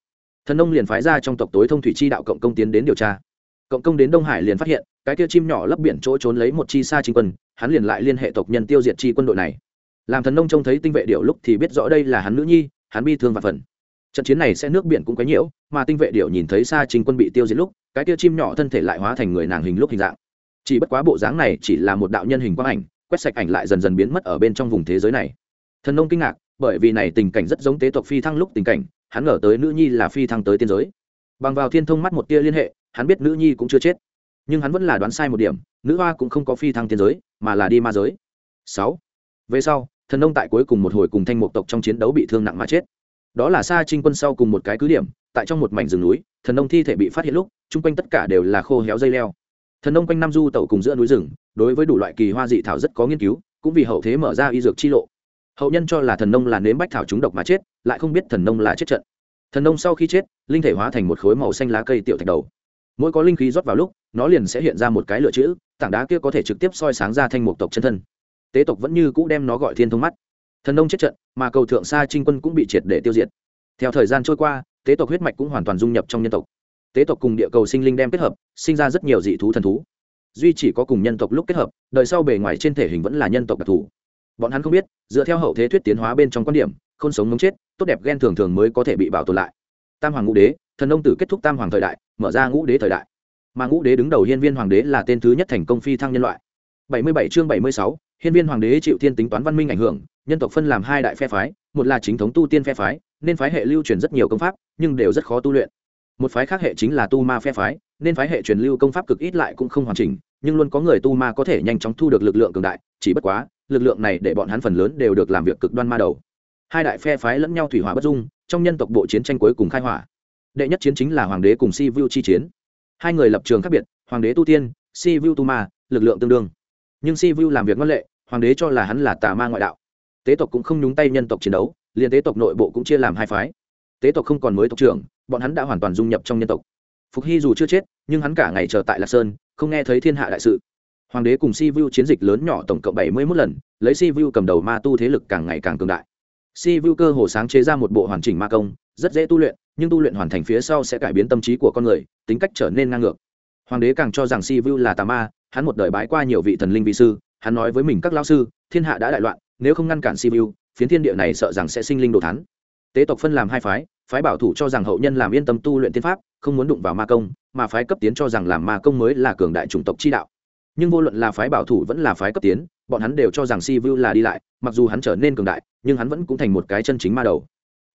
Thần nông liền phái ra trong tộc tối thông thủy chi đạo cộng công tiến đến điều tra. Cộng công đến đông hải liền phát hiện, cái kia chim nhỏ lấp biển chỗ trốn lấy một chi xa trinh quân, hắn liền lại liên hệ tộc nhân tiêu diệt chi quân đội này. Làm thần nông trông thấy tinh vệ điệu lúc thì biết rõ đây là hắn nữ nhi, hắn bi thương và phần trận chiến này sẽ nước biển cũng quấy nhiễu, mà tinh vệ điệu nhìn thấy xa trinh quân bị tiêu diệt lúc, cái kia chim nhỏ thân thể lại hóa thành người nàng hình lúc hình dạng. Chỉ bất quá bộ dáng này chỉ là một đạo nhân hình quang ảnh, quét sạch ảnh lại dần dần biến mất ở bên trong vùng thế giới này. Thần nông kinh ngạc, bởi vì này tình cảnh rất giống tế tộc phi thăng lúc tình cảnh, hắn ngờ tới nữ nhi là phi thăng tới tiên giới. Bằng vào thiên thông mắt một tia liên hệ, hắn biết nữ nhi cũng chưa chết. Nhưng hắn vẫn là đoán sai một điểm, nữ hoa cũng không có phi thăng tiên giới, mà là đi ma giới. Sáu. Về sau, thần nông tại cuối cùng một hồi cùng thanh mục tộc trong chiến đấu bị thương nặng mà chết đó là xa trinh quân sau cùng một cái cứ điểm, tại trong một mảnh rừng núi, thần nông thi thể bị phát hiện lúc, chung quanh tất cả đều là khô héo dây leo. Thần nông quanh năm du tẩu cùng giữa núi rừng, đối với đủ loại kỳ hoa dị thảo rất có nghiên cứu, cũng vì hậu thế mở ra y dược chi lộ. Hậu nhân cho là thần nông là nếm bách thảo chúng độc mà chết, lại không biết thần nông là chết trận. Thần nông sau khi chết, linh thể hóa thành một khối màu xanh lá cây tiểu thạch đầu. Mỗi có linh khí rót vào lúc, nó liền sẽ hiện ra một cái lựa chữ, tảng đá kia có thể trực tiếp soi sáng ra thanh một tộc chân thân. Tế tộc vẫn như cũ đem nó gọi thiên thông mắt thần nông chết trận mà cầu thượng sa trinh quân cũng bị triệt để tiêu diệt. Theo thời gian trôi qua tế tộc huyết mạch cũng hoàn toàn dung nhập trong nhân tộc. Tế tộc cùng địa cầu sinh linh đem kết hợp sinh ra rất nhiều dị thú thần thú. Duy chỉ có cùng nhân tộc lúc kết hợp đời sau bề ngoài trên thể hình vẫn là nhân tộc đặc thù. Bọn hắn không biết dựa theo hậu thế thuyết tiến hóa bên trong quan điểm không sống mống chết tốt đẹp ghen thường thường mới có thể bị bảo tồn lại. Tam hoàng ngũ đế thần nông tử kết thúc tam hoàng thời đại mở ra ngũ đế thời đại. Mà ngũ đế đứng đầu hiên viên hoàng đế là tên thứ nhất thành công phi thăng nhân loại. 77 chương 76, hiên viên hoàng đế chịu thiên tính toán văn minh ảnh hưởng, nhân tộc phân làm hai đại phe phái, một là chính thống tu tiên phe phái, nên phái hệ lưu truyền rất nhiều công pháp, nhưng đều rất khó tu luyện. Một phái khác hệ chính là tu ma phe phái, nên phái hệ truyền lưu công pháp cực ít lại cũng không hoàn chỉnh, nhưng luôn có người tu ma có thể nhanh chóng thu được lực lượng cường đại, chỉ bất quá, lực lượng này để bọn hắn phần lớn đều được làm việc cực đoan ma đầu. Hai đại phe phái lẫn nhau thủy hỏa bất dung, trong nhân tộc bộ chiến tranh cuối cùng khai hỏa. Đệ nhất chiến chính là hoàng đế cùng si vu chi chiến. Hai người lập trường khác biệt, hoàng đế tu tiên, si vu tu ma, lực lượng tương đương nhưng si vu làm việc ngân lệ, hoàng đế cho là hắn là tà ma ngoại đạo. Tế tộc cũng không nhúng tay nhân tộc chiến đấu, liền tế tộc nội bộ cũng chia làm hai phái. Tế tộc không còn mới tộc trưởng, bọn hắn đã hoàn toàn dung nhập trong nhân tộc. Phục hy dù chưa chết, nhưng hắn cả ngày chờ tại lạc sơn, không nghe thấy thiên hạ đại sự. Hoàng đế cùng si vu chiến dịch lớn nhỏ tổng cộng bảy mươi mốt lần, lấy si vu cầm đầu ma tu thế lực càng ngày càng cường đại. Si vu cơ hồ sáng chế ra một bộ hoàn chỉnh ma công, rất dễ tu luyện, nhưng tu luyện hoàn thành phía sau sẽ cải biến tâm trí của con người, tính cách trở nên ngang ngược. Hoàng đế càng cho rằng si vu là tà ma hắn một đời bái qua nhiều vị thần linh vi sư, hắn nói với mình các lao sư, thiên hạ đã đại loạn, nếu không ngăn cản si vu, phiến thiên địa này sợ rằng sẽ sinh linh đồ thắn tế tộc phân làm hai phái phái bảo thủ cho rằng hậu nhân làm yên tâm tu luyện tiên pháp, không muốn đụng vào ma công, mà phái cấp tiến cho rằng làm ma công mới là cường đại chủng tộc chi đạo. Nhưng vô luận là phái bảo thủ vẫn là phái cấp tiến, bọn hắn đều cho rằng si vu là đi lại, mặc dù hắn trở nên cường đại, nhưng hắn vẫn cũng thành một cái chân chính ma đầu.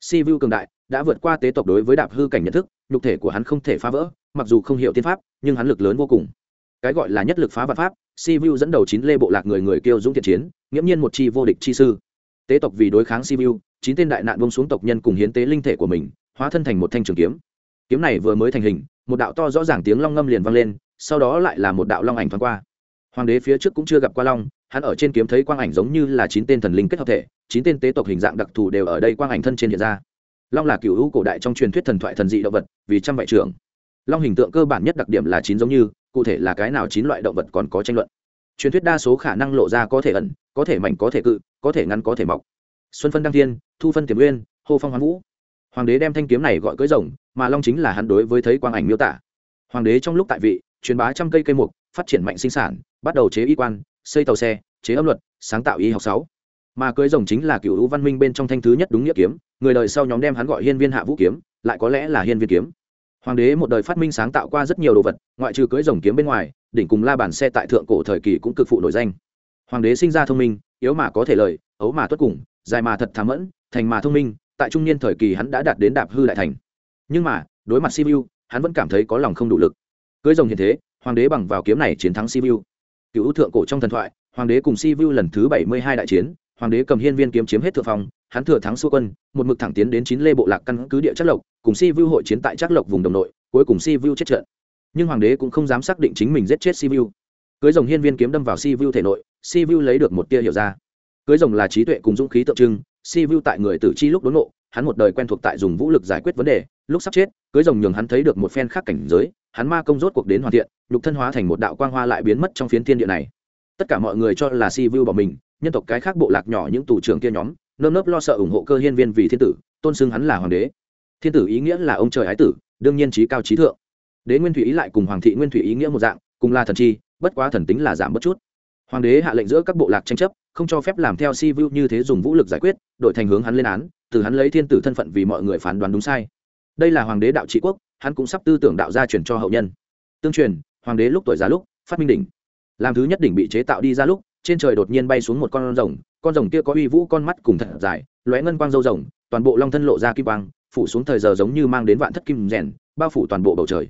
Si vu cường đại, đã vượt qua tế tộc đối với đạp hư cảnh nhận thức, nhục thể của hắn không thể phá vỡ, mặc dù không hiểu tiên pháp, nhưng hắn lực lớn vô cùng cái gọi là nhất lực phá vật pháp, si vu dẫn đầu chín lê bộ lạc người người kêu dũng thiện chiến, nghiễm nhiên một chi vô địch chi sư. Tế tộc vì đối kháng si vu chín tên đại nạn bông xuống tộc nhân cùng hiến tế linh thể của mình, hóa thân thành một thanh trường kiếm. Kiếm này vừa mới thành hình, một đạo to rõ ràng tiếng long ngâm liền vang lên, sau đó lại là một đạo long ảnh thoáng qua. Hoàng đế phía trước cũng chưa gặp qua long, hắn ở trên kiếm thấy quang ảnh giống như là chín tên thần linh kết hợp thể, chín tên tế tộc hình dạng đặc thù đều ở đây quang ảnh thân trên hiện ra. Long là cựu hữu cổ đại trong truyền thuyết thần thoại thần dị động vật, vì trăm vạy trưởng. Long hình tượng cơ bản nhất đặc điểm là chín giống như cụ thể là cái nào chín loại động vật còn có tranh luận. Truyền thuyết đa số khả năng lộ ra có thể ẩn, có thể mảnh, có thể cự, có thể ngắn, có thể mọc. Xuân phân đăng thiên, thu phân tiềm uyên hô phong hoán vũ. Hoàng đế đem thanh kiếm này gọi cưới rồng, mà long chính là hắn đối với thấy quang ảnh miêu tả. Hoàng đế trong lúc tại vị, truyền bá trăm cây cây mục, phát triển mạnh sinh sản, bắt đầu chế y quan, xây tàu xe, chế âm luật, sáng tạo y học sáu. Mà cưới rồng chính là cựu hữu văn minh bên trong thanh thứ nhất đúng nghĩa kiếm, người đời sau nhóm đem hắn gọi hiên viên hạ vũ kiếm, lại có lẽ là hiên viên kiếm hoàng đế một đời phát minh sáng tạo qua rất nhiều đồ vật, ngoại trừ cưới rồng kiếm bên ngoài, đỉnh cùng la bàn xe tại thượng cổ thời kỳ cũng cực phụ nổi danh. Hoàng đế sinh ra thông minh, yếu mà có thể lời, ấu mà tuất cùng, dài mà thật thám mẫn, thành mà thông minh, tại trung niên thời kỳ hắn đã đạt đến đạp hư đại thành. Nhưng mà, đối mặt sibiu, hắn vẫn cảm thấy có lòng không đủ lực. Cưới rồng hiện thế, hoàng đế bằng vào kiếm này chiến thắng sibiu. Cựu thượng cổ trong thần thoại, hoàng đế cùng sibiu lần thứ bảy mươi hai đại chiến, hoàng đế cầm hiên viên kiếm chiếm hết thượng phong hắn thừa thắng xua quân một mực thẳng tiến đến chín lê bộ lạc căn cứ địa chất lộc cùng sibiu hội chiến tại chắc lộc vùng đồng nội cuối cùng sibiu chết trận. Nhưng hoàng đế cũng không dám xác định chính mình giết chết sibiu cưới rồng hiên viên kiếm đâm vào sibiu thể nội sibiu lấy được một tia hiểu ra. Cưới rồng là trí tuệ cùng dũng khí tượng trưng si vu tại người tử chi lúc đốn nộ, hắn một đời quen thuộc tại dùng vũ lực giải quyết vấn đề lúc sắp chết cưới rồng nhường hắn thấy được một phen khác cảnh giới hắn ma công rốt cuộc đến hoàn thiện nhục thân hóa thành một đạo quang hoa lại biến mất trong phiến thiên địa này. Tất cả mọi người cho là si vu bỏ mình nhân tộc cái khác bộ lạc nhỏ những tù trưởng kia nhóm nơm nớp lo sợ ủng hộ cơ hiên viên vì thiên tử, tôn xưng hắn là hoàng đế. Thiên tử ý nghĩa là ông trời ái tử, đương nhiên trí cao trí thượng. Đế nguyên thủy ý lại cùng hoàng thị nguyên thủy ý nghĩa một dạng, cùng là thần chi, bất quá thần tính là giảm bất chút. Hoàng đế hạ lệnh giữa các bộ lạc tranh chấp, không cho phép làm theo si vu như thế dùng vũ lực giải quyết, đổi thành hướng hắn lên án, từ hắn lấy thiên tử thân phận vì mọi người phán đoán đúng sai. Đây là hoàng đế đạo trị quốc, hắn cũng sắp tư tưởng đạo gia truyền cho hậu nhân. Tương truyền, hoàng đế lúc tuổi già lúc, phát minh đỉnh. Làm thứ nhất đỉnh bị chế tạo đi ra lúc, trên trời đột nhiên bay xuống một con rồng con rồng kia có uy vũ con mắt cùng thật dài, lóe ngân quang dâu rồng, toàn bộ long thân lộ ra kim quang, phủ xuống thời giờ giống như mang đến vạn thất kim rèn, bao phủ toàn bộ bầu trời.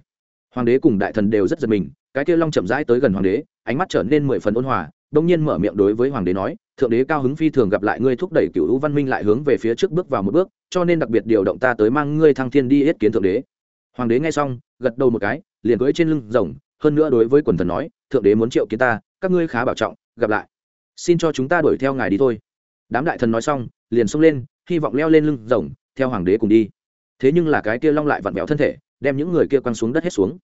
Hoàng đế cùng đại thần đều rất giật mình, cái kia long chậm rãi tới gần hoàng đế, ánh mắt trở nên mười phần ôn hòa, đông nhiên mở miệng đối với hoàng đế nói, thượng đế cao hứng phi thường gặp lại ngươi thúc đẩy cựu hữu văn minh lại hướng về phía trước bước vào một bước, cho nên đặc biệt điều động ta tới mang ngươi thăng thiên đi yết kiến thượng đế. Hoàng đế nghe xong, gật đầu một cái, liền cưỡi trên lưng rồng, hơn nữa đối với quần thần nói, thượng đế muốn triệu kiến ta, các ngươi khá bảo trọng, gặp lại xin cho chúng ta đuổi theo ngài đi thôi. Đám đại thần nói xong, liền xông lên, hy vọng leo lên lưng rồng, theo hoàng đế cùng đi. Thế nhưng là cái kia long lại vặn vẹo thân thể, đem những người kia quăng xuống đất hết xuống.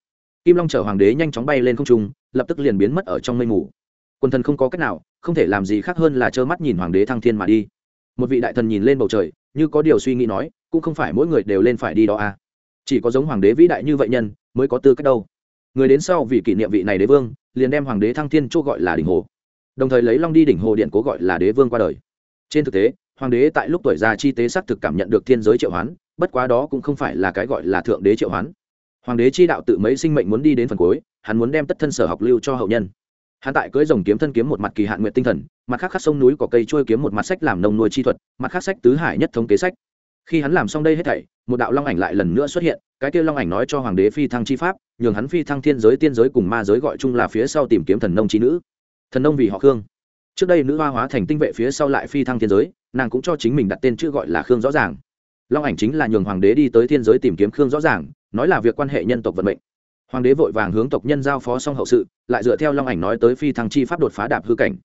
Kim long chở hoàng đế nhanh chóng bay lên không trung, lập tức liền biến mất ở trong mây mù. Quần thần không có cách nào, không thể làm gì khác hơn là trơ mắt nhìn hoàng đế thăng thiên mà đi. Một vị đại thần nhìn lên bầu trời, như có điều suy nghĩ nói, cũng không phải mỗi người đều lên phải đi đó à. Chỉ có giống hoàng đế vĩ đại như vậy nhân, mới có tư cách đâu. Người đến sau vì kỷ niệm vị này đế vương, liền đem hoàng đế thăng thiên chỗ gọi là đình hồ đồng thời lấy long đi đỉnh hồ điện cố gọi là đế vương qua đời. Trên thực tế, hoàng đế tại lúc tuổi già chi tế xác thực cảm nhận được thiên giới triệu hoán, bất quá đó cũng không phải là cái gọi là thượng đế triệu hoán. Hoàng đế chi đạo tự mấy sinh mệnh muốn đi đến phần cuối, hắn muốn đem tất thân sở học lưu cho hậu nhân. Hắn tại cưới rồng kiếm thân kiếm một mặt kỳ hạn nguyện tinh thần, mặt khác khắc sông núi có cây trôi kiếm một mặt sách làm nông nuôi chi thuật, mặt khác sách tứ hải nhất thống kế sách. Khi hắn làm xong đây hết thảy, một đạo long ảnh lại lần nữa xuất hiện, cái kia long ảnh nói cho hoàng đế phi thăng chi pháp, nhường hắn phi thăng thiên giới tiên giới cùng ma giới gọi chung là phía sau tìm kiếm thần nông chi nữ thần nông vì họ khương. Trước đây nữ hoa hóa thành tinh vệ phía sau lại phi thăng thiên giới, nàng cũng cho chính mình đặt tên chữ gọi là khương rõ ràng. Long ảnh chính là nhường hoàng đế đi tới thiên giới tìm kiếm khương rõ ràng, nói là việc quan hệ nhân tộc vận mệnh. Hoàng đế vội vàng hướng tộc nhân giao phó xong hậu sự, lại dựa theo long ảnh nói tới phi thăng chi pháp đột phá đạp hư cảnh.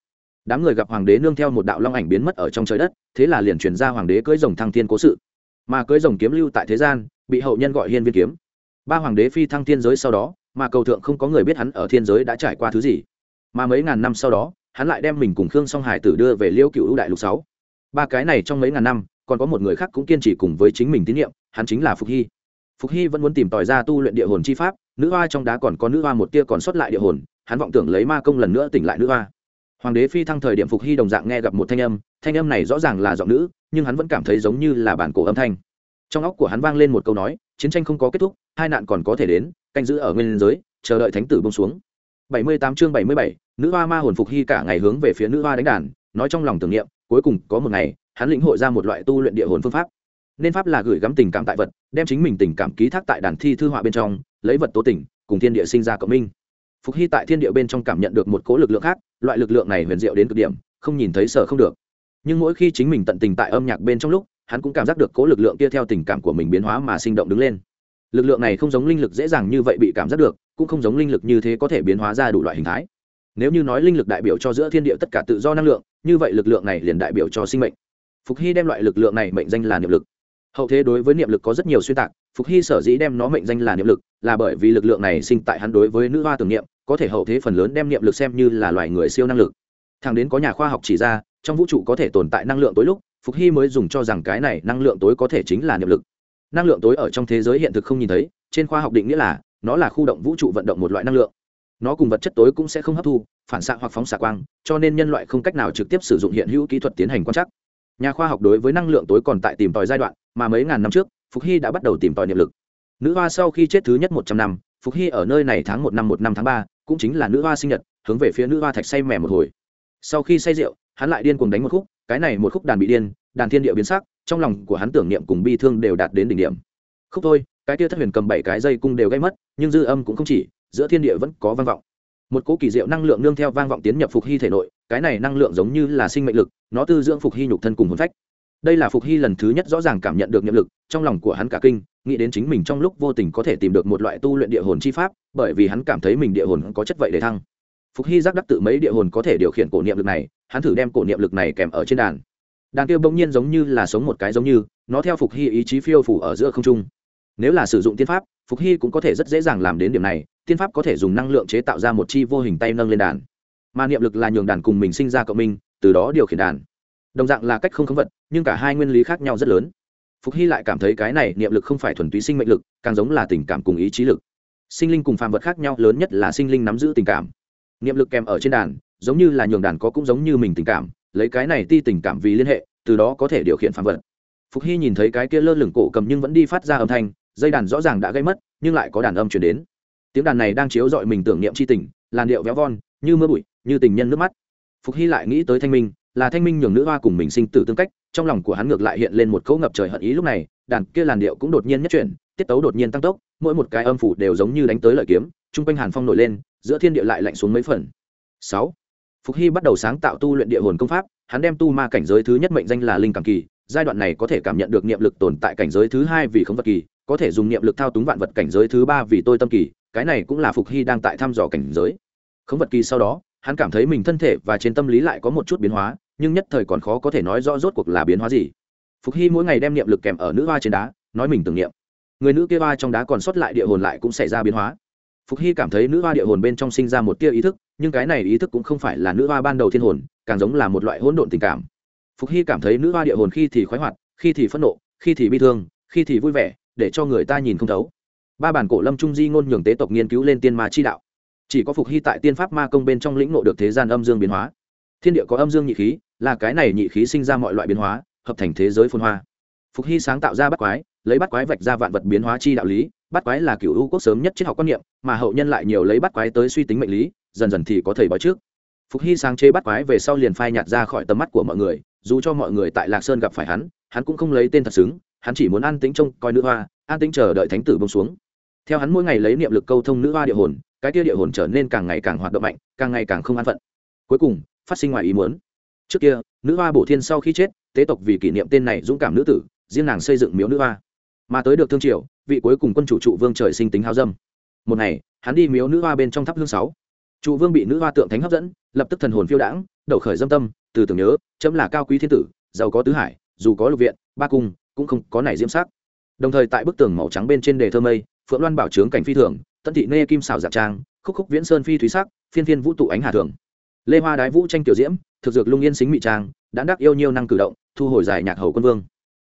Đám người gặp hoàng đế nương theo một đạo long ảnh biến mất ở trong trời đất, thế là liền truyền ra hoàng đế cưỡi rồng thăng thiên cố sự. Mà cưỡi rồng kiếm lưu tại thế gian, bị hậu nhân gọi hiên viên kiếm. Ba hoàng đế phi thăng thiên giới sau đó, mà cầu thượng không có người biết hắn ở thiên giới đã trải qua thứ gì mà mấy ngàn năm sau đó, hắn lại đem mình cùng khương song hải tử đưa về liêu cựu đại lục sáu. Ba cái này trong mấy ngàn năm, còn có một người khác cũng kiên trì cùng với chính mình tín nhiệm, hắn chính là phục hy. Phục hy vẫn muốn tìm tòi ra tu luyện địa hồn chi pháp, nữ hoa trong đá còn có nữ hoa một tia còn sót lại địa hồn, hắn vọng tưởng lấy ma công lần nữa tỉnh lại nữ hoa. Hoàng đế phi thăng thời điểm phục hy đồng dạng nghe gặp một thanh âm thanh âm này rõ ràng là giọng nữ, nhưng hắn vẫn cảm thấy giống như là bản cổ âm thanh. Trong óc của hắn vang lên một câu nói, chiến tranh không có kết thúc, hai nạn còn có thể đến, canh giữ ở nguyên giới, chờ đợi thánh tử bông xuống. 78 chương 77, nữ hoa ma hồn phục hy cả ngày hướng về phía nữ hoa đánh đàn nói trong lòng tưởng niệm cuối cùng có một ngày hắn lĩnh hội ra một loại tu luyện địa hồn phương pháp. Nên pháp là gửi gắm tình cảm tại vật đem chính mình tình cảm ký thác tại đàn thi thư họa bên trong lấy vật tố tình cùng thiên địa sinh ra cộng minh. Phục hy tại thiên địa bên trong cảm nhận được một cỗ lực lượng khác loại lực lượng này huyền diệu đến cực điểm không nhìn thấy sợ không được. Nhưng mỗi khi chính mình tận tình tại âm nhạc bên trong lúc hắn cũng cảm giác được cỗ lực lượng kia theo tình cảm của mình biến hóa mà sinh động đứng lên. Lực lượng này không giống linh lực dễ dàng như vậy bị cảm giác được cũng không giống linh lực như thế có thể biến hóa ra đủ loại hình thái. Nếu như nói linh lực đại biểu cho giữa thiên địa tất cả tự do năng lượng, như vậy lực lượng này liền đại biểu cho sinh mệnh. Phục hy đem loại lực lượng này mệnh danh là niệm lực. Hậu thế đối với niệm lực có rất nhiều xuyên tạc, phục hy sở dĩ đem nó mệnh danh là niệm lực, là bởi vì lực lượng này sinh tại hắn đối với nữ hoa tưởng niệm, có thể hậu thế phần lớn đem niệm lực xem như là loài người siêu năng lực. Thằng đến có nhà khoa học chỉ ra, trong vũ trụ có thể tồn tại năng lượng tối lúc, phục hy mới dùng cho rằng cái này năng lượng tối có thể chính là niệm lực. Năng lượng tối ở trong thế giới hiện thực không nhìn thấy, trên khoa học định nghĩa là nó là khu động vũ trụ vận động một loại năng lượng. Nó cùng vật chất tối cũng sẽ không hấp thu, phản xạ hoặc phóng xạ quang, cho nên nhân loại không cách nào trực tiếp sử dụng hiện hữu kỹ thuật tiến hành quan trắc. Nhà khoa học đối với năng lượng tối còn tại tìm tòi giai đoạn, mà mấy ngàn năm trước, phục hy đã bắt đầu tìm tòi niệm lực. Nữ hoa sau khi chết thứ nhất một trăm năm, phục hy ở nơi này tháng một năm một năm tháng ba, cũng chính là nữ hoa sinh nhật, hướng về phía nữ hoa thạch say mẻ một hồi. Sau khi say rượu, hắn lại điên cuồng đánh một khúc, cái này một khúc đàn bị điên, đàn thiên địa biến sắc, trong lòng của hắn tưởng niệm cùng bi thương đều đạt đến đỉnh điểm. Khúc thôi cái kia thất huyền cầm bảy cái dây cung đều gây mất, nhưng dư âm cũng không chỉ, giữa thiên địa vẫn có vang vọng. Một cỗ kỳ diệu năng lượng nương theo vang vọng tiến nhập phục hy thể nội, cái này năng lượng giống như là sinh mệnh lực, nó tư dưỡng phục hy nhục thân cùng hồn phách. Đây là phục hy lần thứ nhất rõ ràng cảm nhận được nhiệm lực, trong lòng của hắn cả kinh, nghĩ đến chính mình trong lúc vô tình có thể tìm được một loại tu luyện địa hồn chi pháp, bởi vì hắn cảm thấy mình địa hồn có chất vậy để thăng. Phục hy giác đắc tự mấy địa hồn có thể điều khiển cổ niệm lực này, hắn thử đem cổ niệm lực này kèm ở trên đàn. Đàn kia bỗng nhiên giống như là sống một cái giống như, nó theo phục hy ý chí phiêu phủ ở giữa không trung nếu là sử dụng tiên pháp, phục hy cũng có thể rất dễ dàng làm đến điểm này, tiên pháp có thể dùng năng lượng chế tạo ra một chi vô hình tay nâng lên đàn. Mà niệm lực là nhường đàn cùng mình sinh ra cộng minh, từ đó điều khiển đàn. Đồng dạng là cách không khống vật, nhưng cả hai nguyên lý khác nhau rất lớn. Phục hy lại cảm thấy cái này niệm lực không phải thuần túy sinh mệnh lực, càng giống là tình cảm cùng ý chí lực. Sinh linh cùng phàm vật khác nhau, lớn nhất là sinh linh nắm giữ tình cảm. Niệm lực kèm ở trên đàn, giống như là nhường đàn có cũng giống như mình tình cảm, lấy cái này ti tình cảm vì liên hệ, từ đó có thể điều khiển phàm vật. Phục hy nhìn thấy cái kia lơ lửng cổ cầm nhưng vẫn đi phát ra âm thanh dây đàn rõ ràng đã gây mất, nhưng lại có đàn âm chuyển đến. Tiếng đàn này đang chiếu dọi mình tưởng niệm c h i tình, làn điệu véo von, như mưa bụi, như tình nhân nước mắt. Phục hy lại nghĩ tới thanh minh, là thanh minh nhường nữ hoa cùng mình sinh tử tương cách, trong lòng của hắn ngược lại hiện lên một cấu ngập trời hận ý lúc này, đàn kia làn điệu cũng đột nhiên nhất chuyển, tiết tấu đột nhiên tăng tốc, mỗi một cái âm phủ đều giống như đánh tới lợi kiếm chung quanh hàn phong nổi lên, giữa thiên địa lại lạnh xuống mấy phần. Sáu, phục hy bắt đầu sáng tạo tu luyện địa hồn công pháp, hắn đem tu ma cảnh giới thứ nhất mệnh danh là linh cảm kỳ, giai đoạn này có thể cảm nhận được niệm lực tồn tại cảnh giới thứ hai vì không vật kỳ có thể dùng niệm lực thao túng vạn vật cảnh giới thứ ba vì tôi tâm kỳ, cái này cũng là phục hy đang tại thăm dò cảnh giới. Không vật kỳ sau đó, hắn cảm thấy mình thân thể và trên tâm lý lại có một chút biến hóa, nhưng nhất thời còn khó có thể nói rõ rốt cuộc là biến hóa gì. Phục hy mỗi ngày đem niệm lực kèm ở nữ hoa trên đá, nói mình tưởng niệm. Người nữ kia hoa trong đá còn sót lại địa hồn lại cũng xảy ra biến hóa. Phục hy cảm thấy nữ hoa địa hồn bên trong sinh ra một tia ý thức, nhưng cái này ý thức cũng không phải là nữ hoa ban đầu thiên hồn, càng giống là một loại hỗn độn tình cảm. Phục hy cảm thấy nữ hoa địa hồn khi thì khoái hoạt, khi thì phẫn nộ, khi thì bi thương, khi thì vui vẻ để cho người ta nhìn không thấu. Ba bản cổ lâm trung di ngôn nhường tế tộc nghiên cứu lên tiên ma chi đạo. Chỉ có phục hy tại tiên pháp ma công bên trong lĩnh ngộ được thế gian âm dương biến hóa. Thiên địa có âm dương nhị khí, là cái này nhị khí sinh ra mọi loại biến hóa, hợp thành thế giới phôn hoa. Phục hy sáng tạo ra bắt quái, lấy bắt quái vạch ra vạn vật biến hóa chi đạo lý. Bắt quái là cựu u quốc sớm nhất triết học quan niệm, mà hậu nhân lại nhiều lấy bắt quái tới suy tính mệnh lý, dần dần thì có thầy bói trước. Phục hy sáng chế bắt quái về sau liền phai nhạt ra khỏi tầm mắt của mọi người, dù cho mọi người tại lạc sơn gặp phải hắn hắn cũng không lấy tên thật xứng hắn chỉ muốn an tĩnh trông coi nữ hoa, an tĩnh chờ đợi thánh tử bông xuống. Theo hắn mỗi ngày lấy niệm lực câu thông nữ hoa địa hồn, cái tia địa hồn trở nên càng ngày càng hoạt động mạnh, càng ngày càng không an phận. Cuối cùng, phát sinh ngoài ý muốn. Trước kia, nữ hoa bổ thiên sau khi chết, tế tộc vì kỷ niệm tên này dũng cảm nữ tử, riêng nàng xây dựng miếu nữ hoa. Mà tới được thương triều, vị cuối cùng quân chủ trụ vương trời sinh tính hao dâm. Một ngày, hắn đi miếu nữ hoa bên trong tháp hương sáu. Trụ vương bị nữ hoa tượng thánh hấp dẫn, lập tức thần hồn phiêu đãng, đầu khởi dâm tâm, từ tưởng nhớ, chấm là cao quý thiên tử, giàu có tứ hải, dù có lục viện, ba cung cũng không có nảy diễm sắc. Đồng thời tại bức tường màu trắng bên trên đề thơ mây, phượng loan bảo trướng cảnh phi thường tân thị nê kim xảo giả trang, khúc khúc viễn sơn phi thúy sắc, phiên phiên vũ tụ ánh hà thường. Lê hoa đái vũ tranh tiểu diễm, thực dược lung yên xính mị trang, đã đắc yêu nhiều năng cử động, thu hồi giải nhạc hầu quân vương.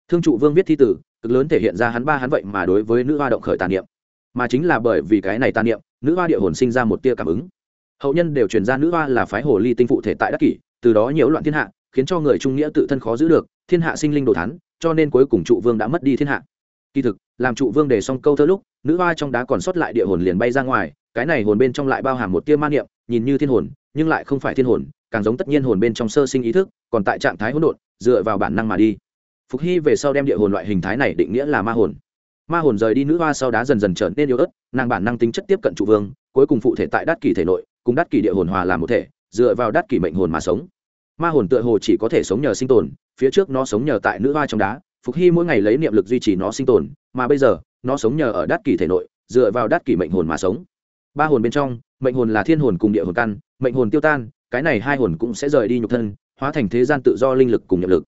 Thương trụ vương viết thi tử, cực lớn thể hiện ra hắn ba hắn vậy mà đối với nữ hoa động khởi tàn niệm. Mà chính là bởi vì cái này tà niệm, nữ hoa địa hồn sinh ra một tia cảm ứng. Hậu nhân đều truyền ra nữ hoa là phái hồ ly tinh phụ thể tại đắc kỷ, từ đó nhiễu loạn thiên hạ, khiến cho người trung nghĩa tự thân khó giữ được, thiên hạ sinh linh đồ thán cho nên cuối cùng trụ vương đã mất đi thiên hạ. Kỳ thực, làm trụ vương để xong câu thơ lúc, nữ hoa trong đá còn sót lại địa hồn liền bay ra ngoài, cái này hồn bên trong lại bao hàm một tia man niệm, nhìn như thiên hồn, nhưng lại không phải thiên hồn, càng giống tất nhiên hồn bên trong sơ sinh ý thức, còn tại trạng thái hỗn độn, dựa vào bản năng mà đi. Phục hy về sau đem địa hồn loại hình thái này định nghĩa là ma hồn. Ma hồn rời đi nữ hoa sau đá dần dần trở nên yếu ớt, nàng bản năng tính chất tiếp cận trụ vương, cuối cùng phụ thể tại đát kỳ thể nội, cùng đát kỳ địa hồn hòa làm một thể, dựa vào đát kỳ mệnh hồn mà sống ma hồn tựa hồ chỉ có thể sống nhờ sinh tồn, phía trước nó sống nhờ tại nữ hoa trong đá, phục hy mỗi ngày lấy niệm lực duy trì nó sinh tồn, mà bây giờ, nó sống nhờ ở đát kỳ thể nội, dựa vào đát kỳ mệnh hồn mà sống. Ba hồn bên trong, mệnh hồn là thiên hồn cùng địa hồn căn, mệnh hồn tiêu tan, cái này hai hồn cũng sẽ rời đi nhục thân, hóa thành thế gian tự do linh lực cùng niệm lực.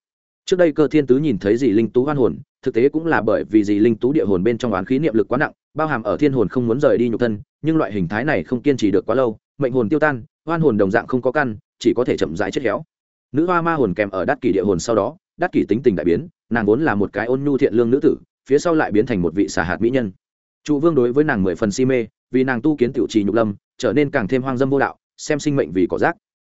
Trước đây cơ thiên tứ nhìn thấy dì linh tú hoan hồn, thực tế cũng là bởi vì dì linh tú địa hồn bên trong oán khí niệm lực quá nặng, bao hàm ở thiên hồn không muốn rời đi nhục thân, nhưng loại hình thái này không kiên trì được quá lâu, mệnh hồn tiêu tan, hoan hồn đồng dạng không có căn, chỉ có thể chậm rãi chết héo nữ hoa ma hồn kèm ở đát kỷ địa hồn sau đó đát kỷ tính tình đại biến, nàng vốn là một cái ôn nhu thiện lương nữ tử, phía sau lại biến thành một vị xà hạt mỹ nhân. Trụ vương đối với nàng mười phần si mê, vì nàng tu kiến tiểu trì nhục lâm, trở nên càng thêm hoang dâm vô đạo, xem sinh mệnh vì cỏ rác.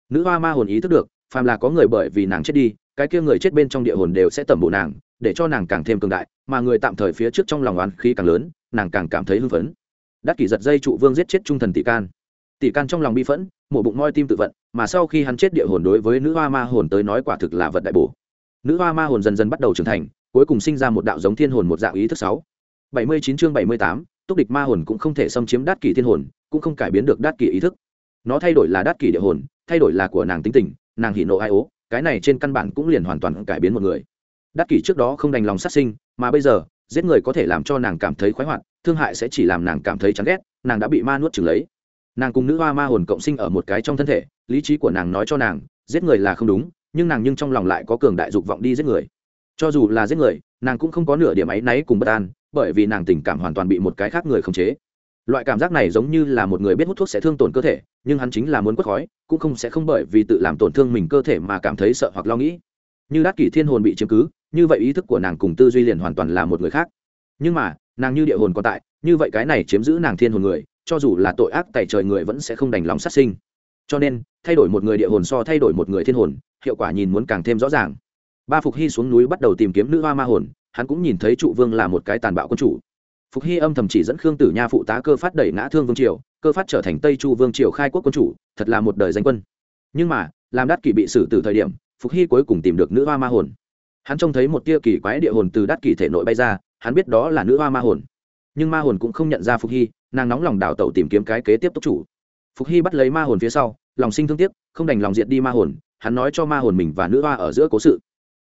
Nữ hoa ma hồn ý thức được, phàm là có người bởi vì nàng chết đi, cái kia người chết bên trong địa hồn đều sẽ tẩm bộ nàng, để cho nàng càng thêm cường đại, mà người tạm thời phía trước trong lòng oán khí càng lớn, nàng càng cảm thấy hưng phấn. Đắc kỷ giật dây trụ vương giết chết trung thần tỷ can. Tỷ can trong lòng bi phẫn, mổ bụng moi tim tự vận mà sau khi hắn chết địa hồn đối với nữ hoa ma hồn tới nói quả thực là vật đại bổ. Nữ hoa ma hồn dần dần bắt đầu trưởng thành, cuối cùng sinh ra một đạo giống thiên hồn một dạng ý thức sáu. Bảy mươi chín chương bảy mươi tám, túc địch ma hồn cũng không thể xâm chiếm đát kỷ thiên hồn, cũng không cải biến được đát kỷ ý thức. Nó thay đổi là đát kỷ địa hồn, thay đổi là của nàng tính tình, nàng hỉ nộ ai ố, cái này trên căn bản cũng liền hoàn toàn cải biến một người. Đát kỷ trước đó không đành lòng sát sinh, mà bây giờ, giết người có thể làm cho nàng cảm thấy khoái hoạt, thương hại sẽ chỉ làm nàng cảm thấy chán ghét, nàng đã bị ma nuốt chừng lấy nàng cùng nữ hoa ma hồn cộng sinh ở một cái trong thân thể, lý trí của nàng nói cho nàng, giết người là không đúng, nhưng nàng nhưng trong lòng lại có cường đại dục vọng đi giết người. Cho dù là giết người, nàng cũng không có nửa điểm áy náy cùng bất an, bởi vì nàng tình cảm hoàn toàn bị một cái khác người khống chế. Loại cảm giác này giống như là một người biết hút thuốc sẽ thương tổn cơ thể, nhưng hắn chính là muốn quất khói, cũng không sẽ không bởi vì tự làm tổn thương mình cơ thể mà cảm thấy sợ hoặc lo nghĩ. Như đắc kỷ thiên hồn bị chiếm cứ, như vậy ý thức của nàng cùng tư duy liền hoàn toàn là một người khác. Nhưng mà, nàng như địa hồn còn tại, như vậy cái này chiếm giữ nàng thiên hồn người cho dù là tội ác tại trời người vẫn sẽ không đành lòng sát sinh. Cho nên, thay đổi một người địa hồn so thay đổi một người thiên hồn, hiệu quả nhìn muốn càng thêm rõ ràng. Ba phục hy xuống núi bắt đầu tìm kiếm nữ hoa ma hồn, hắn cũng nhìn thấy trụ vương là một cái tàn bạo quân chủ. Phục hy âm thầm chỉ dẫn khương tử nha phụ tá cơ phát đẩy ngã thương vương triều, cơ phát trở thành tây chu vương triều khai quốc quân chủ, thật là một đời danh quân. Nhưng mà, làm đát kỷ bị xử từ thời điểm, phục hy cuối cùng tìm được nữ hoa ma hồn. Hắn trông thấy một tia kỳ quái địa hồn từ đát kỷ thể nội bay ra, hắn biết đó là nữ hoa ma hồn. Nhưng ma hồn cũng không nhận ra phục hy nàng nóng lòng đào tẩu tìm kiếm cái kế tiếp tốc chủ. Phục hy bắt lấy ma hồn phía sau, lòng sinh thương tiếc, không đành lòng diệt đi ma hồn, hắn nói cho ma hồn mình và nữ hoa ở giữa cố sự.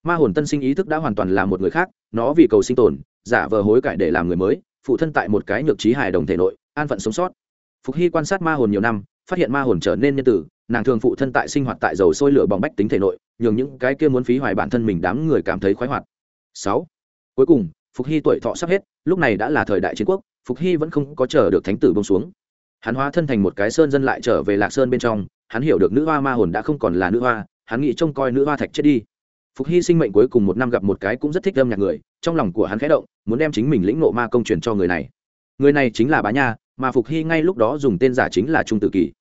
Ma hồn tân sinh ý thức đã hoàn toàn là một người khác, nó vì cầu sinh tồn, giả vờ hối cải để làm người mới, phụ thân tại một cái nhược trí hài đồng thể nội, an phận sống sót. Phục hy quan sát ma hồn nhiều năm, phát hiện ma hồn trở nên nhân tử, nàng thường phụ thân tại sinh hoạt tại dầu sôi lửa bỏng bách tính thể nội, nhường những cái kia muốn phí hoài bản thân mình đám người cảm thấy khoái hoạt. Sáu. Cuối cùng, phục hy tuổi thọ sắp hết, lúc này đã là thời đại chiến quốc phục hy vẫn không có chờ được thánh tử bông xuống. Hắn hóa thân thành một cái sơn dân lại trở về lạc sơn bên trong, hắn hiểu được nữ hoa ma hồn đã không còn là nữ hoa, hắn nghĩ trông coi nữ hoa thạch chết đi. Phục hy sinh mệnh cuối cùng một năm gặp một cái cũng rất thích âm nhạc người, trong lòng của hắn khẽ động, muốn đem chính mình lĩnh nộ ma công truyền cho người này. Người này chính là bá nha, mà phục hy ngay lúc đó dùng tên giả chính là trung tự kỷ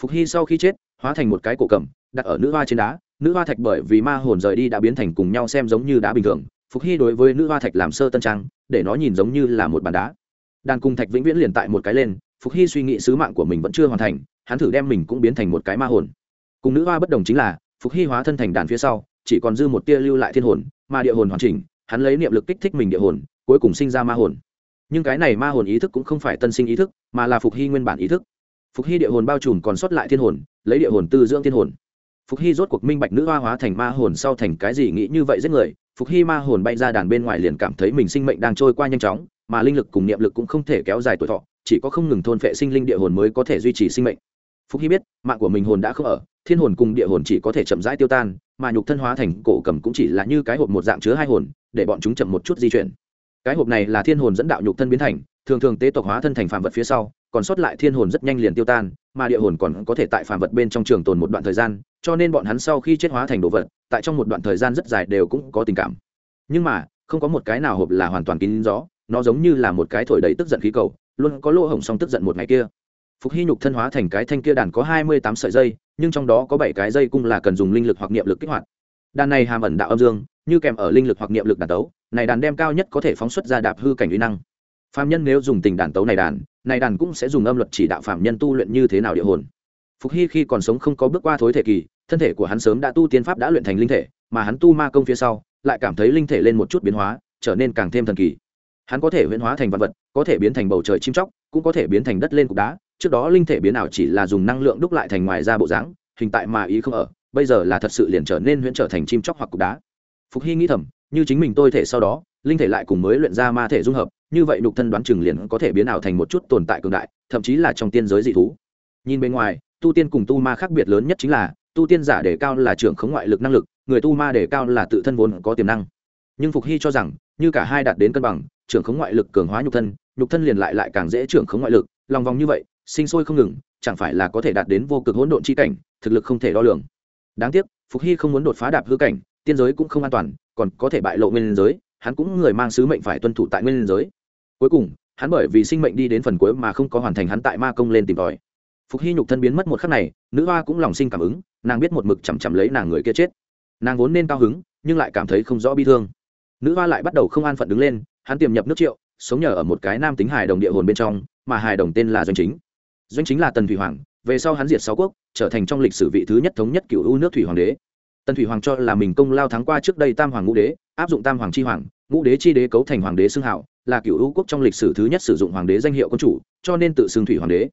phục hy sau khi chết, hóa thành một cái cổ cầm, đặt ở nữ hoa trên đá, nữ hoa thạch bởi vì ma hồn rời đi đã biến thành cùng nhau xem giống như đá bình thường. Phục hy đối với nữ hoa thạch làm sơ tân trang, để nó nhìn giống như là một bàn đá đàn cung thạch vĩnh viễn liền tại một cái lên, phục hy suy nghĩ sứ mạng của mình vẫn chưa hoàn thành, hắn thử đem mình cũng biến thành một cái ma hồn. Cùng nữ hoa bất đồng chính là, phục hy hóa thân thành đàn phía sau, chỉ còn dư một tia lưu lại thiên hồn, mà địa hồn hoàn chỉnh, hắn lấy niệm lực kích thích mình địa hồn, cuối cùng sinh ra ma hồn. Nhưng cái này ma hồn ý thức cũng không phải tân sinh ý thức, mà là phục hy nguyên bản ý thức. Phục hy địa hồn bao trùm còn sót lại thiên hồn, lấy địa hồn tư dưỡng thiên hồn. Phục hy rốt cuộc minh bạch nữ hoa hóa thành ma hồn sau thành cái gì nghĩ như vậy giết người, phục hy ma hồn bay ra đàn bên ngoài liền cảm thấy mình sinh mệnh đang trôi qua nhanh chóng mà linh lực cùng niệm lực cũng không thể kéo dài tuổi thọ, chỉ có không ngừng thôn phệ sinh linh địa hồn mới có thể duy trì sinh mệnh. Phúc hy biết, mạng của mình hồn đã không ở, thiên hồn cùng địa hồn chỉ có thể chậm rãi tiêu tan, mà nhục thân hóa thành cổ cầm cũng chỉ là như cái hộp một dạng chứa hai hồn, để bọn chúng chậm một chút di chuyển. Cái hộp này là thiên hồn dẫn đạo nhục thân biến thành, thường thường tế tộc hóa thân thành phàm vật phía sau, còn sót lại thiên hồn rất nhanh liền tiêu tan, mà địa hồn còn có thể tại phàm vật bên trong trường tồn một đoạn thời gian, cho nên bọn hắn sau khi chết hóa thành đồ vật, tại trong một đoạn thời gian rất dài đều cũng có tình cảm. Nhưng mà, không có một cái nào hộp là hoàn toàn kín gió nó giống như là một cái thổi đầy tức giận khí cầu, luôn có lỗ hổng song tức giận một ngày kia. Phục hy nhục thân hóa thành cái thanh kia đàn có hai mươi tám sợi dây, nhưng trong đó có bảy cái dây cung là cần dùng linh lực hoặc niệm lực kích hoạt. Đàn này hàm ẩn đạo âm dương, như kèm ở linh lực hoặc niệm lực đàn tấu, này đàn đem cao nhất có thể phóng xuất ra đạp hư cảnh uy năng. Phạm nhân nếu dùng tình đàn tấu này đàn này đàn cũng sẽ dùng âm luật chỉ đạo phạm nhân tu luyện như thế nào địa hồn. Phục hy khi còn sống không có bước qua thối thể kỳ, thân thể của hắn sớm đã tu tiên pháp đã luyện thành linh thể, mà hắn tu ma công phía sau, lại cảm thấy linh thể lên một chút biến hóa, trở nên càng thêm thần kỳ hắn có thể huyễn hóa thành vật vật, có thể biến thành bầu trời chim chóc, cũng có thể biến thành đất lên cục đá. Trước đó linh thể biến ảo chỉ là dùng năng lượng đúc lại thành ngoài ra bộ dáng, hình tại mà ý không ở, bây giờ là thật sự liền trở nên huyễn trở thành chim chóc hoặc cục đá. Phục hy nghĩ thầm, như chính mình tôi thể sau đó, linh thể lại cùng mới luyện ra ma thể dung hợp, như vậy đục thân đoán chừng liền có thể biến ảo thành một chút tồn tại cường đại, thậm chí là trong tiên giới dị thú. Nhìn bên ngoài, tu tiên cùng tu ma khác biệt lớn nhất chính là, tu tiên giả đề cao là trưởng khống ngoại lực năng lực, người tu ma đề cao là tự thân vốn có tiềm năng. Nhưng phục hy cho rằng, như cả hai đạt đến cân bằng trưởng khống ngoại lực cường hóa nhục thân nhục thân liền lại lại càng dễ trưởng khống ngoại lực, lòng vòng như vậy, sinh sôi không ngừng, chẳng phải là có thể đạt đến vô cực hỗn độn chi cảnh, thực lực không thể đo lường. Đáng tiếc, phục hy không muốn đột phá đạp hư cảnh, tiên giới cũng không an toàn, còn có thể bại lộ nguyên giới, hắn cũng người mang sứ mệnh phải tuân thủ tại nguyên giới. Cuối cùng, hắn bởi vì sinh mệnh đi đến phần cuối mà không có hoàn thành hắn tại ma công lên tìm tòi. Phục hy nhục thân biến mất một khắc này, nữ hoa cũng lòng sinh cảm ứng, nàng biết một mực chằm chằm lấy nàng người kia chết. Nàng vốn nên cao hứng, nhưng lại cảm thấy không rõ bi thương. Nữ hoa lại bắt đầu không an phận đứng lên hắn tiềm nhập nước triệu, sống nhờ ở một cái nam tính hài đồng địa hồn bên trong, mà hài đồng tên là doanh chính. Doanh chính là tần thủy hoàng, về sau hắn diệt sáu quốc, trở thành trong lịch sử vị thứ nhất thống nhất cựu u nước thủy hoàng đế. Tần thủy hoàng cho là mình công lao thắng qua trước đây tam hoàng ngũ đế, áp dụng tam hoàng chi hoàng, ngũ đế chi đế cấu thành hoàng đế xưng hảo, là cựu u quốc trong lịch sử thứ nhất sử dụng hoàng đế danh hiệu quân chủ, cho nên tự xưng thủy hoàng đế.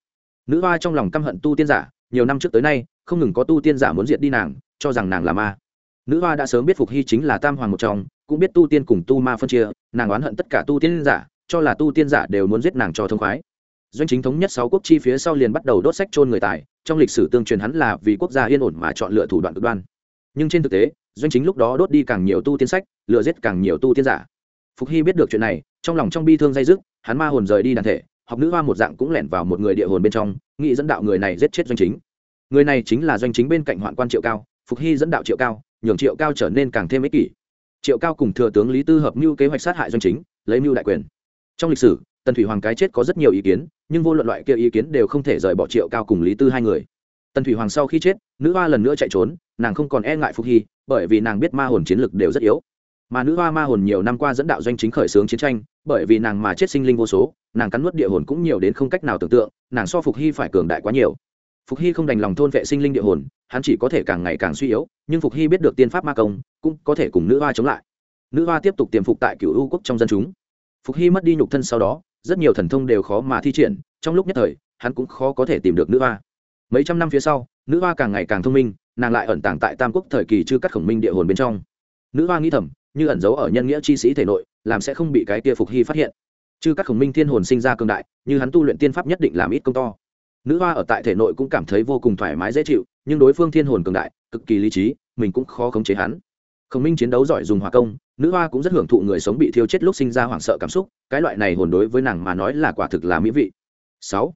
Nữ hoa trong lòng căm hận tu tiên giả, nhiều năm trước tới nay, không ngừng có tu tiên giả muốn diệt đi nàng, cho rằng nàng là ma nữ hoa đã sớm biết phục hy chính là tam hoàng một trong, cũng biết tu tiên cùng tu ma phân chia, nàng oán hận tất cả tu tiên giả, cho là tu tiên giả đều muốn giết nàng cho thông khoái. Doanh chính thống nhất sáu quốc chi phía sau liền bắt đầu đốt sách chôn người tài, trong lịch sử tương truyền hắn là vì quốc gia yên ổn mà chọn lựa thủ đoạn cực đoan. Nhưng trên thực tế, doanh chính lúc đó đốt đi càng nhiều tu tiên sách lựa giết càng nhiều tu tiên giả. Phục hy biết được chuyện này, trong lòng trong bi thương dây dứt, hắn ma hồn rời đi đàn thể, học nữ hoa một dạng cũng lẻn vào một người địa hồn bên trong, nghĩ dẫn đạo người này giết chết doanh chính. Người này chính là doanh chính bên cạnh hoạn quan triệu cao, phục hy dẫn đạo triệu cao nhường triệu cao trở nên càng thêm ích kỷ. Triệu cao cùng thừa tướng lý tư hợp mưu kế hoạch sát hại doanh chính, lấy mưu đại quyền. Trong lịch sử, tần thủy hoàng cái chết có rất nhiều ý kiến, nhưng vô luận loại kia ý kiến đều không thể rời bỏ triệu cao cùng lý tư hai người. Tần thủy hoàng sau khi chết, nữ hoa lần nữa chạy trốn, nàng không còn e ngại phục hy, bởi vì nàng biết ma hồn chiến lực đều rất yếu. Mà nữ hoa ma hồn nhiều năm qua dẫn đạo doanh chính khởi xướng chiến tranh, bởi vì nàng mà chết sinh linh vô số, nàng cắn nuốt địa hồn cũng nhiều đến không cách nào tưởng tượng, nàng so phục hy phải cường đại quá nhiều phục hy không đành lòng thôn vệ sinh linh địa hồn, hắn chỉ có thể càng ngày càng suy yếu, nhưng phục hy biết được tiên pháp ma công, cũng có thể cùng nữ hoa chống lại. Nữ hoa tiếp tục tiềm phục tại cựu u quốc trong dân chúng. Phục hy mất đi nhục thân sau đó, rất nhiều thần thông đều khó mà thi triển, trong lúc nhất thời, hắn cũng khó có thể tìm được nữ hoa. Mấy trăm năm phía sau, nữ hoa càng ngày càng thông minh, nàng lại ẩn tàng tại tam quốc thời kỳ chưa cắt khổng minh địa hồn bên trong. Nữ hoa nghĩ thầm, như ẩn giấu ở nhân nghĩa chi sĩ thể nội, làm sẽ không bị cái kia phục hy phát hiện. Chư các khổng minh thiên hồn sinh ra cường đại, như hắn tu luyện tiên pháp nhất định làm ít công to nữ hoa ở tại thể nội cũng cảm thấy vô cùng thoải mái, dễ chịu, nhưng đối phương thiên hồn cường đại, cực kỳ lý trí, mình cũng khó khống chế hắn. Khổng minh chiến đấu giỏi dùng hòa công, nữ hoa cũng rất hưởng thụ người sống bị thiêu chết lúc sinh ra hoảng sợ cảm xúc, cái loại này hồn đối với nàng mà nói là quả thực là mỹ vị. Sáu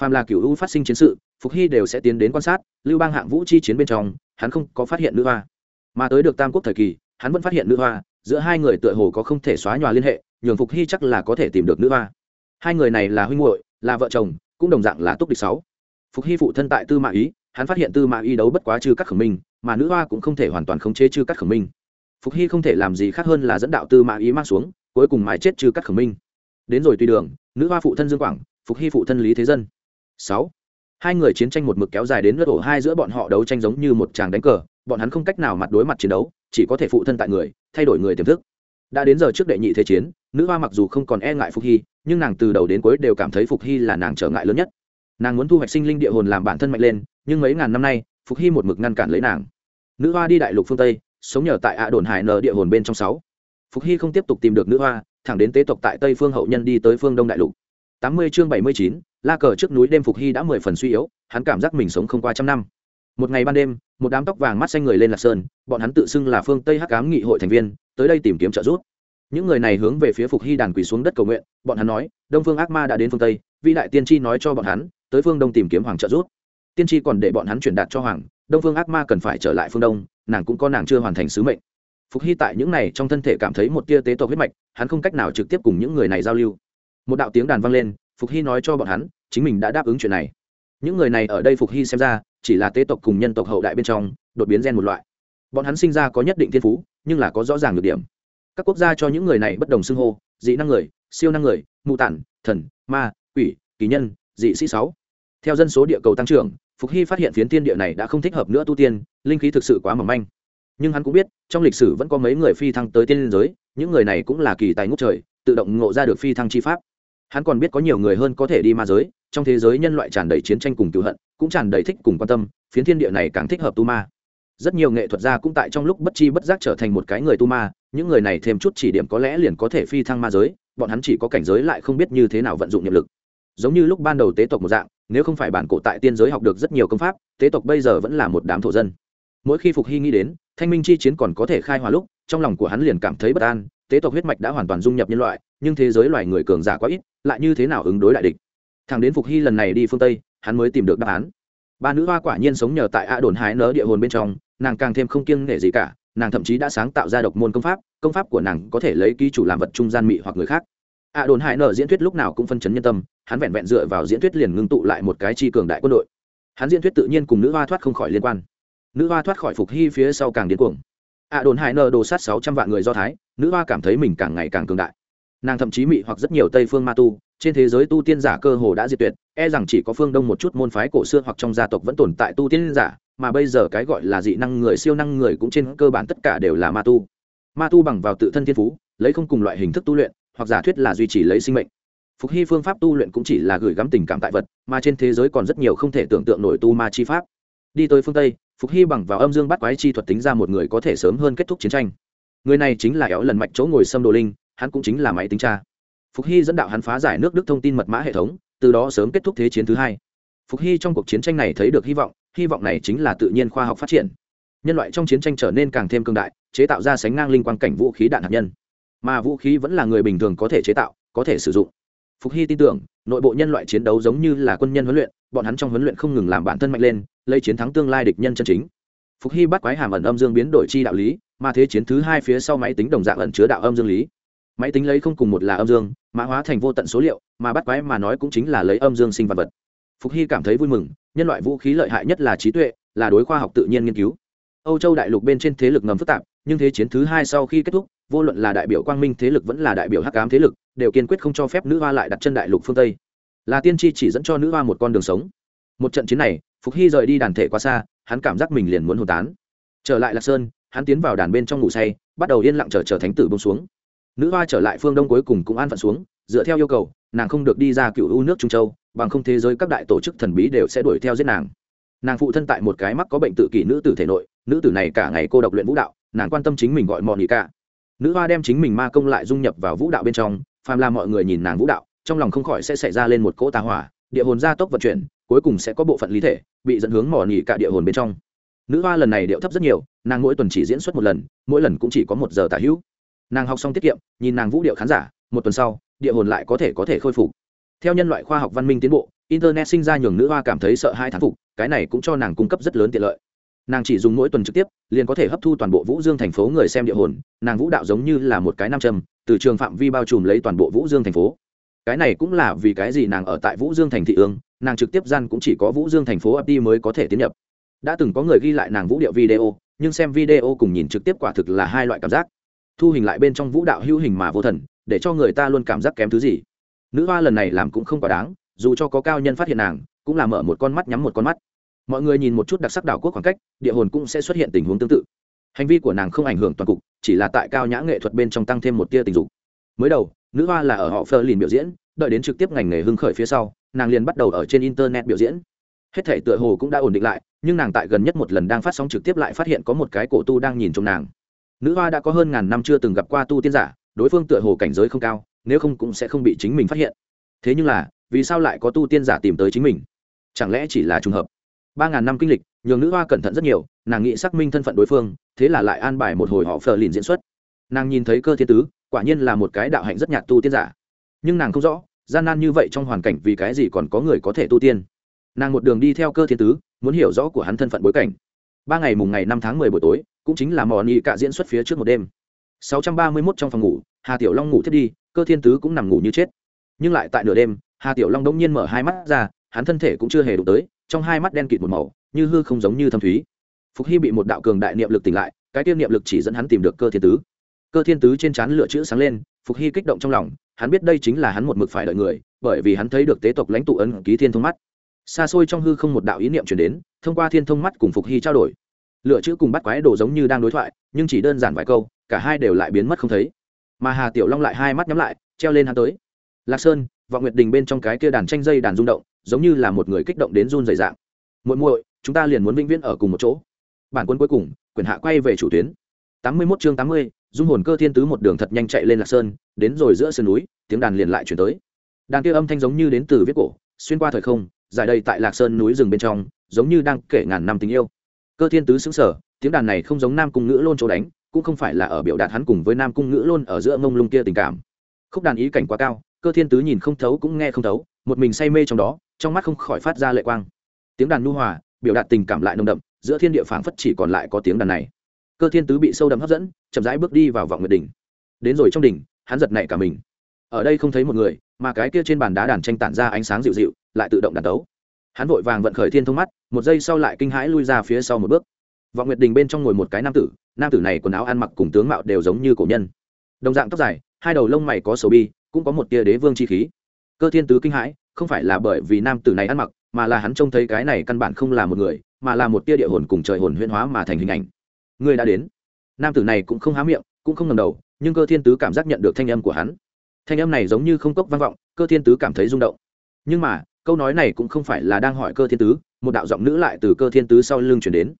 phàm là cựu u phát sinh chiến sự, phục hy đều sẽ tiến đến quan sát, lưu bang hạng vũ chi chiến bên trong, hắn không có phát hiện nữ hoa. Mà tới được tam quốc thời kỳ, hắn vẫn phát hiện nữ hoa, giữa hai người tựa hồ có không thể xóa nhòa liên hệ, nhường phục hy chắc là có thể tìm được nữ hoa. Hai người này là huynh muội, là vợ chồng cũng đồng dạng là túc địch sáu. Phục hy phụ thân tại tư mã ý, hắn phát hiện tư mã ý đấu bất quá chư các khẩu minh, mà nữ hoa cũng không thể hoàn toàn khống chế chư các khẩu minh. Phục hy không thể làm gì khác hơn là dẫn đạo tư mã ý mang xuống, cuối cùng mãi chết chư các khẩu minh. Đến rồi tùy đường, nữ hoa phụ thân dương quảng, phục hy phụ thân lý thế dân. Sáu. Hai người chiến tranh một mực kéo dài đến lớp ổ hai giữa bọn họ đấu tranh giống như một tràng đánh cờ, bọn hắn không cách nào mặt đối mặt chiến đấu, chỉ có thể phụ thân tại người, thay đổi người tiềm thức. Đã đến giờ trước đệ nhị thế chiến, nữ hoa mặc dù không còn e ngại phục hy nhưng nàng từ đầu đến cuối đều cảm thấy phục hy là nàng trở ngại lớn nhất. Nàng muốn thu hoạch sinh linh địa hồn làm bản thân mạnh lên, nhưng mấy ngàn năm nay, phục hy một mực ngăn cản lấy nàng. Nữ hoa đi đại lục phương tây, sống nhờ tại ạ đồn hải nờ địa hồn bên trong sáu. Phục hy không tiếp tục tìm được nữ hoa, thẳng đến tế tộc tại tây phương hậu nhân đi tới phương đông đại lục. Tám mươi chương bảy mươi chín, la cờ trước núi đêm phục hy đã mười phần suy yếu, hắn cảm giác mình sống không qua trăm năm. Một ngày ban đêm, một đám tóc vàng mắt xanh người lên lạc sơn, bọn hắn tự xưng là phương tây hắc cám nghị hội thành viên, tới đây tìm kiếm trợ giúp những người này hướng về phía phục hy đàn quỳ xuống đất cầu nguyện, bọn hắn nói, đông phương ác ma đã đến phương tây vĩ đại tiên tri nói cho bọn hắn, tới phương đông tìm kiếm hoàng trợ giúp. Tiên tri còn để bọn hắn truyền đạt cho hoàng, đông phương ác ma cần phải trở lại phương đông, nàng cũng có nàng chưa hoàn thành sứ mệnh. Phục hy tại những này trong thân thể cảm thấy một tia tế tộc huyết mạch, hắn không cách nào trực tiếp cùng những người này giao lưu. Một đạo tiếng đàn vang lên, phục hy nói cho bọn hắn, chính mình đã đáp ứng chuyện này. Những người này ở đây phục hy xem ra, chỉ là tế tộc cùng nhân tộc hậu đại bên trong, đột biến gen một loại. Bọn hắn sinh ra có nhất định thiên phú, nhưng là có rõ ràng được điểm các quốc gia cho những người này bất đồng xưng hô, dị năng người, siêu năng người, mù tản, thần, ma, quỷ, kỳ nhân, dị sĩ sáu. Theo dân số địa cầu tăng trưởng, phục hy phát hiện phiến tiên địa này đã không thích hợp nữa tu tiên, linh khí thực sự quá mỏng manh. Nhưng hắn cũng biết, trong lịch sử vẫn có mấy người phi thăng tới tiên liên giới, những người này cũng là kỳ tài ngút trời, tự động ngộ ra được phi thăng chi pháp. Hắn còn biết có nhiều người hơn có thể đi ma giới, trong thế giới nhân loại tràn đầy chiến tranh cùng cựu hận, cũng tràn đầy thích cùng quan tâm, phiến thiên địa này càng thích hợp tu ma rất nhiều nghệ thuật gia cũng tại trong lúc bất chi bất giác trở thành một cái người tu ma, những người này thêm chút chỉ điểm có lẽ liền có thể phi thăng ma giới, bọn hắn chỉ có cảnh giới lại không biết như thế nào vận dụng nhiệm lực. Giống như lúc ban đầu tế tộc một dạng, nếu không phải bản cổ tại tiên giới học được rất nhiều công pháp, tế tộc bây giờ vẫn là một đám thổ dân. Mỗi khi phục hy nghĩ đến, thanh minh chi chiến còn có thể khai hòa lúc, trong lòng của hắn liền cảm thấy bất an, tế tộc huyết mạch đã hoàn toàn dung nhập nhân loại, nhưng thế giới loài người cường giả quá ít, lại như thế nào ứng đối đại địch? Thằng đến phục hy lần này đi phương tây, hắn mới tìm được đáp án. Ba nữ hoa quả nhiên sống nhờ tại a đồn hái nớ địa hồn bên trong nàng càng thêm không kiêng nể gì cả, nàng thậm chí đã sáng tạo ra độc môn công pháp công pháp của nàng có thể lấy ký chủ làm vật trung gian mị hoặc người khác. Ạ đồn hải nở diễn thuyết lúc nào cũng phân chấn nhân tâm, hắn vẹn vẹn dựa vào diễn thuyết liền ngưng tụ lại một cái chi cường đại quân đội. Hắn diễn thuyết tự nhiên cùng nữ hoa thoát không khỏi liên quan. Nữ hoa thoát khỏi phục hy phía sau càng điên cuồng. Ạ đồn hải nở đồ sát sáu trăm vạn người do thái, nữ hoa cảm thấy mình càng ngày càng cường đại. Nàng thậm chí mị hoặc rất nhiều tây phương ma tu, trên thế giới tu tiên giả cơ hồ đã diệt tuyệt e rằng chỉ có phương đông một chút môn phái cổ xưa hoặc trong gia tộc vẫn tồn tại tu tiên giả mà bây giờ cái gọi là dị năng người siêu năng người cũng trên cơ bản tất cả đều là ma tu. Ma tu bằng vào tự thân thiên phú, lấy không cùng loại hình thức tu luyện, hoặc giả thuyết là duy trì lấy sinh mệnh. Phục hy phương pháp tu luyện cũng chỉ là gửi gắm tình cảm tại vật, mà trên thế giới còn rất nhiều không thể tưởng tượng nổi tu ma chi pháp. Đi tới phương tây, phục hy bằng vào âm dương bắt quái chi thuật tính ra một người có thể sớm hơn kết thúc chiến tranh. Người này chính là éo lần mạch chỗ ngồi xâm đồ linh, hắn cũng chính là máy tính cha. Phục hy dẫn đạo hắn phá giải nước đức thông tin mật mã hệ thống, từ đó sớm kết thúc thế chiến thứ hai. Phục hy trong cuộc chiến tranh này thấy được hy vọng hy vọng này chính là tự nhiên khoa học phát triển. Nhân loại trong chiến tranh trở nên càng thêm cương đại, chế tạo ra sánh ngang linh quan cảnh vũ khí đạn hạt nhân. Mà vũ khí vẫn là người bình thường có thể chế tạo, có thể sử dụng. Phục hy tin tưởng, nội bộ nhân loại chiến đấu giống như là quân nhân huấn luyện, bọn hắn trong huấn luyện không ngừng làm bản thân mạnh lên, lấy chiến thắng tương lai địch nhân chân chính. Phục hy bắt quái hàm ẩn âm dương biến đổi chi đạo lý, mà thế chiến thứ hai phía sau máy tính đồng dạng ẩn chứa đạo âm dương lý. Máy tính lấy không cùng một là âm dương, mã hóa thành vô tận số liệu, mà bắt quái mà nói cũng chính là lấy âm dương sinh vật vật phục hy cảm thấy vui mừng, nhân loại vũ khí lợi hại nhất là trí tuệ, là đối khoa học tự nhiên nghiên cứu. Âu châu đại lục bên trên thế lực ngầm phức tạp, nhưng thế chiến thứ hai sau khi kết thúc, vô luận là đại biểu quang minh thế lực vẫn là đại biểu hắc ám thế lực, đều kiên quyết không cho phép nữ hoa lại đặt chân đại lục phương tây. Là tiên tri chỉ dẫn cho nữ hoa một con đường sống. Một trận chiến này, phục hy rời đi đàn thể quá xa, hắn cảm giác mình liền muốn hồn tán. Trở lại lạc sơn, hắn tiến vào đàn bên trong ngủ say, bắt đầu yên lặng chờ chờ thánh tử bông xuống. Nữ hoa trở lại phương đông cuối cùng cũng an phận xuống, dựa theo yêu cầu, nàng không được đi ra cựu u nước trung châu bằng không thế giới các đại tổ chức thần bí đều sẽ đuổi theo giết nàng. Nàng phụ thân tại một cái mắc có bệnh tự kỷ nữ tử thể nội, nữ tử này cả ngày cô độc luyện vũ đạo, nàng quan tâm chính mình gọi mò nỉ cả. Nữ hoa đem chính mình ma công lại dung nhập vào vũ đạo bên trong, phàm là mọi người nhìn nàng vũ đạo, trong lòng không khỏi sẽ xảy ra lên một cỗ tà hỏa, địa hồn gia tốc vận chuyển, cuối cùng sẽ có bộ phận lý thể bị dẫn hướng mỏ nhỉ cả địa hồn bên trong. Nữ hoa lần này điệu thấp rất nhiều, nàng mỗi tuần chỉ diễn xuất một lần, mỗi lần cũng chỉ có một giờ tả hữu. Nàng học xong tiết kiệm, nhìn nàng vũ điệu khán giả, một tuần sau, địa hồn lại có thể có thể khôi phục theo nhân loại khoa học văn minh tiến bộ, internet sinh ra nhường nữ hoa cảm thấy sợ hai thán phục, cái này cũng cho nàng cung cấp rất lớn tiện lợi. Nàng chỉ dùng mỗi tuần trực tiếp, liền có thể hấp thu toàn bộ vũ dương thành phố người xem địa hồn, nàng vũ đạo giống như là một cái nam châm, từ trường phạm vi bao trùm lấy toàn bộ vũ dương thành phố. Cái này cũng là vì cái gì nàng ở tại vũ dương thành thị ương, nàng trực tiếp gian cũng chỉ có vũ dương thành phố ấp đi mới có thể tiến nhập. Đã từng có người ghi lại nàng vũ điệu video, nhưng xem video cùng nhìn trực tiếp quả thực là hai loại cảm giác. Thu hình lại bên trong vũ đạo hữu hình mà vô thần, để cho người ta luôn cảm giác kém thứ gì nữ hoa lần này làm cũng không quá đáng, dù cho có cao nhân phát hiện nàng, cũng là mở một con mắt nhắm một con mắt. Mọi người nhìn một chút đặc sắc đảo quốc khoảng cách, địa hồn cũng sẽ xuất hiện tình huống tương tự. Hành vi của nàng không ảnh hưởng toàn cục, chỉ là tại cao nhã nghệ thuật bên trong tăng thêm một tia tình dục. Mới đầu, nữ hoa là ở họ phơ lìn biểu diễn, đợi đến trực tiếp ngành nghề hưng khởi phía sau, nàng liền bắt đầu ở trên internet biểu diễn. Hết thể tựa hồ cũng đã ổn định lại, nhưng nàng tại gần nhất một lần đang phát sóng trực tiếp lại phát hiện có một cái cổ tu đang nhìn trong nàng. Nữ hoa đã có hơn ngàn năm chưa từng gặp qua tu tiên giả, đối phương tựa hồ cảnh giới không cao nếu không cũng sẽ không bị chính mình phát hiện. Thế nhưng là, vì sao lại có tu tiên giả tìm tới chính mình? Chẳng lẽ chỉ là trùng hợp? Ba ngàn năm kinh lịch, nhường nữ hoa cẩn thận rất nhiều, nàng nghĩ xác minh thân phận đối phương, thế là lại an bài một hồi họ phờ lìn diễn xuất. Nàng nhìn thấy cơ thiên tứ, quả nhiên là một cái đạo hạnh rất nhạt tu tiên giả. Nhưng nàng không rõ, gian nan như vậy trong hoàn cảnh vì cái gì còn có người có thể tu tiên. Nàng một đường đi theo cơ thiên tứ, muốn hiểu rõ của hắn thân phận bối cảnh. Ba ngày mùng ngày năm tháng mười buổi tối, cũng chính là mò nhị cạ diễn xuất phía trước một đêm. 631 trong phòng ngủ, hà tiểu long ngủ thiết đi cơ thiên tứ cũng nằm ngủ như chết. Nhưng lại tại nửa đêm, hà tiểu long đông nhiên mở hai mắt ra, hắn thân thể cũng chưa hề đụng tới, trong hai mắt đen kịt một màu, như hư không giống như thâm thúy. Phục hy bị một đạo cường đại niệm lực tỉnh lại, cái tiêu niệm lực chỉ dẫn hắn tìm được cơ thiên tứ. Cơ thiên tứ trên trán lựa chữ sáng lên, phục hy kích động trong lòng, hắn biết đây chính là hắn một mực phải đợi người, bởi vì hắn thấy được tế tộc lãnh tụ ấn ký thiên thông mắt. Xa xôi trong hư không một đạo ý niệm chuyển đến, thông qua thiên thông mắt cùng phục hy trao đổi. Lựa chữ cùng bắt quái đồ giống như đang đối thoại, nhưng chỉ đơn giản vài câu, cả hai đều lại biến mất không thấy mà hà tiểu long lại hai mắt nhắm lại, treo lên hắn tới. Lạc sơn vọng nguyệt đình bên trong cái kia đàn tranh dây đàn rung động, giống như là một người kích động đến run dày dạng. Muội muội, chúng ta liền muốn vĩnh viễn ở cùng một chỗ. Bản quân cuối cùng, quyền hạ quay về chủ tuyến. Tám mươi 81 chương tám mươi, dung hồn cơ thiên tứ một đường thật nhanh chạy lên lạc sơn, đến rồi giữa sườn núi, tiếng đàn liền lại chuyển tới. Đàn kia âm thanh giống như đến từ viết cổ, xuyên qua thời không, dài đây tại lạc sơn núi rừng bên trong, giống như đang kể ngàn năm tình yêu. Cơ thiên tứ xứng sở tiếng đàn này không giống nam cung ngữ lôn chỗ đánh cũng không phải là ở biểu đạt hắn cùng với nam cung ngữ luôn ở giữa mông lung kia tình cảm. Khúc đàn ý cảnh quá cao, cơ thiên tứ nhìn không thấu cũng nghe không thấu, một mình say mê trong đó, trong mắt không khỏi phát ra lệ quang. Tiếng đàn nu hòa, biểu đạt tình cảm lại nồng đậm, giữa thiên địa phảng phất chỉ còn lại có tiếng đàn này. Cơ thiên tứ bị sâu đậm hấp dẫn, chậm rãi bước đi vào vọng nguyệt đỉnh. Đến rồi trong đỉnh, hắn giật nảy cả mình. Ở đây không thấy một người, mà cái kia trên bàn đá đàn tranh tản ra ánh sáng dịu dịu, lại tự động đàn tấu hắn vội vàng vận khởi thiên thông mắt, một giây sau lại kinh hãi lui ra phía sau một bước. Vọng nguyệt đình bên trong ngồi một cái nam tử nam tử này quần áo ăn mặc cùng tướng mạo đều giống như cổ nhân. Đồng dạng tóc dài, hai đầu lông mày có sầu bi, cũng có một tia đế vương chi khí. Cơ thiên tứ kinh hãi, không phải là bởi vì nam tử này ăn mặc, mà là hắn trông thấy cái này căn bản không là một người, mà là một tia địa hồn cùng trời hồn huyễn hóa mà thành hình ảnh. Người đã đến. Nam tử này cũng không há miệng, cũng không ngầm đầu, nhưng cơ thiên tứ cảm giác nhận được thanh âm của hắn. Thanh âm này giống như không cốc vang vọng, cơ thiên tứ cảm thấy rung động. Nhưng mà, câu nói này cũng không phải là đang hỏi cơ thiên tứ, một đạo giọng nữ lại từ cơ thiên tứ sau lưng chuyển đến.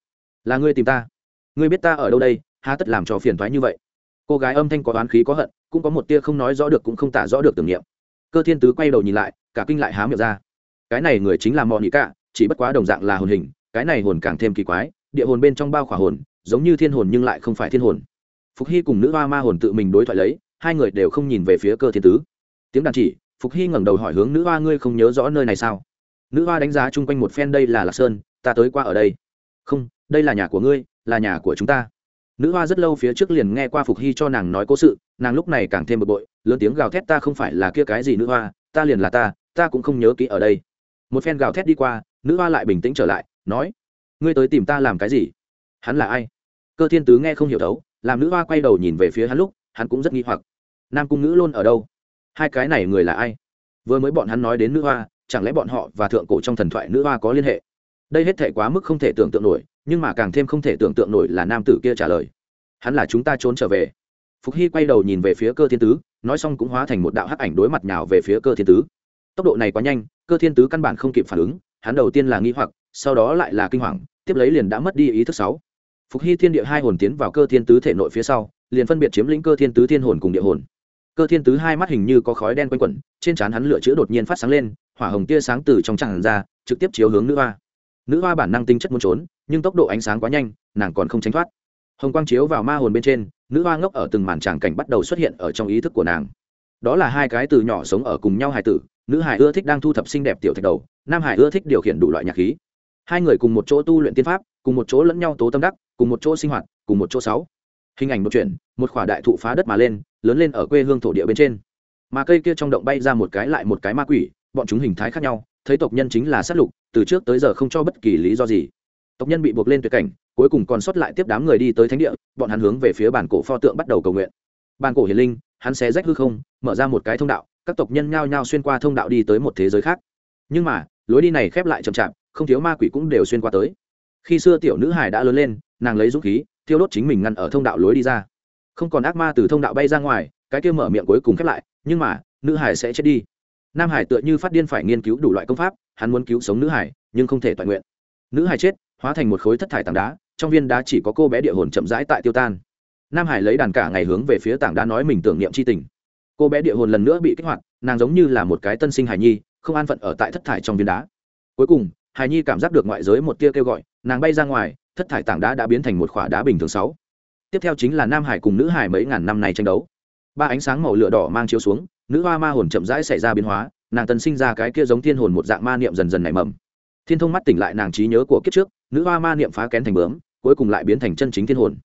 Là ngươi tìm ta ngươi biết ta ở đâu đây, há tất làm cho phiền thoái như vậy. Cô gái âm thanh có oán khí có hận, cũng có một tia không nói rõ được cũng không tả rõ được tưởng niệm. Cơ thiên tứ quay đầu nhìn lại, cả kinh lại há miệng ra. Cái này người chính là mò nhị cả chỉ bất quá đồng dạng là hồn hình, cái này hồn càng thêm kỳ quái, địa hồn bên trong bao khỏa hồn, giống như thiên hồn nhưng lại không phải thiên hồn. Phục hy cùng nữ hoa ma hồn tự mình đối thoại lấy, hai người đều không nhìn về phía cơ thiên tứ. Tiếng đàn chỉ, phục hy ngẩng đầu hỏi hướng nữ hoa, ngươi không nhớ rõ nơi này sao? Nữ hoa đánh giá chung quanh một phen, đây là lạc sơn, ta tới qua ở đây. Không, đây là nhà của ngươi là nhà của chúng ta. Nữ hoa rất lâu phía trước liền nghe qua phục hy cho nàng nói cố sự, nàng lúc này càng thêm bực bội, lớn tiếng gào thét, ta không phải là kia cái gì nữ hoa, ta liền là ta ta cũng không nhớ kỹ ở đây. Một phen gào thét đi qua, nữ hoa lại bình tĩnh trở lại, nói, ngươi tới tìm ta làm cái gì? Hắn là ai? Cơ thiên tứ nghe không hiểu đấu làm nữ hoa quay đầu nhìn về phía hắn lúc, hắn cũng rất nghi hoặc, nam cung ngữ luôn ở đâu? Hai cái này người là ai? Vừa mới bọn hắn nói đến nữ hoa, chẳng lẽ bọn họ và thượng cổ trong thần thoại nữ hoa có liên hệ? Đây hết thể quá mức không thể tưởng tượng nổi nhưng mà càng thêm không thể tưởng tượng nổi là nam tử kia trả lời. Hắn là chúng ta trốn trở về. Phục hy quay đầu nhìn về phía cơ thiên tứ, nói xong cũng hóa thành một đạo hắc ảnh đối mặt nhào về phía cơ thiên tứ. Tốc độ này quá nhanh, cơ thiên tứ căn bản không kịp phản ứng, hắn đầu tiên là nghi hoặc, sau đó lại là kinh hoàng, tiếp lấy liền đã mất đi ý thức sáu. Phục hy thiên địa hai hồn tiến vào cơ thiên tứ thể nội phía sau, liền phân biệt chiếm lĩnh cơ thiên tứ thiên hồn cùng địa hồn. Cơ thiên tứ hai mắt hình như có khói đen quanh quẩn, trên trán hắn lửa chữa đột nhiên phát sáng lên, hỏa hồng tia sáng từ trong tràn ra, trực tiếp chiếu hướng nữ hoa. Nữ hoa bản năng tinh chất muốn trốn nhưng tốc độ ánh sáng quá nhanh, nàng còn không tránh thoát. Hồng quang chiếu vào ma hồn bên trên, nữ hoa ngốc ở từng màn tràng cảnh bắt đầu xuất hiện ở trong ý thức của nàng. Đó là hai cái từ nhỏ sống ở cùng nhau hài tử, nữ hải ưa thích đang thu thập xinh đẹp tiểu thạch đầu, nam hải ưa thích điều khiển đủ loại nhạc khí. Hai người cùng một chỗ tu luyện tiên pháp, cùng một chỗ lẫn nhau tố tâm đắc, cùng một chỗ sinh hoạt, cùng một chỗ sáu. Hình ảnh một chuyện, một khỏa đại thụ phá đất mà lên, lớn lên ở quê hương thổ địa bên trên. Mà cây kia trong động bay ra một cái lại một cái ma quỷ, bọn chúng hình thái khác nhau, thấy tộc nhân chính là sát lục, từ trước tới giờ không cho bất kỳ lý do gì tộc nhân bị buộc lên tuyệt cảnh, cuối cùng còn sót lại tiếp đám người đi tới thánh địa, bọn hắn hướng về phía bản cổ pho tượng bắt đầu cầu nguyện. Bản cổ hiền linh, hắn xé rách hư không, mở ra một cái thông đạo, các tộc nhân nhao nhao xuyên qua thông đạo đi tới một thế giới khác. Nhưng mà, lối đi này khép lại chậm chạp, không thiếu ma quỷ cũng đều xuyên qua tới. Khi xưa tiểu nữ hải đã lớn lên, nàng lấy dũng khí, thiêu đốt chính mình ngăn ở thông đạo lối đi ra. Không còn ác ma từ thông đạo bay ra ngoài, cái kia mở miệng cuối cùng khép lại, nhưng mà, nữ hải sẽ chết đi. Nam hải tựa như phát điên phải nghiên cứu đủ loại công pháp, hắn muốn cứu sống nữ hải nhưng không thể toàn nguyện. Nữ hải chết hóa thành một khối thất thải tảng đá, trong viên đá chỉ có cô bé địa hồn chậm rãi tại tiêu tan. Nam hải lấy đàn cả ngày hướng về phía tảng đá nói mình tưởng niệm c h i tình. Cô bé địa hồn lần nữa bị kích hoạt, nàng giống như là một cái tân sinh hải nhi, không an phận ở tại thất thải trong viên đá. Cuối cùng, hải nhi cảm giác được ngoại giới một tia kêu gọi, nàng bay ra ngoài, thất thải tảng đá đã biến thành một khỏa đá bình thường sáu. Tiếp theo chính là nam hải cùng nữ hải mấy ngàn năm này tranh đấu. Ba ánh sáng màu lửa đỏ mang chiếu xuống, nữ hoa ma hồn chậm rãi xảy ra biến hóa, nàng tân sinh ra cái kia giống thiên hồn một dạng ma niệm dần dần nảy mầm thiên thông mắt tỉnh lại nàng trí nhớ của kiếp trước, nữ hoa ma niệm phá kén thành bướm, cuối cùng lại biến thành chân chính thiên hồn.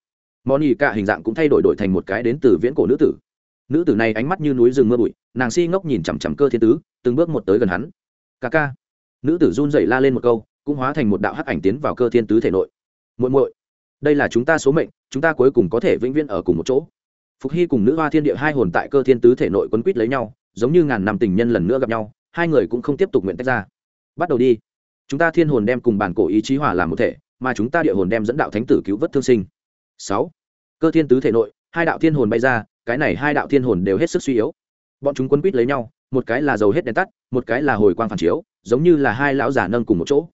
Món ỉ cả hình dạng cũng thay đổi đổi thành một cái đến từ viễn cổ nữ tử. Nữ tử này ánh mắt như núi rừng mưa bụi, nàng si ngốc nhìn chằm chằm cơ thiên tứ, từng bước một tới gần hắn. Ca ca. Nữ tử run dậy la lên một câu, cũng hóa thành một đạo hắc ảnh tiến vào cơ thiên tứ thể nội. Muội muội, đây là chúng ta số mệnh, chúng ta cuối cùng có thể vĩnh viễn ở cùng một chỗ. Phục hy cùng nữ hoa thiên địa hai hồn tại cơ thiên tứ thể nội quấn quýt lấy nhau, giống như ngàn năm tình nhân lần nữa gặp nhau, hai người cũng không tiếp tục nguyện tách ra. Bắt đầu đi chúng ta thiên hồn đem cùng bản cổ ý chí hòa làm một thể, mà chúng ta địa hồn đem dẫn đạo thánh tử cứu vớt thương sinh. Sáu. Cơ thiên tứ thể nội, hai đạo thiên hồn bay ra, cái này hai đạo thiên hồn đều hết sức suy yếu. Bọn chúng quấn quýt lấy nhau, một cái là dầu hết đèn tắt, một cái là hồi quang phản chiếu, giống như là hai lão giả nâng cùng một chỗ.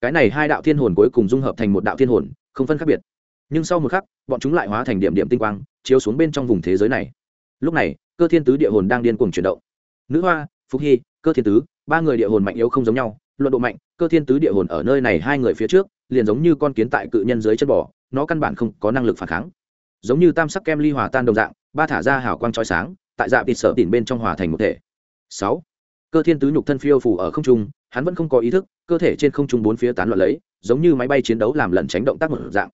Cái này hai đạo thiên hồn cuối cùng dung hợp thành một đạo thiên hồn, không phân khác biệt. Nhưng sau một khắc, bọn chúng lại hóa thành điểm điểm tinh quang, chiếu xuống bên trong vùng thế giới này. Lúc này, cơ thiên tứ địa hồn đang điên cuồng chuyển động. Nữ hoa phúc hy, cơ thiên tứ, ba người địa hồn mạnh yếu không giống nhau luận độ mạnh, cơ thiên tứ địa hồn ở nơi này hai người phía trước, liền giống như con kiến tại cự nhân dưới chân bò, nó căn bản không có năng lực phản kháng. Giống như tam sắc kem ly hòa tan đồng dạng, ba thả ra hào quang trói sáng, tại dạ thịt sợ tỉn bên trong hòa thành một thể. Sáu. Cơ thiên tứ nhục thân phiêu phủ ở không trung, hắn vẫn không có ý thức, cơ thể trên không trung bốn phía tán loạn lấy, giống như máy bay chiến đấu làm lẩn tránh động tác một dạng.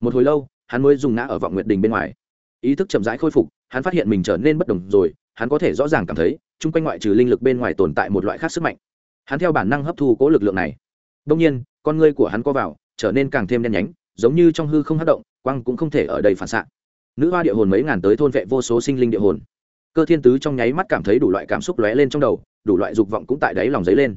Một hồi lâu, hắn mới dùng ngã ở vọng nguyệt đình bên ngoài. Ý thức chậm rãi khôi phục, hắn phát hiện mình trở nên bất đồng rồi, hắn có thể rõ ràng cảm thấy, chung quanh ngoại trừ linh lực bên ngoài tồn tại một loại khác sức mạnh hắn theo bản năng hấp thu cố lực lượng này. Đông nhiên, con ngươi của hắn co vào, trở nên càng thêm đen nhánh, giống như trong hư không hát động quăng cũng không thể ở đây phản xạ. Nữ hoa địa hồn mấy ngàn tới thôn vệ vô số sinh linh địa hồn. Cơ thiên tứ trong nháy mắt cảm thấy đủ loại cảm xúc lóe lên trong đầu, đủ loại dục vọng cũng tại đáy lòng dấy lên.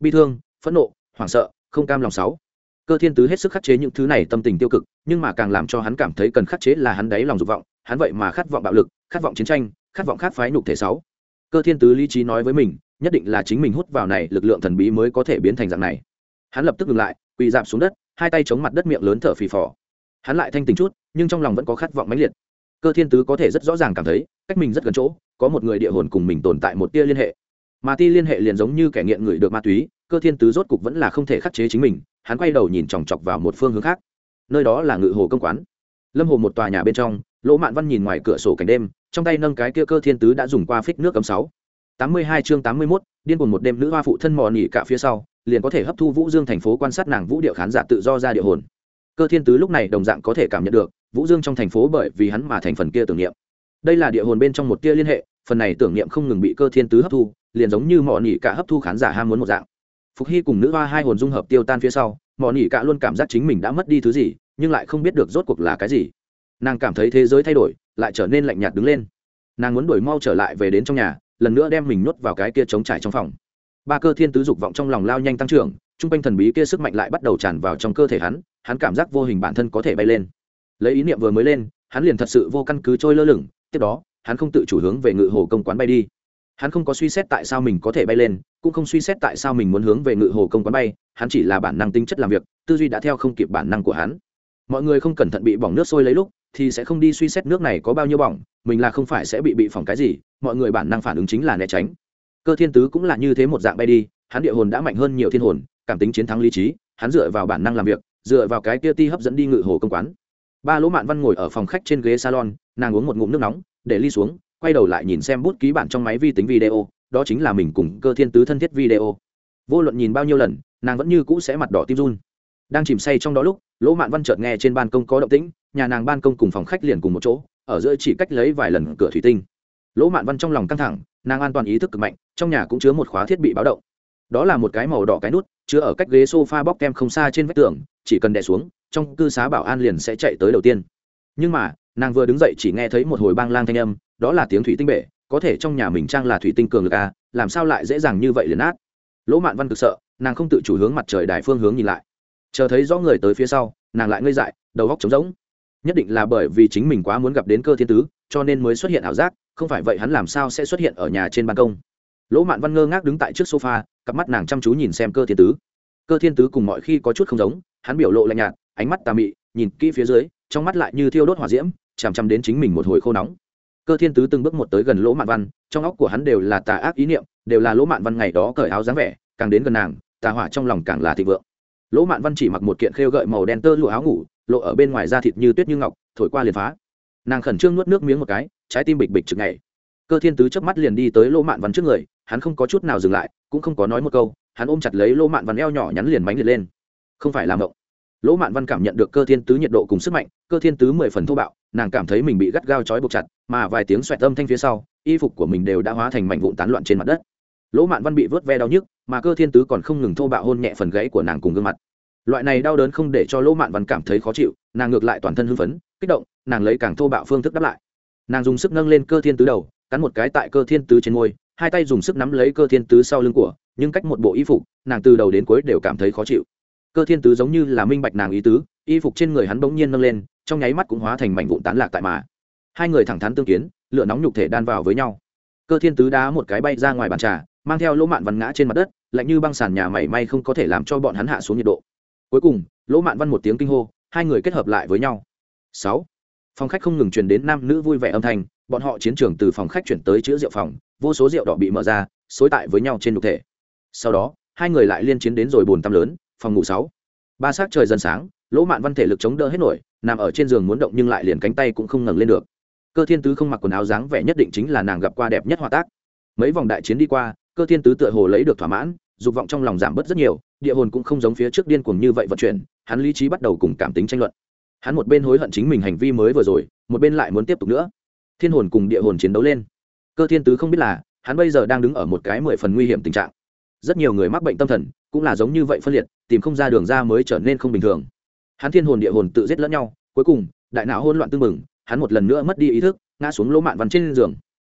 Bi thương, phẫn nộ, hoảng sợ, không cam lòng sáu. Cơ thiên tứ hết sức khắc chế những thứ này tâm tình tiêu cực, nhưng mà càng làm cho hắn cảm thấy cần khắc chế là hắn đáy lòng dục vọng, hắn vậy mà khát vọng bạo lực, khát vọng chiến tranh, khát vọng khát phái nhục thể sáu. Cơ thiên tứ lý trí nói với mình nhất định là chính mình hút vào này lực lượng thần bí mới có thể biến thành dạng này. Hắn lập tức ngừng lại, quỳ dạp xuống đất, hai tay chống mặt đất miệng lớn thở phì phò. Hắn lại thanh tình chút, nhưng trong lòng vẫn có khát vọng mãnh liệt. Cơ thiên tứ có thể rất rõ ràng cảm thấy, cách mình rất gần chỗ, có một người địa hồn cùng mình tồn tại một tia liên hệ. Mà ti liên hệ liền giống như kẻ nghiện người được ma túy, cơ thiên tứ rốt cục vẫn là không thể khắc chế chính mình, hắn quay đầu nhìn chòng chọc vào một phương hướng khác. Nơi đó là ngự hồ công quán. Lâm hồ một tòa nhà bên trong, lỗ mạn văn nhìn ngoài cửa sổ cảnh đêm, trong tay nâng cái kia cơ thiên tứ đã dùng qua phích nước cấm sáu tám mươi hai chương tám mươi mốt, điên cuồng một đêm nữ hoa phụ thân mò nỉ cả phía sau, liền có thể hấp thu vũ dương thành phố quan sát nàng vũ điệu khán giả tự do ra địa hồn. Cơ thiên tứ lúc này đồng dạng có thể cảm nhận được, vũ dương trong thành phố bởi vì hắn mà thành phần kia tưởng niệm. Đây là địa hồn bên trong một tia liên hệ, phần này tưởng niệm không ngừng bị cơ thiên tứ hấp thu, liền giống như mỏ nỉ cả hấp thu khán giả ham muốn một dạng. Phục hy cùng nữ hoa hai hồn dung hợp tiêu tan phía sau mỏ nỉ cả luôn cảm giác chính mình đã mất đi thứ gì, nhưng lại không biết được rốt cuộc là cái gì. Nàng cảm thấy thế giới thay đổi, lại trở nên lạnh nhạt đứng lên. Nàng muốn đuổi mau trở lại về đến trong nhà lần nữa đem mình nhốt vào cái kia trống trải trong phòng. Ba cơ thiên tứ dục vọng trong lòng lao nhanh tăng trưởng t r u n g quanh thần bí kia sức mạnh lại bắt đầu tràn vào trong cơ thể hắn hắn cảm giác vô hình bản thân có thể bay lên. Lấy ý niệm vừa mới lên, hắn liền thật sự vô căn cứ trôi lơ lửng, tiếp đó, hắn không tự chủ hướng về ngự hồ công quán bay đi. Hắn không có suy xét tại sao mình có thể bay lên, cũng không suy xét tại sao mình muốn hướng về ngự hồ công quán bay, hắn chỉ là bản năng tính chất làm việc, tư duy đã theo không kịp bản năng của hắn. Mọi người không cẩn thận bị bỏng nước sôi lấy lúc, thì sẽ không đi suy xét nước này có bao nhiêu bỏng mình là không phải sẽ bị bị phỏng cái gì, mọi người bản năng phản ứng chính là né tránh. Cơ thiên tứ cũng là như thế một dạng bay đi, hắn địa hồn đã mạnh hơn nhiều thiên hồn, cảm tính chiến thắng lý trí, hắn dựa vào bản năng làm việc, dựa vào cái kia ti hấp dẫn đi ngự hồ công quán. Ba lỗ mạn văn ngồi ở phòng khách trên ghế salon, nàng uống một ngụm nước nóng, để ly xuống, quay đầu lại nhìn xem bút ký bản trong máy vi tính video, đó chính là mình cùng cơ thiên tứ thân thiết video. Vô luận nhìn bao nhiêu lần, nàng vẫn như cũ sẽ mặt đỏ tim run. Đang chìm say trong đó lúc, lỗ mạn văn chợt nghe trên ban công có động tĩnh, nhà nàng ban công cùng phòng khách liền cùng một chỗ ở giữa chỉ cách lấy vài lần cửa thủy tinh. Lỗ mạn văn trong lòng căng thẳng, nàng an toàn ý thức cực mạnh, trong nhà cũng chứa một khóa thiết bị báo động. Đó là một cái màu đỏ cái nút, chứa ở cách ghế sofa bóc kem không xa trên vách tường, chỉ cần đè xuống, trong cư xá bảo an liền sẽ chạy tới đầu tiên. Nhưng mà, nàng vừa đứng dậy chỉ nghe thấy một hồi bang lang thanh âm, đó là tiếng thủy tinh bể, có thể trong nhà mình trang là thủy tinh cường lực à làm sao lại dễ dàng như vậy liền át lỗ mạn văn cực sợ, nàng không tự chủ hướng mặt trời đài phương hướng nhìn lại. Chờ thấy rõ người tới phía sau, nàng lại ngây dại, đầu góc trống rỗng nhất định là bởi vì chính mình quá muốn gặp đến cơ thiên tứ, cho nên mới xuất hiện ảo giác, không phải vậy hắn làm sao sẽ xuất hiện ở nhà trên ban công. Lỗ mạn văn ngơ ngác đứng tại trước sofa, cặp mắt nàng chăm chú nhìn xem cơ thiên tứ. Cơ thiên tứ cùng mọi khi có chút không giống, hắn biểu lộ lạnh nhạt, ánh mắt tà mị, nhìn kỹ phía dưới, trong mắt lại như thiêu đốt hỏa diễm, chằm chằm đến chính mình một hồi khô nóng. Cơ thiên tứ từng bước một tới gần lỗ mạn văn, trong óc của hắn đều là tà ác ý niệm, đều là lỗ mạn văn ngày đó cởi áo dáng vẻ, càng đến gần nàng, tà hỏa trong lòng càng là thịnh vượng. Lỗ mạn văn chỉ mặc một kiện khêu gợi màu đen tơ lụa áo ngủ lộ ở bên ngoài da thịt như tuyết như ngọc, thổi qua liền phá. Nàng khẩn trương nuốt nước miếng một cái, trái tim bịch bịch chực ngày cơ thiên tứ chớp mắt liền đi tới lỗ mạn văn trước người, hắn không có chút nào dừng lại, cũng không có nói một câu, hắn ôm chặt lấy lỗ mạn văn eo nhỏ nhắn liền mánh liệt lên. Không phải làm động lỗ mạn văn cảm nhận được cơ thiên tứ nhiệt độ cùng sức mạnh, cơ thiên tứ mười phần thô bạo, nàng cảm thấy mình bị gắt gao trói buộc chặt, mà vài tiếng xoẹt âm thanh phía sau, y phục của mình đều đã hóa thành mảnh vụn tán loạn trên mặt đất. Lỗ mạn văn bị vớt ve đau nhức, mà cơ thiên tứ còn không ngừng thô bạo hôn nhẹ phần gãy của nàng cùng gương mặt loại này đau đớn không để cho lỗ mạn văn cảm thấy khó chịu, nàng ngược lại toàn thân hưng phấn, kích động, nàng lấy càng thô bạo phương thức đáp lại. Nàng dùng sức nâng lên cơ thiên tứ đầu, cắn một cái tại cơ thiên tứ trên môi, hai tay dùng sức nắm lấy cơ thiên tứ sau lưng của, nhưng cách một bộ y phục, nàng từ đầu đến cuối đều cảm thấy khó chịu. Cơ thiên tứ giống như là minh bạch nàng ý tứ, y phục trên người hắn bỗng nhiên nâng lên, trong nháy mắt cũng hóa thành mảnh vụn tán lạc tại mà. Hai người thẳng thắn tương kiến, lửa nóng nhục thể đan vào với nhau. Cơ thiên tứ đá một cái bay ra ngoài bàn trà, mang theo lỗ mạn văn ngã trên mặt đất, lạnh như băng sàn nhà mảy may không có thể làm cho bọn hắn hạ xuống nhiệt độ cuối cùng, lỗ mạn văn một tiếng kinh hô, hai người kết hợp lại với nhau. Sáu. Phòng khách không ngừng truyền đến nam nữ vui vẻ âm thanh, bọn họ chiến trường từ phòng khách chuyển tới chữ rượu phòng, vô số rượu đỏ bị mở ra, xối tại với nhau trên đục thể. Sau đó, hai người lại liên chiến đến rồi bồn tăm lớn, phòng ngủ sáu. Ba s trời dần sáng, lỗ mạn văn thể lực chống đỡ hết nổi, nằm ở trên giường muốn động nhưng lại liền cánh tay cũng không ngẩng lên được. Cơ thiên tứ không mặc quần áo dáng vẻ nhất định chính là nàng gặp qua đẹp nhất hòa tác. Mấy vòng đại chiến đi qua, cơ thiên tứ tựa hồ lấy được thỏa mãn, dục vọng trong lòng giảm bớt rất nhiều địa hồn cũng không giống phía trước điên cuồng như vậy vận chuyển, hắn lý trí bắt đầu cùng cảm tính tranh luận. Hắn một bên hối hận chính mình hành vi mới vừa rồi, một bên lại muốn tiếp tục nữa. Thiên hồn cùng địa hồn chiến đấu lên. Cơ thiên tứ không biết là, hắn bây giờ đang đứng ở một cái mười phần nguy hiểm tình trạng. Rất nhiều người mắc bệnh tâm thần, cũng là giống như vậy phân liệt, tìm không ra đường ra mới trở nên không bình thường. Hắn thiên hồn địa hồn tự giết lẫn nhau, cuối cùng, đại não hôn loạn tương mừng hắn một lần nữa mất đi ý thức, ngã xuống lỗ mạn văn trên giường.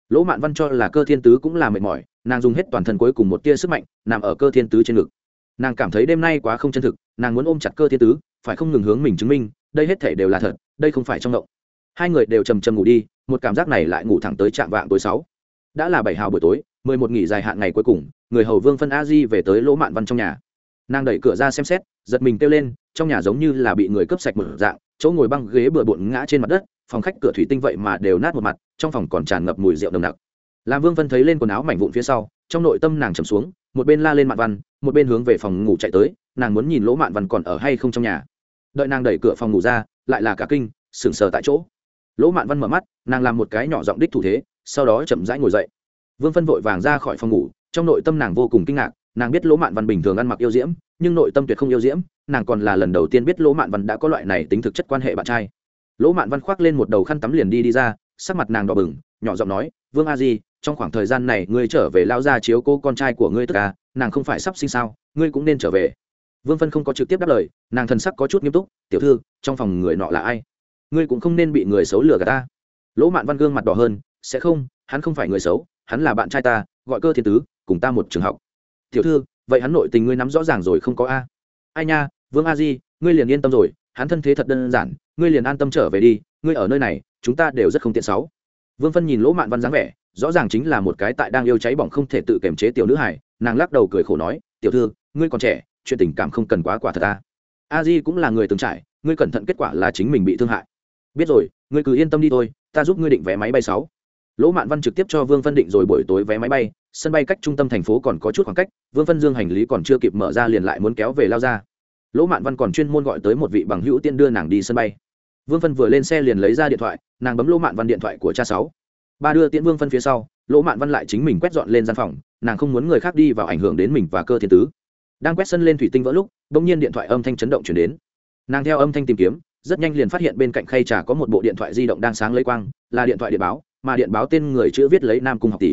Lỗ mạn văn cho là cơ thiên tứ cũng là mệt mỏi, nàng dùng hết toàn thân cuối cùng một tia sức mạnh, nằm ở cơ thiên tứ trên ngực nàng cảm thấy đêm nay quá không chân thực, nàng muốn ôm chặt cơ thiên tứ, phải không ngừng hướng mình chứng minh, đây hết thể đều là thật, đây không phải trong động hai người đều trầm trầm ngủ đi, một cảm giác này lại ngủ thẳng tới trạm vạng tối sáu. Đã là bảy hào buổi tối, mười một nghỉ dài hạn ngày cuối cùng, người hầu vương phân a di về tới lỗ mạn văn trong nhà. Nàng đẩy cửa ra xem xét, giật mình kêu lên, trong nhà giống như là bị người cướp sạch một dạng, chỗ ngồi băng ghế bừa bộn ngã trên mặt đất, phòng khách cửa thủy tinh vậy mà đều nát một mặt, trong phòng còn tràn ngập mùi rượu nồng nặc. Làm vương vân thấy lên quần áo mảnh vụn phía sau, trong nội tâm nàng trầm xuống một bên la lên mạn văn, một bên hướng về phòng ngủ chạy tới, nàng muốn nhìn lỗ mạn văn còn ở hay không trong nhà. Đợi nàng đẩy cửa phòng ngủ ra, lại là cả kinh, sững sờ tại chỗ. Lỗ mạn văn mở mắt, nàng làm một cái nhỏ giọng đích thủ thế, sau đó chậm rãi ngồi dậy. Vương phân vội vàng ra khỏi phòng ngủ, trong nội tâm nàng vô cùng kinh ngạc, nàng biết lỗ mạn văn bình thường ăn mặc yêu diễm, nhưng nội tâm tuyệt không yêu diễm, nàng còn là lần đầu tiên biết lỗ mạn văn đã có loại này tính thực chất quan hệ bạn trai. Lỗ mạn văn khoác lên một đầu khăn tắm liền đi đi ra, sắc mặt nàng đỏ bừng, nhỏ giọng nói, vương a di trong khoảng thời gian này ngươi trở về lao ra chiếu cô con trai của ngươi tất cả à, nàng không phải sắp sinh sao, ngươi cũng nên trở về. Vương phân không có trực tiếp đáp lời, nàng thần sắc có chút nghiêm túc, tiểu thư, trong phòng người nọ là ai? Ngươi cũng không nên bị người xấu lừa gạt ta. Lỗ mạn văn gương mặt đỏ hơn, sẽ không, hắn không phải người xấu, hắn là bạn trai ta, gọi cơ thiên tứ, cùng ta một trường học. Tiểu thư, vậy hắn nội tình ngươi nắm rõ ràng rồi không có a? Ai nha, vương a di, ngươi liền yên tâm rồi, hắn thân thế thật đơn giản, ngươi liền an tâm trở về đi, ngươi ở nơi này, chúng ta đều rất không tiện sáu vương phân nhìn lỗ mạn văn dáng vẻ rõ ràng chính là một cái tại đang yêu cháy bỏng không thể tự kiềm chế tiểu nữ hải nàng lắc đầu cười khổ nói, tiểu thư, ngươi còn trẻ, chuyện tình cảm không cần quá quả thật ta. A di cũng là người từng trải, ngươi cẩn thận kết quả là chính mình bị thương hại. Biết rồi, ngươi cứ yên tâm đi thôi, ta giúp ngươi định vé máy bay sáu. Lỗ mạn văn trực tiếp cho vương phân định rồi buổi tối vé máy bay, sân bay cách trung tâm thành phố còn có chút khoảng cách, vương phân dương hành lý còn chưa kịp mở ra liền lại muốn kéo về lao ra. Lỗ mạn văn còn chuyên môn gọi tới một vị bằng hữu tiên đưa nàng đi sân bay. Vương phân vừa lên xe liền lấy ra điện thoại, nàng bấm lỗ mạn văn điện thoại của cha sáu ba đưa tiễn vương phân phía sau, lỗ mạn văn lại chính mình quét dọn lên gian phòng, nàng không muốn người khác đi vào ảnh hưởng đến mình và cơ thiên tứ. Đang quét sân lên thủy tinh vỡ lúc đ ỗ n g nhiên điện thoại âm thanh chấn động chuyển đến. Nàng theo âm thanh tìm kiếm, rất nhanh liền phát hiện bên cạnh khay trà có một bộ điện thoại di động đang sáng lấy quang, là điện thoại điện báo, mà điện báo tên người chữ viết lấy nam cung học tỷ.